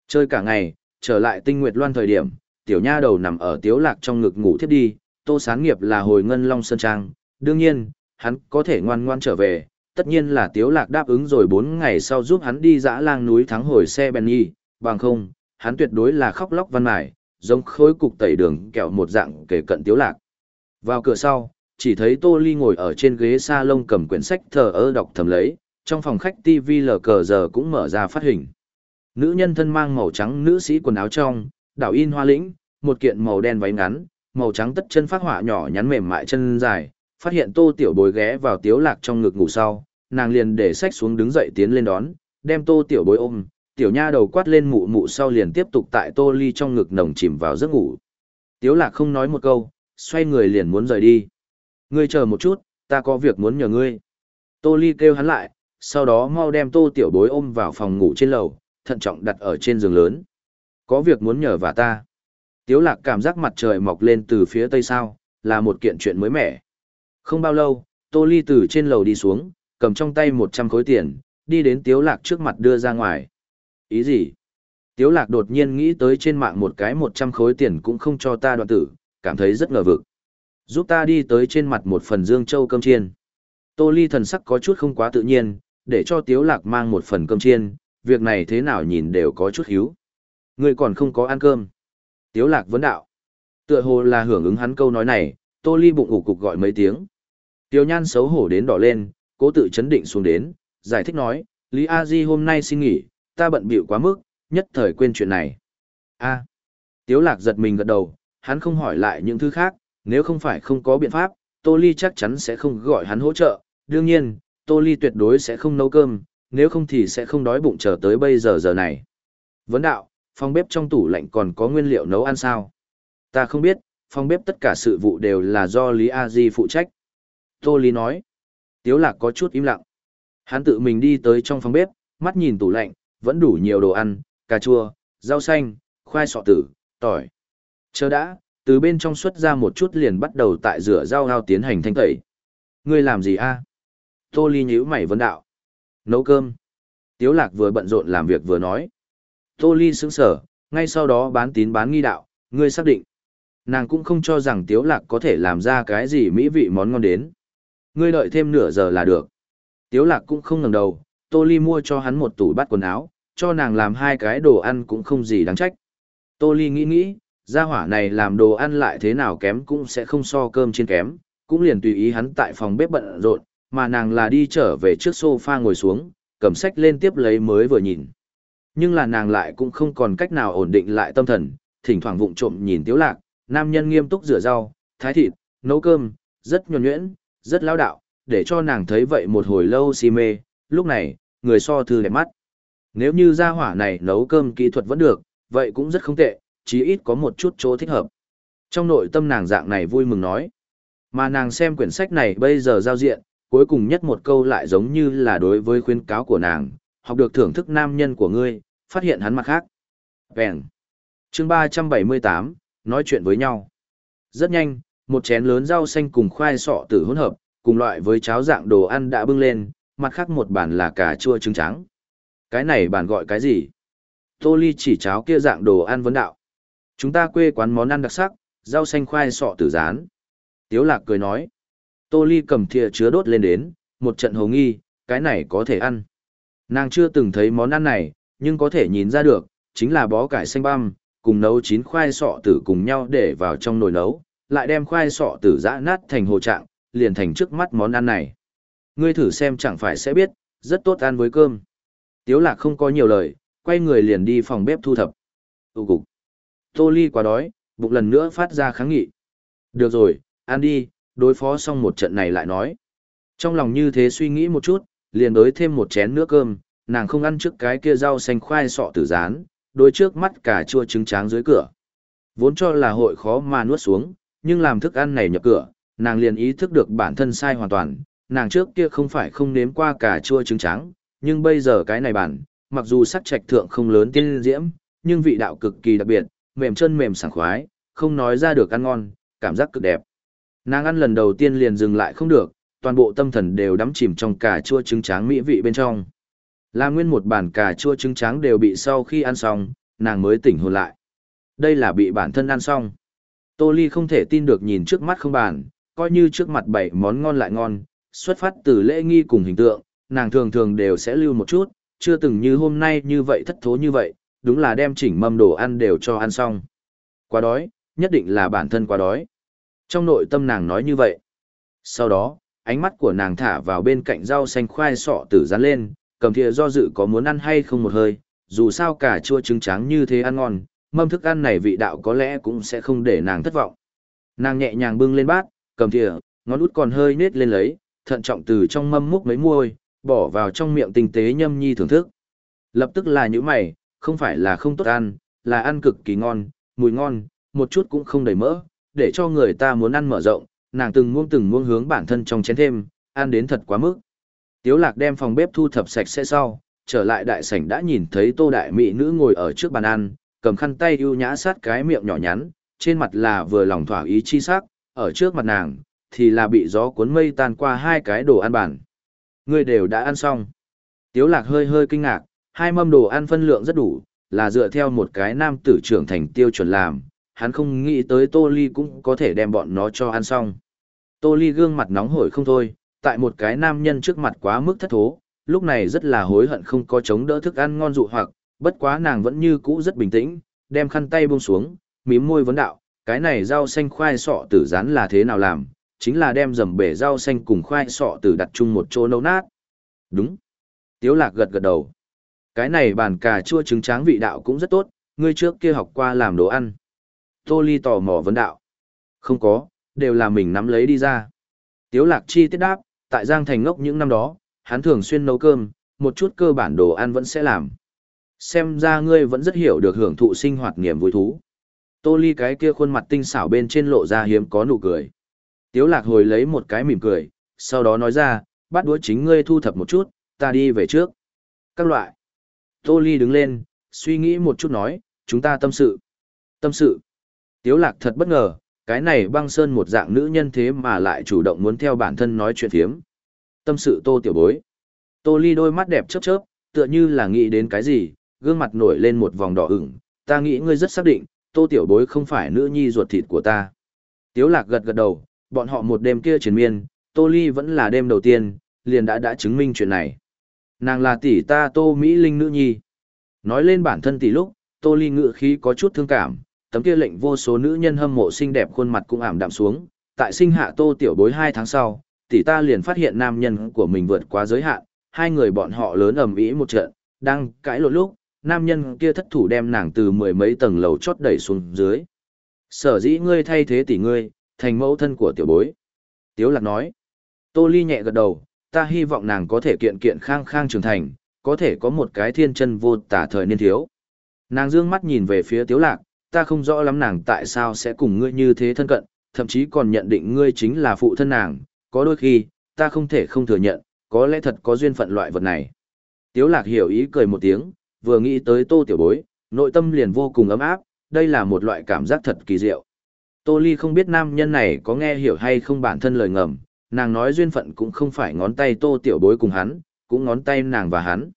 Chơi cả ngày, trở lại tinh nguyệt loan thời điểm, tiểu nha đầu nằm ở tiếu lạc trong ngực ngủ thiếp đi, tô sáng nghiệp là hồi ngân long sơn trang, đương nhiên, hắn có thể ngoan ngoan trở về, tất nhiên là tiếu lạc đáp ứng rồi 4 ngày sau giúp hắn đi dã lang núi thắng hồi xe Benny, bằng không, hắn tuyệt đối là khóc lóc văn mải, giống khối cục tẩy đường kẹo một dạng kể cận tiếu lạc. Vào cửa sau, chỉ thấy Tô Ly ngồi ở trên ghế salon cầm quyển sách thờ ơ đọc thầm lấy, trong phòng khách TV lờ cờ giờ cũng mở ra phát hình. Nữ nhân thân mang màu trắng nữ sĩ quần áo trong, đảo in hoa lĩnh, một kiện màu đen váy ngắn, màu trắng tất chân phát họa nhỏ nhắn mềm mại chân dài, phát hiện tô tiểu bối ghé vào tiếu lạc trong ngực ngủ sau, nàng liền để sách xuống đứng dậy tiến lên đón, đem tô tiểu bối ôm, tiểu nha đầu quát lên mụ mụ sau liền tiếp tục tại tô ly trong ngực nồng chìm vào giấc ngủ. Tiếu lạc không nói một câu, xoay người liền muốn rời đi. Ngươi chờ một chút, ta có việc muốn nhờ ngươi. Tô ly kêu hắn lại, sau đó mau đem tô tiểu bối ôm vào phòng ngủ trên lầu, thận trọng đặt ở trên giường lớn. Có việc muốn nhờ và ta. Tiếu lạc cảm giác mặt trời mọc lên từ phía tây sao, là một kiện chuyện mới mẻ. Không bao lâu, Tô Ly từ trên lầu đi xuống, cầm trong tay 100 khối tiền, đi đến Tiếu Lạc trước mặt đưa ra ngoài. Ý gì? Tiếu Lạc đột nhiên nghĩ tới trên mạng một cái 100 khối tiền cũng không cho ta đoạn tử, cảm thấy rất ngờ vực. Giúp ta đi tới trên mặt một phần dương châu cơm chiên. Tô Ly thần sắc có chút không quá tự nhiên, để cho Tiếu Lạc mang một phần cơm chiên, việc này thế nào nhìn đều có chút hiếu. Người còn không có ăn cơm. Tiếu Lạc vấn đạo. Tựa hồ là hưởng ứng hắn câu nói này, Tô Ly bụng ủ cục gọi mấy tiếng. Tiêu Nhan xấu hổ đến đỏ lên, cố tự chấn định xuống đến, giải thích nói, Lý A Di hôm nay xin nghỉ, ta bận bịu quá mức, nhất thời quên chuyện này. A. Tiếu Lạc giật mình gật đầu, hắn không hỏi lại những thứ khác, nếu không phải không có biện pháp, Tô Ly chắc chắn sẽ không gọi hắn hỗ trợ, đương nhiên, Tô Ly tuyệt đối sẽ không nấu cơm, nếu không thì sẽ không đói bụng chờ tới bây giờ giờ này. Vấn đạo, phòng bếp trong tủ lạnh còn có nguyên liệu nấu ăn sao? Ta không biết, phòng bếp tất cả sự vụ đều là do Lý A Di phụ trách. Tô Lý nói. Tiếu lạc có chút im lặng. Hắn tự mình đi tới trong phòng bếp, mắt nhìn tủ lạnh, vẫn đủ nhiều đồ ăn, cà chua, rau xanh, khoai sọ tử, tỏi. Chờ đã, từ bên trong xuất ra một chút liền bắt đầu tại rửa rau ao tiến hành thanh tẩy. Ngươi làm gì a? Tô Ly nhíu mày vấn đạo. Nấu cơm. Tiếu lạc vừa bận rộn làm việc vừa nói. Tô Ly sững sở, ngay sau đó bán tín bán nghi đạo, ngươi xác định. Nàng cũng không cho rằng Tiếu Lạc có thể làm ra cái gì mỹ vị món ngon đến. Ngươi đợi thêm nửa giờ là được. Tiếu Lạc cũng không ngẩng đầu, Tô Ly mua cho hắn một tủ bát quần áo, cho nàng làm hai cái đồ ăn cũng không gì đáng trách. Tô Ly nghĩ nghĩ, gia hỏa này làm đồ ăn lại thế nào kém cũng sẽ không so cơm trên kém, cũng liền tùy ý hắn tại phòng bếp bận rộn, mà nàng là đi trở về trước sofa ngồi xuống, cầm sách lên tiếp lấy mới vừa nhìn. Nhưng là nàng lại cũng không còn cách nào ổn định lại tâm thần, thỉnh thoảng vụng trộm nhìn Tiếu Lạc, nam nhân nghiêm túc rửa rau, thái thịt, nấu cơm, rất nhuần nhuyễn, rất lao đạo, để cho nàng thấy vậy một hồi lâu si mê, lúc này, người so thư đẹp mắt. Nếu như gia hỏa này nấu cơm kỹ thuật vẫn được, vậy cũng rất không tệ, chí ít có một chút chỗ thích hợp. Trong nội tâm nàng dạng này vui mừng nói. Mà nàng xem quyển sách này bây giờ giao diện, cuối cùng nhất một câu lại giống như là đối với khuyên cáo của nàng, học được thưởng thức nam nhân của ngươi, phát hiện hắn mặt khác. Vẹn. chương 378, nói chuyện với nhau. Rất nhanh, một chén lớn rau xanh cùng khoai sọ tử hỗn hợp, cùng loại với cháo dạng đồ ăn đã bưng lên, mặt khác một bàn là cà chua trứng trắng. Cái này bàn gọi cái gì? Tô Ly chỉ cháo kia dạng đồ ăn vấn đạo. Chúng ta quê quán món ăn đặc sắc, rau xanh khoai sọ tử rán. Tiếu lạc cười nói. Tô Ly cầm thìa chứa đốt lên đến, một trận hồ nghi, cái này có thể ăn. Nàng chưa từng thấy món ăn này, nhưng có thể nhìn ra được, chính là bó cải xanh băm, cùng nấu chín khoai sọ tử cùng nhau để vào trong nồi nấu, lại đem khoai sọ tử giã nát thành hồ trạng, liền thành trước mắt món ăn này. Ngươi thử xem chẳng phải sẽ biết, rất tốt ăn với cơm. Tiếu lạc không có nhiều lời, quay người liền đi phòng bếp thu thập. Tụ cục. Tô Ly quá đói, bụng lần nữa phát ra kháng nghị. Được rồi, ăn đi, đối phó xong một trận này lại nói. Trong lòng như thế suy nghĩ một chút, liền đới thêm một chén nước cơm, nàng không ăn trước cái kia rau xanh khoai sọ tử rán, đôi trước mắt cả chua trứng tráng dưới cửa. Vốn cho là hội khó mà nuốt xuống, nhưng làm thức ăn này nhập cửa, nàng liền ý thức được bản thân sai hoàn toàn, nàng trước kia không phải không nếm qua cả chua trứng trắng, nhưng bây giờ cái này bản, mặc dù sắc trạch thượng không lớn tiên diễm, nhưng vị đạo cực kỳ đặc biệt, mềm chân mềm sảng khoái, không nói ra được ăn ngon, cảm giác cực đẹp. Nàng ăn lần đầu tiên liền dừng lại không được, toàn bộ tâm thần đều đắm chìm trong cà chua trứng tráng mỹ vị bên trong. Là nguyên một bản cà chua trứng tráng đều bị sau khi ăn xong, nàng mới tỉnh hồn lại. Đây là bị bản thân ăn xong. Tô Ly không thể tin được nhìn trước mắt không bàn, coi như trước mặt bảy món ngon lại ngon, xuất phát từ lễ nghi cùng hình tượng, nàng thường thường đều sẽ lưu một chút, chưa từng như hôm nay như vậy thất thố như vậy, đúng là đem chỉnh mâm đồ ăn đều cho ăn xong. Quá đói, nhất định là bản thân quá đói. Trong nội tâm nàng nói như vậy. Sau đó, ánh mắt của nàng thả vào bên cạnh rau xanh khoai sọ tử rán lên, cầm thìa do dự có muốn ăn hay không một hơi, dù sao cả chua trứng trắng như thế ăn ngon, mâm thức ăn này vị đạo có lẽ cũng sẽ không để nàng thất vọng. Nàng nhẹ nhàng bưng lên bát, cầm thìa, ngón út còn hơi nết lên lấy, thận trọng từ trong mâm múc mấy muôi, bỏ vào trong miệng tinh tế nhâm nhi thưởng thức. Lập tức là những mày, không phải là không tốt ăn, là ăn cực kỳ ngon, mùi ngon, một chút cũng không đầy mỡ, để cho người ta muốn ăn mở rộng, nàng từng muông từng muông hướng bản thân trong chén thêm, ăn đến thật quá mức. Tiếu lạc đem phòng bếp thu thập sạch sẽ sau, trở lại đại sảnh đã nhìn thấy tô đại mỹ nữ ngồi ở trước bàn ăn, cầm khăn tay ưu nhã sát cái miệng nhỏ nhắn, trên mặt là vừa lòng thỏa ý chi sắc, ở trước mặt nàng, thì là bị gió cuốn mây tan qua hai cái đồ ăn bản. Người đều đã ăn xong. Tiếu lạc hơi hơi kinh ngạc, hai mâm đồ ăn phân lượng rất đủ, là dựa theo một cái nam tử trưởng thành tiêu chuẩn làm, hắn không nghĩ tới Tô Ly cũng có thể đem bọn nó cho ăn xong. Tô Ly gương mặt nóng hổi không thôi, tại một cái nam nhân trước mặt quá mức thất thố, lúc này rất là hối hận không có chống đỡ thức ăn ngon dụ hoặc, bất quá nàng vẫn như cũ rất bình tĩnh, đem khăn tay buông xuống, mím môi vấn đạo, cái này rau xanh khoai sọ tử rán là thế nào làm, chính là đem dầm bể rau xanh cùng khoai sọ tử đặt chung một chỗ nấu nát. Đúng. Tiếu lạc gật gật đầu. Cái này bàn cà chua trứng tráng vị đạo cũng rất tốt, ngươi trước kia học qua làm đồ ăn. Tô Ly tò mò vấn đạo. Không có, đều là mình nắm lấy đi ra. Tiếu lạc chi tiết đáp, tại Giang Thành ngốc những năm đó, hắn thường xuyên nấu cơm, một chút cơ bản đồ ăn vẫn sẽ làm. Xem ra ngươi vẫn rất hiểu được hưởng thụ sinh hoạt niềm vui thú. Tô Ly cái kia khuôn mặt tinh xảo bên trên lộ ra hiếm có nụ cười. Tiếu lạc hồi lấy một cái mỉm cười, sau đó nói ra, bắt đũa chính ngươi thu thập một chút, ta đi về trước. Các loại. Tô Ly đứng lên, suy nghĩ một chút nói, chúng ta tâm sự. Tâm sự. Tiếu lạc thật bất ngờ, cái này băng sơn một dạng nữ nhân thế mà lại chủ động muốn theo bản thân nói chuyện thiếm. Tâm sự tô tiểu bối. Tô ly đôi mắt đẹp chớp chớp, tựa như là nghĩ đến cái gì, gương mặt nổi lên một vòng đỏ ửng. Ta nghĩ ngươi rất xác định, tô tiểu bối không phải nữ nhi ruột thịt của ta. Tiếu lạc gật gật đầu, bọn họ một đêm kia chiến miên, tô ly vẫn là đêm đầu tiên, liền đã đã chứng minh chuyện này. Nàng là tỷ ta tô Mỹ Linh nữ nhi. Nói lên bản thân tỷ lúc, tô ly ngự khí có chút thương cảm, tấm kia lệnh vô số nữ nhân hâm mộ xinh đẹp khuôn mặt cũng ảm đạm xuống. Tại sinh hạ tô tiểu bối hai tháng sau, tỷ ta liền phát hiện nam nhân của mình vượt quá giới hạn, hai người bọn họ lớn ầm ĩ một trận, đang cãi lộn lúc, nam nhân kia thất thủ đem nàng từ mười mấy tầng lầu chót đẩy xuống dưới. Sở dĩ ngươi thay thế tỷ ngươi, thành mẫu thân của tiểu bối. Tiếu lạc nói, tô ly nhẹ gật đầu, ta hy vọng nàng có thể kiện kiện khang khang trưởng thành, có thể có một cái thiên chân vô tả thời niên thiếu. Nàng dương mắt nhìn về phía tiếu lạc, ta không rõ lắm nàng tại sao sẽ cùng ngươi như thế thân cận, thậm chí còn nhận định ngươi chính là phụ thân nàng, có đôi khi, ta không thể không thừa nhận, có lẽ thật có duyên phận loại vật này. Tiếu lạc hiểu ý cười một tiếng, vừa nghĩ tới tô tiểu bối, nội tâm liền vô cùng ấm áp, đây là một loại cảm giác thật kỳ diệu. Tô Ly không biết nam nhân này có nghe hiểu hay không bản thân lời ngầm, nàng nói duyên phận cũng không phải ngón tay tô tiểu bối cùng hắn, cũng ngón tay nàng và hắn.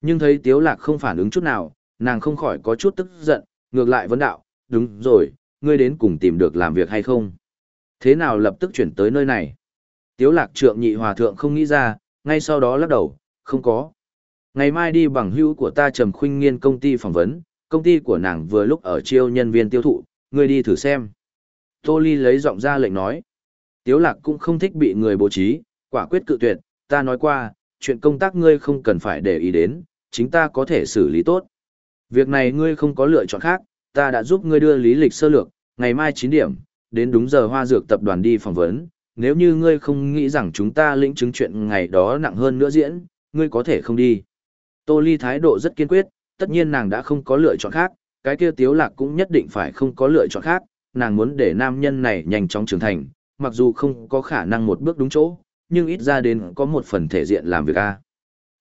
Nhưng thấy Tiếu Lạc không phản ứng chút nào, nàng không khỏi có chút tức giận, ngược lại vấn đạo, đúng rồi, ngươi đến cùng tìm được làm việc hay không? Thế nào lập tức chuyển tới nơi này? Tiếu lạc trượng nhị hòa thượng không nghĩ ra, ngay sau đó lắc đầu, không có. Ngày mai đi bằng hữu của ta trầm khuynh nghiên công ty phỏng vấn, công ty của nàng vừa lúc ở chiêu nhân viên tiêu thụ, ngươi đi thử xem. Tô Ly lấy giọng ra lệnh nói. Tiếu lạc cũng không thích bị người bố trí, quả quyết cự tuyệt, ta nói qua, chuyện công tác ngươi không cần phải để ý đến, chính ta có thể xử lý tốt. Việc này ngươi không có lựa chọn khác, ta đã giúp ngươi đưa lý lịch sơ lược, ngày mai 9 điểm, đến đúng giờ hoa dược tập đoàn đi phỏng vấn, nếu như ngươi không nghĩ rằng chúng ta lĩnh chứng chuyện ngày đó nặng hơn nữa diễn, ngươi có thể không đi. Tô Ly thái độ rất kiên quyết, tất nhiên nàng đã không có lựa chọn khác, cái kia tiếu lạc cũng nhất định phải không có lựa chọn khác, nàng muốn để nam nhân này nhanh chóng trưởng thành, mặc dù không có khả năng một bước đúng chỗ, nhưng ít ra đến có một phần thể diện làm việc a.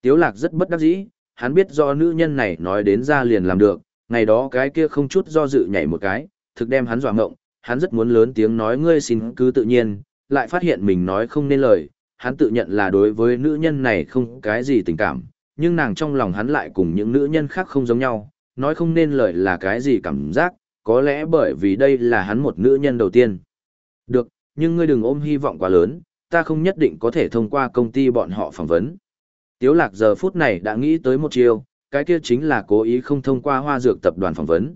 Tiếu lạc rất bất đắc dĩ, hắn biết do nữ nhân này nói đến ra liền làm được, ngày đó cái kia không chút do dự nhảy một cái, thực đem hắn dọa ngộng, hắn rất muốn lớn tiếng nói ngươi xin cứ tự nhiên, lại phát hiện mình nói không nên lời, hắn tự nhận là đối với nữ nhân này không cái gì tình cảm, nhưng nàng trong lòng hắn lại cùng những nữ nhân khác không giống nhau, nói không nên lời là cái gì cảm giác, có lẽ bởi vì đây là hắn một nữ nhân đầu tiên. Được, nhưng ngươi đừng ôm hy vọng quá lớn, ta không nhất định có thể thông qua công ty bọn họ phỏng vấn. Tiếu lạc giờ phút này đã nghĩ tới một chiêu, cái kia chính là cố ý không thông qua hoa dược tập đoàn phỏng vấn.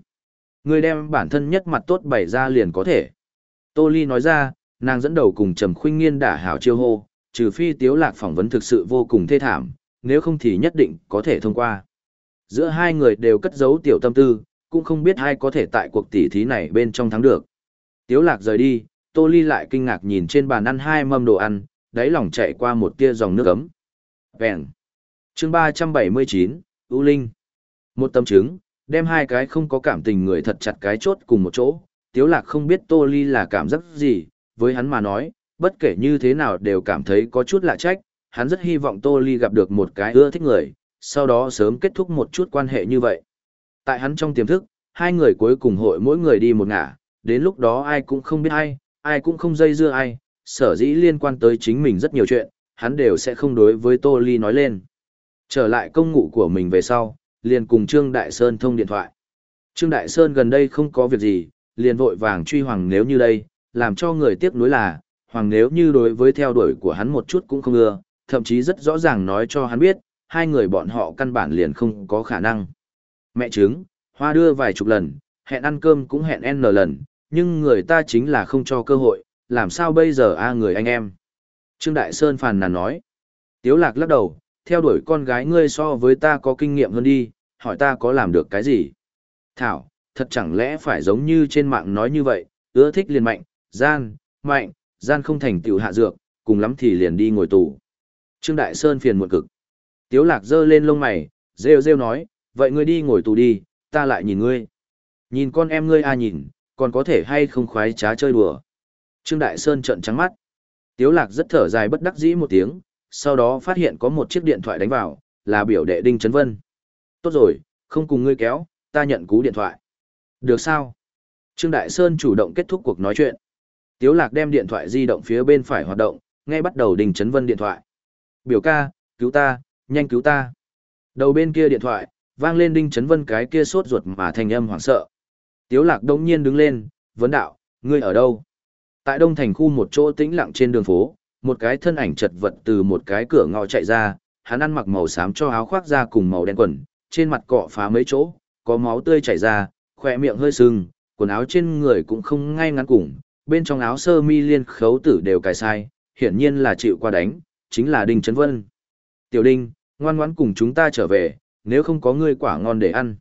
Người đem bản thân nhất mặt tốt bày ra liền có thể. Tô Ly nói ra, nàng dẫn đầu cùng Trầm Khuynh Nghiên đả hảo chiêu hô, trừ phi Tiếu Lạc phỏng vấn thực sự vô cùng thê thảm, nếu không thì nhất định có thể thông qua. Giữa hai người đều cất giấu tiểu tâm tư, cũng không biết ai có thể tại cuộc tỷ thí này bên trong thắng được. Tiếu Lạc rời đi, Tô Ly lại kinh ngạc nhìn trên bàn ăn hai mâm đồ ăn, đáy lòng chạy qua một tia dòng nước ấm. Vẹn. Chương 379, ưu linh. Một tấm trứng, đem hai cái không có cảm tình người thật chặt cái chốt cùng một chỗ. Tiếu lạc không biết Tô Ly là cảm giác gì, với hắn mà nói, bất kể như thế nào đều cảm thấy có chút lạ trách. Hắn rất hy vọng Tô Ly gặp được một cái ưa thích người, sau đó sớm kết thúc một chút quan hệ như vậy. Tại hắn trong tiềm thức, hai người cuối cùng hội mỗi người đi một ngả, đến lúc đó ai cũng không biết ai, ai cũng không dây dưa ai, sở dĩ liên quan tới chính mình rất nhiều chuyện, hắn đều sẽ không đối với Tô Ly nói lên. Trở lại công ngụ của mình về sau, liền cùng Trương Đại Sơn thông điện thoại. Trương Đại Sơn gần đây không có việc gì, liền vội vàng truy Hoàng nếu như đây, làm cho người tiếc nuối là, Hoàng nếu như đối với theo đuổi của hắn một chút cũng không ưa, thậm chí rất rõ ràng nói cho hắn biết, hai người bọn họ căn bản liền không có khả năng. Mẹ trứng, hoa đưa vài chục lần, hẹn ăn cơm cũng hẹn n lần, nhưng người ta chính là không cho cơ hội, làm sao bây giờ a người anh em. Trương Đại Sơn phàn nàn nói. Tiếu lạc lắc đầu, theo đuổi con gái ngươi so với ta có kinh nghiệm hơn đi, hỏi ta có làm được cái gì. Thảo, thật chẳng lẽ phải giống như trên mạng nói như vậy, ưa thích liền mạnh, gian, mạnh, gian không thành tiểu hạ dược, cùng lắm thì liền đi ngồi tù. Trương Đại Sơn phiền một cực. Tiếu lạc giơ lên lông mày, rêu rêu nói, vậy ngươi đi ngồi tù đi, ta lại nhìn ngươi. Nhìn con em ngươi a nhìn, còn có thể hay không khoái trá chơi đùa. Trương Đại Sơn trợn trắng mắt. Tiếu lạc rất thở dài bất đắc dĩ một tiếng, sau đó phát hiện có một chiếc điện thoại đánh vào, là biểu đệ Đinh Trấn Vân. Tốt rồi, không cùng ngươi kéo, ta nhận cú điện thoại. Được sao? Trương Đại Sơn chủ động kết thúc cuộc nói chuyện. Tiếu lạc đem điện thoại di động phía bên phải hoạt động, ngay bắt đầu Đinh Trấn Vân điện thoại. Biểu ca, cứu ta, nhanh cứu ta. Đầu bên kia điện thoại, vang lên Đinh Trấn Vân cái kia sốt ruột mà thành âm hoảng sợ. Tiếu lạc đông nhiên đứng lên, vấn đạo, ngươi ở đâu? Tại đông thành khu một chỗ tĩnh lặng trên đường phố, một cái thân ảnh chật vật từ một cái cửa ngõ chạy ra, hắn ăn mặc màu xám cho áo khoác da cùng màu đen quần, trên mặt cọ phá mấy chỗ, có máu tươi chảy ra, khỏe miệng hơi sưng, quần áo trên người cũng không ngay ngắn cùng, bên trong áo sơ mi liên khấu tử đều cài sai, hiển nhiên là chịu qua đánh, chính là Đinh Trấn Vân. Tiểu Đinh, ngoan ngoãn cùng chúng ta trở về, nếu không có ngươi quả ngon để ăn.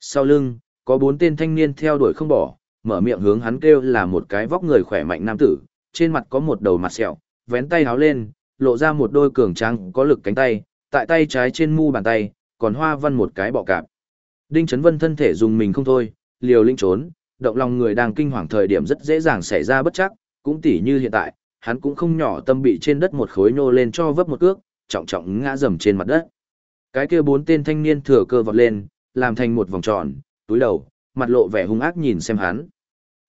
Sau lưng, có bốn tên thanh niên theo đuổi không bỏ, mở miệng hướng hắn kêu là một cái vóc người khỏe mạnh nam tử, trên mặt có một đầu mặt sẹo, vén tay háo lên, lộ ra một đôi cường tráng có lực cánh tay, tại tay trái trên mu bàn tay, còn hoa văn một cái bọ cạp. Đinh Chấn Vân thân thể dùng mình không thôi, liều linh trốn, động lòng người đang kinh hoàng thời điểm rất dễ dàng xảy ra bất chắc, cũng tỉ như hiện tại, hắn cũng không nhỏ tâm bị trên đất một khối nô lên cho vấp một cước, trọng trọng ngã rầm trên mặt đất. Cái kia bốn tên thanh niên thừa cơ vọt lên, làm thành một vòng tròn, túi đầu, mặt lộ vẻ hung ác nhìn xem hắn.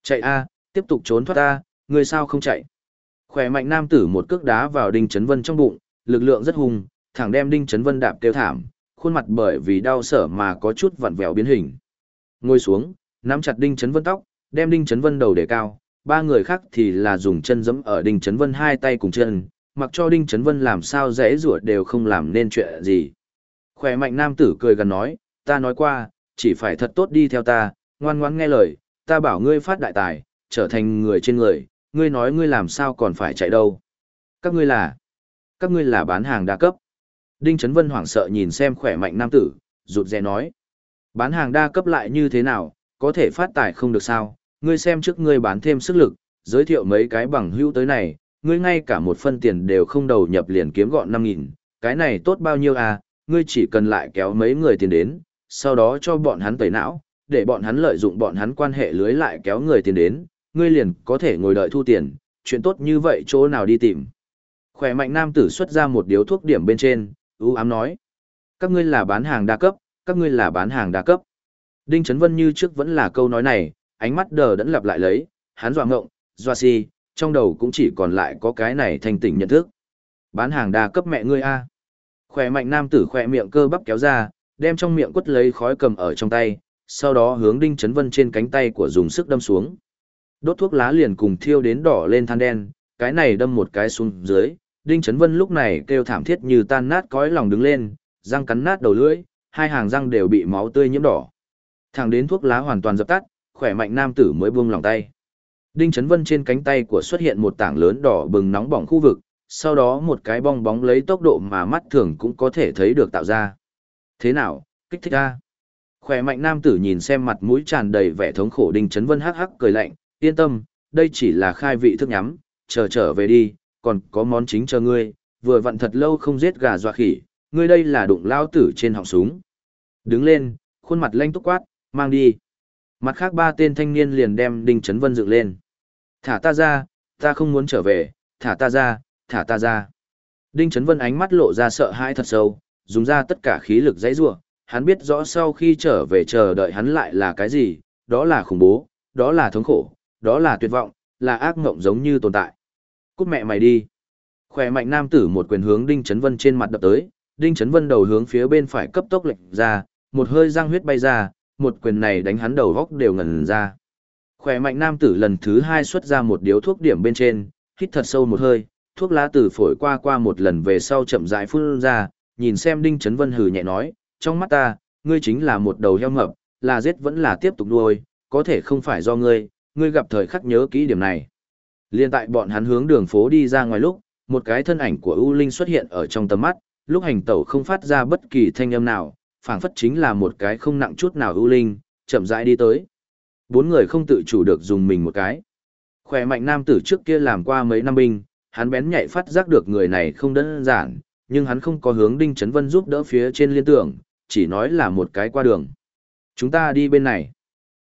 Chạy a, tiếp tục trốn thoát ta, người sao không chạy? Khỏe mạnh nam tử một cước đá vào Đinh Chấn Vân trong bụng, lực lượng rất hung, thẳng đem Đinh Chấn Vân đạp kêu thảm, khuôn mặt bởi vì đau sở mà có chút vặn vẹo biến hình. Ngồi xuống, nắm chặt Đinh Chấn Vân tóc, đem Đinh Chấn Vân đầu để cao, ba người khác thì là dùng chân giẫm ở Đinh Chấn Vân hai tay cùng chân, mặc cho Đinh Trấn Vân làm sao dễ ruột đều không làm nên chuyện gì. Khỏe mạnh nam tử cười gần nói, ta nói qua, chỉ phải thật tốt đi theo ta, ngoan ngoãn nghe lời, ta bảo ngươi phát đại tài, trở thành người trên người, ngươi nói ngươi làm sao còn phải chạy đâu. Các ngươi là, các ngươi là bán hàng đa cấp. Đinh Trấn Vân hoảng sợ nhìn xem khỏe mạnh nam tử, rụt rè nói. Bán hàng đa cấp lại như thế nào, có thể phát tài không được sao, ngươi xem trước ngươi bán thêm sức lực, giới thiệu mấy cái bằng hữu tới này, ngươi ngay cả một phân tiền đều không đầu nhập liền kiếm gọn 5.000, cái này tốt bao nhiêu à, ngươi chỉ cần lại kéo mấy người tiền đến, sau đó cho bọn hắn tẩy não, để bọn hắn lợi dụng bọn hắn quan hệ lưới lại kéo người tiền đến, ngươi liền có thể ngồi đợi thu tiền, chuyện tốt như vậy chỗ nào đi tìm. Khỏe mạnh nam tử xuất ra một điếu thuốc điểm bên trên, ưu ám nói. Các ngươi là bán hàng đa cấp, các ngươi là bán hàng đa cấp. Đinh Trấn Vân như trước vẫn là câu nói này, ánh mắt đờ đẫn lặp lại lấy, hắn dọa ngộng, dọa si, trong đầu cũng chỉ còn lại có cái này thành tỉnh nhận thức. Bán hàng đa cấp mẹ ngươi a. Khỏe mạnh nam tử khỏe miệng cơ bắp kéo ra, đem trong miệng quất lấy khói cầm ở trong tay, sau đó hướng Đinh Chấn Vân trên cánh tay của dùng sức đâm xuống. Đốt thuốc lá liền cùng thiêu đến đỏ lên than đen, cái này đâm một cái xuống dưới, Đinh Chấn Vân lúc này kêu thảm thiết như tan nát cõi lòng đứng lên, răng cắn nát đầu lưỡi, hai hàng răng đều bị máu tươi nhiễm đỏ. Thẳng đến thuốc lá hoàn toàn dập tắt, khỏe mạnh nam tử mới buông lòng tay. Đinh Chấn Vân trên cánh tay của xuất hiện một tảng lớn đỏ bừng nóng bỏng khu vực, sau đó một cái bong bóng lấy tốc độ mà mắt thường cũng có thể thấy được tạo ra. Thế nào, kích thích a? Khỏe mạnh nam tử nhìn xem mặt mũi tràn đầy vẻ thống khổ Đinh Chấn Vân hắc hắc cười lạnh, yên tâm, đây chỉ là khai vị thức nhắm, chờ trở về đi, còn có món chính cho ngươi, vừa vặn thật lâu không giết gà dọa khỉ, ngươi đây là đụng lao tử trên họng súng. Đứng lên, khuôn mặt lanh túc quát, mang đi. Mặt khác ba tên thanh niên liền đem Đinh Chấn Vân dựng lên. Thả ta ra, ta không muốn trở về, thả ta ra, thả ta ra. Đinh Chấn Vân ánh mắt lộ ra sợ hãi thật sâu, dùng ra tất cả khí lực dãy rủa, hắn biết rõ sau khi trở về chờ đợi hắn lại là cái gì, đó là khủng bố, đó là thống khổ, đó là tuyệt vọng, là ác ngộng giống như tồn tại. Cút mẹ mày đi. Khỏe mạnh nam tử một quyền hướng Đinh Chấn Vân trên mặt đập tới, Đinh Chấn Vân đầu hướng phía bên phải cấp tốc lệch ra, một hơi răng huyết bay ra, một quyền này đánh hắn đầu góc đều ngẩn ra. Khỏe mạnh nam tử lần thứ hai xuất ra một điếu thuốc điểm bên trên, hít thật sâu một hơi, thuốc lá từ phổi qua qua một lần về sau chậm rãi phun ra, nhìn xem Đinh Chấn Vân hừ nhẹ nói, trong mắt ta, ngươi chính là một đầu heo mập, là giết vẫn là tiếp tục nuôi, có thể không phải do ngươi, ngươi gặp thời khắc nhớ kỹ điểm này. Liên tại bọn hắn hướng đường phố đi ra ngoài lúc, một cái thân ảnh của U Linh xuất hiện ở trong tầm mắt, lúc hành tẩu không phát ra bất kỳ thanh âm nào, phảng phất chính là một cái không nặng chút nào U Linh, chậm rãi đi tới. Bốn người không tự chủ được dùng mình một cái. Khỏe mạnh nam tử trước kia làm qua mấy năm binh, hắn bén nhạy phát giác được người này không đơn giản, nhưng hắn không có hướng Đinh Trấn Vân giúp đỡ phía trên liên tưởng, chỉ nói là một cái qua đường. Chúng ta đi bên này.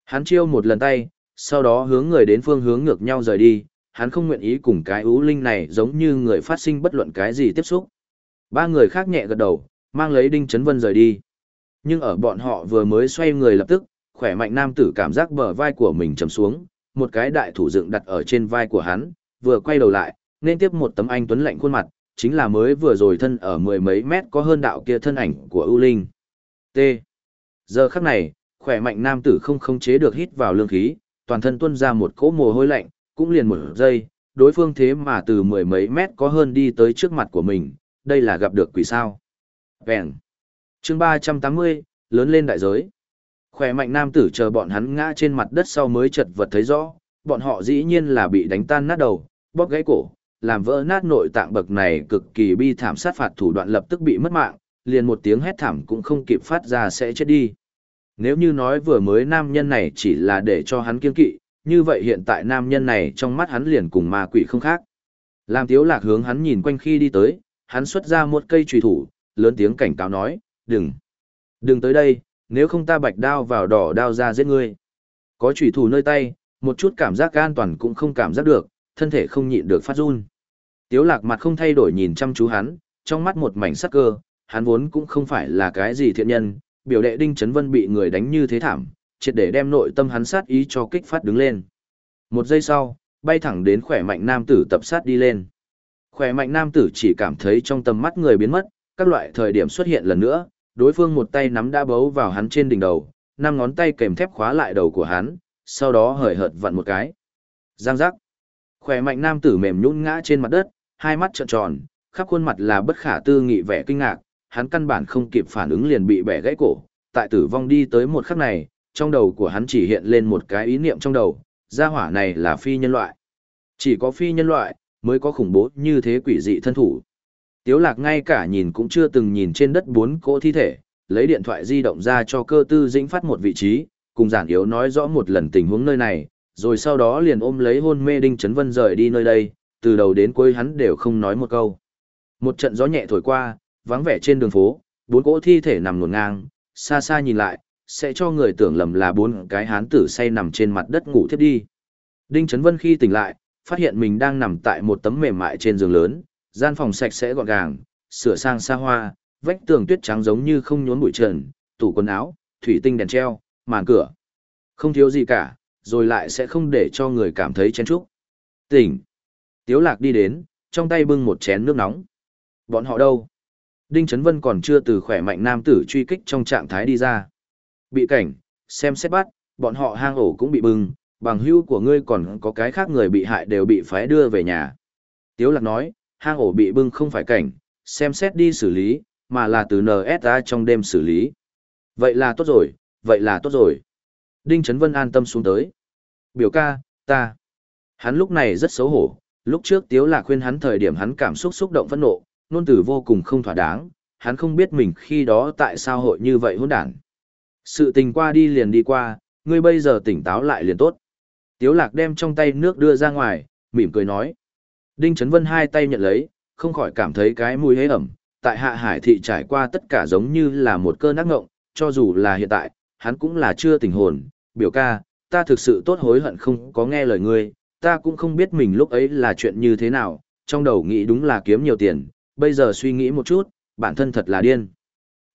Hắn chiêu một lần tay, sau đó hướng người đến phương hướng ngược nhau rời đi, hắn không nguyện ý cùng cái ú linh này giống như người phát sinh bất luận cái gì tiếp xúc. Ba người khác nhẹ gật đầu, mang lấy Đinh Trấn Vân rời đi. Nhưng ở bọn họ vừa mới xoay người lập tức, khỏe mạnh nam tử cảm giác bờ vai của mình chầm xuống, một cái đại thủ dựng đặt ở trên vai của hắn, vừa quay đầu lại, nên tiếp một tấm anh tuấn lạnh khuôn mặt, chính là mới vừa rồi thân ở mười mấy mét có hơn đạo kia thân ảnh của ưu linh. T. Giờ khắc này, khỏe mạnh nam tử không khống chế được hít vào lương khí, toàn thân tuôn ra một cỗ mồ hôi lạnh, cũng liền một giây, đối phương thế mà từ mười mấy mét có hơn đi tới trước mặt của mình, đây là gặp được quỷ sao. Vẹn. chương ba trăm tám mươi lớn lên đại giới. Khỏe mạnh nam tử chờ bọn hắn ngã trên mặt đất sau mới chật vật thấy rõ, bọn họ dĩ nhiên là bị đánh tan nát đầu, bóp gãy cổ, làm vỡ nát nội tạng bậc này cực kỳ bi thảm sát phạt thủ đoạn lập tức bị mất mạng, liền một tiếng hét thảm cũng không kịp phát ra sẽ chết đi. Nếu như nói vừa mới nam nhân này chỉ là để cho hắn kiên kỵ, như vậy hiện tại nam nhân này trong mắt hắn liền cùng ma quỷ không khác. Làm tiếu lạc hướng hắn nhìn quanh khi đi tới, hắn xuất ra một cây trùy thủ, lớn tiếng cảnh cáo nói, đừng, đừng tới đây, nếu không ta bạch đao vào đỏ đao ra giết ngươi. Có trùy thủ nơi tay, một chút cảm giác an toàn cũng không cảm giác được, thân thể không nhịn được phát run. Tiếu lạc mặt không thay đổi nhìn chăm chú hắn, trong mắt một mảnh sắc cơ, hắn vốn cũng không phải là cái gì thiện nhân, biểu đệ Đinh Trấn Vân bị người đánh như thế thảm, triệt để đem nội tâm hắn sát ý cho kích phát đứng lên. Một giây sau, bay thẳng đến khỏe mạnh nam tử tập sát đi lên. Khỏe mạnh nam tử chỉ cảm thấy trong tầm mắt người biến mất, các loại thời điểm xuất hiện lần nữa, đối phương một tay nắm đã bấu vào hắn trên đỉnh đầu, năm ngón tay kèm thép khóa lại đầu của hắn, sau đó hời hợt vặn một cái. Giang giác. Khỏe mạnh nam tử mềm nhũn ngã trên mặt đất, hai mắt trợn tròn, khắp khuôn mặt là bất khả tư nghị vẻ kinh ngạc, hắn căn bản không kịp phản ứng liền bị bẻ gãy cổ, tại tử vong đi tới một khắc này, trong đầu của hắn chỉ hiện lên một cái ý niệm trong đầu, gia hỏa này là phi nhân loại. Chỉ có phi nhân loại, mới có khủng bố như thế quỷ dị thân thủ. Tiếu lạc ngay cả nhìn cũng chưa từng nhìn trên đất bốn cỗ thi thể, lấy điện thoại di động ra cho cơ tư dĩnh phát một vị trí, cùng giản yếu nói rõ một lần tình huống nơi này, rồi sau đó liền ôm lấy hôn mê Đinh Trấn Vân rời đi nơi đây, từ đầu đến cuối hắn đều không nói một câu. Một trận gió nhẹ thổi qua, vắng vẻ trên đường phố, bốn cỗ thi thể nằm ngổn ngang, xa xa nhìn lại, sẽ cho người tưởng lầm là bốn cái hán tử say nằm trên mặt đất ngủ thiếp đi. Đinh Trấn Vân khi tỉnh lại, phát hiện mình đang nằm tại một tấm mềm mại trên giường lớn, gian phòng sạch sẽ gọn gàng, sửa sang xa hoa, vách tường tuyết trắng giống như không nhốn bụi trần, tủ quần áo, thủy tinh đèn treo, màn cửa. Không thiếu gì cả, rồi lại sẽ không để cho người cảm thấy chén chúc. Tỉnh. Tiếu lạc đi đến, trong tay bưng một chén nước nóng. Bọn họ đâu? Đinh Trấn Vân còn chưa từ khỏe mạnh nam tử truy kích trong trạng thái đi ra. Bị cảnh, xem xét bắt, bọn họ hang ổ cũng bị bưng, bằng hưu của ngươi còn có cái khác người bị hại đều bị phái đưa về nhà. Tiếu lạc nói, hang ổ bị bưng không phải cảnh, xem xét đi xử lý, mà là từ NSA trong đêm xử lý. Vậy là tốt rồi, vậy là tốt rồi. Đinh Trấn Vân an tâm xuống tới. Biểu ca, ta. Hắn lúc này rất xấu hổ, lúc trước Tiếu Lạc khuyên hắn thời điểm hắn cảm xúc xúc động phẫn nộ, nôn tử vô cùng không thỏa đáng, hắn không biết mình khi đó tại sao hội như vậy hỗn đản. Sự tình qua đi liền đi qua, ngươi bây giờ tỉnh táo lại liền tốt. Tiếu Lạc đem trong tay nước đưa ra ngoài, mỉm cười nói. Đinh Trấn Vân hai tay nhận lấy, không khỏi cảm thấy cái mùi hế ẩm, tại hạ hải thị trải qua tất cả giống như là một cơn ác ngộng, cho dù là hiện tại, hắn cũng là chưa tỉnh hồn, biểu ca, ta thực sự tốt hối hận không có nghe lời ngươi, ta cũng không biết mình lúc ấy là chuyện như thế nào, trong đầu nghĩ đúng là kiếm nhiều tiền, bây giờ suy nghĩ một chút, bản thân thật là điên.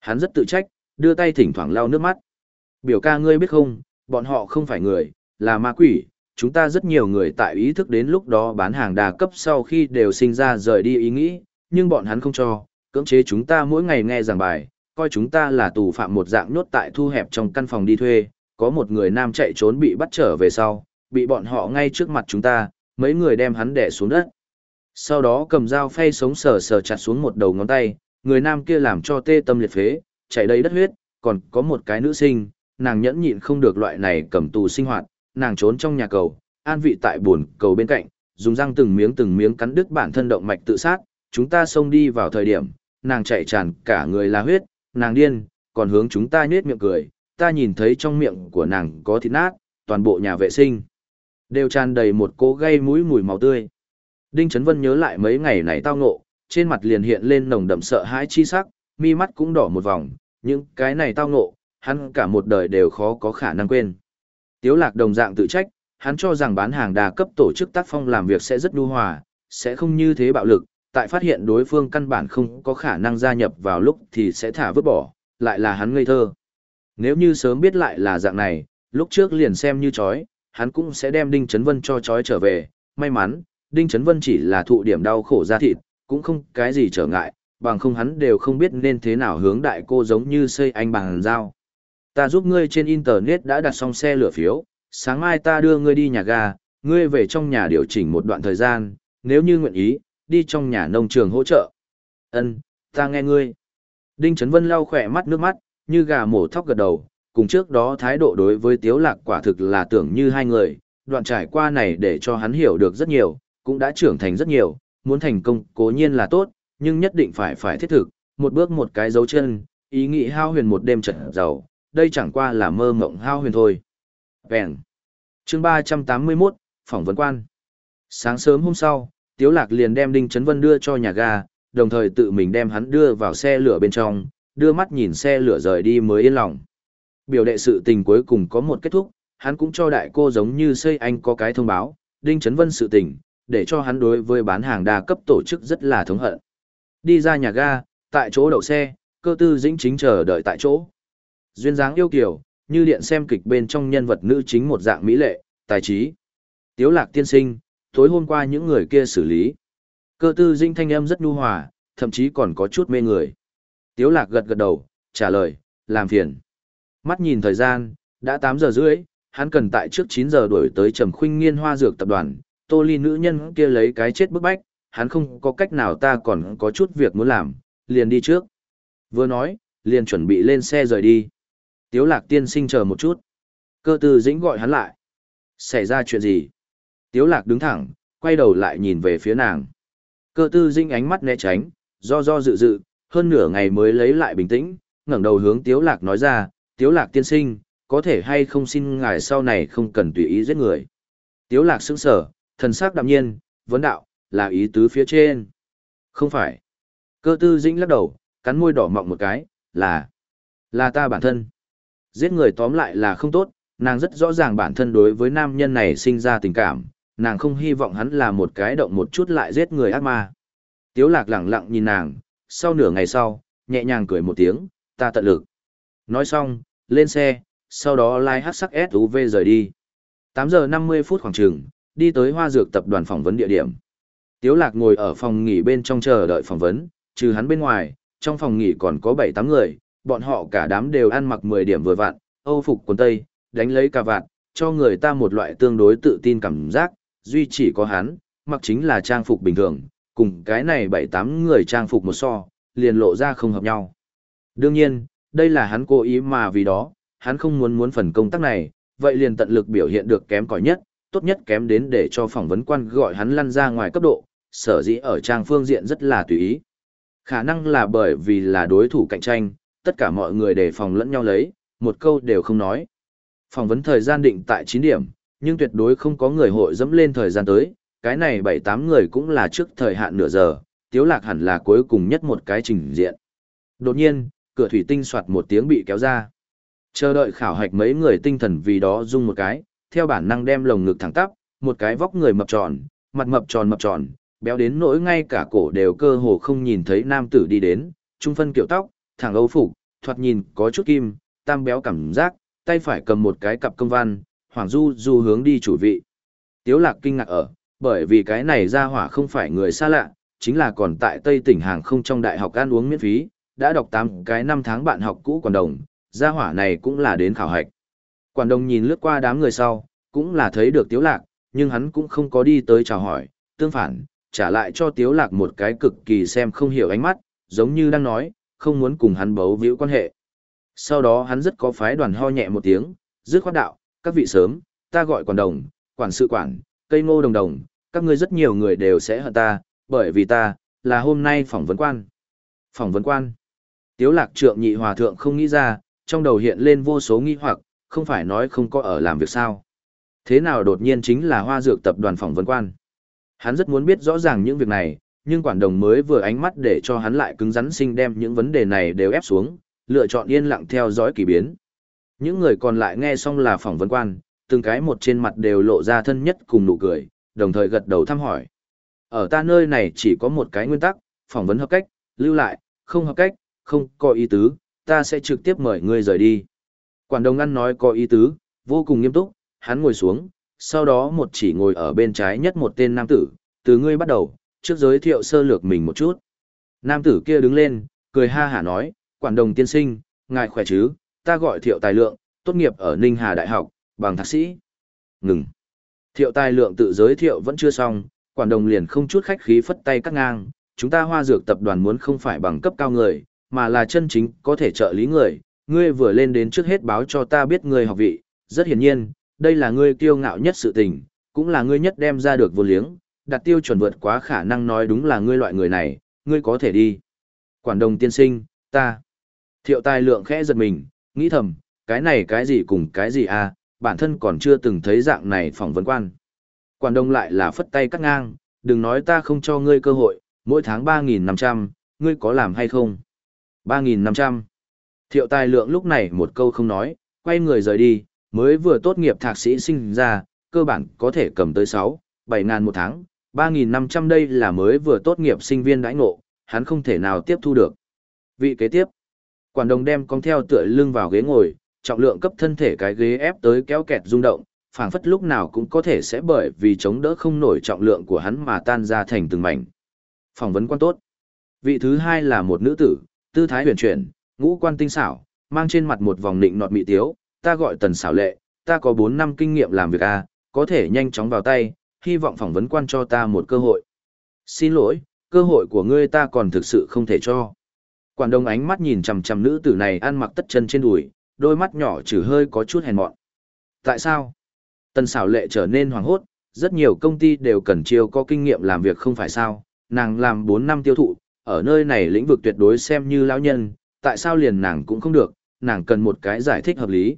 Hắn rất tự trách, đưa tay thỉnh thoảng lau nước mắt. Biểu ca ngươi biết không, bọn họ không phải người, là ma quỷ, chúng ta rất nhiều người tại ý thức đến lúc đó bán hàng đa cấp sau khi đều sinh ra rời đi ý nghĩ, nhưng bọn hắn không cho, cưỡng chế chúng ta mỗi ngày nghe giảng bài, coi chúng ta là tù phạm một dạng nhốt tại thu hẹp trong căn phòng đi thuê, có một người nam chạy trốn bị bắt trở về sau, bị bọn họ ngay trước mặt chúng ta, mấy người đem hắn đè xuống đất. Sau đó cầm dao phay sống sờ sờ chặt xuống một đầu ngón tay, người nam kia làm cho tê tâm liệt phế, chạy đầy đất huyết, còn có một cái nữ sinh, nàng nhẫn nhịn không được loại này cầm tù sinh hoạt, nàng trốn trong nhà cầu, an vị tại buồn cầu bên cạnh, dùng răng từng miếng từng miếng cắn đứt bản thân động mạch tự sát, chúng ta xông đi vào thời điểm, nàng chạy tràn cả người là huyết, nàng điên, còn hướng chúng ta nhếch miệng cười, ta nhìn thấy trong miệng của nàng có thịt nát, toàn bộ nhà vệ sinh đều tràn đầy một cỗ gây mũi mùi máu tươi. Đinh Trấn Vân nhớ lại mấy ngày này tao ngộ, trên mặt liền hiện lên nồng đậm sợ hãi chi sắc, mi mắt cũng đỏ một vòng, những cái này tao ngộ, hắn cả một đời đều khó có khả năng quên. Tiếu lạc đồng dạng tự trách, hắn cho rằng bán hàng đa cấp tổ chức tác phong làm việc sẽ rất đu hòa, sẽ không như thế bạo lực, tại phát hiện đối phương căn bản không có khả năng gia nhập vào lúc thì sẽ thả vứt bỏ, lại là hắn ngây thơ. Nếu như sớm biết lại là dạng này, lúc trước liền xem như chói, hắn cũng sẽ đem Đinh Trấn Vân cho chói trở về, may mắn, Đinh Trấn Vân chỉ là thụ điểm đau khổ ra thịt, cũng không cái gì trở ngại, bằng không hắn đều không biết nên thế nào hướng đại cô giống như xây anh bằng dao. Ta giúp ngươi trên Internet đã đặt xong xe lửa phiếu, sáng mai ta đưa ngươi đi nhà ga, ngươi về trong nhà điều chỉnh một đoạn thời gian, nếu như nguyện ý, đi trong nhà nông trường hỗ trợ. Ân, ta nghe ngươi. Đinh Trấn Vân lau khỏe mắt nước mắt, như gà mổ thóc gật đầu, cùng trước đó thái độ đối với Tiếu Lạc quả thực là tưởng như hai người, đoạn trải qua này để cho hắn hiểu được rất nhiều, cũng đã trưởng thành rất nhiều, muốn thành công cố nhiên là tốt, nhưng nhất định phải phải thiết thực, một bước một cái dấu chân, ý nghĩ hao huyền một đêm trận giàu, đây chẳng qua là mơ mộng hao huyền thôi. Vẹn. Chương 381, phỏng vấn quan. Sáng sớm hôm sau, Tiếu Lạc liền đem Đinh Trấn Vân đưa cho nhà ga, đồng thời tự mình đem hắn đưa vào xe lửa bên trong, đưa mắt nhìn xe lửa rời đi mới yên lòng. Biểu đệ sự tình cuối cùng có một kết thúc, hắn cũng cho đại cô giống như xây anh có cái thông báo, Đinh Trấn Vân sự tình, để cho hắn đối với bán hàng đa cấp tổ chức rất là thống hận. Đi ra nhà ga, tại chỗ đậu xe, cơ tư dĩnh chính chờ đợi tại chỗ. Duyên dáng yêu kiều, như điện xem kịch bên trong nhân vật nữ chính một dạng mỹ lệ, tài trí. Tiếu lạc tiên sinh, tối hôm qua những người kia xử lý. Cơ tư dĩnh thanh âm rất nhu hòa, thậm chí còn có chút mê người. Tiếu lạc gật gật đầu, trả lời, làm phiền. Mắt nhìn thời gian, đã 8 giờ rưỡi, hắn cần tại trước 9 giờ đuổi tới trầm khuynh nghiên hoa dược tập đoàn, tô ly nữ nhân kia lấy cái chết bức bách, hắn không có cách nào ta còn có chút việc muốn làm, liền đi trước. Vừa nói, liền chuẩn bị lên xe rời đi. Tiếu lạc tiên sinh chờ một chút. Cơ tư dĩnh gọi hắn lại. Xảy ra chuyện gì? Tiếu lạc đứng thẳng, quay đầu lại nhìn về phía nàng. Cơ tư dĩnh ánh mắt né tránh, do do dự dự, hơn nửa ngày mới lấy lại bình tĩnh, ngẩng đầu hướng tiếu lạc nói ra, tiếu lạc tiên sinh, có thể hay không xin ngài sau này không cần tùy ý giết người. Tiếu lạc sững sờ, thần sắc đạm nhiên, vấn đạo, là ý tứ phía trên. Không phải. Cơ tư dĩnh lắc đầu, cắn môi đỏ mọng một cái, là, là ta bản thân. Giết người tóm lại là không tốt, nàng rất rõ ràng bản thân đối với nam nhân này sinh ra tình cảm, nàng không hy vọng hắn là một cái động một chút lại giết người ác ma. Tiếu lạc lẳng lặng nhìn nàng, sau nửa ngày sau, nhẹ nhàng cười một tiếng, ta tận lực. Nói xong, lên xe, sau đó lái hát sắc SUV rời đi. 8 giờ 50 phút khoảng trường, đi tới hoa dược tập đoàn phỏng vấn địa điểm. Tiếu lạc ngồi ở phòng nghỉ bên trong chờ đợi phỏng vấn, trừ hắn bên ngoài, trong phòng nghỉ còn có 7-8 người, bọn họ cả đám đều ăn mặc 10 điểm vừa vặn, âu phục quần tây, đánh lấy cà vạt, cho người ta một loại tương đối tự tin cảm giác, duy chỉ có hắn, mặc chính là trang phục bình thường, cùng cái này 7-8 người trang phục một so, liền lộ ra không hợp nhau. Đương nhiên, đây là hắn cố ý mà vì đó, hắn không muốn muốn phần công tác này, vậy liền tận lực biểu hiện được kém cỏi nhất, tốt nhất kém đến để cho phỏng vấn quan gọi hắn lăn ra ngoài cấp độ, sở dĩ ở trang phương diện rất là tùy ý. Khả năng là bởi vì là đối thủ cạnh tranh, tất cả mọi người đề phòng lẫn nhau lấy, một câu đều không nói. Phỏng vấn thời gian định tại 9 điểm, nhưng tuyệt đối không có người hội dẫm lên thời gian tới, cái này 7-8 người cũng là trước thời hạn nửa giờ, tiếu lạc hẳn là cuối cùng nhất một cái trình diện. Đột nhiên, cửa thủy tinh soạt một tiếng bị kéo ra. Chờ đợi khảo hạch mấy người tinh thần vì đó rung một cái, theo bản năng đem lồng ngực thẳng tắp, một cái vóc người mập tròn, mặt mập tròn mập tròn, béo đến nỗi ngay cả cổ đều cơ hồ không nhìn thấy nam tử đi đến, trung phân kiểu tóc, thẳng âu phục, thoạt nhìn có chút kim, tam béo cảm giác, tay phải cầm một cái cặp công văn, Hoàng Du Du hướng đi chủ vị. Tiếu lạc kinh ngạc ở, bởi vì cái này ra hỏa không phải người xa lạ, chính là còn tại Tây tỉnh hàng không trong đại học ăn uống miễn phí, đã đọc 8 cái năm tháng bạn học cũ còn đồng, ra hỏa này cũng là đến khảo hạch. Quản đồng nhìn lướt qua đám người sau, cũng là thấy được tiếu lạc, nhưng hắn cũng không có đi tới chào hỏi, tương phản, trả lại cho tiếu lạc một cái cực kỳ xem không hiểu ánh mắt, giống như đang nói, không muốn cùng hắn bấu víu quan hệ. Sau đó hắn rất có phái đoàn ho nhẹ một tiếng, dứt khoát đạo, các vị sớm, ta gọi quản đồng, quản sự quản, cây ngô đồng đồng, các ngươi rất nhiều người đều sẽ hận ta, bởi vì ta, là hôm nay phỏng vấn quan. Phỏng vấn quan. Tiếu lạc trượng nhị hòa thượng không nghĩ ra, trong đầu hiện lên vô số nghi hoặc, không phải nói không có ở làm việc sao. Thế nào đột nhiên chính là hoa dược tập đoàn phỏng vấn quan. Hắn rất muốn biết rõ ràng những việc này, nhưng quản đồng mới vừa ánh mắt để cho hắn lại cứng rắn sinh đem những vấn đề này đều ép xuống, lựa chọn yên lặng theo dõi kỳ biến. Những người còn lại nghe xong là phỏng vấn quan, từng cái một trên mặt đều lộ ra thân nhất cùng nụ cười, đồng thời gật đầu thăm hỏi. Ở ta nơi này chỉ có một cái nguyên tắc, phỏng vấn hợp cách, lưu lại, không hợp cách, không có ý tứ, ta sẽ trực tiếp mời ngươi rời đi. Quản đồng ăn nói có ý tứ, vô cùng nghiêm túc, hắn ngồi xuống, sau đó một chỉ ngồi ở bên trái nhất một tên nam tử, từ ngươi bắt đầu, trước giới thiệu sơ lược mình một chút. Nam tử kia đứng lên, cười ha hả nói, quản đồng tiên sinh, ngài khỏe chứ, ta gọi thiệu tài lượng, tốt nghiệp ở Ninh Hà Đại học, bằng thạc sĩ. Ngừng. Thiệu tài lượng tự giới thiệu vẫn chưa xong, quản đồng liền không chút khách khí phất tay cắt ngang, chúng ta hoa dược tập đoàn muốn không phải bằng cấp cao người, mà là chân chính có thể trợ lý người, ngươi vừa lên đến trước hết báo cho ta biết ngươi học vị, rất hiển nhiên, đây là ngươi kiêu ngạo nhất sự tình, cũng là ngươi nhất đem ra được vô liếng, đặt tiêu chuẩn vượt quá khả năng nói đúng là ngươi loại người này, ngươi có thể đi. Quản đồng tiên sinh, ta. Thiệu tài lượng khẽ giật mình, nghĩ thầm, cái này cái gì cùng cái gì à, bản thân còn chưa từng thấy dạng này phỏng vấn quan. Quản đồng lại là phất tay cắt ngang, đừng nói ta không cho ngươi cơ hội, mỗi tháng 3.500, ngươi có làm hay không? 3.500. Thiệu tài lượng lúc này một câu không nói, quay người rời đi, mới vừa tốt nghiệp thạc sĩ sinh ra, cơ bản có thể cầm tới 6, 7 ngàn một tháng, 3.500 đây là mới vừa tốt nghiệp sinh viên đãi ngộ, hắn không thể nào tiếp thu được. Vị kế tiếp, quản đồng đem con theo tựa lưng vào ghế ngồi, trọng lượng cấp thân thể cái ghế ép tới kéo kẹt rung động, phảng phất lúc nào cũng có thể sẽ bởi vì chống đỡ không nổi trọng lượng của hắn mà tan ra thành từng mảnh. Phỏng vấn quan tốt. Vị thứ hai là một nữ tử, tư thái huyền chuyển, ngũ quan tinh xảo, mang trên mặt một vòng nịnh nọt mị tiếu, ta gọi tần xảo lệ, ta có 4 năm kinh nghiệm làm việc A, có thể nhanh chóng vào tay, hy vọng phỏng vấn quan cho ta một cơ hội. Xin lỗi, cơ hội của ngươi ta còn thực sự không thể cho. Quản Đông ánh mắt nhìn chằm chằm nữ tử này ăn mặc tất chân trên đùi, đôi mắt nhỏ trừ hơi có chút hèn mọn. Tại sao? Tần xảo lệ trở nên hoàng hốt, rất nhiều công ty đều cần chiêu có kinh nghiệm làm việc không phải sao, nàng làm 4 năm tiêu thụ, ở nơi này lĩnh vực tuyệt đối xem như lão nhân, tại sao liền nàng cũng không được, nàng cần một cái giải thích hợp lý.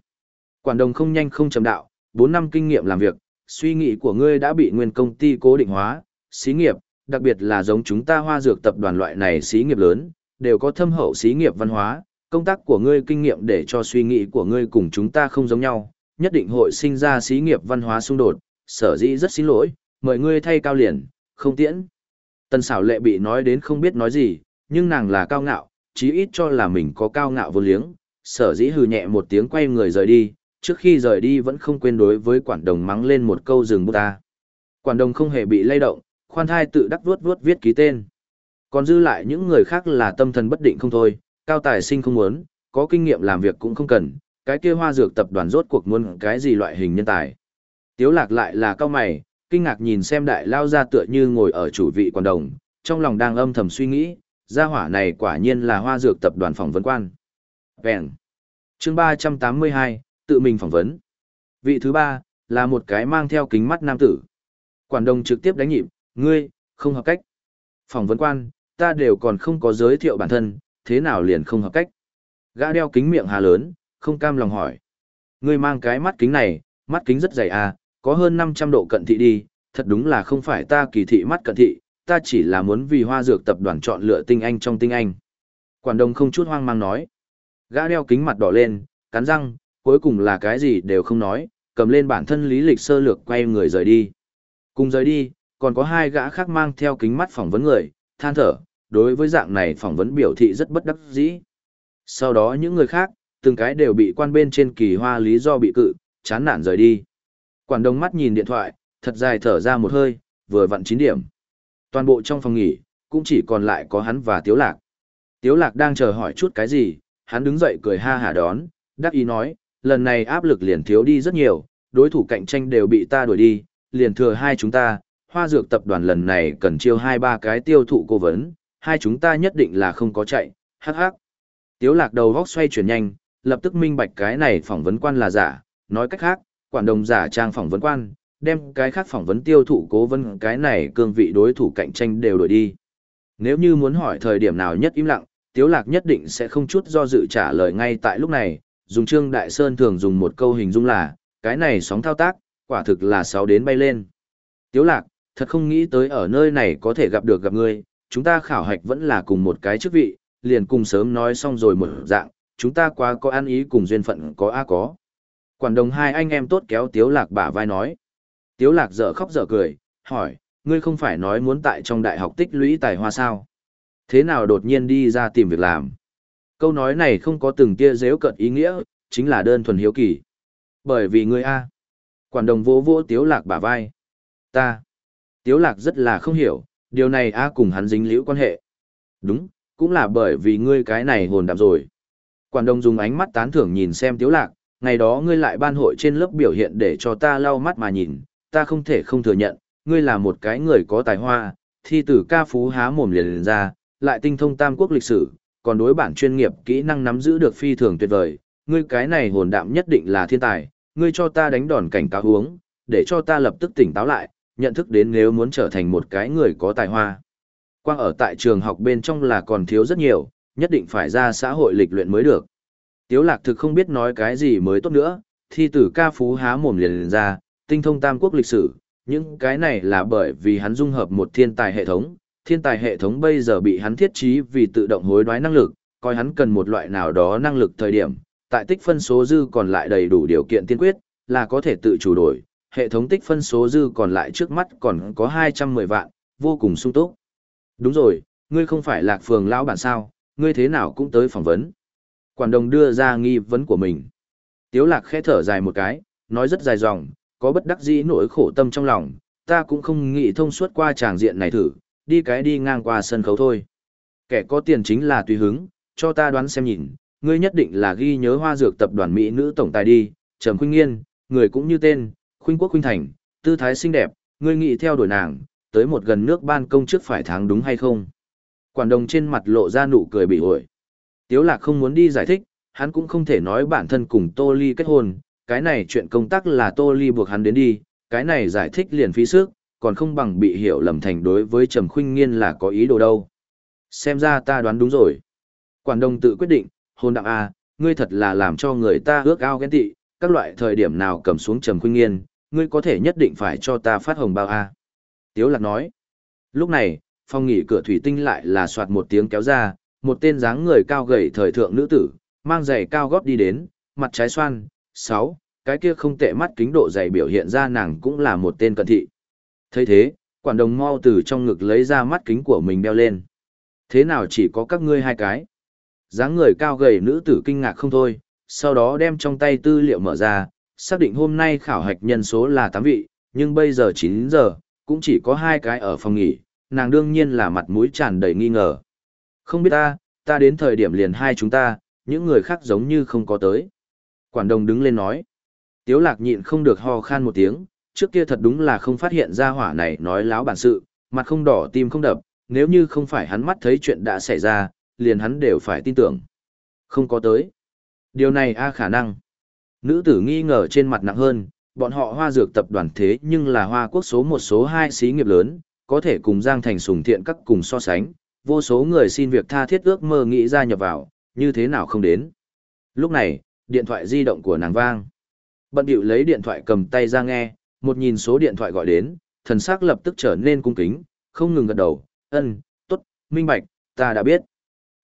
Quản đồng không nhanh không chậm đạo, 4 năm kinh nghiệm làm việc, suy nghĩ của ngươi đã bị nguyên công ty cố định hóa, xí nghiệp, đặc biệt là giống chúng ta hoa dược tập đoàn loại này xí nghiệp lớn, đều có thâm hậu xí nghiệp văn hóa, công tác của ngươi kinh nghiệm để cho suy nghĩ của ngươi cùng chúng ta không giống nhau, nhất định hội sinh ra xí nghiệp văn hóa xung đột, sở dĩ rất xin lỗi, mời ngươi thay cao liền, không tiễn. Tần xảo lệ bị nói đến không biết nói gì, nhưng nàng là cao ngạo, chí ít cho là mình có cao ngạo vô liếng, sở dĩ hừ nhẹ một tiếng quay người rời đi, trước khi rời đi vẫn không quên đối với quản đồng mắng lên một câu dừng bút ta. Quản đồng không hề bị lay động, khoan thai tự đắc vuốt vuốt viết ký tên. Còn dư lại những người khác là tâm thần bất định không thôi, cao tài sinh không muốn, có kinh nghiệm làm việc cũng không cần, cái kia hoa dược tập đoàn rốt cuộc muốn cái gì loại hình nhân tài. Tiếu lạc lại là cao mày, kinh ngạc nhìn xem đại lao ra tựa như ngồi ở chủ vị quản đồng, trong lòng đang âm thầm suy nghĩ, gia hỏa này quả nhiên là hoa dược tập đoàn phỏng vấn quan. Vẹn. Chương 382, tự mình phỏng vấn. Vị thứ ba, là một cái mang theo kính mắt nam tử. Quản đồng trực tiếp đánh nhịp, ngươi, không hợp cách. Phỏng vấn quan, ta đều còn không có giới thiệu bản thân, thế nào liền không hợp cách. Gã đeo kính miệng hà lớn, không cam lòng hỏi. Ngươi mang cái mắt kính này, mắt kính rất dày à, có hơn 500 độ cận thị đi, thật đúng là không phải ta kỳ thị mắt cận thị, ta chỉ là muốn vì hoa dược tập đoàn chọn lựa tinh anh trong tinh anh. Quản đồng không chút hoang mang nói. Gã đeo kính mặt đỏ lên, cắn răng, cuối cùng là cái gì đều không nói, cầm lên bản thân lý lịch sơ lược quay người rời đi. Cùng rời đi, còn có hai gã khác mang theo kính mắt phỏng vấn người, than thở, đối với dạng này phỏng vấn biểu thị rất bất đắc dĩ. Sau đó những người khác, từng cái đều bị quan bên trên kỳ hoa lý do bị cự, chán nản rời đi. Quản đồng mắt nhìn điện thoại, thật dài thở ra một hơi, vừa vặn 9 điểm. Toàn bộ trong phòng nghỉ, cũng chỉ còn lại có hắn và Tiếu Lạc. Tiếu Lạc đang chờ hỏi chút cái gì, hắn đứng dậy cười ha hả đón, đắc ý nói, lần này áp lực liền thiếu đi rất nhiều, đối thủ cạnh tranh đều bị ta đuổi đi, liền thừa hai chúng ta, hoa dược tập đoàn lần này cần chiêu hai ba cái tiêu thụ cố vấn, hai chúng ta nhất định là không có chạy, hắc hắc. Tiếu lạc đầu góc xoay chuyển nhanh, lập tức minh bạch cái này phỏng vấn quan là giả, nói cách khác, quản đồng giả trang phỏng vấn quan, đem cái khác phỏng vấn tiêu thụ cố vấn cái này cương vị đối thủ cạnh tranh đều đổi đi. Nếu như muốn hỏi thời điểm nào nhất im lặng, Tiếu Lạc nhất định sẽ không chút do dự trả lời ngay tại lúc này, dùng Trương Đại Sơn thường dùng một câu hình dung là, cái này sóng thao tác, quả thực là sáu đến bay lên. Tiếu Lạc, thật không nghĩ tới ở nơi này có thể gặp được gặp ngươi, chúng ta khảo hạch vẫn là cùng một cái chức vị, liền cùng sớm nói xong rồi một dạng, chúng ta quá có ăn ý cùng duyên phận có a có. Quản đồng hai anh em tốt kéo Tiếu Lạc bả vai nói. Tiếu Lạc dở khóc dở cười, hỏi, ngươi không phải nói muốn tại trong đại học tích lũy tài hoa sao? Thế nào đột nhiên đi ra tìm việc làm? Câu nói này không có từng tia dếu cận ý nghĩa, chính là đơn thuần hiếu kỳ. Bởi vì ngươi A. Quản đồng vỗ vỗ Tiếu Lạc bả vai. Ta. Tiếu Lạc rất là không hiểu, điều này A cùng hắn dính liễu quan hệ. Đúng, cũng là bởi vì ngươi cái này hồn đạm rồi. Quản đồng dùng ánh mắt tán thưởng nhìn xem Tiếu Lạc, ngày đó ngươi lại ban hội trên lớp biểu hiện để cho ta lau mắt mà nhìn, ta không thể không thừa nhận, ngươi là một cái người có tài hoa, thi tử ca phú há mồm liền, liền ra, lại tinh thông tam quốc lịch sử, còn đối bản chuyên nghiệp kỹ năng nắm giữ được phi thường tuyệt vời, ngươi cái này hồn đạm nhất định là thiên tài, ngươi cho ta đánh đòn cảnh cáo uống, để cho ta lập tức tỉnh táo lại, nhận thức đến nếu muốn trở thành một cái người có tài hoa. Quang ở tại trường học bên trong là còn thiếu rất nhiều, nhất định phải ra xã hội lịch luyện mới được. Tiếu lạc thực không biết nói cái gì mới tốt nữa, thi tử ca phú há mồm liền, liền ra, tinh thông tam quốc lịch sử, những cái này là bởi vì hắn dung hợp một thiên tài hệ thống, thiên tài hệ thống bây giờ bị hắn thiết trí vì tự động hối đoái năng lực, coi hắn cần một loại nào đó năng lực thời điểm, tại tích phân số dư còn lại đầy đủ điều kiện tiên quyết, là có thể tự chủ đổi, hệ thống tích phân số dư còn lại trước mắt còn có 210 vạn, vô cùng sung túc. Đúng rồi, ngươi không phải lạc phường lão bản sao, ngươi thế nào cũng tới phỏng vấn. Quản đồng đưa ra nghi vấn của mình. Tiếu lạc khẽ thở dài một cái, nói rất dài dòng, có bất đắc dĩ nỗi khổ tâm trong lòng, ta cũng không nghĩ thông suốt qua tràng diện này thử, đi cái đi ngang qua sân khấu thôi. Kẻ có tiền chính là tùy hứng, cho ta đoán xem nhìn, ngươi nhất định là ghi nhớ hoa dược tập đoàn Mỹ nữ tổng tài đi, Trầm Khuynh Nghiên, người cũng như tên, Khuynh Quốc Khuynh Thành, tư thái xinh đẹp, ngươi nghĩ theo đuổi nàng, tới một gần nước ban công trước phải tháng đúng hay không? Quản đồng trên mặt lộ ra nụ cười bị ổi. Tiếu lạc không muốn đi giải thích, hắn cũng không thể nói bản thân cùng Tô Ly kết hôn, cái này chuyện công tác là Tô Ly buộc hắn đến đi, cái này giải thích liền phí sức, còn không bằng bị hiểu lầm thành đối với Trầm Khuynh Nghiên là có ý đồ đâu. Xem ra ta đoán đúng rồi. Quản đồng tự quyết định, hôn đặng A, ngươi thật là làm cho người ta ước ao ghen tị, các loại thời điểm nào cầm xuống Trầm Khuynh Nghiên, ngươi có thể nhất định phải cho ta phát hồng bao A. Tiếu lạc nói. Lúc này, phòng nghỉ cửa thủy tinh lại là soạt một tiếng kéo ra, một tên dáng người cao gầy thời thượng nữ tử, mang giày cao gót đi đến, mặt trái xoan, sáu, cái kia không tệ mắt kính độ dày biểu hiện ra nàng cũng là một tên cận thị. thấy thế, quản đồng mau từ trong ngực lấy ra mắt kính của mình đeo lên. Thế nào chỉ có các ngươi hai cái? dáng người cao gầy nữ tử kinh ngạc không thôi, sau đó đem trong tay tư liệu mở ra, xác định hôm nay khảo hạch nhân số là 8 vị, nhưng bây giờ 9 giờ, cũng chỉ có hai cái ở phòng nghỉ, nàng đương nhiên là mặt mũi tràn đầy nghi ngờ. Không biết ta, ta đến thời điểm liền hai chúng ta, những người khác giống như không có tới. Quản đồng đứng lên nói. Tiếu lạc nhịn không được ho khan một tiếng, trước kia thật đúng là không phát hiện ra hỏa này nói láo bản sự, mặt không đỏ tim không đập, nếu như không phải hắn mắt thấy chuyện đã xảy ra, liền hắn đều phải tin tưởng. Không có tới. Điều này a khả năng. Nữ tử nghi ngờ trên mặt nặng hơn, bọn họ hoa dược tập đoàn thế nhưng là hoa quốc số một số hai xí nghiệp lớn, có thể cùng Giang Thành sùng thiện các cùng so sánh, vô số người xin việc tha thiết ước mơ nghĩ ra nhập vào, như thế nào không đến. Lúc này, điện thoại di động của nàng vang. Bận điệu lấy điện thoại cầm tay ra nghe, một nhìn số điện thoại gọi đến, thần sắc lập tức trở nên cung kính, không ngừng gật đầu, ân, tốt, minh bạch, ta đã biết.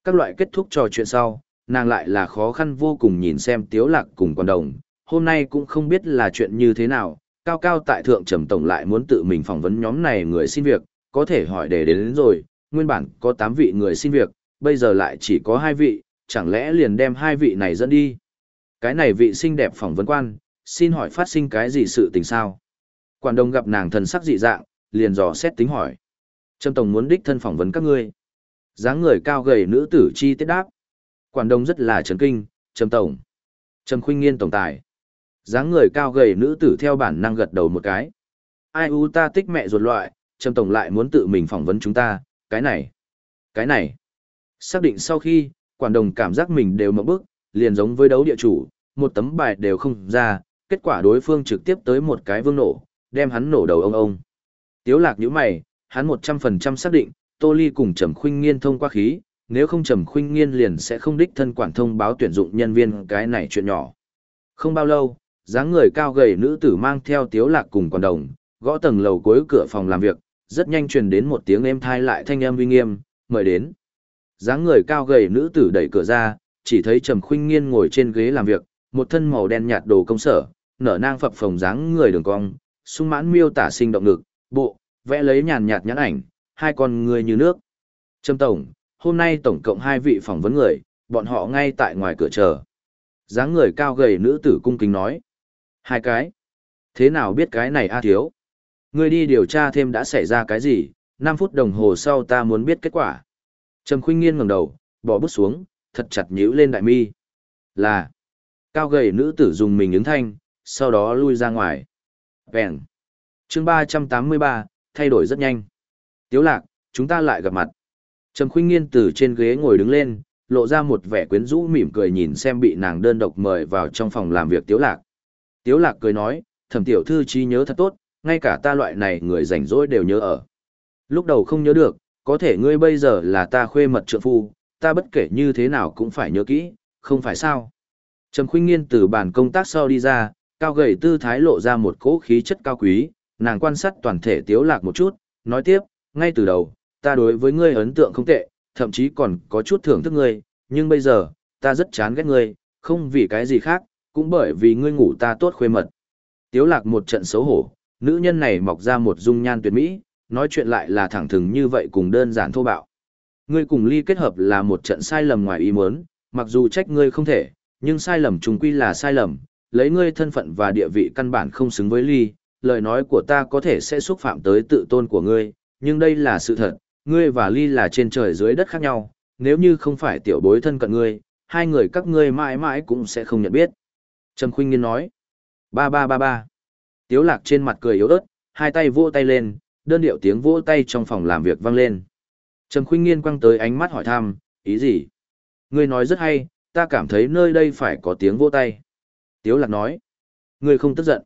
Các loại kết thúc trò chuyện sau, nàng lại là khó khăn vô cùng nhìn xem tiếu lạc cùng quan đồng, hôm nay cũng không biết là chuyện như thế nào, cao cao tại thượng trầm tổng lại muốn tự mình phỏng vấn nhóm này người xin việc, có thể hỏi để đến, đến rồi, nguyên bản có 8 vị người xin việc, bây giờ lại chỉ có 2 vị, chẳng lẽ liền đem hai vị này dẫn đi. Cái này vị xinh đẹp phỏng vấn quan, xin hỏi phát sinh cái gì sự tình sao? Quản đồng gặp nàng thần sắc dị dạng, liền dò xét tính hỏi. Trâm Tổng muốn đích thân phỏng vấn các ngươi. dáng người cao gầy nữ tử chi tiết đáp. Quản đồng rất là chấn kinh, Trâm Tổng. Trâm Khuynh Nghiên Tổng Tài dáng người cao gầy nữ tử theo bản năng gật đầu một cái. Ai u ta tích mẹ ruột loại, trâm Tổng lại muốn tự mình phỏng vấn chúng ta, cái này, cái này. Xác định sau khi, quản đồng cảm giác mình đều mở bức, liền giống với đấu địa chủ, một tấm bài đều không ra, kết quả đối phương trực tiếp tới một cái vương nổ, đem hắn nổ đầu ông ông. Tiếu lạc nhíu mày, hắn 100% xác định, Tô Ly cùng Trầm Khuynh Nghiên thông qua khí, nếu không Trầm Khuynh Nghiên liền sẽ không đích thân quản thông báo tuyển dụng nhân viên cái này chuyện nhỏ. Không bao lâu, dáng người cao gầy nữ tử mang theo tiếu lạc cùng quần đồng, gõ tầng lầu cuối cửa phòng làm việc, rất nhanh truyền đến một tiếng êm thai lại thanh âm uy nghiêm, mời đến. dáng người cao gầy nữ tử đẩy cửa ra, chỉ thấy Trầm Khuynh Nghiên ngồi trên ghế làm việc, một thân màu đen nhạt đồ công sở, nở nang phập phồng dáng người đường cong, sung mãn miêu tả sinh động lực, bộ, vẽ lấy nhàn nhạt nhãn ảnh, hai con người như nước. Trâm tổng, hôm nay tổng cộng hai vị phỏng vấn người, bọn họ ngay tại ngoài cửa chờ. dáng người cao gầy nữ tử cung kính nói. Hai cái. Thế nào biết cái này a à, thiếu? Ngươi đi điều tra thêm đã xảy ra cái gì, 5 phút đồng hồ sau ta muốn biết kết quả. Trầm khuyên nghiên ngẩng đầu, bỏ bút xuống, thật chặt nhíu lên đại mi. Là. Cao gầy nữ tử dùng mình ứng thanh, sau đó lui ra ngoài. Vẹn. chương 383, thay đổi rất nhanh. Tiếu lạc, chúng ta lại gặp mặt. Trầm Khuyên nghiên từ trên ghế ngồi đứng lên, lộ ra một vẻ quyến rũ mỉm cười nhìn xem bị nàng đơn độc mời vào trong phòng làm việc tiếu lạc. Tiếu lạc cười nói, thẩm tiểu thư trí nhớ thật tốt, ngay cả ta loại này người rảnh rỗi đều nhớ ở. Lúc đầu không nhớ được, có thể ngươi bây giờ là ta khuê mật trượng phu, ta bất kể như thế nào cũng phải nhớ kỹ, không phải sao. Trầm Khuyên nghiên từ bàn công tác sau đi ra, cao gầy tư thái lộ ra một cỗ khí chất cao quý, nàng quan sát toàn thể tiếu lạc một chút, nói tiếp, ngay từ đầu, ta đối với ngươi ấn tượng không tệ, thậm chí còn có chút thưởng thức ngươi, nhưng bây giờ, ta rất chán ghét ngươi, không vì cái gì khác, cũng bởi vì ngươi ngủ ta tốt khuê mật. Tiếu lạc một trận xấu hổ, nữ nhân này mọc ra một dung nhan tuyệt mỹ, nói chuyện lại là thẳng thừng như vậy cùng đơn giản thô bạo. Ngươi cùng ly kết hợp là một trận sai lầm ngoài ý muốn, mặc dù trách ngươi không thể, nhưng sai lầm trùng quy là sai lầm, lấy ngươi thân phận và địa vị căn bản không xứng với ly, lời nói của ta có thể sẽ xúc phạm tới tự tôn của ngươi, nhưng đây là sự thật, ngươi và ly là trên trời dưới đất khác nhau, nếu như không phải tiểu bối thân cận ngươi, hai người các ngươi mãi mãi cũng sẽ không nhận biết. Trầm khuynh nghiên nói. Ba ba ba ba. Tiếu lạc trên mặt cười yếu ớt, hai tay vỗ tay lên, đơn điệu tiếng vỗ tay trong phòng làm việc vang lên. Trầm Khuynh Nghiên quăng tới ánh mắt hỏi thăm, ý gì? Ngươi nói rất hay, ta cảm thấy nơi đây phải có tiếng vỗ tay. Tiếu lạc nói, ngươi không tức giận.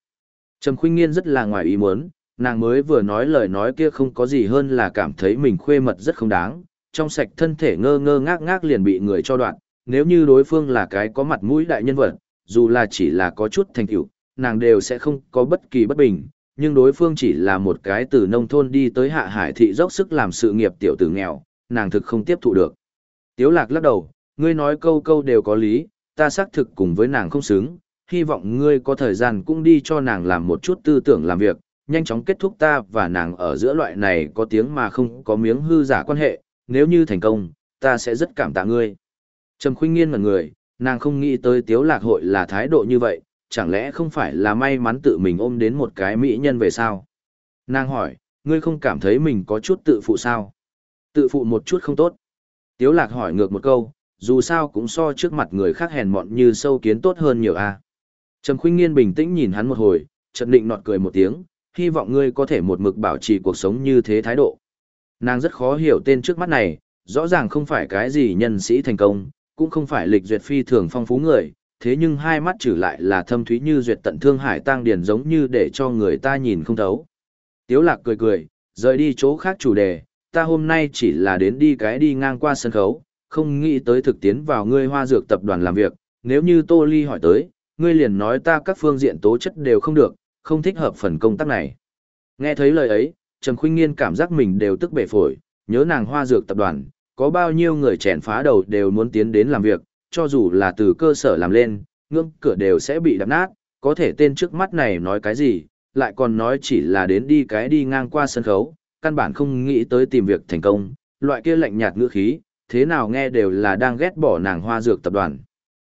Trầm khuyên Nghiên rất là ngoài ý muốn, nàng mới vừa nói lời nói kia không có gì hơn là cảm thấy mình khuê mật rất không đáng, trong sạch thân thể ngơ ngơ ngác ngác liền bị người cho đoạn, nếu như đối phương là cái có mặt mũi đại nhân vật, dù là chỉ là có chút thành tựu, nàng đều sẽ không có bất kỳ bất bình, nhưng đối phương chỉ là một cái từ nông thôn đi tới hạ hải thị dốc sức làm sự nghiệp tiểu tử nghèo, nàng thực không tiếp thụ được. Tiếu lạc lắc đầu, ngươi nói câu câu đều có lý, ta xác thực cùng với nàng không xứng, hy vọng ngươi có thời gian cũng đi cho nàng làm một chút tư tưởng làm việc, nhanh chóng kết thúc ta và nàng ở giữa loại này có tiếng mà không có miếng hư giả quan hệ, nếu như thành công, ta sẽ rất cảm tạ ngươi. Trầm khuyên nghiên ngẩn người, nàng không nghĩ tới tiếu lạc hội là thái độ như vậy, chẳng lẽ không phải là may mắn tự mình ôm đến một cái mỹ nhân về sao? Nàng hỏi, ngươi không cảm thấy mình có chút tự phụ sao? Tự phụ một chút không tốt. Tiếu lạc hỏi ngược một câu, dù sao cũng so trước mặt người khác hèn mọn như sâu kiến tốt hơn nhiều a. À? Trầm khuynh nghiên bình tĩnh nhìn hắn một hồi, chợt định nọt cười một tiếng, hy vọng ngươi có thể một mực bảo trì cuộc sống như thế thái độ. Nàng rất khó hiểu tên trước mắt này, rõ ràng không phải cái gì nhân sĩ thành công, cũng không phải lịch duyệt phi thường phong phú người, thế nhưng hai mắt trừ lại là thâm thúy như duyệt tận thương hải tăng điển giống như để cho người ta nhìn không thấu. Tiếu lạc cười cười, rời đi chỗ khác chủ đề, ta hôm nay chỉ là đến đi cái đi ngang qua sân khấu, không nghĩ tới thực tiến vào ngươi hoa dược tập đoàn làm việc, nếu như Tô Ly hỏi tới, ngươi liền nói ta các phương diện tố chất đều không được, không thích hợp phần công tác này. Nghe thấy lời ấy, Trầm Khuynh Nghiên cảm giác mình đều tức bể phổi, nhớ nàng hoa dược tập đoàn, có bao nhiêu người chèn phá đầu đều muốn tiến đến làm việc, cho dù là từ cơ sở làm lên, ngưỡng cửa đều sẽ bị đập nát, có thể tên trước mắt này nói cái gì, lại còn nói chỉ là đến đi cái đi ngang qua sân khấu, căn bản không nghĩ tới tìm việc thành công, loại kia lạnh nhạt ngữ khí, thế nào nghe đều là đang ghét bỏ nàng hoa dược tập đoàn.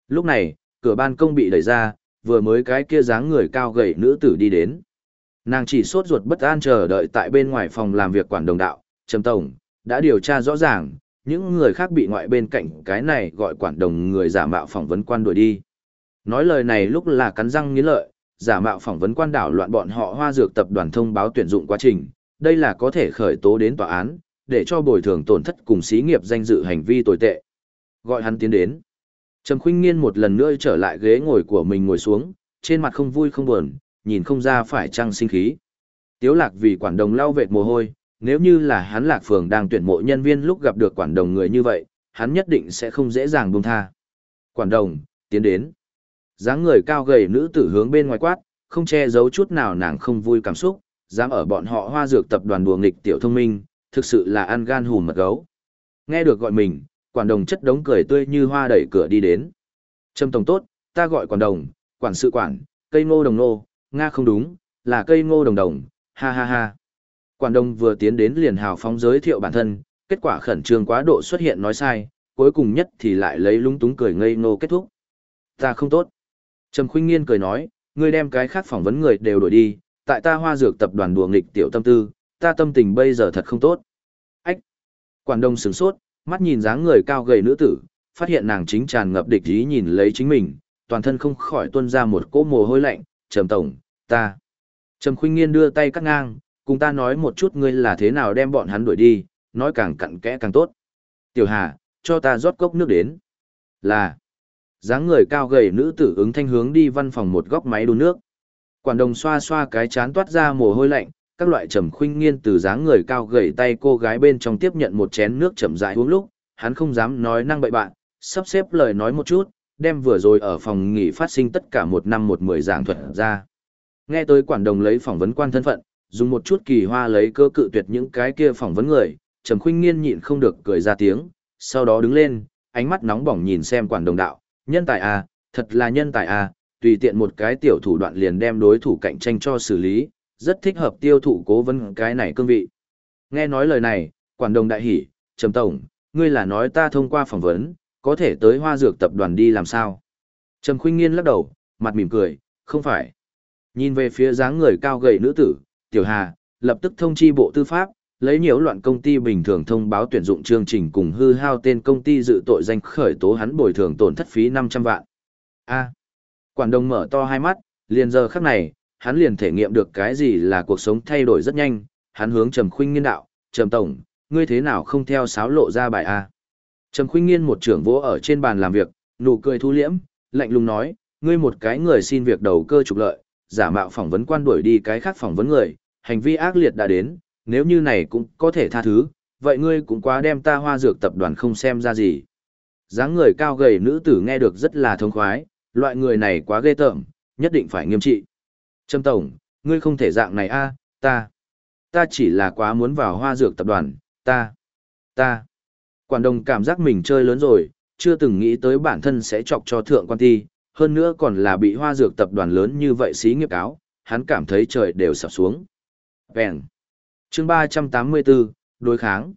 Lúc này, cửa ban công bị đẩy ra, vừa mới cái kia dáng người cao gầy nữ tử đi đến. Nàng chỉ sốt ruột bất an chờ đợi tại bên ngoài phòng làm việc quản đồng đạo, Trầm Tổng, đã điều tra rõ ràng, những người khác bị ngoại bên cạnh cái này gọi quản đồng người giả mạo phỏng vấn quan đuổi đi. Nói lời này lúc là cắn răng nghiến lợi, giả mạo phỏng vấn quan đảo loạn bọn họ hoa dược tập đoàn thông báo tuyển dụng quá trình, đây là có thể khởi tố đến tòa án, để cho bồi thường tổn thất cùng xí nghiệp danh dự hành vi tồi tệ. Gọi hắn tiến đến. Trầm Khuynh Nghiên một lần nữa trở lại ghế ngồi của mình ngồi xuống, trên mặt không vui không buồn, nhìn không ra phải trăng sinh khí. Tiếu Lạc vì quản đồng lau vệt mồ hôi, nếu như là hắn Lạc Phường đang tuyển mộ nhân viên lúc gặp được quản đồng người như vậy, hắn nhất định sẽ không dễ dàng buông tha. Quản đồng, tiến đến. dáng người cao gầy nữ tử hướng bên ngoài quát, không che giấu chút nào nàng không vui cảm xúc, dám ở bọn họ hoa dược tập đoàn đùa nghịch tiểu thông minh, thực sự là ăn gan hùm mật gấu. Nghe được gọi mình, quản đồng chất đống cười tươi như hoa đẩy cửa đi đến. Trâm tổng tốt, ta gọi quản đồng, quản sự quản, cây ngô đồng nô, nga không đúng, là cây ngô đồng đồng, ha ha ha. Quản đồng vừa tiến đến liền hào phóng giới thiệu bản thân, kết quả khẩn trương quá độ xuất hiện nói sai, cuối cùng nhất thì lại lấy lúng túng cười ngây ngô kết thúc. Ta không tốt. Trầm khuynh nghiên cười nói, ngươi đem cái khác phỏng vấn người đều đổi đi, tại ta hoa dược tập đoàn đùa nghịch tiểu tâm tư, ta tâm tình bây giờ thật không tốt. Ách! Quản đông sửng sốt, mắt nhìn dáng người cao gầy nữ tử, phát hiện nàng chính tràn ngập địch ý nhìn lấy chính mình, toàn thân không khỏi tuôn ra một cỗ mồ hôi lạnh, trầm tổng, ta. Trầm khuynh nghiên đưa tay cắt ngang, cùng ta nói một chút ngươi là thế nào đem bọn hắn đuổi đi, nói càng cặn kẽ càng tốt. Tiểu Hà, cho ta rót cốc nước đến. Là. dáng người cao gầy nữ tử ứng thanh hướng đi văn phòng một góc máy đun nước. Quản đồng xoa xoa cái chán toát ra mồ hôi lạnh, các loại trầm khuynh nghiên từ dáng người cao gầy tay cô gái bên trong tiếp nhận một chén nước chậm rãi uống lúc, hắn không dám nói năng bậy bạn, sắp xếp lời nói một chút, đem vừa rồi ở phòng nghỉ phát sinh tất cả một năm một mười giảng thuật ra. Nghe tới quản đồng lấy phỏng vấn quan thân phận, dùng một chút kỳ hoa lấy cơ cự tuyệt những cái kia phỏng vấn người, Trầm Khuynh Nghiên nhịn không được cười ra tiếng, sau đó đứng lên, ánh mắt nóng bỏng nhìn xem quản đồng đạo, nhân tài à, thật là nhân tài à, tùy tiện một cái tiểu thủ đoạn liền đem đối thủ cạnh tranh cho xử lý, rất thích hợp tiêu thụ cố vấn cái này cương vị. Nghe nói lời này, quản đồng đại hỉ, Trầm Tổng, ngươi là nói ta thông qua phỏng vấn, có thể tới hoa dược tập đoàn đi làm sao? Trầm khuyên Nghiên lắc đầu, mặt mỉm cười, không phải. Nhìn về phía dáng người cao gầy nữ tử, Tiểu Hà, lập tức thông chi bộ tư pháp, lấy nhiễu loạn công ty bình thường thông báo tuyển dụng chương trình cùng hư hao tên công ty dự tội danh khởi tố hắn bồi thường tổn thất phí 500 vạn. A. quản đồng mở to hai mắt, liền giờ khắc này, hắn liền thể nghiệm được cái gì là cuộc sống thay đổi rất nhanh, hắn hướng Trầm Khuynh Nghiên đạo, "Trầm tổng, ngươi thế nào không theo sáo lộ ra bài a?" Trầm Khuynh Nghiên một trưởng vỗ ở trên bàn làm việc, nụ cười thu liễm, lạnh lùng nói, "Ngươi một cái người xin việc đầu cơ trục lợi, giả mạo phỏng vấn quan đuổi đi cái khác phỏng vấn người, hành vi ác liệt đã đến, nếu như này cũng có thể tha thứ, vậy ngươi cũng quá đem ta hoa dược tập đoàn không xem ra gì." dáng người cao gầy nữ tử nghe được rất là thông khoái, loại người này quá ghê tởm, nhất định phải nghiêm trị. Trâm Tổng, ngươi không thể dạng này a, ta, ta chỉ là quá muốn vào hoa dược tập đoàn, ta, ta. Quản đồng cảm giác mình chơi lớn rồi, chưa từng nghĩ tới bản thân sẽ chọc cho thượng quan ti, hơn nữa còn là bị hoa dược tập đoàn lớn như vậy xí nghiệp cáo, hắn cảm thấy trời đều sập xuống. Vẹn. chương 384, đối kháng.